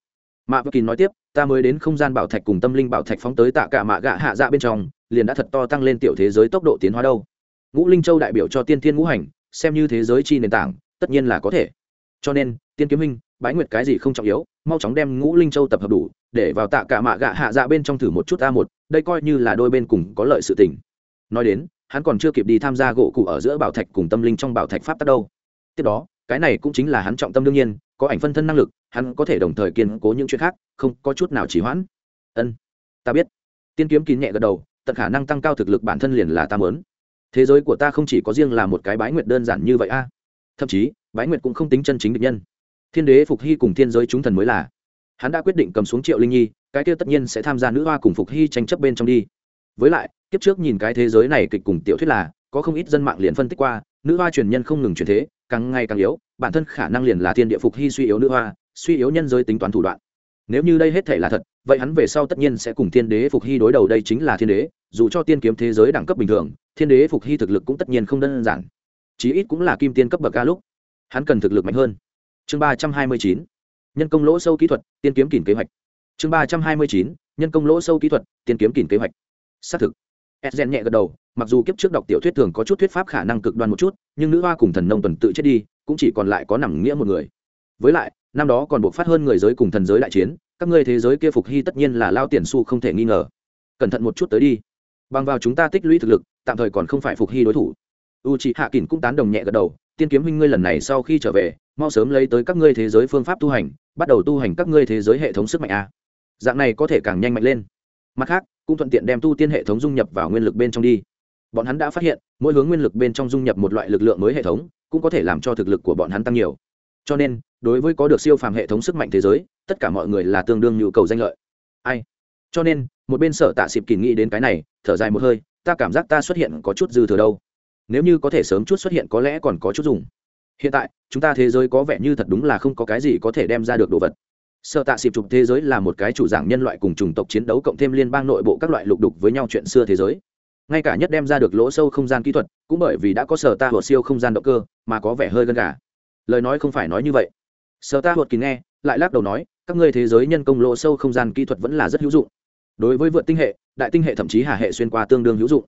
Mạ bất kín nói tiếp, ta mới đến không gian bảo thạch cùng tâm linh bảo thạch phóng tới tạ cả mạ gạ hạ dạ bên trong, liền đã thật to tăng lên tiểu thế giới tốc độ tiến hóa đâu. Ngũ linh châu đại biểu cho tiên thiên ngũ hành, xem như thế giới chi nền tảng, tất nhiên là có thể. Cho nên, tiên kiếm minh, bái nguyệt cái gì không trọng yếu, mau chóng đem ngũ linh châu tập hợp đủ, để vào tạ cả mạ gạ hạ dạ bên trong thử một chút a một, đây coi như là đôi bên cùng có lợi sự tình nói đến, hắn còn chưa kịp đi tham gia gỗ cụ ở giữa bảo thạch cùng tâm linh trong bảo thạch pháp tắc đâu. Tiếp đó, cái này cũng chính là hắn trọng tâm đương nhiên, có ảnh phân thân năng lực, hắn có thể đồng thời kiên cố những chuyện khác, không có chút nào chỉ hoãn. Ân, ta biết. Tiên kiếm kín nhẹ gật đầu, tận khả năng tăng cao thực lực bản thân liền là ta mớn thế giới của ta không chỉ có riêng là một cái bái nguyệt đơn giản như vậy a. Thậm chí, bái nguyệt cũng không tính chân chính địch nhân. Thiên đế phục hy cùng thiên giới chúng thần mới là. Hắn đã quyết định cầm xuống triệu linh nhi, cái kia tất nhiên sẽ tham gia nữ hoa cùng phục hy tranh chấp bên trong đi. Với lại kiếp trước nhìn cái thế giới này kịch cùng tiểu thuyết là, có không ít dân mạng liền phân tích qua, nữ hoa truyền nhân không ngừng truyền thế, càng ngày càng yếu, bản thân khả năng liền là thiên địa phục hy suy yếu nữ hoa, suy yếu nhân giới tính toán thủ đoạn. Nếu như đây hết thể là thật, vậy hắn về sau tất nhiên sẽ cùng thiên đế phục hy đối đầu đây chính là thiên đế, dù cho tiên kiếm thế giới đẳng cấp bình thường, thiên đế phục hy thực lực cũng tất nhiên không đơn giản. Chí ít cũng là kim tiên cấp bậc ca lúc, hắn cần thực lực mạnh hơn. Chương ba trăm hai mươi chín, nhân công lỗ sâu kỹ thuật, tiên kiếm kìm kế hoạch. Chương ba trăm hai mươi chín, nhân công lỗ sâu kỹ thuật, tiên kiếm kìm kế hoạch. Xác thực. Esgen nhẹ gật đầu, mặc dù kiếp trước đọc tiểu thuyết thường có chút thuyết pháp khả năng cực đoan một chút, nhưng nữ hoa cùng thần nông tuần tự chết đi, cũng chỉ còn lại có nằm nghĩa một người. Với lại, năm đó còn buộc phát hơn người giới cùng thần giới đại chiến, các ngươi thế giới kia phục hy tất nhiên là lao tiền xu không thể nghi ngờ. Cẩn thận một chút tới đi. Bằng vào chúng ta tích lũy thực lực, tạm thời còn không phải phục hy đối thủ. U c hạ kình cũng tán đồng nhẹ gật đầu, tiên kiếm huynh ngươi lần này sau khi trở về, mau sớm lấy tới các ngươi thế giới phương pháp tu hành, bắt đầu tu hành các ngươi thế giới hệ thống sức mạnh a. Dạng này có thể càng nhanh mạnh lên mặt khác, cũng thuận tiện đem tu tiên hệ thống dung nhập vào nguyên lực bên trong đi. Bọn hắn đã phát hiện, mỗi hướng nguyên lực bên trong dung nhập một loại lực lượng mới hệ thống, cũng có thể làm cho thực lực của bọn hắn tăng nhiều. Cho nên, đối với có được siêu phàm hệ thống sức mạnh thế giới, tất cả mọi người là tương đương nhu cầu danh lợi. Ai? Cho nên, một bên sở tạ xịp kỳ nghĩ đến cái này, thở dài một hơi, ta cảm giác ta xuất hiện có chút dư thừa đâu. Nếu như có thể sớm chút xuất hiện có lẽ còn có chút dùng. Hiện tại, chúng ta thế giới có vẻ như thật đúng là không có cái gì có thể đem ra được đồ vật sở tạ xịp chụp thế giới là một cái chủ giảng nhân loại cùng chủng tộc chiến đấu cộng thêm liên bang nội bộ các loại lục đục với nhau chuyện xưa thế giới. Ngay cả nhất đem ra được lỗ sâu không gian kỹ thuật, cũng bởi vì đã có sở ta hột siêu không gian động cơ, mà có vẻ hơi gần cả lời nói không phải nói như vậy. Sở ta hột kín nghe, lại lắc đầu nói, các ngươi thế giới nhân công lỗ sâu không gian kỹ thuật vẫn là rất hữu dụng. Đối với vượt tinh hệ, đại tinh hệ thậm chí hà hệ xuyên qua tương đương hữu dụng.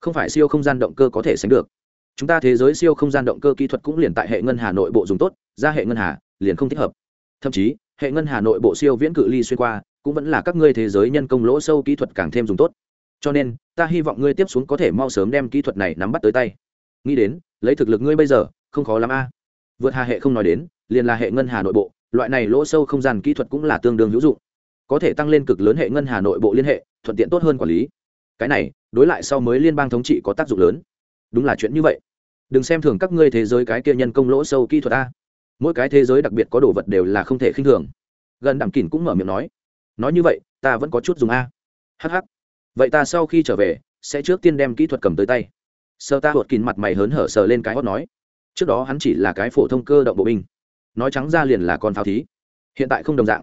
Không phải siêu không gian động cơ có thể sánh được. Chúng ta thế giới siêu không gian động cơ kỹ thuật cũng liền tại hệ ngân hà nội bộ dùng tốt, ra hệ ngân hà liền không thích hợp. Thậm chí hệ ngân hà nội bộ siêu viễn cự ly xuyên qua, cũng vẫn là các ngươi thế giới nhân công lỗ sâu kỹ thuật càng thêm dùng tốt. Cho nên, ta hy vọng ngươi tiếp xuống có thể mau sớm đem kỹ thuật này nắm bắt tới tay. Nghĩ đến, lấy thực lực ngươi bây giờ, không khó lắm a. Vượt hà hệ không nói đến, liền là hệ ngân hà nội bộ, loại này lỗ sâu không gian kỹ thuật cũng là tương đương hữu dụng. Có thể tăng lên cực lớn hệ ngân hà nội bộ liên hệ, thuận tiện tốt hơn quản lý. Cái này, đối lại sau mới liên bang thống trị có tác dụng lớn. Đúng là chuyện như vậy. Đừng xem thường các ngươi thế giới cái kia nhân công lỗ sâu kỹ thuật a mỗi cái thế giới đặc biệt có đồ vật đều là không thể khinh thường. Gần đẳng kỳn cũng mở miệng nói nói như vậy, ta vẫn có chút dùng a. Hh vậy ta sau khi trở về, sẽ trước tiên đem kỹ thuật cầm tới tay. Sơ ta hột kín mặt mày hớn hở sờ lên cái hót nói, trước đó hắn chỉ là cái phổ thông cơ động bộ binh, nói trắng ra liền là con pháo thí, hiện tại không đồng dạng.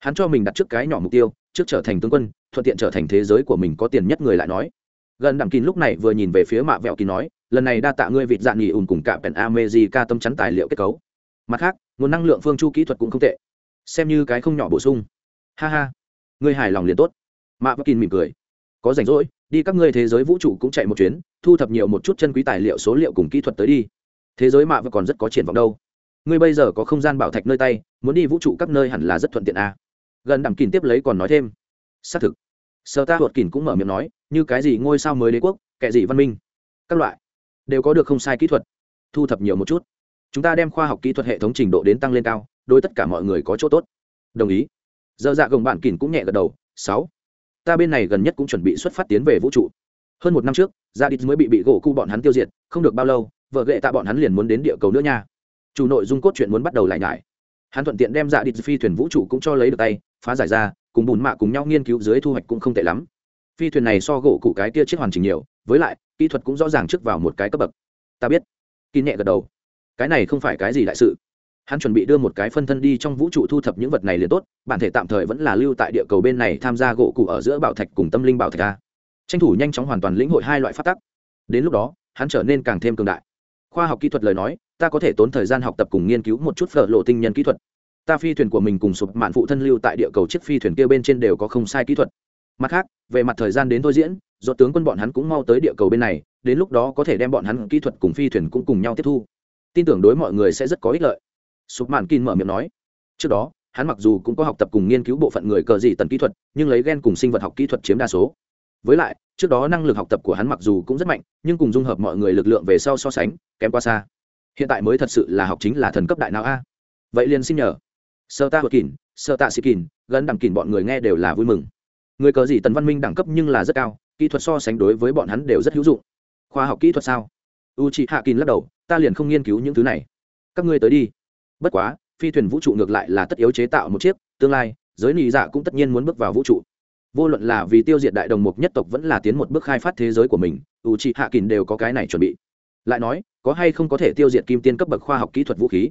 Hắn cho mình đặt trước cái nhỏ mục tiêu, trước trở thành tướng quân, thuận tiện trở thành thế giới của mình có tiền nhất người lại nói. Gần đặng kín lúc này vừa nhìn về phía mạ vẹo kín nói, lần này đa tạ ngươi vịt dạng nghỉ ùn cùng cả pèn amejica tâm chắn tài liệu kết cấu mặt khác, nguồn năng lượng phương chu kỹ thuật cũng không tệ. Xem như cái không nhỏ bổ sung. Ha ha. Ngươi hài lòng liền tốt. Mạ vẹo kín mỉm cười. Có rảnh rỗi, đi các ngươi thế giới vũ trụ cũng chạy một chuyến, thu thập nhiều một chút chân quý tài liệu số liệu cùng kỹ thuật tới đi. Thế giới mạ vẫn còn rất có triển vọng đâu. Ngươi bây giờ có không gian bảo thạch nơi tay, muốn đi vũ trụ các nơi hẳn là rất thuận tiện à. gần đẳng kìn tiếp lấy còn nói thêm. Xác thực. Sơ ta thuật kìn cũng mở miệng nói, như cái gì ngôi sao mới đế quốc kệ gì văn minh? Các loại. Đều có được không sai kỹ thuật. Thu thập nhiều một chút chúng ta đem khoa học kỹ thuật hệ thống trình độ đến tăng lên cao, đối tất cả mọi người có chỗ tốt. Đồng ý. Dơ dạ gồng bạn kìn cũng nhẹ gật đầu, sáu. Ta bên này gần nhất cũng chuẩn bị xuất phát tiến về vũ trụ. Hơn một năm trước gia đít mới bị bị gỗ cu bọn hắn tiêu diệt, không được bao lâu, vợ ghệ tạ bọn hắn liền muốn đến địa cầu nữa nha. Chủ nội dung cốt chuyện muốn bắt đầu lại nhải. Hắn thuận tiện đem dạ đít phi thuyền vũ trụ cũng cho lấy được tay, phá giải ra, cùng bùn mạ cùng nhau nghiên cứu dưới thu hoạch cũng không tệ lắm. Phi thuyền này so gỗ cụ cái kia chiếc hoàn chỉnh nhiều, với lại, kỹ thuật cũng rõ ràng trước vào một cái cấp bậc. Ta biết. Kín nhẹ gật đầu cái này không phải cái gì đại sự. Hắn chuẩn bị đưa một cái phân thân đi trong vũ trụ thu thập những vật này liền tốt, bản thể tạm thời vẫn là lưu tại địa cầu bên này tham gia gỗ cụ ở giữa bảo thạch cùng tâm linh bảo thạch a. Tranh thủ nhanh chóng hoàn toàn lĩnh hội hai loại phát tắc. Đến lúc đó, hắn trở nên càng thêm cường đại. Khoa học kỹ thuật lời nói, ta có thể tốn thời gian học tập cùng nghiên cứu một chút phở lộ tinh nhân kỹ thuật. Ta phi thuyền của mình cùng sụp mạn phụ thân lưu tại địa cầu chiếc phi thuyền kia bên trên đều có không sai kỹ thuật. Mặt khác, về mặt thời gian đến thôi diễn, do tướng quân bọn hắn cũng mau tới địa cầu bên này, đến lúc đó có thể đem bọn hắn kỹ thuật cùng phi thuyền cũng cùng nhau tiếp thu tin tưởng đối mọi người sẽ rất có ích lợi. Sụp màn kín mở miệng nói. Trước đó, hắn mặc dù cũng có học tập cùng nghiên cứu bộ phận người cờ dị tần kỹ thuật, nhưng lấy gen cùng sinh vật học kỹ thuật chiếm đa số. Với lại, trước đó năng lực học tập của hắn mặc dù cũng rất mạnh, nhưng cùng dung hợp mọi người lực lượng về sau so sánh, kém quá xa. Hiện tại mới thật sự là học chính là thần cấp đại não a. Vậy liền xin nhờ. Sơ ta hột kín sơ tạ sĩ kín gần đẳng kín bọn người nghe đều là vui mừng. Người cờ dị tần văn minh đẳng cấp nhưng là rất cao, kỹ thuật so sánh đối với bọn hắn đều rất hữu dụng. Khoa học kỹ thuật sao? U chị hạ kín lắc đầu, ta liền không nghiên cứu những thứ này. Các ngươi tới đi. Bất quá, phi thuyền vũ trụ ngược lại là tất yếu chế tạo một chiếc, tương lai, giới nị dạ cũng tất nhiên muốn bước vào vũ trụ. Vô luận là vì tiêu diệt đại đồng mục nhất tộc vẫn là tiến một bước khai phát thế giới của mình u chị hạ kín đều có cái này chuẩn bị. Lại nói, có hay không có thể tiêu diệt kim tiên cấp bậc khoa học kỹ thuật vũ khí?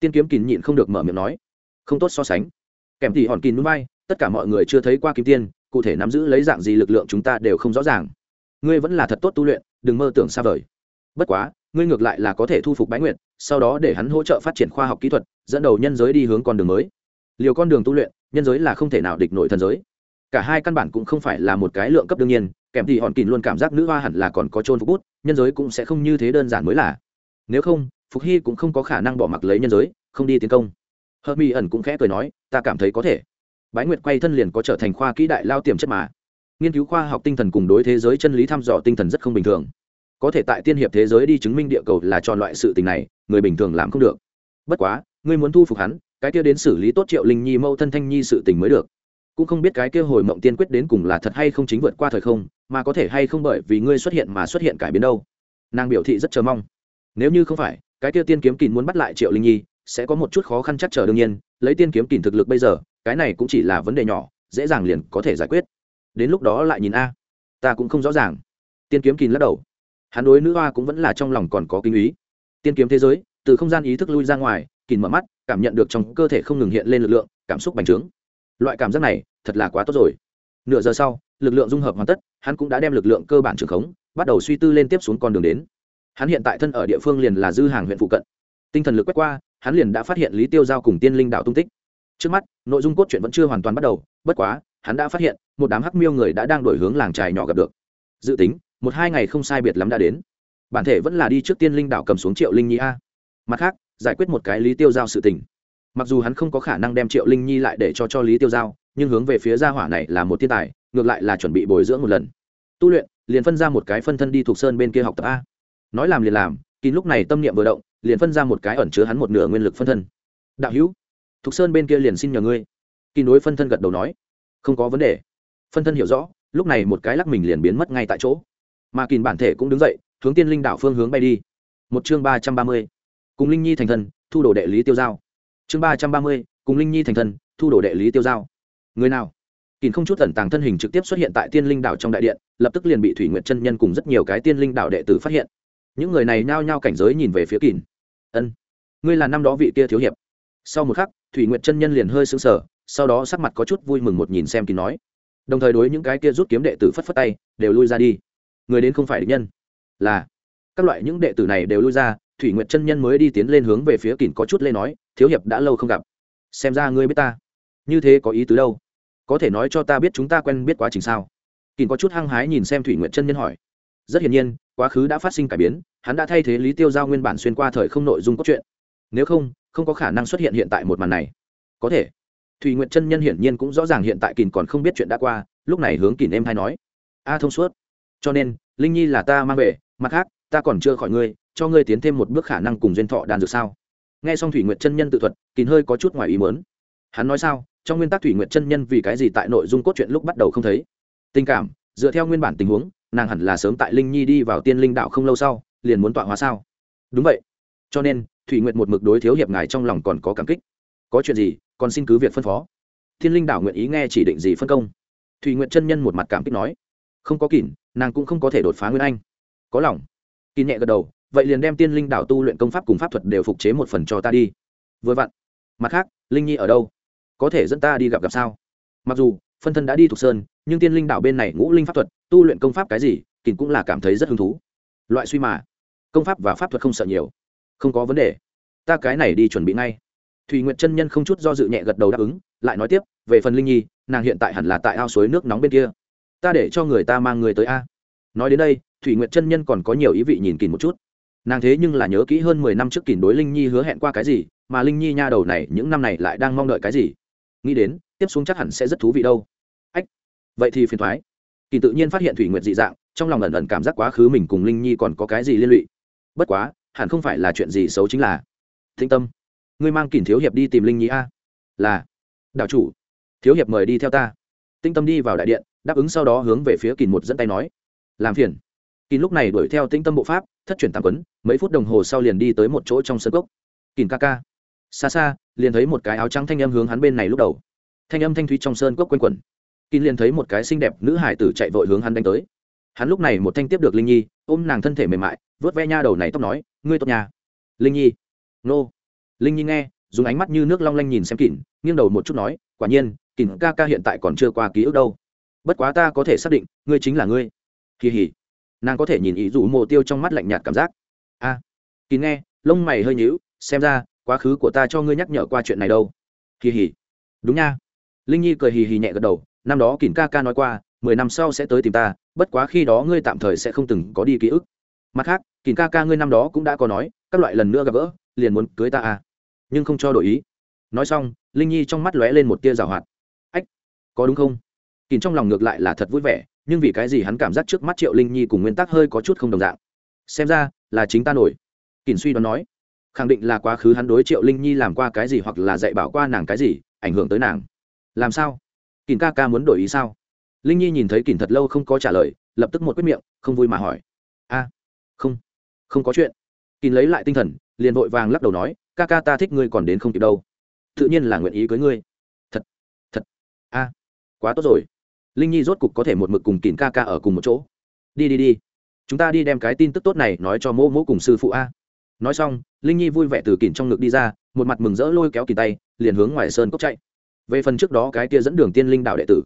Tiên kiếm kín nhịn không được mở miệng nói. Không tốt so sánh. Kèm thì hòn kín núi bay, tất cả mọi người chưa thấy qua kim tiên, cụ thể nắm giữ lấy dạng gì lực lượng chúng ta đều không rõ ràng. Ngươi vẫn là thật tốt tu luyện, đừng mơ tưởng xa vời bất quá, ngươi ngược lại là có thể thu phục bái nguyện sau đó để hắn hỗ trợ phát triển khoa học kỹ thuật, dẫn đầu nhân giới đi hướng con đường mới. Liều con đường tu luyện, nhân giới là không thể nào địch nội thần giới. Cả hai căn bản cũng không phải là một cái lượng cấp đương nhiên, kèm thì hòn kìn luôn cảm giác nữ hoa hẳn là còn có trôn phục bút, nhân giới cũng sẽ không như thế đơn giản mới là. Nếu không, phục hy cũng không có khả năng bỏ mặc lấy nhân giới, không đi tiến công. Hơ mi ẩn cũng khẽ cười nói, ta cảm thấy có thể. Bái nguyệt quay thân liền có trở thành khoa kỹ đại lao tiềm chất mà. Nghiên cứu khoa học tinh thần cùng đối thế giới chân lý thăm dò tinh thần rất không bình thường có thể tại tiên hiệp thế giới đi chứng minh địa cầu là tròn loại sự tình này, người bình thường làm không được. Bất quá, ngươi muốn thu phục hắn, cái kia đến xử lý tốt triệu linh nhi mâu thân thanh nhi sự tình mới được. Cũng không biết cái kia hồi mộng tiên quyết đến cùng là thật hay không chính vượt qua thời không, mà có thể hay không bởi vì ngươi xuất hiện mà xuất hiện cải biến đâu. Nàng biểu thị rất chờ mong. Nếu như không phải, cái kia tiên kiếm kìn muốn bắt lại triệu linh nhi, sẽ có một chút khó khăn chắc chờ đương nhiên, lấy tiên kiếm kìn thực lực bây giờ, cái này cũng chỉ là vấn đề nhỏ, dễ dàng liền có thể giải quyết. Đến lúc đó lại nhìn a. Ta cũng không rõ ràng. Tiên kiếm kìn lắc đầu hắn đối nữ hoa cũng vẫn là trong lòng còn có kinh ý. Tiên kiếm thế giới, từ không gian ý thức lui ra ngoài, kìm mở mắt, cảm nhận được trong cơ thể không ngừng hiện lên lực lượng, cảm xúc bành trướng. Loại cảm giác này, thật là quá tốt rồi. Nửa giờ sau, lực lượng dung hợp hoàn tất, hắn cũng đã đem lực lượng cơ bản trường khống, bắt đầu suy tư lên tiếp xuống con đường đến. Hắn hiện tại thân ở địa phương liền là dư hàng huyện phụ cận. Tinh thần lực quét qua, hắn liền đã phát hiện lý tiêu giao cùng tiên linh đạo tung tích. Trước mắt, nội dung cốt truyện vẫn chưa hoàn toàn bắt đầu, bất quá, hắn đã phát hiện, một đám hắc miêu người đã đang đổi hướng làng trài nhỏ gặp được. Dự tính một hai ngày không sai biệt lắm đã đến. Bản thể vẫn là đi trước tiên linh đạo cầm xuống triệu linh nhi a. Mặt khác, giải quyết một cái lý tiêu giao sự tình. Mặc dù hắn không có khả năng đem triệu linh nhi lại để cho cho lý tiêu giao, nhưng hướng về phía gia hỏa này là một thiên tài, ngược lại là chuẩn bị bồi dưỡng một lần. Tu luyện, liền phân ra một cái phân thân đi thuộc sơn bên kia học tập a. Nói làm liền làm, kín lúc này tâm niệm vừa động, liền phân ra một cái ẩn chứa hắn một nửa nguyên lực phân thân. Đạo hữu, thuộc sơn bên kia liền xin nhờ ngươi. Kín đối phân thân gật đầu nói, không có vấn đề. Phân thân hiểu rõ, lúc này một cái lắc mình liền biến mất ngay tại chỗ mà kìn bản thể cũng đứng dậy, hướng tiên linh đảo phương hướng bay đi. Một chương ba trăm ba mươi, cùng linh nhi thành thần thu đồ đệ lý tiêu giao. Chương ba trăm ba mươi, cùng linh nhi thành thần thu đồ đệ lý tiêu giao. Người nào? Kìn không chút tẩn tàng thân hình trực tiếp xuất hiện tại tiên linh đảo trong đại điện, lập tức liền bị thủy nguyệt chân nhân cùng rất nhiều cái tiên linh đảo đệ tử phát hiện. Những người này nhao nhao cảnh giới nhìn về phía kìn. Ân, ngươi là năm đó vị kia thiếu hiệp. Sau một khắc, thủy nguyệt chân nhân liền hơi sững sờ, sau đó sắc mặt có chút vui mừng một nhìn xem kìn nói. Đồng thời đối những cái kia rút kiếm đệ tử phất phất tay, đều lui ra đi người đến không phải địch nhân. Là, các loại những đệ tử này đều lui ra, thủy nguyệt chân nhân mới đi tiến lên hướng về phía kỳn có chút lên nói, thiếu hiệp đã lâu không gặp. Xem ra ngươi biết ta. Như thế có ý tứ đâu? Có thể nói cho ta biết chúng ta quen biết quá trình sao? Kỳn có chút hăng hái nhìn xem thủy nguyệt chân nhân hỏi. Rất hiển nhiên, quá khứ đã phát sinh cải biến, hắn đã thay thế lý tiêu giao nguyên bản xuyên qua thời không nội dung cốt truyện. Nếu không không có khả năng xuất hiện hiện tại một màn này. Có thể. Thùy nguyện chân nhân hiển nhiên cũng rõ ràng hiện tại kỳn còn không biết chuyện đã qua, lúc này hướng kỳn em hay nói. A thông suốt cho nên, linh nhi là ta mang về, mặt khác, ta còn chưa khỏi ngươi, cho ngươi tiến thêm một bước khả năng cùng duyên thọ đàn dược sao? Nghe xong thủy nguyện chân nhân tự thuật kín hơi có chút ngoài ý mớn hắn nói sao? Trong nguyên tắc thủy nguyện chân nhân vì cái gì tại nội dung cốt truyện lúc bắt đầu không thấy? Tình cảm, dựa theo nguyên bản tình huống, nàng hẳn là sớm tại linh nhi đi vào tiên linh đạo không lâu sau, liền muốn tọa hóa sao? Đúng vậy. Cho nên, thủy nguyện một mực đối thiếu hiệp ngài trong lòng còn có cảm kích. Có chuyện gì, còn xin cứ việc phân phó. Thiên linh đảo nguyện ý nghe chỉ định gì phân công. Thủy nguyện chân nhân một mặt cảm kích nói. Không có kỉn nàng cũng không có thể đột phá nguyên anh. Có lòng. Kỳ nhẹ gật đầu, vậy liền đem tiên linh đảo tu luyện công pháp cùng pháp thuật đều phục chế một phần cho ta đi. Vừa vặn. Mặt khác, linh nhi ở đâu? Có thể dẫn ta đi gặp gặp sao? Mặc dù, phân thân đã đi thuộc sơn, nhưng tiên linh đảo bên này ngũ linh pháp thuật, tu luyện công pháp cái gì kỳ cũng là cảm thấy rất hứng thú. Loại suy mà. Công pháp và pháp thuật không sợ nhiều. Không có vấn đề. Ta cái này đi chuẩn bị ngay. Thùy nguyện chân nhân không chút do dự nhẹ gật đầu đáp ứng, lại nói tiếp, về phần linh nhi, nàng hiện tại hẳn là tại ao suối nước nóng bên kia ta để cho người ta mang người tới a. Nói đến đây, thủy Nguyệt chân nhân còn có nhiều ý vị nhìn kìn một chút. Nàng thế nhưng là nhớ kỹ hơn mười năm trước kìn đối linh nhi hứa hẹn qua cái gì, mà linh nhi nha đầu này những năm này lại đang mong đợi cái gì. Nghĩ đến, tiếp xuống chắc hẳn sẽ rất thú vị đâu. Ách, vậy thì phiền thoái. Kỳ tự nhiên phát hiện thủy nguyệt dị dạng, trong lòng ẩn ẩn cảm giác quá khứ mình cùng linh nhi còn có cái gì liên lụy. Bất quá, hẳn không phải là chuyện gì xấu chính là. Thinh tâm, ngươi mang kìn thiếu hiệp đi tìm linh nhi a. Là đạo chủ, thiếu hiệp mời đi theo ta. Tinh tâm đi vào đại điện đáp ứng sau đó hướng về phía kìn một dẫn tay nói, làm phiền. Kìn lúc này đuổi theo tĩnh tâm bộ pháp, thất chuyển tạm quấn, mấy phút đồng hồ sau liền đi tới một chỗ trong sân cốc. Kìn ca ca. Xa xa, liền thấy một cái áo trắng thanh âm hướng hắn bên này lúc đầu. Thanh âm thanh thúy trong sơn cốc quanh quẩn. Kín liền thấy một cái xinh đẹp nữ hải tử chạy vội hướng hắn đánh tới. Hắn lúc này một thanh tiếp được linh nhi, ôm nàng thân thể mềm mại vớt ve nha đầu này tóc nói, ngươi tốt nhà linh nhi? Nô. Linh nhi nghe, dùng ánh mắt như nước long lanh nhìn xem kỉn nghiêng đầu một chút nói, quả nhiên kỉn ca ca hiện tại còn chưa qua ký ức đâu bất quá ta có thể xác định ngươi chính là ngươi. Kỳ hỉ nàng có thể nhìn ý rủ mộ tiêu trong mắt lạnh nhạt cảm giác. A. À, kín nghe lông mày hơi nhíu xem ra quá khứ của ta cho ngươi nhắc nhở qua chuyện này đâu. Kỳ hỉ đúng nha. Linh nhi cười hì hì nhẹ gật đầu năm đó kỳn ca ca nói qua mười năm sau sẽ tới tìm ta bất quá khi đó ngươi tạm thời sẽ không từng có đi ký ức. Mặt khác kỳn ca ca ngươi năm đó cũng đã có nói các loại lần nữa gặp gỡ liền muốn cưới ta à. Nhưng không cho đổi ý. Nói xong linh nhi trong mắt lóe lên một tia rào hoạt. Ách có đúng không? Kìm trong lòng ngược lại là thật vui vẻ, nhưng vì cái gì hắn cảm giác trước mắt triệu linh nhi cùng nguyên tắc hơi có chút không đồng dạng? Xem ra, là chính ta nổi. Kìm suy đoán nói. Khẳng định là quá khứ hắn đối triệu linh nhi làm qua cái gì hoặc là dạy bảo qua nàng cái gì, ảnh hưởng tới nàng. Làm sao? Kìm ca ca muốn đổi ý sao? Linh nhi nhìn thấy kìm thật lâu không có trả lời, lập tức một quyết miệng, không vui mà hỏi. A, không không có chuyện. Kìm lấy lại tinh thần, liền vội vàng lắc đầu nói, ca ca ta thích ngươi còn đến không kịp đâu. Tự nhiên là nguyện ý cưới ngươi. Thật thật. A, quá tốt rồi linh nhi rốt cục có thể một mực cùng kìn ca ca ở cùng một chỗ. Đi đi đi. Chúng ta đi đem cái tin tức tốt này nói cho mô mô cùng sư phụ a. Nói xong, linh nhi vui vẻ từ kìn trong ngực đi ra, một mặt mừng rỡ lôi kéo kìn tay, liền hướng ngoài sơn cốc chạy. Về phần trước đó cái kia dẫn đường tiên linh đạo đệ tử,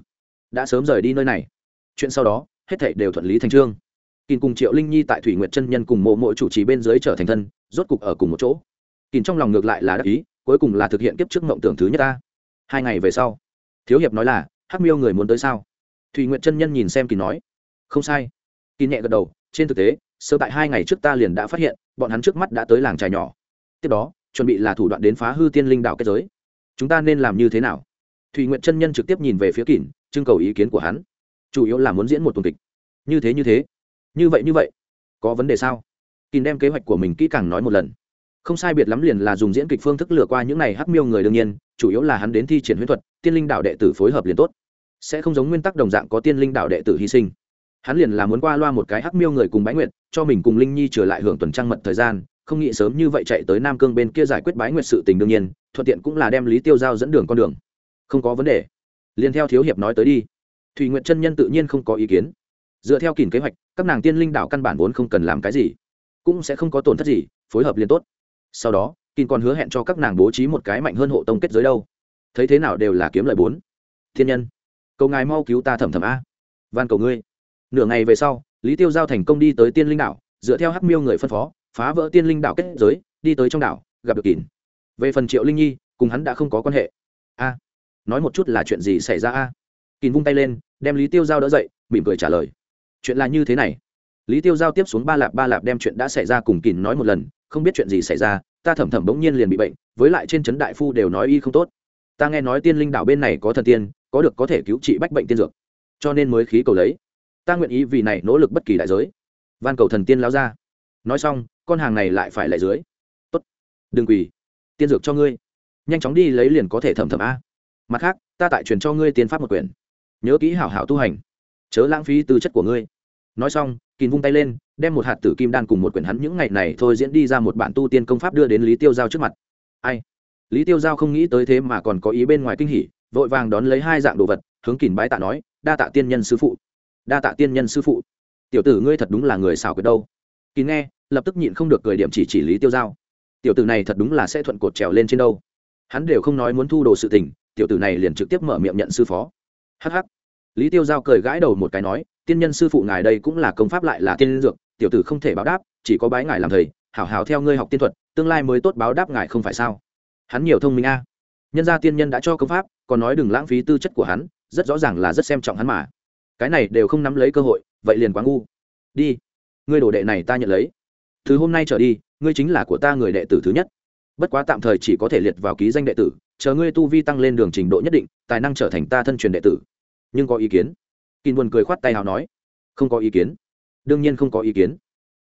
đã sớm rời đi nơi này. Chuyện sau đó, hết thảy đều thuận lý thành trương. Kìn cùng triệu linh nhi tại thủy nguyệt chân nhân cùng mộ mộ chủ trì bên dưới trở thành thân, rốt cục ở cùng một chỗ. Kìn trong lòng ngược lại là đắc ý, cuối cùng là thực hiện kiếp trước mộng tưởng thứ nhất ta hai ngày về sau, thiếu hiệp nói là, hắc miêu người muốn tới sao? Thủy Nguyện chân nhân nhìn xem kỳ nói, không sai. Kỳ nhẹ gật đầu, trên thực tế sơ tại hai ngày trước ta liền đã phát hiện, bọn hắn trước mắt đã tới làng trài nhỏ. Tiếp đó, chuẩn bị là thủ đoạn đến phá hư tiên linh đạo kết giới. Chúng ta nên làm như thế nào? Thùy nguyện chân nhân trực tiếp nhìn về phía kỳn trưng cầu ý kiến của hắn. Chủ yếu là muốn diễn một tuần kịch. Như thế như thế. Như vậy như vậy. Có vấn đề sao? Kỳn đem kế hoạch của mình kỹ càng nói một lần. Không sai biệt lắm liền là dùng diễn kịch phương thức lừa qua những này hắc miêu người đương nhiên, chủ yếu là hắn đến thi triển huyễn thuật, tiên linh đạo đệ tử phối hợp liền tốt sẽ không giống nguyên tắc đồng dạng có tiên linh đạo đệ tử hy sinh. Hắn liền là muốn qua loa một cái hắc miêu người cùng bái nguyệt, cho mình cùng linh nhi trở lại hưởng tuần trăng mật thời gian, không nghĩ sớm như vậy chạy tới nam cương bên kia giải quyết bái nguyệt sự tình đương nhiên, thuận tiện cũng là đem lý tiêu giao dẫn đường con đường. Không có vấn đề. Liền theo thiếu hiệp nói tới đi. Thùy nguyện chân nhân tự nhiên không có ý kiến. Dựa theo kìm kế hoạch, các nàng tiên linh đạo căn bản vốn không cần làm cái gì, cũng sẽ không có tổn thất gì, phối hợp liền tốt. Sau đó kìm còn hứa hẹn cho các nàng bố trí một cái mạnh hơn hộ tông kết giới đâu. Thấy thế nào đều là kiếm lời bốn. Thiên nhân cầu ngài mau cứu ta thầm thầm a. Van cầu ngươi. Nửa ngày về sau, lý tiêu giao thành công đi tới tiên linh đảo, dựa theo hắc miêu người phân phó, phá vỡ tiên linh đảo kết giới, đi tới trong đảo, gặp được kỳn. Về phần triệu linh nhi, cùng hắn đã không có quan hệ. A, nói một chút là chuyện gì xảy ra a? À? kỳn vung tay lên, đem lý tiêu giao đỡ dậy, mỉm cười trả lời. Chuyện là như thế này. Lý tiêu giao tiếp xuống ba lạp ba lạp đem chuyện đã xảy ra cùng kỳn nói một lần, không biết chuyện gì xảy ra, ta thẩm thẩm bỗng nhiên liền bị bệnh, với lại trên trấn đại phu đều nói y không tốt. Ta nghe nói tiên linh đảo bên này có thần tiên có được có thể cứu trị bách bệnh tiên dược. Cho nên mới khí cầu lấy. Ta nguyện ý vì này nỗ lực bất kỳ đại giới. Van cầu thần tiên lao ra. Nói xong, con hàng này lại phải lại dưới. Tốt. Đừng quỳ. Tiên dược cho ngươi. Nhanh chóng đi lấy liền có thể thẩm thẩm a. Mặt khác, ta tại truyền cho ngươi tiên pháp một quyển. Nhớ kỹ hảo hảo tu hành. Chớ lãng phí tư chất của ngươi. Nói xong kín vung tay lên, đem một hạt tử kim đan cùng một quyển hắn những ngày này thôi diễn đi ra một bản tu tiên công pháp đưa đến lý tiêu giao trước mặt. Ai? Lý tiêu giao không nghĩ tới thế mà còn có ý bên ngoài kinh hỉ vội vàng đón lấy hai dạng đồ vật, hướng kìn bái tạ nói, đa tạ tiên nhân sư phụ. Đa tạ tiên nhân sư phụ. Tiểu tử ngươi thật đúng là người xảo quyệt đâu. Kín nghe, lập tức nhịn không được cười điểm chỉ chỉ lý tiêu giao. Tiểu tử này thật đúng là sẽ thuận cột trèo lên trên đâu. Hắn đều không nói muốn thu đồ sự tình, tiểu tử này liền trực tiếp mở miệng nhận sư phó. Hh lý tiêu giao cười gãi đầu một cái nói, tiên nhân sư phụ ngài đây cũng là công pháp lại là tiên dược, tiểu tử không thể báo đáp, chỉ có bái ngài làm thầy, hảo hảo theo ngươi học tiên thuật, tương lai mới tốt báo đáp ngài không phải sao? Hắn nhiều thông minh a. Nhân gia tiên nhân đã cho công pháp còn nói đừng lãng phí tư chất của hắn, rất rõ ràng là rất xem trọng hắn mà. Cái này đều không nắm lấy cơ hội, vậy liền quá ngu. Đi, ngươi đồ đệ này ta nhận lấy. Từ hôm nay trở đi, ngươi chính là của ta người đệ tử thứ nhất. Bất quá tạm thời chỉ có thể liệt vào ký danh đệ tử, chờ ngươi tu vi tăng lên đường trình độ nhất định, tài năng trở thành ta thân truyền đệ tử. Nhưng có ý kiến? Kinh buồn cười khoát tay hào nói. Không có ý kiến. Đương nhiên không có ý kiến.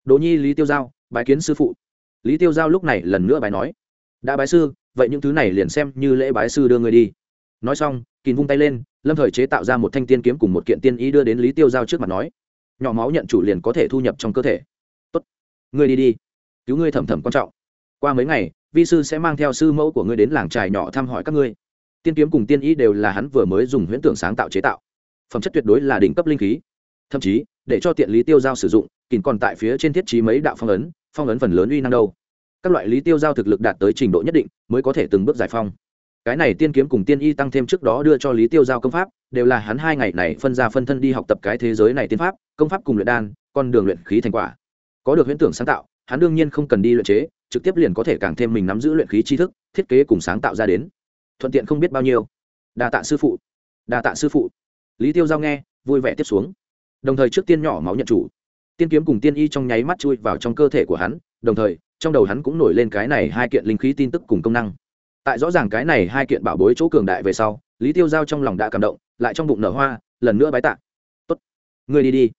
Đỗ nhi, lý tiêu giao bài kiến sư phụ. Lý tiêu giao lúc này lần nữa bài nói. Đã bái sư, vậy những thứ này liền xem như lễ bái sư đưa ngươi đi nói xong kín vung tay lên, lâm thời chế tạo ra một thanh tiên kiếm cùng một kiện tiên ý đưa đến lý tiêu giao trước mặt nói, nhỏ máu nhận chủ liền có thể thu nhập trong cơ thể. Tốt, ngươi đi đi, cứu ngươi thầm thầm quan trọng. Qua mấy ngày, vi sư sẽ mang theo sư mẫu của ngươi đến làng trài nhỏ thăm hỏi các ngươi. Tiên kiếm cùng tiên ý đều là hắn vừa mới dùng huyễn tưởng sáng tạo chế tạo. Phẩm chất tuyệt đối là đỉnh cấp linh khí. Thậm chí, để cho tiện lý tiêu giao sử dụng kìm còn tại phía trên thiết trí mấy đạo phong ấn phong ấn phần lớn uy năng đâu. Các loại lý tiêu giao thực lực đạt tới trình độ nhất định, mới có thể từng bước giải phong cái này tiên kiếm cùng tiên y tăng thêm trước đó đưa cho lý tiêu giao công pháp, đều là hắn hai ngày này phân ra phân thân đi học tập cái thế giới này tiên pháp, công pháp cùng luyện đan, con đường luyện khí thành quả. Có được huyễn tưởng sáng tạo, hắn đương nhiên không cần đi luyện chế, trực tiếp liền có thể càng thêm mình nắm giữ luyện khí tri thức, thiết kế cùng sáng tạo ra đến. Thuận tiện không biết bao nhiêu. Đa tạ sư phụ. Đa tạ sư phụ. Lý tiêu giao nghe, vui vẻ tiếp xuống. Đồng thời trước tiên nhỏ máu nhận chủ. Tiên kiếm cùng tiên y trong nháy mắt chui vào trong cơ thể của hắn, đồng thời, trong đầu hắn cũng nổi lên cái này hai kiện linh khí tin tức cùng công năng tại rõ ràng cái này hai kiện bảo bối chỗ cường đại về sau, lý tiêu giao trong lòng đã cảm động, lại trong bụng nở hoa, lần nữa bái tạ. Tốt, ngươi đi đi.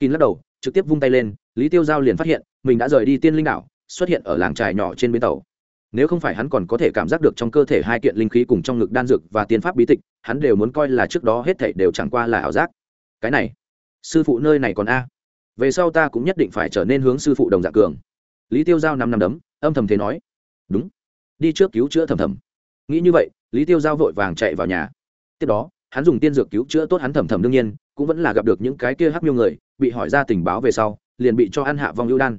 Kín lắc đầu, trực tiếp vung tay lên, lý tiêu giao liền phát hiện, mình đã rời đi tiên linh đảo, xuất hiện ở làng trài nhỏ trên bến tàu. Nếu không phải hắn còn có thể cảm giác được trong cơ thể hai kiện linh khí cùng trong ngực đan dược và tiên pháp bí tịch, hắn đều muốn coi là trước đó hết thảy đều chẳng qua là ảo giác. Cái này, sư phụ nơi này còn a? Về sau ta cũng nhất định phải trở nên hướng sư phụ đồng dạng cường. Lý tiêu giao năm năm đấm, âm thầm thế nói. Đúng đi trước cứu chữa thầm thầm nghĩ như vậy, lý tiêu giao vội vàng chạy vào nhà. Tiếp đó, hắn dùng tiên dược cứu chữa tốt hắn thầm thầm đương nhiên, cũng vẫn là gặp được những cái kia hắc miêu người, bị hỏi ra tình báo về sau, liền bị cho ăn hạ vong ưu đan.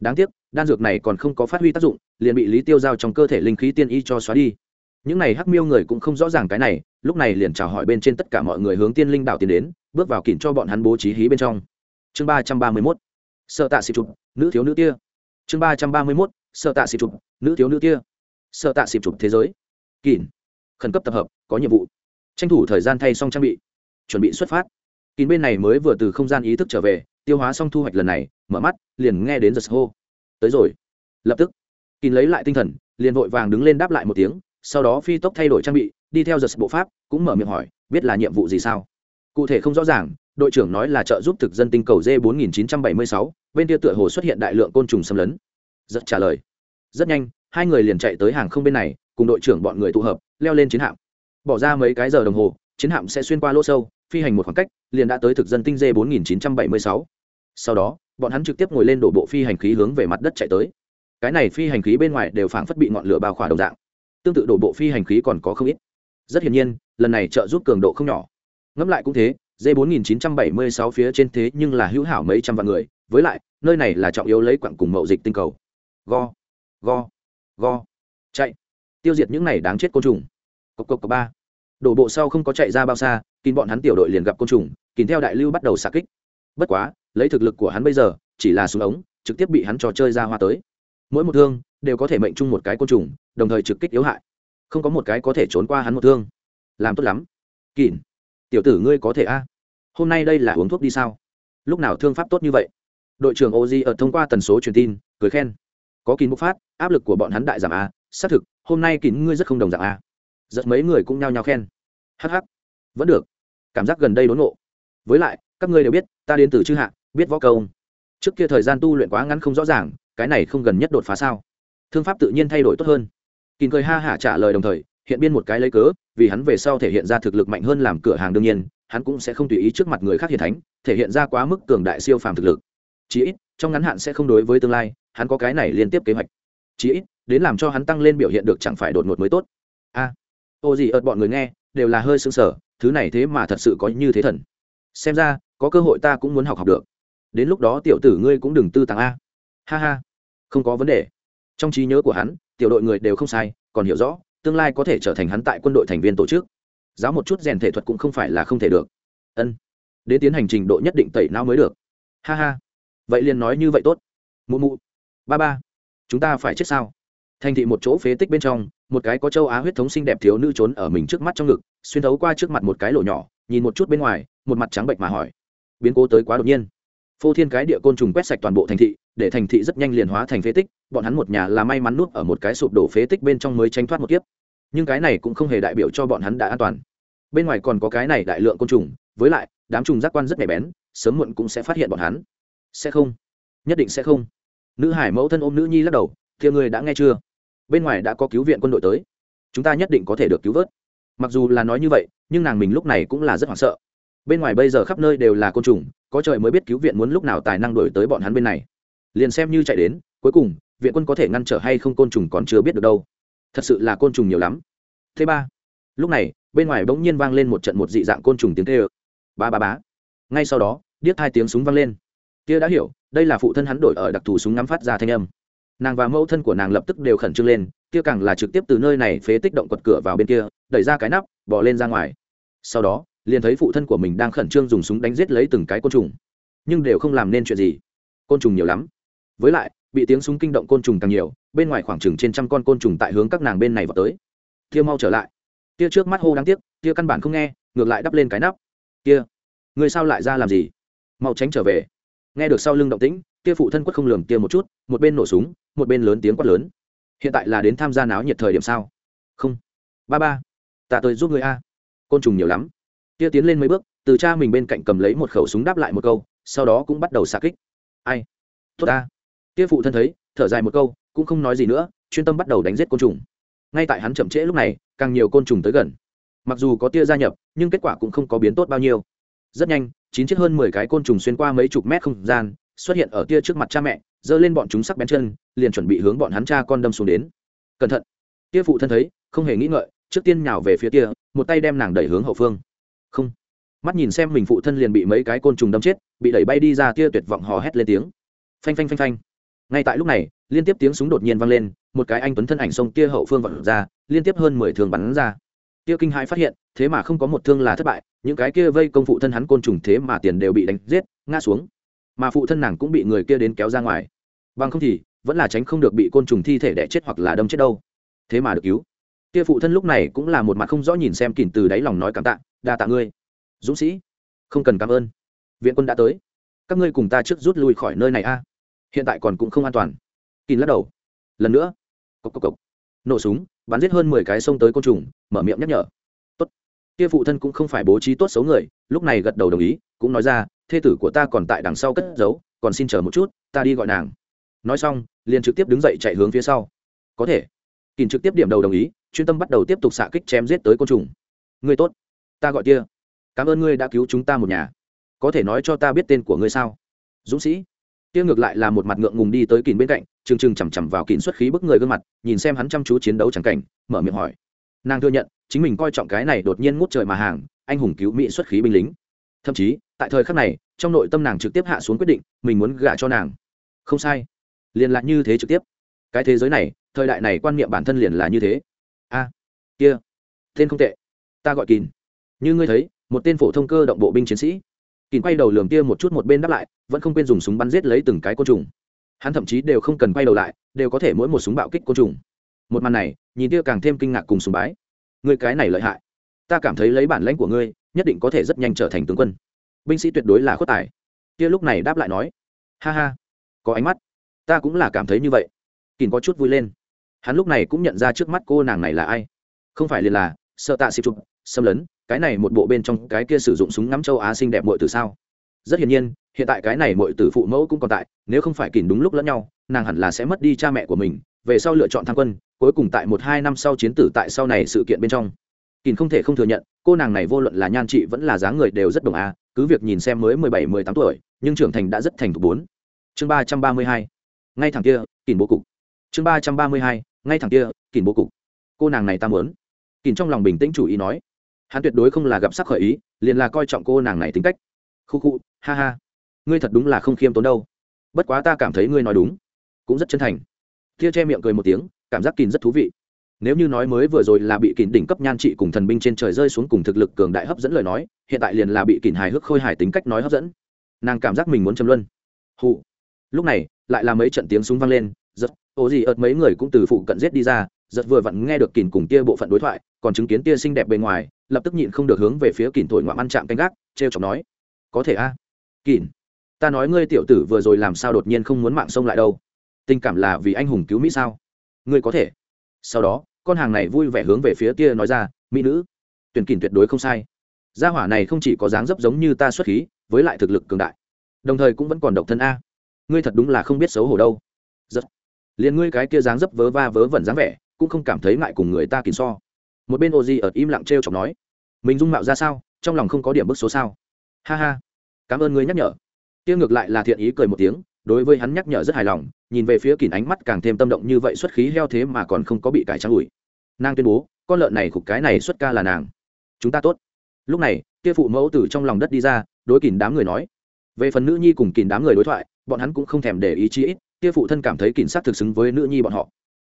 Đáng tiếc, đan dược này còn không có phát huy tác dụng, liền bị lý tiêu giao trong cơ thể linh khí tiên y cho xóa đi. Những này hắc miêu người cũng không rõ ràng cái này, lúc này liền chào hỏi bên trên tất cả mọi người hướng tiên linh đạo tiến đến, bước vào kỉnh cho bọn hắn bố trí hí bên trong. Chương ba trăm ba mươi mốt. Sợ tạ xịt chụp, nữ thiếu nữ kia. Chương ba trăm ba mươi mốt. Sợ tạ xịt chụp, nữ thiếu nữ kia sợ tạ xịp chụp thế giới. Kín khẩn cấp tập hợp có nhiệm vụ. Tranh thủ thời gian thay xong trang bị. Chuẩn bị xuất phát. Kín bên này mới vừa từ không gian ý thức trở về tiêu hóa xong thu hoạch lần này mở mắt liền nghe đến giật hô. Tới rồi. Lập tức kín lấy lại tinh thần liền vội vàng đứng lên đáp lại một tiếng sau đó phi tốc thay đổi trang bị đi theo giật bộ pháp cũng mở miệng hỏi biết là nhiệm vụ gì sao? Cụ thể không rõ ràng đội trưởng nói là trợ giúp thực dân tinh cầu d 4976, bên kia tựa hồ xuất hiện đại lượng côn trùng xâm lấn. Giật trả lời. Rất nhanh hai người liền chạy tới hàng không bên này, cùng đội trưởng bọn người tụ hợp, leo lên chiến hạm. Bỏ ra mấy cái giờ đồng hồ, chiến hạm sẽ xuyên qua lỗ sâu, phi hành một khoảng cách, liền đã tới thực dân tinh d 4976. sau đó, bọn hắn trực tiếp ngồi lên đổ bộ phi hành khí hướng về mặt đất chạy tới. Cái này phi hành khí bên ngoài đều phảng phất bị ngọn lửa bao khỏa đồng dạng. Tương tự đổ bộ phi hành khí còn có không ít. Rất hiển nhiên, lần này trợ giúp cường độ không nhỏ. Ngẫm lại cũng thế d 4976 phía trên thế nhưng là hữu hảo mấy trăm vạn người, với lại, nơi này là trọng yếu lấy quặng cùng mậu dịch tinh cầu. Go go go. Chạy. Tiêu diệt những này đáng chết côn trùng. Cộc cộc cộc ba. Đổ bộ sau không có chạy ra bao xa, kín bọn hắn tiểu đội liền gặp côn trùng, kín theo đại lưu bắt đầu xạ kích. Bất quá, lấy thực lực của hắn bây giờ, chỉ là súng ống, trực tiếp bị hắn trò chơi ra hoa tới. Mỗi một thương, đều có thể mệnh chung một cái côn trùng, đồng thời trực kích yếu hại. Không có một cái có thể trốn qua hắn một thương. Làm tốt lắm. Kín. Tiểu tử ngươi có thể a. Hôm nay đây là uống thuốc đi sao? Lúc nào thương pháp tốt như vậy? Đội trưởng Oji ở thông qua tần số truyền tin, cười khen có kín bộc phát, áp lực của bọn hắn đại giảm a, xác thực, hôm nay kín ngươi rất không đồng dạng a. Rất mấy người cũng nhao nhao khen. Hh vẫn được. Cảm giác gần đây đốn ngộ. Với lại, các ngươi đều biết, ta đến từ chư hạ, biết võ công. Trước kia thời gian tu luyện quá ngắn không rõ ràng, cái này không gần nhất đột phá sao? Thương pháp tự nhiên thay đổi tốt hơn. Kín cười ha hả trả lời đồng thời, hiện biên một cái lấy cớ, vì hắn về sau thể hiện ra thực lực mạnh hơn làm cửa hàng đương nhiên, hắn cũng sẽ không tùy ý trước mặt người khác hiện thánh, thể hiện ra quá mức cường đại siêu phàm thực lực. Chí ít, trong ngắn hạn sẽ không đối với tương lai hắn có cái này liên tiếp kế hoạch. Chí ít, đến làm cho hắn tăng lên biểu hiện được chẳng phải đột ngột mới tốt. A, ô gì ợt bọn người nghe, đều là hơi sưng sờ, thứ này thế mà thật sự có như thế thần. Xem ra, có cơ hội ta cũng muốn học học được. Đến lúc đó tiểu tử ngươi cũng đừng tư tàng a. Ha ha, không có vấn đề. Trong trí nhớ của hắn, tiểu đội người đều không sai, còn hiểu rõ, tương lai có thể trở thành hắn tại quân đội thành viên tổ chức. Giáo một chút rèn thể thuật cũng không phải là không thể được. Ân, đến tiến hành trình độ nhất định tẩy não mới được. Ha ha, vậy liền nói như vậy tốt. Mụ mụ ba ba, chúng ta phải chết sao? Thành thị một chỗ phế tích bên trong, một cái có châu á huyết thống xinh đẹp thiếu nữ trốn ở mình trước mắt trong ngực, xuyên thấu qua trước mặt một cái lỗ nhỏ, nhìn một chút bên ngoài, một mặt trắng bệnh mà hỏi. Biến cố tới quá đột nhiên. Phô thiên cái địa côn trùng quét sạch toàn bộ thành thị, để thành thị rất nhanh liền hóa thành phế tích, bọn hắn một nhà là may mắn nuốt ở một cái sụp đổ phế tích bên trong mới tránh thoát một kiếp. Nhưng cái này cũng không hề đại biểu cho bọn hắn đã an toàn. Bên ngoài còn có cái này đại lượng côn trùng, với lại, đám trùng giác quan rất nhạy bén, sớm muộn cũng sẽ phát hiện bọn hắn. Sẽ không. Nhất định sẽ không nữ hải mẫu thân ôm nữ nhi lắc đầu thiêng người đã nghe chưa? Bên ngoài đã có cứu viện quân đội tới. Chúng ta nhất định có thể được cứu vớt. Mặc dù là nói như vậy, nhưng nàng mình lúc này cũng là rất hoảng sợ. Bên ngoài bây giờ khắp nơi đều là côn trùng, có trời mới biết cứu viện muốn lúc nào tài năng đổi tới bọn hắn bên này. Liền xem như chạy đến, cuối cùng, viện quân có thể ngăn trở hay không côn trùng còn chưa biết được đâu. Thật sự là côn trùng nhiều lắm. Thứ ba, lúc này, bên ngoài bỗng nhiên vang lên một trận một dị dạng côn trùng tiếng tê ơ ba ba. Bá ngay sau đó, điếc hai tiếng súng vang lên. Kia đã hiểu đây là phụ thân hắn đổi ở đặc thù súng ngắm phát ra thanh âm. Nàng và mẫu thân của nàng lập tức đều khẩn trương lên, kia càng là trực tiếp từ nơi này phế tích động quật cửa vào bên kia, đẩy ra cái nắp, bỏ lên ra ngoài. Sau đó, liền thấy phụ thân của mình đang khẩn trương dùng súng đánh giết lấy từng cái côn trùng. Nhưng đều không làm nên chuyện gì. Côn trùng nhiều lắm. Với lại, bị tiếng súng kinh động côn trùng càng nhiều, bên ngoài khoảng chừng trên trăm con côn trùng tại hướng các nàng bên này vào tới. Tia mau trở lại. Tia trước mắt hô đáng tiếc, Tia căn bản không nghe, ngược lại đắp lên cái nắp. Kia người sao lại ra làm gì? Mau tránh trở về nghe được sau lưng động tĩnh, kia phụ thân quất không lường kia một chút, một bên nổ súng, một bên lớn tiếng quát lớn. Hiện tại là đến tham gia náo nhiệt thời điểm sao? Không. Ba ba, ta tới giúp người a. Côn trùng nhiều lắm. Kia tiến lên mấy bước, từ cha mình bên cạnh cầm lấy một khẩu súng đáp lại một câu, sau đó cũng bắt đầu xạ kích. Ai? Tốt ta. Kia phụ thân thấy, thở dài một câu, cũng không nói gì nữa, chuyên tâm bắt đầu đánh giết côn trùng. Ngay tại hắn chậm trễ lúc này, càng nhiều côn trùng tới gần. Mặc dù có tia gia nhập, nhưng kết quả cũng không có biến tốt bao nhiêu rất nhanh, chín chiếc hơn mười cái côn trùng xuyên qua mấy chục mét không gian, xuất hiện ở tia trước mặt cha mẹ, giơ lên bọn chúng sắc bén chân, liền chuẩn bị hướng bọn hắn cha con đâm xuống đến. Cẩn thận! Tia phụ thân thấy, không hề nghĩ ngợi, trước tiên nhào về phía tia một tay đem nàng đẩy hướng hậu phương. Không! Mắt nhìn xem mình phụ thân liền bị mấy cái côn trùng đâm chết, bị đẩy bay đi ra tia tuyệt vọng hò hét lên tiếng. Phanh phanh phanh phanh! Ngay tại lúc này, liên tiếp tiếng súng đột nhiên vang lên, một cái anh tuấn thân ảnh xông tia hậu phương vọt ra, liên tiếp hơn mười thương bắn ra kia kinh hãi phát hiện, thế mà không có một thương là thất bại, những cái kia vây công phụ thân hắn côn trùng thế mà tiền đều bị đánh giết, ngã xuống. Mà phụ thân nàng cũng bị người kia đến kéo ra ngoài. Bằng không thì, vẫn là tránh không được bị côn trùng thi thể đẻ chết hoặc là đâm chết đâu. Thế mà được cứu. Kia phụ thân lúc này cũng là một mặt không rõ nhìn xem kìm từ đáy lòng nói cảm tạ, đa tạ ngươi. Dũng sĩ, không cần cảm ơn. Viện quân đã tới. Các ngươi cùng ta trước rút lui khỏi nơi này a. Hiện tại còn cũng không an toàn. Kìm lắc đầu. Lần nữa. Cộc cộc cộc. Nổ súng bắn giết hơn mười cái sông tới côn trùng, mở miệng nhắc nhở. Tốt. Kia phụ thân cũng không phải bố trí tốt xấu người, lúc này gật đầu đồng ý, cũng nói ra, thê tử của ta còn tại đằng sau cất giấu, còn xin chờ một chút, ta đi gọi nàng. Nói xong, liền trực tiếp đứng dậy chạy hướng phía sau. Có thể. Kình trực tiếp điểm đầu đồng ý, chuyên tâm bắt đầu tiếp tục xạ kích chém giết tới côn trùng. Ngươi tốt. Ta gọi kia. cảm ơn ngươi đã cứu chúng ta một nhà. Có thể nói cho ta biết tên của ngươi sao? Dũng sĩ kia ngược lại là một mặt ngượng ngùng đi tới kín bên cạnh, trừng trừng chằm chằm vào kín xuất khí bức người gương mặt, nhìn xem hắn chăm chú chiến đấu chẳng cảnh, mở miệng hỏi. Nàng thừa nhận, chính mình coi trọng cái này đột nhiên ngút trời mà hàng, anh hùng cứu mỹ xuất khí binh lính. Thậm chí, tại thời khắc này, trong nội tâm nàng trực tiếp hạ xuống quyết định, mình muốn gả cho nàng. Không sai. Liền là như thế trực tiếp. Cái thế giới này, thời đại này quan niệm bản thân liền là như thế. A, kia, tên không tệ. Ta gọi kín như ngươi thấy, một tên phổ thông cơ động bộ binh chiến sĩ kín quay đầu lường kia một chút một bên đáp lại, vẫn không quên dùng súng bắn giết lấy từng cái côn trùng. Hắn thậm chí đều không cần quay đầu lại, đều có thể mỗi một súng bạo kích côn trùng. Một màn này, nhìn Tia càng thêm kinh ngạc cùng sùng bái. Người cái này lợi hại. Ta cảm thấy lấy bản lãnh của ngươi, nhất định có thể rất nhanh trở thành tướng quân. Binh sĩ tuyệt đối là khuất tài. Tia lúc này đáp lại nói, ha ha, có ánh mắt. Ta cũng là cảm thấy như vậy. Kín có chút vui lên. Hắn lúc này cũng nhận ra trước mắt cô nàng này là ai. Không phải liền là sợ tạ xịp chụp xâm lấn cái này một bộ bên trong cái kia sử dụng súng ngắm châu á xinh đẹp muội từ sao? Rất hiển nhiên, hiện tại cái này muội tử phụ mẫu cũng còn tại, nếu không phải kìm đúng lúc lẫn nhau, nàng hẳn là sẽ mất đi cha mẹ của mình. Về sau lựa chọn tham quân, cuối cùng tại một hai năm sau chiến tử tại sau này sự kiện bên trong. Kìm không thể không thừa nhận, cô nàng này vô luận là nhan trị vẫn là dáng người đều rất đồng a cứ việc nhìn xem mới mười bảy, mười tám tuổi, nhưng trưởng thành đã rất thành thục bốn. Chương ba trăm ba mươi hai, ngay thẳng kia kìm bố cục. Chương ba trăm ba mươi hai, ngay thẳng kia kìm bố cục. Cô nàng này ta muốn. Kìm trong lòng bình tĩnh chủ ý nói hắn tuyệt đối không là gặp sắc khởi ý, liền là coi trọng cô nàng này tính cách. Khu khu, ha ha. Ngươi thật đúng là không khiêm tốn đâu. Bất quá ta cảm thấy ngươi nói đúng. Cũng rất chân thành. Kia che miệng cười một tiếng, cảm giác kín rất thú vị. Nếu như nói mới vừa rồi là bị kín đỉnh cấp nhan trị cùng thần binh trên trời rơi xuống cùng thực lực cường đại hấp dẫn lời nói, hiện tại liền là bị kín hài hước khôi hài tính cách nói hấp dẫn. Nàng cảm giác mình muốn châm luân. Hụ lúc này, lại là mấy trận tiếng súng vang lên, giật, ô gì, ợt mấy người cũng từ phụ cận giết đi ra, giật vừa vặn nghe được kín cùng tia bộ phận đối thoại còn chứng kiến tia xinh đẹp bề ngoài, lập tức nhịn không được hướng về phía kỳn thổi ngoạm ăn chạm canh gác t r chọc nói, có thể a. À? ta nói ngươi tiểu tử vừa rồi làm sao đột nhiên không muốn mạng sông lại đâu? Tình cảm là vì anh hùng cứu mỹ sao? Ngươi có thể. Sau đó, con hàng này vui vẻ hướng về phía kia nói ra, mỹ nữ, tuyển kỳn tuyệt đối không sai. Gia hỏa này không chỉ có dáng dấp giống như ta xuất khí, với lại thực lực cường đại, đồng thời cũng vẫn còn độc thân a. Ngươi thật đúng là không biết xấu hổ đâu. Rất liền ngươi cái kia dáng dấp vớ va vớ vẩn dáng vẻ, cũng không cảm thấy ngại cùng người ta kín so một bên ô di ở im lặng t r e o chọc nói, mình dung mạo ra sao? Trong lòng không có điểm bức số sao? Ha ha, cảm ơn ngươi nhắc nhở. Tiêu ngược lại là thiện ý cười một tiếng, đối với hắn nhắc nhở rất hài lòng, nhìn về phía kìn ánh mắt càng thêm tâm động như vậy xuất khí heo thế mà còn không có bị cải trang ủi. Nàng tuyên bố, con lợn này khục cái này xuất ca là nàng. Chúng ta tốt. Lúc này, kia phụ mẫu từ trong lòng đất đi ra, đối kìn đám người nói. Về phần nữ nhi cùng kìn đám người đối thoại, bọn hắn cũng không thèm để ý chí ít, kia phụ thân cảm thấy kìm sát thực xứng với nữ nhi bọn họ.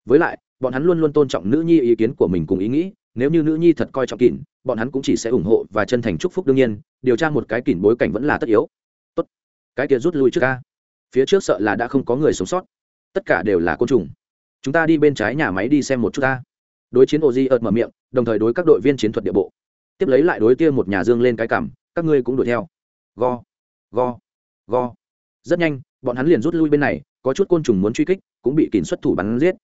Với lại, bọn hắn luôn luôn tôn trọng nữ nhi ý kiến của mình cùng ý nghĩ nếu như nữ nhi thật coi trọng kỉn, bọn hắn cũng chỉ sẽ ủng hộ và chân thành chúc phúc đương nhiên điều tra một cái kỉn bối cảnh vẫn là tất yếu. Tốt. Cái kia rút lui trước ca. Phía trước sợ là đã không có người sống sót. Tất cả đều là côn trùng. Chúng ta đi bên trái nhà máy đi xem một chút ta. Đối chiến ô di ợt mở miệng đồng thời đối các đội viên chiến thuật địa bộ. Tiếp lấy lại đối kia một nhà dương lên cái cảm các ngươi cũng đuổi theo. Go. Go. Go. Rất nhanh bọn hắn liền rút lui bên này có chút côn trùng muốn truy kích cũng bị kìm xuất thủ bắn giết.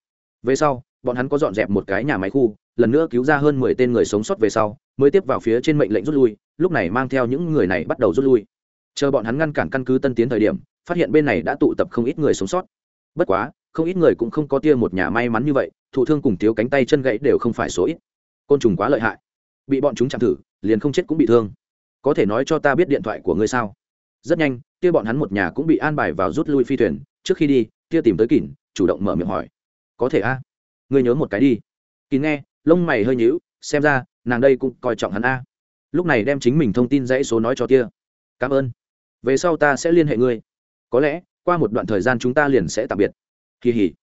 Về sau bọn hắn có dọn dẹp một cái nhà máy khu lần nữa cứu ra hơn mười tên người sống sót về sau mới tiếp vào phía trên mệnh lệnh rút lui lúc này mang theo những người này bắt đầu rút lui. Chờ bọn hắn ngăn cản căn cứ tân tiến thời điểm phát hiện bên này đã tụ tập không ít người sống sót. Bất quá không ít người cũng không có tia một nhà may mắn như vậy thụ thương cùng thiếu cánh tay chân gãy đều không phải số ít. Côn trùng quá lợi hại. Bị bọn chúng chạm thử liền không chết cũng bị thương. Có thể nói cho ta biết điện thoại của ngươi sao? Rất nhanh kia bọn hắn một nhà cũng bị an bài vào rút lui phi thuyền. Trước khi đi kia tìm tới kỉn, chủ động mở miệng hỏi. Có thể a ngươi nhớ một cái đi. Kín nghe, lông mày hơi nhíu, xem ra, nàng đây cũng coi trọng hắn a. Lúc này đem chính mình thông tin dãy số nói cho tia cảm ơn. Về sau ta sẽ liên hệ ngươi. Có lẽ, qua một đoạn thời gian chúng ta liền sẽ tạm biệt. Kỳ hỉ.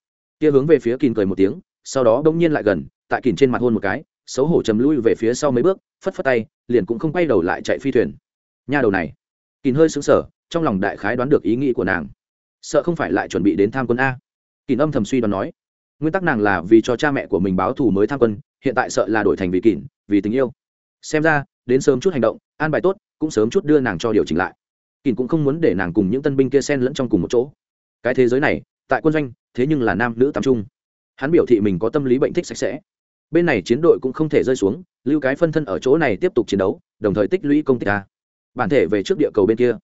Kia hướng về phía kín cười một tiếng, sau đó đông nhiên lại gần, tại kín trên mặt hôn một cái, xấu hổ chầm lui về phía sau mấy bước, phất phất tay, liền cũng không quay đầu lại chạy phi thuyền. Nha đầu này. Kín hơi sững sờ, trong lòng đại khái đoán được ý nghĩ của nàng. Sợ không phải lại chuẩn bị đến tham quân a. Kín âm thầm suy đoán nói nguyên tắc nàng là vì cho cha mẹ của mình báo thù mới tham quân, hiện tại sợ là đổi thành vì kỷ vì tình yêu. Xem ra, đến sớm chút hành động, an bài tốt, cũng sớm chút đưa nàng cho điều chỉnh lại. Kỷ cũng không muốn để nàng cùng những tân binh kia xen lẫn trong cùng một chỗ. Cái thế giới này, tại quân doanh, thế nhưng là nam nữ tạm trung hắn biểu thị mình có tâm lý bệnh thích sạch sẽ. Bên này chiến đội cũng không thể rơi xuống, lưu cái phân thân ở chỗ này tiếp tục chiến đấu, đồng thời tích lũy công tích ta bản thể về trước địa cầu bên kia.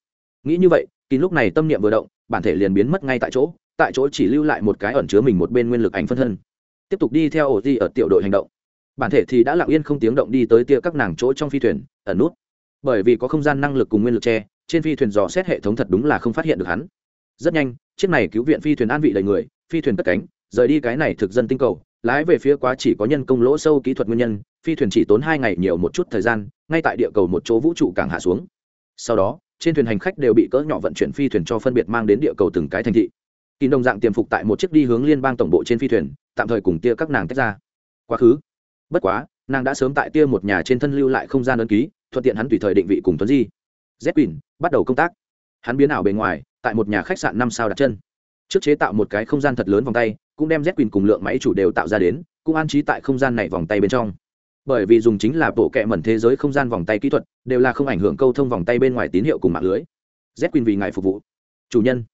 Nghĩ như vậy kín lúc này tâm niệm vừa động, bản thể liền biến mất ngay tại chỗ tại chỗ chỉ lưu lại một cái ẩn chứa mình một bên nguyên lực ảnh phân thân. Tiếp tục đi theo ổ di ở tiểu đội hành động. Bản thể thì đã lặng yên không tiếng động đi tới tia các nàng chỗ trong phi thuyền, ẩn nút. Bởi vì có không gian năng lực cùng nguyên lực che, trên phi thuyền dò xét hệ thống thật đúng là không phát hiện được hắn. Rất nhanh, chiếc này cứu viện phi thuyền an vị đầy người, phi thuyền cất cánh, rời đi cái này thực dân tinh cầu, lái về phía quá chỉ có nhân công lỗ sâu kỹ thuật nguyên nhân, phi thuyền chỉ tốn hai ngày nhiều một chút thời gian, ngay tại địa cầu một chỗ vũ trụ càng hạ xuống. Sau đó, trên thuyền hành khách đều bị cỡ nhỏ vận chuyển phi thuyền cho phân biệt mang đến địa cầu từng cái thành thị kỳ đồng dạng tiềm phục tại một chiếc đi hướng liên bang tổng bộ trên phi thuyền, tạm thời cùng tia các nàng tách ra. Quá khứ. Bất quá, nàng đã sớm tại tia một nhà trên thân lưu lại không gian ấn ký, thuận tiện hắn tùy thời định vị cùng tuấn di. Z quỳnh bắt đầu công tác. Hắn biến ảo bề ngoài, tại một nhà khách sạn năm sao đặt chân. Trước chế tạo một cái không gian thật lớn vòng tay, cũng đem z quỳnh cùng lượng máy chủ đều tạo ra đến, cũng an trí tại không gian này vòng tay bên trong. Bởi vì dùng chính là bộ kệ mẩn thế giới không gian vòng tay kỹ thuật, đều là không ảnh hưởng câu thông vòng tay bên ngoài tín hiệu cùng mạng lưới. Z quỳnh vì ngài phục vụ. Chủ nhân.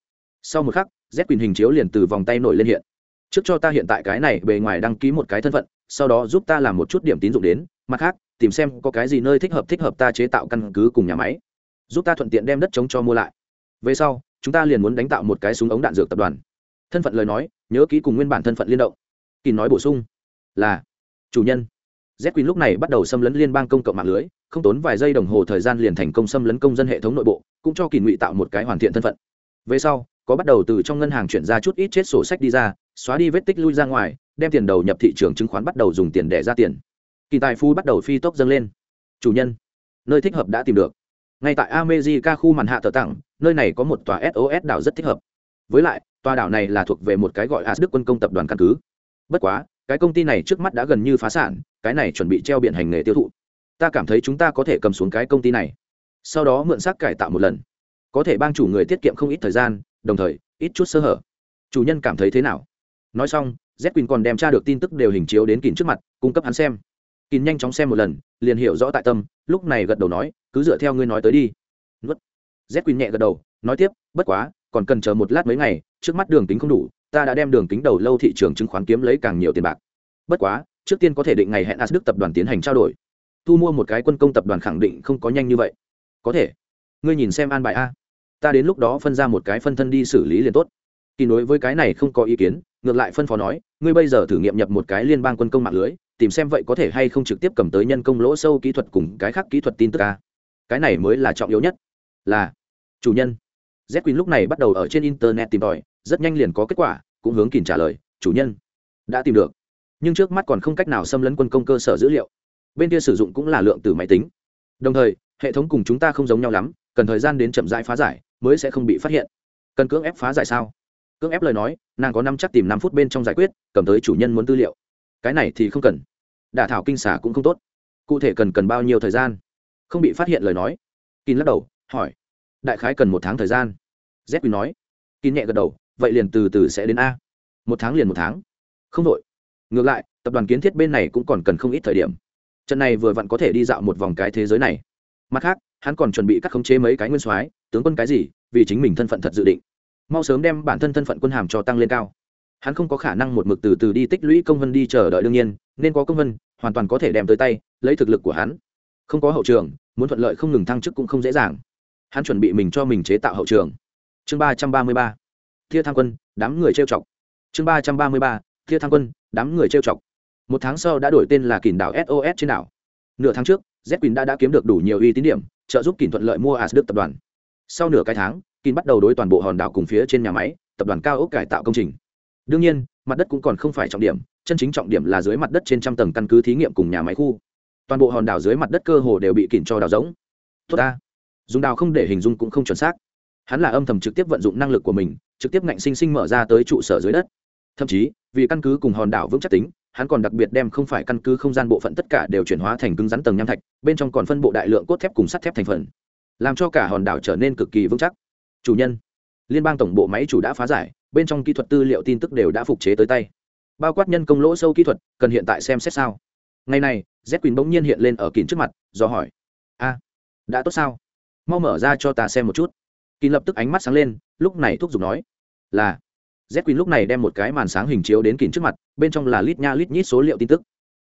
Sau một khắc z quyền hình chiếu liền từ vòng tay nổi lên hiện. Trước cho ta hiện tại cái này, bề ngoài đăng ký một cái thân phận, sau đó giúp ta làm một chút điểm tín dụng đến, mặt khác, tìm xem có cái gì nơi thích hợp thích hợp ta chế tạo căn cứ cùng nhà máy. Giúp ta thuận tiện đem đất chống cho mua lại. Về sau, chúng ta liền muốn đánh tạo một cái súng ống đạn dược tập đoàn. Thân phận lời nói, nhớ ký cùng nguyên bản thân phận liên động. Kỳ nói bổ sung là, chủ nhân, z quyền lúc này bắt đầu xâm lấn liên bang công cộng mạng lưới, không tốn vài giây đồng hồ thời gian liền thành công xâm lấn công dân hệ thống nội bộ, cũng cho kỳ ngụy tạo một cái hoàn thiện thân phận. Về sau có bắt đầu từ trong ngân hàng chuyển ra chút ít chết sổ sách đi ra, xóa đi vết tích lui ra ngoài, đem tiền đầu nhập thị trường chứng khoán bắt đầu dùng tiền để ra tiền. Kỳ tài phu bắt đầu phi tốc dâng lên. Chủ nhân, nơi thích hợp đã tìm được. Ngay tại amejica khu màn hạ tờ tặng, nơi này có một tòa sos đảo rất thích hợp. Với lại, tòa đảo này là thuộc về một cái gọi as đức quân công tập đoàn căn cứ. Bất quá, cái công ty này trước mắt đã gần như phá sản, cái này chuẩn bị treo biển hành nghề tiêu thụ. Ta cảm thấy chúng ta có thể cầm xuống cái công ty này. Sau đó mượn xác cải tạo một lần. Có thể bang chủ người tiết kiệm không ít thời gian đồng thời, ít chút sơ hở. Chủ nhân cảm thấy thế nào? Nói xong z quỳnh còn đem tra được tin tức đều hình chiếu đến kín trước mặt, cung cấp hắn xem. Kín nhanh chóng xem một lần, liền hiểu rõ tại tâm, lúc này gật đầu nói, cứ dựa theo ngươi nói tới đi. Nuốt. Z quỳnh nhẹ gật đầu, nói tiếp, bất quá, còn cần chờ một lát mấy ngày, trước mắt đường tính không đủ, ta đã đem đường tính đầu lâu thị trường chứng khoán kiếm lấy càng nhiều tiền bạc. Bất quá, trước tiên có thể định ngày hẹn as đức tập đoàn tiến hành trao đổi. Thu mua một cái quân công tập đoàn khẳng định không có nhanh như vậy. Có thể. Ngươi nhìn xem an bài a ta đến lúc đó phân ra một cái phân thân đi xử lý liền tốt. Kỳ đối với cái này không có ý kiến, ngược lại phân phó nói, ngươi bây giờ thử nghiệm nhập một cái liên bang quân công mạng lưới, tìm xem vậy có thể hay không trực tiếp cầm tới nhân công lỗ sâu kỹ thuật cùng cái khác kỹ thuật tin tức ca cái này mới là trọng yếu nhất. Là, chủ nhân. Z quỳnh lúc này bắt đầu ở trên internet tìm tòi, rất nhanh liền có kết quả, cũng hướng kìm trả lời, chủ nhân, đã tìm được. Nhưng trước mắt còn không cách nào xâm lấn quân công cơ sở dữ liệu. Bên kia sử dụng cũng là lượng từ máy tính. Đồng thời, hệ thống cùng chúng ta không giống nhau lắm, cần thời gian đến chậm rãi phá giải mới sẽ không bị phát hiện. Cần cưỡng ép phá giải sao? Cưỡng ép lời nói, nàng có năm chắc tìm năm phút bên trong giải quyết, cầm tới chủ nhân muốn tư liệu. Cái này thì không cần. Đả thảo kinh xả cũng không tốt. Cụ thể cần cần bao nhiêu thời gian? Không bị phát hiện lời nói. Kín lắc đầu, hỏi. Đại khái cần một tháng thời gian. Z quỳnh nói. Kín nhẹ gật đầu, vậy liền từ từ sẽ đến a. Một tháng liền một tháng. Không đội ngược lại, tập đoàn kiến thiết bên này cũng còn cần không ít thời điểm. Trận này vừa vặn có thể đi dạo một vòng cái thế giới này. Mặt khác hắn còn chuẩn bị cắt khống chế mấy cái nguyên soái, tướng quân cái gì, vì chính mình thân phận thật dự định. Mau sớm đem bản thân thân phận quân hàm cho tăng lên cao. Hắn không có khả năng một mực từ từ đi tích lũy công vân đi chờ đợi đương nhiên, nên có công vân, hoàn toàn có thể đem tới tay, lấy thực lực của hắn. Không có hậu trường, muốn thuận lợi không ngừng thăng chức cũng không dễ dàng. Hắn chuẩn bị mình cho mình chế tạo hậu trường. Chương ba trăm ba mươi ba. Thia thăng quân, đám người trêu chọc. Chương ba trăm ba mươi ba. Thia thăng quân, đám người trêu chọc. Một tháng sau đã đổi tên là kìm đảo sos trên đảo. Nửa tháng trước, z quỳnh đã đã kiếm được đủ nhiều uy tín điểm trợ giúp kìm thuận lợi mua as đức tập đoàn. Sau nửa cái tháng kìm bắt đầu đối toàn bộ hòn đảo cùng phía trên nhà máy, tập đoàn cao ốc cải tạo công trình. Đương nhiên, mặt đất cũng còn không phải trọng điểm, chân chính trọng điểm là dưới mặt đất trên trăm tầng căn cứ thí nghiệm cùng nhà máy khu. Toàn bộ hòn đảo dưới mặt đất cơ hồ đều bị kìm cho đào rỗng. Tốt ta. Dùng đào không để hình dung cũng không chuẩn xác. Hắn là âm thầm trực tiếp vận dụng năng lực của mình, trực tiếp ngạnh sinh sinh mở ra tới trụ sở dưới đất. Thậm chí, vì căn cứ cùng hòn đảo vững chắc tính hắn còn đặc biệt đem không phải căn cứ không gian bộ phận tất cả đều chuyển hóa thành cứng rắn tầng nham thạch, bên trong còn phân bộ đại lượng cốt thép cùng sắt thép thành phần. Làm cho cả hòn đảo trở nên cực kỳ vững chắc. Chủ nhân, liên bang tổng bộ máy chủ đã phá giải, bên trong kỹ thuật tư liệu tin tức đều đã phục chế tới tay. Bao quát nhân công lỗ sâu kỹ thuật, cần hiện tại xem xét sao? Ngày này, z quỳnh bỗng nhiên hiện lên ở kín trước mặt, do hỏi. A, đã tốt sao? Mau mở ra cho ta xem một chút. Kín lập tức ánh mắt sáng lên, lúc này thúc giục nói. Là z quỳnh lúc này đem một cái màn sáng hình chiếu đến kín trước mặt, bên trong là lít nha lít nhít số liệu tin tức.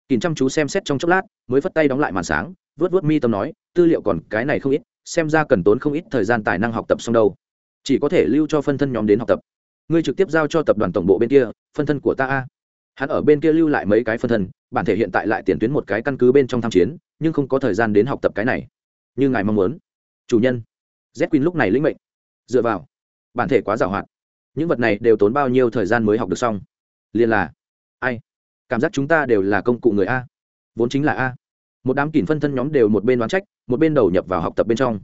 Kín chăm chú xem xét trong chốc lát, mới phất tay đóng lại màn sáng vớt vớt mi tâm nói, tư liệu còn cái này không ít, xem ra cần tốn không ít thời gian tài năng học tập xong đâu. Chỉ có thể lưu cho phân thân nhóm đến học tập. Ngươi trực tiếp giao cho tập đoàn tổng bộ bên kia, phân thân của ta a. Hắn ở bên kia lưu lại mấy cái phân thân, bản thể hiện tại lại tiền tuyến một cái căn cứ bên trong tham chiến, nhưng không có thời gian đến học tập cái này. Như ngài mong muốn. Chủ nhân. Z queen lúc này lĩnh mệnh. Dựa vào. Bản thể quá giàu hoạt những vật này đều tốn bao nhiêu thời gian mới học được xong? Liền là, ai? Cảm giác chúng ta đều là công cụ người a. Vốn chính là a. Một đám kỷ phân thân nhóm đều một bên đoán trách, một bên đầu nhập vào học tập bên trong.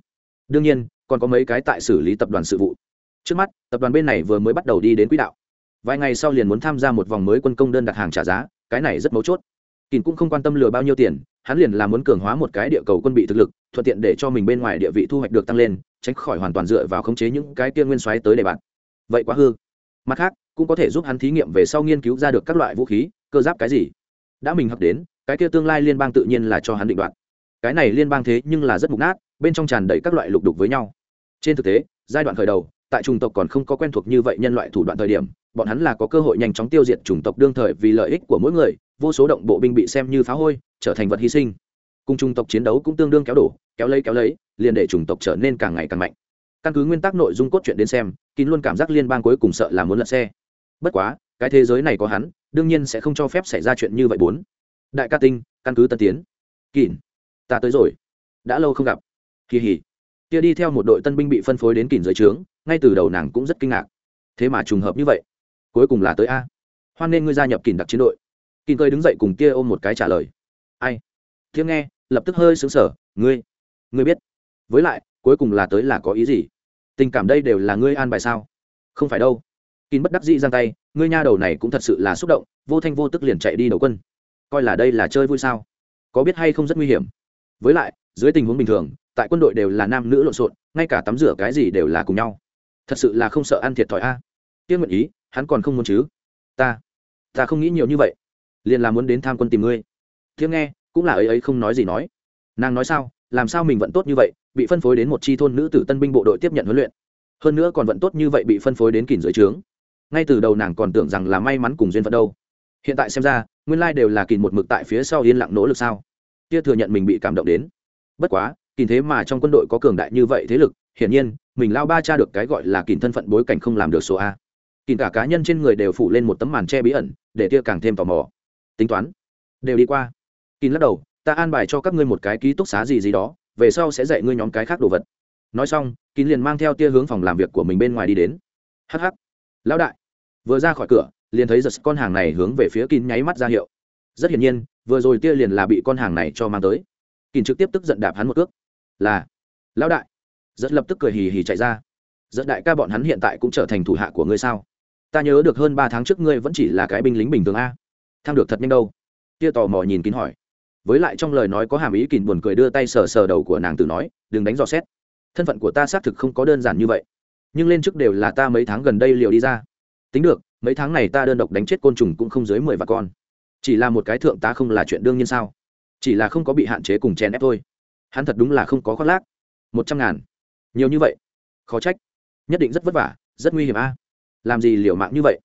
Đương nhiên, còn có mấy cái tại xử lý tập đoàn sự vụ. Trước mắt, tập đoàn bên này vừa mới bắt đầu đi đến quỹ đạo. Vài ngày sau liền muốn tham gia một vòng mới quân công đơn đặt hàng trả giá, cái này rất mấu chốt. Kỳn cũng không quan tâm lừa bao nhiêu tiền, hắn liền là muốn cường hóa một cái địa cầu quân bị thực lực, thuận tiện để cho mình bên ngoài địa vị thu hoạch được tăng lên, tránh khỏi hoàn toàn dựa vào khống chế những cái tiên nguyên xoáy tới để bạn vậy quá hư. Mặt khác, cũng có thể giúp hắn thí nghiệm về sau nghiên cứu ra được các loại vũ khí, cơ giáp cái gì. Đã mình học đến, cái kia tương lai liên bang tự nhiên là cho hắn định đoạt. Cái này liên bang thế nhưng là rất mục nát, bên trong tràn đầy các loại lục đục với nhau. Trên thực tế, giai đoạn khởi đầu, tại chủng tộc còn không có quen thuộc như vậy nhân loại thủ đoạn thời điểm, bọn hắn là có cơ hội nhanh chóng tiêu diệt chủng tộc đương thời vì lợi ích của mỗi người, vô số động bộ binh bị xem như phá hôi, trở thành vật hy sinh. Cùng chủng tộc chiến đấu cũng tương đương kéo đổ, kéo lấy kéo lấy, liền để chủng tộc trở nên càng ngày càng mạnh. Căn cứ nguyên tắc nội dung cốt truyện đến xem kín luôn cảm giác liên bang cuối cùng sợ là muốn lật xe. Bất quá, cái thế giới này có hắn, đương nhiên sẽ không cho phép xảy ra chuyện như vậy bốn. Đại ca tinh, căn cứ tân tiến. Kín ta tới rồi. Đã lâu không gặp. Kỳ hỉ. Kia đi theo một đội tân binh bị phân phối đến kín dưới trướng, ngay từ đầu nàng cũng rất kinh ngạc. Thế mà trùng hợp như vậy. Cuối cùng là tới a. Hoan nên ngươi gia nhập kín đặc chiến đội. Kín cười đứng dậy cùng kia ôm một cái trả lời. Ai? Thiêng nghe, lập tức hơi xứng sở ngươi ngươi biết. Với lại, cuối cùng là tới là có ý gì? Tình cảm đây đều là ngươi an bài sao? Không phải đâu. Kín bất đắc dĩ giang tay, ngươi nha đầu này cũng thật sự là xúc động, vô thanh vô tức liền chạy đi đầu quân. Coi là đây là chơi vui sao? Có biết hay không rất nguy hiểm. Với lại, dưới tình huống bình thường, tại quân đội đều là nam nữ lộn xộn, ngay cả tắm rửa cái gì đều là cùng nhau. Thật sự là không sợ ăn thiệt thòi a. Tiên nguyện ý, hắn còn không muốn chứ. Ta ta không nghĩ nhiều như vậy. Liền là muốn đến tham quân tìm ngươi. Tiếng nghe, cũng là ấy ấy không nói gì nói. Nàng nói sao, làm sao mình vẫn tốt như vậy bị phân phối đến một chi thôn nữ tử tân binh bộ đội tiếp nhận huấn luyện. Hơn nữa còn vận tốt như vậy bị phân phối đến kìn dưới trướng. Ngay từ đầu nàng còn tưởng rằng là may mắn cùng duyên phận đâu. Hiện tại xem ra, nguyên lai đều là kìn một mực tại phía sau yên lặng nỗ lực sao? Tia thừa nhận mình bị cảm động đến. Bất quá kìn thế mà trong quân đội có cường đại như vậy thế lực, hiển nhiên, mình lao ba cha được cái gọi là kìn thân phận bối cảnh không làm được số a. Kìn cả cá nhân trên người đều phủ lên một tấm màn che bí ẩn, để tia càng thêm tò mò. Tính toán. Đều đi qua. Kìn lắc đầu, ta an bài cho các ngươi một cái ký túc xá gì gì đó về sau sẽ dạy ngươi nhóm cái khác đồ vật. Nói xong, kín liền mang theo tia hướng phòng làm việc của mình bên ngoài đi đến. Hh lão đại. Vừa ra khỏi cửa, liền thấy giật con hàng này hướng về phía kín nháy mắt ra hiệu. Rất hiển nhiên, vừa rồi tia liền là bị con hàng này cho mang tới. Kín trực tiếp tức giận đạp hắn một cước. Là. Lão đại. Rất lập tức cười hì hì chạy ra. Rất đại ca bọn hắn hiện tại cũng trở thành thủ hạ của ngươi sao? Ta nhớ được hơn ba tháng trước ngươi vẫn chỉ là cái binh lính bình thường a. Thăng được thật nhanh đâu. Tia tò mò nhìn kín hỏi với lại trong lời nói có hàm ý kìn buồn cười đưa tay sờ sờ đầu của nàng tử nói, đừng đánh dò xét. Thân phận của ta xác thực không có đơn giản như vậy. Nhưng lên trước đều là ta mấy tháng gần đây liều đi ra. Tính được, mấy tháng này ta đơn độc đánh chết côn trùng cũng không dưới mười vạn con. Chỉ là một cái thượng tá không là chuyện đương nhiên sao? Chỉ là không có bị hạn chế cùng chèn ép thôi. Hắn thật đúng là không có khoác lác. Một trăm ngàn. Nhiều như vậy? Khó trách. Nhất định rất vất vả, rất nguy hiểm a. Làm gì liều mạng như vậy?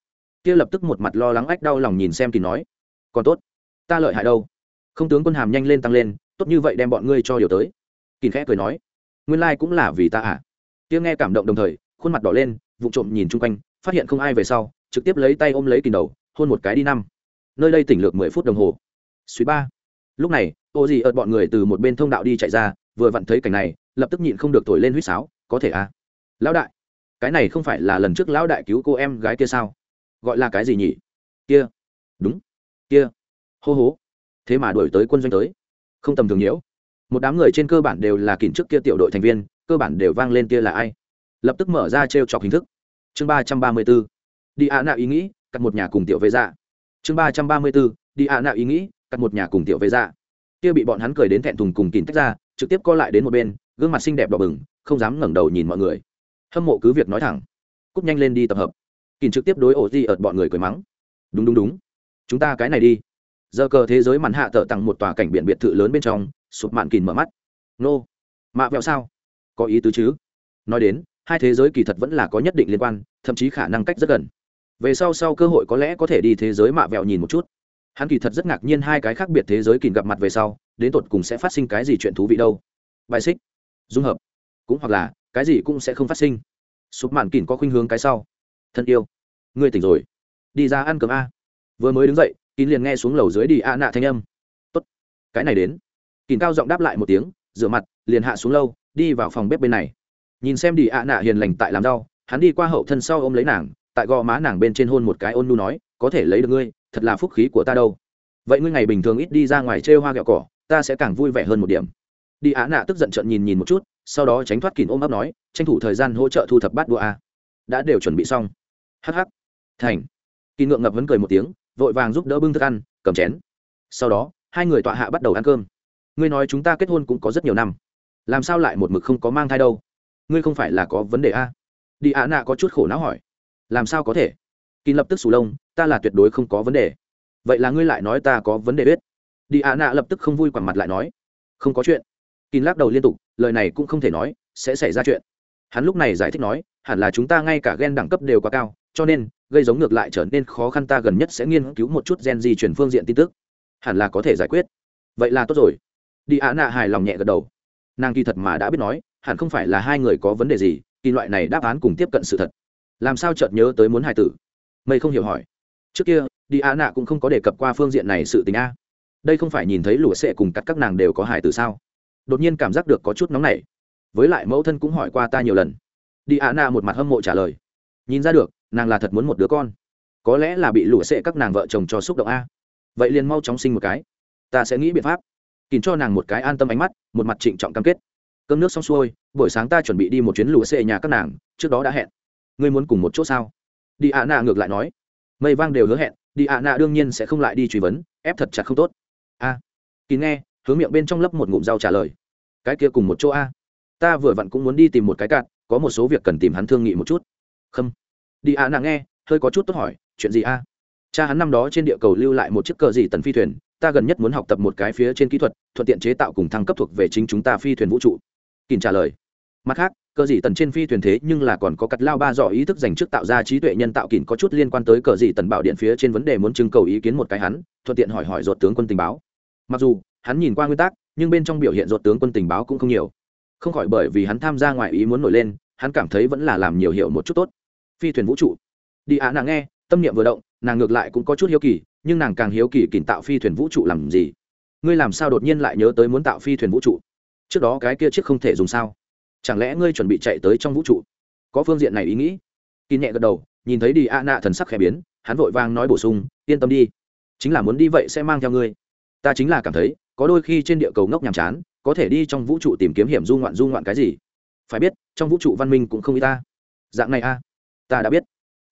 Kia lập tức một mặt lo lắng ách đau lòng nhìn xem thì nói, còn tốt. Ta lợi hại đâu? Không tướng quân hàm nhanh lên tăng lên, tốt như vậy đem bọn ngươi cho điều tới. Kín khẽ cười nói, nguyên lai cũng là vì ta à? Tiếng nghe cảm động đồng thời, khuôn mặt đỏ lên, vụ trộm nhìn chung quanh, phát hiện không ai về sau, trực tiếp lấy tay ôm lấy kín đầu, hôn một cái đi năm. Nơi đây tỉnh lược mười phút đồng hồ. Suy ba. Lúc này, ô gì ợt bọn người từ một bên thông đạo đi chạy ra, vừa vặn thấy cảnh này, lập tức nhịn không được thổi lên huýt sáo, có thể à? Lão đại, cái này không phải là lần trước lão đại cứu cô em gái kia sao? Gọi là cái gì nhỉ? Kia. Đúng. Kia. Hô hố thế mà đuổi tới quân doanh tới. Không tầm thường nhiễu. Một đám người trên cơ bản đều là kỉnh trước kia tiểu đội thành viên, cơ bản đều vang lên kia là ai. Lập tức mở ra t r e o chọc hình thức. Chương ba trăm ba mươi b ố đi ạ nạ ý nghĩ, cắt một nhà cùng tiểu về dạ. Chương ba trăm ba mươi b ố đi ạ nạ ý nghĩ, cắt một nhà cùng tiểu về dạ. Kia bị bọn hắn cười đến thẹn thùng cùng kín tách ra, trực tiếp co lại đến một bên, gương mặt xinh đẹp đỏ bừng, không dám ngẩng đầu nhìn mọi người. Hâm mộ cứ việc nói thẳng. Cúp nhanh lên đi tập hợp. Kín trực tiếp đối ổ di ợt bọn người cười mắng. Đúng đúng đúng. Chúng ta cái này đi giờ cờ thế giới mặn hạ tờ tặng một tòa cảnh biển biệt thự lớn bên trong, sụp mạn kìn mở mắt. Nô, mạ vẹo sao? Có ý tứ chứ? Nói đến, hai thế giới kỳ thật vẫn là có nhất định liên quan, thậm chí khả năng cách rất gần. Về sau sau cơ hội có lẽ có thể đi thế giới mạ vẹo nhìn một chút. Hắn kỳ thật rất ngạc nhiên hai cái khác biệt thế giới kỳ gặp mặt về sau, đến tột cùng sẽ phát sinh cái gì chuyện thú vị đâu. Bài xích, dung hợp. Cũng hoặc là, cái gì cũng sẽ không phát sinh. Sụp mạn kìn có khuynh hướng cái sau. Thân yêu. Ngươi tỉnh rồi. Đi ra ăn cơm a. Vừa mới đứng dậy kín liền nghe xuống lầu dưới đi a nạ thanh âm. Tốt, cái này đến. Kín cao giọng đáp lại một tiếng, rửa mặt, liền hạ xuống lâu, đi vào phòng bếp bên này. Nhìn xem đi a nạ hiền lành tại làm rau hắn đi qua hậu thân sau ôm lấy nàng, tại gò má nàng bên trên hôn một cái ôn nu nói, có thể lấy được ngươi, thật là phúc khí của ta đâu. Vậy ngươi ngày bình thường ít đi ra ngoài trêu hoa gẹo cỏ, ta sẽ càng vui vẻ hơn một điểm. Đi á nạ tức giận trận nhìn nhìn một chút, sau đó tránh thoát kín ôm ấp nói, tranh thủ thời gian hỗ trợ thu thập bát đũa a. Đã đều chuẩn bị xong. Hh thành. Kỳ ngượng ngập vẫn cười một tiếng vội vàng giúp đỡ bưng thức ăn, cầm chén. Sau đó, hai người tọa hạ bắt đầu ăn cơm. Ngươi nói chúng ta kết hôn cũng có rất nhiều năm. Làm sao lại một mực không có mang thai đâu? Ngươi không phải là có vấn đề a đi ạ nạ có chút khổ não hỏi. Làm sao có thể? Kỳ lập tức sù lông, ta là tuyệt đối không có vấn đề. Vậy là ngươi lại nói ta có vấn đề biết. Đi ạ nạ lập tức không vui quẳng mặt lại nói. Không có chuyện. Kỳ lắc đầu liên tục, lời này cũng không thể nói, sẽ xảy ra chuyện. Hắn lúc này giải thích nói, hẳn là chúng ta ngay cả ghen đẳng cấp đều quá cao, cho nên gây giống ngược lại trở nên khó khăn, ta gần nhất sẽ nghiên cứu một chút gen di chuyển phương diện tin tức. Hẳn là có thể giải quyết. Vậy là tốt rồi. Đi ạ nạ hài lòng nhẹ gật đầu. Nàng kỳ thật mà đã biết nói, hẳn không phải là hai người có vấn đề gì, kỳ loại này đáp án cùng tiếp cận sự thật. Làm sao chợt nhớ tới muốn hài tử? Mây không hiểu hỏi. Trước kia, đi ạ nạ cũng không có đề cập qua phương diện này sự tình a. Đây không phải nhìn thấy lụa sệ cùng cắt các nàng đều có hài tử sao? Đột nhiên cảm giác được có chút nóng nảy. Với lại mẫu thân cũng hỏi qua ta nhiều lần. Đi ạ nạ một mặt hâm mộ trả lời. Nhìn ra được nàng là thật muốn một đứa con. Có lẽ là bị lụa sệ các nàng vợ chồng cho xúc động a. Vậy liền mau chóng sinh một cái. Ta sẽ nghĩ biện pháp. Kìm cho nàng một cái an tâm ánh mắt một mặt trịnh trọng cam kết. Cơm nước xong xuôi buổi sáng ta chuẩn bị đi một chuyến lụa sệ nhà các nàng trước đó đã hẹn. Ngươi muốn cùng một chỗ sao? Đi ạ nạ ngược lại nói. Mây vang đều hứa hẹn đi ạ nạ đương nhiên sẽ không lại đi truy vấn ép thật chặt không tốt. A. À, nghe hướng miệng bên trong lấp một ngụm rau trả lời. Cái kia cùng một chỗ a. Ta vừa vặn cũng muốn đi tìm một cái cạn có một số việc cần tìm hắn thương nghị một chút. Không đi ạ nàng nghe, hơi có chút tốt hỏi, chuyện gì a? Cha hắn năm đó trên địa cầu lưu lại một chiếc cờ gì tần phi thuyền, ta gần nhất muốn học tập một cái phía trên kỹ thuật, thuận tiện chế tạo cùng thăng cấp thuộc về chính chúng ta phi thuyền vũ trụ. Kìm trả lời. Mặt khác, cờ dị tần trên phi thuyền thế nhưng là còn có cắt lao ba dò ý thức dành trước tạo ra trí tuệ nhân tạo kìm có chút liên quan tới cờ dị tần bảo điện phía trên vấn đề muốn trưng cầu ý kiến một cái hắn, thuận tiện hỏi hỏi ruột tướng quân tình báo. Mặc dù, hắn nhìn qua nguyên tắc, nhưng bên trong biểu hiện ruột tướng quân tình báo cũng không nhiều. Không khỏi bởi vì hắn tham gia ngoài ý muốn nổi lên, hắn cảm thấy vẫn là làm nhiều hiểu một chút tốt phi thuyền vũ trụ. Đi ạ, nàng nghe, tâm niệm vừa động, nàng ngược lại cũng có chút hiếu kỳ, nhưng nàng càng hiếu kỳ kìm tạo phi thuyền vũ trụ làm gì? Ngươi làm sao đột nhiên lại nhớ tới muốn tạo phi thuyền vũ trụ? Trước đó cái kia chiếc không thể dùng sao? Chẳng lẽ ngươi chuẩn bị chạy tới trong vũ trụ? Có phương diện này ý nghĩ. Kỳ nhẹ gật đầu, nhìn thấy đi a nạ thần sắc khẽ biến, hắn vội vang nói bổ sung, yên tâm đi. Chính là muốn đi vậy sẽ mang theo ngươi. Ta chính là cảm thấy, có đôi khi trên địa cầu ngốc nhàm chán, có thể đi trong vũ trụ tìm kiếm hiểm du ngoạn du ngoạn cái gì? Phải biết, trong vũ trụ văn minh cũng không y ta. Dạng này a ta đã biết.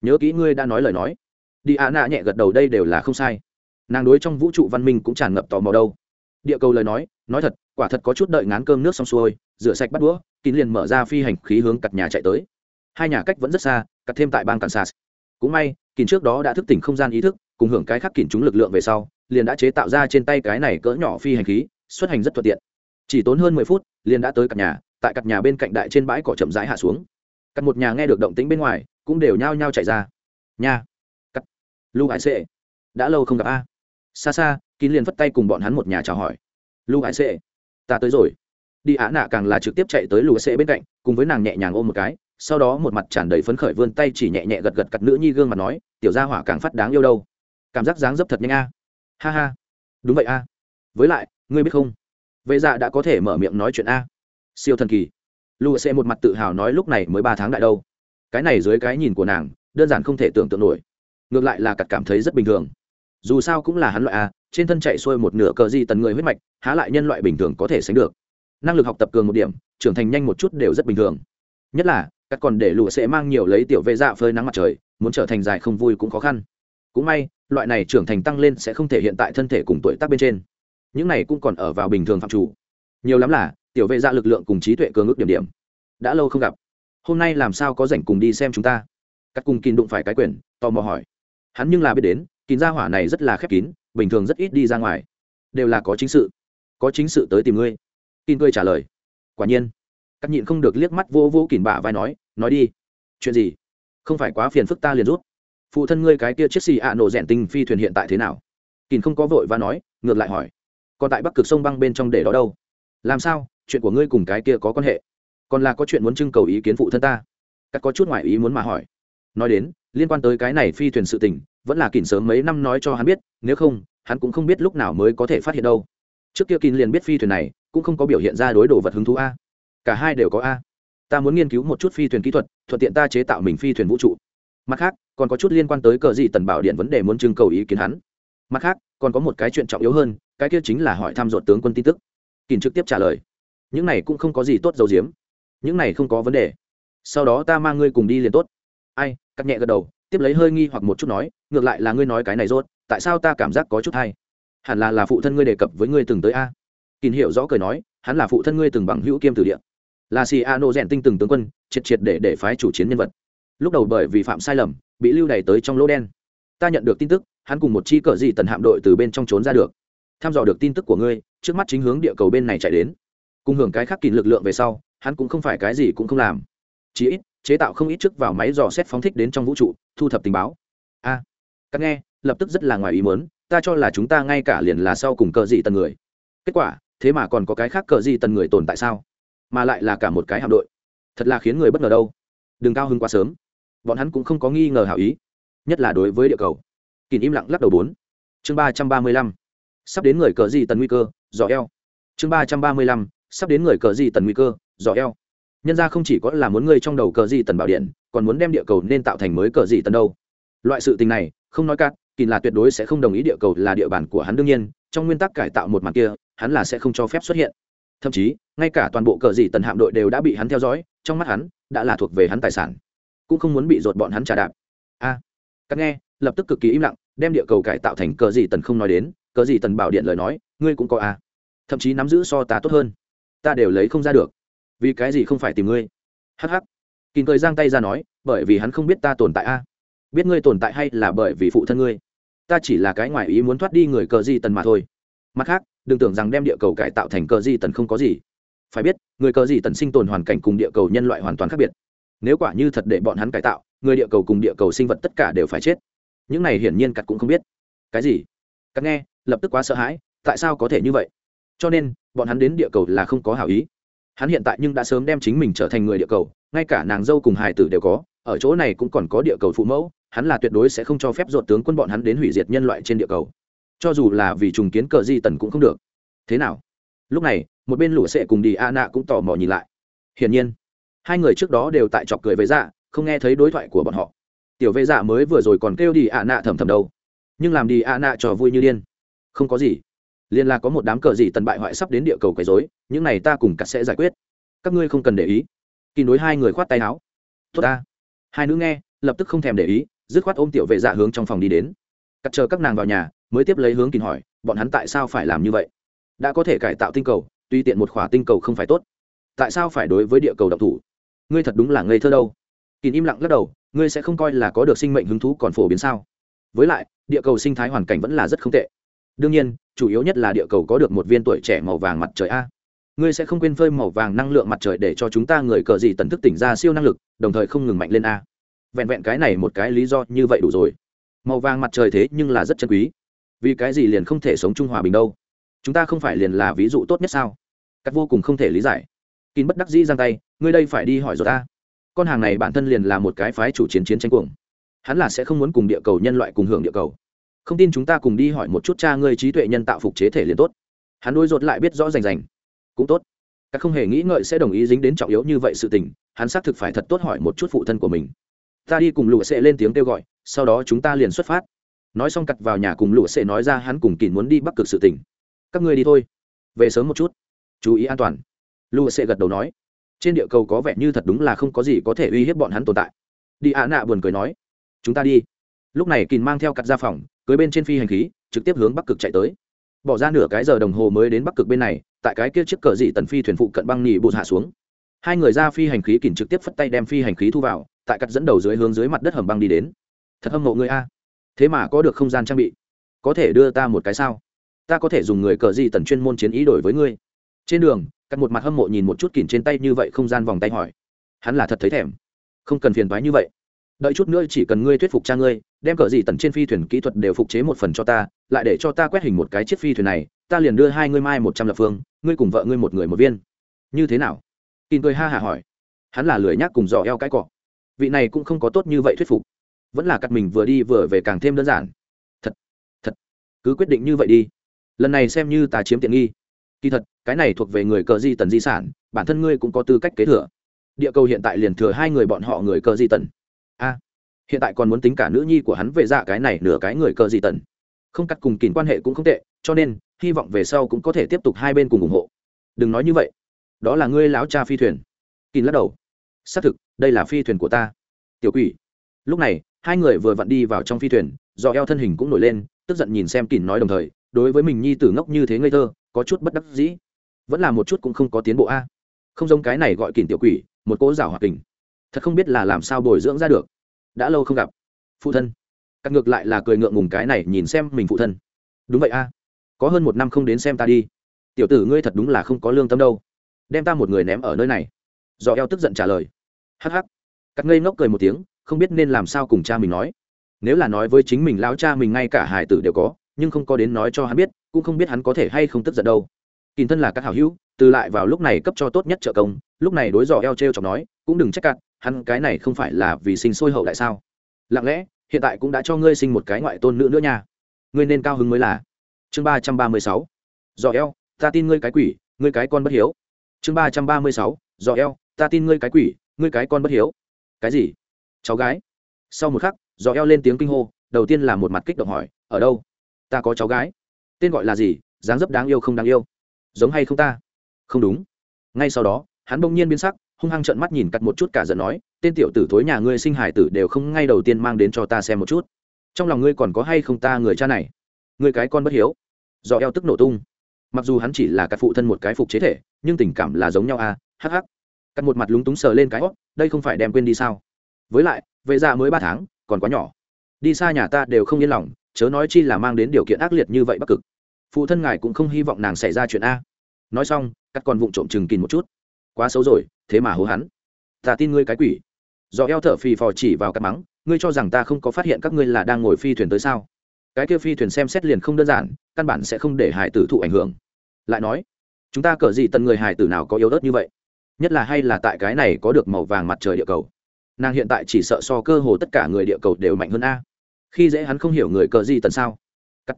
Nhớ kỹ ngươi đã nói lời nói. Đi ạ nạ nhẹ gật đầu, đây đều là không sai. Nàng đối trong vũ trụ văn minh cũng tràn ngập tò mò đâu. Địa cầu lời nói nói thật, quả thật có chút đợi ngán cơm nước xong xuôi, rửa sạch bắt đũa, kín liền mở ra phi hành khí hướng cặt nhà chạy tới. Hai nhà cách vẫn rất xa, cặt thêm tại bang kansas. Cũng may, kín trước đó đã thức tỉnh không gian ý thức, cùng hưởng cái khắc kín chúng lực lượng về sau, liền đã chế tạo ra trên tay cái này cỡ nhỏ phi hành khí, xuất hành rất thuận tiện. Chỉ tốn hơn mười phút, liền đã tới cặt nhà, tại cặt nhà bên cạnh đại trên bãi cỏ chậm rãi hạ xuống. Cặt một nhà nghe được động tĩnh bên ngoài cũng đều nhao nhao chạy ra. Nha. Cắt. Lưu hải sệ. Đã lâu không gặp a. Xa xa, kín liền phất tay cùng bọn hắn một nhà chào hỏi. Lưu hải sệ, ta tới rồi. Đi á nạ càng là trực tiếp chạy tới lưu sệ bên cạnh, cùng với nàng nhẹ nhàng ôm một cái, sau đó một mặt tràn đầy phấn khởi vươn tay chỉ nhẹ nhẹ gật gật cặt nữ nhi gương mặt nói, tiểu gia hỏa càng phát đáng yêu đâu. Cảm giác dáng dấp thật nhanh a. Ha ha. Đúng vậy a. Với lại, ngươi biết không? Vệ dạ đã có thể mở miệng nói chuyện a. Siêu thần kỳ. Lưu sệ một mặt tự hào nói, lúc này mới ba tháng đại đâu cái này dưới cái nhìn của nàng, đơn giản không thể tưởng tượng nổi. Ngược lại là cặt cảm thấy rất bình thường. Dù sao cũng là hắn loại a, trên thân chạy xuôi một nửa cờ di tần người huyết mạch, há lại nhân loại bình thường có thể sánh được. Năng lực học tập cường một điểm, trưởng thành nhanh một chút đều rất bình thường. Nhất là, các còn để lụa sẽ mang nhiều lấy tiểu vệ dạ phơi nắng mặt trời, muốn trở thành dài không vui cũng khó khăn. Cũng may, loại này trưởng thành tăng lên sẽ không thể hiện tại thân thể cùng tuổi tác bên trên. Những này cũng còn ở vào bình thường phạm chủ. Nhiều lắm là, tiểu vệ dạ lực lượng cùng trí tuệ cường ước điểm điểm. Đã lâu không gặp hôm nay làm sao có rảnh cùng đi xem chúng ta? Cắt cùng kín đụng phải cái quyền, tò mò hỏi. Hắn nhưng là biết đến kín gia hỏa này rất là khép kín, bình thường rất ít đi ra ngoài. Đều là có chính sự. Có chính sự tới tìm ngươi. Kín cười trả lời. Quả nhiên. Cắt nhịn không được liếc mắt vô vô kín bả vai nói nói đi. Chuyện gì? Không phải quá phiền phức ta liền rút. Phụ thân ngươi cái kia chiếc xì ạ nổ rèn tinh phi thuyền hiện tại thế nào? Kín không có vội và nói, ngược lại hỏi. Còn tại bắc cực sông băng bên trong để đó đâu? Làm sao? Chuyện của ngươi cùng cái kia có quan hệ? Còn là có chuyện muốn trưng cầu ý kiến phụ thân ta. Các có chút ngoại ý muốn mà hỏi. Nói đến, liên quan tới cái này phi thuyền sự tình, vẫn là kỳn sớm mấy năm nói cho hắn biết, nếu không, hắn cũng không biết lúc nào mới có thể phát hiện đâu. Trước kia kỳn liền biết phi thuyền này, cũng không có biểu hiện ra đối đồ vật hứng thú a. Cả hai đều có a. Ta muốn nghiên cứu một chút phi thuyền kỹ thuật, thuận tiện ta chế tạo mình phi thuyền vũ trụ. Mặt khác, còn có chút liên quan tới cờ gì tần bảo điện vấn đề muốn trưng cầu ý kiến hắn. Mặt khác, còn có một cái chuyện trọng yếu hơn, cái kia chính là hỏi thăm dột tướng quân tin tức. Kỳn trực tiếp trả lời. Những này cũng không có gì tốt dầu diếm những này không có vấn đề. Sau đó ta mang ngươi cùng đi liền tốt. Ai, cắt nhẹ gật đầu, tiếp lấy hơi nghi hoặc một chút nói, ngược lại là ngươi nói cái này rốt, tại sao ta cảm giác có chút hay? Hẳn là là phụ thân ngươi đề cập với ngươi từng tới a. Kín hiểu rõ cười nói, hắn là phụ thân ngươi từng bằng hữu kiêm từ địa. Là xì a nô rèn tinh từng tướng quân, triệt triệt để để phái chủ chiến nhân vật. Lúc đầu bởi vì phạm sai lầm, bị lưu đày tới trong lỗ đen. Ta nhận được tin tức, hắn cùng một chi cờ gì tần hạm đội từ bên trong trốn ra được. Tham dò được tin tức của ngươi, trước mắt chính hướng địa cầu bên này chạy đến. Cùng hưởng cái khác kín lực lượng về sau hắn cũng không phải cái gì cũng không làm. Chí ít chế tạo không ít chức vào máy dò xét phóng thích đến trong vũ trụ thu thập tình báo. A à, các nghe lập tức rất là ngoài ý muốn ta cho là chúng ta ngay cả liền là sau cùng cờ gì tần người. Kết quả thế mà còn có cái khác cờ gì tần người tồn tại sao? Mà lại là cả một cái hạm đội. Thật là khiến người bất ngờ đâu. Đừng cao hứng quá sớm. Bọn hắn cũng không có nghi ngờ hảo ý. Nhất là đối với địa cầu. Kìm im lặng lắc đầu bốn. Chương ba trăm ba mươi lăm. Sắp đến người cờ gì tần nguy cơ dò eo. Chương ba trăm ba mươi lăm. Sắp đến người cờ gì tần nguy cơ dò eo. Nhân ra không chỉ có là muốn ngươi trong đầu cờ gì tần bảo điện còn muốn đem địa cầu nên tạo thành mới cờ gì tần đâu. Loại sự tình này không nói cát kỳ là tuyệt đối sẽ không đồng ý địa cầu là địa bàn của hắn đương nhiên trong nguyên tắc cải tạo một mặt kia hắn là sẽ không cho phép xuất hiện. Thậm chí ngay cả toàn bộ cờ gì tần hạm đội đều đã bị hắn theo dõi trong mắt hắn đã là thuộc về hắn tài sản. Cũng không muốn bị dột bọn hắn trả đạp. A. À, các nghe lập tức cực kỳ im lặng đem địa cầu cải tạo thành cờ gì tần không nói đến cờ gì tần bảo điện lời nói ngươi cũng có a. Thậm chí nắm giữ so ta tốt hơn. Ta đều lấy không ra được vì cái gì không phải tìm ngươi? Hh kín cười giang tay ra nói, bởi vì hắn không biết ta tồn tại a. Biết ngươi tồn tại hay là bởi vì phụ thân ngươi? Ta chỉ là cái ngoại ý muốn thoát đi người cờ di tần mà thôi. Mặt khác, đừng tưởng rằng đem địa cầu cải tạo thành cờ di tần không có gì. Phải biết, người cờ di tần sinh tồn hoàn cảnh cùng địa cầu nhân loại hoàn toàn khác biệt. Nếu quả như thật để bọn hắn cải tạo, người địa cầu cùng địa cầu sinh vật tất cả đều phải chết. Những này hiển nhiên cắt cũng không biết. Cái gì? Cắt nghe, lập tức quá sợ hãi, tại sao có thể như vậy? Cho nên, bọn hắn đến địa cầu là không có hảo ý hắn hiện tại nhưng đã sớm đem chính mình trở thành người địa cầu, ngay cả nàng dâu cùng hài tử đều có, ở chỗ này cũng còn có địa cầu phụ mẫu, hắn là tuyệt đối sẽ không cho phép ruột tướng quân bọn hắn đến hủy diệt nhân loại trên địa cầu. Cho dù là vì trùng kiến cờ di tần cũng không được. Thế nào? Lúc này, một bên lũ sệ cùng đi a nạ cũng tò mò nhìn lại. Hiển nhiên, hai người trước đó đều tại chọc cười với dạ không nghe thấy đối thoại của bọn họ. Tiểu vệ dạ mới vừa rồi còn kêu đi a nạ thầm thầm đâu. Nhưng làm đi a nạ trò vui như điên. Không có gì liên là có một đám cờ gì tần bại hoại sắp đến địa cầu quấy rối, những này ta cùng cắt sẽ giải quyết. Các ngươi không cần để ý. Kỳ nối hai người khoát tay áo. Tốt ta. Hai nữ nghe, lập tức không thèm để ý, dứt khoát ôm tiểu vệ dạ hướng trong phòng đi đến. Cắt chờ các nàng vào nhà, mới tiếp lấy hướng kỳ hỏi, bọn hắn tại sao phải làm như vậy? Đã có thể cải tạo tinh cầu, tuy tiện một khỏa tinh cầu không phải tốt. Tại sao phải đối với địa cầu độc thủ? Ngươi thật đúng là ngây thơ đâu. Kỳ im lặng lắc đầu, ngươi sẽ không coi là có được sinh mệnh hứng thú còn phổ biến sao? Với lại, địa cầu sinh thái hoàn cảnh vẫn là rất không tệ đương nhiên, chủ yếu nhất là địa cầu có được một viên tuổi trẻ màu vàng mặt trời a. Ngươi sẽ không quên phơi màu vàng năng lượng mặt trời để cho chúng ta người cờ gì tần thức tỉnh ra siêu năng lực, đồng thời không ngừng mạnh lên a. Vẹn vẹn cái này một cái lý do như vậy đủ rồi. Màu vàng mặt trời thế nhưng là rất chân quý. Vì cái gì liền không thể sống trung hòa bình đâu? Chúng ta không phải liền là ví dụ tốt nhất sao? Cắt vô cùng không thể lý giải. Kín bất đắc dĩ giang tay, ngươi đây phải đi hỏi rồi ta con hàng này bản thân liền là một cái phái chủ chiến chiến tranh cuồng. Hắn là sẽ không muốn cùng địa cầu nhân loại cùng hưởng địa cầu không tin chúng ta cùng đi hỏi một chút cha ngươi trí tuệ nhân tạo phục chế thể liền tốt. Hắn đôi rột lại biết rõ rành rành. Cũng tốt. Các không hề nghĩ ngợi sẽ đồng ý dính đến trọng yếu như vậy sự tình, hắn xác thực phải thật tốt hỏi một chút phụ thân của mình. Ta đi cùng lụa sẽ lên tiếng kêu gọi, sau đó chúng ta liền xuất phát. Nói xong cặt vào nhà cùng lụa sẽ nói ra hắn cùng kỳ muốn đi bắc cực sự tình. Các ngươi đi thôi. Về sớm một chút. Chú ý an toàn. Lụa sẽ gật đầu nói. Trên địa cầu có vẻ như thật đúng là không có gì có thể uy hiếp bọn hắn tồn tại. Đi ạ nạ buồn cười nói. Chúng ta đi. Lúc này kỳ mang theo cặt ra phòng cưới bên trên phi hành khí, trực tiếp hướng bắc cực chạy tới. Bỏ ra nửa cái giờ đồng hồ mới đến bắc cực bên này, tại cái kia chiếc cờ dị tần phi thuyền phụ cận băng nhì bột hạ xuống. Hai người ra phi hành khí kìm trực tiếp phất tay đem phi hành khí thu vào, tại cắt dẫn đầu dưới hướng dưới mặt đất hầm băng đi đến. Thật hâm mộ người a. Thế mà có được không gian trang bị. Có thể đưa ta một cái sao? Ta có thể dùng người cờ dị tần chuyên môn chiến ý đổi với ngươi. Trên đường, cắt một mặt hâm mộ nhìn một chút kìm trên tay như vậy không gian vòng tay hỏi. Hắn là thật thấy thèm. Không cần phiền thoái như vậy đợi chút nữa chỉ cần ngươi thuyết phục cha ngươi, đem cờ gì tần trên phi thuyền kỹ thuật đều phục chế một phần cho ta, lại để cho ta quét hình một cái chiếc phi thuyền này, ta liền đưa hai ngươi mai một trăm lập phương, ngươi cùng vợ ngươi một người một viên. Như thế nào? Tin cười ha hả hỏi. Hắn là lười nhác cùng dò eo cái cọ vị này cũng không có tốt như vậy thuyết phục. Vẫn là cắt mình vừa đi vừa về càng thêm đơn giản. Thật thật. Cứ quyết định như vậy đi. Lần này xem như ta chiếm tiện nghi. Kỳ thật, cái này thuộc về người cờ di tần di sản, bản thân ngươi cũng có tư cách kế thừa. Địa cầu hiện tại liền thừa hai người bọn họ người cờ di tần a, hiện tại còn muốn tính cả nữ nhi của hắn về dạ cái này nửa cái người cờ gì tần. Không cắt cùng kín quan hệ cũng không tệ, cho nên, hy vọng về sau cũng có thể tiếp tục hai bên cùng ủng hộ. Đừng nói như vậy. Đó là ngươi láo cha phi thuyền. Kín lắc đầu. Xác thực, đây là phi thuyền của ta. Tiểu quỷ. Lúc này, hai người vừa vặn đi vào trong phi thuyền, do eo thân hình cũng nổi lên, tức giận nhìn xem kín nói đồng thời, đối với mình nhi tử ngốc như thế ngây thơ, có chút bất đắc dĩ. Vẫn là một chút cũng không có tiến bộ a. Không giống cái này gọi kín tiểu quỷ, một cỗ rào hoạt kình thật không biết là làm sao bồi dưỡng ra được. Đã lâu không gặp. Phụ thân. Cắt ngược lại là cười ngượng ngùng cái này nhìn xem mình phụ thân. Đúng vậy a. Có hơn một năm không đến xem ta đi. Tiểu tử ngươi thật đúng là không có lương tâm đâu. Đem ta một người ném ở nơi này. Do eo tức giận trả lời. Hắc hắc. Cắt ngây ngốc cười một tiếng, không biết nên làm sao cùng cha mình nói. Nếu là nói với chính mình lão cha mình ngay cả hải tử đều có, nhưng không có đến nói cho hắn biết, cũng không biết hắn có thể hay không tức giận đâu. Kìm thân là các hảo hữu, từ lại vào lúc này cấp cho tốt nhất trợ công, lúc này đối dò eo t r e o chọc nói, cũng đừng trách cạn hắn cái này không phải là vì sinh sôi hậu đại sao? Lặng lẽ, hiện tại cũng đã cho ngươi sinh một cái ngoại tôn nữ nữa nha. Ngươi nên cao hứng mới là. Chương ba trăm ba mươi sáu. Dò eo, ta tin ngươi cái quỷ, ngươi cái con bất hiếu. Chương ba trăm ba mươi sáu. Dò eo, ta tin ngươi cái quỷ, ngươi cái con bất hiếu. Cái gì? Cháu gái. Sau một khắc dò eo lên tiếng kinh hô, đầu tiên là một mặt kích động hỏi, ở đâu? Ta có cháu gái. Tên gọi là gì? Dáng dấp đáng yêu không đáng yêu? Giống hay không ta? Không đúng. Ngay sau đó, hắn bỗng nhiên biến sắc hung hăng trợn mắt nhìn cắt một chút cả giận nói, tên tiểu tử thối nhà ngươi sinh hải tử đều không ngay đầu tiên mang đến cho ta xem một chút. Trong lòng ngươi còn có hay không ta người cha này? Ngươi cái con bất hiếu. Do eo tức nổ tung. Mặc dù hắn chỉ là cắt phụ thân một cái phục chế thể, nhưng tình cảm là giống nhau à hắc hắc. Cắt một mặt lúng túng sờ lên cái hót đây không phải đem quên đi sao? Với lại, vệ ra mới ba tháng, còn quá nhỏ. Đi xa nhà ta đều không yên lòng, chớ nói chi là mang đến điều kiện ác liệt như vậy bắc cực. Phụ thân ngài cũng không hy vọng nàng xảy ra chuyện a. Nói xong, cắt còn vụng trộm chừng kín một chút quá xấu rồi, thế mà hố hắn. Ta tin ngươi cái quỷ. Do eo thở phì phò chỉ vào cắt mắng, ngươi cho rằng ta không có phát hiện các ngươi là đang ngồi phi thuyền tới sao? Cái kia phi thuyền xem xét liền không đơn giản, căn bản sẽ không để hải tử thụ ảnh hưởng. Lại nói, chúng ta cờ gì tận người hải tử nào có yếu ớt như vậy? Nhất là hay là tại cái này có được màu vàng mặt trời địa cầu. Nàng hiện tại chỉ sợ so cơ hồ tất cả người địa cầu đều mạnh hơn a. Khi dễ hắn không hiểu người cờ gì tận sao? Cắt.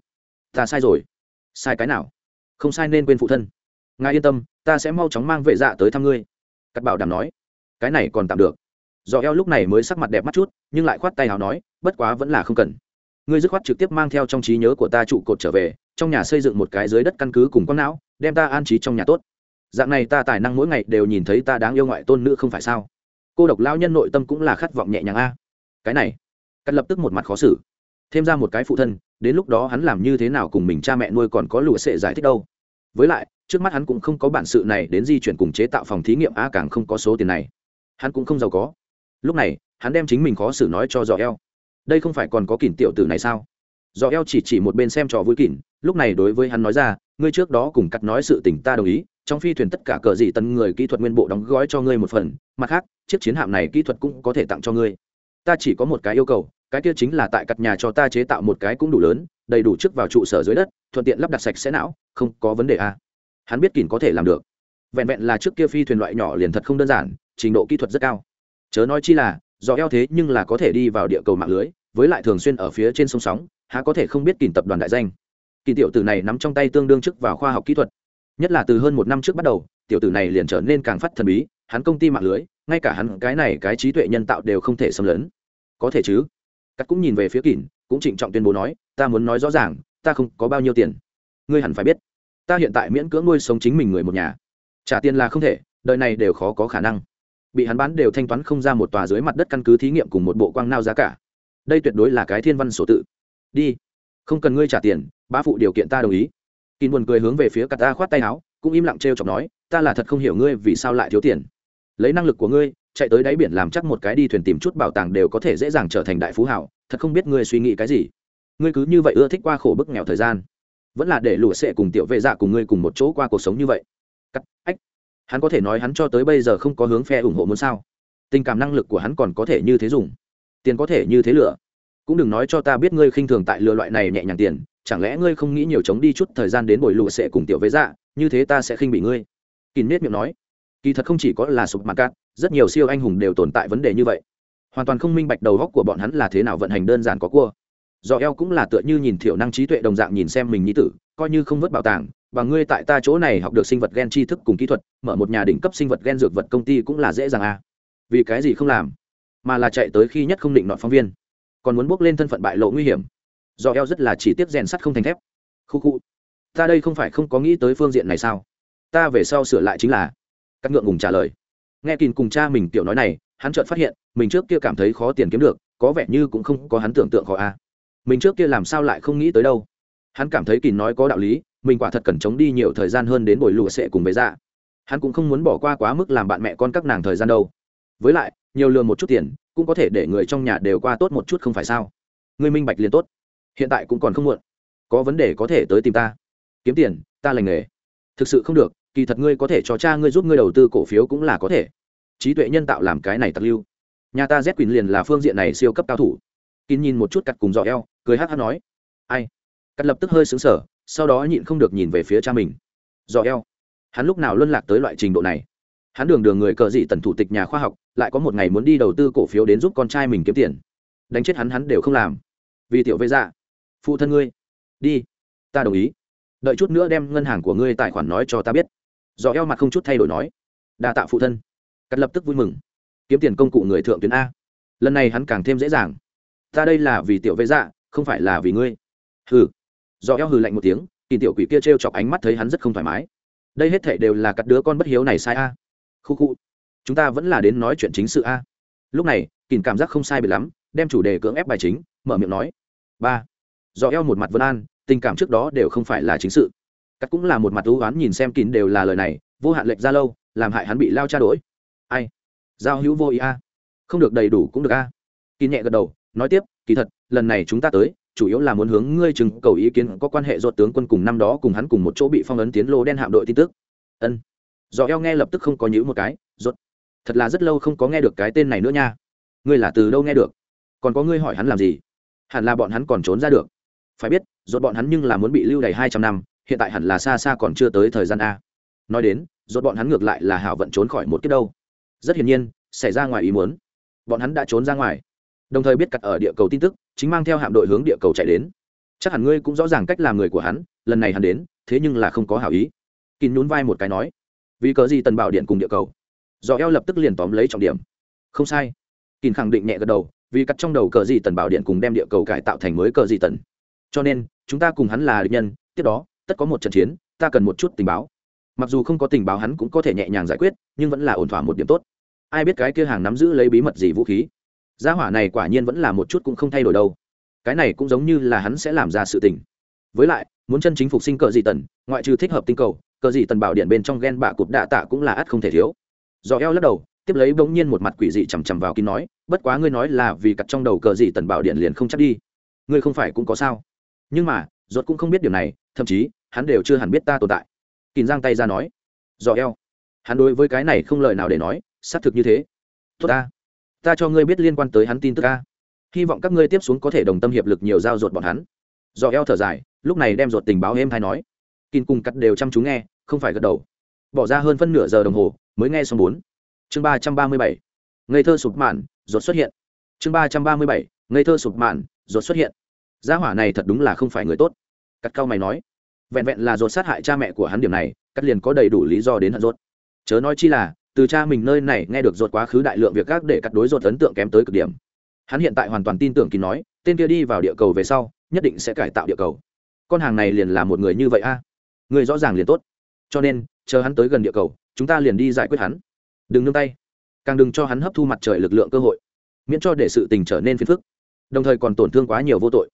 Ta sai rồi. Sai cái nào? Không sai nên quên phụ thân ngài yên tâm, ta sẽ mau chóng mang vệ dạ tới thăm ngươi. Cắt bảo đảm nói. Cái này còn tạm được. Do eo lúc này mới sắc mặt đẹp mắt chút, nhưng lại khoát tay nào nói, bất quá vẫn là không cần. Ngươi dứt khoát trực tiếp mang theo trong trí nhớ của ta trụ cột trở về, trong nhà xây dựng một cái dưới đất căn cứ cùng con não, đem ta an trí trong nhà tốt. Dạng này ta tài năng mỗi ngày đều nhìn thấy ta đáng yêu ngoại tôn nữ không phải sao? Cô độc lao nhân nội tâm cũng là khát vọng nhẹ nhàng a. Cái này cắt lập tức một mặt khó xử. Thêm ra một cái phụ thân, đến lúc đó hắn làm như thế nào cùng mình cha mẹ nuôi còn có lụa sệ giải thích đâu với lại, trước mắt hắn cũng không có bản sự này đến di chuyển cùng chế tạo phòng thí nghiệm, a, càng không có số tiền này. Hắn cũng không giàu có. Lúc này, hắn đem chính mình khó xử nói cho dò eo. Đây không phải còn có kỷ tiểu tử này sao? Dò eo chỉ chỉ một bên xem trò vui kỷ lúc này đối với hắn nói ra, ngươi trước đó cùng cắt nói sự tình ta đồng ý, trong phi thuyền tất cả cờ gì tấn người kỹ thuật nguyên bộ đóng gói cho ngươi một phần, mặt khác, chiếc chiến hạm này kỹ thuật cũng có thể tặng cho ngươi. Ta chỉ có một cái yêu cầu, cái kia chính là tại cặt nhà cho ta chế tạo một cái cũng đủ lớn đầy đủ trước vào trụ sở dưới đất, thuận tiện lắp đặt sạch sẽ não, không có vấn đề à. hắn biết kỳn có thể làm được. Vẹn vẹn là trước kia phi thuyền loại nhỏ liền thật không đơn giản, trình độ kỹ thuật rất cao. Chớ nói chi là, do eo thế nhưng là có thể đi vào địa cầu mạng lưới, với lại thường xuyên ở phía trên sông sóng, há có thể không biết kìm tập đoàn đại danh. Kỳ tiểu tử này nắm trong tay tương đương chức vào khoa học kỹ thuật. Nhất là từ hơn một năm trước bắt đầu, tiểu tử này liền trở nên càng phát thần bí, hắn công ty mạng lưới, ngay cả hắn cái này cái trí tuệ nhân tạo đều không thể xâm lấn. Có thể chứ? Cắt cũng nhìn về phía kỳn cũng trịnh trọng tuyên bố nói, ta muốn nói rõ ràng, ta không có bao nhiêu tiền. Ngươi hẳn phải biết, ta hiện tại miễn cưỡng nuôi sống chính mình người một nhà. Trả tiền là không thể, đời này đều khó có khả năng. Bị hắn bán đều thanh toán không ra một tòa dưới mặt đất căn cứ thí nghiệm cùng một bộ quang nao giá cả. Đây tuyệt đối là cái thiên văn sổ tự. Đi, không cần ngươi trả tiền, bá phụ điều kiện ta đồng ý. Kín buồn cười hướng về phía cả ta khoát tay áo, cũng im lặng t r e o chọc nói, ta là thật không hiểu ngươi vì sao lại thiếu tiền. Lấy năng lực của ngươi, chạy tới đáy biển làm chắc một cái đi thuyền tìm chút bảo tàng đều có thể dễ dàng trở thành đại phú hảo thật không biết ngươi suy nghĩ cái gì. Ngươi cứ như vậy ưa thích qua khổ bức nghèo thời gian, vẫn là để lụa sệ cùng tiểu vệ dạ cùng ngươi cùng một chỗ qua cuộc sống như vậy. Cắt, ách. Hắn có thể nói hắn cho tới bây giờ không có hướng phe ủng hộ muốn sao? Tình cảm năng lực của hắn còn có thể như thế dùng? Tiền có thể như thế lựa? Cũng đừng nói cho ta biết ngươi khinh thường tại lừa loại này nhẹ nhàng tiền, chẳng lẽ ngươi không nghĩ nhiều chống đi chút thời gian đến bồi lụa sệ cùng tiểu vệ dạ như thế ta sẽ khinh bị ngươi? Kín nết miệng nói. Kỳ thật không chỉ có là sụp mặt cát rất nhiều siêu anh hùng đều tồn tại vấn đề như vậy hoàn toàn không minh bạch đầu góc của bọn hắn là thế nào vận hành đơn giản có cua. Do eo cũng là tựa như nhìn thiểu năng trí tuệ đồng dạng nhìn xem mình như tử, coi như không vớt bảo tàng, và ngươi tại ta chỗ này học được sinh vật gen tri thức cùng kỹ thuật, mở một nhà đỉnh cấp sinh vật gen dược vật công ty cũng là dễ dàng à. Vì cái gì không làm? Mà là chạy tới khi nhất không định nọt phóng viên. Còn muốn bước lên thân phận bại lộ nguy hiểm. Do eo rất là chỉ tiếp rèn sắt không thành thép. Khu khu. Ta đây không phải không có nghĩ tới phương diện này sao? Ta về sau sửa lại chính là. Các ngượng ngùng trả lời. Nghe kìn cùng cha mình tiểu nói này hắn chợt phát hiện, mình trước kia cảm thấy khó tiền kiếm được, có vẻ như cũng không có hắn tưởng tượng khó a. Mình trước kia làm sao lại không nghĩ tới đâu? Hắn cảm thấy kỳ nói có đạo lý, mình quả thật cần chống đi nhiều thời gian hơn đến buổi lụa sẽ cùng với dạ. Hắn cũng không muốn bỏ qua quá mức làm bạn mẹ con các nàng thời gian đâu. Với lại, nhiều lừa một chút tiền, cũng có thể để người trong nhà đều qua tốt một chút không phải sao? Người minh bạch liền tốt. Hiện tại cũng còn không muộn. Có vấn đề có thể tới tìm ta. Kiếm tiền, ta lành nghề. Thực sự không được, kỳ thật ngươi có thể cho cha ngươi giúp ngươi đầu tư cổ phiếu cũng là có thể trí tuệ nhân tạo làm cái này tặc lưu. Nhà ta z quyền liền là phương diện này siêu cấp cao thủ. Kín nhìn một chút cặt cùng Dò eo, cười hát hát nói. Ai? Cắt lập tức hơi xứng sở sau đó nhịn không được nhìn về phía cha mình. Dò eo. Hắn lúc nào luân lạc tới loại trình độ này? Hắn đường đường người cờ dị tần thủ tịch nhà khoa học, lại có một ngày muốn đi đầu tư cổ phiếu đến giúp con trai mình kiếm tiền. Đánh chết hắn hắn đều không làm. Vì tiểu vây dạ. Phụ thân ngươi. Đi. Ta đồng ý. Đợi chút nữa đem ngân hàng của ngươi tài khoản nói cho ta biết. Dò eo mặt không chút thay đổi nói. Đa tạ phụ thân cắt lập tức vui mừng. Kiếm tiền công cụ người thượng tuyến a. Lần này hắn càng thêm dễ dàng. Ta đây là vì tiểu vệ dạ không phải là vì ngươi. Hừ. Do eo hừ lạnh một tiếng, kỳ tiểu quỷ kia t r e o chọc ánh mắt thấy hắn rất không thoải mái. Đây hết thể đều là cắt đứa con bất hiếu này sai a. Khu khu. Chúng ta vẫn là đến nói chuyện chính sự a. Lúc này kìm cảm giác không sai biệt lắm, đem chủ đề cưỡng ép bài chính, mở miệng nói. Ba. Do eo một mặt vân an, tình cảm trước đó đều không phải là chính sự. Cắt cũng là một mặt thú oán nhìn xem kín đều là lời này, vô hạn lệch ra lâu, làm hại hắn bị lao tra đổi ai? Giao hữu vô ý a. Không được đầy đủ cũng được a. Kỳ nhẹ gật đầu nói tiếp kỳ thật lần này chúng ta tới chủ yếu là muốn hướng ngươi chừng cầu ý kiến có quan hệ ruột tướng quân cùng năm đó cùng hắn cùng một chỗ bị phong ấn tiến lô đen hạm đội tin tức. Ân. Do eo nghe lập tức không có nhữ một cái ruột, thật là rất lâu không có nghe được cái tên này nữa nha. Ngươi là từ đâu nghe được? Còn có ngươi hỏi hắn làm gì? Hẳn là bọn hắn còn trốn ra được. Phải biết rốt bọn hắn nhưng là muốn bị lưu đầy hai trăm năm hiện tại hẳn là xa xa còn chưa tới thời gian a. Nói đến rốt bọn hắn ngược lại là hảo vận trốn khỏi một kiếp đâu rất hiển nhiên, xảy ra ngoài ý muốn. Bọn hắn đã trốn ra ngoài, đồng thời biết cặt ở địa cầu tin tức, chính mang theo hạm đội hướng địa cầu chạy đến. Chắc hẳn ngươi cũng rõ ràng cách làm người của hắn, lần này hắn đến, thế nhưng là không có hảo ý. Kín nhún vai một cái nói, vì cớ gì tần bảo điện cùng địa cầu? Do eo lập tức liền tóm lấy trọng điểm. Không sai. Kín khẳng định nhẹ gật đầu, vì cắt trong đầu cờ gì tần bảo điện cùng đem địa cầu cải tạo thành mới cờ gì tần. Cho nên, chúng ta cùng hắn là địch nhân, tiếp đó, tất có một trận chiến, ta cần một chút tình báo. Mặc dù không có tình báo hắn cũng có thể nhẹ nhàng giải quyết, nhưng vẫn là ổn thỏa một điểm tốt ai biết cái kia hàng nắm giữ lấy bí mật gì vũ khí? Gia hỏa này quả nhiên vẫn là một chút cũng không thay đổi đâu. Cái này cũng giống như là hắn sẽ làm ra sự tình. Với lại, muốn chân chính phục sinh cờ dị tần, ngoại trừ thích hợp tinh cầu, cờ dị tần bảo điện bên trong ghen bạ cụt đạ tạ cũng là ắt không thể thiếu. Do eo lắc đầu, tiếp lấy bỗng nhiên một mặt quỷ dị chằm chằm vào kín nói, bất quá ngươi nói là vì cặt trong đầu cờ dị tần bảo điện liền không chắc đi. Ngươi không phải cũng có sao? Nhưng mà ruột cũng không biết điều này, thậm chí, hắn đều chưa hẳn biết ta tồn tại. Kín giang tay ra nói do eo. Hắn đối với cái này không lời nào để nói xác thực như thế. Tốt ta. Ta cho ngươi biết liên quan tới hắn tin tức a. Hy vọng các ngươi tiếp xuống có thể đồng tâm hiệp lực nhiều giao ruột bọn hắn. Do eo thở dài, lúc này đem ruột tình báo êm hay nói. Kin cùng cắt đều chăm chú nghe, không phải gật đầu. Bỏ ra hơn phân nửa giờ đồng hồ, mới nghe xong bốn. Chương ba trăm ba mươi bảy. Ngây thơ sụp mạn, ruột xuất hiện. Chương ba trăm ba mươi bảy. Ngây thơ sụp mạn, ruột xuất hiện. Gia hỏa này thật đúng là không phải người tốt. Cắt cao mày nói. Vẹn vẹn là ruột sát hại cha mẹ của hắn điểm này, cắt liền có đầy đủ lý do đến hận ruột. Chớ nói chi là từ cha mình nơi này nghe được ruột quá khứ đại lượng việc khác để cắt đối ruột ấn tượng kém tới cực điểm. Hắn hiện tại hoàn toàn tin tưởng kín nói, tên kia đi vào địa cầu về sau, nhất định sẽ cải tạo địa cầu. Con hàng này liền là một người như vậy a? Người rõ ràng liền tốt. Cho nên, chờ hắn tới gần địa cầu, chúng ta liền đi giải quyết hắn. Đừng nương tay. Càng đừng cho hắn hấp thu mặt trời lực lượng cơ hội, miễn cho để sự tình trở nên phiền phức. Đồng thời còn tổn thương quá nhiều vô tội.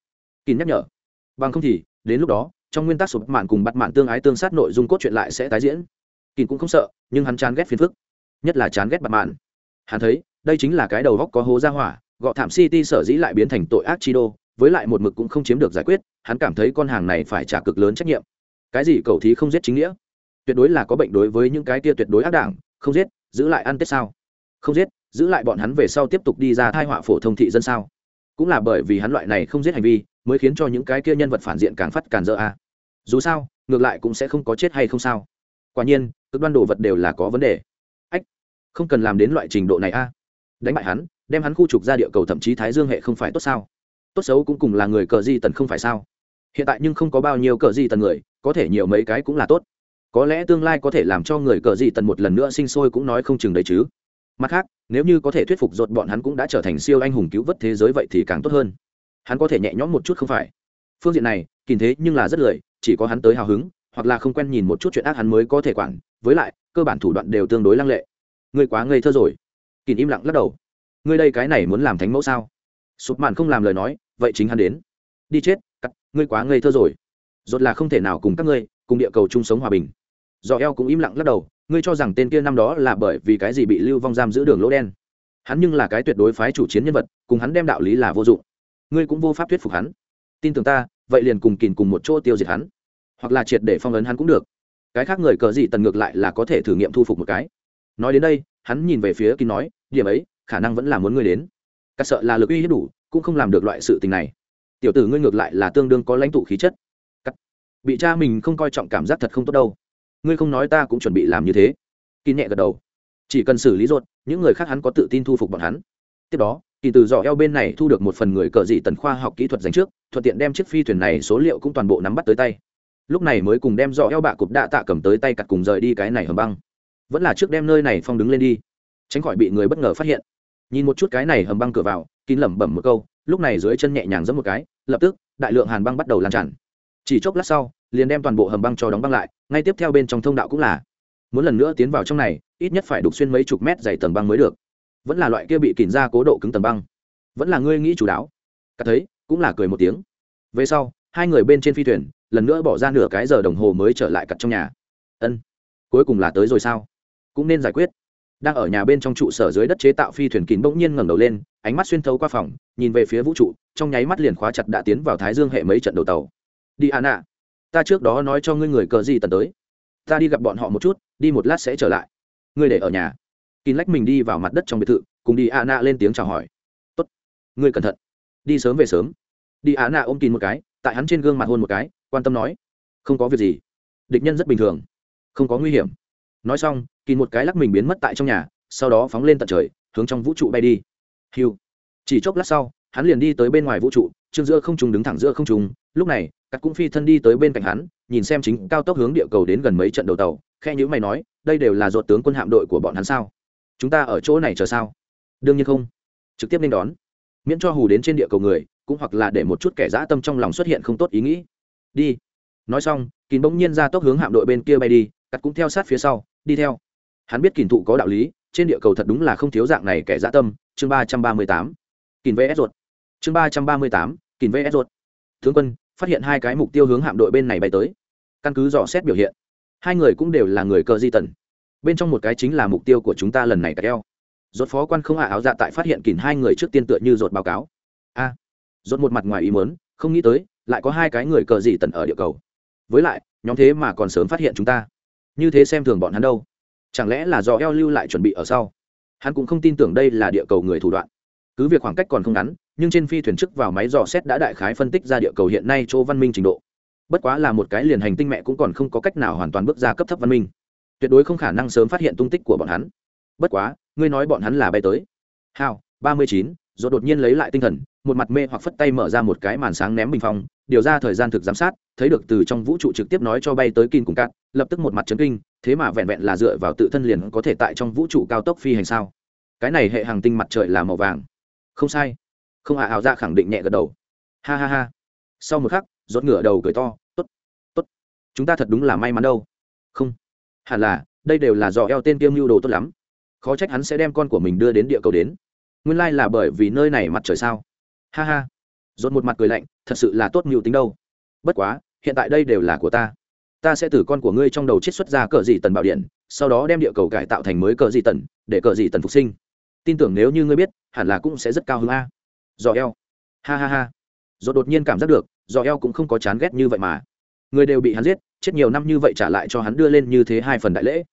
Kín nhắc nhở. Bằng không thì, đến lúc đó, trong nguyên tắc sụp mạn cùng bắt mạn tương ái tương sát nội dung cốt truyện lại sẽ tái diễn. Kín cũng không sợ, nhưng hắn chán ghét phiền phức nhất là chán ghét bạt mạn. Hắn thấy, đây chính là cái đầu góc có hố ra hỏa, gọ thảm city sở dĩ lại biến thành tội ác chi đô, với lại một mực cũng không chiếm được giải quyết, hắn cảm thấy con hàng này phải trả cực lớn trách nhiệm. Cái gì cầu thí không giết chính nghĩa? Tuyệt đối là có bệnh đối với những cái kia tuyệt đối ác đảng, không giết, giữ lại ăn tết sao? Không giết, giữ lại bọn hắn về sau tiếp tục đi ra thai họa phổ thông thị dân sao? Cũng là bởi vì hắn loại này không giết hành vi, mới khiến cho những cái kia nhân vật phản diện càng phát càng dơ a. Dù sao, ngược lại cũng sẽ không có chết hay không sao. Quả nhiên, cực đoan đồ vật đều là có vấn đề không cần làm đến loại trình độ này a. Đánh bại hắn, đem hắn khu trục ra địa cầu thậm chí thái dương hệ không phải tốt sao? Tốt xấu cũng cùng là người cờ di tần không phải sao? Hiện tại nhưng không có bao nhiêu cờ di tần người, có thể nhiều mấy cái cũng là tốt. Có lẽ tương lai có thể làm cho người cờ di tần một lần nữa sinh sôi cũng nói không chừng đấy chứ. Mặt khác, nếu như có thể thuyết phục dột bọn hắn cũng đã trở thành siêu anh hùng cứu vớt thế giới vậy thì càng tốt hơn. Hắn có thể nhẹ nhõm một chút không phải? Phương diện này kìm thế nhưng là rất lười, chỉ có hắn tới hào hứng, hoặc là không quen nhìn một chút chuyện ác hắn mới có thể quản. Với lại, cơ bản thủ đoạn đều tương đối lăng lệ ngươi quá ngây thơ rồi. Kìm im lặng lắc đầu. Ngươi đây cái này muốn làm thánh mẫu sao? Sụp mạn không làm lời nói, vậy chính hắn đến. Đi chết, cắt, ngươi quá ngây thơ rồi. Rốt là không thể nào cùng các ngươi, cùng địa cầu chung sống hòa bình. Do eo cũng im lặng lắc đầu, ngươi cho rằng tên kia năm đó là bởi vì cái gì bị lưu vong giam giữ đường lỗ đen? Hắn nhưng là cái tuyệt đối phái chủ chiến nhân vật, cùng hắn đem đạo lý là vô dụng. Ngươi cũng vô pháp thuyết phục hắn. Tin tưởng ta, vậy liền cùng kìn cùng một chỗ tiêu diệt hắn. Hoặc là triệt để phong ấn hắn cũng được. Cái khác người cờ gì tần ngược lại là có thể thử nghiệm thu phục một cái nói đến đây hắn nhìn về phía kín nói điểm ấy khả năng vẫn là muốn ngươi đến. Cả sợ là lực uy hiếp đủ cũng không làm được loại sự tình này. Tiểu tử ngươi ngược lại là tương đương có lãnh tụ khí chất. Cắt. bị cha mình không coi trọng cảm giác thật không tốt đâu. Ngươi không nói ta cũng chuẩn bị làm như thế. Kín nhẹ gật đầu. Chỉ cần xử lý ruột, những người khác hắn có tự tin thu phục bọn hắn. Tiếp đó kỳ từ dò eo bên này thu được một phần người cờ dị tần khoa học kỹ thuật dành trước thuận tiện đem chiếc phi thuyền này số liệu cũng toàn bộ nắm bắt tới tay. Lúc này mới cùng đem dò eo bạ cục đạ tạ cầm tới tay cặt cùng rời đi cái này hầm băng vẫn là trước đem nơi này phong đứng lên đi, tránh khỏi bị người bất ngờ phát hiện. Nhìn một chút cái này hầm băng cửa vào, kín lẩm bẩm một câu, lúc này dưới chân nhẹ nhàng giẫm một cái, lập tức, đại lượng hàn băng bắt đầu lan tràn. Chỉ chốc lát sau, liền đem toàn bộ hầm băng cho đóng băng lại, ngay tiếp theo bên trong thông đạo cũng là. Muốn lần nữa tiến vào trong này, ít nhất phải đục xuyên mấy chục mét dày tầng băng mới được. Vẫn là loại kia bị kìm ra cố độ cứng tầng băng. Vẫn là ngươi nghĩ chủ đáo. Cả thấy, cũng là cười một tiếng. Về sau, hai người bên trên phi thuyền, lần nữa bỏ ra nửa cái giờ đồng hồ mới trở lại cặt trong nhà. Ân, cuối cùng là tới rồi sao? Cũng nên giải quyết. Đang ở nhà bên trong trụ sở dưới đất chế tạo phi thuyền kín bỗng nhiên ngẩng đầu lên, ánh mắt xuyên thấu qua phòng, nhìn về phía vũ trụ, trong nháy mắt liền khóa chặt đã tiến vào thái dương hệ mấy trận đầu tàu. Đi an ạ ta trước đó nói cho ngươi người cờ gì tần tới. Ta đi gặp bọn họ một chút, đi một lát sẽ trở lại. Ngươi để ở nhà. Kín lách mình đi vào mặt đất trong biệt thự, cùng đi an ạ lên tiếng chào hỏi. Tốt. Ngươi cẩn thận. Đi sớm về sớm. Đi an ạ ôm kín một cái, tại hắn trên gương mặt hôn một cái, quan tâm nói. Không có việc gì. Địch nhân rất bình thường. Không có nguy hiểm nói xong, kỳ một cái lắc mình biến mất tại trong nhà, sau đó phóng lên tận trời, hướng trong vũ trụ bay đi. Hiu. Chỉ chốc lát sau, hắn liền đi tới bên ngoài vũ trụ, trương giữa không trùng đứng thẳng giữa không trùng lúc này cắt cũng phi thân đi tới bên cạnh hắn, nhìn xem chính cao tốc hướng địa cầu đến gần mấy trận đầu tàu khe nhữ mày nói, đây đều là ruột tướng quân hạm đội của bọn hắn sao? Chúng ta ở chỗ này chờ sao? Đương nhiên không. Trực tiếp nên đón. Miễn cho hù đến trên địa cầu người, cũng hoặc là để một chút kẻ dã tâm trong lòng xuất hiện không tốt ý nghĩ. Đi. Nói xong kín bỗng nhiên ra tốc hướng hạm đội bên kia bay đi cắt cũng theo sát phía sau đi theo. Hắn biết kỳn thụ có đạo lý trên địa cầu thật đúng là không thiếu dạng này kẻ dã tâm. Chương ba trăm ba mươi tám. Kỳn vs ruột. Chương ba trăm ba mươi tám. Kỳn vs ruột. Tướng quân phát hiện hai cái mục tiêu hướng hạm đội bên này bay tới. Căn cứ dò xét biểu hiện hai người cũng đều là người cờ di tần. Bên trong một cái chính là mục tiêu của chúng ta lần này tại eo. Rốt phó quan không hạ áo dạ tại phát hiện kỳn hai người trước tiên tựa như rột báo cáo. A à, rốt một mặt ngoài ý muốn không nghĩ tới lại có hai cái người cờ di tần ở địa cầu. Với lại nhóm thế mà còn sớm phát hiện chúng ta như thế xem thường bọn hắn đâu? Chẳng lẽ là do eo lưu lại chuẩn bị ở sau? Hắn cũng không tin tưởng đây là địa cầu người thủ đoạn. Cứ việc khoảng cách còn không ngắn, nhưng trên phi thuyền trước vào máy dò xét đã đại khái phân tích ra địa cầu hiện nay chỗ văn minh trình độ. Bất quá là một cái liền hành tinh mẹ cũng còn không có cách nào hoàn toàn bước ra cấp thấp văn minh. Tuyệt đối không khả năng sớm phát hiện tung tích của bọn hắn. Bất quá, ngươi nói bọn hắn là bay tới. Hào, ba mươi chín, rồi đột nhiên lấy lại tinh thần một mặt mê hoặc phất tay mở ra một cái màn sáng ném bình phong, điều ra thời gian thực giám sát, thấy được từ trong vũ trụ trực tiếp nói cho bay tới kinh cùng cạn lập tức một mặt chấn kinh, thế mà vẹn vẹn là dựa vào tự thân liền có thể tại trong vũ trụ cao tốc phi hành sao? Cái này hệ hàng tinh mặt trời là màu vàng. Không sai. Không hạ ảo ra khẳng định nhẹ gật đầu. Ha ha ha. Sau một khắc, rốt ngửa đầu cười to, tốt tốt. Chúng ta thật đúng là may mắn đâu. Không. Hẳn là, đây đều là do eo tên kiêm mưu đồ tốt lắm. Khó trách hắn sẽ đem con của mình đưa đến địa cầu đến. Nguyên lai là bởi vì nơi này mặt trời sao? Ha ha. Dồn một mặt cười lạnh, thật sự là tốt mưu tính đâu. Bất quá, hiện tại đây đều là của ta. Ta sẽ từ con của ngươi trong đầu chiết xuất ra cờ dị tần bảo điện, sau đó đem địa cầu cải tạo thành mới cờ dị tần, để cờ dị tần phục sinh. Tin tưởng nếu như ngươi biết, hẳn là cũng sẽ rất cao hơn a. Dò eo. Ha ha ha. Do đột nhiên cảm giác được dò eo cũng không có chán ghét như vậy mà. Người đều bị hắn giết, chết nhiều năm như vậy trả lại cho hắn đưa lên như thế hai phần đại lễ.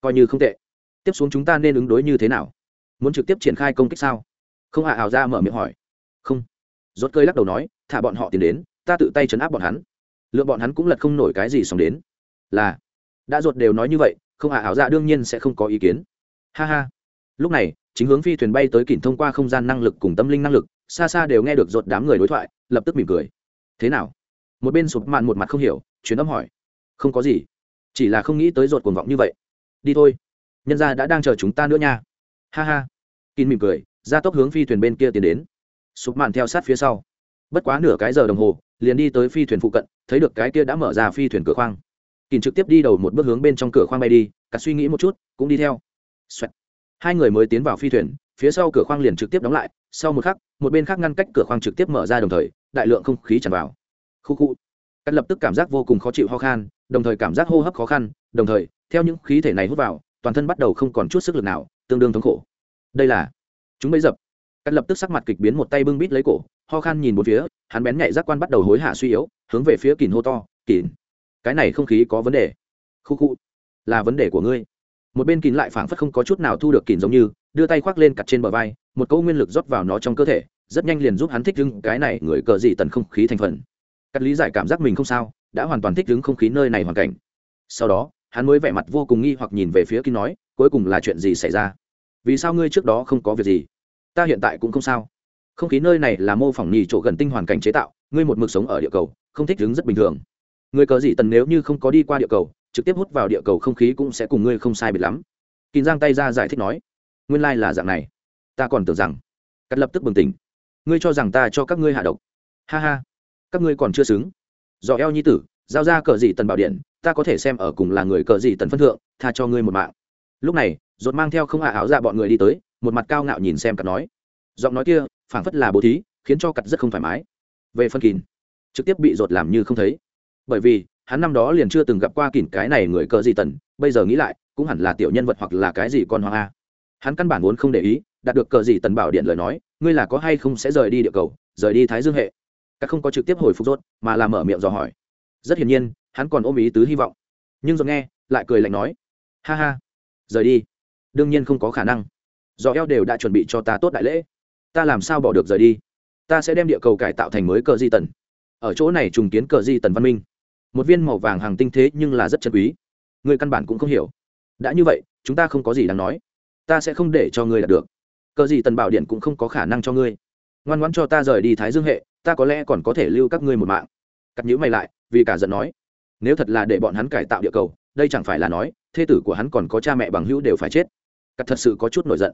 Coi như không tệ. Tiếp xuống chúng ta nên ứng đối như thế nào? Muốn trực tiếp triển khai công kích sao? Không hạ ảo ra mở miệng hỏi. Không rốt cơi lắc đầu nói, thả bọn họ tiến đến, ta tự tay chấn áp bọn hắn. Lượng bọn hắn cũng lật không nổi cái gì xong đến. Là, đã rốt đều nói như vậy, không hạ ảo dạ đương nhiên sẽ không có ý kiến. Ha ha. Lúc này, chính hướng phi thuyền bay tới kỉnh thông qua không gian năng lực cùng tâm linh năng lực, xa xa đều nghe được rốt đám người đối thoại, lập tức mỉm cười. Thế nào? Một bên sụp mạn một mặt không hiểu chuyến âm hỏi. Không có gì, chỉ là không nghĩ tới rốt cuồng vọng như vậy. Đi thôi. Nhân gia đã đang chờ chúng ta nữa nha. Ha ha. Kín mỉm cười, ra tốc hướng phi thuyền bên kia tiến đến sụp mạn theo sát phía sau. Bất quá nửa cái giờ đồng hồ, liền đi tới phi thuyền phụ cận, thấy được cái kia đã mở ra phi thuyền cửa khoang. Kín trực tiếp đi đầu một bước hướng bên trong cửa khoang bay đi, cả suy nghĩ một chút, cũng đi theo. Xoẹt. hai người mới tiến vào phi thuyền, phía sau cửa khoang liền trực tiếp đóng lại, sau một khắc, một bên khác ngăn cách cửa khoang trực tiếp mở ra đồng thời, đại lượng không khí tràn vào. Khu khu. Cắt lập tức cảm giác vô cùng khó chịu ho khan, đồng thời cảm giác hô hấp khó khăn, đồng thời, theo những khí thể này hút vào, toàn thân bắt đầu không còn chút sức lực nào, tương đương thống khổ. Đây là chúng mới dập cắt lập tức sắc mặt kịch biến một tay bưng bít lấy cổ, ho khan nhìn một phía, hắn bén nhạy giác quan bắt đầu hối hả suy yếu, hướng về phía kìn hô to kìn cái này không khí có vấn đề. Khu khu, là vấn đề của ngươi. Một bên kìn lại phảng phất không có chút nào thu được kìn giống như, đưa tay khoác lên cặt trên bờ vai, một câu nguyên lực rót vào nó trong cơ thể, rất nhanh liền giúp hắn thích ứng cái này người cờ gì tần không khí thành phần. Cắt lý giải cảm giác mình không sao, đã hoàn toàn thích ứng không khí nơi này hoàn cảnh. Sau đó, hắn mới vẻ mặt vô cùng nghi hoặc nhìn về phía kìn nói, cuối cùng là chuyện gì xảy ra? Vì sao ngươi trước đó không có việc gì? Ta hiện tại cũng không sao. Không khí nơi này là mô phỏng nhì chỗ gần tinh hoàn cảnh chế tạo, ngươi một mực sống ở địa cầu, không thích ứng rất bình thường. Người cờ dị tần nếu như không có đi qua địa cầu, trực tiếp hút vào địa cầu không khí cũng sẽ cùng ngươi không sai biệt lắm. Kín giang tay ra giải thích nói, nguyên lai、like、là dạng này. Ta còn tưởng rằng, cắt lập tức bừng tỉnh. Ngươi cho rằng ta cho các ngươi hạ độc. Ha ha, các ngươi còn chưa xứng. Do eo nhi tử, giao ra cờ dị tần bảo điện, ta có thể xem ở cùng là người cờ dị tần phân thượng, tha cho ngươi một mạng. Lúc này dột mang theo không hạ áo ra bọn người đi tới một mặt cao ngạo nhìn xem cặt nói. Giọng nói kia, phảng phất là bố thí, khiến cho cặt rất không thoải mái. Về phân kín trực tiếp bị dột làm như không thấy. Bởi vì, hắn năm đó liền chưa từng gặp qua kỉn cái này người cờ gì tần, bây giờ nghĩ lại, cũng hẳn là tiểu nhân vật hoặc là cái gì con hoàng a. Hắn căn bản vốn không để ý, đạt được cờ gì tần bảo điện lời nói, ngươi là có hay không sẽ rời đi địa cầu, rời đi thái dương hệ. Các không có trực tiếp hồi phục rốt, mà là mở miệng dò hỏi. Rất hiển nhiên, hắn còn ôm ý tứ hy vọng. Nhưng rồi nghe, lại cười lạnh nói. Ha ha, rời đi. Đương nhiên không có khả năng do eo đều đã chuẩn bị cho ta tốt đại lễ. Ta làm sao bỏ được rời đi? Ta sẽ đem địa cầu cải tạo thành mới cờ di tần. Ở chỗ này trùng kiến cờ di tần văn minh. Một viên màu vàng hàng tinh thế nhưng là rất chân quý. Người căn bản cũng không hiểu. Đã như vậy, chúng ta không có gì đáng nói. Ta sẽ không để cho ngươi đạt được. Cờ gì tần bảo điện cũng không có khả năng cho ngươi. Ngoan ngoãn cho ta rời đi thái dương hệ, ta có lẽ còn có thể lưu các ngươi một mạng. Cắt nhữ mày lại, vì cả giận nói. Nếu thật là để bọn hắn cải tạo địa cầu, đây chẳng phải là nói, thê tử của hắn còn có cha mẹ bằng hữu đều phải chết. Cắt thật sự có chút nổi giận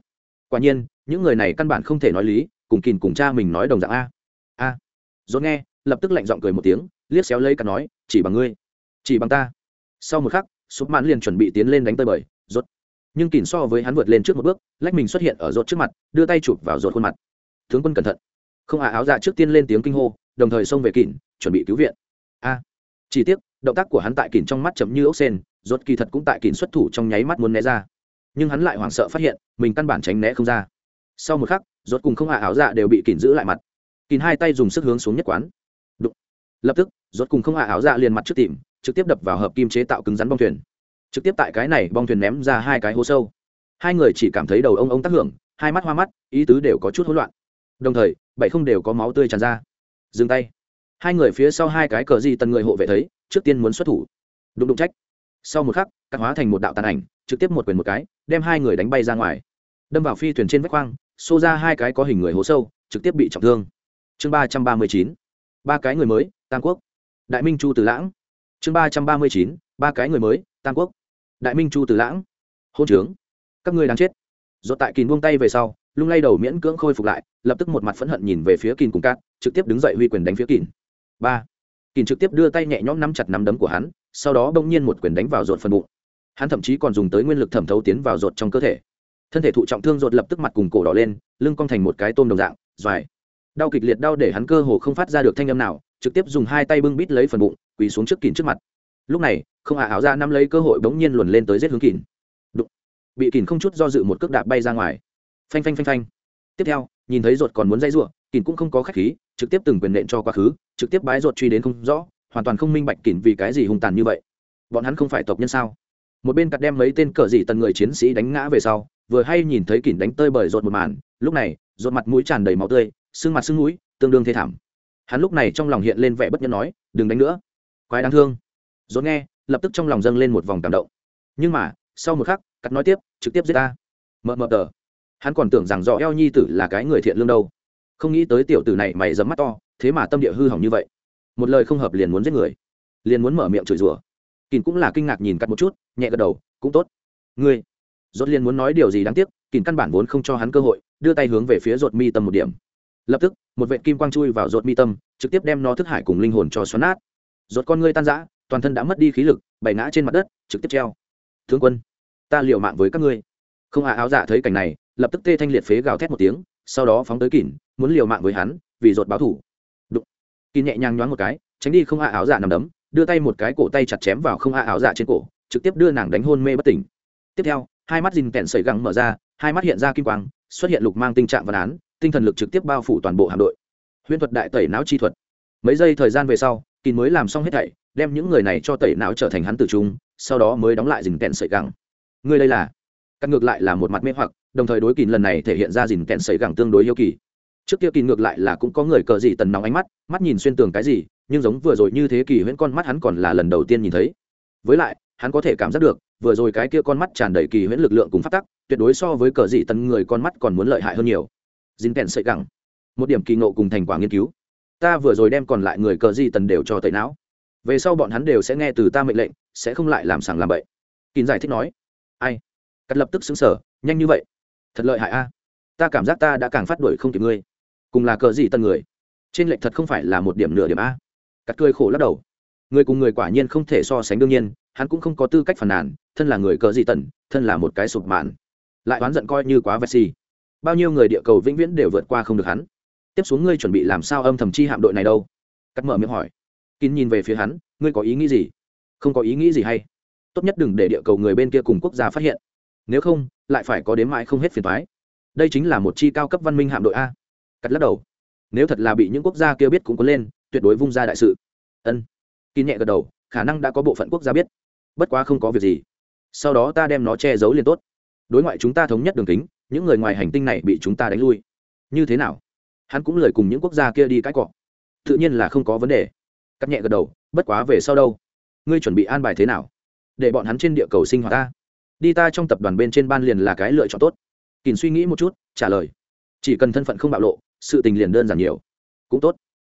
quả nhiên, những người này căn bản không thể nói lý, cùng kìn cùng cha mình nói đồng dạng a. A. Dốt nghe, lập tức lạnh giọng cười một tiếng, liếc xéo lấy cả nói, chỉ bằng ngươi, chỉ bằng ta. Sau một khắc sụp mãn liền chuẩn bị tiến lên đánh tơi bời rốt nhưng kìn so với hắn vượt lên trước một bước, lách mình xuất hiện ở rốt trước mặt, đưa tay chụp vào rốt khuôn mặt. Tướng quân cẩn thận. Không à áo dạ trước tiên lên tiếng kinh hô, đồng thời xông về kìn chuẩn bị cứu viện. A. Chỉ tiếc, động tác của hắn tại kìn trong mắt chậm như ốc sen rốt kỳ thật cũng tại kìn xuất thủ trong nháy mắt muốn né ra nhưng hắn lại hoảng sợ phát hiện, mình căn bản tránh né không ra. Sau một khắc, rốt cùng không hạ áo dạ đều bị kìm giữ lại mặt. Kìm hai tay dùng sức hướng xuống nhất quán. Đụng. lập tức, rốt cùng không hạ áo dạ liền mặt trước tìm, trực tiếp đập vào hợp kim chế tạo cứng rắn bong thuyền. Trực tiếp tại cái này bong thuyền ném ra hai cái hố sâu. Hai người chỉ cảm thấy đầu ông ông tác hưởng, hai mắt hoa mắt, ý tứ đều có chút hỗn loạn. Đồng thời, bảy không đều có máu tươi tràn ra. Dừng tay. Hai người phía sau hai cái cờ di tần người hộ vệ thấy, trước tiên muốn xuất thủ. Đụng đụng trách. Sau một khắc, cắt hóa thành một đạo tàn ảnh trực tiếp một quyền một cái, đem hai người đánh bay ra ngoài. Đâm vào phi thuyền trên vách khoang, xô ra hai cái có hình người hố sâu, trực tiếp bị trọng thương. Chương ba trăm ba mươi chín, ba cái người mới, tam quốc. Đại minh chu từ lãng. Chương ba trăm ba mươi chín, ba cái người mới, tam quốc. Đại minh chu từ lãng. Hôn trướng. Các ngươi đang chết. Do tại kìn buông tay về sau, lung lay đầu miễn cưỡng khôi phục lại, lập tức một mặt phẫn hận nhìn về phía kìn cùng cát, trực tiếp đứng dậy huy quyền đánh phía kìn ba. Kìn trực tiếp đưa tay nhẹ nhõm nắm chặt nắm đấm của hắn, sau đó bỗng nhiên một quyền đánh vào ruột phần bụng hắn thậm chí còn dùng tới nguyên lực thẩm thấu tiến vào ruột trong cơ thể. Thân thể thụ trọng thương ruột lập tức mặt cùng cổ đỏ lên, lưng cong thành một cái tôm đồng dạng doài đau kịch liệt đau để hắn cơ hồ không phát ra được thanh âm nào, trực tiếp dùng hai tay bưng bít lấy phần bụng, quỳ xuống trước kìn trước mặt. Lúc này, không hạ áo ra nắm lấy cơ hội bỗng nhiên luồn lên tới giết hướng kìn Đụng. bị kìn không chút do dự một cước đạp bay ra ngoài. Phanh phanh phanh phanh. Tiếp theo, nhìn thấy ruột còn muốn dây ruộng kìn cũng không có khách khí, trực tiếp từng quyền nện cho quá khứ, trực tiếp bái ruột truy đến không rõ, hoàn toàn không minh bạch kìn vì cái gì hung tàn như vậy. Bọn hắn không phải tộc nhân sao? Một bên cặt đem mấy tên cờ dị tần người chiến sĩ đánh ngã về sau, vừa hay nhìn thấy kỉn đánh tơi bởi rột một màn, lúc này, rột mặt mũi tràn đầy máu tươi sưng mặt sưng mũi, tương đương thê thảm. Hắn lúc này trong lòng hiện lên vẻ bất nhân nói, đừng đánh nữa. Quái đáng thương. Rột nghe, lập tức trong lòng dâng lên một vòng cảm động. Nhưng mà, sau một khắc, cắt nói tiếp, trực tiếp giết ta. Mờ mờ tờ. Hắn còn tưởng rằng do eo nhi tử là cái người thiện lương đâu. Không nghĩ tới tiểu tử này mày dấm mắt to, thế mà tâm địa hư hỏng như vậy. Một lời không hợp liền muốn giết người. Liền muốn mở miệng chửi rủa kìn cũng là kinh ngạc nhìn cắt một chút, nhẹ gật đầu, cũng tốt. Ngươi rốt liền muốn nói điều gì đáng tiếc, kìn căn bản vốn không cho hắn cơ hội, đưa tay hướng về phía rột mi tâm một điểm. Lập tức, một vệ kim quang chui vào rột mi tâm, trực tiếp đem nó thức hải cùng linh hồn cho xoắn nát. Rột con ngươi tan rã, toàn thân đã mất đi khí lực, bày ngã trên mặt đất, trực tiếp treo. Thương quân, ta liều mạng với các ngươi. Không hạ áo dạ thấy cảnh này, lập tức tê thanh liệt phế gào thét một tiếng, sau đó phóng tới kỉn muốn liều mạng với hắn, vì rột báo thủ. Đụng. Kỉn nhẹ nhàng nhoáng một cái, tránh đi không hạ áo dạ nằm đấm đưa tay một cái cổ tay chặt chém vào không hạ áo dạ trên cổ, trực tiếp đưa nàng đánh hôn mê bất tỉnh. Tiếp theo, hai mắt dìn kẹn sẩy găng mở ra, hai mắt hiện ra kim quang, xuất hiện lục mang tình trạng văn án, tinh thần lực trực tiếp bao phủ toàn bộ hạm đội. Huyễn thuật đại tẩy não chi thuật. Mấy giây thời gian về sau kín mới làm xong hết thảy, đem những người này cho tẩy não trở thành hắn tử trung, sau đó mới đóng lại dìn kẹn sẩy găng. Ngươi đây là? Cắt ngược lại là một mặt mê hoặc, đồng thời đối kín lần này thể hiện ra dìn kẹn sẩy găng tương đối yêu kỳ. Trước kia kín ngược lại là cũng có người cờ gì tần nóng ánh mắt mắt nhìn xuyên tường cái gì nhưng giống vừa rồi như thế kỳ huyễn con mắt hắn còn là lần đầu tiên nhìn thấy. Với lại, hắn có thể cảm giác được, vừa rồi cái kia con mắt tràn đầy kỳ huyễn lực lượng cùng phát tắc, tuyệt đối so với cờ dị tần người con mắt còn muốn lợi hại hơn nhiều. Dính kèn sợi gẳng. Một điểm kỳ ngộ cùng thành quả nghiên cứu. Ta vừa rồi đem còn lại người cờ dị tần đều cho tẩy não. Về sau bọn hắn đều sẽ nghe từ ta mệnh lệnh, sẽ không lại làm sàng làm bậy. Kín giải thích nói. Ai? Cắt lập tức xứng sở nhanh như vậy. Thật lợi hại a. Ta cảm giác ta đã càng phát đuổi không kịp ngươi. Cùng là cờ dị tần người. Trên lệnh thật không phải là một điểm nửa điểm a cắt cười khổ lắc đầu. Người cùng người quả nhiên không thể so sánh đương nhiên, hắn cũng không có tư cách phản nàn, thân là người cờ gì tần, thân là một cái sụp mạn. Lại oán giận coi như quá vẹt xì. Bao nhiêu người địa cầu vĩnh viễn đều vượt qua không được hắn. Tiếp xuống ngươi chuẩn bị làm sao âm thầm chi hạm đội này đâu? Cắt mở miệng hỏi. Kín nhìn về phía hắn, ngươi có ý nghĩ gì? Không có ý nghĩ gì hay. Tốt nhất đừng để địa cầu người bên kia cùng quốc gia phát hiện. Nếu không, lại phải có đến mãi không hết phiền thoái đây chính là một chi cao cấp văn minh hạm đội a. Cắt lắc đầu. Nếu thật là bị những quốc gia kia biết cũng có lên tuyệt đối vung ra đại sự. Ân. Kín nhẹ gật đầu, khả năng đã có bộ phận quốc gia biết. Bất quá không có việc gì. Sau đó ta đem nó che giấu liền tốt. Đối ngoại chúng ta thống nhất đường kính, những người ngoài hành tinh này bị chúng ta đánh lui. Như thế nào? Hắn cũng lời cùng những quốc gia kia đi cãi cọ. Tự nhiên là không có vấn đề. Cắt nhẹ gật đầu, bất quá về sau đâu? Ngươi chuẩn bị an bài thế nào? Để bọn hắn trên địa cầu sinh hoạt ta. Đi ta trong tập đoàn bên trên ban liền là cái lựa chọn tốt. Kỳn suy nghĩ một chút, trả lời. Chỉ cần thân phận không bạo lộ, sự tình liền đơn giản nhiều. Cũng tốt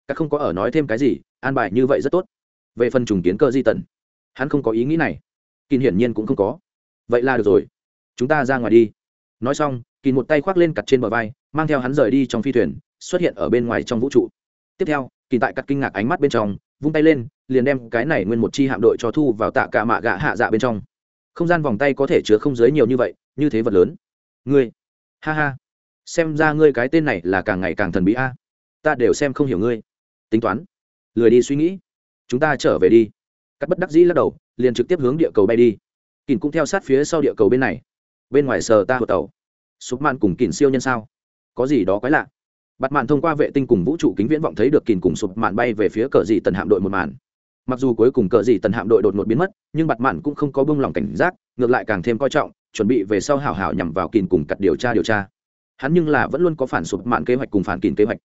các không có ở nói thêm cái gì, an bài như vậy rất tốt. Về phần trùng kiến cơ di tần hắn không có ý nghĩ này. Kín hiển nhiên cũng không có. Vậy là được rồi. Chúng ta ra ngoài đi. Nói xong kín một tay khoác lên cặt trên bờ vai, mang theo hắn rời đi trong phi thuyền, xuất hiện ở bên ngoài trong vũ trụ. Tiếp theo kín tại cặt kinh ngạc ánh mắt bên trong, vung tay lên, liền đem cái này nguyên một chi hạm đội cho thu vào tạ cả mạ gạ hạ dạ bên trong. Không gian vòng tay có thể chứa không giới nhiều như vậy, như thế vật lớn. Ngươi, ha ha. Xem ra ngươi cái tên này là càng ngày càng thần bí a. Ta đều xem không hiểu ngươi tính toán. Lười đi suy nghĩ. Chúng ta trở về đi. Cắt bất đắc dĩ lắc đầu, liền trực tiếp hướng địa cầu bay đi. Kỳn cũng theo sát phía sau địa cầu bên này. Bên ngoài sờ ta hộ tàu. Sụp mạn cùng kỳn siêu nhân sao? Có gì đó quái lạ. Bặt mạn thông qua vệ tinh cùng vũ trụ kính viễn vọng thấy được kỳn cùng sụp mạn bay về phía cờ dị tần hạm đội một màn. Mặc dù cuối cùng cờ dị tần hạm đội đột ngột biến mất, nhưng bặt mạn cũng không có bông lòng cảnh giác, ngược lại càng thêm coi trọng, chuẩn bị về sau hảo hảo nhằm vào kỳn cùng cặt điều tra điều tra. Hắn nhưng là vẫn luôn có phản sụp mạn kế hoạch cùng phản kìn kế hoạch.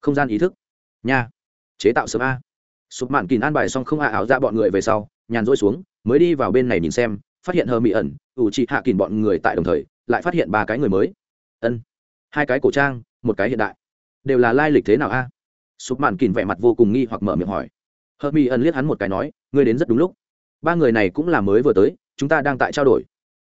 Không gian ý thức. Nha chế tạo sớm a. Sụp mạn kìn an bài xong không a áo ra bọn người về sau, nhàn rỗi xuống, mới đi vào bên này nhìn xem, phát hiện hờ mỹ ẩn, ủ trị hạ kìn bọn người tại đồng thời, lại phát hiện ba cái người mới. Ân, hai cái cổ trang, một cái hiện đại. Đều là lai lịch thế nào a? Sụp mạn kìn vẻ mặt vô cùng nghi hoặc mở miệng hỏi. Hờ mỹ ẩn liếc hắn một cái nói, ngươi đến rất đúng lúc. Ba người này cũng là mới vừa tới, chúng ta đang tại trao đổi.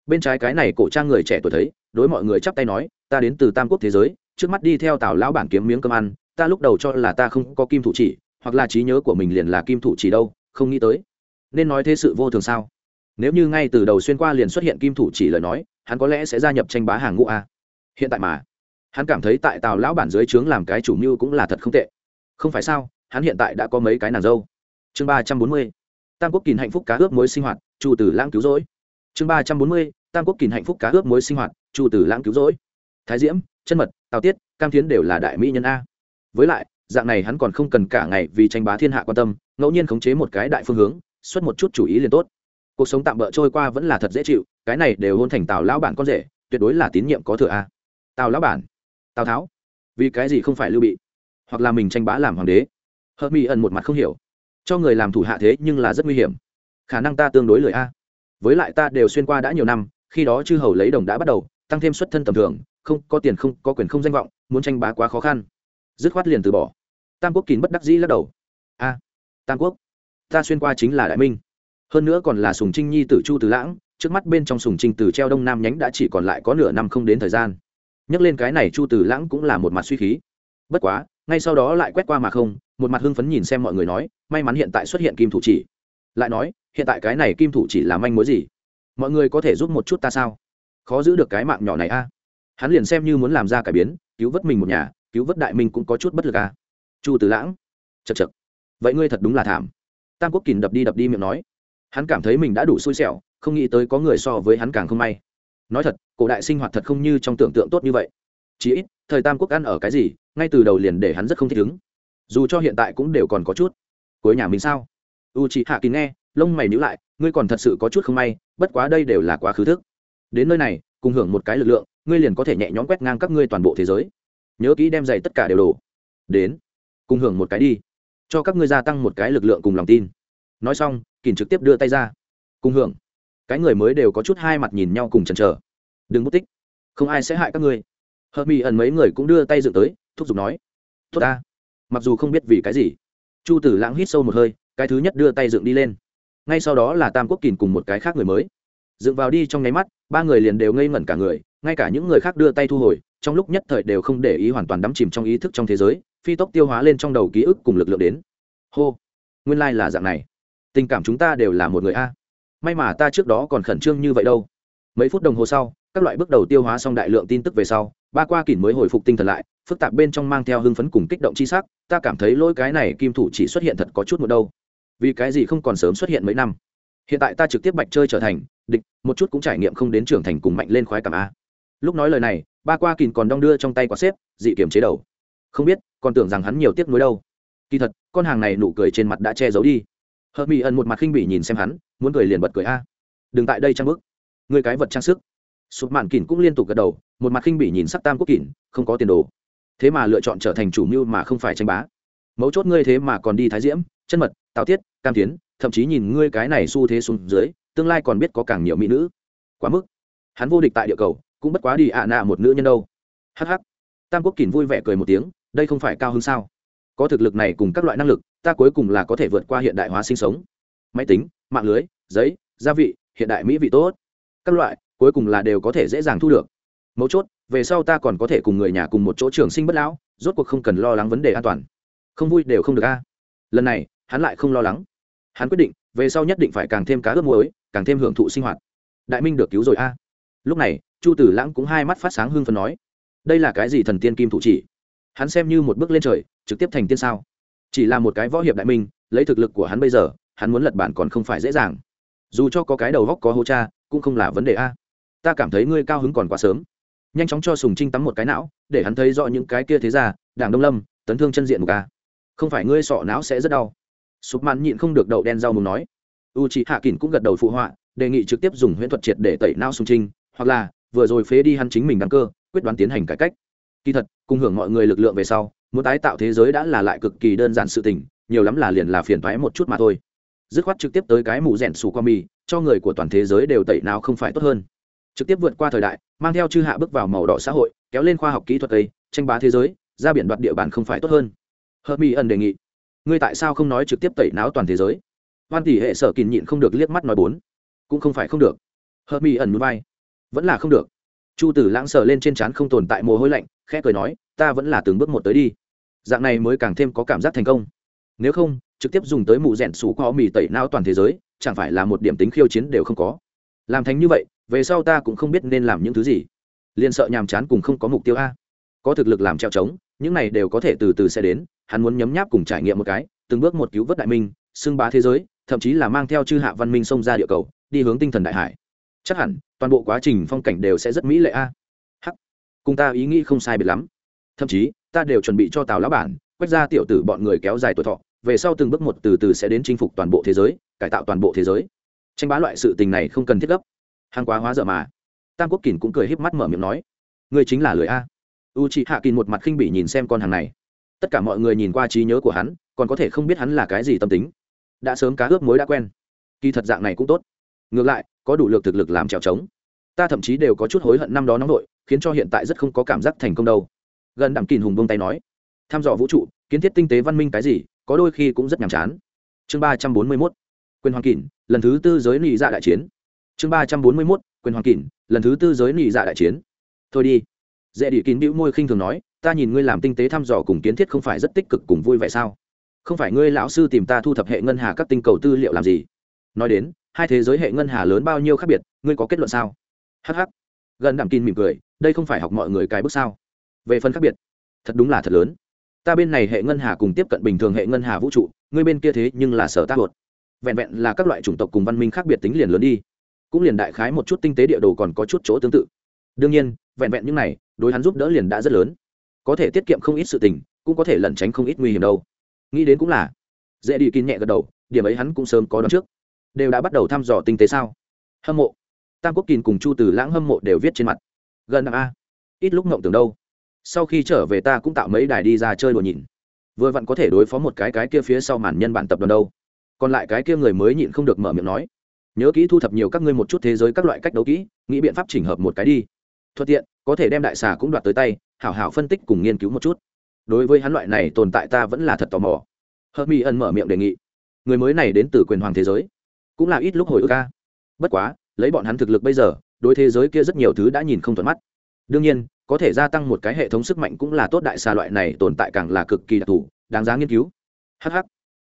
Bên trái cái này cổ trang người trẻ tuổi thấy, đối mọi người chắp tay nói, ta đến từ tam quốc thế giới, trước mắt đi theo tào lão bản kiếm miếng cơm ăn, ta lúc đầu cho là ta không có kim thủ chỉ hoặc là trí nhớ của mình liền là kim thủ chỉ đâu, không nghĩ tới. Nên nói thế sự vô thường sao? Nếu như ngay từ đầu xuyên qua liền xuất hiện kim thủ chỉ lời nói, hắn có lẽ sẽ gia nhập tranh bá hàng ngũ a. Hiện tại mà, hắn cảm thấy tại tào lão bản dưới trướng làm cái chủ mưu cũng là thật không tệ. Không phải sao, hắn hiện tại đã có mấy cái nàng dâu. Chương ba trăm bốn mươi, tam quốc kìn hạnh phúc cá ướp mối sinh hoạt, chu tử lãng cứu rỗi. Chương ba trăm bốn mươi, tam quốc kìn hạnh phúc cá ướp mối sinh hoạt, chu tử lãng cứu rỗi. Thái diễm, chân mật, tào tiết, cam tiến đều là đại mỹ nhân a. Với lại dạng này hắn còn không cần cả ngày vì tranh bá thiên hạ quan tâm, ngẫu nhiên khống chế một cái đại phương hướng, xuất một chút chủ ý liền tốt. Cuộc sống tạm bỡ trôi qua vẫn là thật dễ chịu, cái này đều hôn thành tào lão bản con rể, tuyệt đối là tín nhiệm có thừa a. Tào lão bản, tào tháo, vì cái gì không phải lưu bị? Hoặc là mình tranh bá làm hoàng đế? Hợp mỹ ẩn một mặt không hiểu. Cho người làm thủ hạ thế nhưng là rất nguy hiểm. Khả năng ta tương đối lười a. Với lại ta đều xuyên qua đã nhiều năm, khi đó chư hầu lấy đồng đã bắt đầu, tăng thêm xuất thân tầm thường, không có tiền không có quyền không danh vọng, muốn tranh bá quá khó khăn dứt khoát liền từ bỏ. Tam quốc kín bất đắc dĩ lắc đầu. A, tam quốc, ta xuyên qua chính là đại minh. Hơn nữa còn là sùng trinh nhi tử chu từ lãng, trước mắt bên trong sùng trinh từ treo đông nam nhánh đã chỉ còn lại có nửa năm không đến thời gian. Nhắc lên cái này chu từ lãng cũng là một mặt suy khí. Bất quá, ngay sau đó lại quét qua mà không, một mặt hưng phấn nhìn xem mọi người nói, may mắn hiện tại xuất hiện kim thủ chỉ. Lại nói, hiện tại cái này kim thủ chỉ là manh mối gì? Mọi người có thể giúp một chút ta sao? Khó giữ được cái mạng nhỏ này a. Hắn liền xem như muốn làm ra cải biến, cứu vớt mình một nhà cứu vớt đại minh cũng có chút bất lực à. Chu từ lãng. Chật chật vậy ngươi thật đúng là thảm. Tam quốc kìm đập đi đập đi miệng nói. Hắn cảm thấy mình đã đủ xui xẻo, không nghĩ tới có người so với hắn càng không may. Nói thật, cổ đại sinh hoạt thật không như trong tưởng tượng tốt như vậy. Chỉ ít, thời tam quốc ăn ở cái gì, ngay từ đầu liền để hắn rất không thích ứng. Dù cho hiện tại cũng đều còn có chút. Cuối nhà mình sao? U chị hạ kín nghe, lông mày nhữ lại, ngươi còn thật sự có chút không may, bất quá đây đều là quá khứ thức. Đến nơi này, cùng hưởng một cái lực lượng, ngươi liền có thể nhẹ nhõm quét ngang các ngươi toàn bộ thế giới nhớ kỹ đem giày tất cả đều đổ. Đến, cùng hưởng một cái đi. Cho các ngươi gia tăng một cái lực lượng cùng lòng tin. Nói xong kỳn trực tiếp đưa tay ra. Cùng hưởng. Cái người mới đều có chút hai mặt nhìn nhau cùng chần chờ. Đừng mất tích. Không ai sẽ hại các ngươi. Hợp mỹ ẩn mấy người cũng đưa tay dựng tới, thúc giục nói. Tốt ta. Mặc dù không biết vì cái gì. Chu tử lãng hít sâu một hơi, cái thứ nhất đưa tay dựng đi lên. Ngay sau đó là tam quốc kìn cùng một cái khác người mới. Dựng vào đi trong nháy mắt, ba người liền đều ngây ngẩn cả người, ngay cả những người khác đưa tay thu hồi trong lúc nhất thời đều không để ý hoàn toàn đắm chìm trong ý thức trong thế giới, phi tốc tiêu hóa lên trong đầu ký ức cùng lực lượng đến. Hô, nguyên lai、like、là dạng này. Tình cảm chúng ta đều là một người a. May mà ta trước đó còn khẩn trương như vậy đâu. Mấy phút đồng hồ sau, các loại bước đầu tiêu hóa xong đại lượng tin tức về sau, ba qua kỷ mới hồi phục tinh thần lại, phức tạp bên trong mang theo hưng phấn cùng kích động chi sắc, ta cảm thấy lỗi cái này kim thủ chỉ xuất hiện thật có chút một đâu. Vì cái gì không còn sớm xuất hiện mấy năm? Hiện tại ta trực tiếp bạch chơi trở thành địch, một chút cũng trải nghiệm không đến trưởng thành cùng mạnh lên khoái cảm a lúc nói lời này, ba qua kìn còn đong đưa trong tay quả xếp, dị kiểm chế đầu. Không biết, còn tưởng rằng hắn nhiều tiếc nuối đâu. Kỳ thật, con hàng này nụ cười trên mặt đã che giấu đi. Hợp mỹ ẩn một mặt khinh bỉ nhìn xem hắn, muốn cười liền bật cười a. Đừng tại đây trang bức người cái vật trang sức. Sụp mạn kìn cũng liên tục gật đầu, một mặt khinh bỉ nhìn sắc tam quốc kìn, không có tiền đồ. Thế mà lựa chọn trở thành chủ mưu mà không phải tranh bá. Mấu chốt ngươi thế mà còn đi thái diễm, chân mật, tào tiết cam tiến thậm chí nhìn ngươi cái này xu thế xuống dưới, tương lai còn biết có càng nhiều mỹ nữ. Quá mức. Hắn vô địch tại địa cầu cũng bất quá đi ạ nạ một nữ nhân đâu. Hh tam quốc kỳn vui vẻ cười một tiếng, đây không phải cao hơn sao? Có thực lực này cùng các loại năng lực, ta cuối cùng là có thể vượt qua hiện đại hóa sinh sống. Máy tính, mạng lưới, giấy, gia vị, hiện đại mỹ vị tốt. Các loại, cuối cùng là đều có thể dễ dàng thu được. Mấu chốt, về sau ta còn có thể cùng người nhà cùng một chỗ trường sinh bất lão, rốt cuộc không cần lo lắng vấn đề an toàn. Không vui đều không được a. Lần này, hắn lại không lo lắng. Hắn quyết định, về sau nhất định phải càng thêm cá ướp muối, càng thêm hưởng thụ sinh hoạt. Đại minh được cứu rồi a lúc này, chu tử lãng cũng hai mắt phát sáng hưng phần nói, đây là cái gì thần tiên kim thủ chỉ? Hắn xem như một bước lên trời, trực tiếp thành tiên sao? Chỉ là một cái võ hiệp đại minh, lấy thực lực của hắn bây giờ, hắn muốn lật bản còn không phải dễ dàng. Dù cho có cái đầu góc có hô cha, cũng không là vấn đề a. Ta cảm thấy ngươi cao hứng còn quá sớm. Nhanh chóng cho sùng trinh tắm một cái não, để hắn thấy rõ những cái kia thế ra đảng đông lâm, tấn thương chân diện một ca không phải ngươi sọ não sẽ rất đau. Sụp mặn nhịn không được đậu đen rau mùng nói. U chị hạ kỳn cũng gật đầu phụ họa, đề nghị trực tiếp dùng huyễn thuật triệt để tẩy não sùng trinh hoặc là vừa rồi phế đi hắn chính mình đăng cơ, quyết đoán tiến hành cải cách. Kỳ thật, cùng hưởng mọi người lực lượng về sau, muốn tái tạo thế giới đã là lại cực kỳ đơn giản sự tình, nhiều lắm là liền là phiền thoái một chút mà thôi. Dứt khoát trực tiếp tới cái mù rẻn xù qua mì, cho người của toàn thế giới đều tẩy nào không phải tốt hơn. Trực tiếp vượt qua thời đại, mang theo chư hạ bước vào màu đỏ xã hội, kéo lên khoa học kỹ thuật tây tranh bá thế giới, ra biển đoạt địa bàn không phải tốt hơn. Hợp mỹ ẩn đề nghị, ngươi tại sao không nói trực tiếp tẩy não toàn thế giới? Hoan tỷ hệ sở kìn nhịn không được liếc mắt nói bốn. Cũng không phải không được. Hợp mỹ ẩn núi vai vẫn là không được. Chu tử lãng sờ lên trên trán không tồn tại mồ hôi lạnh, khẽ cười nói, ta vẫn là từng bước một tới đi. Dạng này mới càng thêm có cảm giác thành công. Nếu không, trực tiếp dùng tới mụ rẽn sủ có mì tẩy não toàn thế giới, chẳng phải là một điểm tính khiêu chiến đều không có. Làm thành như vậy, về sau ta cũng không biết nên làm những thứ gì. Liền sợ nhàm chán cùng không có mục tiêu a. Có thực lực làm treo trống, những này đều có thể từ từ sẽ đến, hắn muốn nhấm nháp cùng trải nghiệm một cái, từng bước một cứu vớt đại minh, xưng bá thế giới, thậm chí là mang theo chư hạ văn minh xông ra địa cầu, đi hướng tinh thần đại hải. Chắc hẳn toàn bộ quá trình phong cảnh đều sẽ rất mỹ lệ a. Hắc, cùng ta ý nghĩ không sai biệt lắm. Thậm chí, ta đều chuẩn bị cho tào lão bản, quét ra tiểu tử bọn người kéo dài tuổi thọ, về sau từng bước một từ từ sẽ đến chinh phục toàn bộ thế giới, cải tạo toàn bộ thế giới. Tranh bá loại sự tình này không cần thiết gấp. Hàng quá hóa dở mà. Tam quốc kỳn cũng cười híp mắt mở miệng nói, ngươi chính là lười a. U chị hạ kỳn một mặt khinh bỉ nhìn xem con hàng này. Tất cả mọi người nhìn qua trí nhớ của hắn, còn có thể không biết hắn là cái gì tâm tính. Đã sớm cá ướp mối đã quen. Kỳ thật dạng này cũng tốt. Ngược lại, có đủ lực thực lực làm trèo trống ta thậm chí đều có chút hối hận năm đó nóng nội khiến cho hiện tại rất không có cảm giác thành công đâu. Gần đặng kìn hùng bông tay nói, tham dò vũ trụ, kiến thiết tinh tế văn minh cái gì, có đôi khi cũng rất nhàm chán. Chương ba trăm bốn mươi mốt, quyền hoàng kỳn lần thứ tư giới nị dạ đại chiến. Chương ba trăm bốn mươi mốt, quyền hoàng kỳn lần thứ tư giới nị dạ đại chiến. Thôi đi. Dễ đi kín bĩu môi khinh thường nói, ta nhìn ngươi làm tinh tế thăm dò cùng kiến thiết không phải rất tích cực cùng vui vẻ sao? Không phải ngươi lão sư tìm ta thu thập hệ ngân hà các tinh cầu tư liệu làm gì? Nói đến, hai thế giới hệ ngân hà lớn bao nhiêu khác biệt, ngươi có kết luận sao? Hh gần đẳng kín mỉm cười, đây không phải học mọi người cái bước sao? Về phần khác biệt, thật đúng là thật lớn. Ta bên này hệ ngân hà cùng tiếp cận bình thường hệ ngân hà vũ trụ, ngươi bên kia thế nhưng là sở tác luật vẹn vẹn là các loại chủng tộc cùng văn minh khác biệt tính liền lớn đi. Cũng liền đại khái một chút tinh tế địa đồ còn có chút chỗ tương tự. Đương nhiên, vẹn vẹn những này, đối hắn giúp đỡ liền đã rất lớn. Có thể tiết kiệm không ít sự tình, cũng có thể lẩn tránh không ít nguy hiểm đâu. Nghĩ đến cũng là, dễ đi kín nhẹ gật đầu, điểm ấy hắn cũng sớm có đón trước. Đều đã bắt đầu thăm dò tinh tế sao? Hâm mộ tam quốc kín cùng chu từ lãng hâm mộ đều viết trên mặt. Gần a ít lúc ngộng tưởng đâu. Sau khi trở về ta cũng tạo mấy đài đi ra chơi đùa nhìn vừa vặn có thể đối phó một cái cái kia phía sau màn nhân bản tập đoàn đâu. Còn lại cái kia người mới nhịn không được mở miệng nói. Nhớ kỹ thu thập nhiều các ngươi một chút thế giới các loại cách đấu kỹ, nghĩ biện pháp chỉnh hợp một cái đi. Thuận tiện, có thể đem đại xà cũng đoạt tới tay, hảo hảo phân tích cùng nghiên cứu một chút. Đối với hắn loại này tồn tại ta vẫn là thật tò mò. Hợp mi ân mở miệng đề nghị. Người mới này đến từ quyền hoàng thế giới. Cũng là ít lúc hồi ức ca bất quá lấy bọn hắn thực lực bây giờ, đối thế giới kia rất nhiều thứ đã nhìn không thuận mắt. Đương nhiên, có thể gia tăng một cái hệ thống sức mạnh cũng là tốt đại xà loại này tồn tại càng là cực kỳ đặc thù, đáng giá nghiên cứu. Hh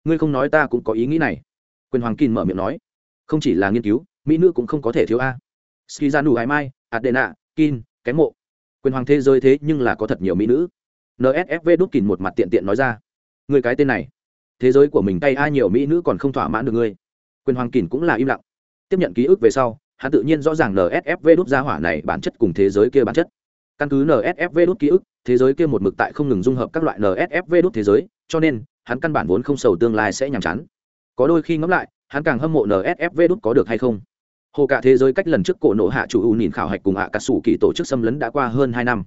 ngươi không nói ta cũng có ý nghĩ này. Quyền hoàng kín mở miệng nói. Không chỉ là nghiên cứu, mỹ nữ cũng không có thể thiếu a. Ski ra nụ ai mai, adena, kin kém mộ. Quyền hoàng thế giới thế nhưng là có thật nhiều mỹ nữ. Nsfv đút kình một mặt tiện tiện nói ra. Người cái tên này. Thế giới của mình tay ai nhiều mỹ nữ còn không thỏa mãn được ngươi. Quyền hoàng Kình cũng là im lặng tiếp nhận ký ức về sau, hắn tự nhiên rõ ràng nsfv đút ra hỏa này bản chất cùng thế giới kia bản chất. Căn cứ nsfv đút ký ức, thế giới kia một mực tại không ngừng dung hợp các loại nsfv đút thế giới, cho nên, hắn căn bản vốn không sầu tương lai sẽ nhàm chán. Có đôi khi ngẫm lại, hắn càng hâm mộ nsfv đút có được hay không. Hồ cả thế giới cách lần trước cổ nộ hạ chủ u nhìn khảo hạch cùng hạ cả sủ kỳ tổ chức xâm lấn đã qua hơn hai năm.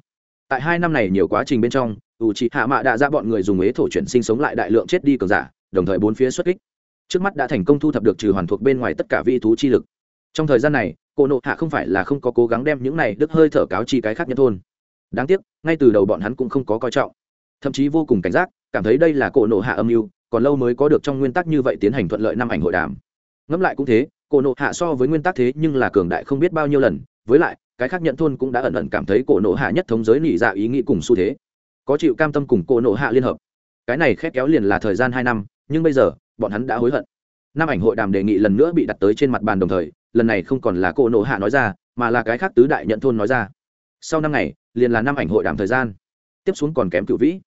Tại hai năm này nhiều quá trình bên trong u chị hạ mạ đã ra bọn người dùng ế thổ chuyển sinh sống lại đại lượng chết đi cường giả, đồng thời bốn phía xuất kích trước mắt đã thành công thu thập được trừ hoàn thuộc bên ngoài tất cả vi thú chi lực. Trong thời gian này, cổ nộ hạ không phải là không có cố gắng đem những này đứt hơi thở cáo chi cái khác nhân thôn. Đáng tiếc, ngay từ đầu bọn hắn cũng không có coi trọng. Thậm chí vô cùng cảnh giác, cảm thấy đây là cổ nộ hạ âm mưu, còn lâu mới có được trong nguyên tắc như vậy tiến hành thuận lợi năm ảnh hội đàm. Ngẫm lại cũng thế, cổ nộ hạ so với nguyên tắc thế nhưng là cường đại không biết bao nhiêu lần, với lại, cái khác nhận thôn cũng đã ẩn ẩn cảm thấy cổ nộ hạ nhất thống giới nỉ dạ ý nghĩ cùng xu thế. Có chịu cam tâm cùng cổ nộ hạ liên hợp. Cái này khét kéo liền là thời gian hai năm, nhưng bây giờ bọn hắn đã hối hận. Năm ảnh hội đàm đề nghị lần nữa bị đặt tới trên mặt bàn đồng thời, lần này không còn là cô nộ hạ nói ra, mà là cái khác tứ đại nhận thôn nói ra. Sau năm ngày, liền là năm ảnh hội đàm thời gian. Tiếp xuống còn kém cựu vĩ.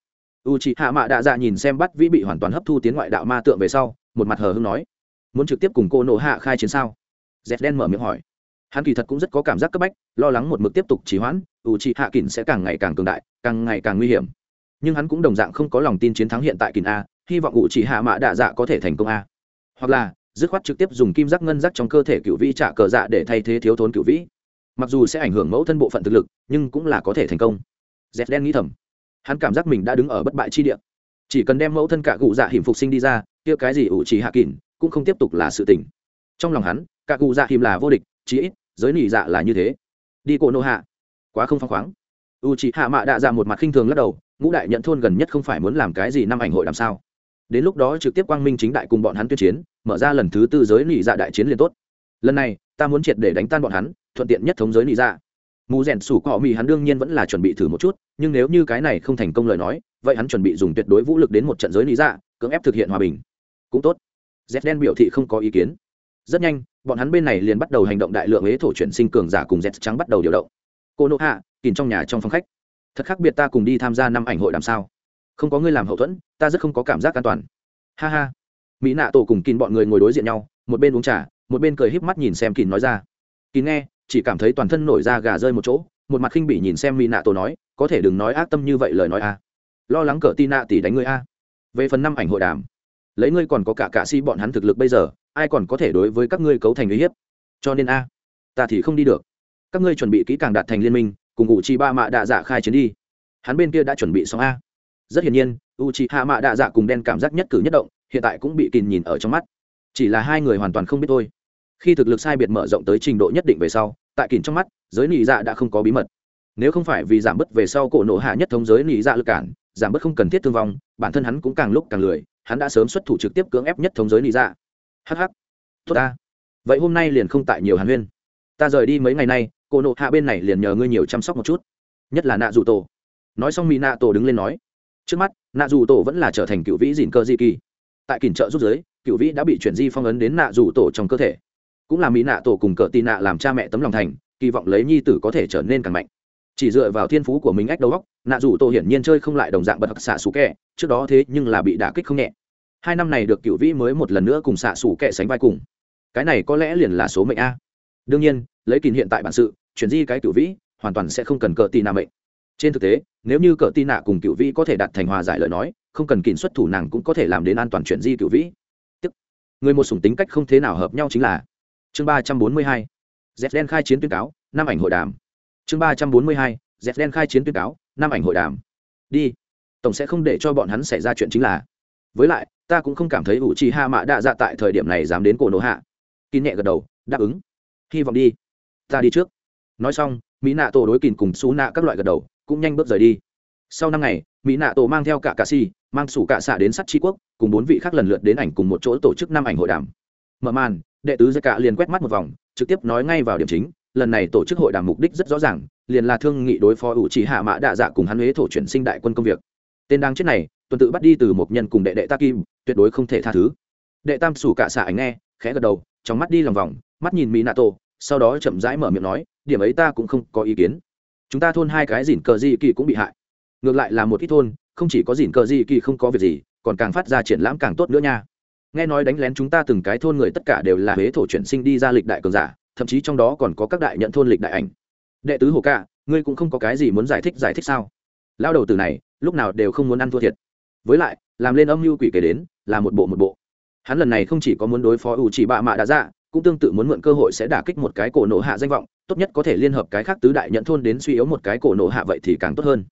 U chị hạ mạ đạ dạ nhìn xem bắt vĩ bị hoàn toàn hấp thu tiến ngoại đạo ma tượng về sau, một mặt hờ hưng nói, muốn trực tiếp cùng cô nộ hạ khai chiến sao? Dẹt đen mở miệng hỏi. Hắn kỳ thật cũng rất có cảm giác cấp bách, lo lắng một mực tiếp tục trì hoãn u chị hạ kỳn sẽ càng ngày càng cường đại, càng ngày càng nguy hiểm. Nhưng hắn cũng đồng dạng không có lòng tin chiến thắng hiện tại kỳn a hy vọng ngụ chỉ hạ mạ đạ dạ có thể thành công a. Hoặc là, dứt khoát trực tiếp dùng kim giác ngân giác trong cơ thể cựu vĩ trả cờ dạ để thay thế thiếu thốn cựu vĩ. Mặc dù sẽ ảnh hưởng mẫu thân bộ phận thực lực, nhưng cũng là có thể thành công. Dẹt đen nghĩ thầm. Hắn cảm giác mình đã đứng ở bất bại chi địa. Chỉ cần đem mẫu thân cả cụ dạ hiểm phục sinh đi ra, kia cái gì ủ trì hạ kỳn cũng không tiếp tục là sự tình. Trong lòng hắn, cả cụ dạ hiểm là vô địch, chí ít, giới nỉ dạ là như thế. Đi cổ nô hạ. Quá không phăng khoáng. U trì hạ mạ đạ dạ một mặt khinh thường lắc đầu, ngũ đại nhận thôn gần nhất không phải muốn làm cái gì năm ảnh hội làm sao? Đến lúc đó trực tiếp quang minh chính đại cùng bọn hắn tuyên chiến, mở ra lần thứ tư giới nị dạ đại chiến liền tốt. Lần này, ta muốn triệt để đánh tan bọn hắn, thuận tiện nhất thống giới nị dạ. Mù rèn sủ cọ mì hắn đương nhiên vẫn là chuẩn bị thử một chút, nhưng nếu như cái này không thành công lời nói, vậy hắn chuẩn bị dùng tuyệt đối vũ lực đến một trận giới nị dạ cưỡng ép thực hiện hòa bình. Cũng tốt. Z đen biểu thị không có ý kiến. Rất nhanh, bọn hắn bên này liền bắt đầu hành động đại lượng ế thổ chuyển sinh cường giả cùng z trắng bắt đầu điều động. Cô nộ hạ, kìm trong nhà trong phòng khách. Thật khác biệt ta cùng đi tham gia năm ảnh hội làm sao? Không có ngươi làm hậu thuẫn, ta rất không có cảm giác an toàn. Ha ha. Mỹ nạ tổ cùng kín bọn người ngồi đối diện nhau, một bên uống trà, một bên cười híp mắt nhìn xem kín nói ra. Kín nghe, chỉ cảm thấy toàn thân nổi da gà rơi một chỗ, một mặt khinh bỉ nhìn xem mỹ nạ tổ nói, có thể đừng nói ác tâm như vậy lời nói a. Lo lắng cỡ tin nạ tỷ đánh ngươi a. Về phần năm ảnh hội đàm, lấy ngươi còn có cả cả si bọn hắn thực lực bây giờ, ai còn có thể đối với các ngươi cấu thành uy hiếp? Cho nên a, ta thì không đi được. Các ngươi chuẩn bị kỹ càng đạt thành liên minh, cùng ngụ chi ba mạ đạ dạ khai chiến đi. Hắn bên kia đã chuẩn bị xong a rất hiển nhiên u chi hạ mạ đạ dạ cùng đen cảm giác nhất cử nhất động, hiện tại cũng bị kìn nhìn ở trong mắt. Chỉ là hai người hoàn toàn không biết thôi. Khi thực lực sai biệt mở rộng tới trình độ nhất định về sau, tại kìn trong mắt, giới nị dạ đã không có bí mật. Nếu không phải vì giảm bớt về sau cổ nộ hạ nhất thống giới nị dạ lực cản, giảm bớt không cần thiết thương vong, bản thân hắn cũng càng lúc càng lười, hắn đã sớm xuất thủ trực tiếp cưỡng ép nhất thống giới nị dạ. Hh tốt ta. Vậy hôm nay liền không tại nhiều hàn huyên. Ta rời đi mấy ngày nay, cổ nộ hạ bên này liền nhờ ngươi nhiều chăm sóc một chút. Nhất là nạ dù tổ. Nói xong mỹ nạ tổ đứng lên nói trước mắt nạ dù tổ vẫn là trở thành cựu vĩ dìn cơ di kỳ. Tại kỉnh trợ rút giới, cựu vĩ đã bị chuyển di phong ấn đến nạ dù tổ trong cơ thể. Cũng là mỹ nạ tổ cùng cờ tị nạ làm cha mẹ tấm lòng thành, kỳ vọng lấy nhi tử có thể trở nên càng mạnh. Chỉ dựa vào thiên phú của mình ách đầu góc nạ dù tổ hiển nhiên chơi không lại đồng dạng bật hặc xạ xù kẹ trước đó thế nhưng là bị đả kích không nhẹ. Hai năm này được cựu vĩ mới một lần nữa cùng xạ xù kẹ sánh vai cùng. Cái này có lẽ liền là số mệnh a. Đương nhiên, lấy kìm hiện tại bản sự, chuyển di cái cựu vĩ, hoàn toàn sẽ không cần cờ tị nạ mệnh trên thực tế, nếu như cờ tin nạ cùng cựu vĩ có thể đạt thành hòa giải lời nói, không cần kìm xuất thủ nàng cũng có thể làm đến an toàn chuyện di cựu vĩ? Tức người một sủng tính cách không thế nào hợp nhau chính là chương ba trăm bốn mươi hai. Z đen khai chiến tuyên cáo, năm ảnh hội đàm. Chương ba trăm bốn mươi hai. Z đen khai chiến tuyên cáo, năm ảnh hội đàm. Đi. Tổng sẽ không để cho bọn hắn xảy ra chuyện chính là. Với lại, ta cũng không cảm thấy ủ trì hạ mạ đa dạ tại thời điểm này dám đến cổ nổ hạ. Kín nhẹ gật đầu, đáp ứng. Hy vọng đi. Ta đi trước. Nói xong, mỹ nạ tổ đối kìn cùng xú nạ các loại gật đầu cũng nhanh bước rời đi. Sau năm ngày, mỹ nạ tổ mang theo cả cà si mang sủ cạ xạ đến sắt tri quốc, cùng bốn vị khác lần lượt đến ảnh cùng một chỗ tổ chức năm ảnh hội đàm. Mở màn, đệ tứ giới cạ liền quét mắt một vòng, trực tiếp nói ngay vào điểm chính, lần này tổ chức hội đàm mục đích rất rõ ràng, liền là thương nghị đối phó ủ chỉ hạ mã đạ dạ cùng hắn huế thổ chuyển sinh đại quân công việc. Tên đang chết này, tuần tự bắt đi từ một nhân cùng đệ đệ ta kim tuyệt đối không thể tha thứ. Đệ tam sủ cạ xạ ảnh nghe, khẽ gật đầu, trong mắt đi lòng vòng, mắt nhìn mỹ nato sau đó chậm rãi mở miệng nói, điểm ấy ta cũng không có ý kiến chúng ta thôn hai cái dìn cờ di kỳ cũng bị hại. Ngược lại là một ít thôn, không chỉ có dìn cờ di kỳ không có việc gì, còn càng phát ra triển lãm càng tốt nữa nha. Nghe nói đánh lén chúng ta từng cái thôn người tất cả đều là huế thổ chuyển sinh đi ra lịch đại cường giả, thậm chí trong đó còn có các đại nhận thôn lịch đại ảnh. Đệ tứ hồ ca, ngươi cũng không có cái gì muốn giải thích giải thích sao? Lao đầu từ này, lúc nào đều không muốn ăn thua thiệt. Với lại, làm lên âm mưu quỷ kể đến, là một bộ một bộ. Hắn lần này không chỉ có muốn đối phó ủ chỉ bạ mạ đã ra cũng tương tự muốn mượn cơ hội sẽ đả kích một cái cổ nổ hạ danh vọng tốt nhất có thể liên hợp cái khác tứ đại nhận thôn đến suy yếu một cái cổ nổ hạ vậy thì càng tốt hơn.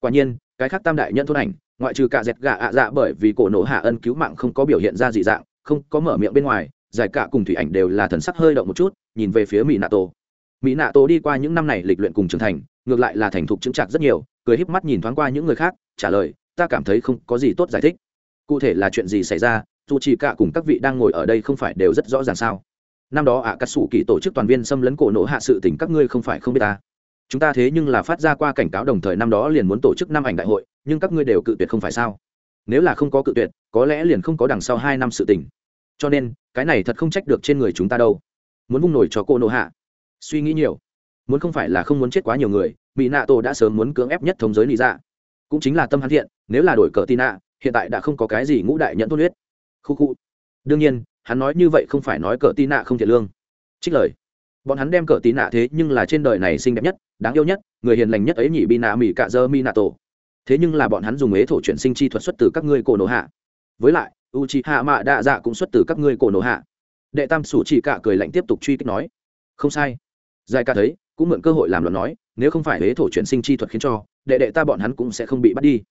Quả nhiên, cái khác tam đại nhận thôn ảnh, ngoại trừ cả dẹt gà ạ dạ bởi vì cổ nổ hạ ân cứu mạng không có biểu hiện ra dị dạng, không có mở miệng bên ngoài, giải cả cùng thủy ảnh đều là thần sắc hơi động một chút, nhìn về phía mỹ nạ tổ mỹ nạ tổ đi qua những năm này lịch luyện cùng trưởng thành, ngược lại là thành thục chứng trạc rất nhiều, cười híp mắt nhìn thoáng qua những người khác, trả lời, ta cảm thấy không có gì tốt giải thích. Cụ thể là chuyện gì xảy ra, dù chỉ cả cùng các vị đang ngồi ở đây không phải đều rất rõ ràng sao? Năm đó ạ à, cắt xù kỳ tổ chức toàn viên xâm lấn cổ nổ hạ sự tỉnh các ngươi không phải không biết ta. Chúng ta thế nhưng là phát ra qua cảnh cáo đồng thời năm đó liền muốn tổ chức năm ảnh đại hội nhưng các ngươi đều cự tuyệt không phải sao? Nếu là không có cự tuyệt có lẽ liền không có đằng sau hai năm sự tình. Cho nên cái này thật không trách được trên người chúng ta đâu. Muốn vung nổi cho cô nộ hạ. Suy nghĩ nhiều. Muốn không phải là không muốn chết quá nhiều người bị nạ tổ đã sớm muốn cưỡng ép nhất thống giới lý ra dạ. cũng chính là tâm hắn thiện nếu là đổi cờ tin nạ hiện tại đã không có cái gì ngũ đại nhận thôn huyết. Khu khu. Đương nhiên hắn nói như vậy không phải nói cờ tí nạ không thiện lương. Trích lời. Bọn hắn đem cờ tí nạ thế nhưng là trên đời này xinh đẹp nhất, đáng yêu nhất, người hiền lành nhất ấy nhỉ bi nạ mỹ cạ dơ mi nạ tổ. Thế nhưng là bọn hắn dùng ế thổ chuyển sinh chi thuật xuất từ các ngươi cổ nổ hạ. Với lại u chi hạ mạ đạ dạ cũng xuất từ các ngươi cổ nổ hạ. Đệ tam sủ chỉ cả cười lạnh tiếp tục truy kích nói, không sai. Giải ca thấy, cũng mượn cơ hội làm luận nói, nếu không phải ế thổ chuyển sinh chi thuật khiến cho, đệ đệ ta bọn hắn cũng sẽ không bị bắt đi.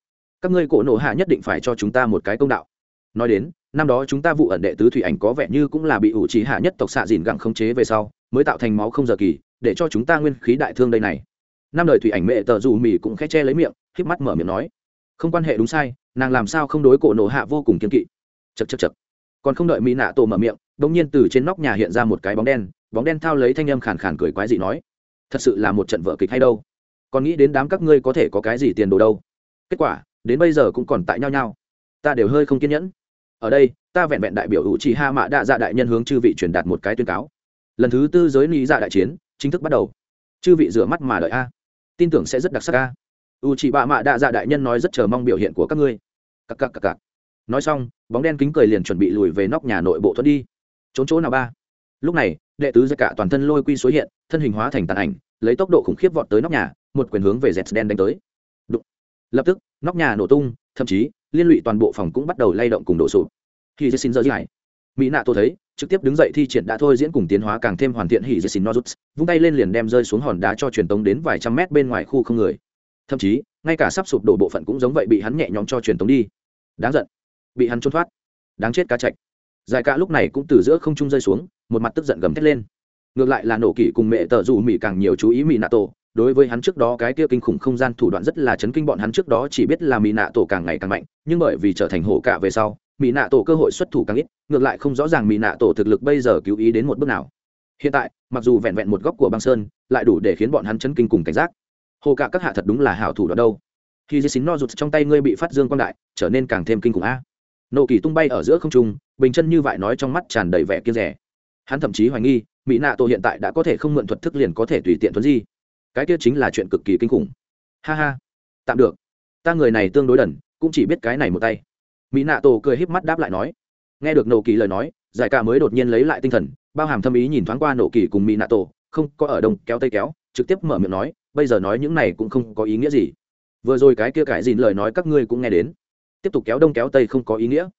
Các ngươi cổ nổ hạ nhất định phải cho chúng ta một cái công đạo nói đến, năm đó chúng ta vụ ẩn đệ tứ thủy ảnh có vẻ như cũng là bị ủ trí hạ nhất tộc xạ dìn gặng khống chế về sau, mới tạo thành máu không giờ kỳ, để cho chúng ta nguyên khí đại thương đây này. Năm đời thủy ảnh mẹ tờ dù mì cũng khẽ che lấy miệng híp mắt mở miệng nói. Không quan hệ đúng sai, nàng làm sao không đối cổ nổ hạ vô cùng kiên kỵ. Chật chật chật còn không đợi mỹ nạ tổ mở miệng đ ỗ n g nhiên từ trên nóc nhà hiện ra một cái bóng đen bóng đen thao lấy thanh âm khàn khàn cười quái dị nói. Thật sự là một trận vợ kịch hay đâu. Còn nghĩ đến đám các ngươi có thể có cái gì tiền đồ đâu. Kết quả, đến bây giờ cũng còn tại nhau nhau. Ta đều hơi không kiên nhẫn ở đây, ta vẹn vẹn đại biểu hữu trì hạ mạ đạ dạ đại nhân hướng chư vị truyền đạt một cái tuyên cáo. Lần thứ tư giới lý dạ đại chiến, chính thức bắt đầu. Chư vị rửa mắt mà đợi a. Tin tưởng sẽ rất đặc sắc a. U chị bạ mạ đạ dạ đại nhân nói rất chờ mong biểu hiện của các ngươi. Cặc cặc cặc cặc. Nói xong, bóng đen kính cười liền chuẩn bị lùi về nóc nhà nội bộ thuận đi. Trốn chỗ nào ba? Lúc này, đệ tứ giặc cả toàn thân lôi quy xuất hiện, thân hình hóa thành tàn ảnh, lấy tốc độ khủng khiếp vọt tới nóc nhà, một quyền hướng về dẹt đen đánh tới. Đụng. lập tức, nóc nhà nổ tung, thậm chí, liên lụy toàn bộ phòng cũng bắt đầu lay động cùng đổ sụp. Hỉ dê xin dơ dài mỹ nạ tôi thấy, trực tiếp đứng dậy thi triển đã thôi diễn cùng tiến hóa càng thêm hoàn thiện hỉ dê xin nozuts, vung tay lên liền đem rơi xuống hòn đá cho truyền tống đến vài trăm mét bên ngoài khu không người. Thậm chí, ngay cả sắp sụp đổ bộ phận cũng giống vậy bị hắn nhẹ nhõm cho truyền tống đi. Đáng giận. Bị hắn trốn thoát. Đáng chết cá chạch. Giải cả lúc này cũng từ giữa không trung rơi xuống, một mặt tức giận gầm thét lên. Ngược lại là nổ kỷ cùng mẹ tờ dù mỹ càng nhiều chú ý mỹ nạ tổ, đối với hắn trước đó cái kia kinh khủng không gian thủ đoạn rất là chấn kinh bọn hắn trước đó chỉ biết là mỹ nạ tổ càng ngày càng mạnh, nhưng bởi vì trở thành hổ cả về sau mỹ nạ tổ cơ hội xuất thủ càng ít, ngược lại không rõ ràng mỹ nạ tổ thực lực bây giờ cứu ý đến một bước nào. Hiện tại, mặc dù vẹn vẹn một góc của băng sơn, lại đủ để khiến bọn hắn chấn kinh cùng cảnh giác. Hồ cả các hạ thật đúng là hảo thủ đoạn đâu. Khi dây xín no rụt trong tay ngươi bị phát dương quang đại, trở nên càng thêm kinh khủng a. Nộ kỳ tung bay ở giữa không trung, bình chân như vậy nói trong mắt tràn đầy vẻ kiên rẻ hắn thậm chí hoài nghi mỹ nạ tổ hiện tại đã có thể không mượn thuật thức liền có thể tùy tiện thuấn di. Cái kia chính là chuyện cực kỳ kinh khủng. Ha ha. Tạm được. Ta người này tương đối đần, cũng chỉ biết cái này một tay mỹ nạ tổ cười híp mắt đáp lại nói. Nghe được nổ kỳ lời nói, giải ca mới đột nhiên lấy lại tinh thần, bao hàm thâm ý nhìn thoáng qua nổ kỳ cùng mỹ nạ tổ, không có ở đông kéo tây kéo, trực tiếp mở miệng nói, bây giờ nói những này cũng không có ý nghĩa gì. Vừa rồi cái kia cải dìn lời nói các ngươi cũng nghe đến. Tiếp tục kéo đông kéo tây không có ý nghĩa.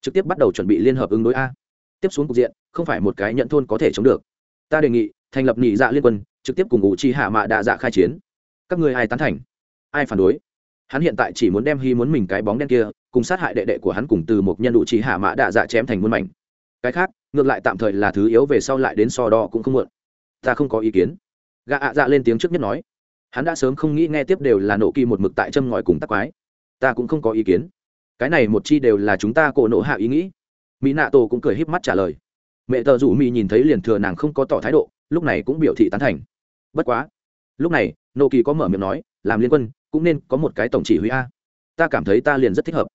Trực tiếp bắt đầu chuẩn bị liên hợp ứng đối a. Tiếp xuống cục diện, không phải một cái nhận thôn có thể chống được. Ta đề nghị, thành lập nhị dạ liên quân, trực tiếp cùng ngụ chi hạ mạ đạ dạ khai chiến. Các ngươi ai tán thành? Ai phản đối? Hắn hiện tại chỉ muốn đem hy muốn mình cái bóng đen kia cùng sát hại đệ đệ của hắn cùng từ một nhân đủ chỉ hạ mã đạ dạ chém thành muôn mảnh. Cái khác, ngược lại tạm thời là thứ yếu về sau lại đến so đo cũng không muộn. Ta không có ý kiến. Gạ ạ dạ lên tiếng trước nhất nói. Hắn đã sớm không nghĩ nghe tiếp đều là nổ kỳ một mực tại châm ngòi cùng tắc quái. Ta cũng không có ý kiến. Cái này một chi đều là chúng ta cổ nộ hạ ý nghĩ. Mỹ nạ tổ cũng cười híp mắt trả lời. Mẹ tờ rủ mỹ nhìn thấy liền thừa nàng không có tỏ thái độ, lúc này cũng biểu thị tán thành. Bất quá. Lúc này nộ kỳ có mở miệng nói, làm liên quân, cũng nên có một cái tổng chỉ huy a. Ta cảm thấy ta liền rất thích hợp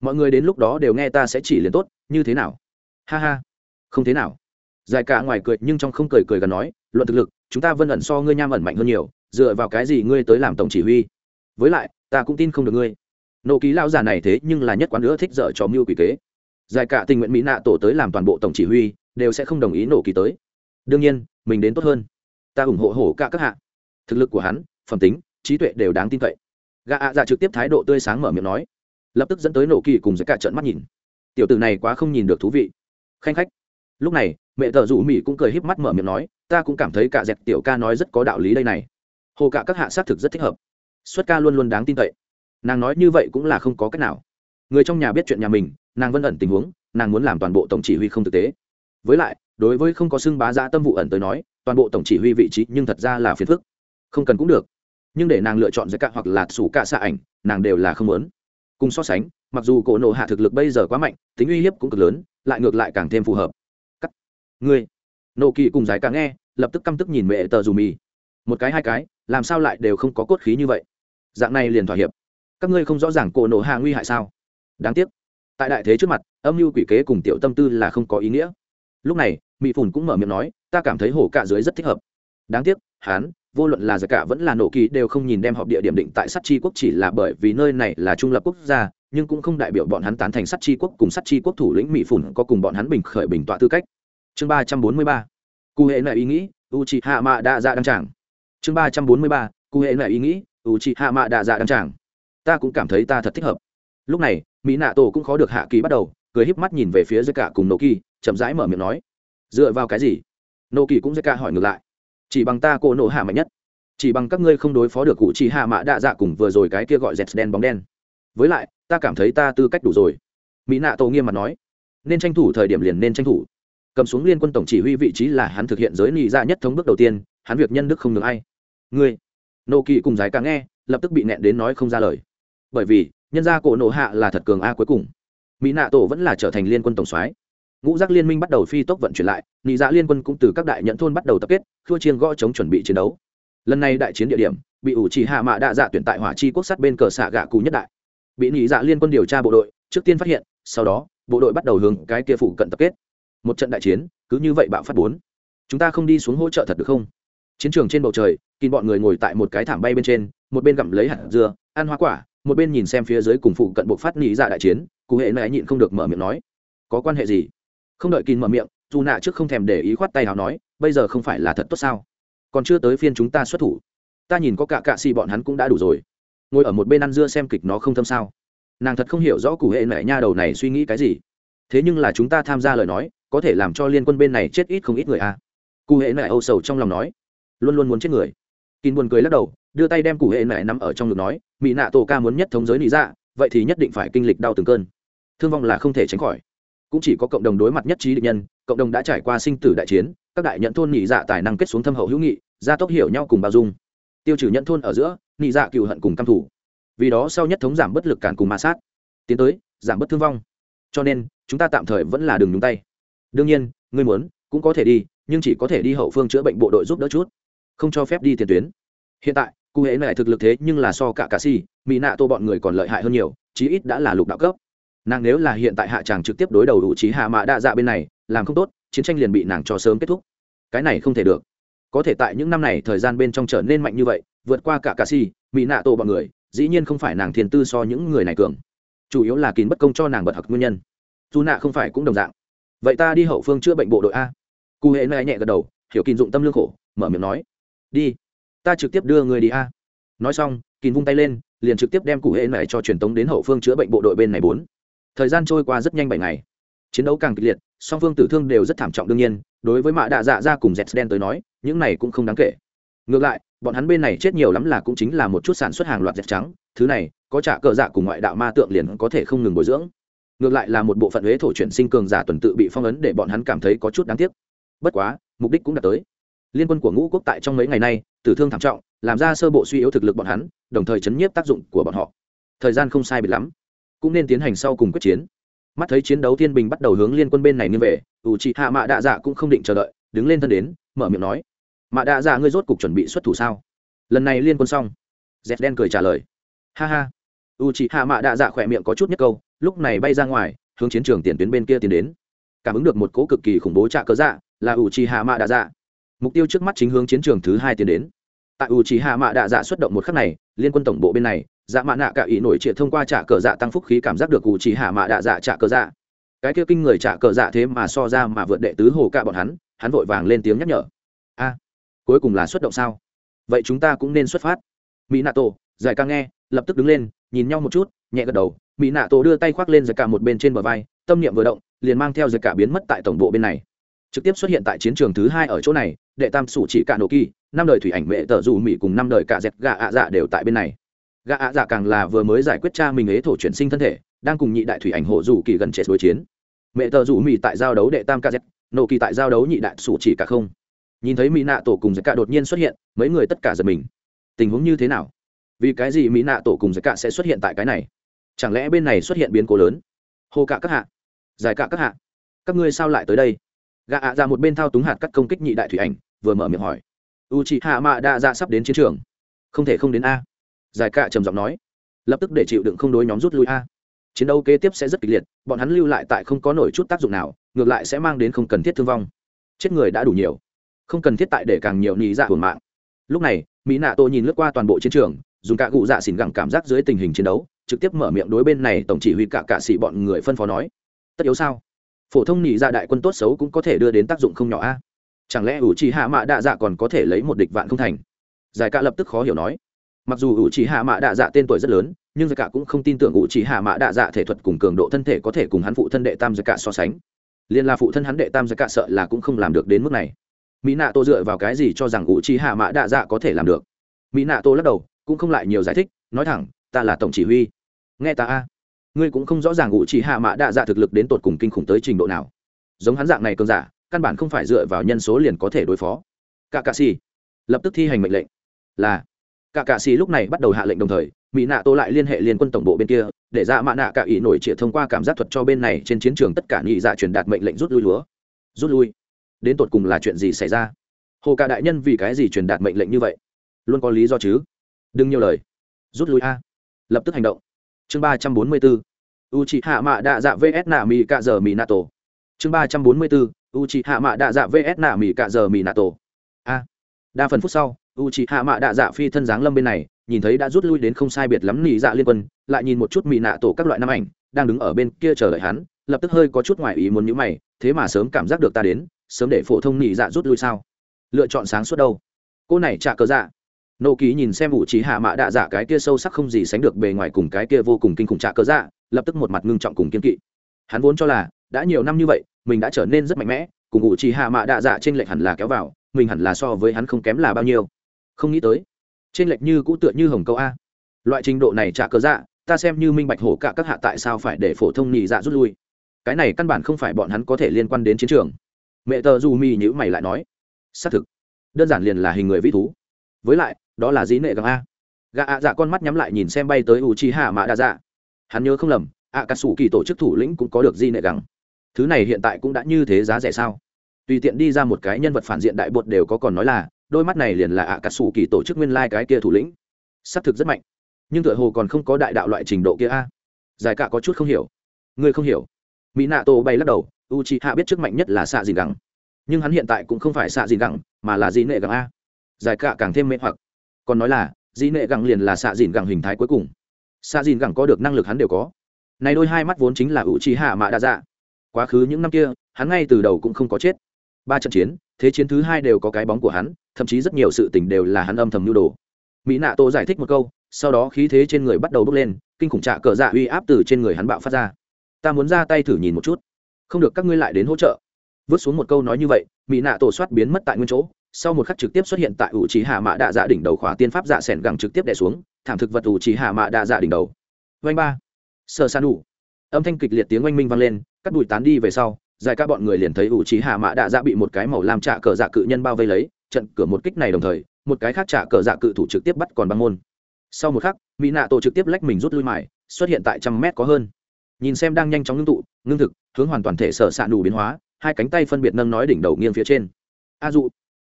mọi người đến lúc đó đều nghe ta sẽ chỉ liền tốt, như thế nào? Ha ha. Không thế nào. Dài cả ngoài cười nhưng trong không cười cười gần nói, luận thực lực, chúng ta vân ẩn so ngươi nham ẩn mạnh hơn nhiều, dựa vào cái gì ngươi tới làm tổng chỉ huy? Với lại, ta cũng tin không được ngươi. Nộ ký lao già này thế nhưng là nhất quán nữa thích dở cho mưu quỷ kế. Dài cả tình nguyện mỹ nạ tổ tới làm toàn bộ tổng chỉ huy, đều sẽ không đồng ý nổ kỳ tới. Đương nhiên, mình đến tốt hơn. Ta ủng hộ hổ cả các hạ. Thực lực của hắn, phẩm tính, trí tuệ đều đáng tin cậy. Gà ạ dạ trực tiếp thái độ tươi sáng mở miệng nói lập tức dẫn tới nổ kỳ cùng với cả trận mắt nhìn. Tiểu tử này quá không nhìn được thú vị. Khanh khách. Lúc này, mẹ thợ rủ mỹ cũng cười híp mắt mở miệng nói, ta cũng cảm thấy cả dẹp tiểu ca nói rất có đạo lý đây này. Hồ cả các hạ xác thực rất thích hợp. Xuất ca luôn luôn đáng tin cậy. Nàng nói như vậy cũng là không có cách nào. Người trong nhà biết chuyện nhà mình, nàng vẫn ẩn tình huống, nàng muốn làm toàn bộ tổng chỉ huy không thực tế. Với lại, đối với không có xưng bá giã tâm vụ ẩn tới nói, toàn bộ tổng chỉ huy vị trí nhưng thật ra là phiền phức. Không cần cũng được. Nhưng để nàng lựa chọn giới cạ hoặc là sủ cạ xạ ảnh, nàng đều là không muốn cùng so sánh, mặc dù cổ nộ hạ thực lực bây giờ quá mạnh, tính uy hiếp cũng cực lớn, lại ngược lại càng thêm phù hợp. Cắt. Ngươi. Nộ kỳ cùng giải càng nghe, lập tức căm tức nhìn mẹ tờ dù mì. Một cái hai cái, làm sao lại đều không có cốt khí như vậy? Dạng này liền thỏa hiệp. Các ngươi không rõ ràng cổ nộ hạ nguy hại sao? Đáng tiếc. Tại đại thế trước mặt, âm mưu quỷ kế cùng tiểu tâm tư là không có ý nghĩa. Lúc này mỹ phùn cũng mở miệng nói, ta cảm thấy hổ cạ dưới rất thích hợp. Đáng tiếc hán vô luận là giải cả vẫn là nổ kỳ đều không nhìn đem họp địa điểm định tại sắt chi quốc chỉ là bởi vì nơi này là trung lập quốc gia, nhưng cũng không đại biểu bọn hắn tán thành sắt chi quốc cùng sắt chi quốc thủ lĩnh mỹ phủn có cùng bọn hắn bình khởi bình tọa tư cách. Chương ba trăm bốn mươi ba. Cụ hệ nợ ý nghĩ u chị hạ mạ đa dạ đăng tràng. Chương ba trăm bốn mươi ba. Cụ hệ nợ ý nghĩ u chị hạ mạ đa dạ đăng tràng. Ta cũng cảm thấy ta thật thích hợp. Lúc này, mỹ nạ tổ cũng khó được hạ kỳ bắt đầu, cười híp mắt nhìn về phía giới cả cùng nô kỳ chậm rãi mở miệng nói. Dựa vào cái gì? Nô kỳ cũng giới cả hỏi ngược lại chỉ bằng ta cổ nộ hạ mạnh nhất. Chỉ bằng các ngươi không đối phó được cụ chỉ hạ mạ đa dạ cùng vừa rồi cái kia gọi dẹt đen bóng đen. Với lại, ta cảm thấy ta tư cách đủ rồi. Mỹ nạ tổ nghiêm mặt nói. Nên tranh thủ thời điểm liền nên tranh thủ. Cầm xuống liên quân tổng chỉ huy vị trí là hắn thực hiện giới nị dạ nhất thống bước đầu tiên, hắn việc nhân đức không được ai. Ngươi, nô kỳ cùng giải cả nghe, lập tức bị nẹn đến nói không ra lời. Bởi vì, nhân gia cổ nộ hạ là thật cường a cuối cùng. Mỹ nạ tổ vẫn là trở thành liên quân tổng soái ngũ giác liên minh bắt đầu phi tốc vận chuyển lại, nị dạ liên quân cũng từ các đại nhận thôn bắt đầu tập kết, thua chiên gõ chống chuẩn bị chiến đấu. Lần này đại chiến địa điểm, bị ủ trì hạ mạ đạ dạ tuyển tại hỏa chi quốc sát bên cờ xạ gạ cù nhất đại. Bị nị dạ liên quân điều tra bộ đội, trước tiên phát hiện, sau đó, bộ đội bắt đầu hướng cái kia phủ cận tập kết. Một trận đại chiến, cứ như vậy bạo phát bốn. Chúng ta không đi xuống hỗ trợ thật được không? Chiến trường trên bầu trời, kín bọn người ngồi tại một cái thảm bay bên trên, một bên gặm lấy hạt dưa, ăn hoa quả, một bên nhìn xem phía dưới cùng phụ cận buộc phát nị dạ đại chiến, cụ hệ này nhịn không được mở miệng nói, có quan hệ gì? Không đợi kín mở miệng dù nạ trước không thèm để ý khoát tay nào nói, bây giờ không phải là thật tốt sao? Còn chưa tới phiên chúng ta xuất thủ. Ta nhìn có cả cạ xì bọn hắn cũng đã đủ rồi. Ngồi ở một bên ăn dưa xem kịch nó không thâm sao. Nàng thật không hiểu rõ cụ hệ mẹ nha đầu này suy nghĩ cái gì. Thế nhưng là chúng ta tham gia lời nói, có thể làm cho liên quân bên này chết ít không ít người à? Cụ hệ mẹ âu sầu trong lòng nói. Luôn luôn muốn chết người. Kín buồn cười lắc đầu, đưa tay đem cụ hệ mẹ nằm ở trong ngực nói mỹ nạ tổ ca muốn nhất thống giới lý dạ vậy thì nhất định phải kinh lịch đau từng cơn. Thương vong là không thể tránh khỏi cũng chỉ có cộng đồng đối mặt nhất trí định nhân, cộng đồng đã trải qua sinh tử đại chiến, các đại nhận thôn nhị dạ tài năng kết xuống thâm hậu hữu nghị, gia tốc hiểu nhau cùng bao dung. Tiêu trừ nhận thôn ở giữa, nhị dạ cựu hận cùng căm thủ vì đó sau nhất thống giảm bất lực cản cùng ma sát. Tiến tới, giảm bất thương vong. Cho nên, chúng ta tạm thời vẫn là đường nhúng tay. Đương nhiên, ngươi muốn, cũng có thể đi, nhưng chỉ có thể đi hậu phương chữa bệnh bộ đội giúp đỡ chút. Không cho phép đi tiền tuyến. Hiện tại, cụ hễ này thực lực thế nhưng là so cả cà si mỹ nạ tô bọn người còn lợi hại hơn nhiều, chí ít đã là lục đạo cấp nàng nếu là hiện tại hạ tràng trực tiếp đối đầu đủ trí hạ mạ đa dạ bên này, làm không tốt, chiến tranh liền bị nàng cho sớm kết thúc. Cái này không thể được. Có thể tại những năm này thời gian bên trong trở nên mạnh như vậy, vượt qua cả cà si mỹ nạ tô bọn người, dĩ nhiên không phải nàng thiền tư so những người này cường. Chủ yếu là kín bất công cho nàng bật học nguyên nhân. Dù nạ không phải cũng đồng dạng. Vậy ta đi hậu phương chữa bệnh bộ đội a. Cụ hệ này nhẹ gật đầu, hiểu kín dụng tâm lương khổ, mở miệng nói. Đi. Ta trực tiếp đưa người đi a. Nói xong, kín vung tay lên, liền trực tiếp đem cụ hệ này cho truyền tống đến hậu phương chữa bệnh bộ đội bên này bốn thời gian trôi qua rất nhanh bảy ngày. Chiến đấu càng kịch liệt, song phương tử thương đều rất thảm trọng đương nhiên, đối với mạ đạ dạ ra cùng z đen tới nói, những này cũng không đáng kể. Ngược lại, bọn hắn bên này chết nhiều lắm là cũng chính là một chút sản xuất hàng loạt dẹp trắng, thứ này, có trả cờ dạ cùng ngoại đạo ma tượng liền có thể không ngừng bồi dưỡng. Ngược lại là một bộ phận huế thổ chuyển sinh cường giả tuần tự bị phong ấn để bọn hắn cảm thấy có chút đáng tiếc. Bất quá, mục đích cũng đã tới. Liên quân của ngũ quốc tại trong mấy ngày nay, tử thương thảm trọng, làm ra sơ bộ suy yếu thực lực bọn hắn, đồng thời chấn nhiếp tác dụng của bọn họ. Thời gian không sai biệt lắm cũng nên tiến hành sau cùng quyết chiến. Mắt thấy chiến đấu thiên bình bắt đầu hướng liên quân bên này nghiêng về, ủ trị hạ mạ đạ dạ cũng không định chờ đợi, đứng lên thân đến, mở miệng nói, mạ đạ dạ ngươi rốt cục chuẩn bị xuất thủ sao? Lần này liên quân xong dẹt đen cười trả lời, ha ha. U chị hạ mạ đạ dạ khỏe miệng có chút nhất câu, lúc này bay ra ngoài, hướng chiến trường tiền tuyến bên kia tiến đến. Cảm ứng được một cỗ cực kỳ khủng bố trạ cớ dạ là u chị hạ mạ đạ dạ. Mục tiêu trước mắt chính hướng chiến trường thứ hai tiến đến. Tại u chị hạ mạ đạ dạ xuất động một khắc này, liên quân tổng bộ bên này dạ mạ nạ cả ý nổi triệt thông qua trả cờ dạ tăng phúc khí cảm giác được cụ chỉ hạ mạ đạ dạ trả cờ dạ. Cái kia kinh người trả cờ dạ thế mà so ra mà vượt đệ tứ hồ cả bọn hắn hắn vội vàng lên tiếng nhắc nhở. A, cuối cùng là xuất động sao? Vậy chúng ta cũng nên xuất phát. Mỹ nạ tổ, giải ca nghe, lập tức đứng lên, nhìn nhau một chút, nhẹ gật đầu. Mỹ nạ tổ đưa tay khoác lên giải cả một bên trên bờ vai, tâm niệm vừa động, liền mang theo giải cả biến mất tại tổng bộ bên này. Trực tiếp xuất hiện tại chiến trường thứ hai ở chỗ này, đệ tam sủ chỉ cả nổ kỳ, năm đời thủy ảnh vệ tờ dù mỹ cùng năm đời cả dẹt gà ạ dạ đều tại bên này gà ạ dạ càng là vừa mới giải quyết cha mình ế thổ chuyển sinh thân thể, đang cùng nhị đại thủy ảnh hộ rủ kỳ gần trẻ đối chiến. Mẹ tờ rủ mỹ tại giao đấu đệ tam ca dẹt, nổ kỳ tại giao đấu nhị đại sủ chỉ cả không. Nhìn thấy mỹ nạ tổ cùng giải cả đột nhiên xuất hiện, mấy người tất cả giật mình. Tình huống như thế nào? Vì cái gì mỹ nạ tổ cùng giải cả sẽ xuất hiện tại cái này? Chẳng lẽ bên này xuất hiện biến cố lớn? Hồ cả các hạ. Giải cả các hạ. Các ngươi sao lại tới đây? Gã ạ ra một bên thao túng hạt cắt công kích nhị đại thủy ảnh, vừa mở miệng hỏi. U chị hạ mạ đa ra sắp đến chiến trường. Không thể không đến a giải cạ trầm giọng nói, lập tức để chịu đựng không đối nhóm rút lui a. Chiến đấu kế tiếp sẽ rất kịch liệt, bọn hắn lưu lại tại không có nổi chút tác dụng nào, ngược lại sẽ mang đến không cần thiết thương vong. Chết người đã đủ nhiều, không cần thiết tại để càng nhiều nhị dạ hưởng mạng. Lúc này, mỹ nạ tô nhìn lướt qua toàn bộ chiến trường, dùng cả cụ dạ xỉn gẳng cảm giác dưới tình hình chiến đấu, trực tiếp mở miệng đối bên này tổng chỉ huy cả cạ sĩ bọn người phân phó nói, tất yếu sao? Phổ thông nhị dạ đại quân tốt xấu cũng có thể đưa đến tác dụng không nhỏ a. Chẳng lẽ ủ trì hạ mạ đạ dạ còn có thể lấy một địch vạn không thành? Giải cạ lập tức khó hiểu nói mặc dù ủ chỉ hạ mạ đạ dạ tên tuổi rất lớn, nhưng giải cả cũng không tin tưởng ủ chỉ hạ mạ đạ dạ thể thuật cùng cường độ thân thể có thể cùng hắn phụ thân đệ tam giải cả so sánh. Liên là phụ thân hắn đệ tam giải cả sợ là cũng không làm được đến mức này. Mỹ nạ tô dựa vào cái gì cho rằng ủ chỉ hạ mạ đạ dạ có thể làm được? Mỹ nạ tô lắc đầu, cũng không lại nhiều giải thích, nói thẳng, ta là tổng chỉ huy. Nghe ta a. Ngươi cũng không rõ ràng ủ chỉ hạ mạ đạ dạ thực lực đến tột cùng kinh khủng tới trình độ nào. Giống hắn dạng này cơn giả, căn bản không phải dựa vào nhân số liền có thể đối phó. Cả cạ xì lập tức thi hành mệnh lệnh là cả cạ xì lúc này bắt đầu hạ lệnh đồng thời, mỹ nạ tô lại liên hệ liên quân tổng bộ bên kia, để ra mạ nạ cả ý nổi trịa thông qua cảm giác thuật cho bên này trên chiến trường tất cả nghị dạ truyền đạt mệnh lệnh rút lui lúa. Rút lui? Đến tột cùng là chuyện gì xảy ra? Hồ cả đại nhân vì cái gì truyền đạt mệnh lệnh như vậy? Luôn có lý do chứ? Đừng nhiều lời. Rút lui a. Lập tức hành động. Chương ba trăm bốn mươi bốn u chị hạ mạ đạ dạ vs nạ mỹ cạ giờ mỹ nato chương ba trăm bốn mươi bốn u chị hạ mạ đạ dạ vs nạ mỹ cạ giờ mỹ nato a. Đa phần phút sau u chị hạ mạ đạ dạ phi thân dáng lâm bên này, nhìn thấy đã rút lui đến không sai biệt lắm nỉ dạ liên quân, lại nhìn một chút mỹ nạ tổ các loại năm ảnh, đang đứng ở bên kia chờ đợi hắn, lập tức hơi có chút ngoài ý muốn nhữ mày, thế mà sớm cảm giác được ta đến, sớm để phổ thông nỉ dạ rút lui sao? Lựa chọn sáng suốt đâu? Cô này trả cờ dạ. Nô ký nhìn xem ủ trí hạ mạ đạ dạ cái kia sâu sắc không gì sánh được bề ngoài cùng cái kia vô cùng kinh khủng trả cờ dạ lập tức một mặt ngưng trọng cùng kiên kỵ. Hắn vốn cho là, đã nhiều năm như vậy, mình đã trở nên rất mạnh mẽ, cùng ủ trí hạ mạ đạ dạ trên lệch hẳn là kéo vào, mình hẳn là so với hắn không kém là bao nhiêu không nghĩ tới. Trên lệch như cũ tựa như hồng câu a. Loại trình độ này trả cớ dạ ta xem như minh bạch hổ cả các hạ tại sao phải để phổ thông nhị dạ rút lui. Cái này căn bản không phải bọn hắn có thể liên quan đến chiến trường. Mẹ tờ du mi nhữ mày lại nói. Xác thực, đơn giản liền là hình người vĩ thú. Với lại, đó là dĩ nệ găng a. Gà ạ dạ con mắt nhắm lại nhìn xem bay tới u chi hạ mã đa dạ hắn nhớ không lầm ạ cà sủ kỳ tổ chức thủ lĩnh cũng có được di nệ găng thứ này hiện tại cũng đã như thế giá rẻ sao? Tùy tiện đi ra một cái nhân vật phản diện đại bột đều có còn nói là đôi mắt này liền là ạ cà sủ kỳ tổ chức nguyên lai cái kia thủ lĩnh. Xác thực rất mạnh. Nhưng tựa hồ còn không có đại đạo loại trình độ kia a. Giải cả có chút không hiểu. Ngươi không hiểu. Mỹ nạ tổ bay lắc đầu u chi hạ biết trước mạnh nhất là xạ dìn gắng nhưng hắn hiện tại cũng không phải xạ dìn gắng mà là dị nệ gắng a. Giải cả càng thêm mê hoặc. Còn nói là dị nệ gắng liền là xạ dìn gắng hình thái cuối cùng. Xạ dìn gắng có được năng lực hắn đều có. Này đôi hai mắt vốn chính là u chi hạ mạ đa dạ quá khứ những năm kia, hắn ngay từ đầu cũng không có chết. Ba trận chiến thế chiến thứ hai đều có cái bóng của hắn, thậm chí rất nhiều sự tình đều là hắn âm thầm nhu đồ. Mỹ nạ tô giải thích một câu, sau đó khí thế trên người bắt đầu bốc lên, kinh khủng trạ cờ dạ uy áp từ trên người hắn bạo phát ra. Ta muốn ra tay thử nhìn một chút. Không được, các ngươi lại đến hỗ trợ. Vứt xuống một câu nói như vậy, mỹ nạ tổ soát biến mất tại nguyên chỗ, sau một khắc trực tiếp xuất hiện tại ủ trí hạ mạ đạ dạ đỉnh đầu khỏa tiên pháp dạ s ẻ n gẳng trực tiếp đẻ xuống, thảm thực vật ủ trí hạ mạ đạ dạ đỉnh đầu. Vanh ba. Sơ san đủ. Âm thanh kịch liệt tiếng oanh minh vang lên, cắt đùi tán đi về sau giải các bọn người liền thấy ủ trí hạ mã đạ dạ bị một cái màu làm trạ cờ dạ cự nhân bao vây lấy, trận cửa một kích này đồng thời, một cái khác trả cờ dạ cự thủ trực tiếp bắt còn băng môn. Sau một khắc, mỹ nạ tổ trực tiếp lách mình rút lui mải xuất hiện tại trăm mét có hơn. Nhìn xem đang nhanh chóng ngưng tụ, ngưng thực, hướng hoàn toàn thể sở s ạ đủ biến hóa, hai cánh tay phân biệt nâng nói đỉnh đầu nghiêng phía trên. A dụ.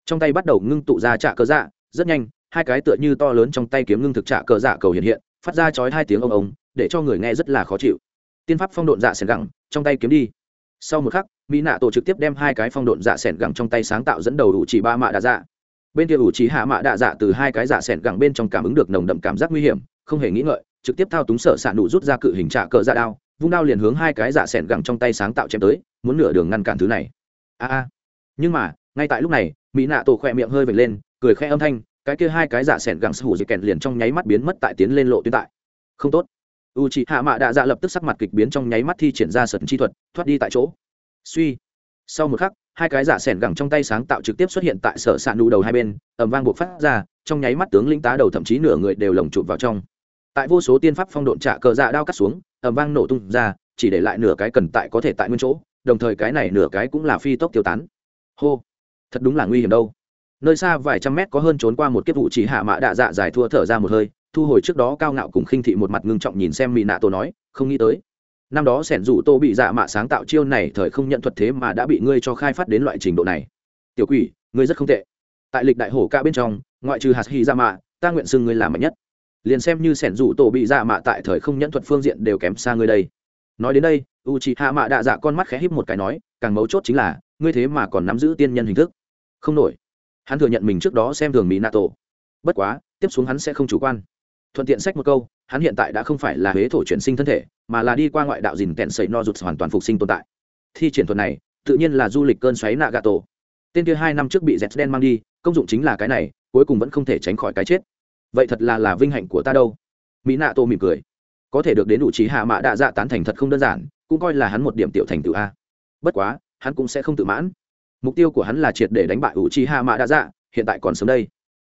Trong tay bắt đầu ngưng tụ ra trạ cờ dạ rất nhanh, hai cái tựa như to lớn trong tay kiếm ngưng thực trạ cờ dạ cầu hiện hiện, phát ra chói hai tiếng ông ông, để cho người nghe rất là khó chịu. Tiên pháp phong độn dạ sẻn gẳng, trong tay kiếm đi sau một khắc, mỹ nạ tổ trực tiếp đem hai cái phong độn dạ sẻn gẳng trong tay sáng tạo dẫn đầu đủ chỉ ba mạ đạ dạ. Bên kia ủ trí hạ mạ đạ dạ từ hai cái dạ sẻn gẳng bên trong cảm ứng được nồng đậm cảm giác nguy hiểm, không hề nghĩ ngợi, trực tiếp thao túng sở s ả nụ rút ra cự hình trạ cờ dạ đao, vung đao liền hướng hai cái dạ sẻn gẳng trong tay sáng tạo chém tới, muốn nửa đường ngăn cản thứ này. A a. Nhưng mà, ngay tại lúc này, mỹ nạ tổ khỏe miệng hơi vệt lên, cười khẽ âm thanh, cái kia hai cái dạ sẻn gẳng sủ dị kèn liền trong nháy mắt biến mất tại tiến lên lộ tuyến tại. Không tốt u chị hạ mạ đạ dạ lập tức sắc mặt kịch biến trong nháy mắt thi triển ra sật chi thuật, thoát đi tại chỗ. Suy. Sau một khắc, hai cái giả sẻn gẳng trong tay sáng tạo trực tiếp xuất hiện tại sở s ạ nụ đầu hai bên ẩm vang buộc phát ra, trong nháy mắt tướng linh tá đầu thậm chí nửa người đều lồng chụp vào trong. Tại vô số tiên pháp phong độn trả cờ dạ đao cắt xuống ẩm vang nổ tung ra, chỉ để lại nửa cái cần tại có thể tại nguyên chỗ, đồng thời cái này nửa cái cũng là phi tốc tiêu tán. Hô. Thật đúng là nguy hiểm đâu nơi xa vài trăm mét có hơn trốn qua một kiếp vụ chỉ hạ mã đạ dạ dài thua thở ra một hơi, thu hồi trước đó cao ngạo cùng khinh thị một mặt ngưng trọng nhìn xem mỹ nạ tổ nói, không nghĩ tới, năm đó sẻn rủ tô bị dạ mạ sáng tạo chiêu này thời không nhận thuật thế mà đã bị ngươi cho khai phát đến loại trình độ này. Tiểu quỷ, ngươi rất không tệ. Tại lịch đại hổ ca bên trong, ngoại trừ hạt hy dạ mạ, ta nguyện xưng ngươi là mạnh nhất. Liền xem như sẻn rủ tổ bị dạ mạ tại thời không nhận thuật phương diện đều kém xa ngươi đây. Nói đến đây u chị hạ mạ đạ dạ con mắt khẽ híp một cái nói, càng mấu chốt chính là, ngươi thế mà còn nắm giữ tiên nhân hình thức. Không nổi hắn thừa nhận mình trước đó xem thường mỹ nato bất quá, tiếp xuống hắn sẽ không chủ quan. Thuận tiện sách một câu, hắn hiện tại đã không phải là huế thổ chuyển sinh thân thể, mà là đi qua ngoại đạo dìn kẹn sầy no rụt hoàn toàn phục sinh tồn tại. Thi triển thuật này, tự nhiên là du lịch cơn xoáy nạ gà tổ tên kia hai năm trước bị z đen mang đi, công dụng chính là cái này, cuối cùng vẫn không thể tránh khỏi cái chết. Vậy thật là là vinh hạnh của ta đâu. Mỹ nạ tô mỉm cười. Có thể được đến đủ trí hạ mạ đạ dạ tán thành thật không đơn giản, cũng coi là hắn một điểm tiểu thành tựu a. Bất quá, hắn cũng sẽ không tự mãn mục tiêu của hắn là triệt để đánh bại ủ trì hạ mạ đạ dạ hiện tại còn sớm đây.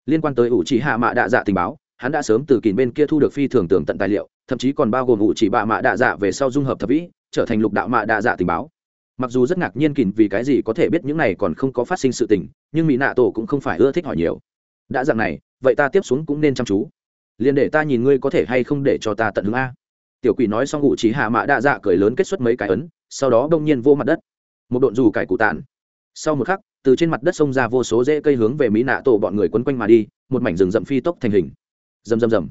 Liên quan tới ủ chỉ hạ mạ đạ dạ tình báo, hắn đã sớm từ kìn bên kia thu được phi thường tường tận tài liệu, thậm chí còn bao gồm ủ chỉ bạ mạ đạ dạ về sau dung hợp thập vĩ, trở thành lục đạo mạ đạ dạ tình báo. Mặc dù rất ngạc nhiên kìn vì cái gì có thể biết những này còn không có phát sinh sự tình, nhưng mỹ nạ tổ cũng không phải ưa thích hỏi nhiều. Đã dạng này, vậy ta tiếp xuống cũng nên chăm chú. Liền để ta nhìn ngươi có thể hay không để cho ta tận hứng a. Tiểu quỷ nói xong ủ chỉ hạ mạ đạ dạ cười lớn kết xuất mấy cái ấn, sau đó đông nhiên vô mặt đất. Một độn dù cải cụ tàn sau một khắc, từ trên mặt đất xông ra vô số rễ cây hướng về mỹ nạ tổ bọn người quấn quanh mà đi, một mảnh rừng rậm phi tốc thành hình. Rầm rầm rầm.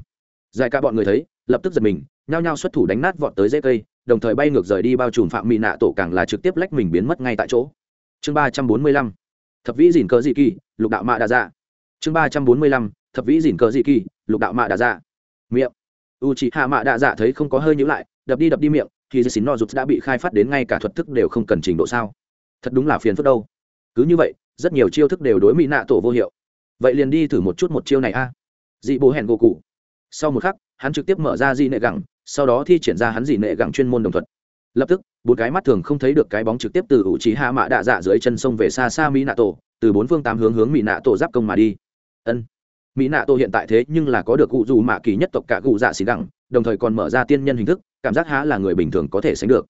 Dài ca bọn người thấy, lập tức giật mình, nhao nhao xuất thủ đánh nát vọt tới rễ cây, đồng thời bay ngược rời đi bao trùm phạm mỹ nạ tổ càng là trực tiếp lách mình biến mất ngay tại chỗ. Chương ba trăm bốn mươi lăm. Thập vĩ dìn cờ dị kỳ, lục đạo mạ đà dạ. Chương ba trăm bốn mươi lăm. Thập vĩ dìn cờ dị kỳ, lục đạo mạ đà dạ. Miệng. U chị hạ mạ đà dạ thấy không có hơi nhữ lại, đập đi đập đi miệng thì dì xín no rụt đã bị khai phát đến ngay cả thuật thức đều không cần trình độ sao. Thật đúng là phiền phức đâu cứ như vậy, rất nhiều chiêu thức đều đối mỹ nạ tổ vô hiệu. Vậy liền đi thử một chút một chiêu này a. Dị bố hẹn gỗ cụ. Sau một khắc, hắn trực tiếp mở ra dị nệ gẳng, sau đó thi triển ra hắn dị nệ gẳng chuyên môn đồng thuật. Lập tức, bốn cái mắt thường không thấy được cái bóng trực tiếp từ ủ trí hạ mạ đạ dạ dưới chân sông về xa xa mỹ nạ tổ, từ bốn phương tám hướng hướng mỹ nạ tổ giáp công mà đi. Ân. Mỹ nạ tổ hiện tại thế nhưng là có được cụ dù mạ kỳ nhất tộc cả cụ dạ xì gẳng, đồng thời còn mở ra tiên nhân hình thức, cảm giác há là người bình thường có thể sánh được.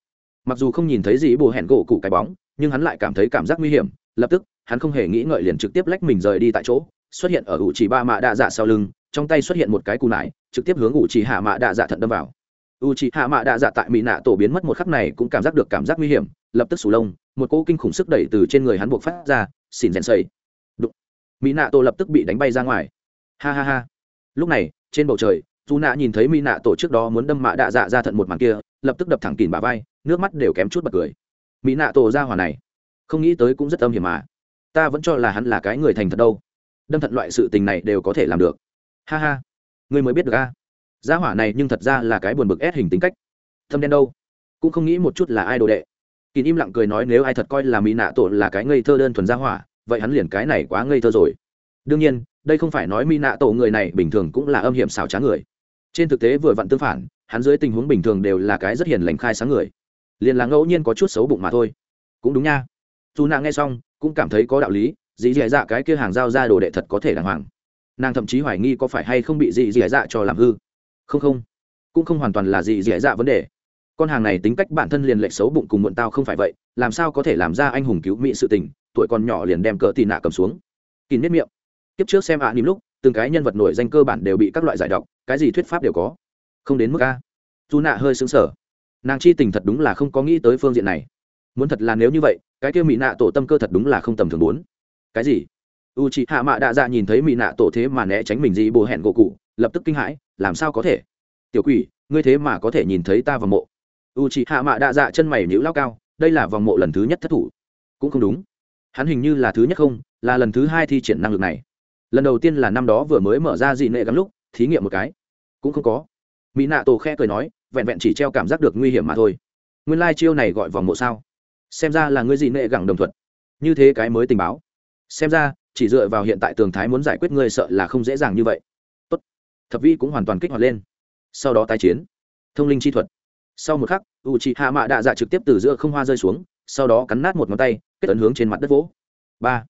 Mặc dù không nhìn thấy gì bồ hẹn gỗ cụ cái bóng, nhưng hắn lại cảm thấy cảm giác nguy hiểm lập tức, hắn không hề nghĩ ngợi liền trực tiếp lách mình rời đi tại chỗ, xuất hiện ở ủ chỉ ba mạ đạ dạ sau lưng, trong tay xuất hiện một cái cù nải, trực tiếp hướng ủ chỉ hạ mạ đạ dạ thận đâm vào. U chỉ hạ mạ đạ dạ tại mỹ nạ tổ biến mất một khắc này cũng cảm giác được cảm giác nguy hiểm, lập tức sù lông, một cỗ kinh khủng sức đẩy từ trên người hắn buộc phát ra, xỉn rèn xây đụng. Mỹ nạ tổ lập tức bị đánh bay ra ngoài. Ha ha ha. Lúc này, trên bầu trời dù nạ nhìn thấy mỹ nạ tổ trước đó muốn đâm mạ đạ dạ ra thận một màn kia, lập tức đập thẳng kìn bà vai, nước mắt đều kém chút bật cười. Mỹ nạ tổ ra hỏa này không nghĩ tới cũng rất âm hiểm mà. Ta vẫn cho là hắn là cái người thành thật đâu. Đâm thận loại sự tình này đều có thể làm được. Ha ha. Ngươi mới biết được a. Gia hỏa này nhưng thật ra là cái buồn bực ép hình tính cách. Thâm đen đâu? Cũng không nghĩ một chút là ai đồ đệ. Kín im lặng cười nói nếu ai thật coi là mỹ nạ tổ là cái ngây thơ đơn thuần gia hỏa, vậy hắn liền cái này quá ngây thơ rồi. Đương nhiên, đây không phải nói mỹ nạ tổ người này bình thường cũng là âm hiểm xảo trá người. Trên thực tế vừa vặn tương phản, hắn dưới tình huống bình thường đều là cái rất hiền lành khai sáng người. Liền là ngẫu nhiên có chút xấu bụng mà thôi. Cũng đúng nha dù nàng nghe xong cũng cảm thấy có đạo lý dì dì dạ cái kia hàng giao ra đồ đệ thật có thể đàng hoàng. Nàng thậm chí hoài nghi có phải hay không bị dì dì dạ cho làm hư. Không không cũng không hoàn toàn là dì dì dạ vấn đề. Con hàng này tính cách bản thân liền lệch xấu bụng cùng muộn tao không phải vậy làm sao có thể làm ra anh hùng cứu mỹ sự tình tuổi còn nhỏ liền đem cỡ tì nạ cầm xuống. Kín nếp miệng. Kiếp trước xem ạ à, lúc từng cái nhân vật nổi danh cơ bản đều bị các loại giải độc cái gì thuyết pháp đều có. Không đến mức a. Dù nạ hơi xứng sở nàng chi tình thật đúng là không có nghĩ tới phương diện này. Muốn thật là nếu như vậy cái kia mỹ nạ tổ tâm cơ thật đúng là không tầm thường bốn. Cái gì? U chị hạ mạ đạ dạ nhìn thấy mỹ nạ tổ thế mà né tránh mình gì bồ hẹn gỗ cụ, lập tức kinh hãi, làm sao có thể? Tiểu quỷ, ngươi thế mà có thể nhìn thấy ta vào mộ. U chị hạ mạ đạ dạ chân mày nhữ lao cao, đây là vòng mộ lần thứ nhất thất thủ. Cũng không đúng. Hắn hình như là thứ nhất không, là lần thứ hai thi triển năng lực này. Lần đầu tiên là năm đó vừa mới mở ra dị nệ gắn lúc, thí nghiệm một cái. Cũng không có. Mỹ nạ tổ khe cười nói, vẹn vẹn chỉ treo cảm giác được nguy hiểm mà thôi. Nguyên lai、like、chiêu này gọi vòng mộ sao? Xem ra là ngươi gì nệ gẳng đồng thuận. Như thế cái mới tình báo. Xem ra, chỉ dựa vào hiện tại tường thái muốn giải quyết ngươi sợ là không dễ dàng như vậy. Tốt. Thập vi cũng hoàn toàn kích hoạt lên. Sau đó tái chiến. Thông linh chi thuật. Sau một khắc u chị hạ mạ đạ dạ trực tiếp từ giữa không hoa rơi xuống, sau đó cắn nát một ngón tay, kết ấn hướng trên mặt đất vỗ. Ba.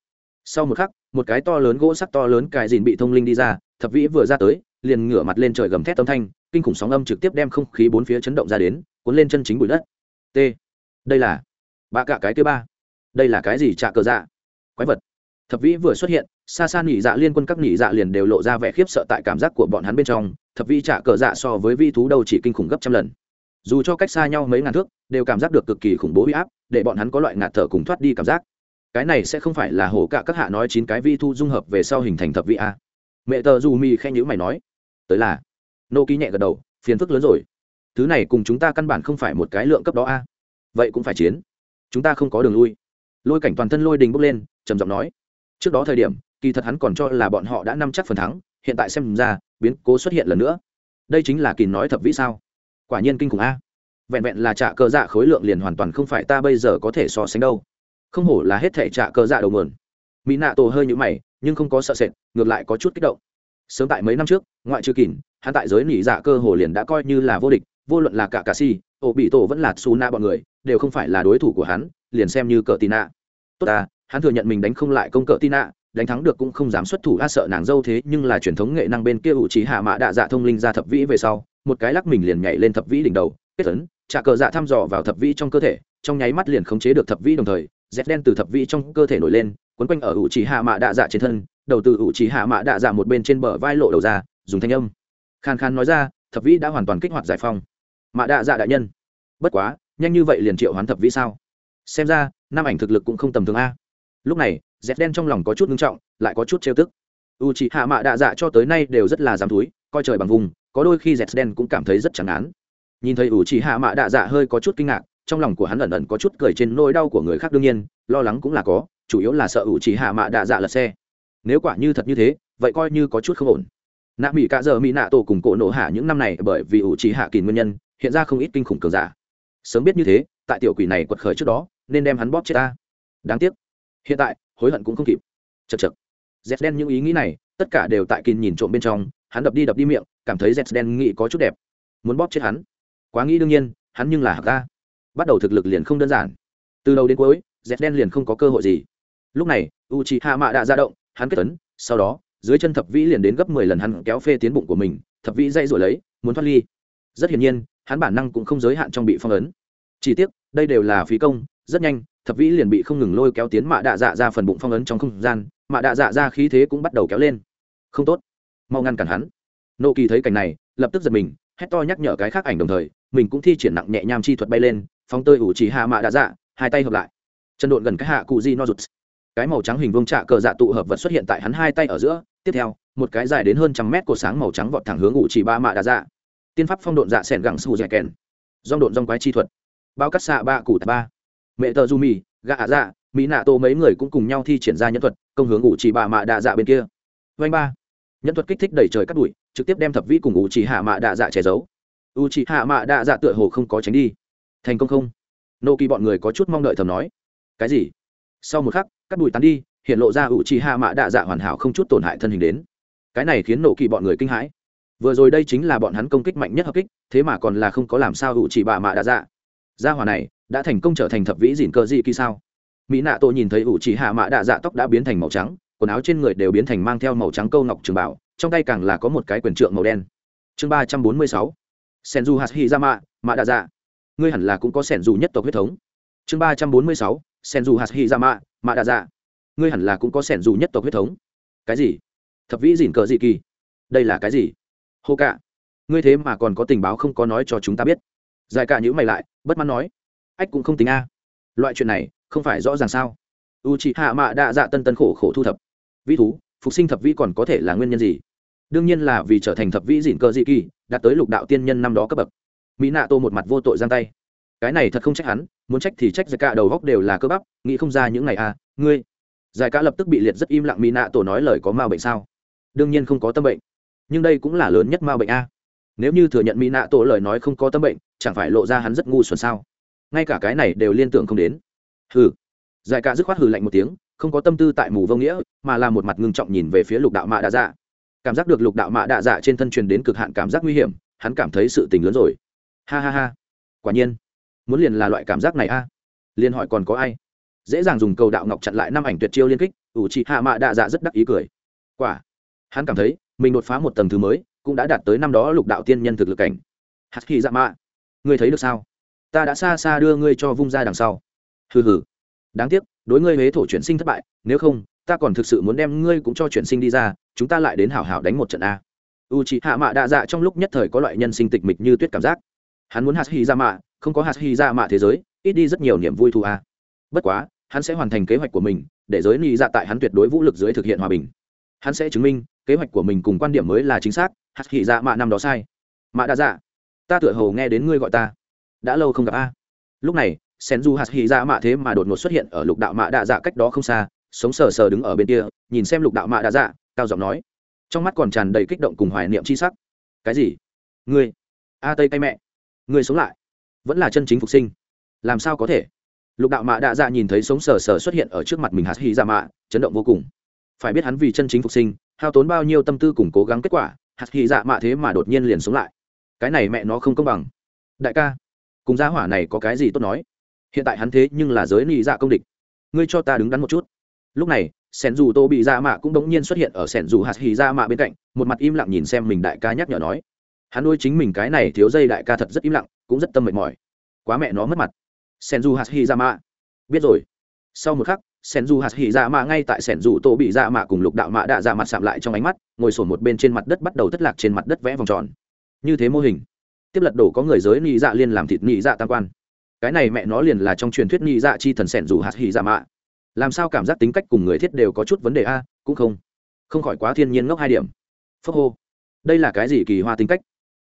Sau một khắc, một cái to lớn gỗ sắc to lớn cài dìn bị thông linh đi ra, thập vĩ vừa ra tới, liền ngửa mặt lên trời gầm thét âm thanh, kinh khủng sóng âm trực tiếp đem không khí bốn phía chấn động ra đến, cuốn lên chân chính bụi đất. T. Đây là bà cả cái thứ ba. Đây là cái gì trạ cờ dạ? Quái vật. Thập vĩ vừa xuất hiện, xa xa nỉ dạ liên quân các nỉ dạ liền đều lộ ra vẻ khiếp sợ tại cảm giác của bọn hắn bên trong, thập vĩ trạ cờ dạ so với vi thú đâu chỉ kinh khủng gấp trăm lần. Dù cho cách xa nhau mấy ngàn thước, đều cảm giác được cực kỳ khủng bố huy áp, để bọn hắn có loại ngạt thở cùng thoát đi cảm giác. Cái này sẽ không phải là hổ cả các hạ nói chín cái vi thu dung hợp về sau hình thành thập vị a. Mẹ tờ dù mi khen nhữ mày nói, tới là. Nô ký nhẹ gật đầu, phiền phức lớn rồi. Thứ này cùng chúng ta căn bản không phải một cái lượng cấp đó a. Vậy cũng phải chiến chúng ta không có đường lui. Lôi cảnh toàn thân lôi đình bốc lên, trầm giọng nói. Trước đó thời điểm, kỳ thật hắn còn cho là bọn họ đã nắm chắc phần thắng, hiện tại xem ra, biến cố xuất hiện lần nữa. Đây chính là kỳ nói thập vĩ sao? Quả nhiên kinh khủng a. Vẹn vẹn là trả cờ dạ khối lượng liền hoàn toàn không phải ta bây giờ có thể so sánh đâu. Không hổ là hết thể trả cờ dạ đầu nguồn. Mỹ nạ tổ hơi nhũ mày, nhưng không có sợ sệt, ngược lại có chút kích động. Sớm tại mấy năm trước, ngoại trừ kỳn hắn tại giới nỉ dạ cơ hồ liền đã coi như là vô địch, vô luận là cả cà si ổ bị tổ vẫn là su na bọn người đều không phải là đối thủ của hắn, liền xem như cờ tì nạ tốt à hắn thừa nhận mình đánh không lại công cờ tì nạ đánh thắng được cũng không dám xuất thủ, a sợ nàng dâu thế, nhưng là truyền thống nghệ năng bên kia ủ trí hạ mã đạ dạ thông linh ra thập vĩ về sau, một cái lắc mình liền nhảy lên thập vĩ đỉnh đầu, kết tấn trả cờ dạ thăm dò vào thập vĩ trong cơ thể, trong nháy mắt liền khống chế được thập vĩ đồng thời dép đen từ thập vĩ trong cơ thể nổi lên, quấn quanh ở ủ trí hạ mã đạ dạ trên thân, đầu từ ủ trí hạ mã đạ dạ một bên trên bờ vai lộ đầu ra, dùng thanh âm. Khan khan nói ra, thập vĩ đã hoàn toàn kích hoạt giải phong mã đạ dạ đại nhân. Bất quá nhanh như vậy liền triệu hoán thập vĩ sao? Xem ra, nam ảnh thực lực cũng không tầm thường a. Lúc này dép đen trong lòng có chút ngưng trọng, lại có chút trêu tức. U chị hạ mạ đạ dạ cho tới nay đều rất là dám túi, coi trời bằng vùng, có đôi khi dép đen cũng cảm thấy rất chẳng án. Nhìn thấy u chị hạ mạ đạ dạ hơi có chút kinh ngạc, trong lòng của hắn ẩn ẩn có chút cười trên nỗi đau của người khác đương nhiên, lo lắng cũng là có, chủ yếu là sợ u chị hạ mạ đạ dạ lật xe. Nếu quả như thật như thế, vậy coi như có chút không ổn. Nạ mỹ cả giờ mỹ nạ tổ cùng cổ nổ hạ những năm này bởi vì ủ trì hạ kỳ nguyên nhân, hiện ra không ít kinh khủng cường giả sớm biết như thế, tại tiểu quỷ này quật khởi trước đó, nên đem hắn bóp chết ta. Đáng tiếc. Hiện tại, hối hận cũng không kịp. Chật chật dẹt đen những ý nghĩ này, tất cả đều tại kín nhìn trộm bên trong, hắn đập đi đập đi miệng, cảm thấy dẹt đen nghĩ có chút đẹp. Muốn bóp chết hắn? Quá nghĩ đương nhiên, hắn nhưng là hạc ta bắt đầu thực lực liền không đơn giản. Từ đầu đến cuối dẹt đen liền không có cơ hội gì. Lúc này u c hạ mạ đã ra động, hắn kết tấn sau đó, dưới chân thập vĩ liền đến gấp mười lần hắn kéo phê tiến bụng của mình, thập vĩ dây rồi lấy, muốn thoát ly. Rất hiển nhiên hắn bản năng cũng không giới hạn trong bị phong ấn. Chỉ tiếc, đây đều là phí công, rất nhanh, thập vĩ liền bị không ngừng lôi kéo tiến mạ đạ dạ ra phần bụng phong ấn trong không gian, mạ đạ dạ ra khí thế cũng bắt đầu kéo lên. Không tốt. Mau ngăn cản hắn. Nộ kỳ thấy cảnh này, lập tức giật mình, hét to nhắc nhở cái khác ảnh đồng thời, mình cũng thi triển nặng nhẹ nham chi thuật bay lên, phóng tơi ủ chỉ hạ mạ đạ dạ hai tay hợp lại. Chân độn gần cái hạ cụ di no rụt. Cái màu trắng hình vương trạ cờ dạ tụ hợp vật xuất hiện tại hắn hai tay ở giữa. Tiếp theo, một cái dài đến hơn trăm mét của sáng màu trắng vọt thẳng hướng ủ chỉ ba mạ đạ dạ tiên pháp phong độn dạ sẻn gẳng sù dẻ kèn. Dong độn dong quái chi thuật. Bao cắt xạ ba cụ ba. Mẹ tờ du mì gạ ạ dạ mỹ nạ tô mấy người cũng cùng nhau thi triển ra nhân thuật, công hướng ủ chỉ bà mạ đạ dạ bên kia. Vanh ba. Nhân thuật kích thích đẩy trời cắt đuổi, trực tiếp đem thập vĩ cùng ủ chỉ hạ mạ đạ dạ che giấu. Ủ chỉ hạ mạ đạ dạ tựa hồ không có tránh đi. Thành công không? Nô kỳ bọn người có chút mong đợi thầm nói. Cái gì? Sau một khắc, cắt đuổi tán đi, hiện lộ ra ủ chỉ hạ mạ đạ dạ hoàn hảo không chút tổn hại thân hình đến. Cái này khiến nô kỳ bọn người kinh hãi vừa rồi đây chính là bọn hắn công kích mạnh nhất hợp kích, thế mà còn là không có làm sao ủ chỉ bà mạ đã dạ. Gia hỏa này, đã thành công trở thành thập vĩ dìn cơ dị kỳ sao? Mỹ nạ tổ nhìn thấy ủ chỉ hạ mạ đạ dạ tóc đã biến thành màu trắng, quần áo trên người đều biến thành mang theo màu trắng câu ngọc trường bảo, trong tay càng là có một cái quyền trượng màu đen. Chương ba trăm bốn mươi sáu. Sen du hạt hi ra mạ mạ đạ dạ. Ngươi hẳn là cũng có sẻn dù nhất tộc huyết thống. Chương ba trăm bốn mươi sáu. Sen du hạt hi ra mạ mạ đạ dạ. Ngươi hẳn là cũng có sẻn dù nhất tộc huyết thống. Cái gì? Thập vĩ dìn cờ dị kỳ. Đây là cái gì? Hô cả, ngươi thế mà còn có tình báo không có nói cho chúng ta biết. Giải cả nhữ mày lại, bất mãn nói, ách cũng không tính a. Loại chuyện này, không phải rõ ràng sao? U c h ị hạ mạ đạ dạ tân tân khổ khổ thu thập. Vĩ thú, phục sinh thập vĩ còn có thể là nguyên nhân gì? Đương nhiên là vì trở thành thập vĩ dịn cơ dị kỳ, đạt tới lục đạo tiên nhân năm đó cấp bậc. Mỹ nạ tô một mặt vô tội giang tay. Cái này thật không trách hắn, muốn trách thì trách giải cả đầu góc đều là cơ bắp, nghĩ không ra những ngày a ngươi. Giải cả lập tức bị liệt rất im lặng, mỹ nạ tổ nói lời có ma bệnh sao? Đương nhiên không có tâm bệnh nhưng đây cũng là lớn nhất ma bệnh a. Nếu như thừa nhận mỹ nạ tổ lời nói không có tâm bệnh, chẳng phải lộ ra hắn rất ngu xuẩn sao? Ngay cả cái này đều liên tưởng không đến. Hừ. Giải cả dứt khoát hừ lạnh một tiếng, không có tâm tư tại mù vô nghĩa, mà là một mặt ngưng trọng nhìn về phía lục đạo mạ đạ dạ. Cảm giác được lục đạo mạ đạ dạ trên thân truyền đến cực hạn cảm giác nguy hiểm, hắn cảm thấy sự tình lớn rồi. Ha ha ha. Quả nhiên. Muốn liền là loại cảm giác này a. À? liền hỏi còn có ai? Dễ dàng dùng cầu đạo ngọc chặn lại năm ảnh tuyệt chiêu liên kích, ủ trị hạ mạ đạ dạ rất đắc ý cười. Quả. Hắn cảm thấy mình đột phá một tầng thứ mới, cũng đã đạt tới năm đó lục đạo tiên nhân thực lực cảnh. Hạt khi dạ mạ, ngươi thấy được sao? Ta đã xa xa đưa ngươi cho vung ra đằng sau. Hừ hừ. Đáng tiếc, đối ngươi huế thổ chuyển sinh thất bại, nếu không, ta còn thực sự muốn đem ngươi cũng cho chuyển sinh đi ra, chúng ta lại đến hảo hảo đánh một trận a. U c hạ mạ đa dạ trong lúc nhất thời có loại nhân sinh tịch mịch như tuyết cảm giác. Hắn muốn hạt hy ra mạ, không có hạt hy ra mạ thế giới, ít đi rất nhiều niềm vui thu a. Bất quá, hắn sẽ hoàn thành kế hoạch của mình, để giới ly dạ tại hắn tuyệt đối vũ lực dưới thực hiện hòa bình hắn sẽ chứng minh kế hoạch của mình cùng quan điểm mới là chính xác. Hạt hỉ dạ mạ năm đó sai. Mạ đa dạ ta tựa hồ nghe đến ngươi gọi ta. Đã lâu không gặp a. Lúc này, sen du hạt hy ra mạ thế mà đột ngột xuất hiện ở lục đạo mạ đạ dạ cách đó không xa, sống sờ sờ đứng ở bên kia, nhìn xem lục đạo mạ đạ dạ cao giọng nói. Trong mắt còn tràn đầy kích động cùng hoài niệm c h i sắc. Cái gì? Ngươi? A tây tay mẹ. Ngươi sống lại. Vẫn là chân chính phục sinh. Làm sao có thể? Lục đạo mạ đạ dạ nhìn thấy sống sờ sờ xuất hiện ở trước mặt mình hạt hy ra mạ, chấn động vô cùng phải biết hắn vì chân chính phục sinh, hao tốn bao nhiêu tâm tư cùng cố gắng kết quả, hạt hy dạ mạ thế mà đột nhiên liền sống lại. Cái này mẹ nó không công bằng. Đại ca, cùng gia hỏa này có cái gì tốt nói? Hiện tại hắn thế nhưng là giới nị dạ công địch. Ngươi cho ta đứng đắn một chút. Lúc này, sẻn dù tô bị dạ mạ cũng đống nhiên xuất hiện ở sẻn dù hạt hì dạ mạ bên cạnh, một mặt im lặng nhìn xem mình đại ca nhắc nhở nói. Hắn nuôi chính mình cái này thiếu dây đại ca thật rất im lặng, cũng rất tâm mệt mỏi. Quá mẹ nó mất mặt. Sẻn dù hạt hì dạ mạ. Biết rồi. Sau một khắc sẻn dù hạt hỉ dạ mạ ngay tại sẻn dù tô bị dạ mạ cùng lục đạo mạ đạ dạ mặt sạm lại trong ánh mắt, ngồi sổn một bên trên mặt đất bắt đầu thất lạc trên mặt đất vẽ vòng tròn. Như thế mô hình, tiếp lật đổ có người giới nhị dạ liên làm thịt nhị dạ tam quan. Cái này mẹ nó liền là trong truyền thuyết nhị dạ chi thần sẻn dù hạt hỉ dạ mạ. Làm sao cảm giác tính cách cùng người thiết đều có chút vấn đề a, cũng không. Không khỏi quá thiên nhiên ngốc hai điểm. Phốc hô. Đây là cái gì kỳ hoa tính cách?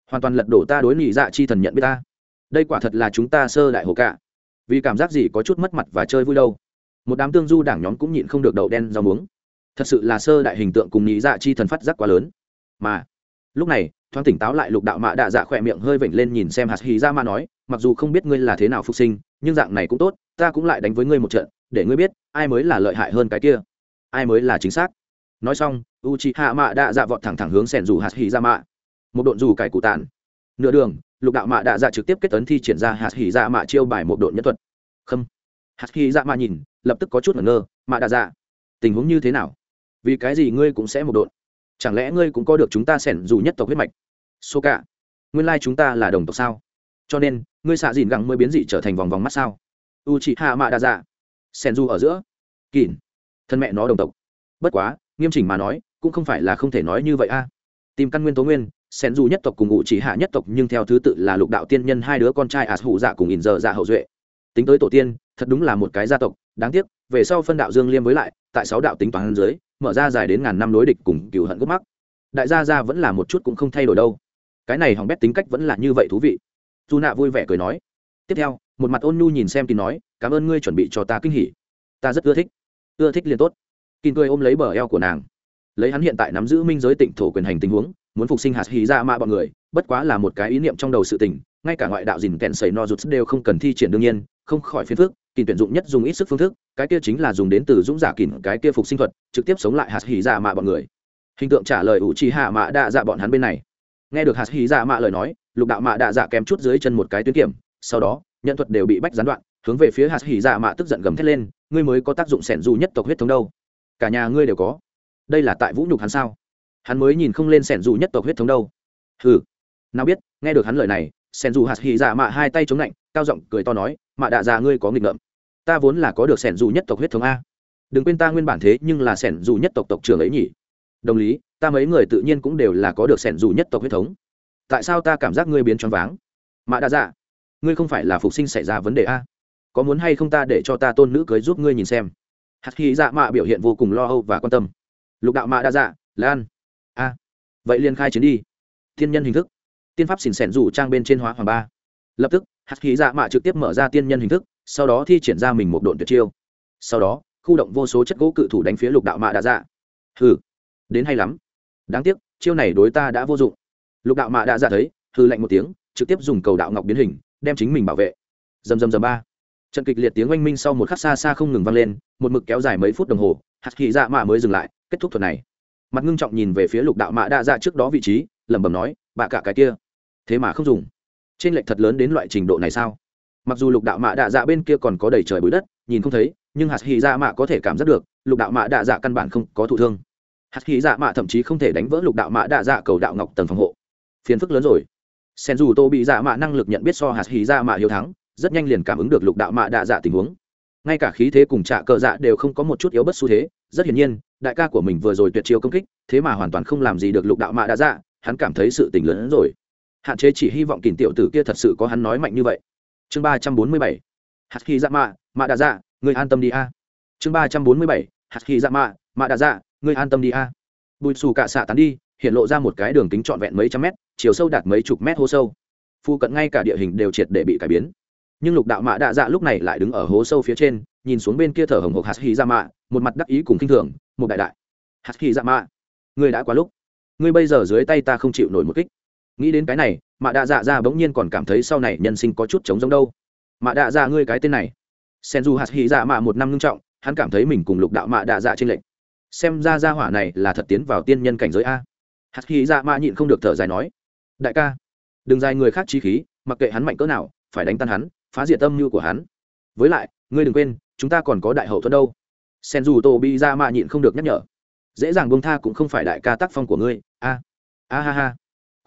Hoàn toàn lật đổ ta đối nhị dạ chi thần nhận biết ta. Đây quả thật là chúng ta sơ đại hồ cả. Vì cảm giác gì có chút mất mặt và chơi vui đâu? Một đám tương du đảng nhóm cũng nhịn không được đậu đen rau muống. Thật sự là sơ đại hình tượng cùng nghĩ dạ chi thần phát giác quá lớn. Mà, lúc này, thoáng tỉnh táo lại lục đạo mạ đạ dạ khỏe miệng hơi vểnh lên nhìn xem hạt hì ra mà nói, mặc dù không biết ngươi là thế nào phục sinh, nhưng dạng này cũng tốt, ta cũng lại đánh với ngươi một trận, để ngươi biết, ai mới là lợi hại hơn cái kia. Ai mới là chính xác. Nói xong u chi hạ mạ đạ dạ vọt thẳng thẳng hướng sẻn dù hạt hì ra mạ một độn dù cải cụ tàn nửa đường, lục đạo mạ đạ dạ trực tiếp kết tấn thi triển ra hạt hì ra mạ chiêu bài một độn nhân thuật. Khâm. Hạt hì ra mạ nhìn lập tức có chút ngẩn ngơ, mạ đạ dạ tình huống như thế nào? Vì cái gì ngươi cũng sẽ một độn? Chẳng lẽ ngươi cũng có được chúng ta sẻn dù nhất tộc huyết mạch? Số cả nguyên lai chúng ta là đồng tộc sao? Cho nên, ngươi xạ dìn gẳng mới biến dị trở thành vòng vòng mắt sao? U chị hạ mạ đa dạ Sẻn du ở giữa. Kỳn thân mẹ nó đồng tộc. Bất quá, nghiêm chỉnh mà nói, cũng không phải là không thể nói như vậy a. Tìm căn nguyên tố nguyên sen du nhất tộc cùng ngụ chỉ hạ nhất tộc nhưng theo thứ tự là lục đạo tiên nhân hai đứa con trai ạt hụ dạ cùng ỉn giờ dạ hậu duệ tính tới tổ tiên, thật đúng là một cái gia tộc, đáng tiếc, về sau phân đạo dương liêm với lại, tại sáu đạo tính toán dưới, mở ra dài đến ngàn năm đối địch cùng cựu hận gốc mắc. Đại gia gia vẫn là một chút cũng không thay đổi đâu. Cái này hỏng bét tính cách vẫn là như vậy thú vị. Dù nạ vui vẻ cười nói. Tiếp theo, một mặt ôn nhu nhìn xem kín nói, cảm ơn ngươi chuẩn bị cho ta kinh hỉ. Ta rất ưa thích. Ưa thích liền tốt. Kín cười ôm lấy bờ eo của nàng. Lấy hắn hiện tại nắm giữ minh giới tịnh thổ quyền hành tình huống, muốn phục sinh hạt hí ra mạ bọn người, bất quá là một cái ý niệm trong đầu sự tình, ngay cả ngoại đạo dìn kèn sầy no rụt đều không cần thi triển đương nhiên không khỏi phiền phức kỳ tuyển dụng nhất dùng ít sức phương thức, cái kia chính là dùng đến từ dũng giả kìn cái kia phục sinh thuật, trực tiếp sống lại hạt hỉ dạ mạ bọn người. Hình tượng trả lời ủ trì hạ mạ đạ dạ bọn hắn bên này. Nghe được hạt hỉ dạ mạ lời nói, lục đạo mạ đạ dạ kém chút dưới chân một cái tuyến kiểm, sau đó, nhận thuật đều bị bách gián đoạn, hướng về phía hạt hỉ dạ mạ tức giận gầm thét lên, ngươi mới có tác dụng sẻn dù nhất tộc huyết thống đâu. Cả nhà ngươi đều có. Đây là tại vũ nhục hắn sao? Hắn mới nhìn không lên sẻn dù nhất tộc huyết thống đâu. Hừ. Nào biết, nghe được hắn lời này sẻn dù hạt hỉ dạ mạ hai tay chống lạnh, cao giọng cười to nói mạ đạ già ngươi có nghịch ngợm. Ta vốn là có được sẻn dù nhất tộc huyết thống a. Đừng quên ta nguyên bản thế nhưng là sẻn dù nhất tộc tộc trưởng ấy nhỉ. Đồng lý, ta mấy người tự nhiên cũng đều là có được sẻn dù nhất tộc huyết thống. Tại sao ta cảm giác ngươi biến choáng váng? Mạ đa dạ ngươi không phải là phục sinh xảy ra vấn đề a. Có muốn hay không ta để cho ta tôn nữ cưới giúp ngươi nhìn xem? Hạt khi dạ mạ biểu hiện vô cùng lo âu và quan tâm. Lục đạo mạ đa dạ lan. A. Vậy liền khai chiến đi. Thiên nhân hình thức. Tiên pháp xỉn xẻn rủ trang bên trên hóa hoàng ba lập tức hạt khí dạ mạ trực tiếp mở ra tiên nhân hình thức, sau đó thi triển ra mình một độn tuyệt chiêu. Sau đó, khu động vô số chất gỗ cự thủ đánh phía lục đạo mạ đa dạ. Hừ, đến hay lắm. Đáng tiếc, chiêu này đối ta đã vô dụng. Lục đạo mạ đã dạ thấy hư lạnh một tiếng, trực tiếp dùng cầu đạo ngọc biến hình, đem chính mình bảo vệ. Dầm dầm dầm ba. Trận kịch liệt tiếng oanh minh sau một khắc xa xa không ngừng vang lên, một mực kéo dài mấy phút đồng hồ hạt khí dạ mạ mới dừng lại, kết thúc thuật này. Mặt ngưng trọng nhìn về phía lục đạo mạ đã dạ trước đó vị trí, lẩm bẩm nói, bạ cả cái kia, thế mà không dùng trên lệch thật lớn đến loại trình độ này sao? Mặc dù lục đạo mạ đạ dạ bên kia còn có đầy trời bụi đất, nhìn không thấy, nhưng hạt hy dạ mạ có thể cảm giác được, lục đạo mạ đạ dạ căn bản không có thụ thương. Hạt hy dạ mạ thậm chí không thể đánh vỡ lục đạo mạ đạ dạ cầu đạo ngọc tầng phòng hộ. Phiền phức lớn rồi. Sen dù tô bị dạ mạ năng lực nhận biết so hạt hy dạ mạ hiếu thắng, rất nhanh liền cảm ứng được lục đạo mạ đạ dạ tình huống. Ngay cả khí thế cùng trạ cờ dạ đều không có một chút yếu bất xu thế, rất hiển nhiên, đại ca của mình vừa rồi tuyệt chiêu công kích, thế mà hoàn toàn không làm gì được lục đạo mạ đạ dạ hắn cảm thấy sự tình lớn hơn rồi hạn chế chỉ hy vọng kìm tiểu tử kia thật sự có hắn nói mạnh như vậy. Chương ba trăm bốn mươi bảy. Hạt khi dạ mạ mạ đa dạ người an tâm đi a. Chương ba trăm bốn mươi bảy. Hạt khi dạ mạ mạ đa dạ người an tâm đi a. Bùi xù cạ xạ tán đi, hiện lộ ra một cái đường kính trọn vẹn mấy trăm mét, chiều sâu đạt mấy chục mét hố sâu. Phu cận ngay cả địa hình đều triệt để bị cải biến. Nhưng lục đạo mạ đạ dạ lúc này lại đứng ở hố sâu phía trên, nhìn xuống bên kia thở hồng hộc hạt hy dạ mạ một mặt đắc ý cùng kinh thường, một đại đại hạt hy dạ mạ người đã quá lúc. Ngươi bây giờ dưới tay ta không chịu nổi một kích nghĩ đến cái này, mạ đạ dạ ra bỗng nhiên còn cảm thấy sau này nhân sinh có chút trống giống đâu. Mạ đạ dạ ngươi cái tên này. Sen du hạt hy dạ mạ một năm ngưng trọng, hắn cảm thấy mình cùng lục đạo mạ đạ dạ trên lệnh xem ra ra hỏa này là thật tiến vào tiên nhân cảnh giới a. Hạt hy dạ mạ nhịn không được thở dài nói, đại ca, đừng dài người khác chi khí, mặc kệ hắn mạnh cỡ nào, phải đánh tan hắn, phá diệt tâm như của hắn. Với lại, ngươi đừng quên, chúng ta còn có đại hậu thuẫn đâu. Sen du tô bị ra mạ nhịn không được nhắc nhở, dễ dàng bông tha cũng không phải đại ca tác phong của ngươi, a a ha ha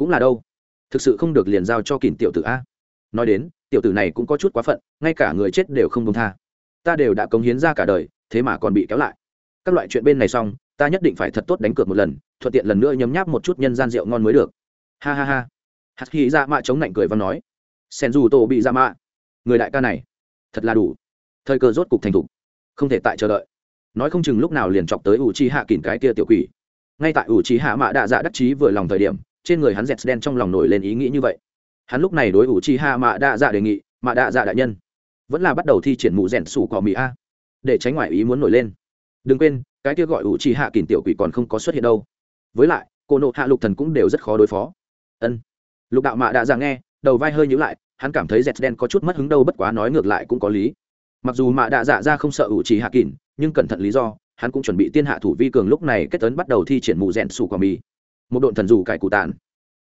cũng là đâu? Thực sự không được liền giao cho kìm tiểu tử a. Nói đến, tiểu tử này cũng có chút quá phận, ngay cả người chết đều không công tha. Ta đều đã cống hiến ra cả đời, thế mà còn bị kéo lại. Các loại chuyện bên này xong, ta nhất định phải thật tốt đánh cược một lần, thuận tiện lần nữa nhấm nháp một chút nhân gian rượu ngon mới được. Ha ha ha. Hạt khi ra mạ chống lạnh cười và nói, sen dù tổ bị ra mạ. Người đại ca này, thật là đủ. Thời cơ rốt cục thành thục. Không thể tại chờ đợi. Nói không chừng lúc nào liền chọc tới ủ chi hạ kỉn cái kia tiểu quỷ. Ngay tại ủ chi hạ mạ đạ dạ đắc chí vừa lòng thời điểm trên người hắn dẹt đen trong lòng nổi lên ý nghĩ như vậy. Hắn lúc này đối ủ chi hạ mạ đa dạ đề nghị, mạ đa dạ đại nhân, vẫn là bắt đầu thi triển mụ rèn sủ cỏ mỹ a, để tránh ngoại ý muốn nổi lên. Đừng quên, cái kia gọi ủ chi hạ kỉn tiểu quỷ còn không có xuất hiện đâu. Với lại, cô nộ hạ lục thần cũng đều rất khó đối phó. Ân. Lục đạo mạ đa dạ nghe, đầu vai hơi nhíu lại, hắn cảm thấy dẹt đen có chút mất hứng đâu bất quá nói ngược lại cũng có lý. Mặc dù mạ đa dạ ra không sợ ủ trì hạ kỳn nhưng cẩn thận lý do, hắn cũng chuẩn bị tiên hạ thủ vi cường lúc này kết tấn bắt đầu thi triển mù rèn sủ quả mì một độn thần dù cải cụ tàn.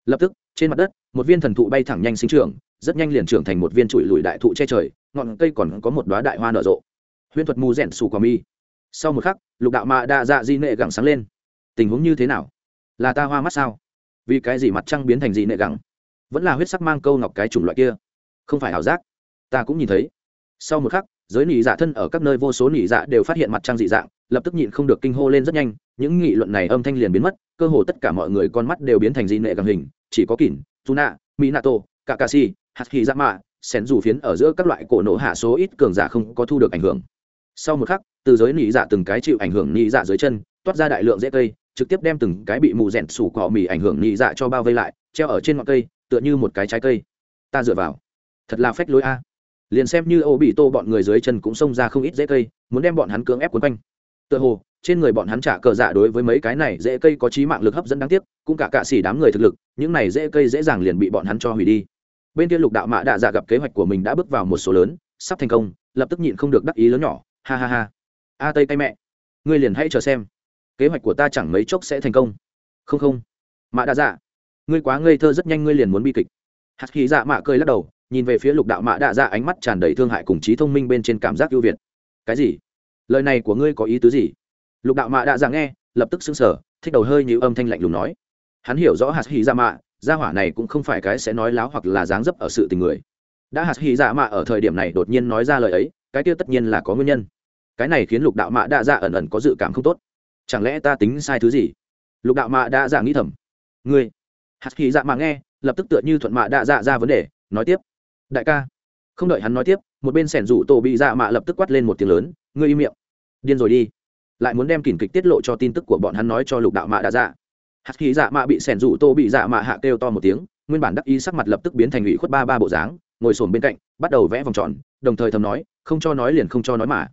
Lập tức trên mặt đất một viên thần thụ bay thẳng nhanh sinh trưởng rất nhanh liền trưởng thành một viên trụi lùi đại thụ che trời ngọn cây còn có một đoá đại hoa nở rộ. Huyễn thuật mù rẻn xù quả mi, sau một khắc lục đạo mạ đa dạ di nệ gẳng sáng lên. Tình huống như thế nào? Là ta hoa mắt sao? Vì cái gì mặt trăng biến thành dị nệ gẳng? Vẫn là huyết sắc mang câu ngọc cái chủng loại kia? Không phải ảo giác. Ta cũng nhìn thấy. Sau một khắc giới nỉ dạ thân ở các nơi vô số nỉ dạ đều phát hiện mặt trăng dị dạng lập tức nhịn không được kinh hô lên rất nhanh những nghị luận này âm thanh liền biến mất cơ hồ tất cả mọi người con mắt đều biến thành dị nệ gàng hình, chỉ có kỉn tuna, minato, kakashi hạt hy dạ mạ xén dù phiến ở giữa các loại cổ nổ hạ số ít cường giả không có thu được ảnh hưởng. Sau một khắc, từ giới nỉ dạ từng cái chịu ảnh hưởng nỉ dạ dưới chân, toát ra đại lượng dễ cây, trực tiếp đem từng cái bị mù rẻn sủ cỏ mì ảnh hưởng nỉ dạ cho bao vây lại, treo ở trên ngọn cây, tựa như một cái trái cây. Ta dựa vào. Thật là phách lối a. Liền xem như ô bị tô bọn người dưới chân cũng xông ra không ít dễ cây, muốn đem bọn hắn cưỡng ép quấn quanh. Tựa hồ trên người bọn hắn trả cờ dạ đối với mấy cái này dễ cây có trí mạng lực hấp dẫn đáng tiếc, cũng cả cạ xỉ đám người thực lực, những này dễ cây dễ dàng liền bị bọn hắn cho hủy đi. Bên kia lục đạo mạ đạ dạ gặp kế hoạch của mình đã bước vào một số lớn, sắp thành công, lập tức nhịn không được đắc ý lớn nhỏ, ha ha ha. A tây tay mẹ, ngươi liền hãy chờ xem. Kế hoạch của ta chẳng mấy chốc sẽ thành công. Không không. Mạ đạ dạ ngươi quá ngây thơ rất nhanh ngươi liền muốn bi kịch. Hạt khí dạ mạ cười lắc đầu, nhìn về phía lục đạo mạ đạ dạ ánh mắt tràn đầy thương hại cùng trí thông minh bên trên cảm giác ưu việt. Cái gì? Lời này của ngươi có ý tứ gì? Lục đạo mạ đã dạ nghe, lập tức xứng sở thích đầu hơi như âm thanh lạnh lùng nói. Hắn hiểu rõ hạt hy ra dạ mạ, gia hỏa này cũng không phải cái sẽ nói láo hoặc là dáng dấp ở sự tình người. Đã hạt hy ra dạ mạ ở thời điểm này đột nhiên nói ra lời ấy, cái kia tất nhiên là có nguyên nhân. Cái này khiến lục đạo mạ đạ dạ ẩn ẩn có dự cảm không tốt. Chẳng lẽ ta tính sai thứ gì? Lục đạo mạ đạ dạ nghĩ thầm. Ngươi. Hạt hy dạ mạ nghe, lập tức tựa như thuận mạ đạ dạ ra vấn đề, nói tiếp. Đại ca. Không đợi hắn nói tiếp, một bên sẻn rủ tổ bị dạ mạ lập tức quát lên một tiếng lớn, ngươi im miệng. Điên rồi đi lại muốn đem kỉnh kịch tiết lộ cho tin tức của bọn hắn nói cho lục đạo mạ đã dạ. Hạt khí dạ mạ bị sẻn rủ tô bị dạ mạ hạ kêu to một tiếng, nguyên bản đắc ý sắc mặt lập tức biến thành ủy khuất ba ba bộ dáng, ngồi sồn bên cạnh, bắt đầu vẽ vòng tròn, đồng thời thầm nói, không cho nói liền không cho nói mà.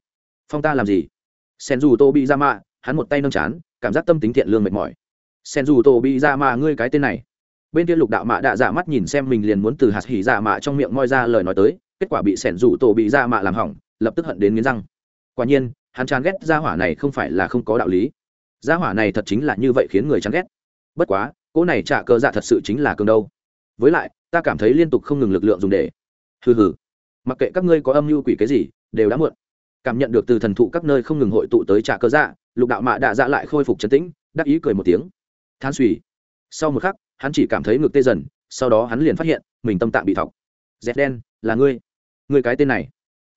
Phong ta làm gì? Sẻn rủ tô bị dạ mạ, hắn một tay nâng chán, cảm giác tâm tính thiện lương mệt mỏi. Sẻn rủ tô bị dạ mạ, ngươi cái tên này. Bên kia lục đạo mạ đã dạ mắt nhìn xem mình liền muốn từ hạt hỉ dạ mạ trong miệng moi ra lời nói tới, kết quả bị sẻn rủ tổ bị dạ mạ làm hỏng, lập tức hận đến nghiến răng. Quả nhiên hắn chán ghét gia hỏa này không phải là không có đạo lý. Gia hỏa này thật chính là như vậy khiến người chán ghét. Bất quá, cỗ này trả cơ dạ thật sự chính là cường đâu. Với lại, ta cảm thấy liên tục không ngừng lực lượng dùng để. Hừ hừ. Mặc kệ các ngươi có âm mưu quỷ cái gì, đều đã muộn. Cảm nhận được từ thần thụ các nơi không ngừng hội tụ tới trả cơ dạ lục đạo mạ đạ dạ lại khôi phục trấn tĩnh, đắc ý cười một tiếng. Than suy. Sau một khắc, hắn chỉ cảm thấy ngực tê dần, sau đó hắn liền phát hiện, mình tâm tạng bị thọc. Dẹt đen, là ngươi. Ngươi cái tên này.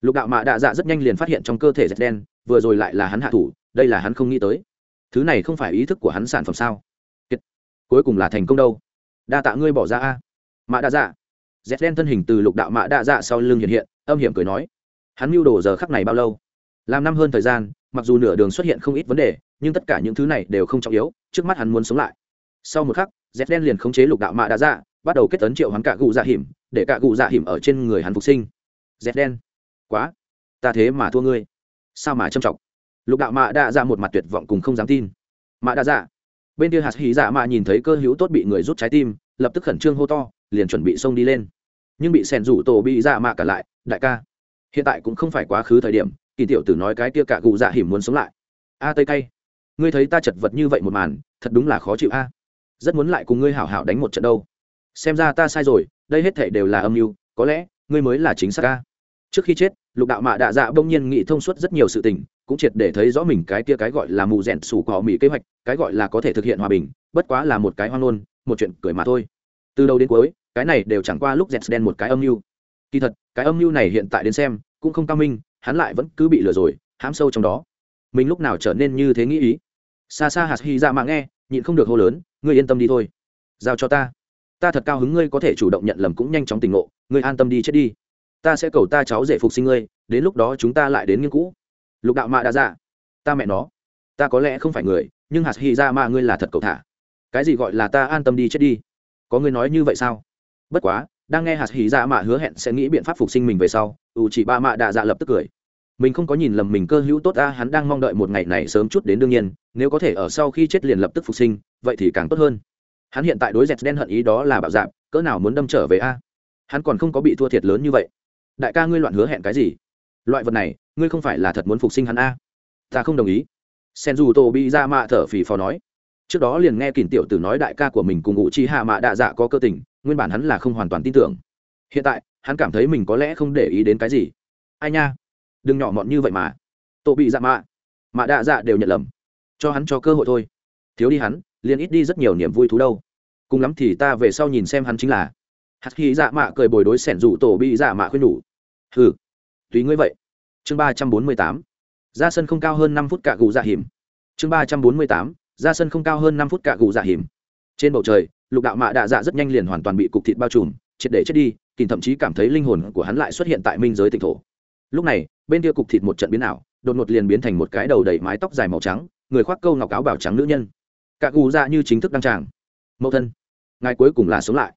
Lục đạo mạ đạ dạ rất nhanh liền phát hiện trong cơ thể dẹt đen vừa rồi lại là hắn hạ thủ, đây là hắn không nghĩ tới. Thứ này không phải ý thức của hắn sản phẩm sao? Kiệt. cuối cùng là thành công đâu? Đa tạ ngươi bỏ ra a. Mạ đa dạ. Dẹt đen thân hình từ lục đạo mạ đa dạ sau lưng hiện hiện, âm hiểm cười nói. Hắn mưu đồ giờ khắc này bao lâu? Làm năm hơn thời gian, mặc dù nửa đường xuất hiện không ít vấn đề, nhưng tất cả những thứ này đều không trọng yếu, trước mắt hắn muốn sống lại. Sau một khắc, z đen liền khống chế lục đạo mạ đa dạ bắt đầu kết tấn triệu hắn cả gù dạ hiểm, để cả gù dạ hiểm ở trên người hắn phục sinh. Z đen. Quá. Ta thế mà thua ngươi sao mà trầm trọng lục đạo mạ đa dạ một mặt tuyệt vọng cùng không dám tin. Mạ đa dạ. Bên kia hạt hí dạ mạ nhìn thấy cơ hữu tốt bị người rút trái tim, lập tức khẩn trương hô to, liền chuẩn bị xông đi lên. Nhưng bị sẻn rủ tổ bị dạ mạ cả lại, đại ca. Hiện tại cũng không phải quá khứ thời điểm, kỳ tiểu tử nói cái kia cả gù dạ hiểm muốn sống lại. A tây cay. Ngươi thấy ta chật vật như vậy một màn, thật đúng là khó chịu a. Rất muốn lại cùng ngươi hảo hảo đánh một trận đâu. Xem ra ta sai rồi, đây hết thể đều là âm mưu, có lẽ ngươi mới là chính xác ca trước khi chết, lục đạo mạ đạ dạ bỗng nhiên nghĩ thông suốt rất nhiều sự tình, cũng triệt để thấy rõ mình cái kia cái gọi là mù rèn sủ cỏ mỹ kế hoạch, cái gọi là có thể thực hiện hòa bình, bất quá là một cái hoang ngôn, một chuyện cười mà thôi. Từ đầu đến cuối, cái này đều chẳng qua lúc rèn đen một cái âm mưu. Kỳ thật, cái âm mưu này hiện tại đến xem, cũng không cao minh, hắn lại vẫn cứ bị lừa rồi, hãm sâu trong đó. Mình lúc nào trở nên như thế nghĩ ý? Xa xa hạt hy ra dạ mà nghe, nhịn không được hô lớn, ngươi yên tâm đi thôi. Giao cho ta. Ta thật cao hứng ngươi có thể chủ động nhận lầm cũng nhanh chóng tỉnh ngộ, ngươi an tâm đi chết đi ta sẽ cầu ta cháu dễ phục sinh ngươi, đến lúc đó chúng ta lại đến nghiên cũ lục đạo mạ đã ra. Ta mẹ nó. Ta có lẽ không phải người, nhưng hạt hy ra mà ngươi là thật cầu thả. Cái gì gọi là ta an tâm đi chết đi? Có ngươi nói như vậy sao? Bất quá, đang nghe hạt hy ra mạ hứa hẹn sẽ nghĩ biện pháp phục sinh mình về sau, ủ chỉ ba mạ đạ dạ lập tức cười. Mình không có nhìn lầm mình cơ hữu tốt ta hắn đang mong đợi một ngày này sớm chút đến đương nhiên, nếu có thể ở sau khi chết liền lập tức phục sinh, vậy thì càng tốt hơn. Hắn hiện tại đối dẹt đen hận ý đó là bạo dạp cỡ nào muốn đâm trở về a? Hắn còn không có bị thua thiệt lớn như vậy đại ca ngươi loạn hứa hẹn cái gì? Loại vật này, ngươi không phải là thật muốn phục sinh hắn a? Ta không đồng ý. Sen dù tô bị ra mạ thở phì phò nói. Trước đó liền nghe kỳn tiểu tử nói đại ca của mình cùng ngụ chi hạ mạ đạ dạ có cơ tình, nguyên bản hắn là không hoàn toàn tin tưởng. Hiện tại, hắn cảm thấy mình có lẽ không để ý đến cái gì. Ai nha? Đừng nhỏ mọn như vậy mà. Tổ bị dạ mạ mạ đạ dạ đều nhận lầm. Cho hắn cho cơ hội thôi. Thiếu đi hắn, liền ít đi rất nhiều niềm vui thú đâu. Cùng lắm thì ta về sau nhìn xem hắn chính là. Hạt khi dạ mạ cười bồi đối sẻn rủ tổ bị dạ mạ khuyên nhủ hừ, tùy ngươi vậy. Chương ba trăm bốn mươi tám. Ra sân không cao hơn năm phút cả gù dạ hiểm. Chương ba trăm bốn mươi tám. Ra sân không cao hơn năm phút cả gù dạ hiểm. Trên bầu trời, lục đạo mạ đạ dạ rất nhanh liền hoàn toàn bị cục thịt bao trùm, triệt để chết đi kìm thậm chí cảm thấy linh hồn của hắn lại xuất hiện tại minh giới tỉnh thổ. Lúc này, bên kia cục thịt một trận biến ảo, đột ngột liền biến thành một cái đầu đầy mái tóc dài màu trắng, người khoác câu ngọc áo bảo trắng nữ nhân. Cả gù dạ như chính thức đăng tràng. Mẫu thân, ngài cuối cùng là sống lại.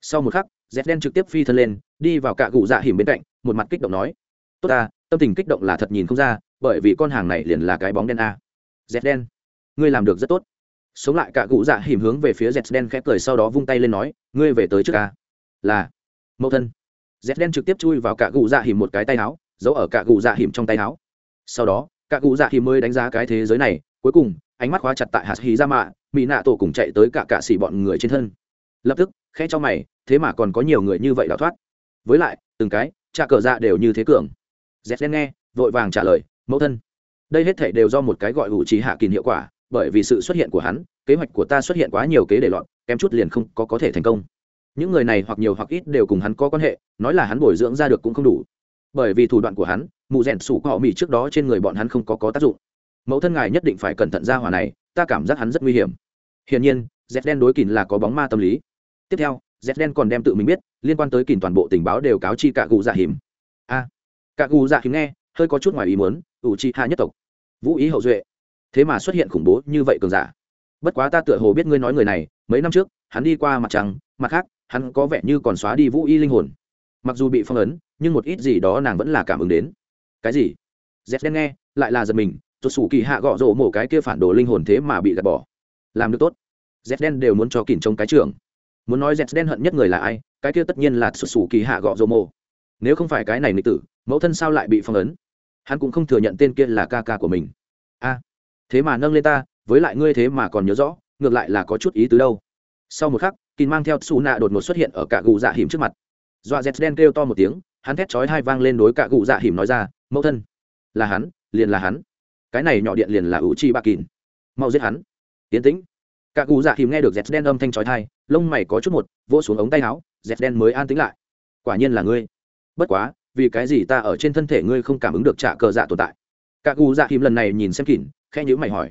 Sau một khắc dép đen trực tiếp phi thân lên, đi vào cả gù dạ hiểm bên cạnh một mặt kích động nói, tốt ta, tâm tình kích động là thật nhìn không ra, bởi vì con hàng này liền là cái bóng đen a. Dép đen, ngươi làm được rất tốt. Sống lại cả cụ dạ hiểm hướng về phía z đen khẽ cười sau đó vung tay lên nói, ngươi về tới trước a. Là, mẫu thân. Z đen trực tiếp chui vào cả cụ dạ hiểm một cái tay áo, giấu ở cả cụ dạ hiểm trong tay áo. Sau đó, cả cụ dạ hiểm mới đánh giá cái thế giới này, cuối cùng, ánh mắt khóa chặt tại hạt hí ra dạ mạ mỹ nạ tổ cùng chạy tới cả cạ xỉ bọn người trên thân. Lập tức, khẽ cho mày, thế mà còn có nhiều người như vậy đào thoát. Với lại, từng cái Trả cờ dạ đều như thế cường. Z đen nghe, vội vàng trả lời, mẫu thân, đây hết thể đều do một cái gọi ủ trí hạ kín hiệu quả, bởi vì sự xuất hiện của hắn, kế hoạch của ta xuất hiện quá nhiều kế để lọt, kém chút liền không có có thể thành công. Những người này hoặc nhiều hoặc ít đều cùng hắn có quan hệ, nói là hắn bồi dưỡng ra được cũng không đủ. Bởi vì thủ đoạn của hắn, mụ rèn sủ họ mỹ trước đó trên người bọn hắn không có có tác dụng. Mẫu thân ngài nhất định phải cẩn thận ra hỏa này, ta cảm giác hắn rất nguy hiểm. Hiển nhiên z đen đối kín là có bóng ma tâm lý. Tiếp theo z đen còn đem tự mình biết liên quan tới kìn toàn bộ tình báo đều cáo chi cả cụ dạ hiểm a à, cả cụ dạ hiểm nghe hơi có chút ngoài ý muốn ủ chi hạ nhất tộc. Vũ ý hậu duệ. Thế mà xuất hiện khủng bố như vậy cường giả. Bất quá ta tựa hồ biết ngươi nói người này mấy năm trước hắn đi qua mặt trăng mặt khác hắn có vẻ như còn xóa đi vũ y linh hồn. Mặc dù bị phong ấn nhưng một ít gì đó nàng vẫn là cảm ứng đến. Cái gì? Z đen nghe lại là giật mình rốt sủ kỳ hạ gõ rổ mổ cái kia phản đồ linh hồn thế mà bị gạt bỏ. Làm được tốt. Z đen đều muốn cho kỉnh trong cái trường muốn nói dẹt đen hận nhất người là ai, cái kia tất nhiên là sụt sù kỳ hạ gọ dô mô nếu không phải cái này nịch tử, mẫu thân sao lại bị phong ấn? Hắn cũng không thừa nhận tên kia là ca ca của mình. A, thế mà nâng lên ta, với lại ngươi thế mà còn nhớ rõ, ngược lại là có chút ý tứ đâu. Sau một khắc kín mang theo xù nạ đột ngột xuất hiện ở cả gù dạ hiểm trước mặt. Dọa dẹt đen kêu to một tiếng, hắn thét chói hai vang lên đối cả gù dạ hiểm nói ra, mẫu thân, là hắn, liền là hắn. Cái này nhỏ điện liền là ủ chi bạc kín mau giết hắn. Tiến tĩnh cả cụ dạ hiểm nghe được dẹt đen âm thanh chói thai lông mày có chút một, vỗ xuống ống tay áo dẹt đen mới an tĩnh lại. Quả nhiên là ngươi. Bất quá, vì cái gì ta ở trên thân thể ngươi không cảm ứng được trả cờ dạ tồn tại? Cả cụ dạ hiểm lần này nhìn xem kỉn khẽ nhữ mày hỏi.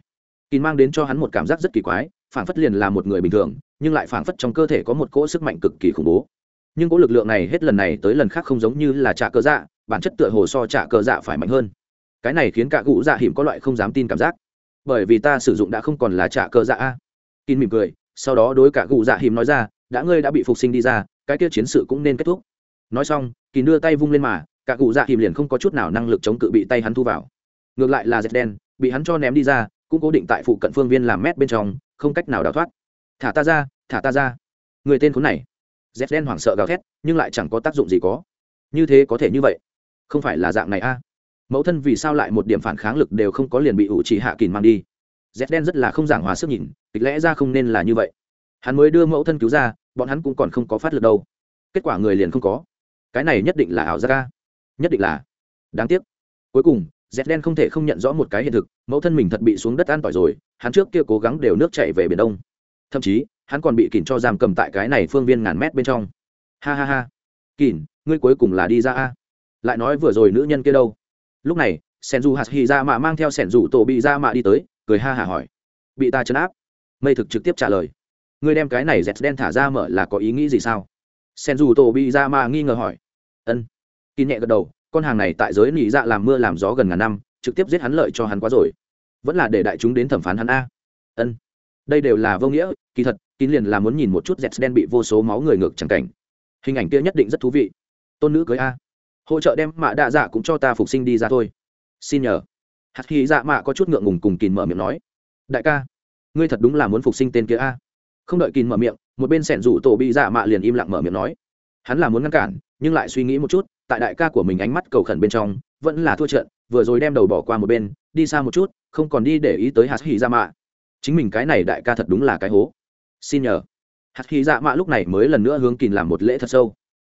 Kín mang đến cho hắn một cảm giác rất kỳ quái phản phất liền là một người bình thường, nhưng lại phản phất trong cơ thể có một cỗ sức mạnh cực kỳ khủng bố. Nhưng cỗ lực lượng này hết lần này tới lần khác không giống như là trả cờ dạ bản chất tựa hồ so trả cờ dạ phải mạnh hơn. Cái này khiến cả cụ dạ hiểm có loại không dám tin cảm giác. Bởi vì ta sử dụng đã không còn là trả cờ dạ a kín mỉm cười, sau đó đối cả cụ dạ hiểm nói ra, đã ngươi đã bị phục sinh đi ra, cái kia chiến sự cũng nên kết thúc. Nói xong, kín đưa tay vung lên mà, cả cụ dạ hiểm liền không có chút nào năng lực chống cự bị tay hắn thu vào. Ngược lại là dệt đen, bị hắn cho ném đi ra, cũng cố định tại phụ cận phương viên làm mét bên trong, không cách nào đào thoát. Thả ta ra, thả ta ra. Người tên khốn này. Dép đen hoảng sợ gào thét, nhưng lại chẳng có tác dụng gì có. Như thế có thể như vậy? Không phải là dạng này a. Mẫu thân vì sao lại một điểm phản kháng lực đều không có liền bị ủ trì hạ kìm mang đi? Dép đen rất là không giảng hòa sức nhìn, kịch lẽ ra không nên là như vậy. Hắn mới đưa mẫu thân cứu ra, bọn hắn cũng còn không có phát lực đâu. Kết quả người liền không có. Cái này nhất định là ảo giác. ca nhất định là. Đáng tiếc. Cuối cùng Rét đen không thể không nhận rõ một cái hiện thực, mẫu thân mình thật bị xuống đất an tỏi rồi, hắn trước kia cố gắng đều nước chạy về biển đông. Thậm chí, hắn còn bị kỉn cho giam cầm tại cái này phương viên ngàn mét bên trong. Ha ha ha. Kỉn ngươi cuối cùng là đi ra a. Lại nói vừa rồi nữ nhân kia đâu? Lúc này sen du hạt hy ra mạ mang theo sẻn rủ tổ bị ra mạ đi tới cười ha hả hỏi. Bị ta chấn áp? Mây thực trực tiếp trả lời. Ngươi đem cái này dẹt đen thả ra mở là có ý nghĩ gì sao? Sen dù tổ bị ra mà nghi ngờ hỏi. Ân. Kỳ nhẹ gật đầu, con hàng này tại giới nỉ dạ làm mưa làm gió gần ngàn năm, trực tiếp giết hắn lợi cho hắn quá rồi. Vẫn là để đại chúng đến thẩm phán hắn a. Ân. Đây đều là vô nghĩa, kỳ thật, kín liền là muốn nhìn một chút dẹt đen bị vô số máu người ngược chẳng cảnh. Hình ảnh kia nhất định rất thú vị. Tôn nữ cưới a. Hỗ trợ đem mạ đạ dạ cũng cho ta phục sinh đi ra thôi. Xin nhờ hạt khi dạ mạ có chút ngượng ngùng cùng kín mở miệng nói, đại ca, ngươi thật đúng là muốn phục sinh tên kia a. Không đợi kín mở miệng, một bên sẻn rủ tổ bị dạ mạ liền im lặng mở miệng nói, hắn là muốn ngăn cản, nhưng lại suy nghĩ một chút, tại đại ca của mình ánh mắt cầu khẩn bên trong, vẫn là thua trận, vừa rồi đem đầu bỏ qua một bên, đi xa một chút, không còn đi để ý tới hạt hỉ dạ mạ. Chính mình cái này đại ca thật đúng là cái hố. Xin nhờ. Hạt hỉ dạ mạ lúc này mới lần nữa hướng kìn làm một lễ thật sâu.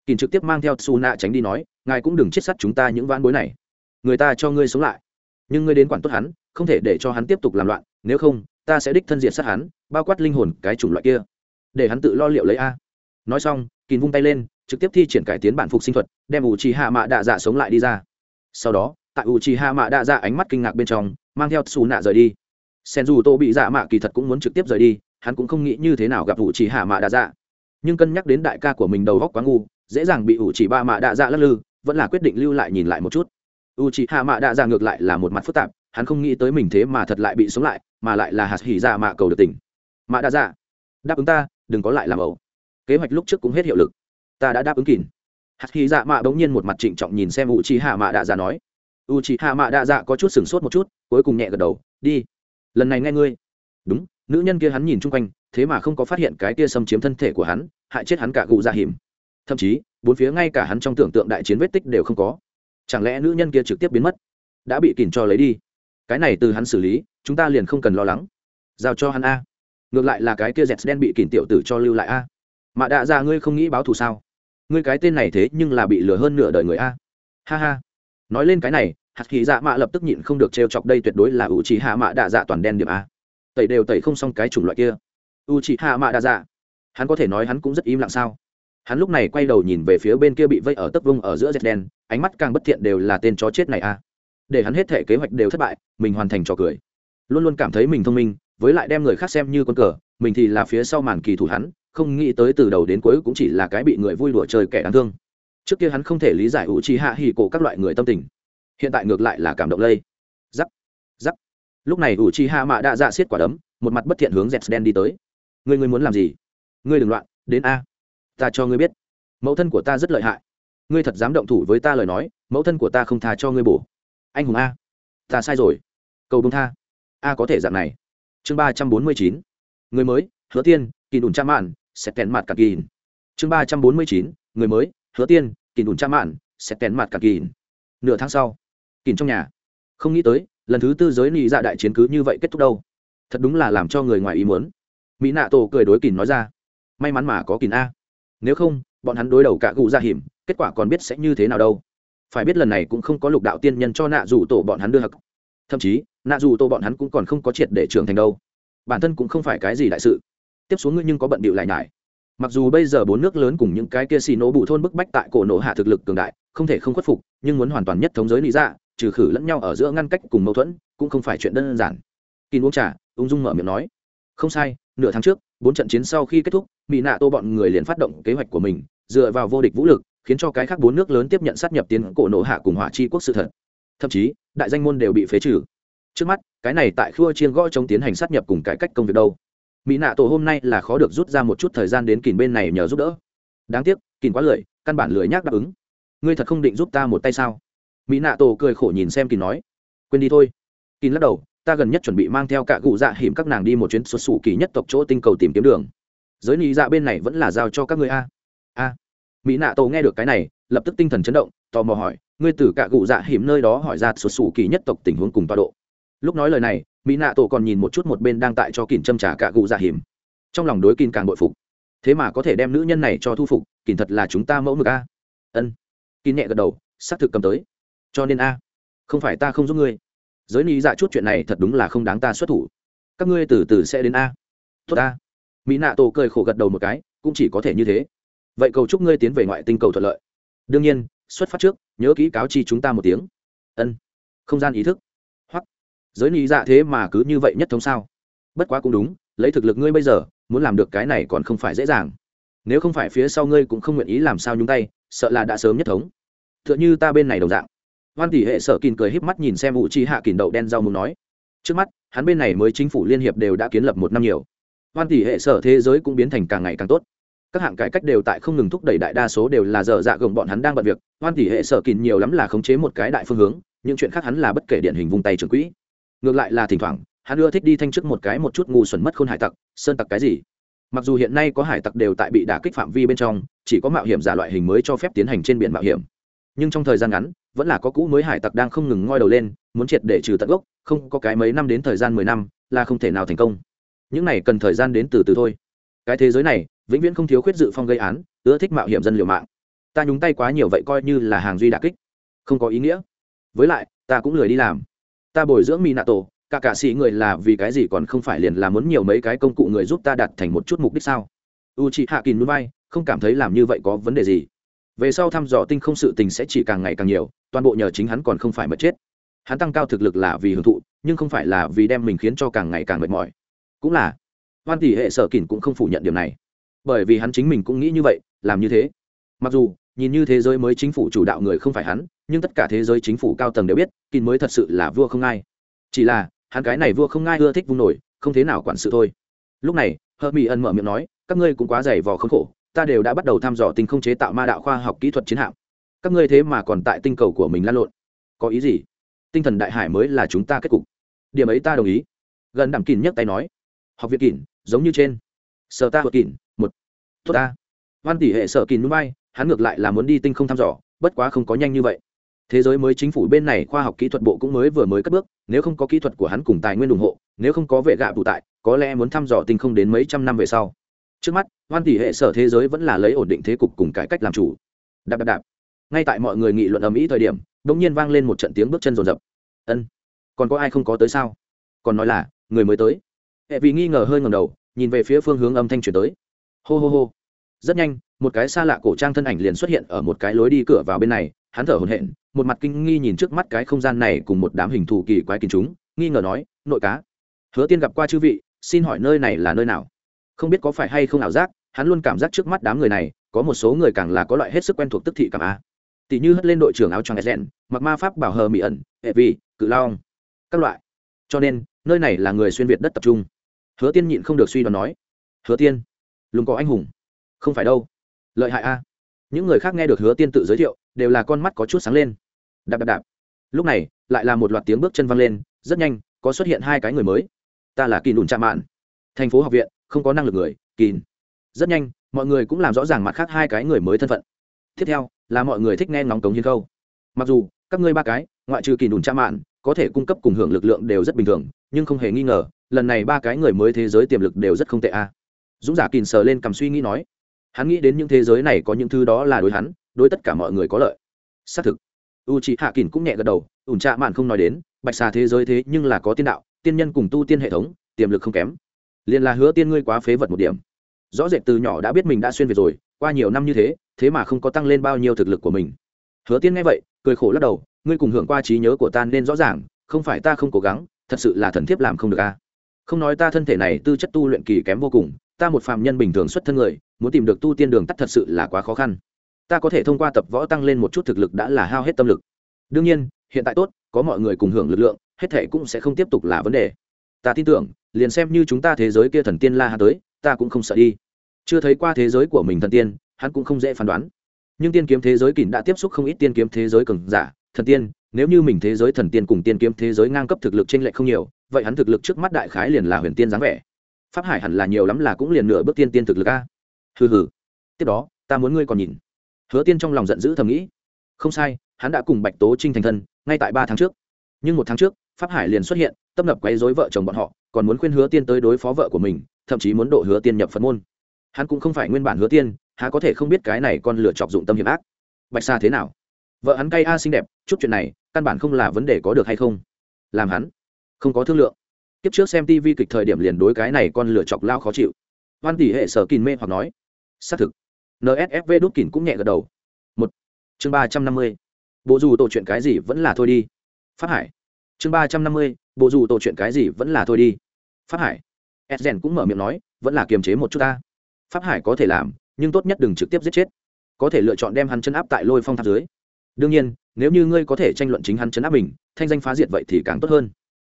Kìn trực tiếp mang theo su nạ tránh đi nói, ngài cũng đừng chết sắt chúng ta những vãn bối này. Người ta cho ngươi sống lại nhưng ngươi đến quản tốt hắn, không thể để cho hắn tiếp tục làm loạn, nếu không, ta sẽ đích thân diện sát hắn, bao quát linh hồn cái chủng loại kia. Để hắn tự lo liệu lấy a. Nói xong kín vung tay lên, trực tiếp thi triển cải tiến bản phục sinh thuật, đem u chi hạ mạ đạ dạ sống lại đi ra. Sau đó, tại u chi hạ mạ đạ dạ ánh mắt kinh ngạc bên trong, mang theo xù nạ rời đi. Sen dù tô bị dạ mạ kỳ thật cũng muốn trực tiếp rời đi, hắn cũng không nghĩ như thế nào gặp u chi hạ mạ đạ dạ nhưng cân nhắc đến đại ca của mình đầu góc quá ngu, dễ dàng bị u chỉ ba mạ đạ dạ lắc lư, vẫn là quyết định lưu lại nhìn lại một chút u chi hạ mạ đạ dạ ngược lại là một mặt phức tạp, hắn không nghĩ tới mình thế mà thật lại bị sống lại, mà lại là hạt hỉ dạ mạ cầu được tỉnh. Mạ đạ dạ đáp ứng ta, đừng có lại làm ẩu. Kế hoạch lúc trước cũng hết hiệu lực. Ta đã đáp ứng kỳn hạt hỉ dạ mạ bỗng nhiên một mặt trịnh trọng nhìn xem u chi hạ mạ đạ dạ nói. U chi hạ mạ đạ dạ có chút sửng sốt một chút, cuối cùng nhẹ gật đầu, đi. Lần này nghe ngươi. Đúng, nữ nhân kia hắn nhìn chung quanh, thế mà không có phát hiện cái kia xâm chiếm thân thể của hắn, hại chết hắn cả cụ dạ hiểm thậm chí, bốn phía ngay cả hắn trong tưởng tượng đại chiến vết tích đều không có chẳng lẽ nữ nhân kia trực tiếp biến mất? Đã bị kìm cho lấy đi. Cái này từ hắn xử lý, chúng ta liền không cần lo lắng. Giao cho hắn a. Ngược lại là cái kia dẹt đen bị kìm tiểu tử cho lưu lại a. Mà đạ ra ngươi không nghĩ báo thù sao? Ngươi cái tên này thế nhưng là bị lừa hơn nửa đời người a. Ha ha. Nói lên cái này, hạt khí dạ mạ lập tức nhịn không được trêu chọc đây tuyệt đối là u trí hạ mạ đạ dạ toàn đen điểm a. Tẩy đều tẩy không xong cái chủng loại kia. U trí hạ mạ đạ dạ. Hắn có thể nói hắn cũng rất im lặng sao? Hắn lúc này quay đầu nhìn về phía bên kia bị vây ở tấc vung ở giữa dệt đen, ánh mắt càng bất thiện đều là tên chó chết này a. Để hắn hết thể kế hoạch đều thất bại, mình hoàn thành trò cười. Luôn luôn cảm thấy mình thông minh, với lại đem người khác xem như con cờ, mình thì là phía sau màn kỳ thủ hắn, không nghĩ tới từ đầu đến cuối cũng chỉ là cái bị người vui đùa chơi kẻ đáng thương. Trước kia hắn không thể lý giải u chi hạ hì cổ các loại người tâm tình. Hiện tại ngược lại là cảm động lây. Giắc giắc. Lúc này u chi hạ mạ đã dạ xiết quả đấm, một mặt bất thiện hướng dẹt đen đi tới. Ngươi ngươi muốn làm gì? Ngươi đừng loạn, đến a ta cho ngươi biết. Mẫu thân của ta rất lợi hại. Ngươi thật dám động thủ với ta lời nói, mẫu thân của ta không tha cho ngươi bổ. Anh hùng a. Ta sai rồi. Cầu bông tha. A có thể dạng này. Chương ba trăm bốn mươi chín. Người mới, hứa tiên kỳ đùn cha mạn, sẽ kèn mặt cả kỳ chương ba trăm bốn mươi chín. Người mới, hứa tiên kỳ đùn cha mạn, sẽ kèn mặt cả kỳ nửa tháng sau kỳ trong nhà. Không nghĩ tới, lần thứ tư giới nị dạ đại chiến cứ như vậy kết thúc đâu. Thật đúng là làm cho người ngoài ý muốn. Mỹ nạ tổ cười đối kỳ nói ra. May mắn mà có kỳ a nếu không, bọn hắn đối đầu cả gù ra hiểm, kết quả còn biết sẽ như thế nào đâu. Phải biết lần này cũng không có lục đạo tiên nhân cho nạ dù tổ bọn hắn đưa hặc. Thậm chí, nạ dù tổ bọn hắn cũng còn không có triệt để trưởng thành đâu. Bản thân cũng không phải cái gì đại sự. Tiếp xuống ngươi nhưng có bận bịu lại nhải. Mặc dù bây giờ bốn nước lớn cùng những cái kia xì nổ bụ thôn bức bách tại cổ nổ hạ thực lực cường đại, không thể không khuất phục, nhưng muốn hoàn toàn nhất thống giới lý ra, trừ khử lẫn nhau ở giữa ngăn cách cùng mâu thuẫn, cũng không phải chuyện đơn giản. Kỳ uống trà, ung dung mở miệng nói. Không sai, nửa tháng trước bốn trận chiến sau khi kết thúc mỹ nạ tô bọn người liền phát động kế hoạch của mình, dựa vào vô địch vũ lực, khiến cho cái khác bốn nước lớn tiếp nhận sát nhập tiến cổ nổ hạ cùng hỏa chi quốc sự thật. Thậm chí, đại danh môn đều bị phế trừ. Trước mắt, cái này tại khua chiên gõ chống tiến hành sát nhập cùng cải cách công việc đâu. Mỹ nạ tổ hôm nay là khó được rút ra một chút thời gian đến kìn bên này nhờ giúp đỡ. Đáng tiếc, kìn quá lười, căn bản lười nhác đáp ứng. Ngươi thật không định giúp ta một tay sao? Mỹ nạ tổ cười khổ nhìn xem kìn nói. Quên đi thôi. Kìn lắc đầu ta gần nhất chuẩn bị mang theo cả cụ dạ hiểm các nàng đi một chuyến xuất xù kỳ nhất tộc chỗ tinh cầu tìm kiếm đường. Giới lý dạ bên này vẫn là giao cho các ngươi a. A. Mỹ nạ tổ nghe được cái này, lập tức tinh thần chấn động, tò mò hỏi, ngươi từ cả cụ dạ hiểm nơi đó hỏi ra xuất xù kỳ nhất tộc tình huống cùng tọa độ. Lúc nói lời này, mỹ nạ tổ còn nhìn một chút một bên đang tại cho kìn châm trả cả cụ dạ hiểm trong lòng đối kìn càng bội phục. Thế mà có thể đem nữ nhân này cho thu phục, kìn thật là chúng ta mẫu mực a. Ân. Kìn nhẹ gật đầu, xác thực cầm tới. Cho nên a, không phải ta không giúp ngươi giới ni dạ chút chuyện này thật đúng là không đáng ta xuất thủ. Các ngươi từ từ sẽ đến a. Tốt a. Mỹ nạ tổ cười khổ gật đầu một cái, cũng chỉ có thể như thế. Vậy cầu chúc ngươi tiến về ngoại tinh cầu thuận lợi. Đương nhiên, xuất phát trước, nhớ kỹ cáo chi chúng ta một tiếng. Ân. Không gian ý thức. Hoặc. Giới ni dạ thế mà cứ như vậy nhất thống sao? Bất quá cũng đúng, lấy thực lực ngươi bây giờ, muốn làm được cái này còn không phải dễ dàng. Nếu không phải phía sau ngươi cũng không nguyện ý làm sao nhúng tay, sợ là đã sớm nhất thống. T h ư ợ n h ư ta bên này đồng dạng hoan tỷ hệ sở kìn cười híp mắt nhìn xem vụ chi hạ kìn đậu đen rau muốn nói. Trước mắt, hắn bên này mới chính phủ liên hiệp đều đã kiến lập một năm nhiều. Hoan tỷ hệ sở thế giới cũng biến thành càng ngày càng tốt. Các hạng cải cách đều tại không ngừng thúc đẩy đại đa số đều là dở dạ gồng bọn hắn đang bận việc. Hoan tỷ hệ sở kìn nhiều lắm là khống chế một cái đại phương hướng, những chuyện khác hắn là bất kể điển hình vung tay trường quỹ. Ngược lại là thỉnh thoảng, hắn ưa thích đi thanh chức một cái một chút ngu xuẩn mất khôn hải tặc, sơn tặc cái gì. Mặc dù hiện nay có hải tặc đều tại bị đả kích phạm vi bên trong, chỉ có mạo hiểm giả loại hình mới cho phép tiến hành trên biển mạo hiểm. Nhưng trong thời gian ngắn vẫn là có cũ mới hải tặc đang không ngừng ngoi đầu lên, muốn triệt để trừ tận gốc, không có cái mấy năm đến thời gian mười năm là không thể nào thành công. Những này cần thời gian đến từ từ thôi. Cái thế giới này, vĩnh viễn không thiếu khuyết dự phong gây án, ưa thích mạo hiểm dân liều mạng. Ta nhúng tay quá nhiều vậy coi như là hàng duy đà kích. Không có ý nghĩa. Với lại, ta cũng lười đi làm. Ta bồi dưỡng mỹ nạ tổ cả cả sĩ người là vì cái gì còn không phải liền là muốn nhiều mấy cái công cụ người giúp ta đạt thành một chút mục đích sao? U chị hạ kỳ núi bay không cảm thấy làm như vậy có vấn đề gì. Về sau thăm dò tinh không sự tình sẽ chỉ càng ngày càng nhiều toàn bộ nhờ chính hắn còn không phải mất chết. Hắn tăng cao thực lực là vì hưởng thụ, nhưng không phải là vì đem mình khiến cho càng ngày càng mệt mỏi. Cũng là, hoan tỷ hệ sở kỳn cũng không phủ nhận điểm này. Bởi vì hắn chính mình cũng nghĩ như vậy, làm như thế. Mặc dù, nhìn như thế giới mới chính phủ chủ đạo người không phải hắn, nhưng tất cả thế giới chính phủ cao tầng đều biết kín mới thật sự là vua không ai. Chỉ là, hắn cái này vua không ai ưa thích vung nổi, không thế nào quản sự thôi. Lúc này hơ mỹ ân mở miệng nói, các ngươi cũng quá dày vò khốn khổ, ta đều đã bắt đầu thăm dò tình không chế tạo ma đạo khoa học kỹ thuật chiến hạm các ngươi thế mà còn tại tinh cầu của mình lan lộn. Có ý gì? Tinh thần đại hải mới là chúng ta kết cục. Điểm ấy ta đồng ý. Gần đảm kìn nhấc tay nói. Học viện kìn giống như trên. Sở ta vượt kìn một. Tốt ta. Văn tỷ hệ sở kìn núi bay, hắn ngược lại là muốn đi tinh không thăm dò, bất quá không có nhanh như vậy. Thế giới mới chính phủ bên này khoa học kỹ thuật bộ cũng mới vừa mới cất bước, nếu không có kỹ thuật của hắn cùng tài nguyên ủng hộ, nếu không có vệ gạ tụ tại, có lẽ muốn thăm dò tinh không đến mấy trăm năm về sau. Trước mắt hoan tỷ hệ sở thế giới vẫn là lấy ổn định thế cục cùng cải cách làm chủ. Đạp đạp đạp ngay tại mọi người nghị luận ầm ĩ thời điểm đ ỗ n g nhiên vang lên một trận tiếng bước chân rồn rập. Ân, còn có ai không có tới sao? Còn nói là, người mới tới. Hệ vì nghi ngờ hơi ngầm đầu, nhìn về phía phương hướng âm thanh chuyển tới. Hô hô hô. Rất nhanh, một cái xa lạ cổ trang thân ảnh liền xuất hiện ở một cái lối đi cửa vào bên này, hắn thở hổn hển, một mặt kinh nghi nhìn trước mắt cái không gian này cùng một đám hình thù kỳ quái kín chúng, nghi ngờ nói, nội cá, hứa tiên gặp qua chư vị, xin hỏi nơi này là nơi nào? Không biết có phải hay không ảo giác, hắn luôn cảm giác trước mắt đám người này, có một số người càng là có loại hết sức quen thuộc tức thị cảm a tỷ như hất lên đội trưởng áo choàng rèn mặc ma pháp bảo hờ mỹ ẩn hệ vi cự long, các loại. Cho nên nơi này là người xuyên việt đất tập trung. Hứa tiên nhịn không được suy đoán nói hứa tiên lùng có anh hùng. Không phải đâu. Lợi hại a. Những người khác nghe được hứa tiên tự giới thiệu đều là con mắt có chút sáng lên. Đạp đạp đạp. Lúc này lại là một loạt tiếng bước chân văng lên rất nhanh có xuất hiện hai cái người mới. Ta là kỳ nụn trạm mạn. Thành phố học viện không có năng lực người kỳ rất nhanh mọi người cũng làm rõ ràng mặt khác hai cái người mới thân phận. Tiếp theo là mọi người thích nghe ngóng cống hiến khâu. Mặc dù, các ngươi ba cái, ngoại trừ kỳ đùn trạm mạn, có thể cung cấp cùng hưởng lực lượng đều rất bình thường, nhưng không hề nghi ngờ, lần này ba cái người mới thế giới tiềm lực đều rất không tệ a. Dũng giả kìn sờ lên cầm suy nghĩ nói, hắn nghĩ đến những thế giới này có những thứ đó là đối hắn, đối tất cả mọi người có lợi. Xác thực. U c h ị hạ kìn cũng nhẹ gật đầu ủn trạ mạn không nói đến, bạch xà thế giới thế nhưng là có tiên đạo, tiên nhân cùng tu tiên hệ thống, tiềm lực không kém. Liền là hứa tiên ngươi quá phế vật một điểm. Rõ rệt từ nhỏ đã biết mình đã xuyên việt rồi qua nhiều năm như thế thế mà không có tăng lên bao nhiêu thực lực của mình. Hứa tiên nghe vậy, cười khổ lắc đầu, ngươi cùng hưởng qua trí nhớ của ta nên rõ ràng, không phải ta không cố gắng, thật sự là thần thiếp làm không được a. Không nói ta thân thể này tư chất tu luyện kỳ kém vô cùng, ta một phàm nhân bình thường xuất thân người, muốn tìm được tu tiên đường tắt thật sự là quá khó khăn. Ta có thể thông qua tập võ tăng lên một chút thực lực đã là hao hết tâm lực. Đương nhiên, hiện tại tốt, có mọi người cùng hưởng lực lượng, hết thể cũng sẽ không tiếp tục là vấn đề. Ta tin tưởng, liền xem như chúng ta thế giới kia thần tiên la hà tới, ta cũng không sợ đi chưa thấy qua thế giới của mình thần tiên, hắn cũng không dễ phán đoán. Nhưng tiên kiếm thế giới kỳn đã tiếp xúc không ít tiên kiếm thế giới cường giả. Thần tiên, nếu như mình thế giới thần tiên cùng tiên kiếm thế giới ngang cấp thực lực trên lệch không nhiều, vậy hắn thực lực trước mắt đại khái liền là huyền tiên dáng vẻ. Pháp hải hẳn là nhiều lắm là cũng liền nửa bước tiên tiên thực lực a. Hừ hừ. Tiếp đó, ta muốn ngươi còn nhìn. Hứa tiên trong lòng giận dữ thầm nghĩ. Không sai, hắn đã cùng bạch tố trinh thành thân, ngay tại ba tháng trước. Nhưng một tháng trước, pháp hải liền xuất hiện, tấp nập quấy dối vợ chồng bọn họ, còn muốn khuyên hứa tiên tới đối phó vợ của mình, thậm chí muốn độ hứa tiên nhập phật môn hắn cũng không phải nguyên bản hứa tiên, há có thể không biết cái này con lửa chọc dụng tâm hiểm ác. Bạch sa thế nào? Vợ hắn cay a xinh đẹp, chút chuyện này, căn bản không là vấn đề có được hay không? Làm hắn không có thương lượng. Kiếp trước xem tv kịch thời điểm liền đối cái này con lửa chọc lao khó chịu. Hoan tỷ hệ sở kìn mê hoặc nói, xác thực. Nsfv đút kìn cũng nhẹ gật đầu. Một. Chương ba trăm năm mươi. Bộ dù tổ chuyện cái gì vẫn là thôi đi. Phát hải. Chương ba trăm năm mươi. Bộ dù tổ chuyện cái gì vẫn là thôi đi. Phát hải. Edgen cũng mở miệng nói, vẫn là kiềm chế một chút ta pháp hải có thể làm, nhưng tốt nhất đừng trực tiếp giết chết. Có thể lựa chọn đem hắn chấn áp tại lôi phong tháp dưới. Đương nhiên, nếu như ngươi có thể tranh luận chính hắn chấn áp mình, thanh danh phá diệt vậy thì càng tốt hơn.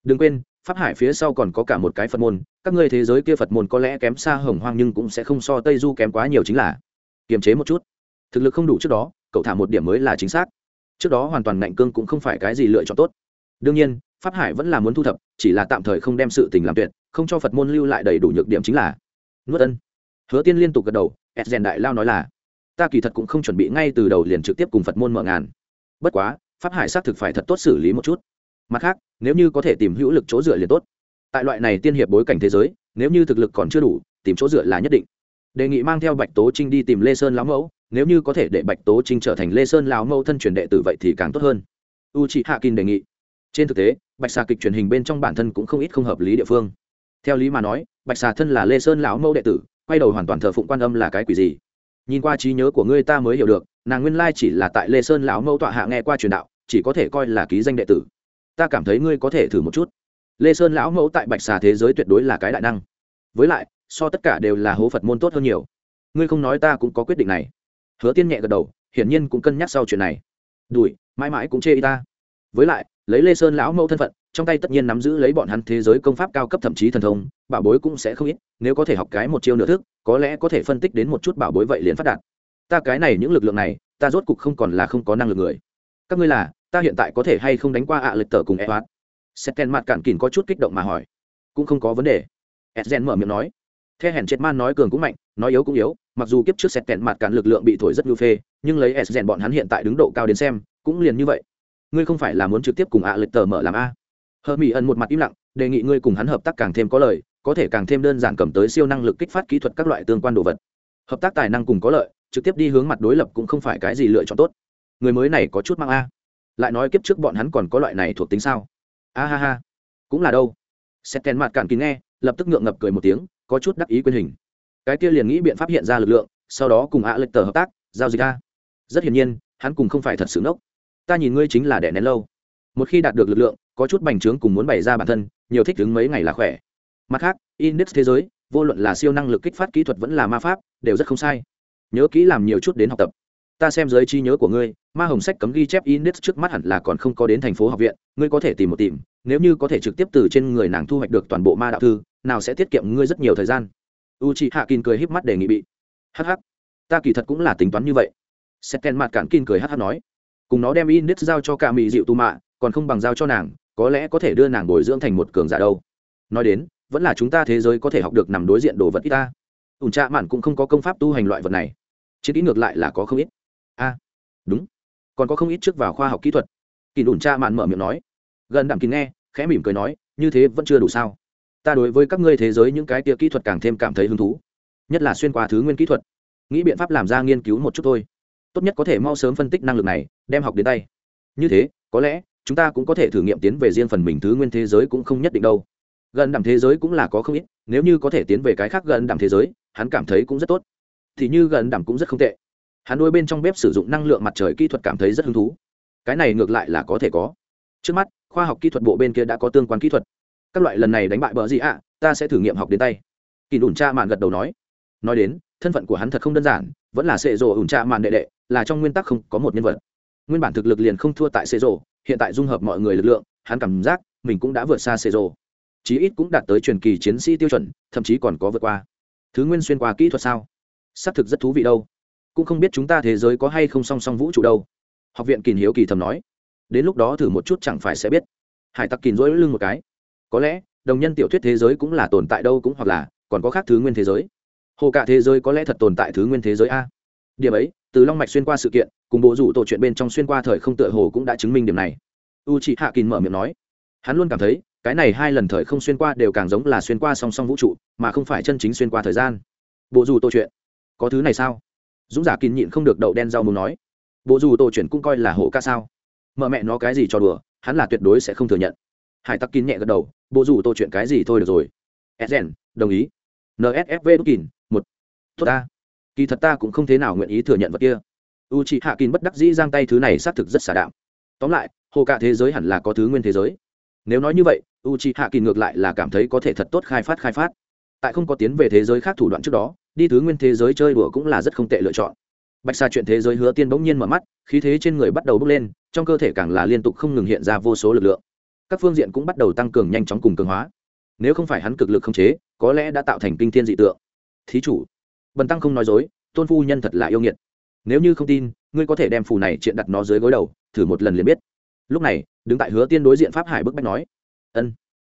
Đừng quên, pháp hải phía sau còn có cả một cái phật môn, các ngươi thế giới kia phật môn có lẽ kém xa hồng hoang nhưng cũng sẽ không so tây du kém quá nhiều chính là kiềm chế một chút. Thực lực không đủ trước đó, cậu thả một điểm mới là chính xác. Trước đó hoàn toàn ngạnh cương cũng không phải cái gì lựa chọn tốt. Đương nhiên, pháp hải vẫn là muốn thu thập, chỉ là tạm thời không đem sự tình làm tuyệt, không cho phật môn lưu lại đầy đủ nhược điểm chính là nuốt ân hứa tiên liên tục gật đầu ed rèn đại lao nói là, ta kỳ thật cũng không chuẩn bị ngay từ đầu liền trực tiếp cùng phật môn mở ngàn. Bất quá, pháp hải xác thực phải thật tốt xử lý một chút. Mặt khác, nếu như có thể tìm hữu lực chỗ dựa liền tốt. Tại loại này tiên hiệp bối cảnh thế giới, nếu như thực lực còn chưa đủ, tìm chỗ dựa là nhất định. Đề nghị mang theo bạch tố trinh đi tìm lê sơn lão mẫu, nếu như có thể để bạch tố trinh trở thành lê sơn lão mẫu thân truyền đệ tử vậy thì càng tốt hơn. U chị hạ kinh đề nghị. Trên thực tế, bạch xà kịch truyền hình bên trong bản thân cũng không ít không hợp lý địa phương. Theo lý mà nói, bạch xà thân là lê sơn lão mẫu đệ tử quay đầu hoàn toàn thờ phụng quan âm là cái quỷ gì? Nhìn qua trí nhớ của ngươi ta mới hiểu được, nàng nguyên lai chỉ là tại lê sơn lão mẫu tọa hạ nghe qua truyền đạo, chỉ có thể coi là ký danh đệ tử. Ta cảm thấy ngươi có thể thử một chút. Lê sơn lão mẫu tại bạch xà thế giới tuyệt đối là cái đại năng. Với lại, so tất cả đều là hố phật môn tốt hơn nhiều. Ngươi không nói ta cũng có quyết định này. Hứa tiên nhẹ gật đầu, hiển nhiên cũng cân nhắc sau chuyện này. Đùi, mãi mãi cũng chê y ta. Với lại, lấy lê sơn lão mẫu thân phận trong tay tất nhiên nắm giữ lấy bọn hắn thế giới công pháp cao cấp thậm chí thần thông, bảo bối cũng sẽ không ít, nếu có thể học cái một chiêu nửa thức, có lẽ có thể phân tích đến một chút bảo bối vậy liền phát đạt. Ta cái này những lực lượng này, ta rốt cục không còn là không có năng lực người. Các ngươi là, ta hiện tại có thể hay không đánh qua ạ à lịch tờ cùng e hoạt Setken mặt cạn kín có chút kích động mà hỏi. Cũng không có vấn đề. Edgen mở miệng nói. The hèn chết man nói cường cũng mạnh, nói yếu cũng yếu, mặc dù kiếp trước Setken mặt cạn lực lượng bị thổi rất nhu phê, nhưng lấy edgen bọn hắn hiện tại đứng độ cao đến xem, cũng liền như vậy. Ngươi không phải là muốn trực tiếp cùng ạ à lịch tờ mở làm a hờ mỹ ẩn một mặt im lặng, đề nghị ngươi cùng hắn hợp tác càng thêm có lợi, có thể càng thêm đơn giản cầm tới siêu năng lực kích phát kỹ thuật các loại tương quan đồ vật. Hợp tác tài năng cùng có lợi, trực tiếp đi hướng mặt đối lập cũng không phải cái gì lựa chọn tốt. Người mới này có chút mang a. Lại nói kiếp trước bọn hắn còn có loại này thuộc tính sao? A ha ha. Cũng là đâu? Xét kèn mặt cạn kín nghe, lập tức ngượng ngập cười một tiếng, có chút đắc ý quyền hình. Cái kia liền nghĩ biện pháp hiện ra lực lượng, sau đó cùng ạ lệch tờ hợp tác, giao dịch a. Rất hiển nhiên, hắn cùng không phải thật sự nốc ta nhìn ngươi chính là đẻ nén lâu. Một khi đạt được lực lượng có chút bành trướng cùng muốn bày ra bản thân, nhiều thích đứng mấy ngày là khỏe. Mặt khác, index thế giới, vô luận là siêu năng lực kích phát kỹ thuật vẫn là ma pháp, đều rất không sai. Nhớ kỹ làm nhiều chút đến học tập. Ta xem giới trí nhớ của ngươi, ma hồng sách cấm ghi chép index trước mắt hẳn là còn không có đến thành phố học viện, ngươi có thể tìm một tìm, nếu như có thể trực tiếp từ trên người nàng thu hoạch được toàn bộ ma đạo thư, nào sẽ tiết kiệm ngươi rất nhiều thời gian. U chị hạ kín cười híp mắt đề nghị bị. Hh ta kỳ thật cũng là tính toán như vậy. Setken mặt cản kín cười hh nói. Cùng nó đem index giao cho cả mỹ dịu tu mạ còn không bằng giao cho nàng có lẽ có thể đưa nàng bồi dưỡng thành một cường giả đâu. Nói đến, vẫn là chúng ta thế giới có thể học được nằm đối diện đồ vật ít ta. Ủn trạ mạn cũng không có công pháp tu hành loại vật này. Chiến kỹ ngược lại là có không ít. A, đúng. Còn có không ít trước vào khoa học kỹ thuật. Kỳ ủn trạ mạn mở miệng nói. Gần đạm kín nghe, khẽ mỉm cười nói, như thế vẫn chưa đủ sao. Ta đối với các ngươi thế giới những cái tia kỹ thuật càng thêm cảm thấy hứng thú. Nhất là xuyên qua thứ nguyên kỹ thuật. Nghĩ biện pháp làm ra nghiên cứu một chút thôi. Tốt nhất có thể mau sớm phân tích năng lực này, đem học đến tay. Như thế, có lẽ chúng ta cũng có thể thử nghiệm tiến về riêng phần mình thứ nguyên thế giới cũng không nhất định đâu. Gần đẳng thế giới cũng là có không ít, nếu như có thể tiến về cái khác gần đẳng thế giới, hắn cảm thấy cũng rất tốt. Thì như gần đẳng cũng rất không tệ. Hắn đôi bên trong bếp sử dụng năng lượng mặt trời kỹ thuật cảm thấy rất hứng thú. Cái này ngược lại là có thể có. Trước mắt, khoa học kỹ thuật bộ bên kia đã có tương quan kỹ thuật. Các loại lần này đánh bại bờ gì ạ à, ta sẽ thử nghiệm học đến tay. Kỳ đủn cha mạn gật đầu nói. Nói đến, thân phận của hắn thật không đơn giản, vẫn là sệ rồ ủn cha mạn đệ đệ, là trong nguyên tắc không có một nhân vật nguyên bản thực lực liền không thua tại xê rồ, hiện tại dung hợp mọi người lực lượng, hắn cảm giác mình cũng đã vượt xa xê rồ. Chí ít cũng đạt tới truyền kỳ chiến sĩ tiêu chuẩn, thậm chí còn có vượt qua. Thứ nguyên xuyên qua kỹ thuật sao? Xác thực rất thú vị đâu. Cũng không biết chúng ta thế giới có hay không song song vũ trụ đâu. Học viện kỳ hiếu kỳ thầm nói. Đến lúc đó thử một chút chẳng phải sẽ biết. Hải tặc kìm rỗi lưng một cái. Có lẽ, đồng nhân tiểu thuyết thế giới cũng là tồn tại đâu cũng hoặc là, còn có khác thứ nguyên thế giới. Hồ cả thế giới có lẽ thật tồn tại thứ nguyên thế giới a. Điểm ấy, từ long mạch xuyên qua sự kiện cùng bộ rủ tổ chuyện bên trong xuyên qua thời không tựa hồ cũng đã chứng minh điểm này. U chị hạ kín mở miệng nói, hắn luôn cảm thấy, cái này hai lần thời không xuyên qua đều càng giống là xuyên qua song song vũ trụ, mà không phải chân chính xuyên qua thời gian. Bộ rủ tổ chuyện, có thứ này sao? Dũng giả kín nhịn không được đậu đen rau muốn nói, bộ dù tổ chuyện cũng coi là hổ ca sao? Mợ mẹ nó cái gì cho đùa, hắn là tuyệt đối sẽ không thừa nhận. Hải tắc kín nhẹ gật đầu, bộ dù tổ chuyện cái gì thôi được rồi. Sn đồng ý. Nsfv đúc kín một. Tốt ta. Kỳ thật ta cũng không thế nào nguyện ý thừa nhận vật kia u c hạ kín bất đắc dĩ giang tay thứ này xác thực rất xả đạo tóm lại, hồ cả thế giới hẳn là có thứ nguyên thế giới. Nếu nói như vậy u c hạ kín ngược lại là cảm thấy có thể thật tốt khai phát khai phát. Tại không có tiến về thế giới khác thủ đoạn trước đó, đi thứ nguyên thế giới chơi đùa cũng là rất không tệ lựa chọn. Bạch xa chuyện thế giới hứa tiên bỗng nhiên mở mắt, khí thế trên người bắt đầu bốc lên, trong cơ thể càng là liên tục không ngừng hiện ra vô số lực lượng. Các phương diện cũng bắt đầu tăng cường nhanh chóng cùng cường hóa. Nếu không phải hắn cực lực không chế, có lẽ đã tạo thành kinh thiên dị tượng. Thí chủ, bần tăng không nói dối, tôn phu nhân thật là yêu nghiệt nếu như không tin, ngươi có thể đem phù này triện đặt nó dưới gối đầu, thử một lần liền biết. Lúc này, đứng tại hứa tiên đối diện pháp hải bức bách nói, ân.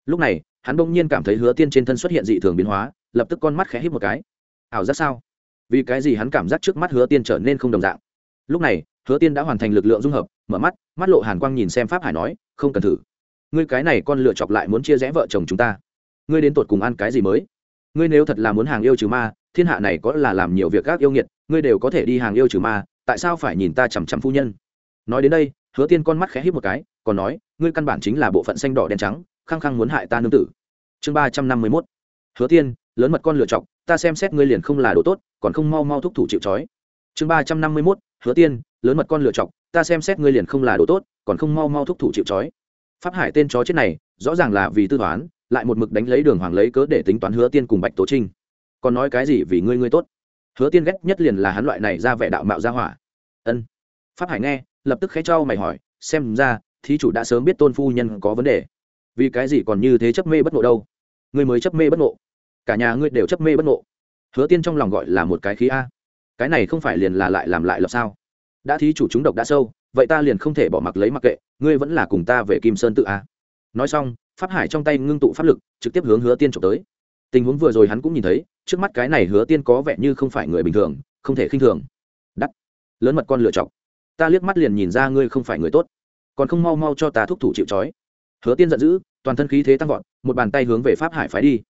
Lúc này, hắn bỗng nhiên cảm thấy hứa tiên trên thân xuất hiện dị thường biến hóa, lập tức con mắt khẽ hít một cái. Ảo giác sao? Vì cái gì hắn cảm giác trước mắt hứa tiên trở nên không đồng dạng? Lúc này, hứa tiên đã hoàn thành lực lượng dung hợp, mở mắt mắt lộ hàn quang nhìn xem pháp hải nói, không cần thử. Ngươi cái này con lựa chọc lại muốn chia rẽ vợ chồng chúng ta. Ngươi đến tột cùng ăn cái gì mới? Ngươi nếu thật là muốn hàng yêu trừ ma, thiên hạ này có là làm nhiều việc gác yêu nghiệt, ngươi đều có thể đi hàng yêu trừ ma, tại sao phải nhìn ta chằm chằm phu nhân? Nói đến đây, hứa tiên con mắt khẽ hít một cái, còn nói, ngươi căn bản chính là bộ phận xanh đỏ đen trắng, khăng khăng muốn hại ta nương tử. Chương ba trăm năm mươi mốt. Hứa tiên, lớn mật con lựa chọc, ta xem xét ngươi liền không là đồ tốt, còn không mau mau thúc thủ chịu trói. Chương ba trăm năm mươi mốt. Hứa tiên, lớn mật con lựa chọc, ta xem xét ngươi liền không là đồ tốt, còn không mau mau thúc thủ chịu trói. Pháp hải tên chó chết này, rõ ràng là vì tư toán lại một mực đánh lấy đường hoàng lấy cớ để tính toán hứa tiên cùng bạch tố trinh. Còn nói cái gì vì ngươi ngươi tốt? Hứa tiên ghét nhất liền là hắn loại này ra vẻ đạo mạo ra hỏa. Ân. Pháp hải nghe, lập tức khẽ cho mày hỏi, xem ra, thí chủ đã sớm biết tôn phu nhân có vấn đề. Vì cái gì còn như thế chấp mê bất ngộ đâu? Ngươi mới chấp mê bất ngộ. Cả nhà ngươi đều chấp mê bất ngộ. Hứa tiên trong lòng gọi là một cái khí a. Cái này không phải liền là lại làm lại lập sao? Đã thí chủ chúng độc đã sâu, vậy ta liền không thể bỏ mặc lấy mặc kệ, ngươi vẫn là cùng ta về kim sơn tự a. Nói xong pháp hải trong tay ngưng tụ pháp lực, trực tiếp hướng hứa tiên trộm tới. Tình huống vừa rồi hắn cũng nhìn thấy, trước mắt cái này hứa tiên có vẻ như không phải người bình thường, không thể khinh thường. Đắt. Lớn mật con lựa chọc ta liếc mắt liền nhìn ra ngươi không phải người tốt. Còn không mau mau cho ta thúc thủ chịu trói. Hứa tiên giận dữ, toàn thân khí thế tăng vọt, một bàn tay hướng về pháp hải phái đi.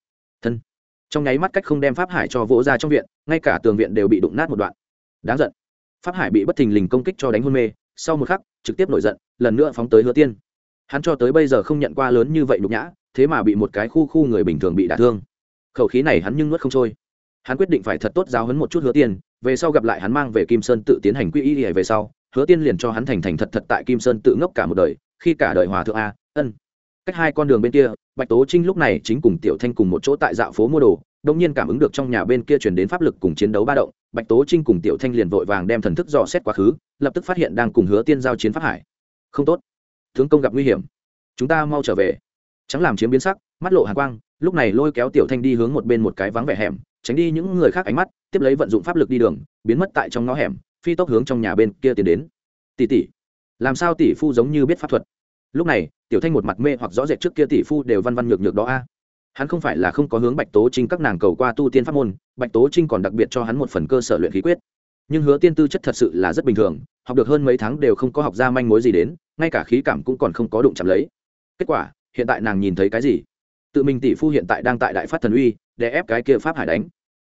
Thân. Trong nháy mắt cách không đem pháp hải cho vỗ ra trong viện, ngay cả tường viện đều bị đụng nát một đoạn. Đáng giận. Pháp hải bị bất thình lình công kích cho đánh hôn mê, sau một khắc, trực tiếp nổi giận, lần nữa phóng tới hứa tiên hắn cho tới bây giờ không nhận qua lớn như vậy nhục nhã, thế mà bị một cái khu khu người bình thường bị đả thương. Khẩu khí này hắn nhưng nuốt không trôi. Hắn quyết định phải thật tốt giáo hấn một chút hứa tiên, về sau gặp lại hắn mang về kim sơn tự tiến hành quy y về sau, hứa tiên liền cho hắn thành thành thật thật tại kim sơn tự ngốc cả một đời, khi cả đời hòa thượng a, ân. Cách hai con đường bên kia, bạch tố trinh lúc này chính cùng tiểu thanh cùng một chỗ tại dạo phố mua đồ đông nhiên cảm ứng được trong nhà bên kia chuyển đến pháp lực cùng chiến đấu ba động, bạch tố trinh cùng tiểu thanh liền vội vàng đem thần thức dò xét quá khứ, lập tức phát hiện đang cùng hứa tiên giao chiến pháp hải. Không tốt tướng công gặp nguy hiểm. Chúng ta mau trở về. Trắng làm chiếm biến sắc, mắt lộ hàng quang, lúc này lôi kéo tiểu thanh đi hướng một bên một cái vắng vẻ hẻm, tránh đi những người khác ánh mắt, tiếp lấy vận dụng pháp lực đi đường, biến mất tại trong ngõ hẻm, phi tốc hướng trong nhà bên kia tiến đến. Tỷ tỷ, làm sao tỷ phu giống như biết pháp thuật? Lúc này, tiểu thanh một mặt mê hoặc rõ rệt trước kia tỷ phu đều văn văn nhược nhược đó a. Hắn không phải là không có hướng bạch tố trinh các nàng cầu qua tu tiên pháp môn, bạch tố trinh còn đặc biệt cho hắn một phần cơ sở luyện khí quyết nhưng hứa tiên tư chất thật sự là rất bình thường, học được hơn mấy tháng đều không có học ra manh mối gì đến, ngay cả khí cảm cũng còn không có đụng chạm lấy. Kết quả, hiện tại nàng nhìn thấy cái gì? Tự mình tỷ phu hiện tại đang tại đại phát thần uy, để ép cái kia pháp hải đánh.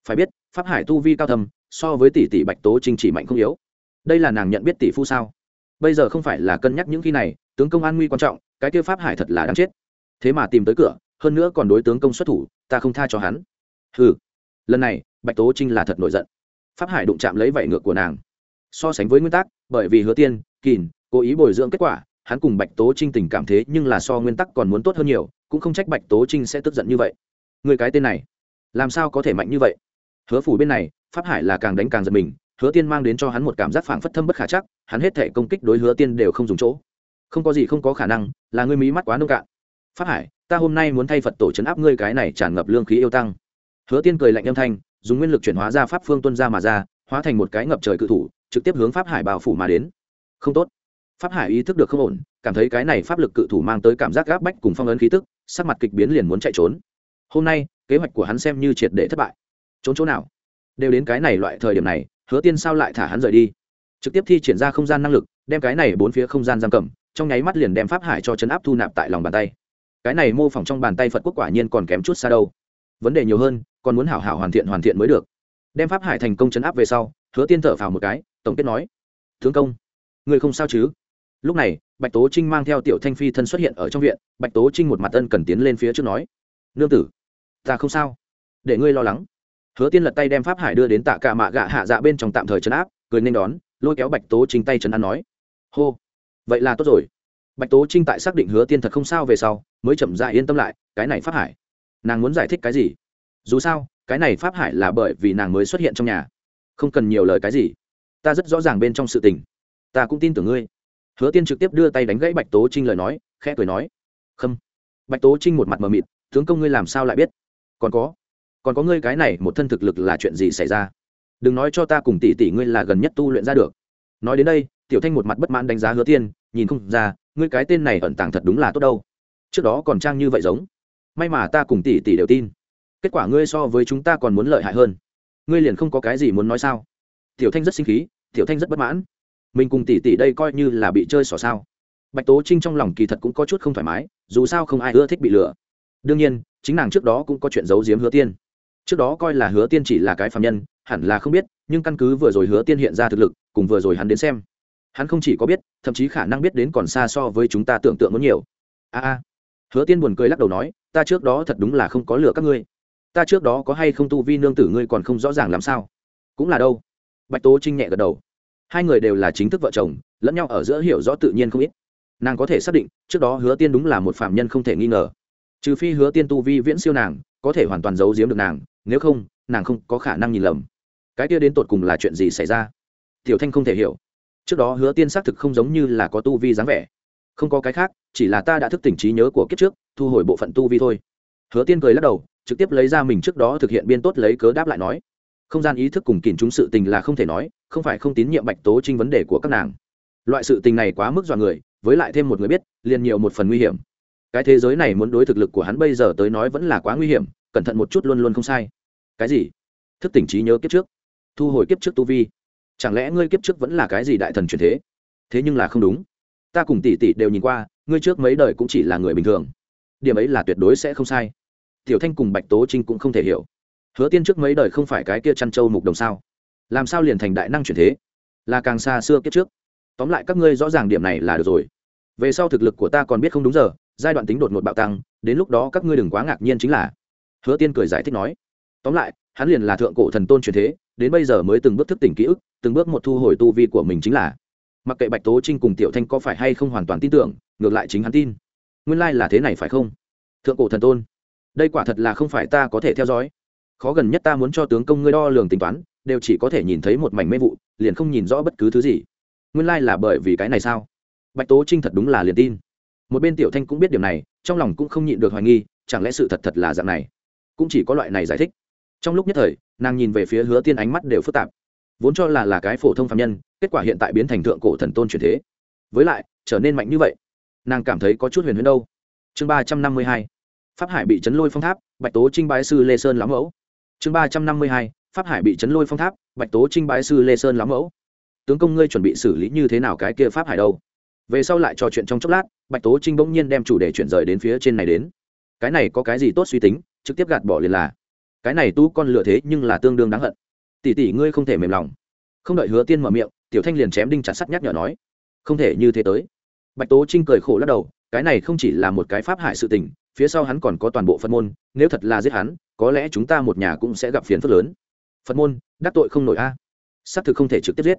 Phải biết, pháp hải tu vi cao thầm so với tỷ tỷ bạch tố trinh chỉ mạnh không yếu. Đây là nàng nhận biết tỷ phu sao? Bây giờ không phải là cân nhắc những khi này, tướng công an nguy quan trọng, cái kia pháp hải thật là đáng chết. Thế mà tìm tới cửa, hơn nữa còn đối tướng công xuất thủ, ta không tha cho hắn. Ừ lần này, bạch tố trinh là thật nổi giận pháp hải đụng chạm lấy vảy ngược của nàng. So sánh với nguyên tắc, bởi vì hứa tiên, kỳn, cố ý bồi dưỡng kết quả, hắn cùng bạch tố trinh tình cảm thế nhưng là so nguyên tắc còn muốn tốt hơn nhiều, cũng không trách bạch tố trinh sẽ tức giận như vậy. Người cái tên này, làm sao có thể mạnh như vậy? Hứa phủ bên này, pháp hải là càng đánh càng giật mình, hứa tiên mang đến cho hắn một cảm giác phảng phất thâm bất khả chắc, hắn hết thể công kích đối hứa tiên đều không dùng chỗ. Không có gì không có khả năng, là ngươi mí mắt quá nông cạn. Pháp hải, ta hôm nay muốn thay phật tổ chấn áp ngươi cái này tràn ngập lương khí yêu tăng. Hứa tiên cười lạnh âm thanh dùng nguyên lực chuyển hóa ra pháp phương tuân ra mà ra, hóa thành một cái ngập trời cự thủ, trực tiếp hướng pháp hải bao phủ mà đến. Không tốt. Pháp hải ý thức được không ổn, cảm thấy cái này pháp lực cự thủ mang tới cảm giác gáp bách cùng phong ấn khí tức, sắc mặt kịch biến liền muốn chạy trốn. Hôm nay, kế hoạch của hắn xem như triệt để thất bại. Trốn chỗ nào? Đều đến cái này loại thời điểm này, hứa tiên sao lại thả hắn rời đi? Trực tiếp thi triển ra không gian năng lực, đem cái này bốn phía không gian giam cầm, trong nháy mắt liền đem pháp hải cho chấn áp thu nạp tại lòng bàn tay. Cái này mô phỏng trong bàn tay phật quốc quả nhiên còn kém chút xa đâu vấn đề nhiều hơn, còn muốn hảo hảo hoàn thiện hoàn thiện mới được. Đem pháp hải thành công chấn áp về sau, hứa tiên thở phào một cái, tổng kết nói thương công, người không sao chứ? Lúc này, bạch tố trinh mang theo tiểu thanh phi thân xuất hiện ở trong viện, bạch tố trinh một mặt ân cần tiến lên phía trước nói, nương tử, ta không sao, để ngươi lo lắng. Hứa tiên lật tay đem pháp hải đưa đến tạ cả mạ gạ hạ dạ bên trong tạm thời chấn áp, cười nên đón, lôi kéo bạch tố trinh tay chấn an nói, hô, vậy là tốt rồi. Bạch tố trinh tại xác định hứa tiên thật không sao về sau, mới chậm dại yên tâm lại, cái này pháp hải nàng muốn giải thích cái gì? Dù sao, cái này pháp hải là bởi vì nàng mới xuất hiện trong nhà. Không cần nhiều lời cái gì. Ta rất rõ ràng bên trong sự tình. Ta cũng tin tưởng ngươi. Hứa tiên trực tiếp đưa tay đánh gãy bạch tố trinh lời nói, khẽ cười nói không. bạch tố trinh một mặt mờ mịt, tướng công ngươi làm sao lại biết? Còn có còn có ngươi cái này một thân thực lực là chuyện gì xảy ra? Đừng nói cho ta cùng tỷ tỷ ngươi là gần nhất tu luyện ra được. Nói đến đây, tiểu thanh một mặt bất mãn đánh giá hứa tiên, nhìn không ra, ngươi cái tên này ẩn tàng thật đúng là tốt đâu. Trước đó còn trang như vậy giống may mà ta cùng tỷ tỷ đều tin. Kết quả ngươi so với chúng ta còn muốn lợi hại hơn. Ngươi liền không có cái gì muốn nói sao? Tiểu thanh rất sinh khí, tiểu thanh rất bất mãn. Mình cùng tỷ tỷ đây coi như là bị chơi xỏ sao. Bạch tố trinh trong lòng kỳ thật cũng có chút không thoải mái, dù sao không ai ưa thích bị lừa. Đương nhiên, chính nàng trước đó cũng có chuyện giấu giếm hứa tiên. Trước đó coi là hứa tiên chỉ là cái phạm nhân, hẳn là không biết, nhưng căn cứ vừa rồi hứa tiên hiện ra thực lực, cùng vừa rồi hắn đến xem, hắn không chỉ có biết, thậm chí khả năng biết đến còn xa so với chúng ta tưởng tượng muốn nhiều. A a hứa tiên buồn cười lắc đầu nói, ta trước đó thật đúng là không có lừa các ngươi. Ta trước đó có hay không tu vi nương tử ngươi còn không rõ ràng làm sao? Cũng là đâu? Bạch tố trinh nhẹ gật đầu. Hai người đều là chính thức vợ chồng, lẫn nhau ở giữa hiểu rõ tự nhiên không ít. Nàng có thể xác định, trước đó hứa tiên đúng là một phạm nhân không thể nghi ngờ. Trừ phi hứa tiên tu vi viễn siêu nàng, có thể hoàn toàn giấu giếm được nàng, nếu không, nàng không có khả năng nhìn lầm. Cái kia đến tột cùng là chuyện gì xảy ra? Tiểu thanh không thể hiểu. Trước đó hứa tiên xác thực không giống như là có tu vi dáng vẻ không có cái khác, chỉ là ta đã thức tỉnh trí nhớ của kiếp trước, thu hồi bộ phận tu vi thôi. Hứa tiên cười lắc đầu, trực tiếp lấy ra mình trước đó thực hiện biên tốt lấy cớ đáp lại nói. Không gian ý thức cùng kìm chúng sự tình là không thể nói, không phải không tín nhiệm bạch tố trinh vấn đề của các nàng. Loại sự tình này quá mức dọa người, với lại thêm một người biết, liền nhiều một phần nguy hiểm. Cái thế giới này muốn đối thực lực của hắn bây giờ tới nói vẫn là quá nguy hiểm, cẩn thận một chút luôn luôn không sai. Cái gì? Thức tỉnh trí nhớ kiếp trước? Thu hồi kiếp trước tu vi? Chẳng lẽ ngươi kiếp trước vẫn là cái gì đại thần truyền thế? Thế nhưng là không đúng ta cùng tỷ tỷ đều nhìn qua, ngươi trước mấy đời cũng chỉ là người bình thường. Điểm ấy là tuyệt đối sẽ không sai. Tiểu thanh cùng bạch tố trinh cũng không thể hiểu. Hứa tiên trước mấy đời không phải cái kia chăn trâu mục đồng sao? Làm sao liền thành đại năng chuyển thế? Là càng xa xưa kiếp trước. Tóm lại các ngươi rõ ràng điểm này là được rồi. Về sau thực lực của ta còn biết không đúng giờ, giai đoạn tính đột ngột bạo tăng, đến lúc đó các ngươi đừng quá ngạc nhiên chính là. Hứa tiên cười giải thích nói. Tóm lại, hắn liền là thượng cổ thần tôn truyền thế, đến bây giờ mới từng bước thức tỉnh ký ức, từng bước một thu hồi tu vi của mình chính là mặc kệ bạch tố trinh cùng tiểu thanh có phải hay không hoàn toàn tin tưởng, ngược lại chính hắn tin. Nguyên lai là thế này phải không? Thượng cổ thần tôn, đây quả thật là không phải ta có thể theo dõi. Khó gần nhất ta muốn cho tướng công ngươi đo lường tính toán, đều chỉ có thể nhìn thấy một mảnh mê vụ, liền không nhìn rõ bất cứ thứ gì. Nguyên lai là bởi vì cái này sao? Bạch tố trinh thật đúng là liền tin. Một bên tiểu thanh cũng biết điểm này, trong lòng cũng không nhịn được hoài nghi, chẳng lẽ sự thật thật là dạng này? Cũng chỉ có loại này giải thích. Trong lúc nhất thời, nàng nhìn về phía hứa tiên ánh mắt đều phức tạp vốn cho là là cái phổ thông phạm nhân, kết quả hiện tại biến thành thượng cổ thần tôn truyền thế. Với lại, trở nên mạnh như vậy, nàng cảm thấy có chút huyền huyền đâu. Chương ba trăm năm mươi hai, pháp hải bị chấn lôi phong tháp, bạch tố trinh bái sư lê sơn lão mẫu. Chương ba trăm năm mươi hai, pháp hải bị chấn lôi phong tháp, bạch tố trinh bái sư lê sơn lão mẫu. Tướng công ngươi chuẩn bị xử lý như thế nào cái kia pháp hải đâu? Về sau lại trò chuyện trong chốc lát, bạch tố trinh bỗng nhiên đem chủ đề chuyển rời đến phía trên này đến. Cái này có cái gì tốt suy tính, trực tiếp gạt bỏ liền là. Cái này tu con lựa thế nhưng là tương đương đáng hận tỷ tỷ ngươi không thể mềm lòng. Không đợi hứa tiên mở miệng, tiểu thanh liền chém đinh chặt sắt nhắc nhở nói, không thể như thế tới. Bạch tố trinh cười khổ lắc đầu, cái này không chỉ là một cái pháp hại sự tình, phía sau hắn còn có toàn bộ phật môn, nếu thật là giết hắn, có lẽ chúng ta một nhà cũng sẽ gặp phiền phức lớn. Phật môn, đắc tội không nổi a. À. xác thực không thể trực tiếp giết.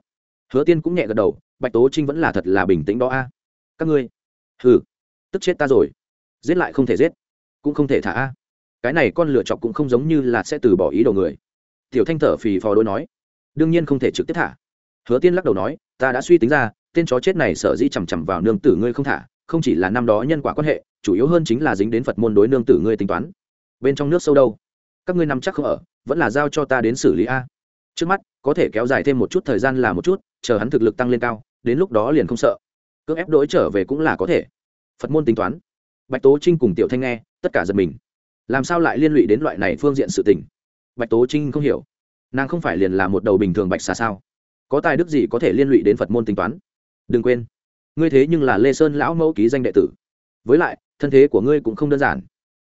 Hứa tiên cũng nhẹ gật đầu, bạch tố trinh vẫn là thật là bình tĩnh đó a. Các ngươi, hừ, tức chết ta rồi. Giết lại không thể giết, cũng không thể thả a. Cái này con lựa chọc cũng không giống như là sẽ từ bỏ ý đồ người tiểu thanh thở phì phò đối nói, đương nhiên không thể trực tiếp thả. Hứa tiên lắc đầu nói, ta đã suy tính ra, tên chó chết này sở dĩ chằm chằm vào nương tử ngươi không thả, không chỉ là năm đó nhân quả quan hệ, chủ yếu hơn chính là dính đến phật môn đối nương tử ngươi tính toán. Bên trong nước sâu đâu? Các ngươi nằm chắc không ở, vẫn là giao cho ta đến xử lý a. Trước mắt, có thể kéo dài thêm một chút thời gian là một chút, chờ hắn thực lực tăng lên cao, đến lúc đó liền không sợ. Cưỡng ép đổi trở về cũng là có thể. Phật môn tính toán. Bạch tố trinh cùng tiểu thanh nghe, tất cả giật mình. Làm sao lại liên lụy đến loại này phương diện sự tình? Bạch tố trinh không hiểu. Nàng không phải liền là một đầu bình thường bạch xà sao? Có tài đức gì có thể liên lụy đến phật môn tính toán? Đừng quên, ngươi thế nhưng là lê sơn lão mẫu ký danh đệ tử. Với lại, thân thế của ngươi cũng không đơn giản.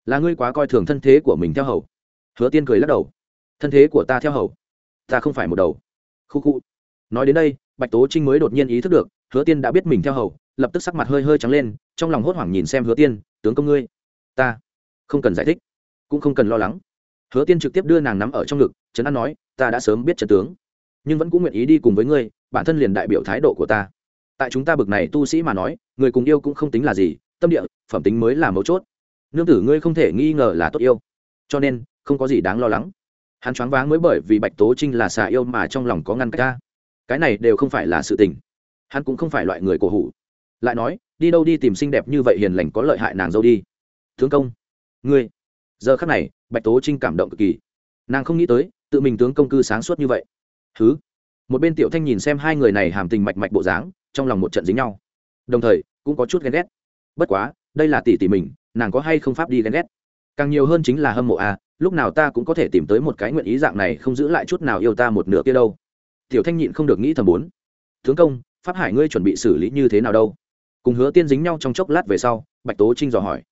Là ngươi quá coi thường thân thế của mình theo hầu. Hứa tiên cười lắc đầu. Thân thế của ta theo hầu? Ta không phải một đầu. Khu khu. Nói đến đây, bạch tố trinh mới đột nhiên ý thức được, hứa tiên đã biết mình theo hầu, lập tức sắc mặt hơi hơi trắng lên, trong lòng hốt hoảng nhìn xem hứa tiên, tướng công ngươi, ta không cần giải thích, cũng không cần lo lắng hứa tiên trực tiếp đưa nàng nắm ở trong ngực, trấn an nói, ta đã sớm biết trận tướng, nhưng vẫn cũng nguyện ý đi cùng với ngươi, bản thân liền đại biểu thái độ của ta. Tại chúng ta bực này tu sĩ mà nói, người cùng yêu cũng không tính là gì, tâm địa, phẩm tính mới là mấu chốt. Nương tử ngươi không thể nghi ngờ là tốt yêu, cho nên, không có gì đáng lo lắng. Hắn choáng váng mới bởi vì bạch tố trinh là xà yêu mà trong lòng có ngăn cách ta cái này đều không phải là sự tình. Hắn cũng không phải loại người cổ hủ. Lại nói, đi đâu đi tìm xinh đẹp như vậy hiền lành có lợi hại nàng dâu đi. Tướng công, ngươi giờ khắc này, bạch tố trinh cảm động cực kỳ. Nàng không nghĩ tới, tự mình tướng công cư sáng suốt như vậy. Thứ một bên tiểu thanh nhìn xem hai người này hàm tình mạch mạch bộ dáng, trong lòng một trận dính nhau. Đồng thời, cũng có chút ghen ghét. Bất quá, đây là tỷ tỷ mình, nàng có hay không pháp đi ghen ghét? Càng nhiều hơn chính là hâm mộ à lúc nào ta cũng có thể tìm tới một cái nguyện ý dạng này không giữ lại chút nào yêu ta một nửa kia đâu. Tiểu thanh nhịn không được nghĩ thầm bốn. Tướng công, pháp hải ngươi chuẩn bị xử lý như thế nào đâu? Cùng hứa tiên dính nhau trong chốc lát về sau, bạch tố trinh dò hỏi.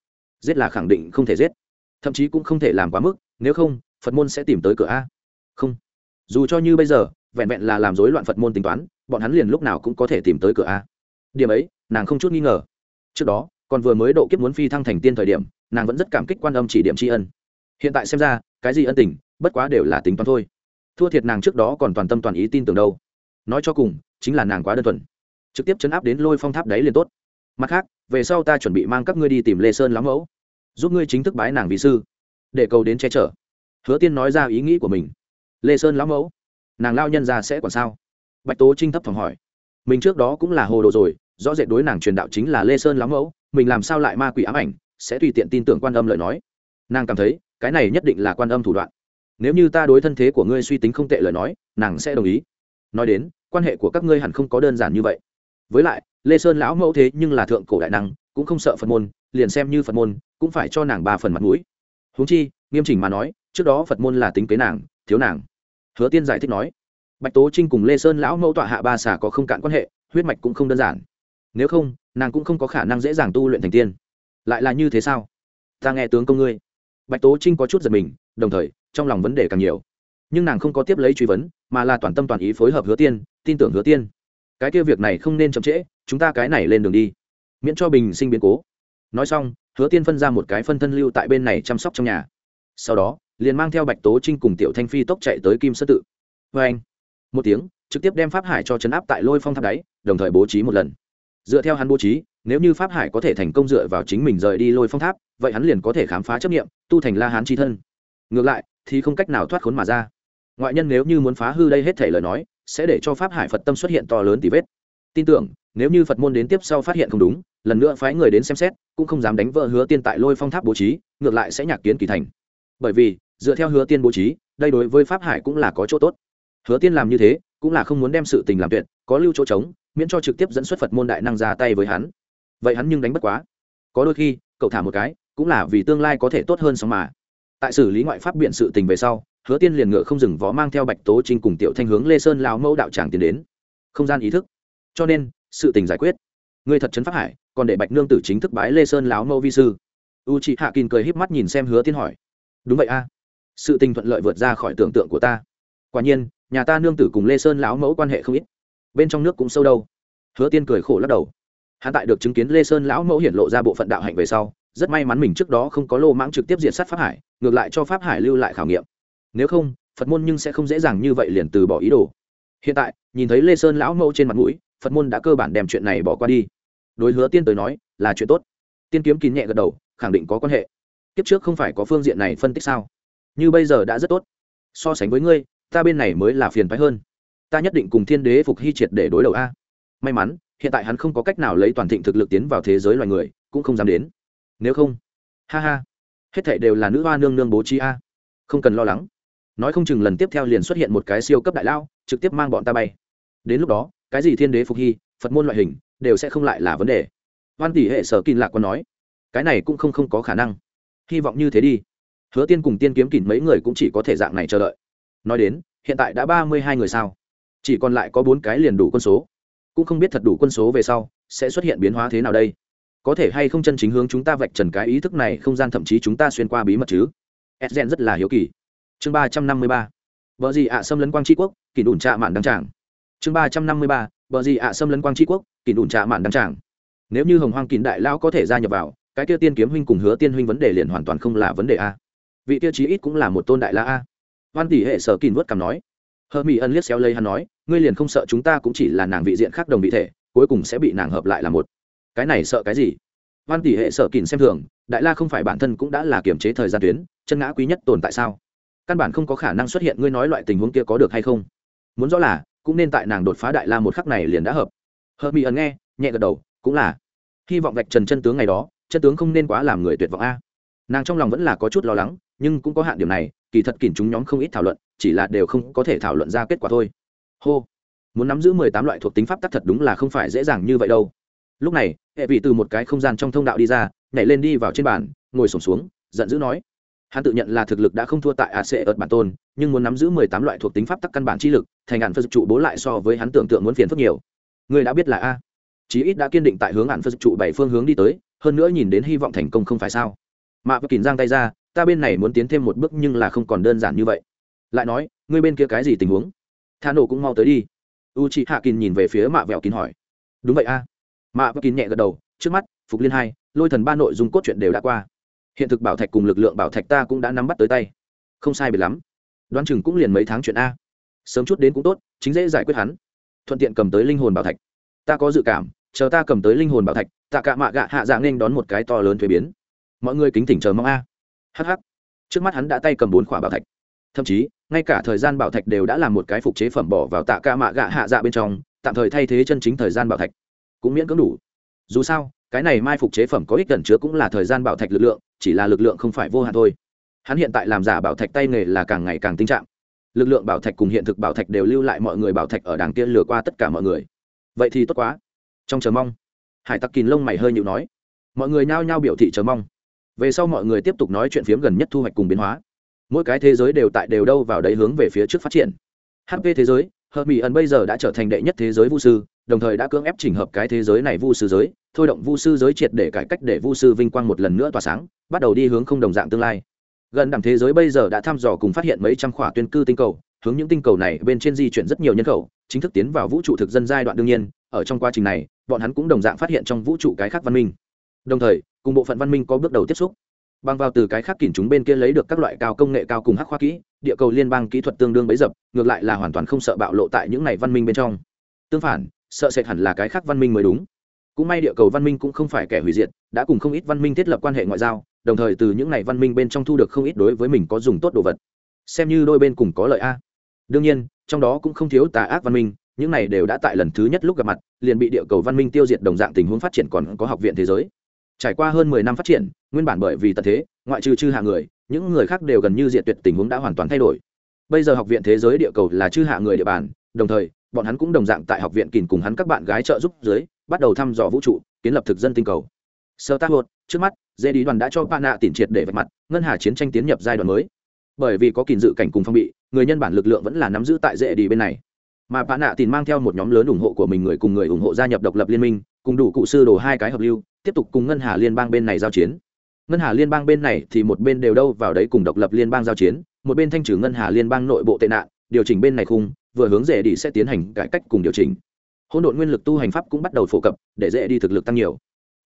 Giết là khẳng định không thể giết thậm chí cũng không thể làm quá mức, nếu không, phật môn sẽ tìm tới cửa a. Không. Dù cho như bây giờ, vẹn vẹn là làm rối loạn phật môn tính toán, bọn hắn liền lúc nào cũng có thể tìm tới cửa a. Điểm ấy, nàng không chút nghi ngờ. Trước đó, còn vừa mới độ kiếp muốn phi thăng thành tiên thời điểm, nàng vẫn rất cảm kích quan âm chỉ điểm tri ân. Hiện tại xem ra, cái gì ân tình, bất quá đều là tính toán thôi. Thua thiệt nàng trước đó còn toàn tâm toàn ý tin tưởng đâu. Nói cho cùng, chính là nàng quá đơn thuần. Trực tiếp chấn áp đến lôi phong tháp đấy liền tốt. Mặt khác, về sau ta chuẩn bị mang các ngươi đi tìm lê sơn lắm mẫu giúp ngươi chính thức bái nàng vị sư, để cầu đến che chở. Hứa tiên nói ra ý nghĩ của mình. Lê sơn lão mẫu, nàng lao nhân ra sẽ còn sao? Bạch tố trinh thấp phòng hỏi. Mình trước đó cũng là hồ đồ rồi, rõ rệt đối nàng truyền đạo chính là lê sơn lão mẫu, mình làm sao lại ma quỷ ám ảnh, sẽ tùy tiện tin tưởng quan âm lời nói. Nàng cảm thấy, cái này nhất định là quan âm thủ đoạn. Nếu như ta đối thân thế của ngươi suy tính không tệ lời nói, nàng sẽ đồng ý. Nói đến, quan hệ của các ngươi hẳn không có đơn giản như vậy. Với lại lê sơn lão mẫu thế nhưng là thượng cổ đại năng, cũng không sợ phật môn, liền xem như phật môn, cũng phải cho nàng ba phần mặt mũi. Huống chi, nghiêm chỉnh mà nói, trước đó phật môn là tính kế nàng, thiếu nàng. Hứa tiên giải thích nói, bạch tố trinh cùng lê sơn lão mẫu tọa hạ ba xà có không cạn quan hệ, huyết mạch cũng không đơn giản. Nếu không, nàng cũng không có khả năng dễ dàng tu luyện thành tiên. Lại là như thế sao? Ta nghe tướng công ngươi. Bạch tố trinh có chút giật mình, đồng thời, trong lòng vấn đề càng nhiều. Nhưng nàng không có tiếp lấy truy vấn, mà là toàn tâm toàn ý phối hợp hứa tiên, tin tưởng hứa tiên cái kia việc này không nên chậm trễ, chúng ta cái này lên đường đi. Miễn cho bình sinh biến cố. Nói xong, hứa tiên phân ra một cái phân thân lưu tại bên này chăm sóc trong nhà. Sau đó, liền mang theo bạch tố trinh cùng tiểu thanh phi tốc chạy tới kim sơ tự. Vê anh, một tiếng, trực tiếp đem pháp hải cho chấn áp tại lôi phong tháp đáy, đồng thời bố trí một lần. Dựa theo hắn bố trí, nếu như pháp hải có thể thành công dựa vào chính mình rời đi lôi phong tháp, vậy hắn liền có thể khám phá chấp nghiệm tu thành la hán tri thân. Ngược lại, thì không cách nào thoát khốn mà ra. Ngoại nhân nếu như muốn phá hư đây hết thể lời nói sẽ để cho pháp hải phật tâm xuất hiện to lớn tì vết tin tưởng nếu như phật môn đến tiếp sau phát hiện không đúng lần nữa phái người đến xem xét cũng không dám đánh vỡ hứa tiên tại lôi phong tháp bố trí ngược lại sẽ nhạc kiến kỳ thành bởi vì dựa theo hứa tiên bố trí đây đối với pháp hải cũng là có chỗ tốt hứa tiên làm như thế cũng là không muốn đem sự tình làm tuyệt có lưu chỗ trống miễn cho trực tiếp dẫn xuất phật môn đại năng ra tay với hắn vậy hắn nhưng đánh bất quá có đôi khi cậu thả một cái cũng là vì tương lai có thể tốt hơn xong mà tại xử lý ngoại pháp biện sự tình về sau hứa tiên liền ngựa không dừng vó mang theo bạch tố trinh cùng tiểu thanh hướng lê sơn lao mẫu đạo tràng tiến đến. Không gian ý thức. Cho nên, sự tình giải quyết. Người thật trấn pháp hải, còn để bạch nương tử chính thức bái lê sơn láo mẫu vi sư. U chị hạ kín cười híp mắt nhìn xem hứa tiên hỏi. Đúng vậy a. Sự tình thuận lợi vượt ra khỏi tưởng tượng của ta. Quả nhiên, nhà ta nương tử cùng lê sơn láo mẫu quan hệ không ít. Bên trong nước cũng sâu đâu. Hứa tiên cười khổ lắc đầu. Hắn tại được chứng kiến lê sơn lão mẫu hiển lộ ra bộ phận đạo hạnh về sau, rất may mắn mình trước đó không có lô mãng trực tiếp diện sát pháp hải, ngược lại cho pháp hải lưu lại khảo nghiệm nếu không, phật môn nhưng sẽ không dễ dàng như vậy liền từ bỏ ý đồ. Hiện tại, nhìn thấy lê sơn lão mẫu trên mặt mũi, phật môn đã cơ bản đem chuyện này bỏ qua đi. Đối hứa tiên tới nói, là chuyện tốt. Tiên kiếm kín nhẹ gật đầu, khẳng định có quan hệ. Kiếp trước không phải có phương diện này phân tích sao? Như bây giờ đã rất tốt. So sánh với ngươi, ta bên này mới là phiền phái hơn. Ta nhất định cùng thiên đế phục hy triệt để đối đầu a. May mắn, hiện tại hắn không có cách nào lấy toàn thịnh thực lực tiến vào thế giới loài người, cũng không dám đến. Nếu không, ha ha, hết thảy đều là nữ hoa nương nương bố trí a. Không cần lo lắng nói không chừng lần tiếp theo liền xuất hiện một cái siêu cấp đại lao trực tiếp mang bọn ta bay. Đến lúc đó, cái gì thiên đế phục hy, phật môn loại hình, đều sẽ không lại là vấn đề. Hoan tỷ hệ sở kinh lạc còn nói, cái này cũng không không có khả năng. Hy vọng như thế đi. Hứa tiên cùng tiên kiếm kỳn mấy người cũng chỉ có thể dạng này chờ đợi. Nói đến, hiện tại đã ba mươi hai người sao? Chỉ còn lại có bốn cái liền đủ quân số. Cũng không biết thật đủ quân số về sau, sẽ xuất hiện biến hóa thế nào đây? Có thể hay không chân chính hướng chúng ta vạch trần cái ý thức này không gian thậm chí chúng ta xuyên qua bí mật chứ? Edgen rất là hiếu kỳ chương ba trăm năm mươi ba. Vợ gì ạ xâm lấn quang tri quốc, kỷ đủn trạ mạn đăng tràng. Chương ba trăm năm mươi ba. Bờ gì ạ xâm lấn quang tri quốc, kỷ đùn trạ mạn đăng tràng. Nếu như hồng hoang kín đại lao có thể gia nhập vào, cái kia tiên kiếm huynh cùng hứa tiên huynh vấn đề liền hoàn toàn không là vấn đề a. Vị tiêu chí ít cũng là một tôn đại la a. Hoan tỷ hệ sở kín vớt cảm nói. Hờ mỹ ân liếc xéo lấy hắn nói, ngươi liền không sợ chúng ta cũng chỉ là nàng vị diện khác đồng vị thể, cuối cùng sẽ bị nàng hợp lại là một. Cái này sợ cái gì? Hoan tỷ hệ sở kín xem thường, đại la không phải bản thân cũng đã là kiềm chế thời gian tuyến, chân ngã quý nhất tồn tại sao? Căn bản không có khả năng xuất hiện, ngươi nói loại tình huống kia có được hay không? Muốn rõ là, cũng nên tại nàng đột phá đại la một khắc này liền đã hợp. Hợp mỹ ân nghe, nhẹ gật đầu, cũng là. Hy vọng vạch trần chân tướng ngày đó, chân tướng không nên quá làm người tuyệt vọng a. Nàng trong lòng vẫn là có chút lo lắng, nhưng cũng có hạn điểm này, kỳ thật kìm chúng nhóm không ít thảo luận, chỉ là đều không có thể thảo luận ra kết quả thôi. Hô. Muốn nắm giữ mười tám loại thuộc tính pháp tắc thật đúng là không phải dễ dàng như vậy đâu. Lúc này, hệ vị từ một cái không gian trong thông đạo đi ra, nhảy lên đi vào trên bàn, ngồi sổm xuống, giận dữ nói hắn tự nhận là thực lực đã không thua tại ac ợt bản tôn, nhưng muốn nắm giữ mười tám loại thuộc tính pháp tắc căn bản chi lực, thành ngàn phật trụ bố lại so với hắn tưởng tượng muốn phiền phức nhiều. Người đã biết là a. Chí ít đã kiên định tại hướng hạn phật trụ bảy phương hướng đi tới, hơn nữa nhìn đến hy vọng thành công không phải sao. Mạ vật kín giang tay ra, ta bên này muốn tiến thêm một bước nhưng là không còn đơn giản như vậy. Lại nói, ngươi bên kia cái gì tình huống? Tha nổ cũng mau tới đi. U chị hạ kín nhìn về phía mạ vẹo kín hỏi. Đúng vậy a. Mạ vật kín nhẹ gật đầu, trước mắt, phục liên hai, lôi thần ba nội dung cốt truyện đều đã qua hiện thực bảo thạch cùng lực lượng bảo thạch ta cũng đã nắm bắt tới tay. Không sai biệt lắm. Đoán chừng cũng liền mấy tháng chuyện a. Sớm chút đến cũng tốt, chính dễ giải quyết hắn. Thuận tiện cầm tới linh hồn bảo thạch. Ta có dự cảm, chờ ta cầm tới linh hồn bảo thạch, tạ cả mạ gạ hạ dạng nên đón một cái to lớn thuế biến. Mọi người kính thỉnh chờ mong a. Hh trước mắt hắn đã tay cầm bốn khỏa bảo thạch. Thậm chí, ngay cả thời gian bảo thạch đều đã làm một cái phục chế phẩm bỏ vào tạ cả mạ gạ hạ dạ bên trong, tạm thời thay thế chân chính thời gian bảo thạch. Cũng miễn cưỡng đủ. Dù sao cái này mai phục chế phẩm có ích cẩn chứa cũng là thời gian bảo thạch lực lượng, chỉ là lực lượng không phải vô hạn thôi. Hắn hiện tại làm giả bảo thạch tay nghề là càng ngày càng tinh trạng. Lực lượng bảo thạch cùng hiện thực bảo thạch đều lưu lại mọi người bảo thạch ở đàng kia lừa qua tất cả mọi người. Vậy thì tốt quá. Trong chờ mong, hải tặc kín lông mày hơi nhịu nói. Mọi người nhao nhao biểu thị chờ mong. Về sau mọi người tiếp tục nói chuyện phiếm gần nhất thu hoạch cùng biến hóa. Mỗi cái thế giới đều tại đều đâu vào đấy hướng về phía trước phát triển. Hp thế giới hợp mỹ ẩn bây giờ đã trở thành đệ nhất thế giới vu sư, đồng thời đã cưỡng ép chỉnh hợp cái thế giới này vu sư giới thôi động vu sư giới triệt để cải cách để vu sư vinh quang một lần nữa tỏa sáng, bắt đầu đi hướng không đồng dạng tương lai. Gần đẳng thế giới bây giờ đã thăm dò cùng phát hiện mấy trăm khỏa tuyên cư tinh cầu, hướng những tinh cầu này bên trên di chuyển rất nhiều nhân khẩu, chính thức tiến vào vũ trụ thực dân giai đoạn đương nhiên, ở trong quá trình này, bọn hắn cũng đồng dạng phát hiện trong vũ trụ cái khác văn minh. Đồng thời, cùng bộ phận văn minh có bước đầu tiếp xúc. Bằng vào từ cái khác kỉnh chúng bên kia lấy được các loại cao công nghệ cao cùng hắc khoa kỹ, địa cầu liên bang kỹ thuật tương đương bấy dập, ngược lại là hoàn toàn không sợ bạo lộ tại những này văn minh bên trong. Tương phản, sợ sệt hẳn là cái khác văn minh mới đúng cũng may địa cầu văn minh cũng không phải kẻ hủy diệt, đã cùng không ít văn minh thiết lập quan hệ ngoại giao, đồng thời từ những này văn minh bên trong thu được không ít đối với mình có dùng tốt đồ vật. Xem như đôi bên cùng có lợi a. Đương nhiên, trong đó cũng không thiếu tà ác văn minh, những này đều đã tại lần thứ nhất lúc gặp mặt, liền bị địa cầu văn minh tiêu diệt đồng dạng tình huống phát triển còn có học viện thế giới. Trải qua hơn mười năm phát triển, nguyên bản bởi vì tật thế, ngoại trừ chư hạ người, những người khác đều gần như diệt tuyệt tình huống đã hoàn toàn thay đổi. Bây giờ học viện thế giới địa cầu là chư hạ người địa bàn, đồng thời bọn hắn cũng đồng dạng tại học viện kìm cùng hắn các bạn gái trợ giúp dưới, bắt đầu thăm dò vũ trụ, kiến lập thực dân tinh cầu. Sơ tác hột, trước mắt, dê đi đoàn đã cho ba nạ tỉn triệt để vạch mặt, ngân hà chiến tranh tiến nhập giai đoạn mới. Bởi vì có kìm dự cảnh cùng phong bị, người nhân bản lực lượng vẫn là nắm giữ tại dễ đi bên này. Mà bạn nạ tìm mang theo một nhóm lớn ủng hộ của mình người cùng người ủng hộ gia nhập độc lập liên minh, cùng đủ cụ sư đồ hai cái hợp lưu, tiếp tục cùng ngân hà liên bang bên này giao chiến. Ngân hà liên bang bên này thì một bên đều đâu vào đấy cùng độc lập liên bang giao chiến, một bên thanh trừ ngân hà liên bang nội bộ tệ nạn, điều chỉnh bên này khung vừa hướng dễ đi sẽ tiến hành cải cách cùng điều chỉnh. Hỗn độn nguyên lực tu hành pháp cũng bắt đầu phổ cập, để dễ đi thực lực tăng nhiều.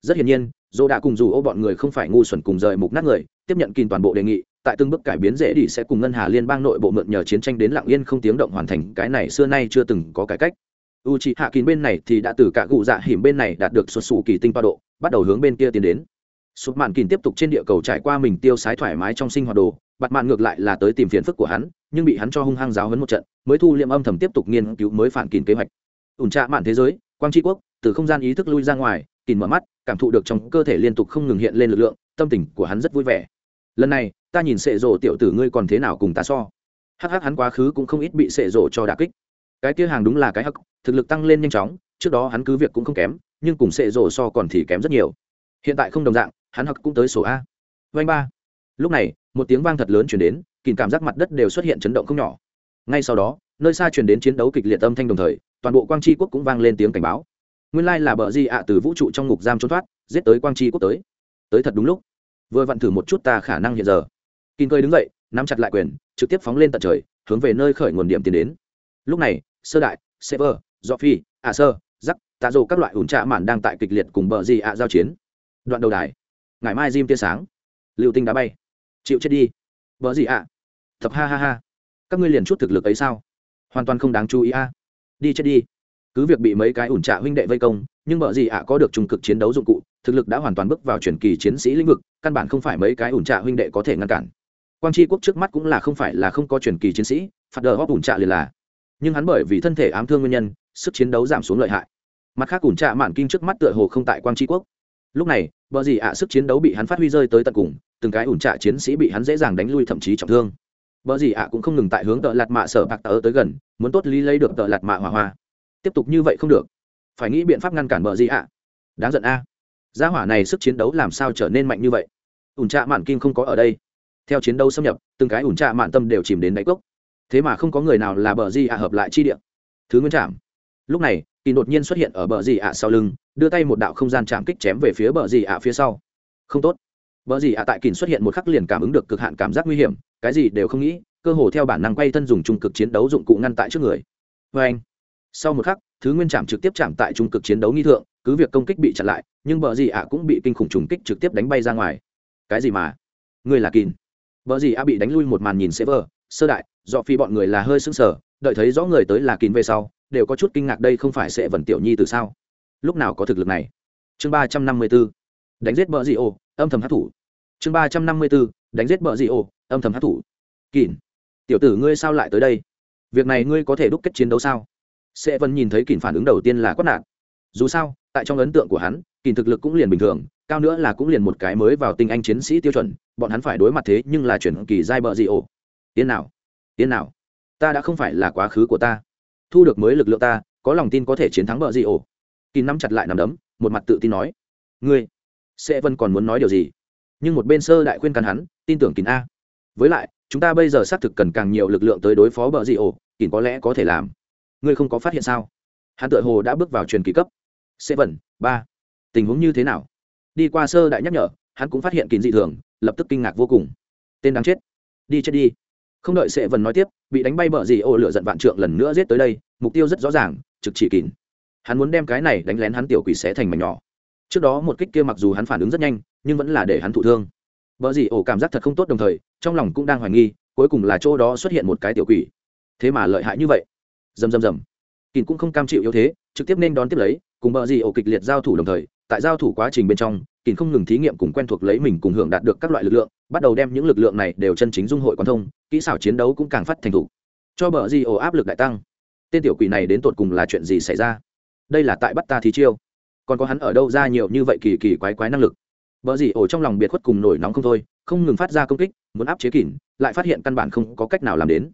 Rất hiển nhiên, dô đã cùng dù ô bọn người không phải ngu xuẩn cùng rời mục nát người, tiếp nhận kìm toàn bộ đề nghị, tại từng bước cải biến dễ đi sẽ cùng ngân hà liên bang nội bộ mượn nhờ chiến tranh đến lặng yên không tiếng động hoàn thành cái này xưa nay chưa từng có cải cách. U c hạ kín bên này thì đã từ cả gụ dạ hiểm bên này đạt được xuất xù kỳ tinh ba độ, bắt đầu hướng bên kia tiến đến sụp mạn kín tiếp tục trên địa cầu trải qua mình tiêu sái thoải mái trong sinh hoạt đồ bặt mạn ngược lại là tới tìm phiền phức của hắn, nhưng bị hắn cho hung hăng giáo hấn một trận, mới thu liệm âm thầm tiếp tục nghiên cứu mới phản kín kế hoạch. Ủn trạ mạn thế giới, quang tri quốc, từ không gian ý thức lui ra ngoài kín mở mắt, cảm thụ được trong cơ thể liên tục không ngừng hiện lên lực lượng, tâm tình của hắn rất vui vẻ. Lần này, ta nhìn sệ rộ tiểu tử ngươi còn thế nào cùng ta so? Hắc hắc hắn quá khứ cũng không ít bị sệ rộ cho đà kích. Cái kia hàng đúng là cái hắc, thực lực tăng lên nhanh chóng, trước đó hắn cứ việc cũng không kém, nhưng cùng sệ rộ so còn thì kém rất nhiều. Hiện tại không đồng dạng hắn hoặc cũng tới sổ a. Vanh ba. Lúc này, một tiếng vang thật lớn chuyển đến, kìm cảm giác mặt đất đều xuất hiện chấn động không nhỏ. Ngay sau đó, nơi xa chuyển đến chiến đấu kịch liệt âm thanh đồng thời, toàn bộ quang tri quốc cũng vang lên tiếng cảnh báo. Nguyên lai là bờ di ạ từ vũ trụ trong ngục giam trốn thoát, giết tới quang tri quốc tới. Tới thật đúng lúc. Vừa vặn thử một chút ta khả năng hiện giờ. Kín cười đứng dậy, nắm chặt lại quyền, trực tiếp phóng lên tận trời, hướng về nơi khởi nguồn điểm tiến đến. Lúc này, sơ đại sever do phi ạ sơ giắc tạ dỗ các loại ủn trạ mạn đang tại kịch liệt cùng bờ Di ạ giao chiến. Đoạn đầu đài ngày mai diêm tia sáng. Liệu tinh đá bay. Chịu chết đi. Vợ gì ạ? Tập ha ha ha. Các ngươi liền chút thực lực ấy sao? Hoàn toàn không đáng chú ý a. Đi chết đi. Cứ việc bị mấy cái ủn trạ huynh đệ vây công, nhưng vợ gì ạ có được trung cực chiến đấu dụng cụ, thực lực đã hoàn toàn bước vào truyền kỳ chiến sĩ lĩnh vực, căn bản không phải mấy cái ủn trạ huynh đệ có thể ngăn cản. Quang tri quốc trước mắt cũng là không phải là không có truyền kỳ chiến sĩ, phạt đờ hóp ủn trạ liền là. Nhưng hắn bởi vì thân thể ám thương nguyên nhân, sức chiến đấu giảm xuống lợi hại. Mặt khác ủn trạ mạn kinh trước mắt tựa hồ không tại quang tri quốc. Lúc này bờ gì ạ, sức chiến đấu bị hắn phát huy rơi tới tận cùng, từng cái ủn trạ chiến sĩ bị hắn dễ dàng đánh lui thậm chí trọng thương. Bờ gì ạ cũng không ngừng tại hướng tợ lạt mạ sở bạc tờ tới gần, muốn tốt lý lấy được tợ lạt mạ hỏa hoa. Tiếp tục như vậy không được. Phải nghĩ biện pháp ngăn cản bờ gì ạ. Đáng giận a. Gia hỏa này sức chiến đấu làm sao trở nên mạnh như vậy? Ủn trạ mạn kim không có ở đây. Theo chiến đấu xâm nhập, từng cái ủn trạ mạn tâm đều chìm đến đáy cốc. Thế mà không có người nào là bờ gì ạ hợp lại chi địa. Thứ nguyên trạm lúc này, kỳ đột nhiên xuất hiện ở bờ gì ạ sau lưng, đưa tay một đạo không gian chạm kích chém về phía bờ gì ạ phía sau. Không tốt. Bờ gì ạ tại kỳ xuất hiện một khắc liền cảm ứng được cực hạn cảm giác nguy hiểm, cái gì đều không nghĩ, cơ hồ theo bản năng quay thân dùng trung cực chiến đấu dụng cụ ngăn tại trước người. Vê anh, sau một khắc, thứ nguyên chạm trực tiếp chạm tại trung cực chiến đấu nghi thượng, cứ việc công kích bị chặn lại, nhưng bờ gì ạ cũng bị kinh khủng trùng kích trực tiếp đánh bay ra ngoài. Cái gì mà? Người là kín bờ gì ạ bị đánh lui một màn nhìn sever sơ đại, do phi bọn người là hơi sững sờ, đợi thấy rõ người tới là kín về sau đều có chút kinh ngạc đây không phải sẽ vần tiểu nhi từ sao? Lúc nào có thực lực này? Chương ba trăm năm mươi b ố đánh giết bờ dị ô, âm thầm hát thủ. Chương ba trăm năm mươi b ố đánh giết bờ dị ô, âm thầm hát thủ. Kỳn tiểu tử ngươi sao lại tới đây? Việc này ngươi có thể đúc kết chiến đấu sao? Sẽ vẫn nhìn thấy kỳn phản ứng đầu tiên là quát nạn dù sao, tại trong ấn tượng của hắn kỳn thực lực cũng liền bình thường, cao nữa là cũng liền một cái mới vào tinh anh chiến sĩ tiêu chuẩn, bọn hắn phải đối mặt thế nhưng là chuyển kỳ giai bờ dị ổ tiến nào tiến nào, ta đã không phải là quá khứ của ta thu được mới lực lượng ta, có lòng tin có thể chiến thắng bờ dị ổ. Kỳ nắm chặt lại nằm đấm, một mặt tự tin nói. Ngươi sẽ vân còn muốn nói điều gì? Nhưng một bên sơ đại khuyên cắn hắn, tin tưởng kín a. Với lại, chúng ta bây giờ xác thực cần càng nhiều lực lượng tới đối phó bờ dị ổ kín có lẽ có thể làm. Ngươi không có phát hiện sao? Hắn tự hồ đã bước vào truyền kỳ cấp. Sẽ vần ba. Tình huống như thế nào? Đi qua sơ đại nhắc nhở, hắn cũng phát hiện kín dị thường, lập tức kinh ngạc vô cùng. Tên đáng chết. Đi chết đi không đợi sệ vần nói tiếp, bị đánh bay bờ gì ô lửa giận vạn trượng lần nữa giết tới đây, mục tiêu rất rõ ràng, trực chỉ kín. Hắn muốn đem cái này đánh lén hắn tiểu quỷ xé thành mảnh nhỏ. Trước đó một kích kia mặc dù hắn phản ứng rất nhanh, nhưng vẫn là để hắn thụ thương. Bờ gì ổ cảm giác thật không tốt đồng thời, trong lòng cũng đang hoài nghi, cuối cùng là chỗ đó xuất hiện một cái tiểu quỷ. Thế mà lợi hại như vậy. Rầm rầm rầm. Kín cũng không cam chịu yếu thế, trực tiếp nên đón tiếp lấy, cùng bờ gì ổ kịch liệt giao thủ đồng thời, tại giao thủ quá trình bên trong, kín không ngừng thí nghiệm cùng quen thuộc lấy mình cùng hưởng đạt được các loại lực lượng, bắt đầu đem những lực lượng này đều chân chính dung hội quan thông kỹ xảo chiến đấu cũng càng phát thành thủ cho bờ gì ổ áp lực đại tăng. Tên tiểu quỷ này đến tột cùng là chuyện gì xảy ra? Đây là tại bắt ta thì chiêu. Còn có hắn ở đâu ra nhiều như vậy kỳ kỳ quái quái năng lực? Bờ gì ổ trong lòng biệt khuất cùng nổi nóng không thôi, không ngừng phát ra công kích, muốn áp chế kỉn, lại phát hiện căn bản không có cách nào làm đến.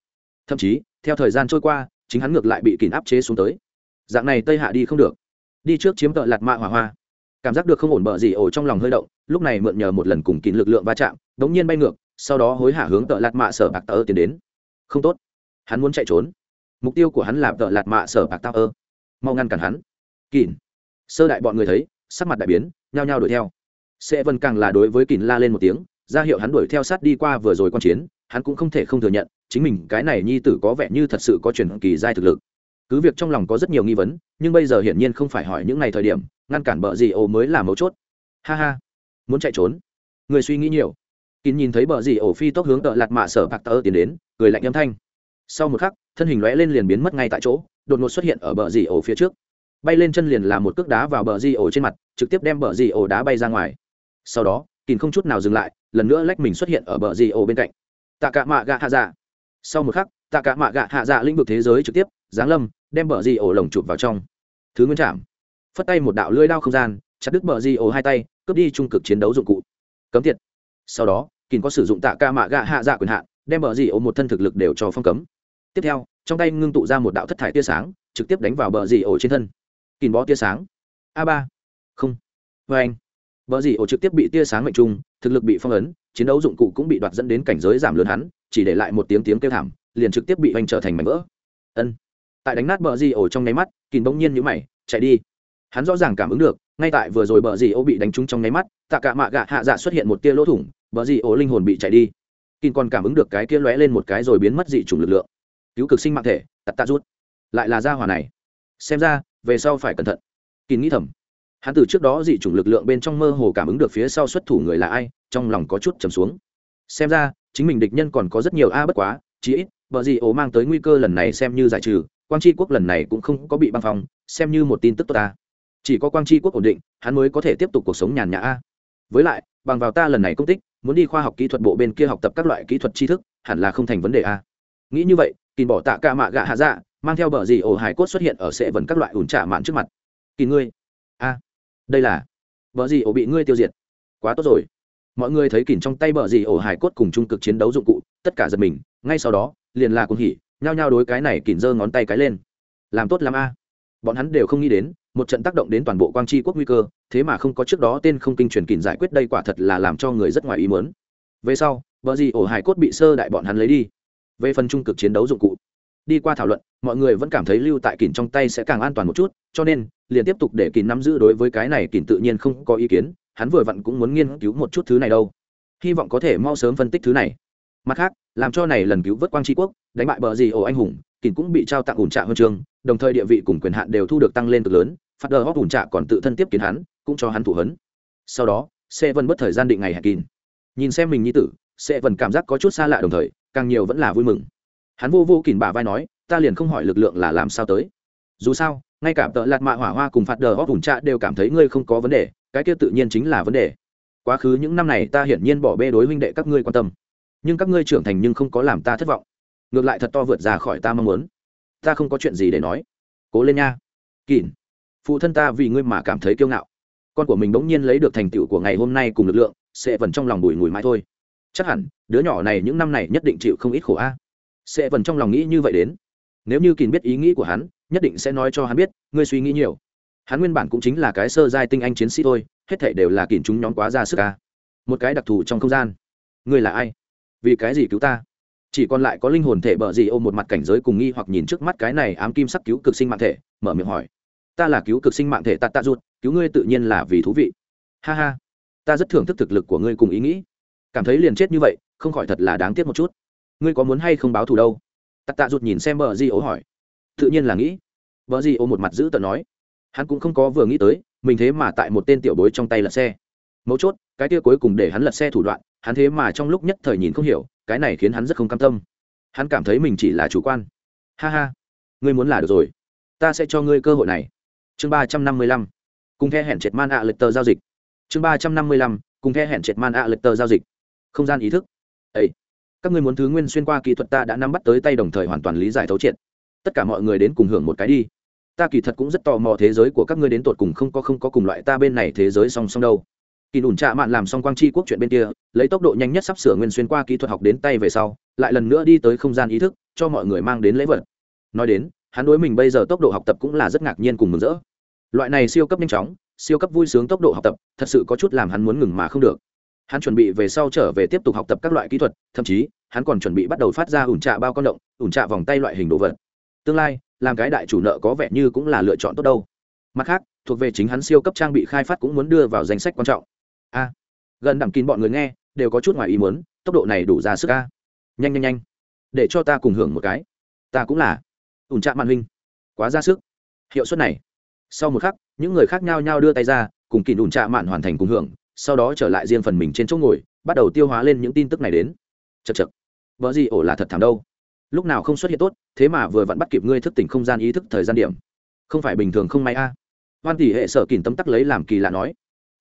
Thậm chí, theo thời gian trôi qua, chính hắn ngược lại bị kỉn áp chế xuống tới. Dạng này tây hạ đi không được. Đi trước chiếm tợ lạt mạ hỏa hoa. Cảm giác được không ổn bờ gì ổ trong lòng hơi động, lúc này mượn nhờ một lần cùng kín lực lượng va chạm, đống nhiên bay ngược sau đó hối hả hướng tợ lạt mạ sở bạc tờ tiến đến. Không tốt. Hắn muốn chạy trốn. Mục tiêu của hắn là tợ lạt mạ sở bạc tờ mau ngăn cản hắn. Kỳn sơ đại bọn người thấy, sắc mặt đại biến, nhao nhao đuổi theo. Sẽ vân càng là đối với kỳn la lên một tiếng, ra hiệu hắn đuổi theo sát đi qua vừa rồi quan chiến, hắn cũng không thể không thừa nhận, chính mình, cái này nhi tử có vẻ như thật sự có truyền kỳ giai thực lực. Cứ việc trong lòng có rất nhiều nghi vấn, nhưng bây giờ hiển nhiên không phải hỏi những ngày thời điểm, ngăn cản bợ gì ồ mới là mấu chốt. Ha ha. Muốn chạy trốn. Người suy nghĩ nhiều kín nhìn thấy bờ gì ổ phi tốc hướng tợ lạt mạ sở bạc tơ tiến đến, cười lạnh âm thanh. Sau một khắc, thân hình lóe lên liền biến mất ngay tại chỗ, đột ngột xuất hiện ở bờ gì ổ phía trước. Bay lên chân liền làm một cước đá vào bờ gì ổ trên mặt, trực tiếp đem bờ gì ổ đá bay ra ngoài. Sau đó, kín không chút nào dừng lại, lần nữa lách mình xuất hiện ở bờ gì ổ bên cạnh. Tạ cả mạ gạ hạ dạ sau một khắc tạ cả mạ gạ hạ dạ lĩnh vực thế giới trực tiếp, giáng lâm, đem bờ gì ổ lồng chụp vào trong. Thứ nguyên chạm phất tay một đạo lưỡi đao không gian, chặt đứt bờ di ổ hai tay, cướp đi trung cực chiến đấu dụng cụ. Cấm tiệt. Sau đó kín có sử dụng tạ ca mạ gạ hạ dạ quyền hạn, đem bờ dì ổ một thân thực lực đều cho phong cấm. Tiếp theo, trong tay ngưng tụ ra một đạo thất thải tia sáng, trực tiếp đánh vào bờ dì ổ trên thân. Kín bó tia sáng. A ba. Không. Vê anh. Bờ dì ổ trực tiếp bị tia sáng mệnh trung, thực lực bị phong ấn, chiến đấu dụng cụ cũng bị đoạt dẫn đến cảnh giới giảm lớn hắn, chỉ để lại một tiếng tiếng kêu thảm, liền trực tiếp bị oanh trở thành mảnh vỡ. Ân. Tại đánh nát bờ dì ổ trong nháy mắt kín bỗng nhiên nhũ mày, chạy đi. Hắn rõ ràng cảm ứng được, ngay tại vừa rồi bờ dì ô bị đánh trúng trong nháy mắt, tạ cả mạ gạ hạ dạ xuất hiện một tia lỗ thủng vợ dị ổ linh hồn bị chạy đi. Kin còn cảm ứng được cái kia lóe lên một cái rồi biến mất dị chủng lực lượng. Cứu cực sinh mạng thể tạt tạ rút. Lại là gia hỏa này. Xem ra, về sau phải cẩn thận. Kín nghĩ thầm. Hắn từ trước đó dị chủng lực lượng bên trong mơ hồ cảm ứng được phía sau xuất thủ người là ai, trong lòng có chút trầm xuống. Xem ra, chính mình địch nhân còn có rất nhiều a bất quá, chí ít, vợ gì ố mang tới nguy cơ lần này xem như giải trừ, quang tri quốc lần này cũng không có bị băng phong, xem như một tin tức tốt ta. Chỉ có quang tri quốc ổn định, hắn mới có thể tiếp tục cuộc sống nhàn nhã a. Với lại, bằng vào ta lần này công tích muốn đi khoa học kỹ thuật bộ bên kia học tập các loại kỹ thuật tri thức, hẳn là không thành vấn đề a. Nghĩ như vậy kỳ bỏ tạ ca mạ gạ hạ dạ mang theo bờ gì ổ hải cốt xuất hiện ở sệ vần các loại ủn trả mạn trước mặt. Kỳ ngươi. A. Đây là. Bờ gì ổ bị ngươi tiêu diệt. Quá tốt rồi. Mọi người thấy kìm trong tay bờ gì ổ hải cốt cùng trung cực chiến đấu dụng cụ, tất cả giật mình, ngay sau đó, liền là cùng hỉ, nhao nhao đối cái này kìm giơ ngón tay cái lên. Làm tốt làm a bọn hắn đều không nghĩ đến, một trận tác động đến toàn bộ quang tri quốc nguy cơ, thế mà không có trước đó tên không kinh truyền kìm giải quyết đây quả thật là làm cho người rất ngoài ý muốn. Về sau, bờ gì ổ hải cốt bị sơ đại bọn hắn lấy đi. Về phần trung cực chiến đấu dụng cụ, đi qua thảo luận, mọi người vẫn cảm thấy lưu tại kìn trong tay sẽ càng an toàn một chút, cho nên, liền tiếp tục để kìn nắm giữ đối với cái này kìn tự nhiên không có ý kiến, hắn vừa vặn cũng muốn nghiên cứu một chút thứ này đâu. Hy vọng có thể mau sớm phân tích thứ này. Mặt khác, làm cho này lần cứu vớt quang tri quốc, đánh bại bờ gì ổ anh hùng kìn cũng bị trao tặng ủn trạ huân trường đồng thời địa vị cùng quyền hạn đều thu được tăng lên cực lớn phát đờ hóc ủn trạ còn tự thân tiếp kiến hắn, cũng cho hắn thủ hấn. Sau đó sẽ vân mất thời gian định ngày hẹn kín. Nhìn xem mình như tử sẽ vần cảm giác có chút xa lạ đồng thời, càng nhiều vẫn là vui mừng. Hắn vô vô kìm bà vai nói, ta liền không hỏi lực lượng là làm sao tới. Dù sao, ngay cả tợ lạt mạ hỏa hoa cùng phạt đờ hót vùng trạ đều cảm thấy ngươi không có vấn đề, cái kia tự nhiên chính là vấn đề. Quá khứ những năm này ta hiển nhiên bỏ bê đối huynh đệ các ngươi quan tâm. Nhưng các ngươi trưởng thành nhưng không có làm ta thất vọng. Ngược lại thật to vượt ra khỏi ta mong muốn ta không có chuyện gì để nói. Cố lên nha. Kỳn phụ thân ta vì ngươi mà cảm thấy kiêu ngạo. Con của mình bỗng nhiên lấy được thành tựu của ngày hôm nay cùng lực lượng, sẽ vẫn trong lòng bùi ngùi mãi thôi. Chắc hẳn, đứa nhỏ này những năm này nhất định chịu không ít khổ a. Sẽ vẫn trong lòng nghĩ như vậy đến. Nếu như kỳn biết ý nghĩ của hắn, nhất định sẽ nói cho hắn biết, ngươi suy nghĩ nhiều. Hắn nguyên bản cũng chính là cái sơ giai tinh anh chiến sĩ thôi, hết thảy đều là kỳn chúng nhóm quá ra sức ca một cái đặc thù trong không gian. Ngươi là ai? Vì cái gì cứu ta? Chỉ còn lại có linh hồn thể bợ gì ôm một mặt cảnh giới cùng nghi hoặc nhìn trước mắt cái này ám kim sắc cứu cực sinh mạng thể, mở miệng hỏi. Ta là cứu cực sinh mạng thể tạ tạ ruột cứu ngươi tự nhiên là vì thú vị. Ha ha, ta rất thưởng thức thực lực của ngươi cùng ý nghĩ. Cảm thấy liền chết như vậy, không khỏi thật là đáng tiếc một chút. Ngươi có muốn hay không báo thù đâu? Tạ tạ rụt nhìn xem bờ di ô hỏi. Tự nhiên là nghĩ. Bờ di ô một mặt giữ tận nói. Hắn cũng không có vừa nghĩ tới, mình thế mà tại một tên tiểu bối trong tay lật xe. Mấu chốt, cái tia cuối cùng để hắn lật xe thủ đoạn, hắn thế mà trong lúc nhất thời nhìn không hiểu cái này khiến hắn rất không cam tâm. Hắn cảm thấy mình chỉ là chủ quan. Ha ha, ngươi muốn là được rồi. Ta sẽ cho ngươi cơ hội này. Chương ba trăm năm mươi lăm. Cùng the hẹn triệt man ạ à tờ giao dịch. Chương ba trăm năm mươi lăm. Cùng the hẹn triệt man ạ à tờ giao dịch. Không gian ý thức. Ấy các ngươi muốn thứ nguyên xuyên qua kỹ thuật ta đã nắm bắt tới tay đồng thời hoàn toàn lý giải thấu triệt. Tất cả mọi người đến cùng hưởng một cái đi. Ta kỳ thật cũng rất tò mò thế giới của các ngươi đến tột cùng không có không có cùng loại ta bên này thế giới song song đâu kỳ nùn trạ mạn làm xong quang chi quốc chuyện bên kia, lấy tốc độ nhanh nhất sắp sửa nguyên xuyên qua kỹ thuật học đến tay về sau, lại lần nữa đi tới không gian ý thức, cho mọi người mang đến lễ vật. Nói đến, hắn đối mình bây giờ tốc độ học tập cũng là rất ngạc nhiên cùng mừng rỡ. Loại này siêu cấp nhanh chóng, siêu cấp vui sướng tốc độ học tập, thật sự có chút làm hắn muốn ngừng mà không được. Hắn chuẩn bị về sau trở về tiếp tục học tập các loại kỹ thuật, thậm chí, hắn còn chuẩn bị bắt đầu phát ra ủn trạ bao con động, ủn trạ vòng tay loại hình đồ vật. Tương lai, làm cái đại chủ nợ có vẻ như cũng là lựa chọn tốt đâu. Mặt khác, thuộc về chính hắn siêu cấp trang bị khai phát cũng muốn đưa vào danh sách quan trọng a. Gần đẳng kín bọn người nghe, đều có chút ngoài ý muốn, tốc độ này đủ ra sức a. Nhanh nhanh nhanh. Để cho ta cùng hưởng một cái. Ta cũng là. Ủn trạm màn huynh. Quá ra sức. Hiệu suất này. Sau một khắc, những người khác nhau nhau đưa tay ra, cùng kỳ ủn trạ mạn hoàn thành cùng hưởng, sau đó trở lại riêng phần mình trên chỗ ngồi, bắt đầu tiêu hóa lên những tin tức này đến. Chật chật vợ gì ổ là thật thảm đâu. Lúc nào không xuất hiện tốt, thế mà vừa vặn bắt kịp ngươi thức tỉnh không gian ý thức thời gian điểm. Không phải bình thường không may a. À. hoan tỷ hệ sở kìm tấm tắc lấy làm kỳ lạ nói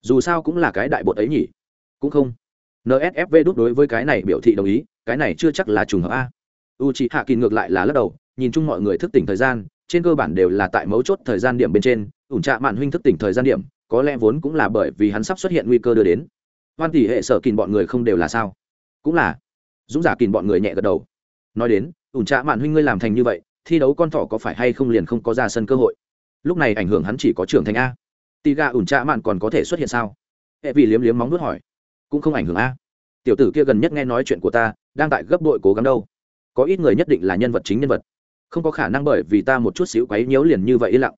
dù sao cũng là cái đại bột ấy nhỉ. Cũng không. Nsfv đút đối với cái này biểu thị đồng ý, cái này chưa chắc là trùng hợp a. U chị hạ kỳ ngược lại là lắc đầu, nhìn chung mọi người thức tỉnh thời gian, trên cơ bản đều là tại mấu chốt thời gian điểm bên trên, ủn trạ mạn huynh thức tỉnh thời gian điểm, có lẽ vốn cũng là bởi vì hắn sắp xuất hiện nguy cơ đưa đến. Hoan tỷ hệ sở kìm bọn người không đều là sao? Cũng là. Dũng giả kìm bọn người nhẹ gật đầu. Nói đến, ủn trạ mạn huynh ngươi làm thành như vậy, thi đấu con thỏ có phải hay không liền không có ra sân cơ hội? Lúc này ảnh hưởng hắn chỉ có trưởng thành a tì gà ủn trạ mạn còn có thể xuất hiện sao? Hệ vì liếm liếm móng nuốt hỏi. Cũng không ảnh hưởng a. Tiểu tử kia gần nhất nghe nói chuyện của ta, đang tại gấp đội cố gắng đâu. Có ít người nhất định là nhân vật chính nhân vật. Không có khả năng bởi vì ta một chút xíu quấy nhiễu liền như vậy yên lặng.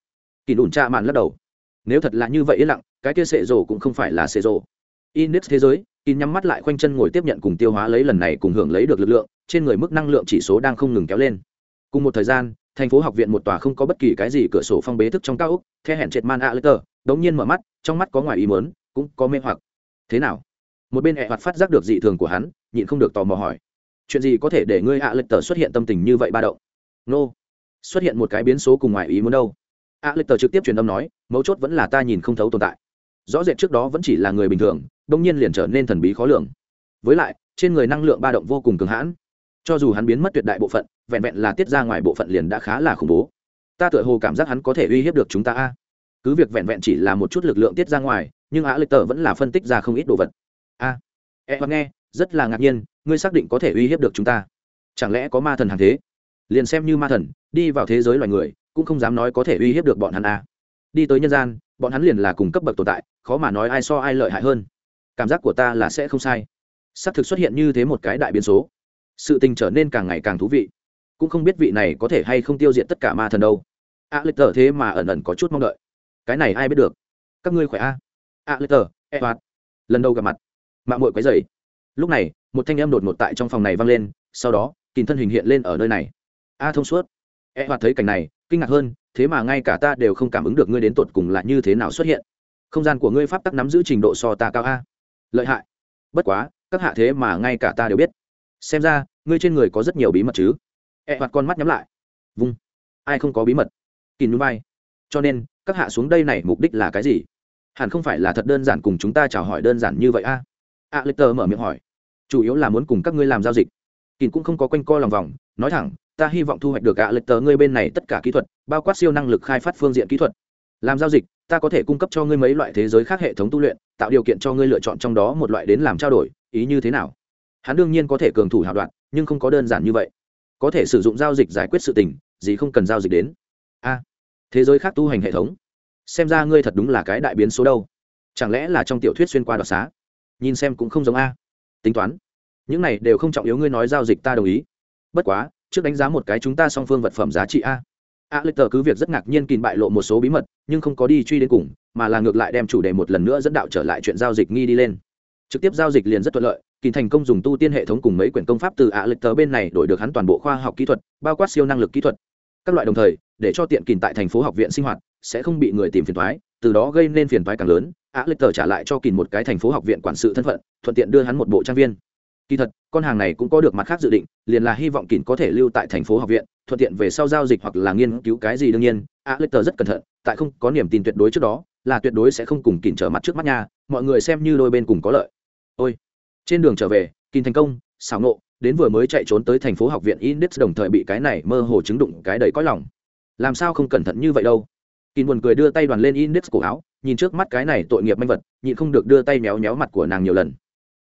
Kỳ ủn trạ mạn lắc đầu. Nếu thật là như vậy yên lặng, cái kia sệ rồ cũng không phải là sệ rồ. Index thế giới, in nhắm mắt lại khoanh chân ngồi tiếp nhận cùng tiêu hóa lấy lần này cùng hưởng lấy được lực lượng, trên người mức năng lượng chỉ số đang không ngừng kéo lên. Cùng một thời gian, thành phố học viện một tòa không có bất kỳ cái gì cửa sổ phong bế thức trong cao ốc, the hẹn triệt man a lê tờ đống nhiên mở mắt, trong mắt có ngoài ý mớn cũng có mê hoặc. Thế nào? Một bên hẹ hoạt phát giác được dị thường của hắn, nhịn không được tò mò hỏi. Chuyện gì có thể để ngươi a lê tờ xuất hiện tâm tình như vậy ba động? Nô. Xuất hiện một cái biến số cùng ngoài ý muốn đâu? A lê tờ trực tiếp truyền âm nói, mấu chốt vẫn là ta nhìn không thấu tồn tại. Rõ rệt trước đó vẫn chỉ là người bình thường, đông nhiên liền trở nên thần bí khó lường. Với lại, trên người năng lượng ba động vô cùng cường hãn. Cho dù hắn biến mất tuyệt đại bộ phận, vẹn vẹn là tiết ra ngoài bộ phận liền đã khá là khủng bố. Ta tựa hồ cảm giác hắn có thể uy hiếp được chúng ta a cứ việc vẹn vẹn chỉ là một chút lực lượng tiết ra ngoài nhưng á lịch tờ vẫn là phân tích ra không ít đồ vật. A à, e và nghe rất là ngạc nhiên ngươi xác định có thể uy hiếp được chúng ta. Chẳng lẽ có ma thần hàng thế? Liền xem như ma thần đi vào thế giới loài người cũng không dám nói có thể uy hiếp được bọn hắn a. Đi tới nhân gian bọn hắn liền là cùng cấp bậc tồn tại khó mà nói ai so ai lợi hại hơn. Cảm giác của ta là sẽ không sai. Xác thực xuất hiện như thế một cái đại biến số. Sự tình trở nên càng ngày càng thú vị. Cũng không biết vị này có thể hay không tiêu diệt tất cả ma thần đâu. A lịch tờ thế mà ẩn ẩn có chút mong đợi cái này ai biết được? Các ngươi khỏe a? A, lê tờ e hoạt lần đầu gặp mặt, mạng mội quấy dày lúc này, một thanh em đột ngột tại trong phòng này vang lên, sau đó kìm thân hình hiện lên ở nơi này. A, thông suốt. E hoạt thấy cảnh này, kinh ngạc hơn, thế mà ngay cả ta đều không cảm ứng được ngươi đến tột cùng là như thế nào xuất hiện. Không gian của ngươi pháp tắc nắm giữ trình độ so ta cao a. Lợi hại. Bất quá, các hạ thế mà ngay cả ta đều biết. Xem ra, ngươi trên người có rất nhiều bí mật chứ? E hoạt con mắt nhắm lại. Vung. Ai không có bí mật? Kìm núi bay cho nên các hạ xuống đây này mục đích là cái gì? Hẳn không phải là thật đơn giản cùng chúng ta chào hỏi đơn giản như vậy a? A lê tờ mở miệng hỏi. Chủ yếu là muốn cùng các ngươi làm giao dịch. Kìm cũng không có quanh co lòng vòng, nói thẳng, ta hy vọng thu hoạch được a lê tờ ngươi bên này tất cả kỹ thuật, bao quát siêu năng lực khai phát phương diện kỹ thuật. Làm giao dịch, ta có thể cung cấp cho ngươi mấy loại thế giới khác hệ thống tu luyện, tạo điều kiện cho ngươi lựa chọn trong đó một loại đến làm trao đổi, ý như thế nào? Hắn đương nhiên có thể cường thủ hào đoạn, nhưng không có đơn giản như vậy. Có thể sử dụng giao dịch giải quyết sự tình, gì không cần giao dịch đến. A thế giới khác tu hành hệ thống. Xem ra ngươi thật đúng là cái đại biến số đâu. Chẳng lẽ là trong tiểu thuyết xuyên qua đoạt xá? Nhìn xem cũng không giống a. Tính toán. Những này đều không trọng yếu ngươi nói giao dịch ta đồng ý. Bất quá, trước đánh giá một cái chúng ta song phương vật phẩm giá trị a. A lịch tờ cứ việc rất ngạc nhiên kìm bại lộ một số bí mật, nhưng không có đi truy đến cùng, mà là ngược lại đem chủ đề một lần nữa dẫn đạo trở lại chuyện giao dịch nghi đi lên. Trực tiếp giao dịch liền rất thuận lợi, kỳ thành công dùng tu tiên hệ thống cùng mấy quyển công pháp từ a lịch tờ bên này đổi được hắn toàn bộ khoa học kỹ thuật, bao quát siêu năng lực kỹ thuật. Các loại đồng thời để cho tiện kìn tại thành phố học viện sinh hoạt, sẽ không bị người tìm phiền thoái từ đó gây nên phiền thoái càng lớn. Á lịch tờ trả lại cho kìn một cái thành phố học viện quản sự thân phận, thuận tiện đưa hắn một bộ trang viên. Kỳ thật, con hàng này cũng có được mặt khác dự định, liền là hy vọng kìn có thể lưu tại thành phố học viện, thuận tiện về sau giao dịch hoặc là nghiên cứu cái gì đương nhiên. Á lịch tờ rất cẩn thận, tại không có niềm tin tuyệt đối trước đó, là tuyệt đối sẽ không cùng kìn trở mặt trước mắt nha, mọi người xem như đôi bên cùng có lợi. Ôi! Trên đường trở về, kìn thành công, xảo nộ, đến vừa mới chạy trốn tới thành phố học viện index đồng thời bị cái này mơ hồ chứng đụng cái đầy cõi lòng làm sao không cẩn thận như vậy đâu? Kín buồn cười đưa tay đoàn lên index cổ áo, nhìn trước mắt cái này tội nghiệp manh vật, nhịn không được đưa tay méo méo mặt của nàng nhiều lần.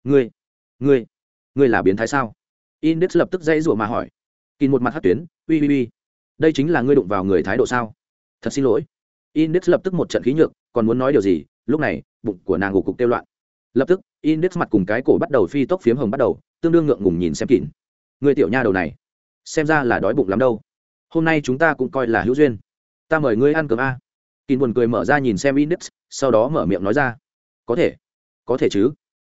Ngươi ngươi ngươi là biến thái sao? Index lập tức dãy rủa mà hỏi. Kín một mặt hát tuyến ui ui ui đây chính là ngươi đụng vào người thái độ sao? Thật xin lỗi. Index lập tức một trận khí nhược, còn muốn nói điều gì? Lúc này, bụng của nàng gục cục kêu loạn. Lập tức, index mặt cùng cái cổ bắt đầu phi tốc phiếm hồng bắt đầu, tương đương ngượng ngùng nhìn xem kín. Người tiểu nha đầu này, xem ra là đói bụng lắm đâu hôm nay chúng ta cũng coi là hữu duyên. Ta mời ngươi ăn cơm a. Kín buồn cười mở ra nhìn xem index, sau đó mở miệng nói ra. Có thể. Có thể chứ.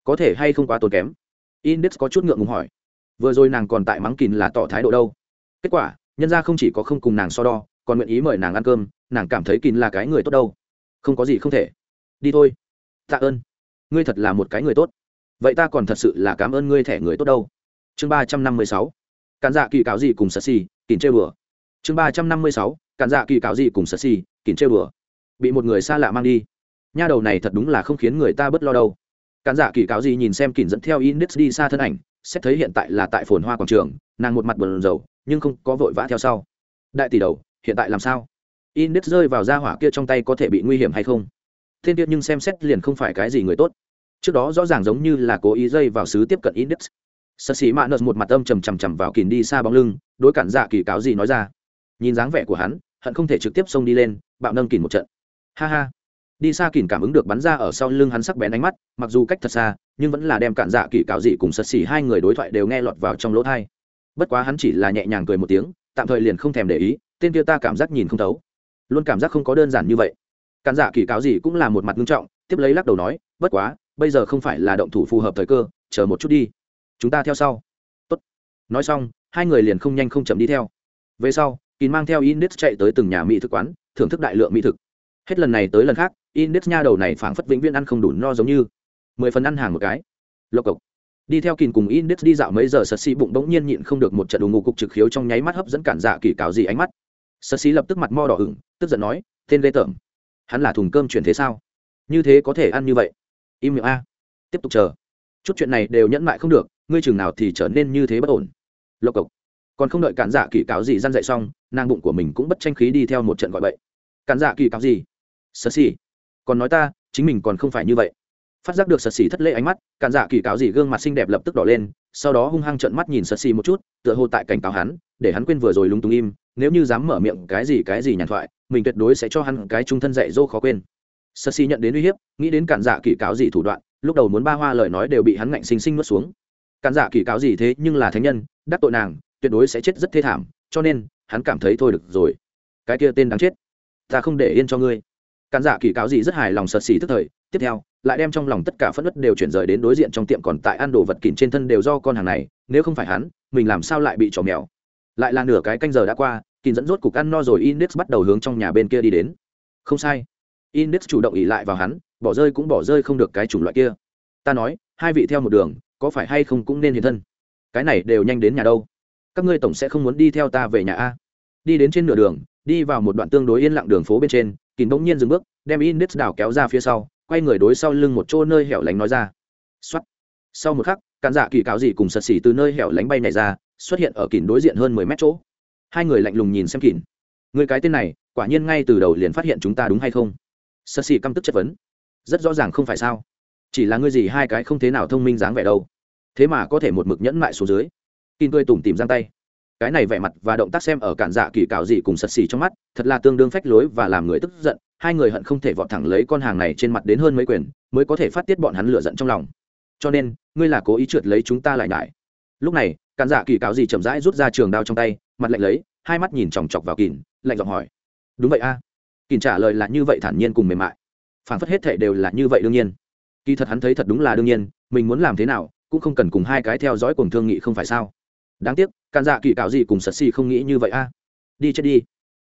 Có thể hay không quá tốn kém? Index có chút ngượng ngùng hỏi. Vừa rồi nàng còn tại mắng kín là tỏ thái độ đâu. Kết quả, nhân ra không chỉ có không cùng nàng so đo, còn nguyện ý mời nàng ăn cơm, nàng cảm thấy kín là cái người tốt đâu. Không có gì không thể. Đi thôi. Tạ ơn. Ngươi thật là một cái người tốt. Vậy ta còn thật sự là cảm ơn ngươi thẻ người tốt đâu. Chương ba trăm năm mươi sáu. Cản dạ kỳ cáo gì cùng sơ si kìm chơi bừa chương ba trăm năm mươi sáu, cản dạ kỳ cáo gì cùng sơ xì kín chơi đùa. Bị một người xa lạ mang đi. Nha đầu này thật đúng là không khiến người ta bớt lo đâu. Cản dạ kỳ cáo gì nhìn xem kín dẫn theo index đi xa thân ảnh, xét thấy hiện tại là tại phồn hoa quảng trường, nàng một mặt bờn dầu nhưng không có vội vã theo sau. Đại tỷ đầu, hiện tại làm sao? Index rơi vào da hỏa kia trong tay có thể bị nguy hiểm hay không? Thiên tiết nhưng xem xét liền không phải cái gì người tốt. Trước đó rõ ràng giống như là cố ý dây vào sứ tiếp cận index. Sợ xỉ mạ nợt một mặt âm trầm trầm trầm vào kìm đi xa bóng lưng, đối cản dạ kỳ cáo gì nói ra nhìn dáng vẻ của hắn, hận không thể trực tiếp xông đi lên, bạo nâng kìn một trận. Ha ha. Đi xa kìn cảm ứng được bắn ra ở sau lưng hắn sắc bén ánh mắt, mặc dù cách thật xa, nhưng vẫn là đem cản dạ kỳ cạo dị cùng sật xỉ hai người đối thoại đều nghe lọt vào trong lỗ thai bất quá hắn chỉ là nhẹ nhàng cười một tiếng, tạm thời liền không thèm để ý, tên kia ta cảm giác nhìn không thấu. Luôn cảm giác không có đơn giản như vậy. Cản dạ kỳ cạo dị cũng là một mặt nghiêm trọng, tiếp lấy lắc đầu nói, bất quá, bây giờ không phải là động thủ phù hợp thời cơ, chờ một chút đi. Chúng ta theo sau. Tốt. nói xong, hai người liền không nhanh không chậm đi theo. Về sau kín mang theo index chạy tới từng nhà mỹ thực quán, thưởng thức đại lượng mỹ thực. Hết lần này tới lần khác, index nha đầu này phảng phất vĩnh viễn ăn không đủ no giống như. Mười phần ăn hàng một cái. Lộc cộc. Đi theo kín cùng index đi dạo mấy giờ, sật xì bụng bỗng nhiên nhịn không được một trận đủ ngủ cục trực khiếu trong nháy mắt hấp dẫn cản dạ kỳ cáo gì ánh mắt. Sật xì lập tức mặt mo đỏ ửng, tức giận nói, tên ghê tởm. Hắn là thùng cơm chuyển thế sao? Như thế có thể ăn như vậy? Im miệng a. Tiếp tục chờ. Chút chuyện này đều nhẫn mại không được, ngươi chừng nào thì trở nên như thế bất ổn. Lộc cộc còn không đợi cản dạ kỳ cáo gì răn dậy xong, nàng bụng của mình cũng bất tranh khí đi theo một trận gọi bậy. Cản dạ kỳ cáo gì? Sơ xì. Còn nói ta, chính mình còn không phải như vậy. Phát giác được sật xì thất lễ ánh mắt, cản dạ kỳ cáo gì gương mặt xinh đẹp lập tức đỏ lên, sau đó hung hăng trợn mắt nhìn sật xì một chút, tựa hồ tại cảnh cáo hắn, để hắn quên vừa rồi lúng túng im, nếu như dám mở miệng cái gì cái gì nhàn thoại, mình tuyệt đối sẽ cho hắn cái trung thân dạy dỗ khó quên. Sật xì nhận đến uy hiếp, nghĩ đến cản dạ kỳ cáo gì thủ đoạn, lúc đầu muốn ba hoa lời nói đều bị hắn ngạnh xinh xinh nuốt xuống. Cản dạ kỳ cáo gì thế nhưng là thánh nhân, đắc tội nàng tuyệt đối sẽ chết rất thê thảm, cho nên, hắn cảm thấy thôi được rồi. Cái kia tên đáng chết, ta không để yên cho ngươi. Căn dạ kỳ cáo gì rất hài lòng sật xì tức thời. Tiếp theo, lại đem trong lòng tất cả phẫn nứt đều chuyển rời đến đối diện trong tiệm còn tại ăn đồ vật kín trên thân đều do con hàng này, nếu không phải hắn, mình làm sao lại bị trò mèo. Lại là nửa cái canh giờ đã qua, kín dẫn rốt cục ăn no rồi index bắt đầu hướng trong nhà bên kia đi đến. Không sai. Index chủ động ỉ lại vào hắn, bỏ rơi cũng bỏ rơi không được cái chủng loại kia. Ta nói, hai vị theo một đường, có phải hay không cũng nên hiện thân? Cái này đều nhanh đến nhà đâu? Các ngươi tổng sẽ không muốn đi theo ta về nhà a. Đi đến trên nửa đường, đi vào một đoạn tương đối yên lặng đường phố bên trên kín bỗng nhiên dừng bước, đem index đảo kéo ra phía sau, quay người đối sau lưng một chỗ nơi hẻo lánh nói ra. Xuất sau một khắc, cản dạ kỳ cáo gì cùng sật xỉ từ nơi hẻo lánh bay này ra, xuất hiện ở kín đối diện hơn mười mét chỗ. Hai người lạnh lùng nhìn xem kín người cái tên này, quả nhiên ngay từ đầu liền phát hiện chúng ta đúng hay không? Sật xỉ căm tức chất vấn. Rất rõ ràng không phải sao? Chỉ là ngươi gì hai cái không thế nào thông minh dáng vẻ đâu. Thế mà có thể một mực nhẫn mại xuống dưới kin cười tủm tìm giang tay. Cái này vẻ mặt và động tác xem ở cản dạ kỳ cào gì cùng sật xì trong mắt, thật là tương đương phách lối và làm người tức giận, hai người hận không thể vọt thẳng lấy con hàng này trên mặt đến hơn mấy quyền, mới có thể phát tiết bọn hắn lửa giận trong lòng. Cho nên, ngươi là cố ý trượt lấy chúng ta lại ngại lúc này, cản dạ kỳ cáo gì chậm rãi rút ra trường đao trong tay, mặt lạnh lấy, hai mắt nhìn chòng chọc vào kìn lạnh giọng hỏi. Đúng vậy a. À? kìn trả lời là như vậy thản nhiên cùng mềm mại. Phản phất hết thể đều là như vậy đương nhiên. Kỳ thật hắn thấy thật đúng là đương nhiên, mình muốn làm thế nào, cũng không cần cùng hai cái theo dõi cùng thương nghị không phải sao? Đáng tiếc, cản dạ kỳ cáo gì cùng sật xì không nghĩ như vậy a. Đi chết đi.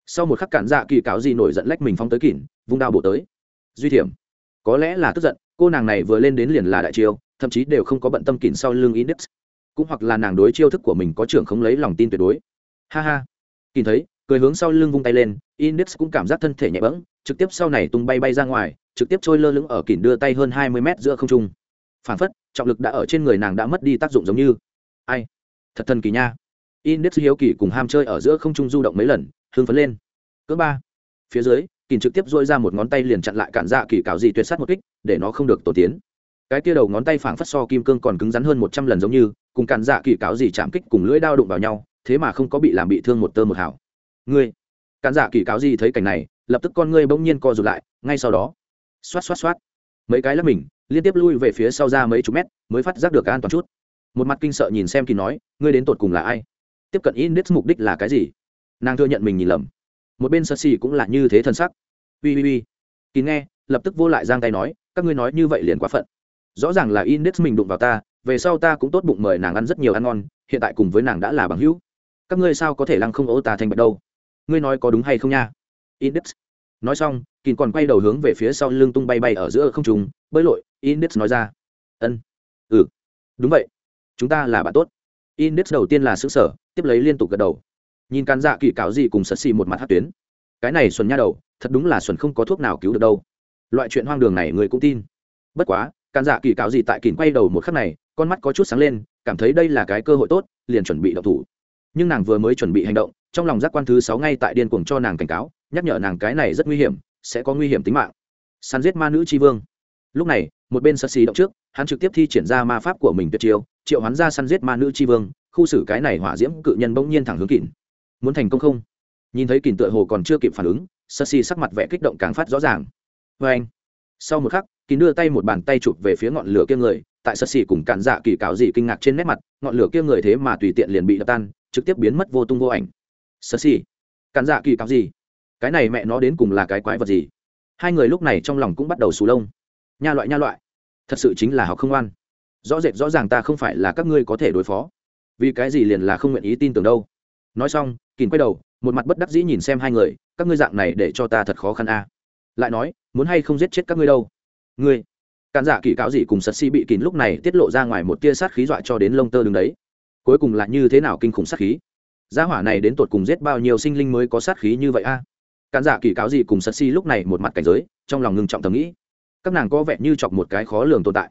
Sau một khắc cản dạ kỳ cáo gì nổi giận lách mình phóng tới kỉn, vung đao bổ tới. Duy thiểm. Có lẽ là tức giận, cô nàng này vừa lên đến liền là đại chiêu, thậm chí đều không có bận tâm kỉn sau lưng index cũng hoặc là nàng đối chiêu thức của mình có trưởng không lấy lòng tin tuyệt đối. Ha ha. Kỉn thấy, cười hướng sau lưng vung tay lên index cũng cảm giác thân thể nhẹ bẫng, trực tiếp sau này tung bay bay ra ngoài, trực tiếp trôi lơ lửng ở kỉn đưa tay hơn hai mươi mét giữa không trung. Phản phất, trọng lực đã ở trên người nàng đã mất đi tác dụng giống như. Ai? Thật thần kỳ nha. Index hiếu kỳ cùng ham chơi ở giữa không trung du động mấy lần hương phấn lên. Cỡ ba. Phía dưới kìn trực tiếp dôi ra một ngón tay liền chặn lại cản dạ kỳ cạo gì tuyệt s á t một kích, để nó không được tổ tiến. Cái kia đầu ngón tay phảng phất so kim cương còn cứng rắn hơn một trăm lần giống như, cùng cản dạ kỳ cạo gì chạm kích cùng lưỡi đao đụng vào nhau, thế mà không có bị làm bị thương một tơ một hảo ngươi, cản dạ kỳ cạo gì thấy cảnh này, lập tức con ngươi bỗng nhiên co rụt lại, ngay sau đó, xoát xoát xoát, mấy cái lắp mình, liên tiếp lui về phía sau ra mấy chục mét, mới phát giác được an toàn chút một mặt kinh sợ nhìn xem kỳ nói, ngươi đến tột cùng là ai? Tiếp cận index mục đích là cái gì? Nàng thừa nhận mình nhìn lầm. Một bên sơ xì cũng là như thế thân sắc. Ui ui ui. Kỳ nghe, lập tức vô lại giang tay nói, các ngươi nói như vậy liền quá phận. Rõ ràng là index mình đụng vào ta, về sau ta cũng tốt bụng mời nàng ăn rất nhiều ăn ngon, hiện tại cùng với nàng đã là bằng hữu. Các ngươi sao có thể lăng không ố ta thành bật đâu? Ngươi nói có đúng hay không nha? Index. Nói xong kỳ còn quay đầu hướng về phía sau lưng tung bay bay ở giữa không trùng bơi lội, index nói ra, ân. Ừ. Đúng vậy chúng ta là bạn tốt. Index đầu tiên là xứ sở, tiếp lấy liên tục gật đầu. Nhìn cán dạ kỳ cáo gì cùng sật xì một mặt hát tuyến. Cái này xuân nha đầu, thật đúng là xuân không có thuốc nào cứu được đâu. Loại chuyện hoang đường này người cũng tin. Bất quá, cán dạ kỳ cáo gì tại kìn quay đầu một khắc này, con mắt có chút sáng lên, cảm thấy đây là cái cơ hội tốt, liền chuẩn bị động thủ. Nhưng nàng vừa mới chuẩn bị hành động, trong lòng giác quan thứ sáu ngay tại điên cuồng cho nàng cảnh cáo, nhắc nhở nàng cái này rất nguy hiểm, sẽ có nguy hiểm tính mạng. Săn giết ma nữ tri vương. Lúc này một bên sật xì động trước, hắn trực tiếp thi triển ra ma pháp của mình tuyệt chiêu, triệu hắn ra săn giết ma nữ tri vương, khu xử cái này hỏa diễm cự nhân bỗng nhiên thẳng hướng kỳn muốn thành công không? Nhìn thấy kỳn tựa hồ còn chưa kịp phản ứng, sơ xì sắc mặt vẽ kích động càng phát rõ ràng. Vê anh, sau một khắc kín đưa tay một bàn tay chụp về phía ngọn lửa kia người, tại sơ xì cùng cản dạ kỳ cáo gì kinh ngạc trên nét mặt, ngọn lửa kia người thế mà tùy tiện liền bị đập tan, trực tiếp biến mất vô tung vô ảnh. Sơ xì, cản dạ kỳ cáo gì? Cái này mẹ nó đến cùng là cái quái vật gì? Hai người lúc này trong lòng cũng bắt đầu xù lông nha loại nha loại. Thật sự chính là học không ăn rõ rệt, rõ ràng ta không phải là các ngươi có thể đối phó. Vì cái gì liền là không nguyện ý tin tưởng đâu. Nói xong kìm quay đầu, một mặt bất đắc dĩ nhìn xem hai người, các ngươi dạng này để cho ta thật khó khăn a. Lại nói, muốn hay không giết chết các ngươi đâu? Ngươi. Cản giả kỳ cáo gì cùng sật si bị kín lúc này tiết lộ ra ngoài một tia sát khí dọa cho đến lông tơ đứng đấy. Cuối cùng là như thế nào kinh khủng sát khí? Gia hỏa này đến tột cùng giết bao nhiêu sinh linh mới có sát khí như vậy a? Cản giả kỳ cáo gì cùng sật si lúc này một mặt cảnh giới, trong lòng ngưng trọng thầm nghĩ các nàng có vẻ như chọc một cái khó lường tồn tại.